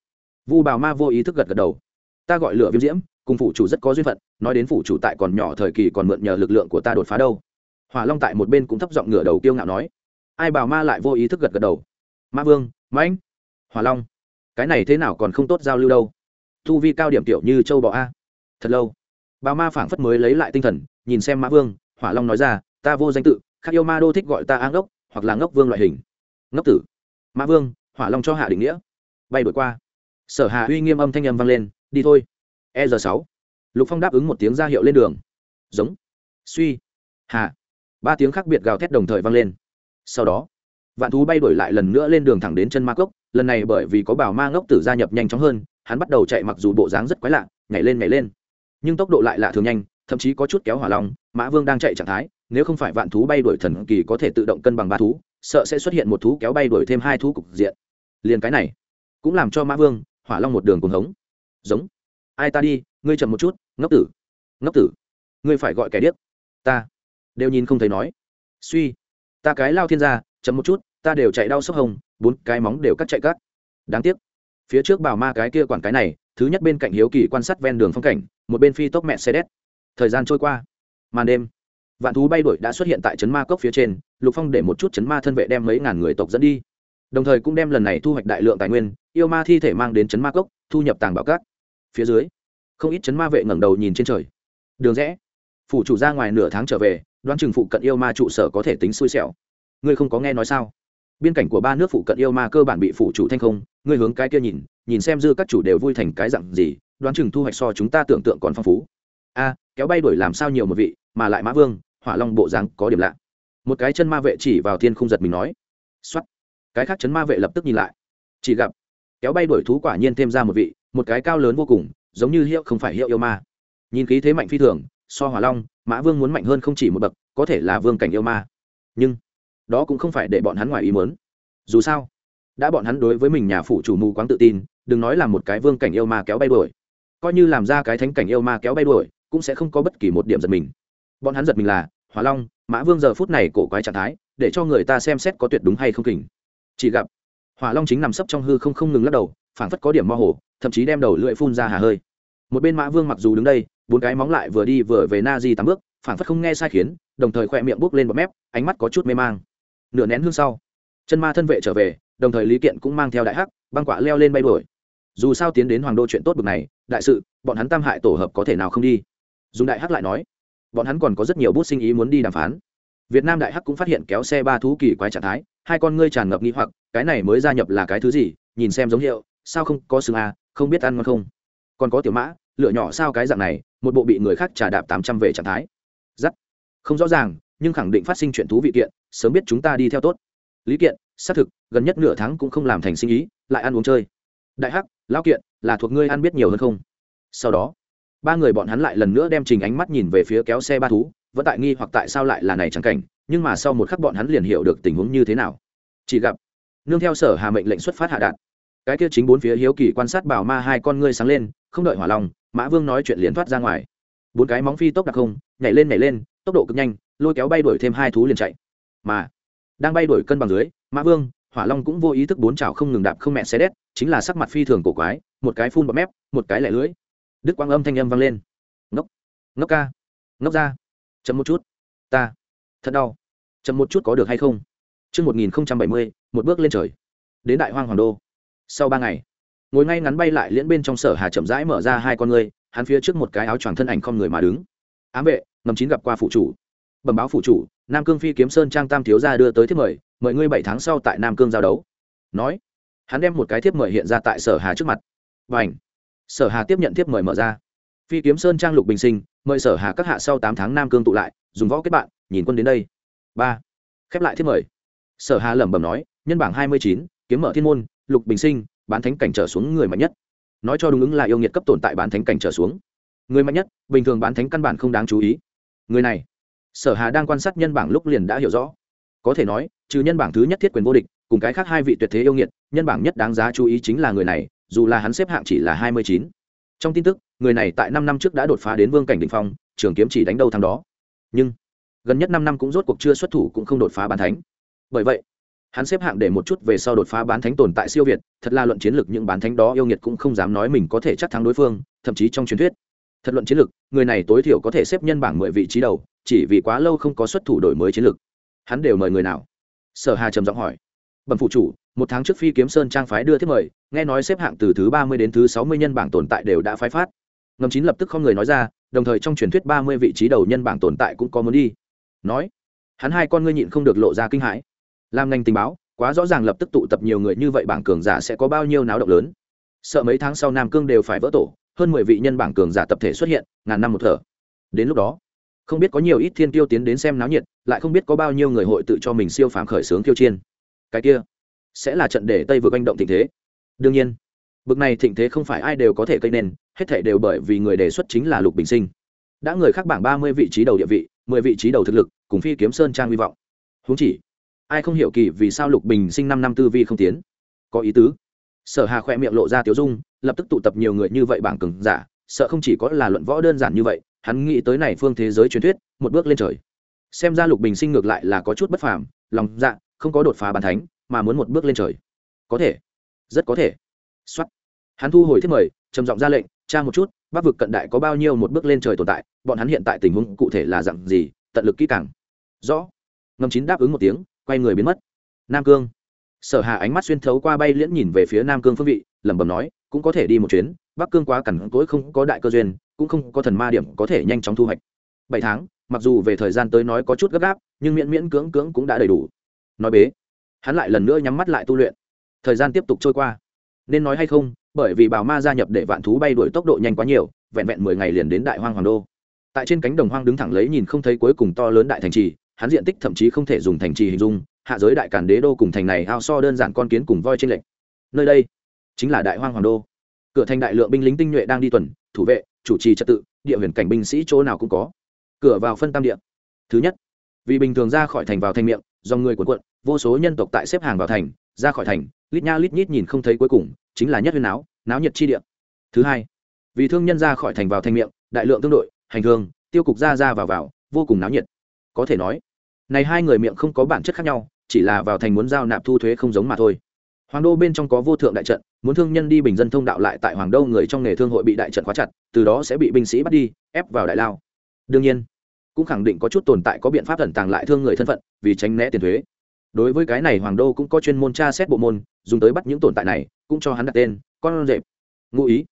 Vu bảo ma vô ý thức gật gật đầu. Ta gọi lửa viêm diễm cùng phụ chủ rất có duyên phận, nói đến phụ chủ tại còn nhỏ thời kỳ còn mượn nhờ lực lượng của ta đột phá đâu. Hỏa long tại một bên cũng thấp giọng ngửa đầu kiêu ngạo nói. Ai bảo ma lại vô ý thức gật gật đầu. Ma vương mãnh hỏa long, cái này thế nào còn không tốt giao lưu đâu. Thu vi cao điểm tiểu như châu bò a. Thật lâu bà ma phảng phất mới lấy lại tinh thần, nhìn xem mã vương, hỏa long nói ra, ta vô danh tự, khác yêu ma đô thích gọi ta a ngốc, hoặc là ngốc vương loại hình. Ngốc tử? Mã vương, hỏa long cho hạ định nghĩa. Bay đổi qua. Sở hà uy nghiêm âm thanh âm vang lên, đi thôi e giờ sáu. Lục phong đáp ứng một tiếng ra hiệu lên đường. Giống. Suy. Hạ ba tiếng khác biệt gào thét đồng thời vang lên. Sau đó, vạn thú bay đổi lại lần nữa lên đường thẳng đến chân ma cốc. Lần này bởi vì có bảo ma ngốc tử gia nhập nhanh chóng hơn, hắn bắt đầu chạy mặc dù bộ dáng rất quái lạ, nhảy lên nhảy lên. Nhưng tốc độ lại lạ thường nhanh, thậm chí có chút kéo hỏa long, mã vương đang chạy trạng thái, nếu không phải vạn thú bay đuổi thần kỳ có thể tự động cân bằng ba thú, sợ sẽ xuất hiện một thú kéo bay đuổi thêm hai thú cục diện. Liền cái này, cũng làm cho mã vương, hỏa long một đường cùng hống. Giống ai ta đi, ngươi chậm một chút, ngốc tử ngốc tử. Ngươi phải gọi kẻ điếc. Ta. Đều nhìn không thấy nói. Suy. Ta cái lao thiên gia, chậm một chút, ta đều chạy đau sốc hồng, bốn cái móng đều cắt chạy cắt. Đáng tiếc. Phía trước bảo ma cái kia quản cái này, thứ nhất bên cạnh hiếu kỳ quan sát ven đường phong cảnh, một bên phi tốc mẹ xe đét. Thời gian trôi qua. Màn đêm. Vạn thú bay đuổi đã xuất hiện tại trấn ma cốc phía trên, lục phong để một chút trấn ma thân vệ đem mấy ngàn người tộc dẫn đi. Đồng thời cũng đem lần này thu hoạch đại lượng tài nguyên, yêu ma thi thể mang đến trấn ma cốc, thu nhập tàng bảo cát phía dưới. Không ít chấn ma vệ ngẩng đầu nhìn trên trời. Đường rẽ. Phủ chủ ra ngoài nửa tháng trở về, đoán chừng phụ cận yêu ma trụ sở có thể tính xui xẻo. Ngươi không có nghe nói sao? Biên cảnh của ba nước phụ cận yêu ma cơ bản bị phủ chủ thanh không, ngươi hướng cái kia nhìn nhìn xem dư các chủ đều vui thành cái dặn gì, đoán chừng thu hoạch so chúng ta tưởng tượng còn phong phú. A, kéo bay đuổi làm sao nhiều một vị, mà lại mã vương, hỏa long bộ dáng có điểm lạ. Một cái chân ma vệ chỉ vào thiên không giật mình nói. X cái khác chấn ma vệ lập tức nhìn lại. Chỉ gặp, kéo bay đuổi thú quả nhiên thêm ra một vị một cái cao lớn vô cùng, giống như hiệu không phải hiệu yêu ma. Nhìn khí thế mạnh phi thường, so hỏa long, mã vương muốn mạnh hơn không chỉ một bậc, có thể là vương cảnh yêu ma. Nhưng, đó cũng không phải để bọn hắn ngoài ý muốn. Dù sao, đã bọn hắn đối với mình nhà phụ chủ mù quáng tự tin, đừng nói là một cái vương cảnh yêu ma kéo bay đuổi. Coi như làm ra cái thánh cảnh yêu ma kéo bay đuổi, cũng sẽ không có bất kỳ một điểm giật mình. Bọn hắn giật mình là, hỏa long, mã vương giờ phút này cổ quái trạng thái, để cho người ta xem xét có tuyệt đúng hay không kình. Chỉ gặp, hỏa long chính nằm sấp trong hư không không ngừng lắc đầu phảng phất có điểm mơ hồ, thậm chí đem đầu lưỡi phun ra hà hơi. Một bên mã vương mặc dù đứng đây, bốn cái móng lại vừa đi vừa về na di tám bước, phảng phất không nghe sai khiến, đồng thời khỏe miệng buốc lên bọt mép, ánh mắt có chút mê mang. Nửa nén hương sau, chân ma thân vệ trở về, đồng thời lý kiện cũng mang theo đại hắc, băng quả leo lên bay đuổi. Dù sao tiến đến hoàng đô chuyện tốt bực này, đại sự, bọn hắn tam hại tổ hợp có thể nào không đi? Dùng đại hắc lại nói, bọn hắn còn có rất nhiều bút sinh ý muốn đi đàm phán. Việt nam đại hắc cũng phát hiện kéo xe ba thú kỳ quái trạng thái, hai con ngươi tràn ngập nghi hoặc, cái này mới gia nhập là cái thứ gì, nhìn xem giống hiệu sao không có xương a à, không biết ăn ngon không? Còn có tiểu mã lựa nhỏ sao cái dạng này, một bộ bị người khác trả đạp tám trăm về trạng thái. Giắt. Không rõ ràng, nhưng khẳng định phát sinh chuyện thú vị kiện, sớm biết chúng ta đi theo tốt. Lý kiện, xác thực, gần nhất nửa tháng cũng không làm thành sinh ý, lại ăn uống chơi. Đại hắc, lão kiện, là thuộc ngươi ăn biết nhiều hơn không? Sau đó, ba người bọn hắn lại lần nữa đem trình ánh mắt nhìn về phía kéo xe ba thú, vẫn tại nghi hoặc tại sao lại là này chẳng cảnh, nhưng mà sau một khắc bọn hắn liền hiểu được tình huống như thế nào. Chỉ gặp, nương theo sở hà mệnh lệnh xuất phát hạ đạn cái kia chính bốn phía hiếu kỳ quan sát bảo ma hai con ngươi sáng lên, không đợi hỏa lòng, mã vương nói chuyện liền thoát ra ngoài. Bốn cái móng phi tốc đặc không, nhảy lên nhảy lên, tốc độ cực nhanh, lôi kéo bay đuổi thêm hai thú liền chạy. Mà, đang bay đuổi cân bằng dưới, mã vương, hỏa long cũng vô ý thức bốn chảo không ngừng đạp không mẹ xe đét, chính là sắc mặt phi thường cổ quái, một cái phun bọt mép, một cái lẻ lưỡi. Đức quang âm thanh âm vang lên. Ngốc ngốc ca, ngốc ra. Chậm một chút. Ta, thật đau. Chậm một chút có được hay không? Chương một nghìn bảy mươi, một bước lên trời. Đến đại hoang hoàng đô. Sau ba ngày, ngồi ngay ngắn bay lại liễn bên trong sở hà chậm rãi mở ra hai con ngươi, hắn phía trước một cái áo choàng thân ảnh không người mà đứng. Ám vệ, ngầm chín gặp qua phụ chủ. Bẩm báo phụ chủ, Nam Cương Phi kiếm sơn trang tam thiếu gia đưa tới thiếp mời, mời ngươi bảy tháng sau tại Nam Cương giao đấu. Nói, hắn đem một cái thiếp mời hiện ra tại sở hà trước mặt. Bành. Sở Hà tiếp nhận thiếp mời mở ra. Phi kiếm sơn trang lục bình sinh, mời sở hà các hạ sau tám tháng nam cương tụ lại dùng võ kết bạn nhìn quân đến đây ba khép lại thiếp mời sở hà lẩm bẩm nói nhân bảng hai mươi chín kiếm mở thiên môn lục bình sinh, bán thánh cảnh trở xuống người mạnh nhất. Nói cho đúng ứng là yêu nghiệt cấp tồn tại bán thánh cảnh trở xuống. Người mạnh nhất, bình thường bán thánh căn bản không đáng chú ý. Người này, sở hà đang quan sát nhân bảng lúc liền đã hiểu rõ. Có thể nói, trừ nhân bảng thứ nhất thiết quyền vô địch, cùng cái khác hai vị tuyệt thế yêu nghiệt, nhân bảng nhất đáng giá chú ý chính là người này, dù là hắn xếp hạng chỉ là hai mươi chín. Trong tin tức, người này tại năm năm trước đã đột phá đến vương cảnh đ phong, trường kiếm chỉ đánh đâu thằng đó. Nhưng, gần nhất năm năm cũng rốt cuộc chưa xuất thủ cũng không đột phá bán thánh. Bởi vậy hắn xếp hạng để một chút về sau đột phá bán thánh tồn tại siêu việt, thật là luận chiến lược những bán thánh đó yêu nghiệt cũng không dám nói mình có thể chắc thắng đối phương, thậm chí trong truyền thuyết. Thật luận chiến lược người này tối thiểu có thể xếp nhân bảng mười vị trí đầu, chỉ vì quá lâu không có xuất thủ đổi mới chiến lược hắn đều mời người nào? Sở hà trầm giọng hỏi. Bẩm phụ chủ, một tháng trước phi kiếm sơn trang phái đưa thiết mời, nghe nói xếp hạng từ thứ ba mươi đến thứ sáu mươi nhân bảng tồn tại đều đã phái phát. Ngầm chín lập tức không người nói ra, đồng thời trong truyền thuyết ba mươi vị trí đầu nhân bảng tồn tại cũng có muốn đi. Nói, hắn hai con ngươi nhịn không được lộ ra kinh hãi làm ngành tình báo, quá rõ ràng lập tức tụ tập nhiều người như vậy bảng cường giả sẽ có bao nhiêu náo động lớn. Sợ mấy tháng sau nam cương đều phải vỡ tổ, hơn mười vị nhân bảng cường giả tập thể xuất hiện, ngàn năm một thở. Đến lúc đó, không biết có nhiều ít thiên tiêu tiến đến xem náo nhiệt, lại không biết có bao nhiêu người hội tự cho mình siêu phàm khởi sướng tiêu chiên cái kia, sẽ là trận để tây vượt anh động thịnh thế. Đương nhiên, bực này thịnh thế không phải ai đều có thể gây nên hết thể đều bởi vì người đề xuất chính là lục bình sinh. Đã người khác bảng ba mươi vị trí đầu địa vị, mười vị trí đầu thực lực, cùng phi kiếm sơn trang hy vọng. Húng chỉ ai không hiểu kỳ vì sao lục bình sinh năm năm tư vi không tiến? Có ý tứ. Sở hà khoe miệng lộ ra tiếu dung, lập tức tụ tập nhiều người như vậy bảng cường giả, sợ không chỉ có là luận võ đơn giản như vậy, hắn nghĩ tới này phương thế giới truyền thuyết, một bước lên trời. Xem ra lục bình sinh ngược lại là có chút bất phàm, lòng dạ không có đột phá bàn thánh, mà muốn một bước lên trời. Có thể. Rất có thể. Xuất hắn thu hồi thiết mời, trầm giọng ra lệnh, tra một chút, bắc vực cận đại có bao nhiêu một bước lên trời tồn tại, bọn hắn hiện tại tình huống cụ thể là dặn gì, tận lực kỹ càng. Rõ. Ngầm chín đáp ứng một tiếng quay người biến mất. Nam cương. Sở hà ánh mắt xuyên thấu qua bay liễn nhìn về phía nam cương phương vị, lẩm bẩm nói, cũng có thể đi một chuyến, bắc cương quá cẩn cỗi không có đại cơ duyên, cũng không có thần ma điểm có thể nhanh chóng thu hoạch. Bảy tháng, mặc dù về thời gian tới nói có chút gấp gáp, nhưng miễn miễn cưỡng cưỡng cũng đã đầy đủ. Nói bế, hắn lại lần nữa nhắm mắt lại tu luyện. Thời gian tiếp tục trôi qua. Nên nói hay không, bởi vì bào ma gia nhập để vạn thú bay đuổi tốc độ nhanh quá nhiều, vẹn vẹn mười ngày liền đến đại hoang hoàng đô. Tại trên cánh đồng hoang đứng thẳng lấy nhìn không thấy cuối cùng to lớn đại thành trì hắn diện tích thậm chí không thể dùng thành trì hình dung, hạ giới đại càn đế đô cùng thành này ao so đơn giản con kiến cùng voi trên lệnh nơi đây chính là đại hoang hoàng đô. Cửa thành đại lượng binh lính tinh nhuệ đang đi tuần, thủ vệ, chủ trì trật tự, địa huyền cảnh binh sĩ chỗ nào cũng có. Cửa vào phân tam địa. Thứ nhất, vì bình thường ra khỏi thành vào thành miệng do người cuộn cuộn, vô số nhân tộc tại xếp hàng vào thành, ra khỏi thành, lít nha lít nhít nhìn không thấy cuối cùng, chính là nhất huyền áo, náo nhiệt chi địa. Thứ hai, vì thương nhân ra khỏi thành vào thành miệng, đại lượng tương đội, hành hương, tiêu cục ra ra vào vào, vô cùng náo nhiệt có thể nói, này hai người miệng không có bản chất khác nhau, chỉ là vào thành muốn giao nạp thu thuế không giống mà thôi. Hoàng đô bên trong có vô thượng đại trận, muốn thương nhân đi bình dân thông đạo lại tại hoàng đô người trong nghề thương hội bị đại trận khóa chặt, từ đó sẽ bị binh sĩ bắt đi, ép vào đại lao. Đương nhiên, cũng khẳng định có chút tồn tại có biện pháp thần tàng lại thương người thân phận, vì tránh né tiền thuế. Đối với cái này hoàng đô cũng có chuyên môn tra xét bộ môn, dùng tới bắt những tồn tại này, cũng cho hắn đặt tên, con rệp. Ngụ ý,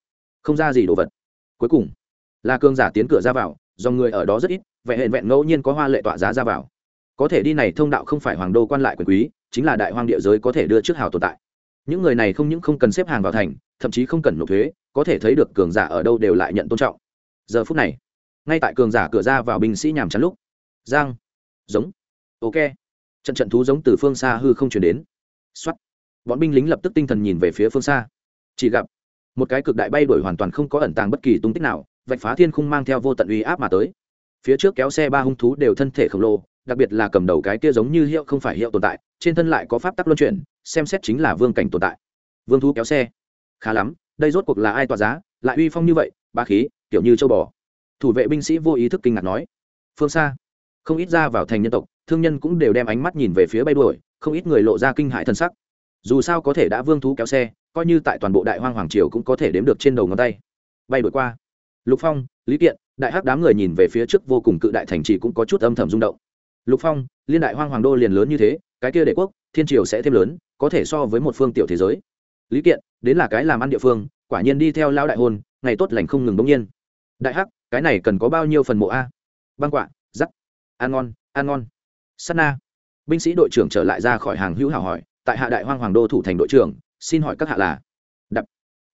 không ra gì đồ vật. Cuối cùng, là cương giả tiến cửa ra vào do người ở đó rất ít, vẻ hẹn vẹn ngẫu nhiên có hoa lệ tọa giá ra vào. Có thể đi này thông đạo không phải hoàng đô quan lại quyền quý, chính là đại hoang địa giới có thể đưa trước hào tồn tại. Những người này không những không cần xếp hàng vào thành, thậm chí không cần nộp thuế, có thể thấy được cường giả ở đâu đều lại nhận tôn trọng. Giờ phút này, ngay tại cường giả cửa ra vào binh sĩ nhàm chán lúc, giang, giống, ok. Trận trận thú giống từ phương xa hư không chuyển đến. X o á t bọn binh lính lập tức tinh thần nhìn về phía phương xa. Chỉ gặp, một cái cực đại bay đổi hoàn toàn không có ẩn tàng bất kỳ tung tích nào vạch phá thiên khung mang theo vô tận uy áp mà tới. Phía trước kéo xe ba hung thú đều thân thể khổng lồ, đặc biệt là cầm đầu cái kia giống như hiệu không phải hiệu tồn tại, trên thân lại có pháp tắc luân chuyển, xem xét chính là vương cảnh tồn tại. Vương thú kéo xe. Khá lắm, đây rốt cuộc là ai tỏa giá, lại uy phong như vậy ba khí, kiểu như châu bò. Thủ vệ binh sĩ vô ý thức kinh ngạc nói. Phương xa, không ít ra vào thành nhân tộc, thương nhân cũng đều đem ánh mắt nhìn về phía bay đuổi, không ít người lộ ra kinh hại thần sắc. Dù sao có thể đã vương thú kéo xe, coi như tại toàn bộ đại hoang hoàng triều cũng có thể đếm được trên đầu ngón tay. Bay đuổi qua lục phong, lý kiện, đại hắc đám người nhìn về phía trước vô cùng cự đại thành trì cũng có chút âm thầm rung động. Lục phong, liên đại hoang hoàng đô liền lớn như thế, cái kia đệ quốc, thiên triều sẽ thêm lớn, có thể so với một phương tiểu thế giới. Lý kiện, đến là cái làm ăn địa phương, quả nhiên đi theo lao đại hôn, ngày tốt lành không ngừng bỗng nhiên. Đại hắc, cái này cần có bao nhiêu phần mộ a? Băng quạ giắc ăn ngon ăn ngon. Sắt na. Binh sĩ đội trưởng trở lại ra khỏi hàng hữu hảo hỏi, tại hạ đại hoang hoàng đô thủ thành đội trưởng, xin hỏi các hạ là? Đập.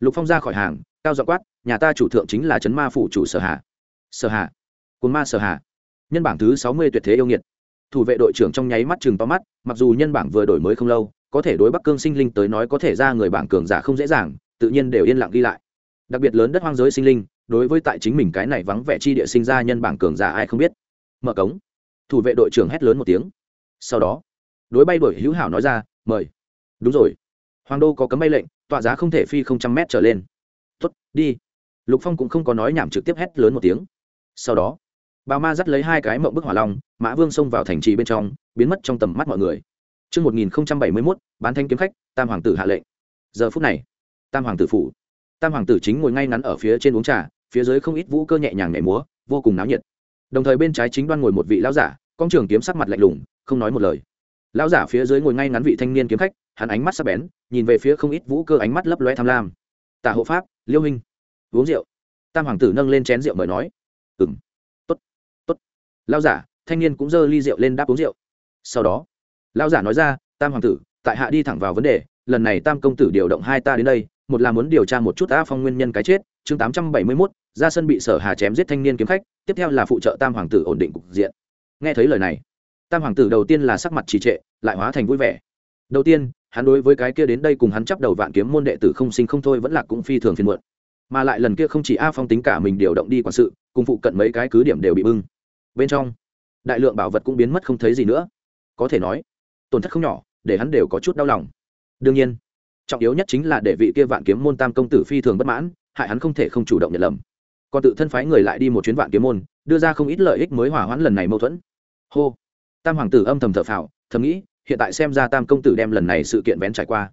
Lục phong ra khỏi hàng, cao dọ quát nhà ta chủ thượng chính là trấn ma phủ chủ sở hạ sở hạ cồn ma sở hạ nhân bảng thứ sáu mươi tuyệt thế yêu nghiệt. Thủ vệ đội trưởng trong nháy mắt chừng to mắt, mặc dù nhân bảng vừa đổi mới không lâu, có thể đối bắc cương sinh linh tới nói có thể ra người bảng cường giả không dễ dàng, tự nhiên đều yên lặng ghi lại. Đặc biệt lớn đất hoang giới sinh linh, đối với tại chính mình cái này vắng vẻ chi địa sinh ra nhân bảng cường giả ai không biết. Mở cống. Thủ vệ đội trưởng hét lớn một tiếng. Sau đó, đối bay đổi hữu hảo nói ra, mời. Đúng rồi. Hoàng đô có cấm bay lệnh, tọa giá không thể phi không trăm mét trở lên. Tuất đi lục phong cũng không có nói nhảm trực tiếp hét lớn một tiếng sau đó bà ma dắt lấy hai cái mộng bức hỏa long mã vương xông vào thành trì bên trong biến mất trong tầm mắt mọi người Trước 1071, bán thanh kiếm khách, Tam Hoàng tử hạ lệnh. Giờ phút này, Tam Hoàng tử phủ. Tam Hoàng tử chính ngồi ngay ngắn ở phía trên uống trà, phía dưới không ít vũ cơ nhẹ nhàng nhảy múa, vô cùng náo nhiệt. Đồng thời bên trái chính đoan ngồi một vị lão giả, con trường kiếm sắc mặt lạnh lùng, không nói một lời. Lão giả phía dưới ngồi ngay ngắn vị thanh niên kiếm khách, hắn ánh mắt sắc bén, nhìn về phía không ít vũ cơ ánh mắt lấp lóe tham lam. Tả hộ pháp, Liêu huynh, uống rượu. Tam Hoàng tử nâng lên chén rượu mời nói. Ừm lao giả, thanh niên cũng giơ ly rượu lên đáp uống rượu sau đó lao giả nói ra, tam hoàng tử, tại hạ đi thẳng vào vấn đề, lần này tam công tử điều động hai ta đến đây, một là muốn điều tra một chút a phong nguyên nhân cái chết, chương tám trăm bảy mươi mốt, ra sân bị sở hà chém giết thanh niên kiếm khách, tiếp theo là phụ trợ tam hoàng tử ổn định cục diện nghe thấy lời này, tam hoàng tử đầu tiên là sắc mặt trì trệ, lại hóa thành vui vẻ đầu tiên, hắn đối với cái kia đến đây cùng hắn chấp đầu vạn kiếm môn đệ tử không sinh không thôi vẫn là cũng phi thường phiền muộn mà lại lần kia không chỉ a phong tính cả mình điều động đi quản sự, cùng phụ cận mấy cái cứ điểm đều bị bưng. Bên trong, đại lượng bảo vật cũng biến mất không thấy gì nữa. Có thể nói, tổn thất không nhỏ, để hắn đều có chút đau lòng. Đương nhiên, trọng yếu nhất chính là để vị kia vạn kiếm môn tam công tử phi thường bất mãn, hại hắn không thể không chủ động nhận lầm. Còn tự thân phái người lại đi một chuyến vạn kiếm môn, đưa ra không ít lợi ích mới hỏa hoãn lần này mâu thuẫn. Hô, tam hoàng tử âm thầm thở phào, thầm nghĩ, hiện tại xem ra tam công tử đem lần này sự kiện vén trải qua.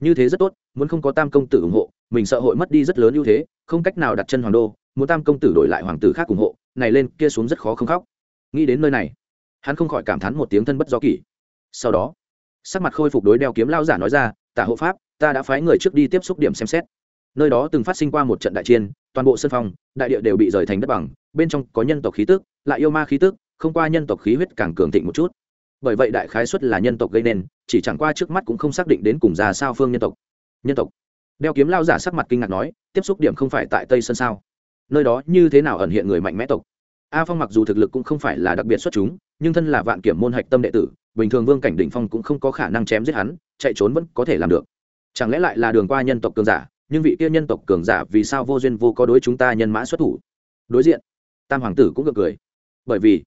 Như thế rất tốt, muốn không có tam công tử ủng hộ mình sợ hội mất đi rất lớn ưu thế, không cách nào đặt chân hoàng đô, muốn tam công tử đổi lại hoàng tử khác ủng hộ, này lên kia xuống rất khó không khóc. Nghĩ đến nơi này, hắn không khỏi cảm thán một tiếng thân bất do kỷ. Sau đó, sắc mặt khôi phục đối đeo kiếm lao giả nói ra, tả hộ pháp, ta đã phái người trước đi tiếp xúc điểm xem xét. Nơi đó từng phát sinh qua một trận đại chiến, toàn bộ sân phong đại địa đều bị rời thành đất bằng, bên trong có nhân tộc khí tức, lại yêu ma khí tức, không qua nhân tộc khí huyết càng cường thịnh một chút. Bởi vậy đại khái xuất là nhân tộc gây nên, chỉ chẳng qua trước mắt cũng không xác định đến cùng ra sao phương nhân tộc. Nhân tộc đeo kiếm lao giả sắc mặt kinh ngạc nói, tiếp xúc điểm không phải tại tây sơn sao? Nơi đó như thế nào ẩn hiện người mạnh mẽ tộc? A phong mặc dù thực lực cũng không phải là đặc biệt xuất chúng, nhưng thân là vạn kiểm môn hạch tâm đệ tử, bình thường vương cảnh đỉnh phong cũng không có khả năng chém giết hắn, chạy trốn vẫn có thể làm được. Chẳng lẽ lại là đường qua nhân tộc cường giả, nhưng vị kia nhân tộc cường giả vì sao vô duyên vô có đối chúng ta nhân mã xuất thủ? Đối diện, tam hoàng tử cũng gật cười. Bởi vì,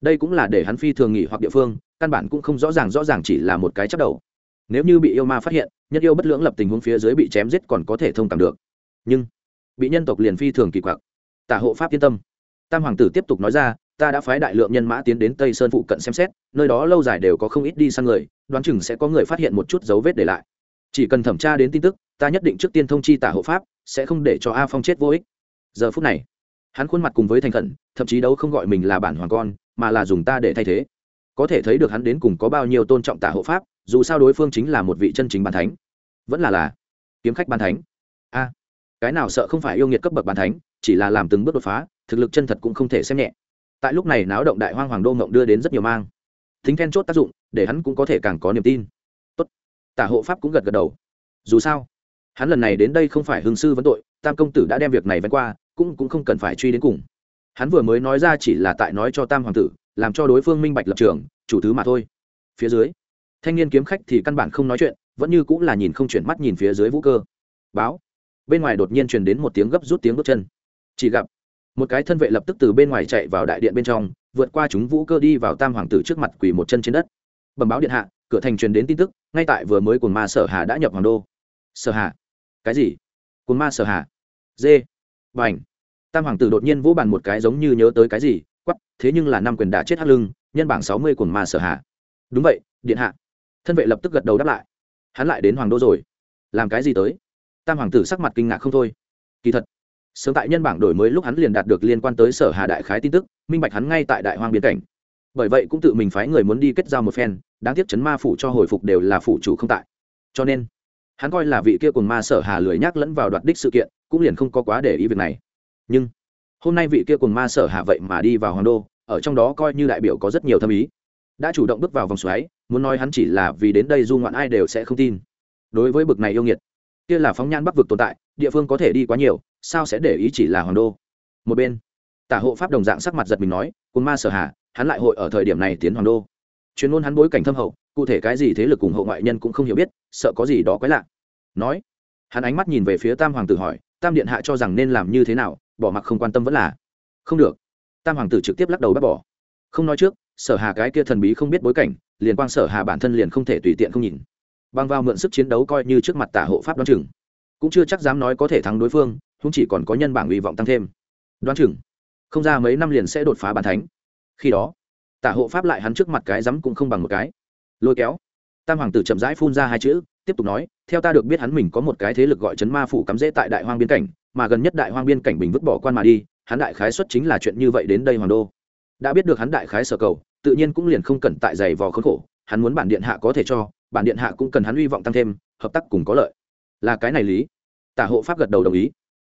đây cũng là để hắn phi thường nghỉ hoặc địa phương, căn bản cũng không rõ ràng rõ ràng chỉ là một cái chắc đầu nếu như bị yêu ma phát hiện, nhất yêu bất lưỡng lập tình huống phía dưới bị chém giết còn có thể thông cảm được. Nhưng, bị nhân tộc liền phi thường kỳ quặc. Tả hộ pháp yên tâm. Tam hoàng tử tiếp tục nói ra, ta đã phái đại lượng nhân mã tiến đến tây sơn phụ cận xem xét, nơi đó lâu dài đều có không ít đi săn người, đoán chừng sẽ có người phát hiện một chút dấu vết để lại. Chỉ cần thẩm tra đến tin tức, ta nhất định trước tiên thông chi tả hộ pháp, sẽ không để cho a phong chết vô ích. Giờ phút này, hắn khuôn mặt cùng với thành khẩn, thậm chí đâu không gọi mình là bản hoàng con, mà là dùng ta để thay thế. Có thể thấy được hắn đến cùng có bao nhiêu tôn trọng tả hộ pháp dù sao đối phương chính là một vị chân chính bàn thánh. Vẫn là là kiếm khách bàn thánh. A, cái nào sợ không phải yêu nghiệt cấp bậc bàn thánh, chỉ là làm từng bước đột phá, thực lực chân thật cũng không thể xem nhẹ. Tại lúc này náo động đại hoang hoàng đô mộng đưa đến rất nhiều mang. Thính then chốt tác dụng, để hắn cũng có thể càng có niềm tin. Tốt. tả hộ pháp cũng gật gật đầu. Dù sao, hắn lần này đến đây không phải hương sư vấn tội, tam công tử đã đem việc này vén qua, cũng cũng không cần phải truy đến cùng. Hắn vừa mới nói ra chỉ là tại nói cho tam hoàng tử, làm cho đối phương minh bạch lập trường, chủ thứ mà thôi. Phía dưới thanh niên kiếm khách thì căn bản không nói chuyện, vẫn như cũng là nhìn không chuyển mắt nhìn phía dưới vũ cơ. Báo. Bên ngoài đột nhiên truyền đến một tiếng gấp rút tiếng bước chân. Chỉ gặp, một cái thân vệ lập tức từ bên ngoài chạy vào đại điện bên trong, vượt qua chúng vũ cơ đi vào tam hoàng tử trước mặt quỳ một chân trên đất. Bẩm báo điện hạ, cửa thành truyền đến tin tức, ngay tại vừa mới cồn ma sở hà đã nhập hoàng đô. Sở hà? Cái gì? Cồn ma sở hà? Dê. Và ảnh tam hoàng tử đột nhiên vỗ bàn một cái giống như nhớ tới cái gì quắp thế nhưng là năm quyền đã chết hắt lưng, nhân bảng sáu mươi cồn ma sở hà. Đúng vậy, điện hạ thân vệ lập tức gật đầu đáp lại. Hắn lại đến hoàng đô rồi. Làm cái gì tới? Tam hoàng tử sắc mặt kinh ngạc không thôi. Kỳ thật, sớm tại nhân bảng đổi mới lúc hắn liền đạt được liên quan tới sở hà đại khái tin tức, minh bạch hắn ngay tại đại hoang biên cảnh. Bởi vậy cũng tự mình phái người muốn đi kết giao một phen, đáng tiếc chấn ma phủ cho hồi phục đều là phủ chủ không tại. Cho nên, hắn coi là vị kia cùng ma sở hà lười nhác lẫn vào đoạt đích sự kiện, cũng liền không có quá để ý việc này. Nhưng, hôm nay vị kia cùng ma sở hà vậy mà đi vào hoàng đô, ở trong đó coi như đại biểu có rất nhiều thâm ý. Đã chủ động bước vào vòng xoáy muốn nói hắn chỉ là vì đến đây du ngoạn ai đều sẽ không tin. Đối với bực này yêu nghiệt, kia là phóng nhan bắc vực tồn tại, địa phương có thể đi quá nhiều, sao sẽ để ý chỉ là hoàng đô? Một bên, tả hộ pháp đồng dạng sắc mặt giật mình nói cồn ma sở hà, hắn lại hội ở thời điểm này tiến hoàng đô. Chuyên môn hắn bối cảnh thâm hậu, cụ thể cái gì thế lực ủng hộ ngoại nhân cũng không hiểu biết, sợ có gì đó quái lạ. Nói, hắn ánh mắt nhìn về phía tam hoàng tử hỏi, tam điện hạ cho rằng nên làm như thế nào, bỏ mặc không quan tâm vẫn là? Không được. Tam hoàng tử trực tiếp lắc đầu bác bỏ. Không nói trước, sở hà cái kia thần bí không biết bối cảnh liền quang sở hà bản thân liền không thể tùy tiện không nhìn. Băng vào mượn sức chiến đấu coi như trước mặt tả hộ pháp đoán chừng. Cũng chưa chắc dám nói có thể thắng đối phương không chỉ còn có nhân bảng hy vọng tăng thêm. Đoán chừng. Không ra mấy năm liền sẽ đột phá bàn thánh. Khi đó, tả hộ pháp lại hắn trước mặt cái rắm cũng không bằng một cái. Lôi kéo. Tam hoàng tử chậm rãi phun ra hai chữ, tiếp tục nói, theo ta được biết hắn mình có một cái thế lực gọi chấn ma phủ cắm rễ tại đại hoang biên cảnh, mà gần nhất đại hoang biên cảnh bình vứt bỏ quan mà đi, hắn đại khái xuất chính là chuyện như vậy đến đây hoàng đô đã biết được hắn đại khái sở cầu, tự nhiên cũng liền không cần tại giày vò khốn khổ, hắn muốn bản điện hạ có thể cho, bản điện hạ cũng cần hắn hy vọng tăng thêm, hợp tác cùng có lợi. Là cái này lý. Tả hộ pháp gật đầu đồng ý.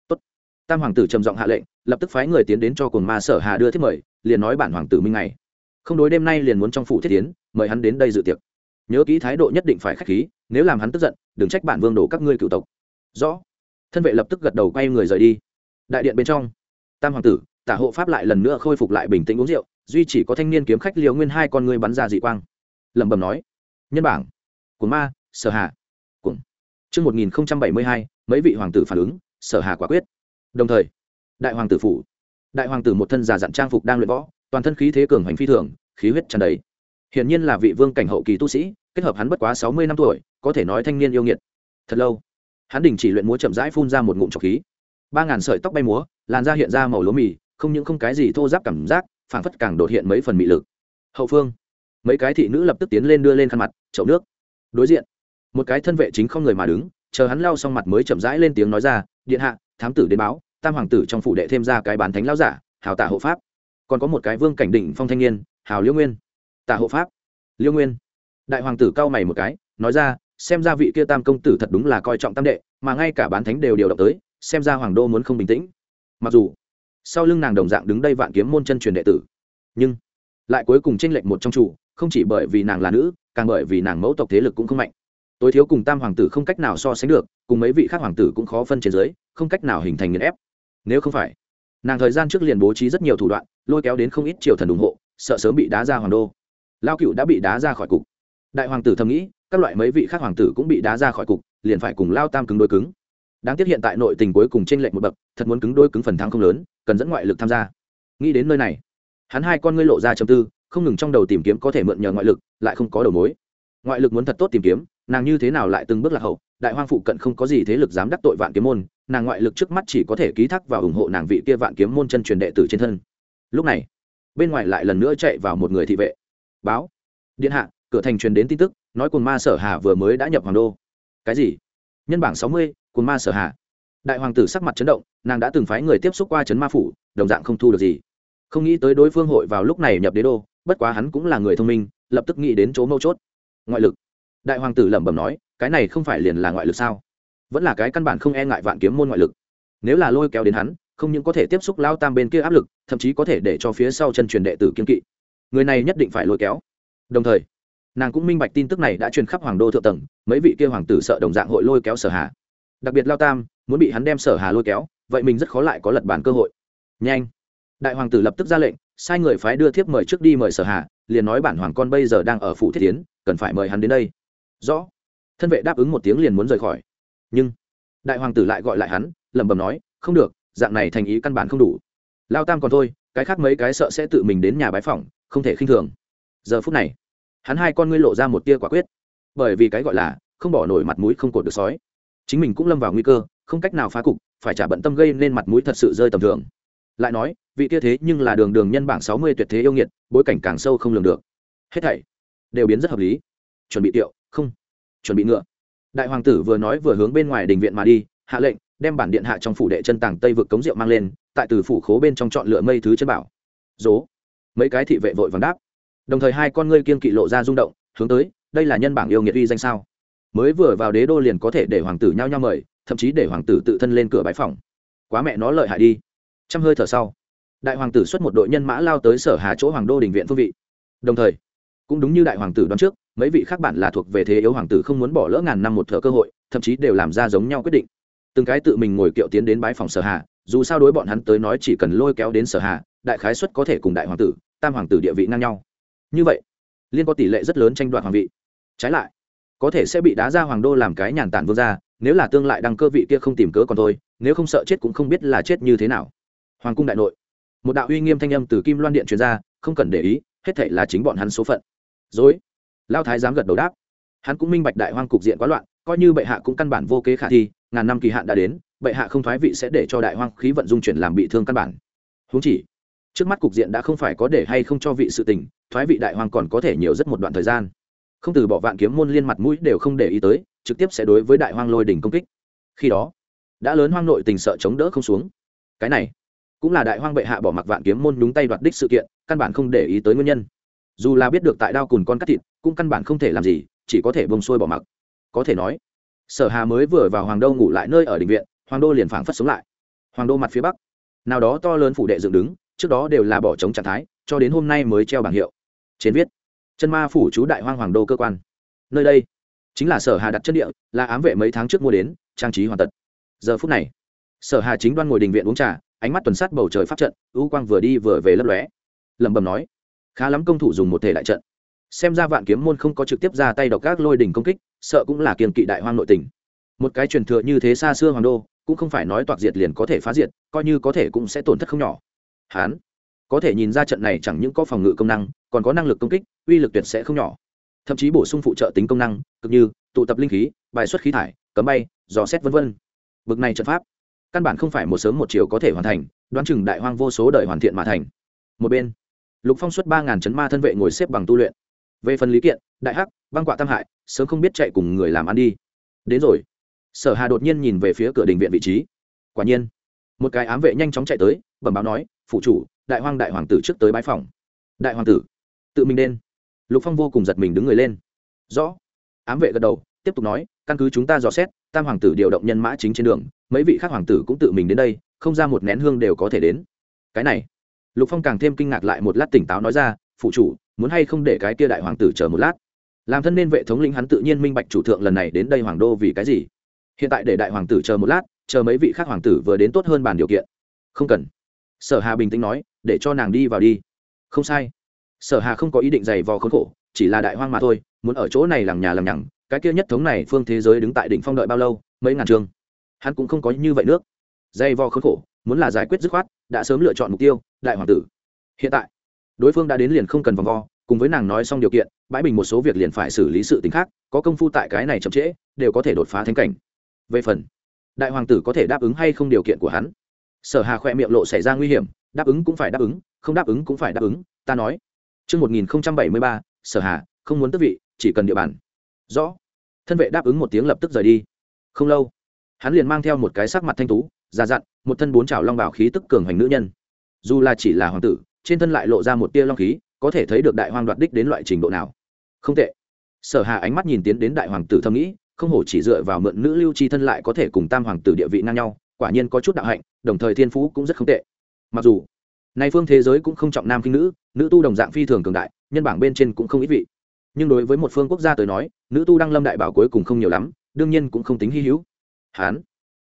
Tốt. tam hoàng tử trầm giọng hạ lệnh, lập tức phái người tiến đến cho cồn ma sở hà đưa thiết mời, liền nói bản hoàng tử minh ngày không đối đêm nay liền muốn trong phủ thiết tiến, mời hắn đến đây dự tiệc. Nhớ kỹ thái độ nhất định phải khách khí, nếu làm hắn tức giận, đừng trách bản vương đổ các ngươi cựu tộc. Rõ. Thân vệ lập tức gật đầu quay người rời đi. Đại điện bên trong, tam hoàng tử tả hộ pháp lại lần nữa khôi phục lại bình tĩnh uống rượu, duy chỉ có thanh niên kiếm khách liều nguyên hai con ngươi bắn ra dị quang. Lẩm bẩm nói, nhân bảng, của ma, sở hà cùng chương một nghìn bảy mươi hai, mấy vị hoàng tử phản ứng, sở hà quả quyết. Đồng thời, đại hoàng tử phủ, đại hoàng tử một thân già dặn trang phục đang luyện võ, toàn thân khí thế cường hành phi thường, khí huyết tràn đầy. Hiển nhiên là vị vương cảnh hậu kỳ tu sĩ, kết hợp hắn bất quá sáu mươi năm tuổi, có thể nói thanh niên yêu nghiệt. Thật lâu, hắn đình chỉ luyện múa chậm rãi phun ra một ngụm trọc khí. Ba ngàn sợi tóc bay múa, làn da hiện ra màu lúa mì không những không cái gì thô giáp cảm giác, phảng phất càng đột hiện mấy phần mị lực. Hậu phương, mấy cái thị nữ lập tức tiến lên đưa lên khăn mặt, chậu nước. Đối diện, một cái thân vệ chính không người mà đứng, chờ hắn lao xong mặt mới chậm rãi lên tiếng nói ra, điện hạ, thám tử đến báo, tam hoàng tử trong phủ đệ thêm ra cái bán thánh lao giả, hào tả hộ pháp. Còn có một cái vương cảnh đỉnh phong thanh niên, hào liêu nguyên. Tả hộ pháp? Liêu nguyên. Đại hoàng tử cao mày một cái, nói ra, xem ra vị kia tam công tử thật đúng là coi trọng tam đệ, mà ngay cả bán thánh đều điều động tới, xem ra hoàng đô muốn không bình tĩnh. Mặc dù sau lưng nàng đồng dạng đứng đây vạn kiếm môn chân truyền đệ tử. Nhưng, lại cuối cùng tranh lệch một trong chủ, không chỉ bởi vì nàng là nữ, càng bởi vì nàng mẫu tộc thế lực cũng không mạnh. Tối thiếu cùng tam hoàng tử không cách nào so sánh được, cùng mấy vị khác hoàng tử cũng khó phân trên dưới, không cách nào hình thành nghiền ép. Nếu không phải, nàng thời gian trước liền bố trí rất nhiều thủ đoạn, lôi kéo đến không ít triều thần ủng hộ, sợ sớm bị đá ra hoàng đô. Lao cựu đã bị đá ra khỏi cục. Đại hoàng tử thầm nghĩ, các loại mấy vị khác hoàng tử cũng bị đá ra khỏi cục, liền phải cùng lao tam cứng đôi cứng. Đáng tiếc hiện tại nội tình cuối cùng t r ê n lệch một bậc, thật muốn cứng đôi cứng phần thắng không lớn cần dẫn ngoại lực tham gia. Nghĩ đến nơi này, hắn hai con ngươi lộ ra châm tư, không ngừng trong đầu tìm kiếm có thể mượn nhờ ngoại lực, lại không có đầu mối. Ngoại lực muốn thật tốt tìm kiếm, nàng như thế nào lại từng bước lạc hậu, đại hoang phụ cận không có gì thế lực dám đắc tội vạn kiếm môn, nàng ngoại lực trước mắt chỉ có thể ký thác và ủng hộ nàng vị kia vạn kiếm môn chân truyền đệ tử trên thân. Lúc này, bên ngoài lại lần nữa chạy vào một người thị vệ. Báo, điện hạ, cửa thành truyền đến tin tức, nói cồn ma sở hà vừa mới đã nhập hoàng đô. Cái gì? Nhân bảng sáu mươi cồn ma sở hà đại hoàng tử sắc mặt chấn động, nàng đã từng phái người tiếp xúc qua chấn ma phủ, đồng dạng không thu được gì. Không nghĩ tới đối phương hội vào lúc này nhập đế đô, bất quá hắn cũng là người thông minh, lập tức nghĩ đến chỗ mâu chốt. Ngoại lực. Đại hoàng tử lẩm bẩm nói, cái này không phải liền là ngoại lực sao? Vẫn là cái căn bản không e ngại vạn kiếm môn ngoại lực. Nếu là lôi kéo đến hắn, không những có thể tiếp xúc lao tam bên kia áp lực, thậm chí có thể để cho phía sau chân truyền đệ tử kiên kỵ. Người này nhất định phải lôi kéo. Đồng thời, nàng cũng minh bạch tin tức này đã truyền khắp hoàng đô thượng tầng, mấy vị kia hoàng tử sợ đồng dạng hội lôi kéo sở hạ. đặc biệt lao tam muốn bị hắn đem sở hà lôi kéo, vậy mình rất khó lại có lật bàn cơ hội. Nhanh. Đại hoàng tử lập tức ra lệnh, sai người phái đưa thiếp mời trước đi mời sở hà, liền nói bản hoàng con bây giờ đang ở phủ thiết tiến, cần phải mời hắn đến đây. Rõ. Thân vệ đáp ứng một tiếng liền muốn rời khỏi. Nhưng, đại hoàng tử lại gọi lại hắn, lẩm bẩm nói, không được, dạng này thành ý căn bản không đủ. Lao tam còn thôi, cái khác mấy cái sợ sẽ tự mình đến nhà bái phỏng, không thể khinh thường. Giờ phút này, hắn hai con ngươi lộ ra một tia quả quyết. Bởi vì cái gọi là, không bỏ nổi mặt mũi không cột được sói. Chính mình cũng lâm vào nguy cơ không cách nào phá cục, phải trả bận tâm gây nên mặt mũi thật sự rơi tầm thường. Lại nói, vị tia thế nhưng là đường đường nhân bảng sáu mươi tuyệt thế yêu nghiệt, bối cảnh càng sâu không lường được. Hết thảy đều biến rất hợp lý. Chuẩn bị tiệu, không. Chuẩn bị ngựa. Đại hoàng tử vừa nói vừa hướng bên ngoài đình viện mà đi, hạ lệnh, đem bản điện hạ trong phủ đệ chân tàng tây vực cống rượu mang lên, tại từ phủ khố bên trong chọn lựa mây thứ chân bảo. Dố mấy cái thị vệ vội vàng đáp. Đồng thời hai con ngươi kiên kỵ lộ ra rung động, hướng tới, đây là nhân bảng yêu nghiệt uy danh sao? Mới vừa vào đế đô liền có thể để hoàng tử nhao nhao mời thậm chí để hoàng tử tự thân lên cửa bãi phòng quá mẹ nó lợi hại đi. Trăm hơi thở sau, đại hoàng tử xuất một đội nhân mã lao tới sở hà chỗ hoàng đô đình viện phương vị. Đồng thời, cũng đúng như đại hoàng tử đoán trước, mấy vị khác bản là thuộc về thế yếu hoàng tử không muốn bỏ lỡ ngàn năm một thợ cơ hội, thậm chí đều làm ra giống nhau quyết định. Từng cái tự mình ngồi kiệu tiến đến bãi phòng sở hà, dù sao đối bọn hắn tới nói chỉ cần lôi kéo đến sở hà, đại khái xuất có thể cùng đại hoàng tử, tam hoàng tử địa vị ngang nhau. Như vậy, liên có tỷ lệ rất lớn tranh đoạt hoàng vị. Trái lại, có thể sẽ bị đá ra hoàng đô làm cái nhàn tản vương gia nếu là tương lại đăng cơ vị kia không tìm cớ còn thôi, nếu không sợ chết cũng không biết là chết như thế nào. Hoàng cung đại nội. Một đạo uy nghiêm thanh âm từ kim loan điện truyền ra, không cần để ý, hết thảy là chính bọn hắn số phận. Dối lao thái dám gật đầu đáp. Hắn cũng minh bạch đại hoang cục diện quá loạn, coi như bệ hạ cũng căn bản vô kế khả thi, ngàn năm kỳ hạn đã đến, bệ hạ không thoái vị sẽ để cho đại hoang khí vận dung chuyển làm bị thương căn bản. Huống chỉ, trước mắt cục diện đã không phải có để hay không cho vị sự tình, thoái vị đại hoang còn có thể nhiều rất một đoạn thời gian không từ bỏ vạn kiếm môn liên mặt mũi đều không để ý tới, trực tiếp sẽ đối với đại hoang lôi đỉnh công kích. Khi đó, đã lớn hoang nội tình sợ chống đỡ không xuống. Cái này, cũng là đại hoang bệ hạ bỏ mặc vạn kiếm môn đúng tay đoạt đích sự kiện, căn bản không để ý tới nguyên nhân. Dù là biết được tại đao cùn con cắt thịt, cũng căn bản không thể làm gì, chỉ có thể bông xuôi bỏ mặc. Có thể nói, sở hà mới vừa vào hoàng đô ngủ lại nơi ở định viện, hoàng đô liền phảng phất sống lại. Hoàng đô mặt phía bắc, nào đó to lớn phủ đệ dựng đứng, trước đó đều là bỏ trống trạng thái, cho đến hôm nay mới treo bảng hiệu. Trên viết chân ma phủ chú đại hoang hoàng đô cơ quan. Nơi đây chính là sở hà đặt chân địa, là ám vệ mấy tháng trước mua đến, trang trí hoàn tật giờ phút này, sở hà chính đoan ngồi đình viện uống trà, ánh mắt tuần sát bầu trời pháp trận ưu quang vừa đi vừa về lấp lóe. Lẩm bẩm nói, khá lắm công thủ dùng một thể đại trận. Xem ra vạn kiếm môn không có trực tiếp ra tay độc các lôi đỉnh công kích, sợ cũng là kiềm kỵ đại hoang nội tình. Một cái truyền thừa như thế xa xưa hoàng đô, cũng không phải nói toạc diệt liền có thể phá diệt, coi như có thể cũng sẽ tổn thất không nhỏ. Hán có thể nhìn ra trận này chẳng những có phòng ngự công năng, còn có năng lực công kích, uy lực tuyệt sẽ không nhỏ. Thậm chí bổ sung phụ trợ tính công năng, cực như tụ tập linh khí, bài xuất khí thải, cấm bay, dò xét v v bực này trận pháp, căn bản không phải một sớm một chiều có thể hoàn thành, đoán chừng đại hoang vô số đời hoàn thiện mà thành. Một bên, lục phong xuất ba ngàn chấn ma thân vệ ngồi xếp bằng tu luyện. Về phần lý kiện, đại hắc, băng quạ tam hại sớm không biết chạy cùng người làm ăn đi. Đến rồi. Sở hà đột nhiên nhìn về phía cửa đình viện vị trí. Quả nhiên, một cái ám vệ nhanh chóng chạy tới, bẩm báo nói phụ chủ đại hoang đại hoàng tử trước tới bãi phòng đại hoàng tử, tự mình lên lục phong vô cùng giật mình đứng người lên. Rõ. Ám vệ gật đầu, tiếp tục nói, căn cứ chúng ta dò xét, tam hoàng tử điều động nhân mã chính trên đường, mấy vị khác hoàng tử cũng tự mình đến đây, không ra một nén hương đều có thể đến. Cái này. Lục phong càng thêm kinh ngạc lại một lát tỉnh táo nói ra, phụ chủ, muốn hay không để cái kia đại hoàng tử chờ một lát? Làm thân nên vệ thống lĩnh hắn tự nhiên minh bạch chủ thượng lần này đến đây hoàng đô vì cái gì. Hiện tại để đại hoàng tử chờ một lát, chờ mấy vị khác hoàng tử vừa đến tốt hơn bàn điều kiện. Không cần sở hà bình tĩnh nói, để cho nàng đi vào đi. Không sai. Sở hà không có ý định giày vò khốn khổ, chỉ là đại hoang mà thôi, muốn ở chỗ này làng nhà làng nhằng, cái kia nhất thống này phương thế giới đứng tại đỉnh phong đợi bao lâu? Mấy ngàn trường hắn cũng không có như vậy nước. Dây vò khốn khổ, muốn là giải quyết dứt khoát, đã sớm lựa chọn mục tiêu, đại hoàng tử. Hiện tại, đối phương đã đến liền không cần vòng vo, cùng với nàng nói xong điều kiện, bãi bình một số việc liền phải xử lý sự t khác, có công phu tại cái này chậm trễ, đều có thể đột phá thánh cảnh. Về phần, đại hoàng tử có thể đáp ứng hay không điều kiện của hắn? Sở hà khoe miệng lộ xảy ra nguy hiểm đáp ứng cũng phải đáp ứng không đáp ứng cũng phải đáp ứng ta nói Trước 1073, sở hà, không muốn tước vị, chỉ cần địa bàn. Rõ. Thân vệ đáp ứng một tiếng lập tức rời đi. Không lâu, hắn liền mang theo một cái sắc mặt thanh tú, già dặn, một thân bốn trảo long bảo khí tức cường hoành nữ nhân. Dù là chỉ là hoàng tử, trên thân lại lộ ra một tia long khí, có thể thấy được đại hoàng đoạt đích đến loại trình độ nào. Không tệ. Sở Hà ánh mắt nhìn tiến đến đại hoàng tử thầm nghĩ, không hổ chỉ dựa vào mượn nữ lưu chi thân lại có thể cùng tam hoàng tử địa vị ngang nhau, quả nhiên có chút đạo hạnh, đồng thời thiên phú cũng rất không tệ. Mặc dù nay phương thế giới cũng không trọng nam kinh nữ nữ tu đồng dạng phi thường cường đại nhân bảng bên trên cũng không ít vị. Nhưng đối với một phương quốc gia tới nói nữ tu đăng lâm đại bảo cuối cùng không nhiều lắm đương nhiên cũng không tính hy hữu. Hán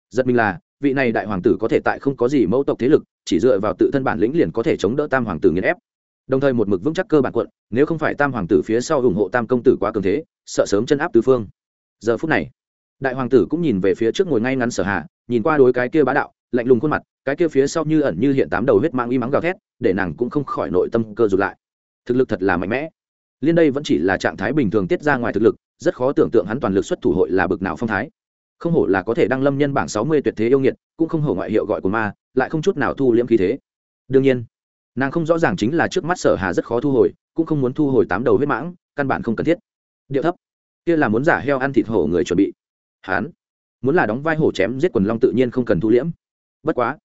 giật mình là vị này đại hoàng tử có thể tại không có gì mẫu tộc thế lực chỉ dựa vào tự thân bản lĩnh liền có thể chống đỡ tam hoàng tử nghiền ép. Đồng thời một mực vững chắc cơ bản quận nếu không phải tam hoàng tử phía sau ủng hộ tam công tử quá cường thế sợ sớm chân áp tứ phương. Giờ phút này đại hoàng tử cũng nhìn về phía trước ngồi ngay ngắn sở hà, nhìn qua đối cái kia bá đạo lạnh lùng khuôn mặt cái kia phía sau như ẩn như hiện tám đầu huyết mang y mắng gào thét để nàng cũng không khỏi nội tâm cơ rụt lại. Thực lực thật là mạnh mẽ. Liên đây vẫn chỉ là trạng thái bình thường tiết ra ngoài thực lực rất khó tưởng tượng hắn toàn lực xuất thủ hội là bực nào phong thái. Không hổ là có thể đăng lâm nhân bảng sáu mươi tuyệt thế yêu nghiệt cũng không hổ ngoại hiệu gọi của ma lại không chút nào thu liễm khí thế. Đương nhiên nàng không rõ ràng chính là trước mắt sở hà rất khó thu hồi cũng không muốn thu hồi tám đầu huyết mãng căn bản không cần thiết. Điệu thấp. Kia là muốn giả heo ăn thịt hổ người chuẩn bị hán. Muốn là đóng vai hổ chém giết quần long tự nhiên không cần thu liễm. Bất quá,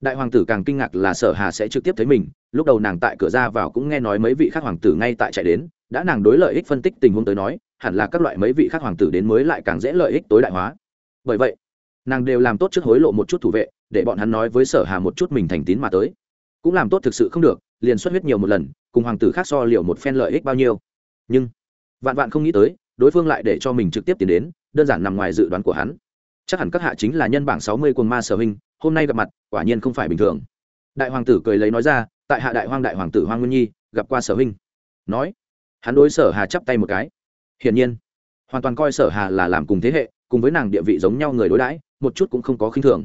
đại hoàng tử càng kinh ngạc là sở hà sẽ trực tiếp thấy mình, lúc đầu nàng tại cửa ra vào cũng nghe nói mấy vị khác hoàng tử ngay tại chạy đến, đã nàng đối lợi ích phân tích tình huống tới nói, hẳn là các loại mấy vị khác hoàng tử đến mới lại càng dễ lợi ích tối đại hóa. Bởi vậy, nàng đều làm tốt trước hối lộ một chút thủ vệ, để bọn hắn nói với sở hà một chút mình thành tín mà tới. Cũng làm tốt thực sự không được, liền xuất huyết nhiều một lần, cùng hoàng tử khác so liệu một phen lợi ích bao nhiêu. Nhưng, vạn vạn không nghĩ tới, đối phương lại để cho mình trực tiếp tiến đến đơn giản nằm ngoài dự đoán của hắn. Chắc hẳn các hạ chính là nhân bảng sáu mươi quân ma sở huynh, hôm nay gặp mặt, quả nhiên không phải bình thường. Đại hoàng tử cười lấy nói ra, tại hạ đại hoang đại hoàng tử hoang nguyên nhi, gặp qua sở huynh. Nói, hắn đối sở hà chắp tay một cái. Hiển nhiên, hoàn toàn coi sở hà là làm cùng thế hệ, cùng với nàng địa vị giống nhau người đối đãi, một chút cũng không có khinh thường.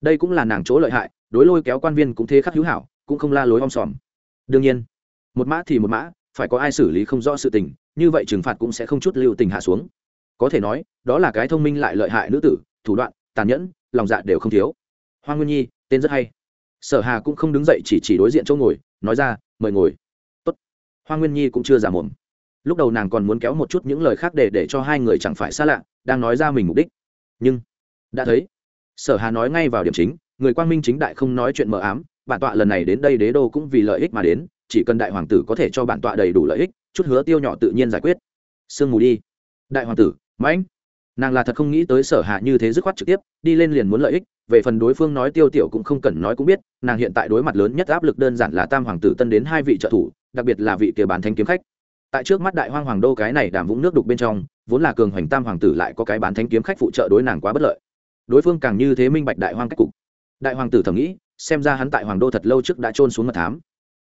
Đây cũng là nàng chỗ lợi hại, đối lôi kéo quan viên cũng thế khắc hữu hảo, cũng không la lối om sòm. Đương nhiên, một mã thì một mã, phải có ai xử lý không rõ sự tình, như vậy trừng phạt cũng sẽ không chút lưu tình hạ xuống có thể nói, đó là cái thông minh lại lợi hại nữ tử, thủ đoạn, tàn nhẫn, lòng dạ đều không thiếu. Hoa nguyên nhi, tên rất hay. Sở hà cũng không đứng dậy chỉ chỉ đối diện chỗ ngồi, nói ra, mời ngồi. Tốt. hoa nguyên nhi cũng chưa giả mồm. Lúc đầu nàng còn muốn kéo một chút những lời khác để để cho hai người chẳng phải xa lạ, đang nói ra mình mục đích. Nhưng, đã thấy, sở hà nói ngay vào điểm chính, người quang minh chính đại không nói chuyện mờ ám, bản tọa lần này đến đây đế đô cũng vì lợi ích mà đến, chỉ cần đại hoàng tử có thể cho bản tọa đầy đủ lợi ích, chút hứa tiêu nhỏ tự nhiên giải quyết. Sương mù đi. Đại hoàng tử mãnh nàng là thật không nghĩ tới sở hạ như thế dứt khoát trực tiếp, đi lên liền muốn lợi ích, về phần đối phương nói tiêu tiểu cũng không cần nói cũng biết, nàng hiện tại đối mặt lớn nhất áp lực đơn giản là tam hoàng tử tân đến hai vị trợ thủ, đặc biệt là vị kia bán thanh kiếm khách. Tại trước mắt đại hoang hoàng đô cái này đàm vũng nước đục bên trong, vốn là cường hoành tam hoàng tử lại có cái bán thanh kiếm khách phụ trợ đối nàng quá bất lợi. Đối phương càng như thế minh bạch đại hoang cách cục. Đại hoàng tử thầm nghĩ, xem ra hắn tại hoàng đô thật lâu trước đã trôn xuống mật thám.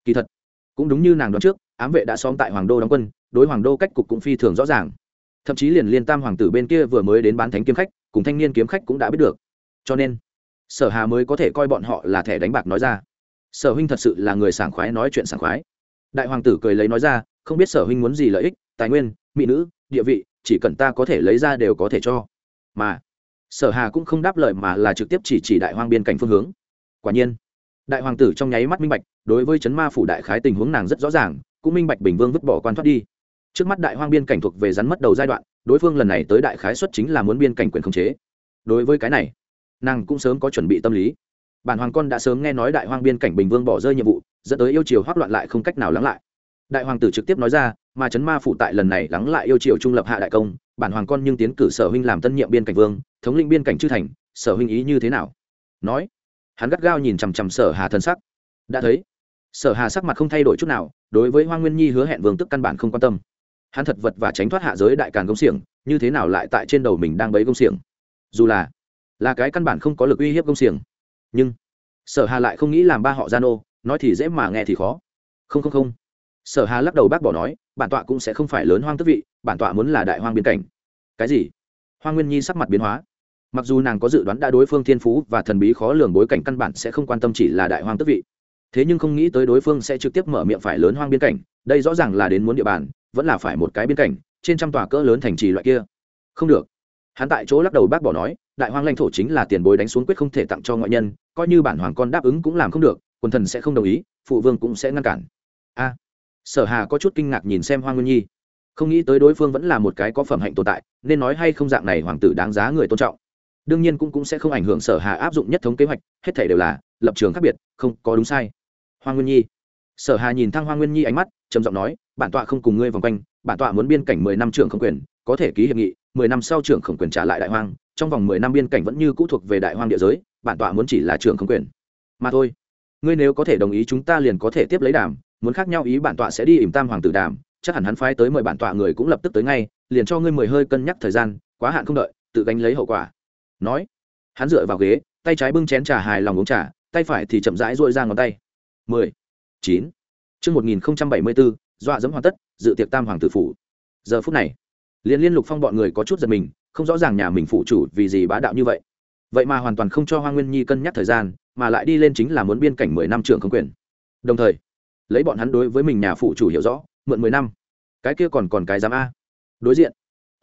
Kỳ thật, cũng đúng như nàng đoán trước, ám vệ đã xóm tại hoàng đô đóng quân, đối hoàng đô cách cục cũng phi thường rõ ràng thậm chí liền liên tam hoàng tử bên kia vừa mới đến bán thánh kiếm khách, cùng thanh niên kiếm khách cũng đã biết được. Cho nên, sở hà mới có thể coi bọn họ là thẻ đánh bạc nói ra. Sở huynh thật sự là người sảng khoái nói chuyện sảng khoái. Đại hoàng tử cười lấy nói ra, không biết sở huynh muốn gì lợi ích, tài nguyên, mỹ nữ, địa vị, chỉ cần ta có thể lấy ra đều có thể cho. Mà, sở hà cũng không đáp lời mà là trực tiếp chỉ chỉ đại hoang biên cảnh phương hướng. Quả nhiên, đại hoàng tử trong nháy mắt minh bạch, đối với chấn ma phủ đại khái tình huống nàng rất rõ ràng, cũng minh bạch bình vương vứt bỏ quan thoát đi trước mắt đại hoang biên cảnh thuộc về rắn mất đầu giai đoạn, đối phương lần này tới đại khái xuất chính là muốn biên cảnh quyền khống chế. Đối với cái này, nàng cũng sớm có chuẩn bị tâm lý. Bản hoàng con đã sớm nghe nói đại hoang biên cảnh bình vương bỏ rơi nhiệm vụ, dẫn tới yêu chiều hoác loạn lại không cách nào lắng lại. Đại hoàng tử trực tiếp nói ra, mà chấn ma phủ tại lần này lắng lại yêu chiều trung lập hạ đại công, bản hoàng con nhưng tiến cử sở huynh làm tân nhiệm biên cảnh vương, thống lĩnh biên cảnh chư thành, sở huynh ý như thế nào? Nói, hắn gắt gao nhìn chằm chằm sở hà thân sắc. Đã thấy, sở hà sắc mặt không thay đổi chút nào, đối với hoa nguyên nhi hứa hẹn vương tức căn bản không quan tâm hắn thật vật và tránh thoát hạ giới đại càn công xiềng, như thế nào lại tại trên đầu mình đang bấy công xiềng? Dù là là cái căn bản không có lực uy hiếp công xiềng. Nhưng, sở hà lại không nghĩ làm ba họ gian ô nói thì dễ mà nghe thì khó. Không không không. Sở hà lắc đầu bác bỏ nói, bản tọa cũng sẽ không phải lớn hoang tức vị, bản tọa muốn là đại hoang biên cảnh. Cái gì? Hoa nguyên nhi sắc mặt biến hóa. Mặc dù nàng có dự đoán đã đối phương thiên phú và thần bí khó lường bối cảnh căn bản sẽ không quan tâm chỉ là đại hoang tức vị, thế nhưng không nghĩ tới đối phương sẽ trực tiếp mở miệng phải lớn hoang biên cảnh, đây rõ ràng là đến muốn địa bàn vẫn là phải một cái biên cảnh, trên trăm tòa cỡ lớn thành trì loại kia. Không được. Hắn tại chỗ lắc đầu bác bỏ nói, đại hoang lãnh thổ chính là tiền bối đánh xuống quyết không thể tặng cho ngoại nhân, coi như bản hoàng con đáp ứng cũng làm không được, quần thần sẽ không đồng ý, phụ vương cũng sẽ ngăn cản. A. Sở hà có chút kinh ngạc nhìn xem hoa nguyên nhi. Không nghĩ tới đối phương vẫn là một cái có phẩm hạnh tồn tại, nên nói hay không dạng này hoàng tử đáng giá người tôn trọng. Đương nhiên cũng cũng sẽ không ảnh hưởng sở hà áp dụng nhất thống kế hoạch, hết thể đều là lập trường khác biệt, không có đúng sai. Hoa nguyên nhi. Sở hà nhìn thăng hoa nguyên nhi ánh mắt, trầm giọng nói bản tọa không cùng ngươi vòng quanh, bản tọa muốn biên cảnh mười năm trưởng không quyền, có thể ký hiệp nghị, mười năm sau trưởng khổng quyền trả lại đại hoang, trong vòng mười năm biên cảnh vẫn như cũ thuộc về đại hoang địa giới, bản tọa muốn chỉ là trưởng không quyền. Mà thôi, ngươi nếu có thể đồng ý chúng ta liền có thể tiếp lấy đàm, muốn khác nhau ý bản tọa sẽ đi ỉm tam hoàng tử đàm, chắc hẳn hắn phái tới mời bản tọa người cũng lập tức tới ngay, liền cho ngươi mười hơi cân nhắc thời gian, quá hạn không đợi, tự gánh lấy hậu quả. Nói, hắn dựa vào ghế, tay trái bưng chén trà hài lòng uống trà, tay phải thì chậm rãi dội ra ngón tay. Mười chín. Chương một nghìn bảy mươi bốn dọa dẫm hoàn tất, dự tiệc tam hoàng tử phủ. Giờ phút này liên liên lục phong bọn người có chút giật mình, không rõ ràng nhà mình phụ chủ vì gì bá đạo như vậy. Vậy mà hoàn toàn không cho hoa nguyên nhi cân nhắc thời gian, mà lại đi lên chính là muốn biên cảnh mười năm trường không quyền. Đồng thời, lấy bọn hắn đối với mình nhà phụ chủ hiểu rõ, mượn mười năm. Cái kia còn còn cái dám a. Đối diện,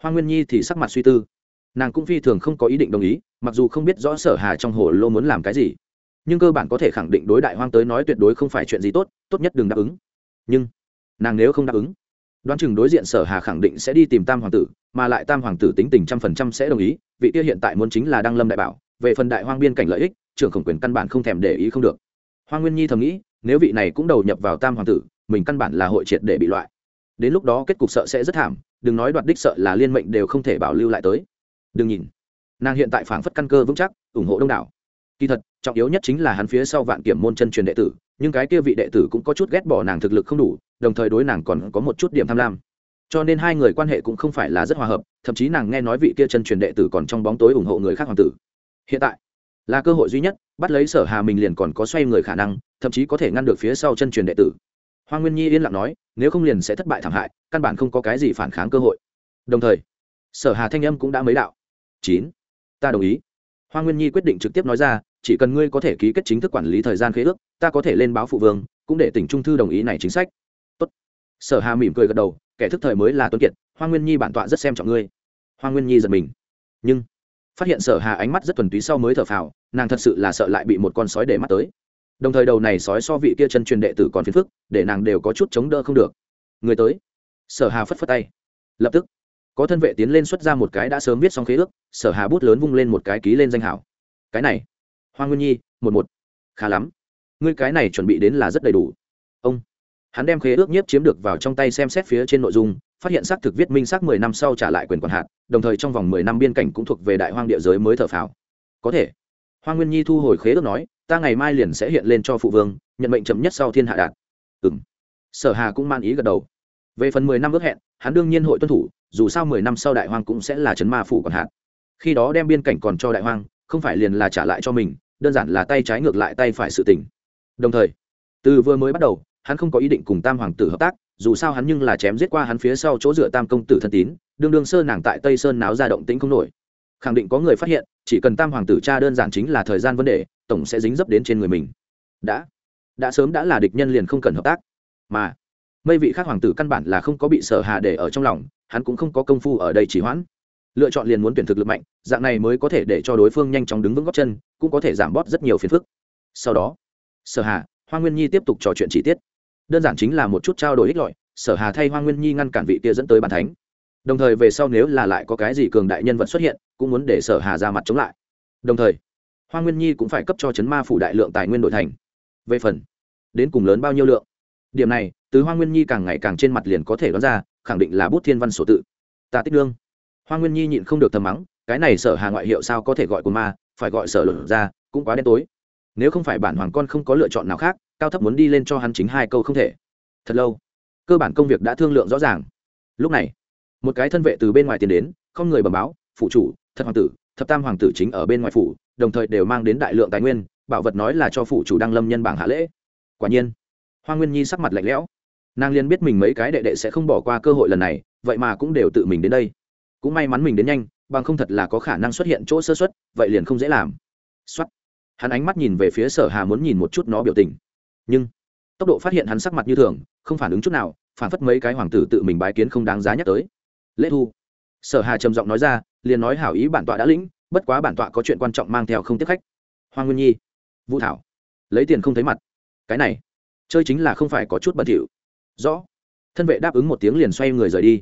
hoa nguyên nhi thì sắc mặt suy tư. Nàng cũng phi thường không có ý định đồng ý, mặc dù không biết rõ sở hà trong hồ lô muốn làm cái gì. Nhưng cơ bản có thể khẳng định đối đại hoang tới nói tuyệt đối không phải chuyện gì tốt tốt nhất đừng đáp ứng. Nhưng nàng nếu không đáp ứng, đoán chừng đối diện sở hà khẳng định sẽ đi tìm tam hoàng tử, mà lại tam hoàng tử tính tình trăm phần trăm sẽ đồng ý, vị kia hiện tại muốn chính là đăng lâm đại bảo, về phần đại hoang biên cảnh lợi ích, trưởng khổng quyền căn bản không thèm để ý không được. Hoa nguyên nhi thầm nghĩ, nếu vị này cũng đầu nhập vào tam hoàng tử, mình căn bản là hội triệt để bị loại. Đến lúc đó kết cục sợ sẽ rất thảm, đừng nói đoạt đích sợ là liên mệnh đều không thể bảo lưu lại tới. Đừng nhìn, nàng hiện tại phảng phất căn cơ vững chắc, ủng hộ đông đảo. Kỳ thật, trọng yếu nhất chính là hắn phía sau vạn kiểm môn chân truyền đệ tử, nhưng cái kia vị đệ tử cũng có chút ghét bỏ nàng thực lực không đủ đồng thời đối nàng còn có một chút điểm tham lam. Cho nên hai người quan hệ cũng không phải là rất hòa hợp, thậm chí nàng nghe nói vị kia chân truyền đệ tử còn trong bóng tối ủng hộ người khác hoàng tử. Hiện tại, là cơ hội duy nhất, bắt lấy sở hà mình liền còn có xoay người khả năng, thậm chí có thể ngăn được phía sau chân truyền đệ tử. Hoa nguyên nhi yên lặng nói, nếu không liền sẽ thất bại thảm hại, căn bản không có cái gì phản kháng cơ hội. Đồng thời, sở hà thanh âm cũng đã mấy đạo. Chín, ta đồng ý. Hoa nguyên nhi quyết định trực tiếp nói ra, chỉ cần ngươi có thể ký kết chính thức quản lý thời gian khế ước, ta có thể lên báo phụ vương, cũng để tỉnh trung thư đồng ý này chính sách sở hà mỉm cười gật đầu, kẻ thức thời mới là tuấn kiệt hoa nguyên nhi bản tọa rất xem trọng ngươi. Hoa nguyên nhi giật mình. Nhưng, phát hiện sở hà ánh mắt rất thuần túy sau mới thở phào, nàng thật sự là sợ lại bị một con sói để mắt tới. Đồng thời đầu này sói so vị kia chân truyền đệ tử còn phiền phức, để nàng đều có chút chống đỡ không được. Người tới. Sở hà phất phất tay. Lập tức, có thân vệ tiến lên xuất ra một cái đã sớm viết xong khế ước, sở hà bút lớn vung lên một cái ký lên danh hảo. Cái này hoa nguyên nhi, một một. Khá lắm. Ngươi cái này chuẩn bị đến là rất đầy đủ. Ông hắn đem khế ước nhiếp chiếm được vào trong tay xem xét phía trên nội dung, phát hiện xác thực viết minh xác mười năm sau trả lại quyền quản hạt, đồng thời trong vòng mười năm biên cảnh cũng thuộc về đại hoang địa giới mới thở phào. Có thể hoa nguyên nhi thu hồi khế ước nói, ta ngày mai liền sẽ hiện lên cho phụ vương, nhận mệnh chậm nhất sau thiên hạ đạt. Ừ m sở hà cũng man ý gật đầu. Về phần mười năm ước hẹn, hắn đương nhiên hội tuân thủ, dù sao mười năm sau đại hoang cũng sẽ là chấn ma phủ còn hạt. khi đó đem biên cảnh còn cho đại hoang, không phải liền là trả lại cho mình, đơn giản là tay trái ngược lại tay phải sự tình. Đồng thời, từ vừa mới bắt đầu hắn không có ý định cùng tam hoàng tử hợp tác, dù sao hắn nhưng là chém giết qua hắn phía sau chỗ dựa tam công tử thân tín, đương đương sơ nàng tại tây sơn náo ra động tĩnh không nổi. Khẳng định có người phát hiện, chỉ cần tam hoàng tử cha đơn giản chính là thời gian vấn đề, tổng sẽ dính dấp đến trên người mình. Đã. Đã sớm đã là địch nhân liền không cần hợp tác. Mà mây vị khác hoàng tử căn bản là không có bị sở hà để ở trong lòng, hắn cũng không có công phu ở đây chỉ hoãn. Lựa chọn liền muốn tuyển thực lực mạnh, dạng này mới có thể để cho đối phương nhanh chóng đứng vững góc chân, cũng có thể giảm bót rất nhiều phiền phức. Sau đó, sở hà, hoa nguyên nhi tiếp tục trò chuyện chi tiết đơn giản chính là một chút trao đổi ích lợi, sở hà thay hoa nguyên nhi ngăn cản vị kia dẫn tới bàn thánh. Đồng thời về sau nếu là lại có cái gì cường đại nhân vật xuất hiện, cũng muốn để sở hà ra mặt chống lại. Đồng thời hoa nguyên nhi cũng phải cấp cho chấn ma phủ đại lượng tài nguyên đổi thành. Về phần, đến cùng lớn bao nhiêu lượng? Điểm này, từ hoa nguyên nhi càng ngày càng trên mặt liền có thể đoán ra, khẳng định là bút thiên văn sổ tự. Ta tích đương hoa nguyên nhi nhịn không được thầm mắng, cái này sở hà ngoại hiệu sao có thể gọi của ma, phải gọi sở luận ra, cũng quá đen tối. Nếu không phải bản hoàng con không có lựa chọn nào khác cao thấp muốn đi lên cho hắn chính hai câu không thể. Thật lâu, cơ bản công việc đã thương lượng rõ ràng. Lúc này, một cái thân vệ từ bên ngoài tiền đến, không người bẩm báo phụ chủ, thật hoàng tử, thập tam hoàng tử chính ở bên ngoài phủ, đồng thời đều mang đến đại lượng tài nguyên, bảo vật nói là cho phụ chủ đăng lâm nhân bảng hạ lễ. Quả nhiên, hoa nguyên nhi sắc mặt lạnh lẽo. Nàng liền biết mình mấy cái đệ đệ sẽ không bỏ qua cơ hội lần này, vậy mà cũng đều tự mình đến đây. Cũng may mắn mình đến nhanh, bằng không thật là có khả năng xuất hiện chỗ sơ xuất vậy liền không dễ làm. Xuất hắn ánh mắt nhìn về phía sở hà muốn nhìn một chút nó biểu tình nhưng, tốc độ phát hiện hắn sắc mặt như thường, không phản ứng chút nào, phản phất mấy cái hoàng tử tự mình bái kiến không đáng giá nhắc tới. Lễ thu. Sở hà trầm giọng nói ra, liền nói hảo ý bản tọa đã lĩnh, bất quá bản tọa có chuyện quan trọng mang theo không tiếp khách. Hoa nguyên nhi. Vũ thảo. Lấy tiền không thấy mặt. Cái này, chơi chính là không phải có chút bẩn thỉu. Rõ. Thân vệ đáp ứng một tiếng liền xoay người rời đi.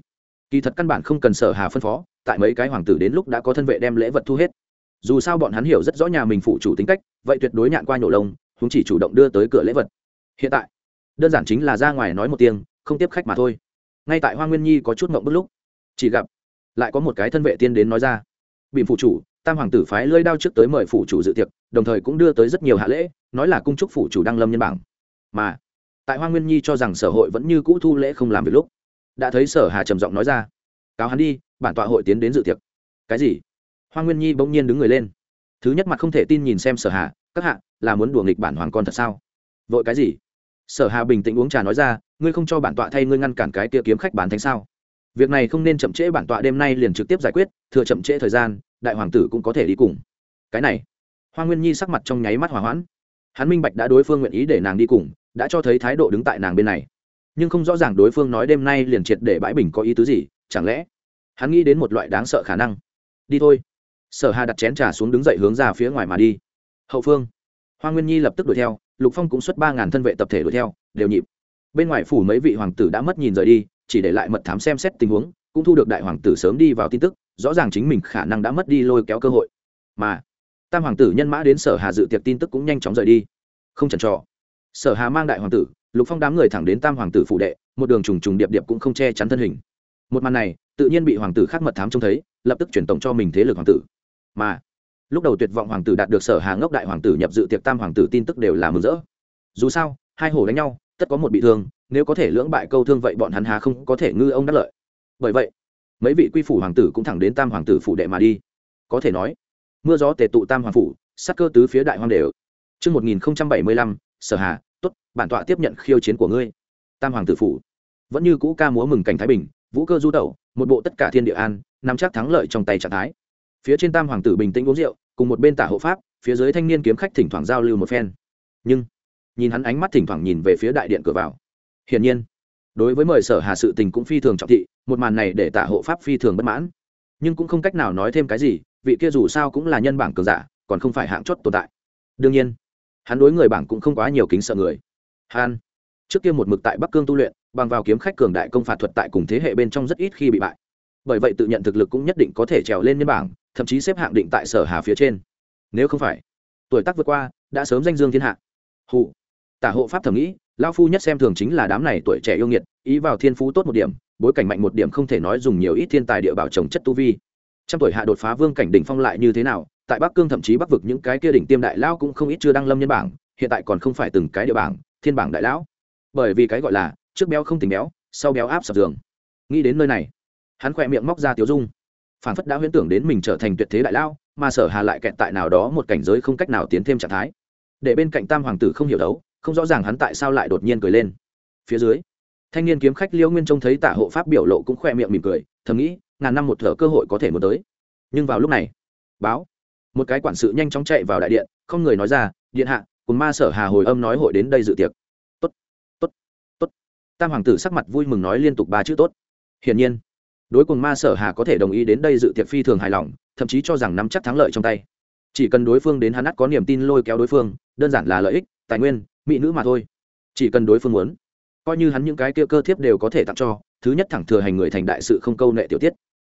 Kỳ thật căn bản không cần sở hà phân phó, tại mấy cái hoàng tử đến lúc đã có thân vệ đem lễ vật thu hết. Dù sao bọn hắn hiểu rất rõ nhà mình phụ chủ tính cách, vậy tuyệt đối nhạn qua nhổ lông chúng chỉ chủ động đưa tới cửa lễ vật. Hiện tại, đơn giản chính là ra ngoài nói một tiếng, không tiếp khách mà thôi. Ngay tại hoa nguyên nhi có chút mộng bức lúc, chỉ gặp lại có một cái thân vệ tiên đến nói ra. Bìm phụ chủ, tam hoàng tử phái lơi đao trước tới mời phụ chủ dự tiệc, đồng thời cũng đưa tới rất nhiều hạ lễ, nói là cung chúc phụ chủ đăng lâm nhân bảng. Mà, tại hoa nguyên nhi cho rằng sở hội vẫn như cũ thu lễ không làm việc lúc, đã thấy sở hà trầm giọng nói ra, cáo hắn đi, bản tọa hội tiến đến dự tiệc. Cái gì? Hoa nguyên nhi bỗng nhiên đứng người lên. Thứ nhất mặt không thể tin nhìn xem sở hà các hạ, là muốn đùa nghịch bản hoàng con thật sao? Vội cái gì? Sở hà bình tĩnh uống trà nói ra, ngươi không cho bản tọa thay ngươi ngăn cản cái kia kiếm khách bán thánh sao? Việc này không nên chậm trễ, bản tọa đêm nay liền trực tiếp giải quyết, thừa chậm trễ thời gian, đại hoàng tử cũng có thể đi cùng. Cái này, hoa nguyên nhi sắc mặt trong nháy mắt hỏa hoãn. Hắn minh bạch đã đối phương nguyện ý để nàng đi cùng, đã cho thấy thái độ đứng tại nàng bên này. Nhưng không rõ ràng đối phương nói đêm nay liền triệt để bãi bình có ý tứ gì, chẳng lẽ hắn nghĩ đến một loại đáng sợ khả năng? Đi thôi. Sở hà đặt chén trà xuống đứng dậy hướng ra phía ngoài mà đi hậu phương. Hoa nguyên nhi lập tức đuổi theo, lục phong cũng xuất ba ngàn thân vệ tập thể đuổi theo, đều nhịp. Bên ngoài phủ mấy vị hoàng tử đã mất nhìn rời đi, chỉ để lại mật thám xem xét tình huống, cũng thu được đại hoàng tử sớm đi vào tin tức, rõ ràng chính mình khả năng đã mất đi lôi kéo cơ hội. Mà, tam hoàng tử nhân mã đến sở hà dự tiệc tin tức cũng nhanh chóng rời đi. Không chần trò sở hà mang đại hoàng tử, lục phong đám người thẳng đến tam hoàng tử phụ đệ, một đường trùng trùng điệp điệp cũng không che chắn thân hình. Một màn này, tự nhiên bị hoàng tử khác mật thám trông thấy, lập tức chuyển tổng cho mình thế lực hoàng tử. Mà lúc đầu tuyệt vọng hoàng tử đạt được sở hà ngốc đại hoàng tử nhập dự tiệc tam hoàng tử tin tức đều là mừng rỡ dù sao hai hổ đánh nhau tất có một bị thương nếu có thể lưỡng bại câu thương vậy bọn hắn hà không có thể ngư ông đắc lợi bởi vậy mấy vị quy phủ hoàng tử cũng thẳng đến tam hoàng tử phủ đệ mà đi có thể nói mưa gió tề tụ tam hoàng phủ sắc cơ tứ phía đại hoang đều Trước 1075, sở hà, tốt, bản tọa tiếp nhận khiêu chiến của ngươi. Tam hoàng tử phủ. Vẫn như cũ ca múa mừng cảnh Thái Bình, vũ cơ du tẩu, một bộ tất cả thiên địa an, nắm chắc thắng lợi trong tay trạng thái. Phía trên tam hoàng tử bình tĩnh uống rượu, cùng một bên tả hộ pháp, phía dưới thanh niên kiếm khách thỉnh thoảng giao lưu một phen. Nhưng, nhìn hắn ánh mắt thỉnh thoảng nhìn về phía đại điện cửa vào. Hiển nhiên, đối với mời sở hà sự tình cũng phi thường trọng thị, một màn này để tả hộ pháp phi thường bất mãn nhưng cũng không cách nào nói thêm cái gì vị kia dù sao cũng là nhân bảng cường giả còn không phải hạng chót tồn tại đương nhiên hắn đối người bảng cũng không quá nhiều kính sợ người hắn trước kia một mực tại bắc cương tu luyện bằng vào kiếm khách cường đại công phạt thuật tại cùng thế hệ bên trong rất ít khi bị bại bởi vậy tự nhận thực lực cũng nhất định có thể trèo lên nhân bảng, thậm chí xếp hạng định tại sở hà phía trên. Nếu không phải, tuổi tác vượt qua, đã sớm danh dương thiên hạ. Hụ tả hộ pháp thẩm nghĩ lao phu nhất xem thường chính là đám này tuổi trẻ yêu nghiệt, ý vào thiên phú tốt một điểm, bối cảnh mạnh một điểm không thể nói dùng nhiều ít thiên tài địa bảo trồng chất tu vi. Trăm tuổi hạ đột phá vương cảnh đỉnh phong lại như thế nào, tại bắc cương thậm chí bắc vực những cái kia đỉnh tiêm đại lão cũng không ít chưa đăng lâm nhân bảng, hiện tại còn không phải từng cái địa bảng, thiên bảng đại lão. Bởi vì cái gọi là trước béo không tỉnh béo, sau béo áp sập giường. Nghĩ đến nơi này hắn khỏe miệng móc ra tiếu dung. Phản phất đã huyễn tưởng đến mình trở thành tuyệt thế đại lao, mà sở hà lại kẹt tại nào đó một cảnh giới không cách nào tiến thêm trạng thái. Để bên cạnh tam hoàng tử không hiểu đấu không rõ ràng hắn tại sao lại đột nhiên cười lên. Phía dưới thanh niên kiếm khách liêu nguyên trông thấy tả hộ pháp biểu lộ cũng khoe miệng mỉm cười thầm nghĩ ngàn năm một thở cơ hội có thể muốn tới. Nhưng vào lúc này báo một cái quản sự nhanh chóng chạy vào đại điện không người nói ra điện hạ cùng ma sở hà hồi âm nói hội đến đây dự tiệc. Tốt tốt tốt. Tam hoàng tử sắc mặt vui mừng nói liên tục ba chữ tốt. Hiển nhiên đối cùng ma sở hà có thể đồng ý đến đây dự tiệc phi thường hài lòng, thậm chí cho rằng nắm chắc thắng lợi trong tay. Chỉ cần đối phương đến hắn ắt có niềm tin lôi kéo đối phương, đơn giản là lợi ích, tài nguyên, mỹ nữ mà thôi. Chỉ cần đối phương muốn, coi như hắn những cái kia cơ thiếp đều có thể tặng cho, thứ nhất thẳng thừa hành người thành đại sự không câu nệ tiểu tiết.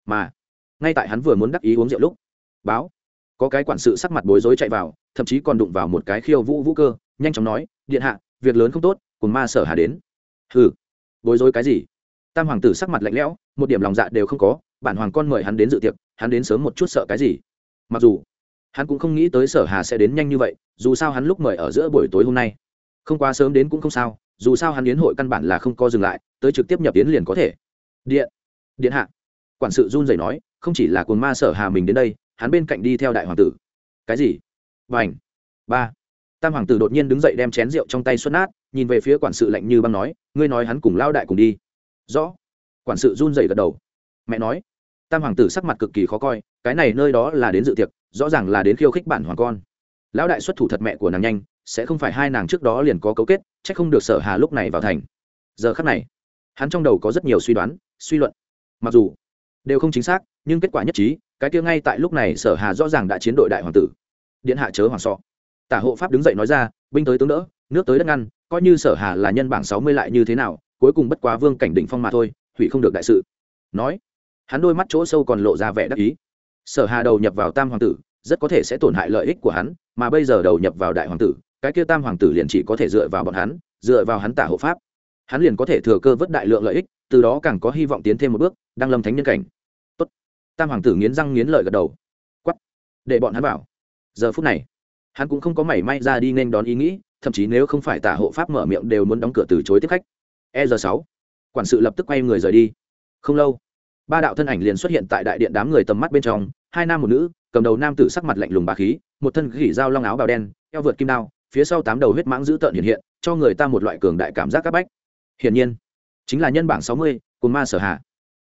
Mà, ngay tại hắn vừa muốn đắc ý uống rượu lúc, báo, có cái quản sự sắc mặt bối rối chạy vào, thậm chí còn đụng vào một cái khiêu vũ vũ cơ, nhanh chóng nói, điện hạ, việc lớn không tốt, cùng ma sở hà đến. Hừ, bối rối cái gì? Tam hoàng tử sắc mặt lạnh lẽo, một điểm lòng dạ đều không có, bản hoàng con mời hắn đến dự tiệc, hắn đến sớm một chút sợ cái gì? Mặc dù, hắn cũng không nghĩ tới sở hà sẽ đến nhanh như vậy, dù sao hắn lúc mời ở giữa buổi tối hôm nay. Không quá sớm đến cũng không sao, dù sao hắn yến hội căn bản là không co dừng lại, tới trực tiếp nhập yến liền có thể. Điện điện hạ. Quản sự run rẩy nói, không chỉ là cồn ma sở hà mình đến đây, hắn bên cạnh đi theo đại hoàng tử. Cái gì? Vành ba. Tam hoàng tử đột nhiên đứng dậy đem chén rượu trong tay xuất nát, nhìn về phía quản sự lạnh như băng nói, ngươi nói hắn cùng lao đại cùng đi rõ. Quản sự run rẩy gật đầu. Mẹ nói, tam hoàng tử sắc mặt cực kỳ khó coi, cái này nơi đó là đến dự tiệc, rõ ràng là đến khiêu khích bản hoàng con. Lão đại xuất thủ thật mẹ của nàng nhanh, sẽ không phải hai nàng trước đó liền có cấu kết c h ắ c không được sở hà lúc này vào thành. Giờ khắc này, hắn trong đầu có rất nhiều suy đoán, suy luận. Mặc dù đều không chính xác, nhưng kết quả nhất trí, cái kia ngay tại lúc này sở hà rõ ràng đã chiến đội đại hoàng tử. Điện hạ chớ hoàng sọ tả hộ pháp đứng dậy nói ra, binh tới tướng đỡ, nước tới đất ngăn, coi như sở hà là nhân bảng sáu mươi lại như thế nào cuối cùng bất quá vương cảnh đỉnh phong mà thôi, hủy không được đại sự. Nói, hắn đôi mắt chỗ sâu còn lộ ra vẻ đắc ý. Sở hà đầu nhập vào tam hoàng tử, rất có thể sẽ tổn hại lợi ích của hắn, mà bây giờ đầu nhập vào đại hoàng tử, cái kia tam hoàng tử liền chỉ có thể dựa vào bọn hắn, dựa vào hắn tả hộ pháp. Hắn liền có thể thừa cơ vớt đại lượng lợi ích, từ đó càng có hy vọng tiến thêm một bước đang lâm thánh nhân cảnh. Tốt. tam hoàng tử nghiến răng nghiến lợi gật đầu. Quắp để bọn hắn vào. Giờ phút này, hắn cũng không có mảy may ra đi nên đón ý nghĩ, thậm chí nếu không phải tả hộ pháp mở miệng đều muốn đóng cửa từ chối tiếp khách e giờ sáu. Quản sự lập tức quay người rời đi. Không lâu, ba đạo thân ảnh liền xuất hiện tại đại điện đám người tầm mắt bên trong, hai nam một nữ, cầm đầu nam tử sắc mặt lạnh lùng bà khí, một thân gỉ dao long áo bào đen, eo vượt kim đao, phía sau tám đầu huyết mãng dữ tợn hiện hiện, cho người ta một loại cường đại cảm giác c áp bách. Hiển nhiên, chính là nhân bảng sáu mươi, cùng ma sở hạ.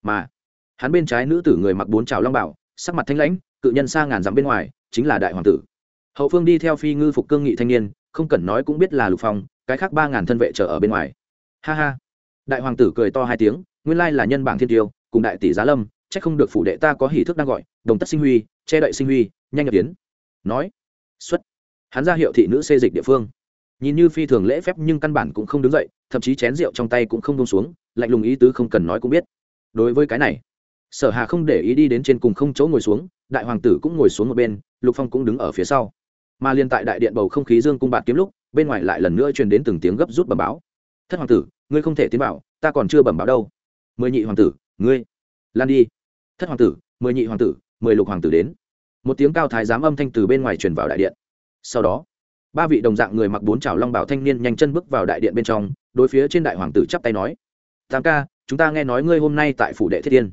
Mà, hắn bên trái nữ tử người mặc bốn trào long bảo, sắc mặt thanh lãnh, cự nhân xa ngàn dặm bên ngoài, chính là đại hoàng tử. Hậu phương đi theo phi ngư phục cương nghị thanh niên, không cần nói cũng biết là lục phong, cái khác ba ngàn thân vệ chờ ở bên ngoài ha ha. Đại hoàng tử cười to hai tiếng, nguyên lai là nhân bảng thiên tiêu, cùng đại tỷ giá lâm c h ắ c không được phủ đệ ta có hỷ thức đang gọi, đồng tất sinh huy, che đậy sinh huy, nhanh nhập tiến. Nói, xuất. Hắn ra hiệu thị nữ xê dịch địa phương. Nhìn như phi thường lễ phép nhưng căn bản cũng không đứng dậy, thậm chí chén rượu trong tay cũng không bông xuống, lạnh lùng ý tứ không cần nói cũng biết. Đối với cái này, sở hà không để ý đi đến trên cùng không chỗ ngồi xuống, đại hoàng tử cũng ngồi xuống một bên, lục phong cũng đứng ở phía sau. Mà liên tại đại điện bầu không khí dương cung bạt kiếm lúc, bên ngoài lại lần nữa truyền đến từng tiếng gấp rút bẩm báo thất hoàng tử, ngươi không thể tiến bảo ta còn chưa bẩm báo đâu. Mười nhị hoàng tử, ngươi, lan đi. Thất hoàng tử, mười nhị hoàng tử, mười lục hoàng tử đến. Một tiếng cao thái giám âm thanh từ bên ngoài truyền vào đại điện. Sau đó, ba vị đồng dạng người mặc bốn trào long bảo thanh niên nhanh chân bước vào đại điện bên trong, đối phía trên đại hoàng tử chắp tay nói, tam ca, chúng ta nghe nói ngươi hôm nay tại phủ đệ thiết tiên.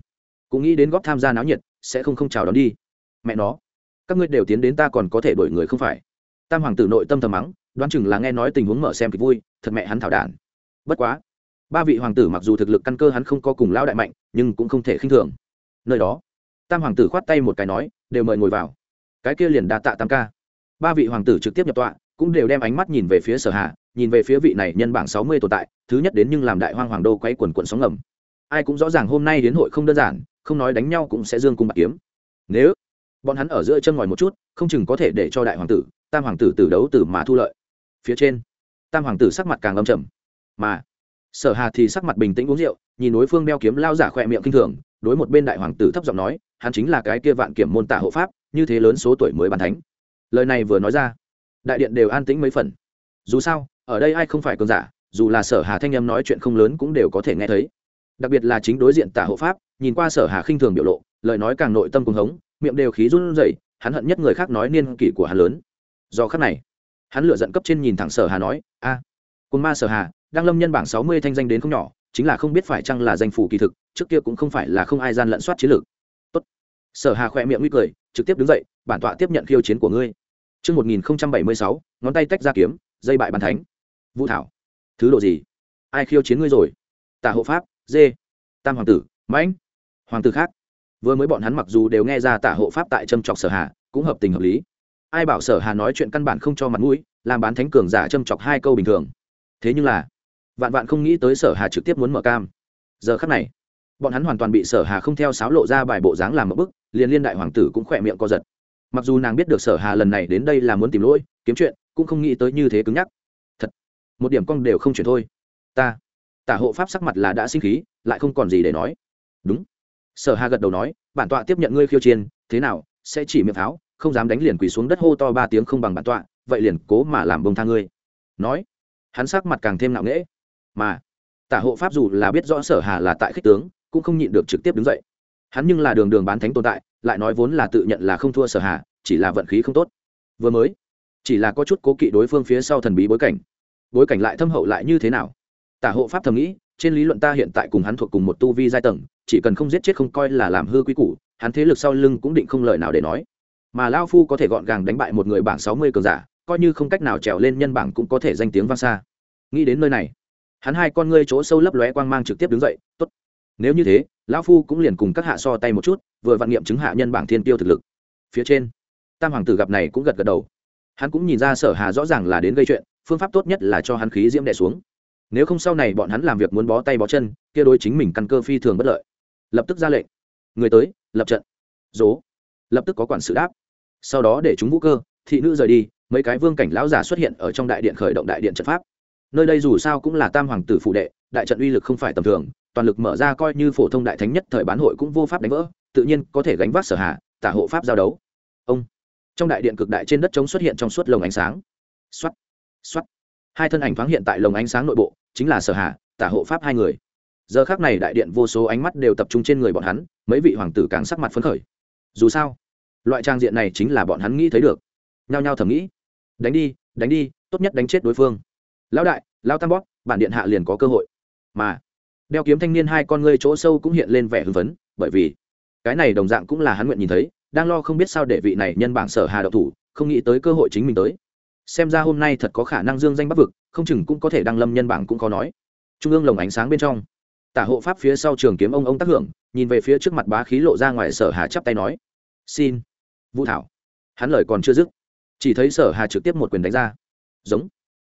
Cũng nghĩ đến góp tham gia náo nhiệt, sẽ không không chào đón đi. Mẹ nó, các ngươi đều tiến đến ta còn có thể đổi người không phải. Tam hoàng tử nội tâm thầm mắng, đoán chừng là nghe nói tình huống mở xem kịch vui, thật mẹ hắn thảo đản bất quá, ba vị hoàng tử mặc dù thực lực căn cơ hắn không có cùng lao đại mạnh, nhưng cũng không thể khinh thường. Nơi đó, tam hoàng tử khoát tay một cái nói, đều mời ngồi vào. Cái kia liền đa tạ tam ca. Ba vị hoàng tử trực tiếp nhập tọa, cũng đều đem ánh mắt nhìn về phía sở hạ nhìn về phía vị này nhân bảng sáu mươi tồn tại, thứ nhất đến nhưng làm đại hoang hoàng đô quay quần quận sóng ngầm. Ai cũng rõ ràng hôm nay đến hội không đơn giản, không nói đánh nhau cũng sẽ dương cung bạc kiếm. Nếu bọn hắn ở giữa chân ngòi một chút, không chừng có thể để cho đại hoàng tử, tam hoàng tử tử đấu tử mà thu lợi. Phía trên, tam hoàng tử sắc mặt càng âm trầm mà sở hà thì sắc mặt bình tĩnh uống rượu nhìn đối phương đeo kiếm lao giả khỏe miệng kinh thường đối một bên đại hoàng tử thấp giọng nói hắn chính là cái kia vạn kiểm môn tả hộ pháp như thế lớn số tuổi mới bàn thánh. Lời này vừa nói ra đại điện đều an tĩnh mấy phần. Dù sao ở đây ai không phải cơn giả dù là sở hà thanh âm nói chuyện không lớn cũng đều có thể nghe thấy. Đặc biệt là chính đối diện tả hộ pháp nhìn qua sở hà khinh thường biểu lộ lời nói càng nội tâm cùng hống miệng đều khí run rẩy hắn hận nhất người khác nói niên kỷ của hắn lớn. Do khắc này hắn lựa giận cấp trên nhìn thẳng sở hà nói a à, côn ma sở hà đang lâm nhân bảng sáu mươi thanh danh đến không nhỏ chính là không biết phải chăng là danh phủ kỳ thực trước kia cũng không phải là không ai gian lận soát chiến lược tốt sở hà khỏe miệng nguy cười trực tiếp đứng dậy bản tọa tiếp nhận khiêu chiến của ngươi Trước 1076, ngón tay tách ra kiếm, dây bại bàn thánh. Vũ Thảo. Thứ độ gì? Ai khiêu chiến ngươi rồi? Tả hộ pháp, dê. Tam hoàng tử, mãnh. Hoàng tử khác. Vừa mới bọn hắn mặc dù đều nghe ra tả hộ pháp tại châm chọc sở hà, cũng hợp tình hợp lý. Ai bảo sở hà nói chuyện căn bản không cho mặt mũi, làm bán thánh cường giả châm chọc hai câu bình thường. Thế nhưng là, vạn vạn không nghĩ tới sở hà trực tiếp muốn mở cam. Giờ khắc này bọn hắn hoàn toàn bị sở hà không theo sáo lộ ra bài bộ dáng làm một bức liền liên đại hoàng tử cũng khỏe miệng co giật. Mặc dù nàng biết được sở hà lần này đến đây là muốn tìm lỗi kiếm chuyện cũng không nghĩ tới như thế cứng nhắc. Thật một điểm cong đều không chuyển thôi. Ta tả hộ pháp sắc mặt là đã sinh khí lại không còn gì để nói. Đúng. Sở hà gật đầu nói bản tọa tiếp nhận ngươi khiêu chiên thế nào sẽ chỉ miệng tháo không dám đánh liền quỳ xuống đất hô to ba tiếng không bằng bản tọa vậy liền cố mà làm bông tha ngươi. Nói hắn sắc mặt càng thêm nặng nễ mà, tả hộ pháp dù là biết rõ sở hà là tại khích tướng, cũng không nhịn được trực tiếp đứng dậy. Hắn nhưng là đường đường bán thánh tồn tại, lại nói vốn là tự nhận là không thua sở hà, chỉ là vận khí không tốt. Vừa mới, chỉ là có chút cố kỵ đối phương phía sau thần bí bối cảnh. Bối cảnh lại thâm hậu lại như thế nào? Tả hộ pháp thầm nghĩ, trên lý luận ta hiện tại cùng hắn thuộc cùng một tu vi giai tầng, chỉ cần không giết chết không coi là làm hư quý củ, hắn thế lực sau lưng cũng định không lời nào để nói. Mà lao phu có thể gọn gàng đánh bại một người bảng sáu mươi cường giả, coi như không cách nào trèo lên nhân bảng cũng có thể danh tiếng vang xa nghĩ đến nơi này, hắn hai con ngươi chỗ sâu lấp lóe quang mang trực tiếp đứng dậy, tốt, nếu như thế, lão phu cũng liền cùng các hạ so tay một chút, vừa vạn nghiệm chứng hạ nhân bảng thiên tiêu thực lực. Phía trên, tam hoàng tử gặp này cũng gật gật đầu. Hắn cũng nhìn ra sở hà rõ ràng là đến gây chuyện, phương pháp tốt nhất là cho hắn khí diễm đẻ xuống. Nếu không sau này bọn hắn làm việc muốn bó tay bó chân, kia đối chính mình căn cơ phi thường bất lợi. Lập tức ra lệnh. Người tới, lập trận. Dố. Lập tức có quản sự đáp. Sau đó để chúng vũ cơ, thị nữ rời đi, mấy cái vương cảnh lão giả xuất hiện ở trong đại điện khởi động đại điện trận pháp nơi đây dù sao cũng là tam hoàng tử phụ đệ, đại trận uy lực không phải tầm thường, toàn lực mở ra coi như phổ thông đại thánh nhất thời bán hội cũng vô pháp đánh vỡ, tự nhiên có thể gánh vác sở hạ, tả hộ pháp giao đấu. Ông. Trong đại điện cực đại trên đất trống xuất hiện trong suốt lồng ánh sáng. Xuất xuất hai thân ảnh thoáng hiện tại lồng ánh sáng nội bộ, chính là sở hạ, tả hộ pháp hai người. Giờ khác này đại điện vô số ánh mắt đều tập trung trên người bọn hắn, mấy vị hoàng tử càng sắc mặt phấn khởi. Dù sao, loại trang diện này chính là bọn hắn nghĩ thấy được. Nhao nhao thầm nghĩ. Đánh đi đánh đi, tốt nhất đánh chết đối phương lão đại lao tam bóp, bản điện hạ liền có cơ hội. Mà, đeo kiếm thanh niên hai con ngươi chỗ sâu cũng hiện lên vẻ hưng phấn, bởi vì cái này đồng dạng cũng là hắn nguyện nhìn thấy, đang lo không biết sao để vị này nhân bảng sở hà độc thủ, không nghĩ tới cơ hội chính mình tới. Xem ra hôm nay thật có khả năng dương danh bắc vực, không chừng cũng có thể đăng lâm nhân bảng cũng có nói. Trung ương lồng ánh sáng bên trong, tả hộ pháp phía sau trường kiếm ông ông tác hưởng, nhìn về phía trước mặt bá khí lộ ra ngoài sở hà chắp tay nói, xin, vũ thảo. Hắn lời còn chưa dứt, chỉ thấy sở hà trực tiếp một quyền đánh ra. Giống,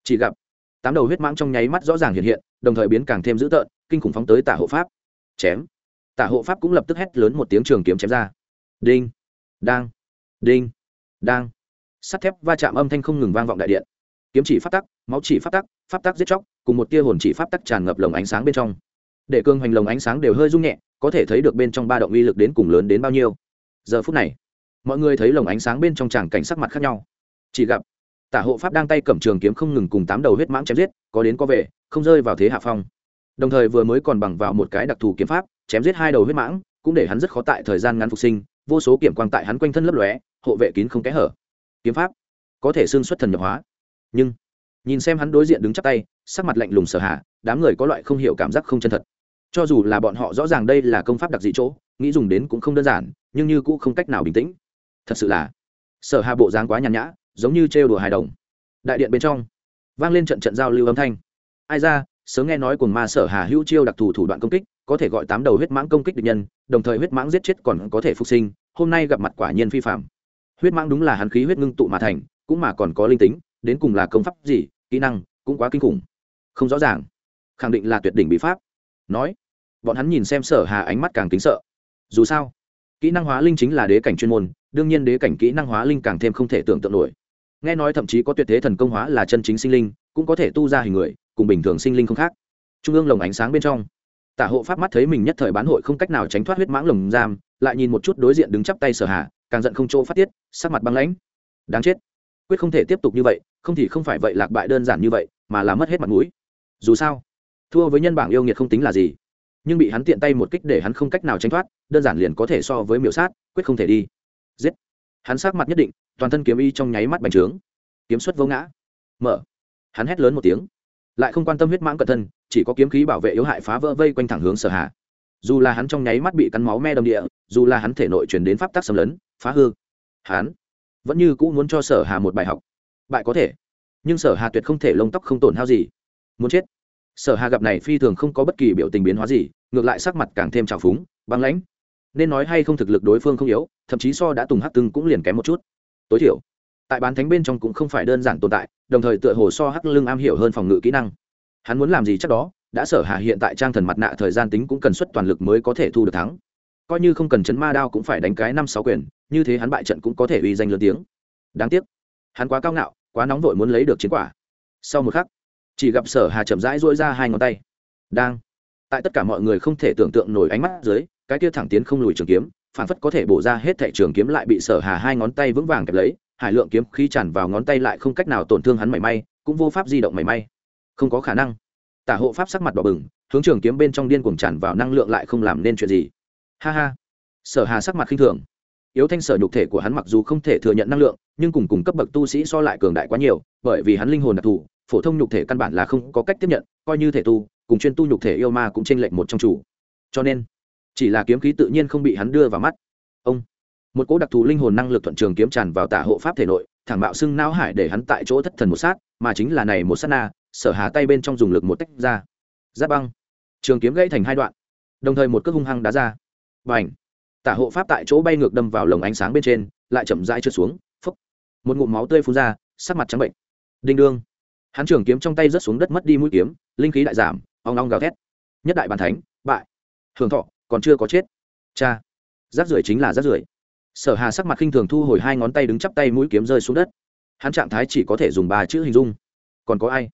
chỉ gặp tám đầu huyết mãng trong nháy mắt rõ ràng hiện hiện, đồng thời biến càng thêm dữ tợn, kinh khủng phóng tới tả hộ pháp. Chém. Tả hộ pháp cũng lập tức hét lớn một tiếng trường kiếm chém ra. Đinh. Đang. Đinh. Đang. Sắt thép va chạm âm thanh không ngừng vang vọng đại điện. Kiếm chỉ pháp tắc, máu chỉ pháp tắc pháp tắc giết chóc, cùng một tia hồn chỉ pháp tắc tràn ngập lồng ánh sáng bên trong. Để cương hoành lồng ánh sáng đều hơi rung nhẹ, có thể thấy được bên trong ba động uy lực đến cùng lớn đến bao nhiêu. Giờ phút này, mọi người thấy lồng ánh sáng bên trong tràng cảnh sắc mặt khác nhau. Chỉ gặp tả hộ pháp đang tay cầm trường kiếm không ngừng cùng tám đầu huyết mãng chém giết, có đến có về, không rơi vào thế hạ phong. Đồng thời vừa mới còn bằng vào một cái đặc thù kiếm pháp, chém giết hai đầu huyết mãng, cũng để hắn rất khó tại thời gian ngắn phục sinh, vô số kiểm quang tại hắn quanh thân lấp lóe, hộ vệ kín không kẽ hở. Kiếm pháp có thể xương xuất thần nhập hóa. Nhưng, nhìn xem hắn đối diện đứng chắc tay, sắc mặt lạnh lùng sở hạ, đám người có loại không hiểu cảm giác không chân thật. Cho dù là bọn họ rõ ràng đây là công pháp đặc dị chỗ, nghĩ dùng đến cũng không đơn giản, nhưng như cũng không cách nào bình tĩnh. Thật sự là, sở hà bộ dáng quá nhàn nhã giống như trêu đùa hài đồng. Đại điện bên trong, vang lên trận trận giao lưu âm thanh. Ai ra, sớm nghe nói cùng ma sở hà hữu chiêu đặc thù thủ đoạn công kích, có thể gọi tám đầu huyết mãng công kích địch nhân, đồng thời huyết mãng giết chết còn có thể phục sinh, hôm nay gặp mặt quả nhiên phi phạm huyết mãng đúng là hắn khí huyết ngưng tụ mà thành, cũng mà còn có linh tính, đến cùng là công pháp gì, kỹ năng cũng quá kinh khủng. Không rõ ràng, khẳng định là tuyệt đỉnh bí pháp. Nói, bọn hắn nhìn xem sở hà ánh mắt càng kính sợ. Dù sao, kỹ năng hóa linh chính là đế cảnh chuyên môn, đương nhiên đế cảnh kỹ năng hóa linh càng thêm không thể tưởng tượng nổi nghe nói thậm chí có tuyệt thế thần công hóa là chân chính sinh linh, cũng có thể tu ra hình người, cùng bình thường sinh linh không khác. Trung ương lồng ánh sáng bên trong. Tả hộ pháp mắt thấy mình nhất thời bán hội không cách nào tránh thoát huyết mãng lồng giam, lại nhìn một chút đối diện đứng chắp tay sở hạ, càng giận không chỗ phát tiết, sắc mặt băng lãnh. Đáng chết. Quyết không thể tiếp tục như vậy, không thì không phải vậy lạc bại đơn giản như vậy, mà là mất hết mặt mũi. Dù sao, thua với nhân bảng yêu nghiệt không tính là gì. Nhưng bị hắn tiện tay một kích để hắn không cách nào tránh thoát, đơn giản liền có thể so với miểu sát, quyết không thể đi. Giết. Hắn sát mặt nhất định toàn thân kiếm y trong nháy mắt bành trướng. Kiếm xuất vô ngã. Mở. Hắn hét lớn một tiếng. Lại không quan tâm huyết mãng cận thân, chỉ có kiếm khí bảo vệ yếu hại phá vỡ vây quanh thẳng hướng sở hạ dù là hắn trong nháy mắt bị cắn máu me đầm địa, dù là hắn thể nội chuyển đến pháp tắc xâm lấn, phá hư, hắn vẫn như cũ muốn cho sở hà một bài học. Bại có thể, nhưng sở hà tuyệt không thể lông tóc không tổn hao gì. Muốn chết. Sở hà gặp này phi thường không có bất kỳ biểu tình biến hóa gì, ngược lại sắc mặt càng thêm trào phúng, băng lãnh. Nên nói hay không thực lực đối phương không yếu, thậm chí so đã tùng hắc tưng cũng liền kém một chút tối thiểu. Tại bán thánh bên trong cũng không phải đơn giản tồn tại, đồng thời tựa hồ so hắc lưng am hiểu hơn phòng ngự kỹ năng. Hắn muốn làm gì chắc đó, đã sở hạ hiện tại trang thần mặt nạ thời gian tính cũng cần xuất toàn lực mới có thể thu được thắng. Coi như không cần chấn ma đao cũng phải đánh cái năm sáu quyền, như thế hắn bại trận cũng có thể uy danh lớn tiếng. Đáng tiếc, hắn quá cao ngạo, quá nóng vội muốn lấy được chiến quả. Sau một khắc, chỉ gặp sở hà chậm rãi dỗi ra hai ngón tay. Đang, tại tất cả mọi người không thể tưởng tượng nổi ánh mắt dưới, cái kia thẳng tiến không lùi trường kiếm phản phất có thể bổ ra hết thẻ trường kiếm lại bị sở hà hai ngón tay vững vàng kẹp lấy, hải lượng kiếm khí tràn vào ngón tay lại không cách nào tổn thương hắn mảy may, cũng vô pháp di động mảy may. Không có khả năng. Tả hộ pháp sắc mặt đỏ bừng, hướng trường kiếm bên trong điên cuồng tràn vào năng lượng lại không làm nên chuyện gì. Ha ha. Sở hà sắc mặt khinh thường. Yếu thanh sở nhục thể của hắn mặc dù không thể thừa nhận năng lượng, nhưng cùng cùng cấp bậc tu sĩ so lại cường đại quá nhiều, bởi vì hắn linh hồn đặc thù, phổ thông nhục thể căn bản là không có cách tiếp nhận, coi như thể tu, cùng chuyên tu nhục thể yêu ma cũng chênh lệch một trong chủ. Cho nên chỉ là kiếm khí tự nhiên không bị hắn đưa vào mắt. Ông, một cỗ đặc thù linh hồn năng lực thuận trường kiếm tràn vào tả hộ pháp thể nội, thẳng bạo xưng não hải để hắn tại chỗ thất thần một sát, mà chính là này một sát na, sở hà tay bên trong dùng lực một tách ra. Giáp băng. Trường kiếm gãy thành hai đoạn. Đồng thời một cước hung hăng đá ra. Và ảnh tả hộ pháp tại chỗ bay ngược đâm vào lồng ánh sáng bên trên, lại chậm rãi trượt xuống phúc một ngụm máu tươi phun ra, sắc mặt trắng bệnh. Đinh đương. Hắn trường kiếm trong tay rớt xuống đất mất đi mũi kiếm, linh khí đại giảm, ong ong gào thét. Nhất đại bàn thánh, bại. Hưởng thọ còn chưa có chết. Cha, rác rưởi chính là rác rưởi. Sở hà sắc mặt khinh thường thu hồi hai ngón tay đứng chắp tay mũi kiếm rơi xuống đất. Hắn trạng thái chỉ có thể dùng ba chữ hình dung. Còn có ai?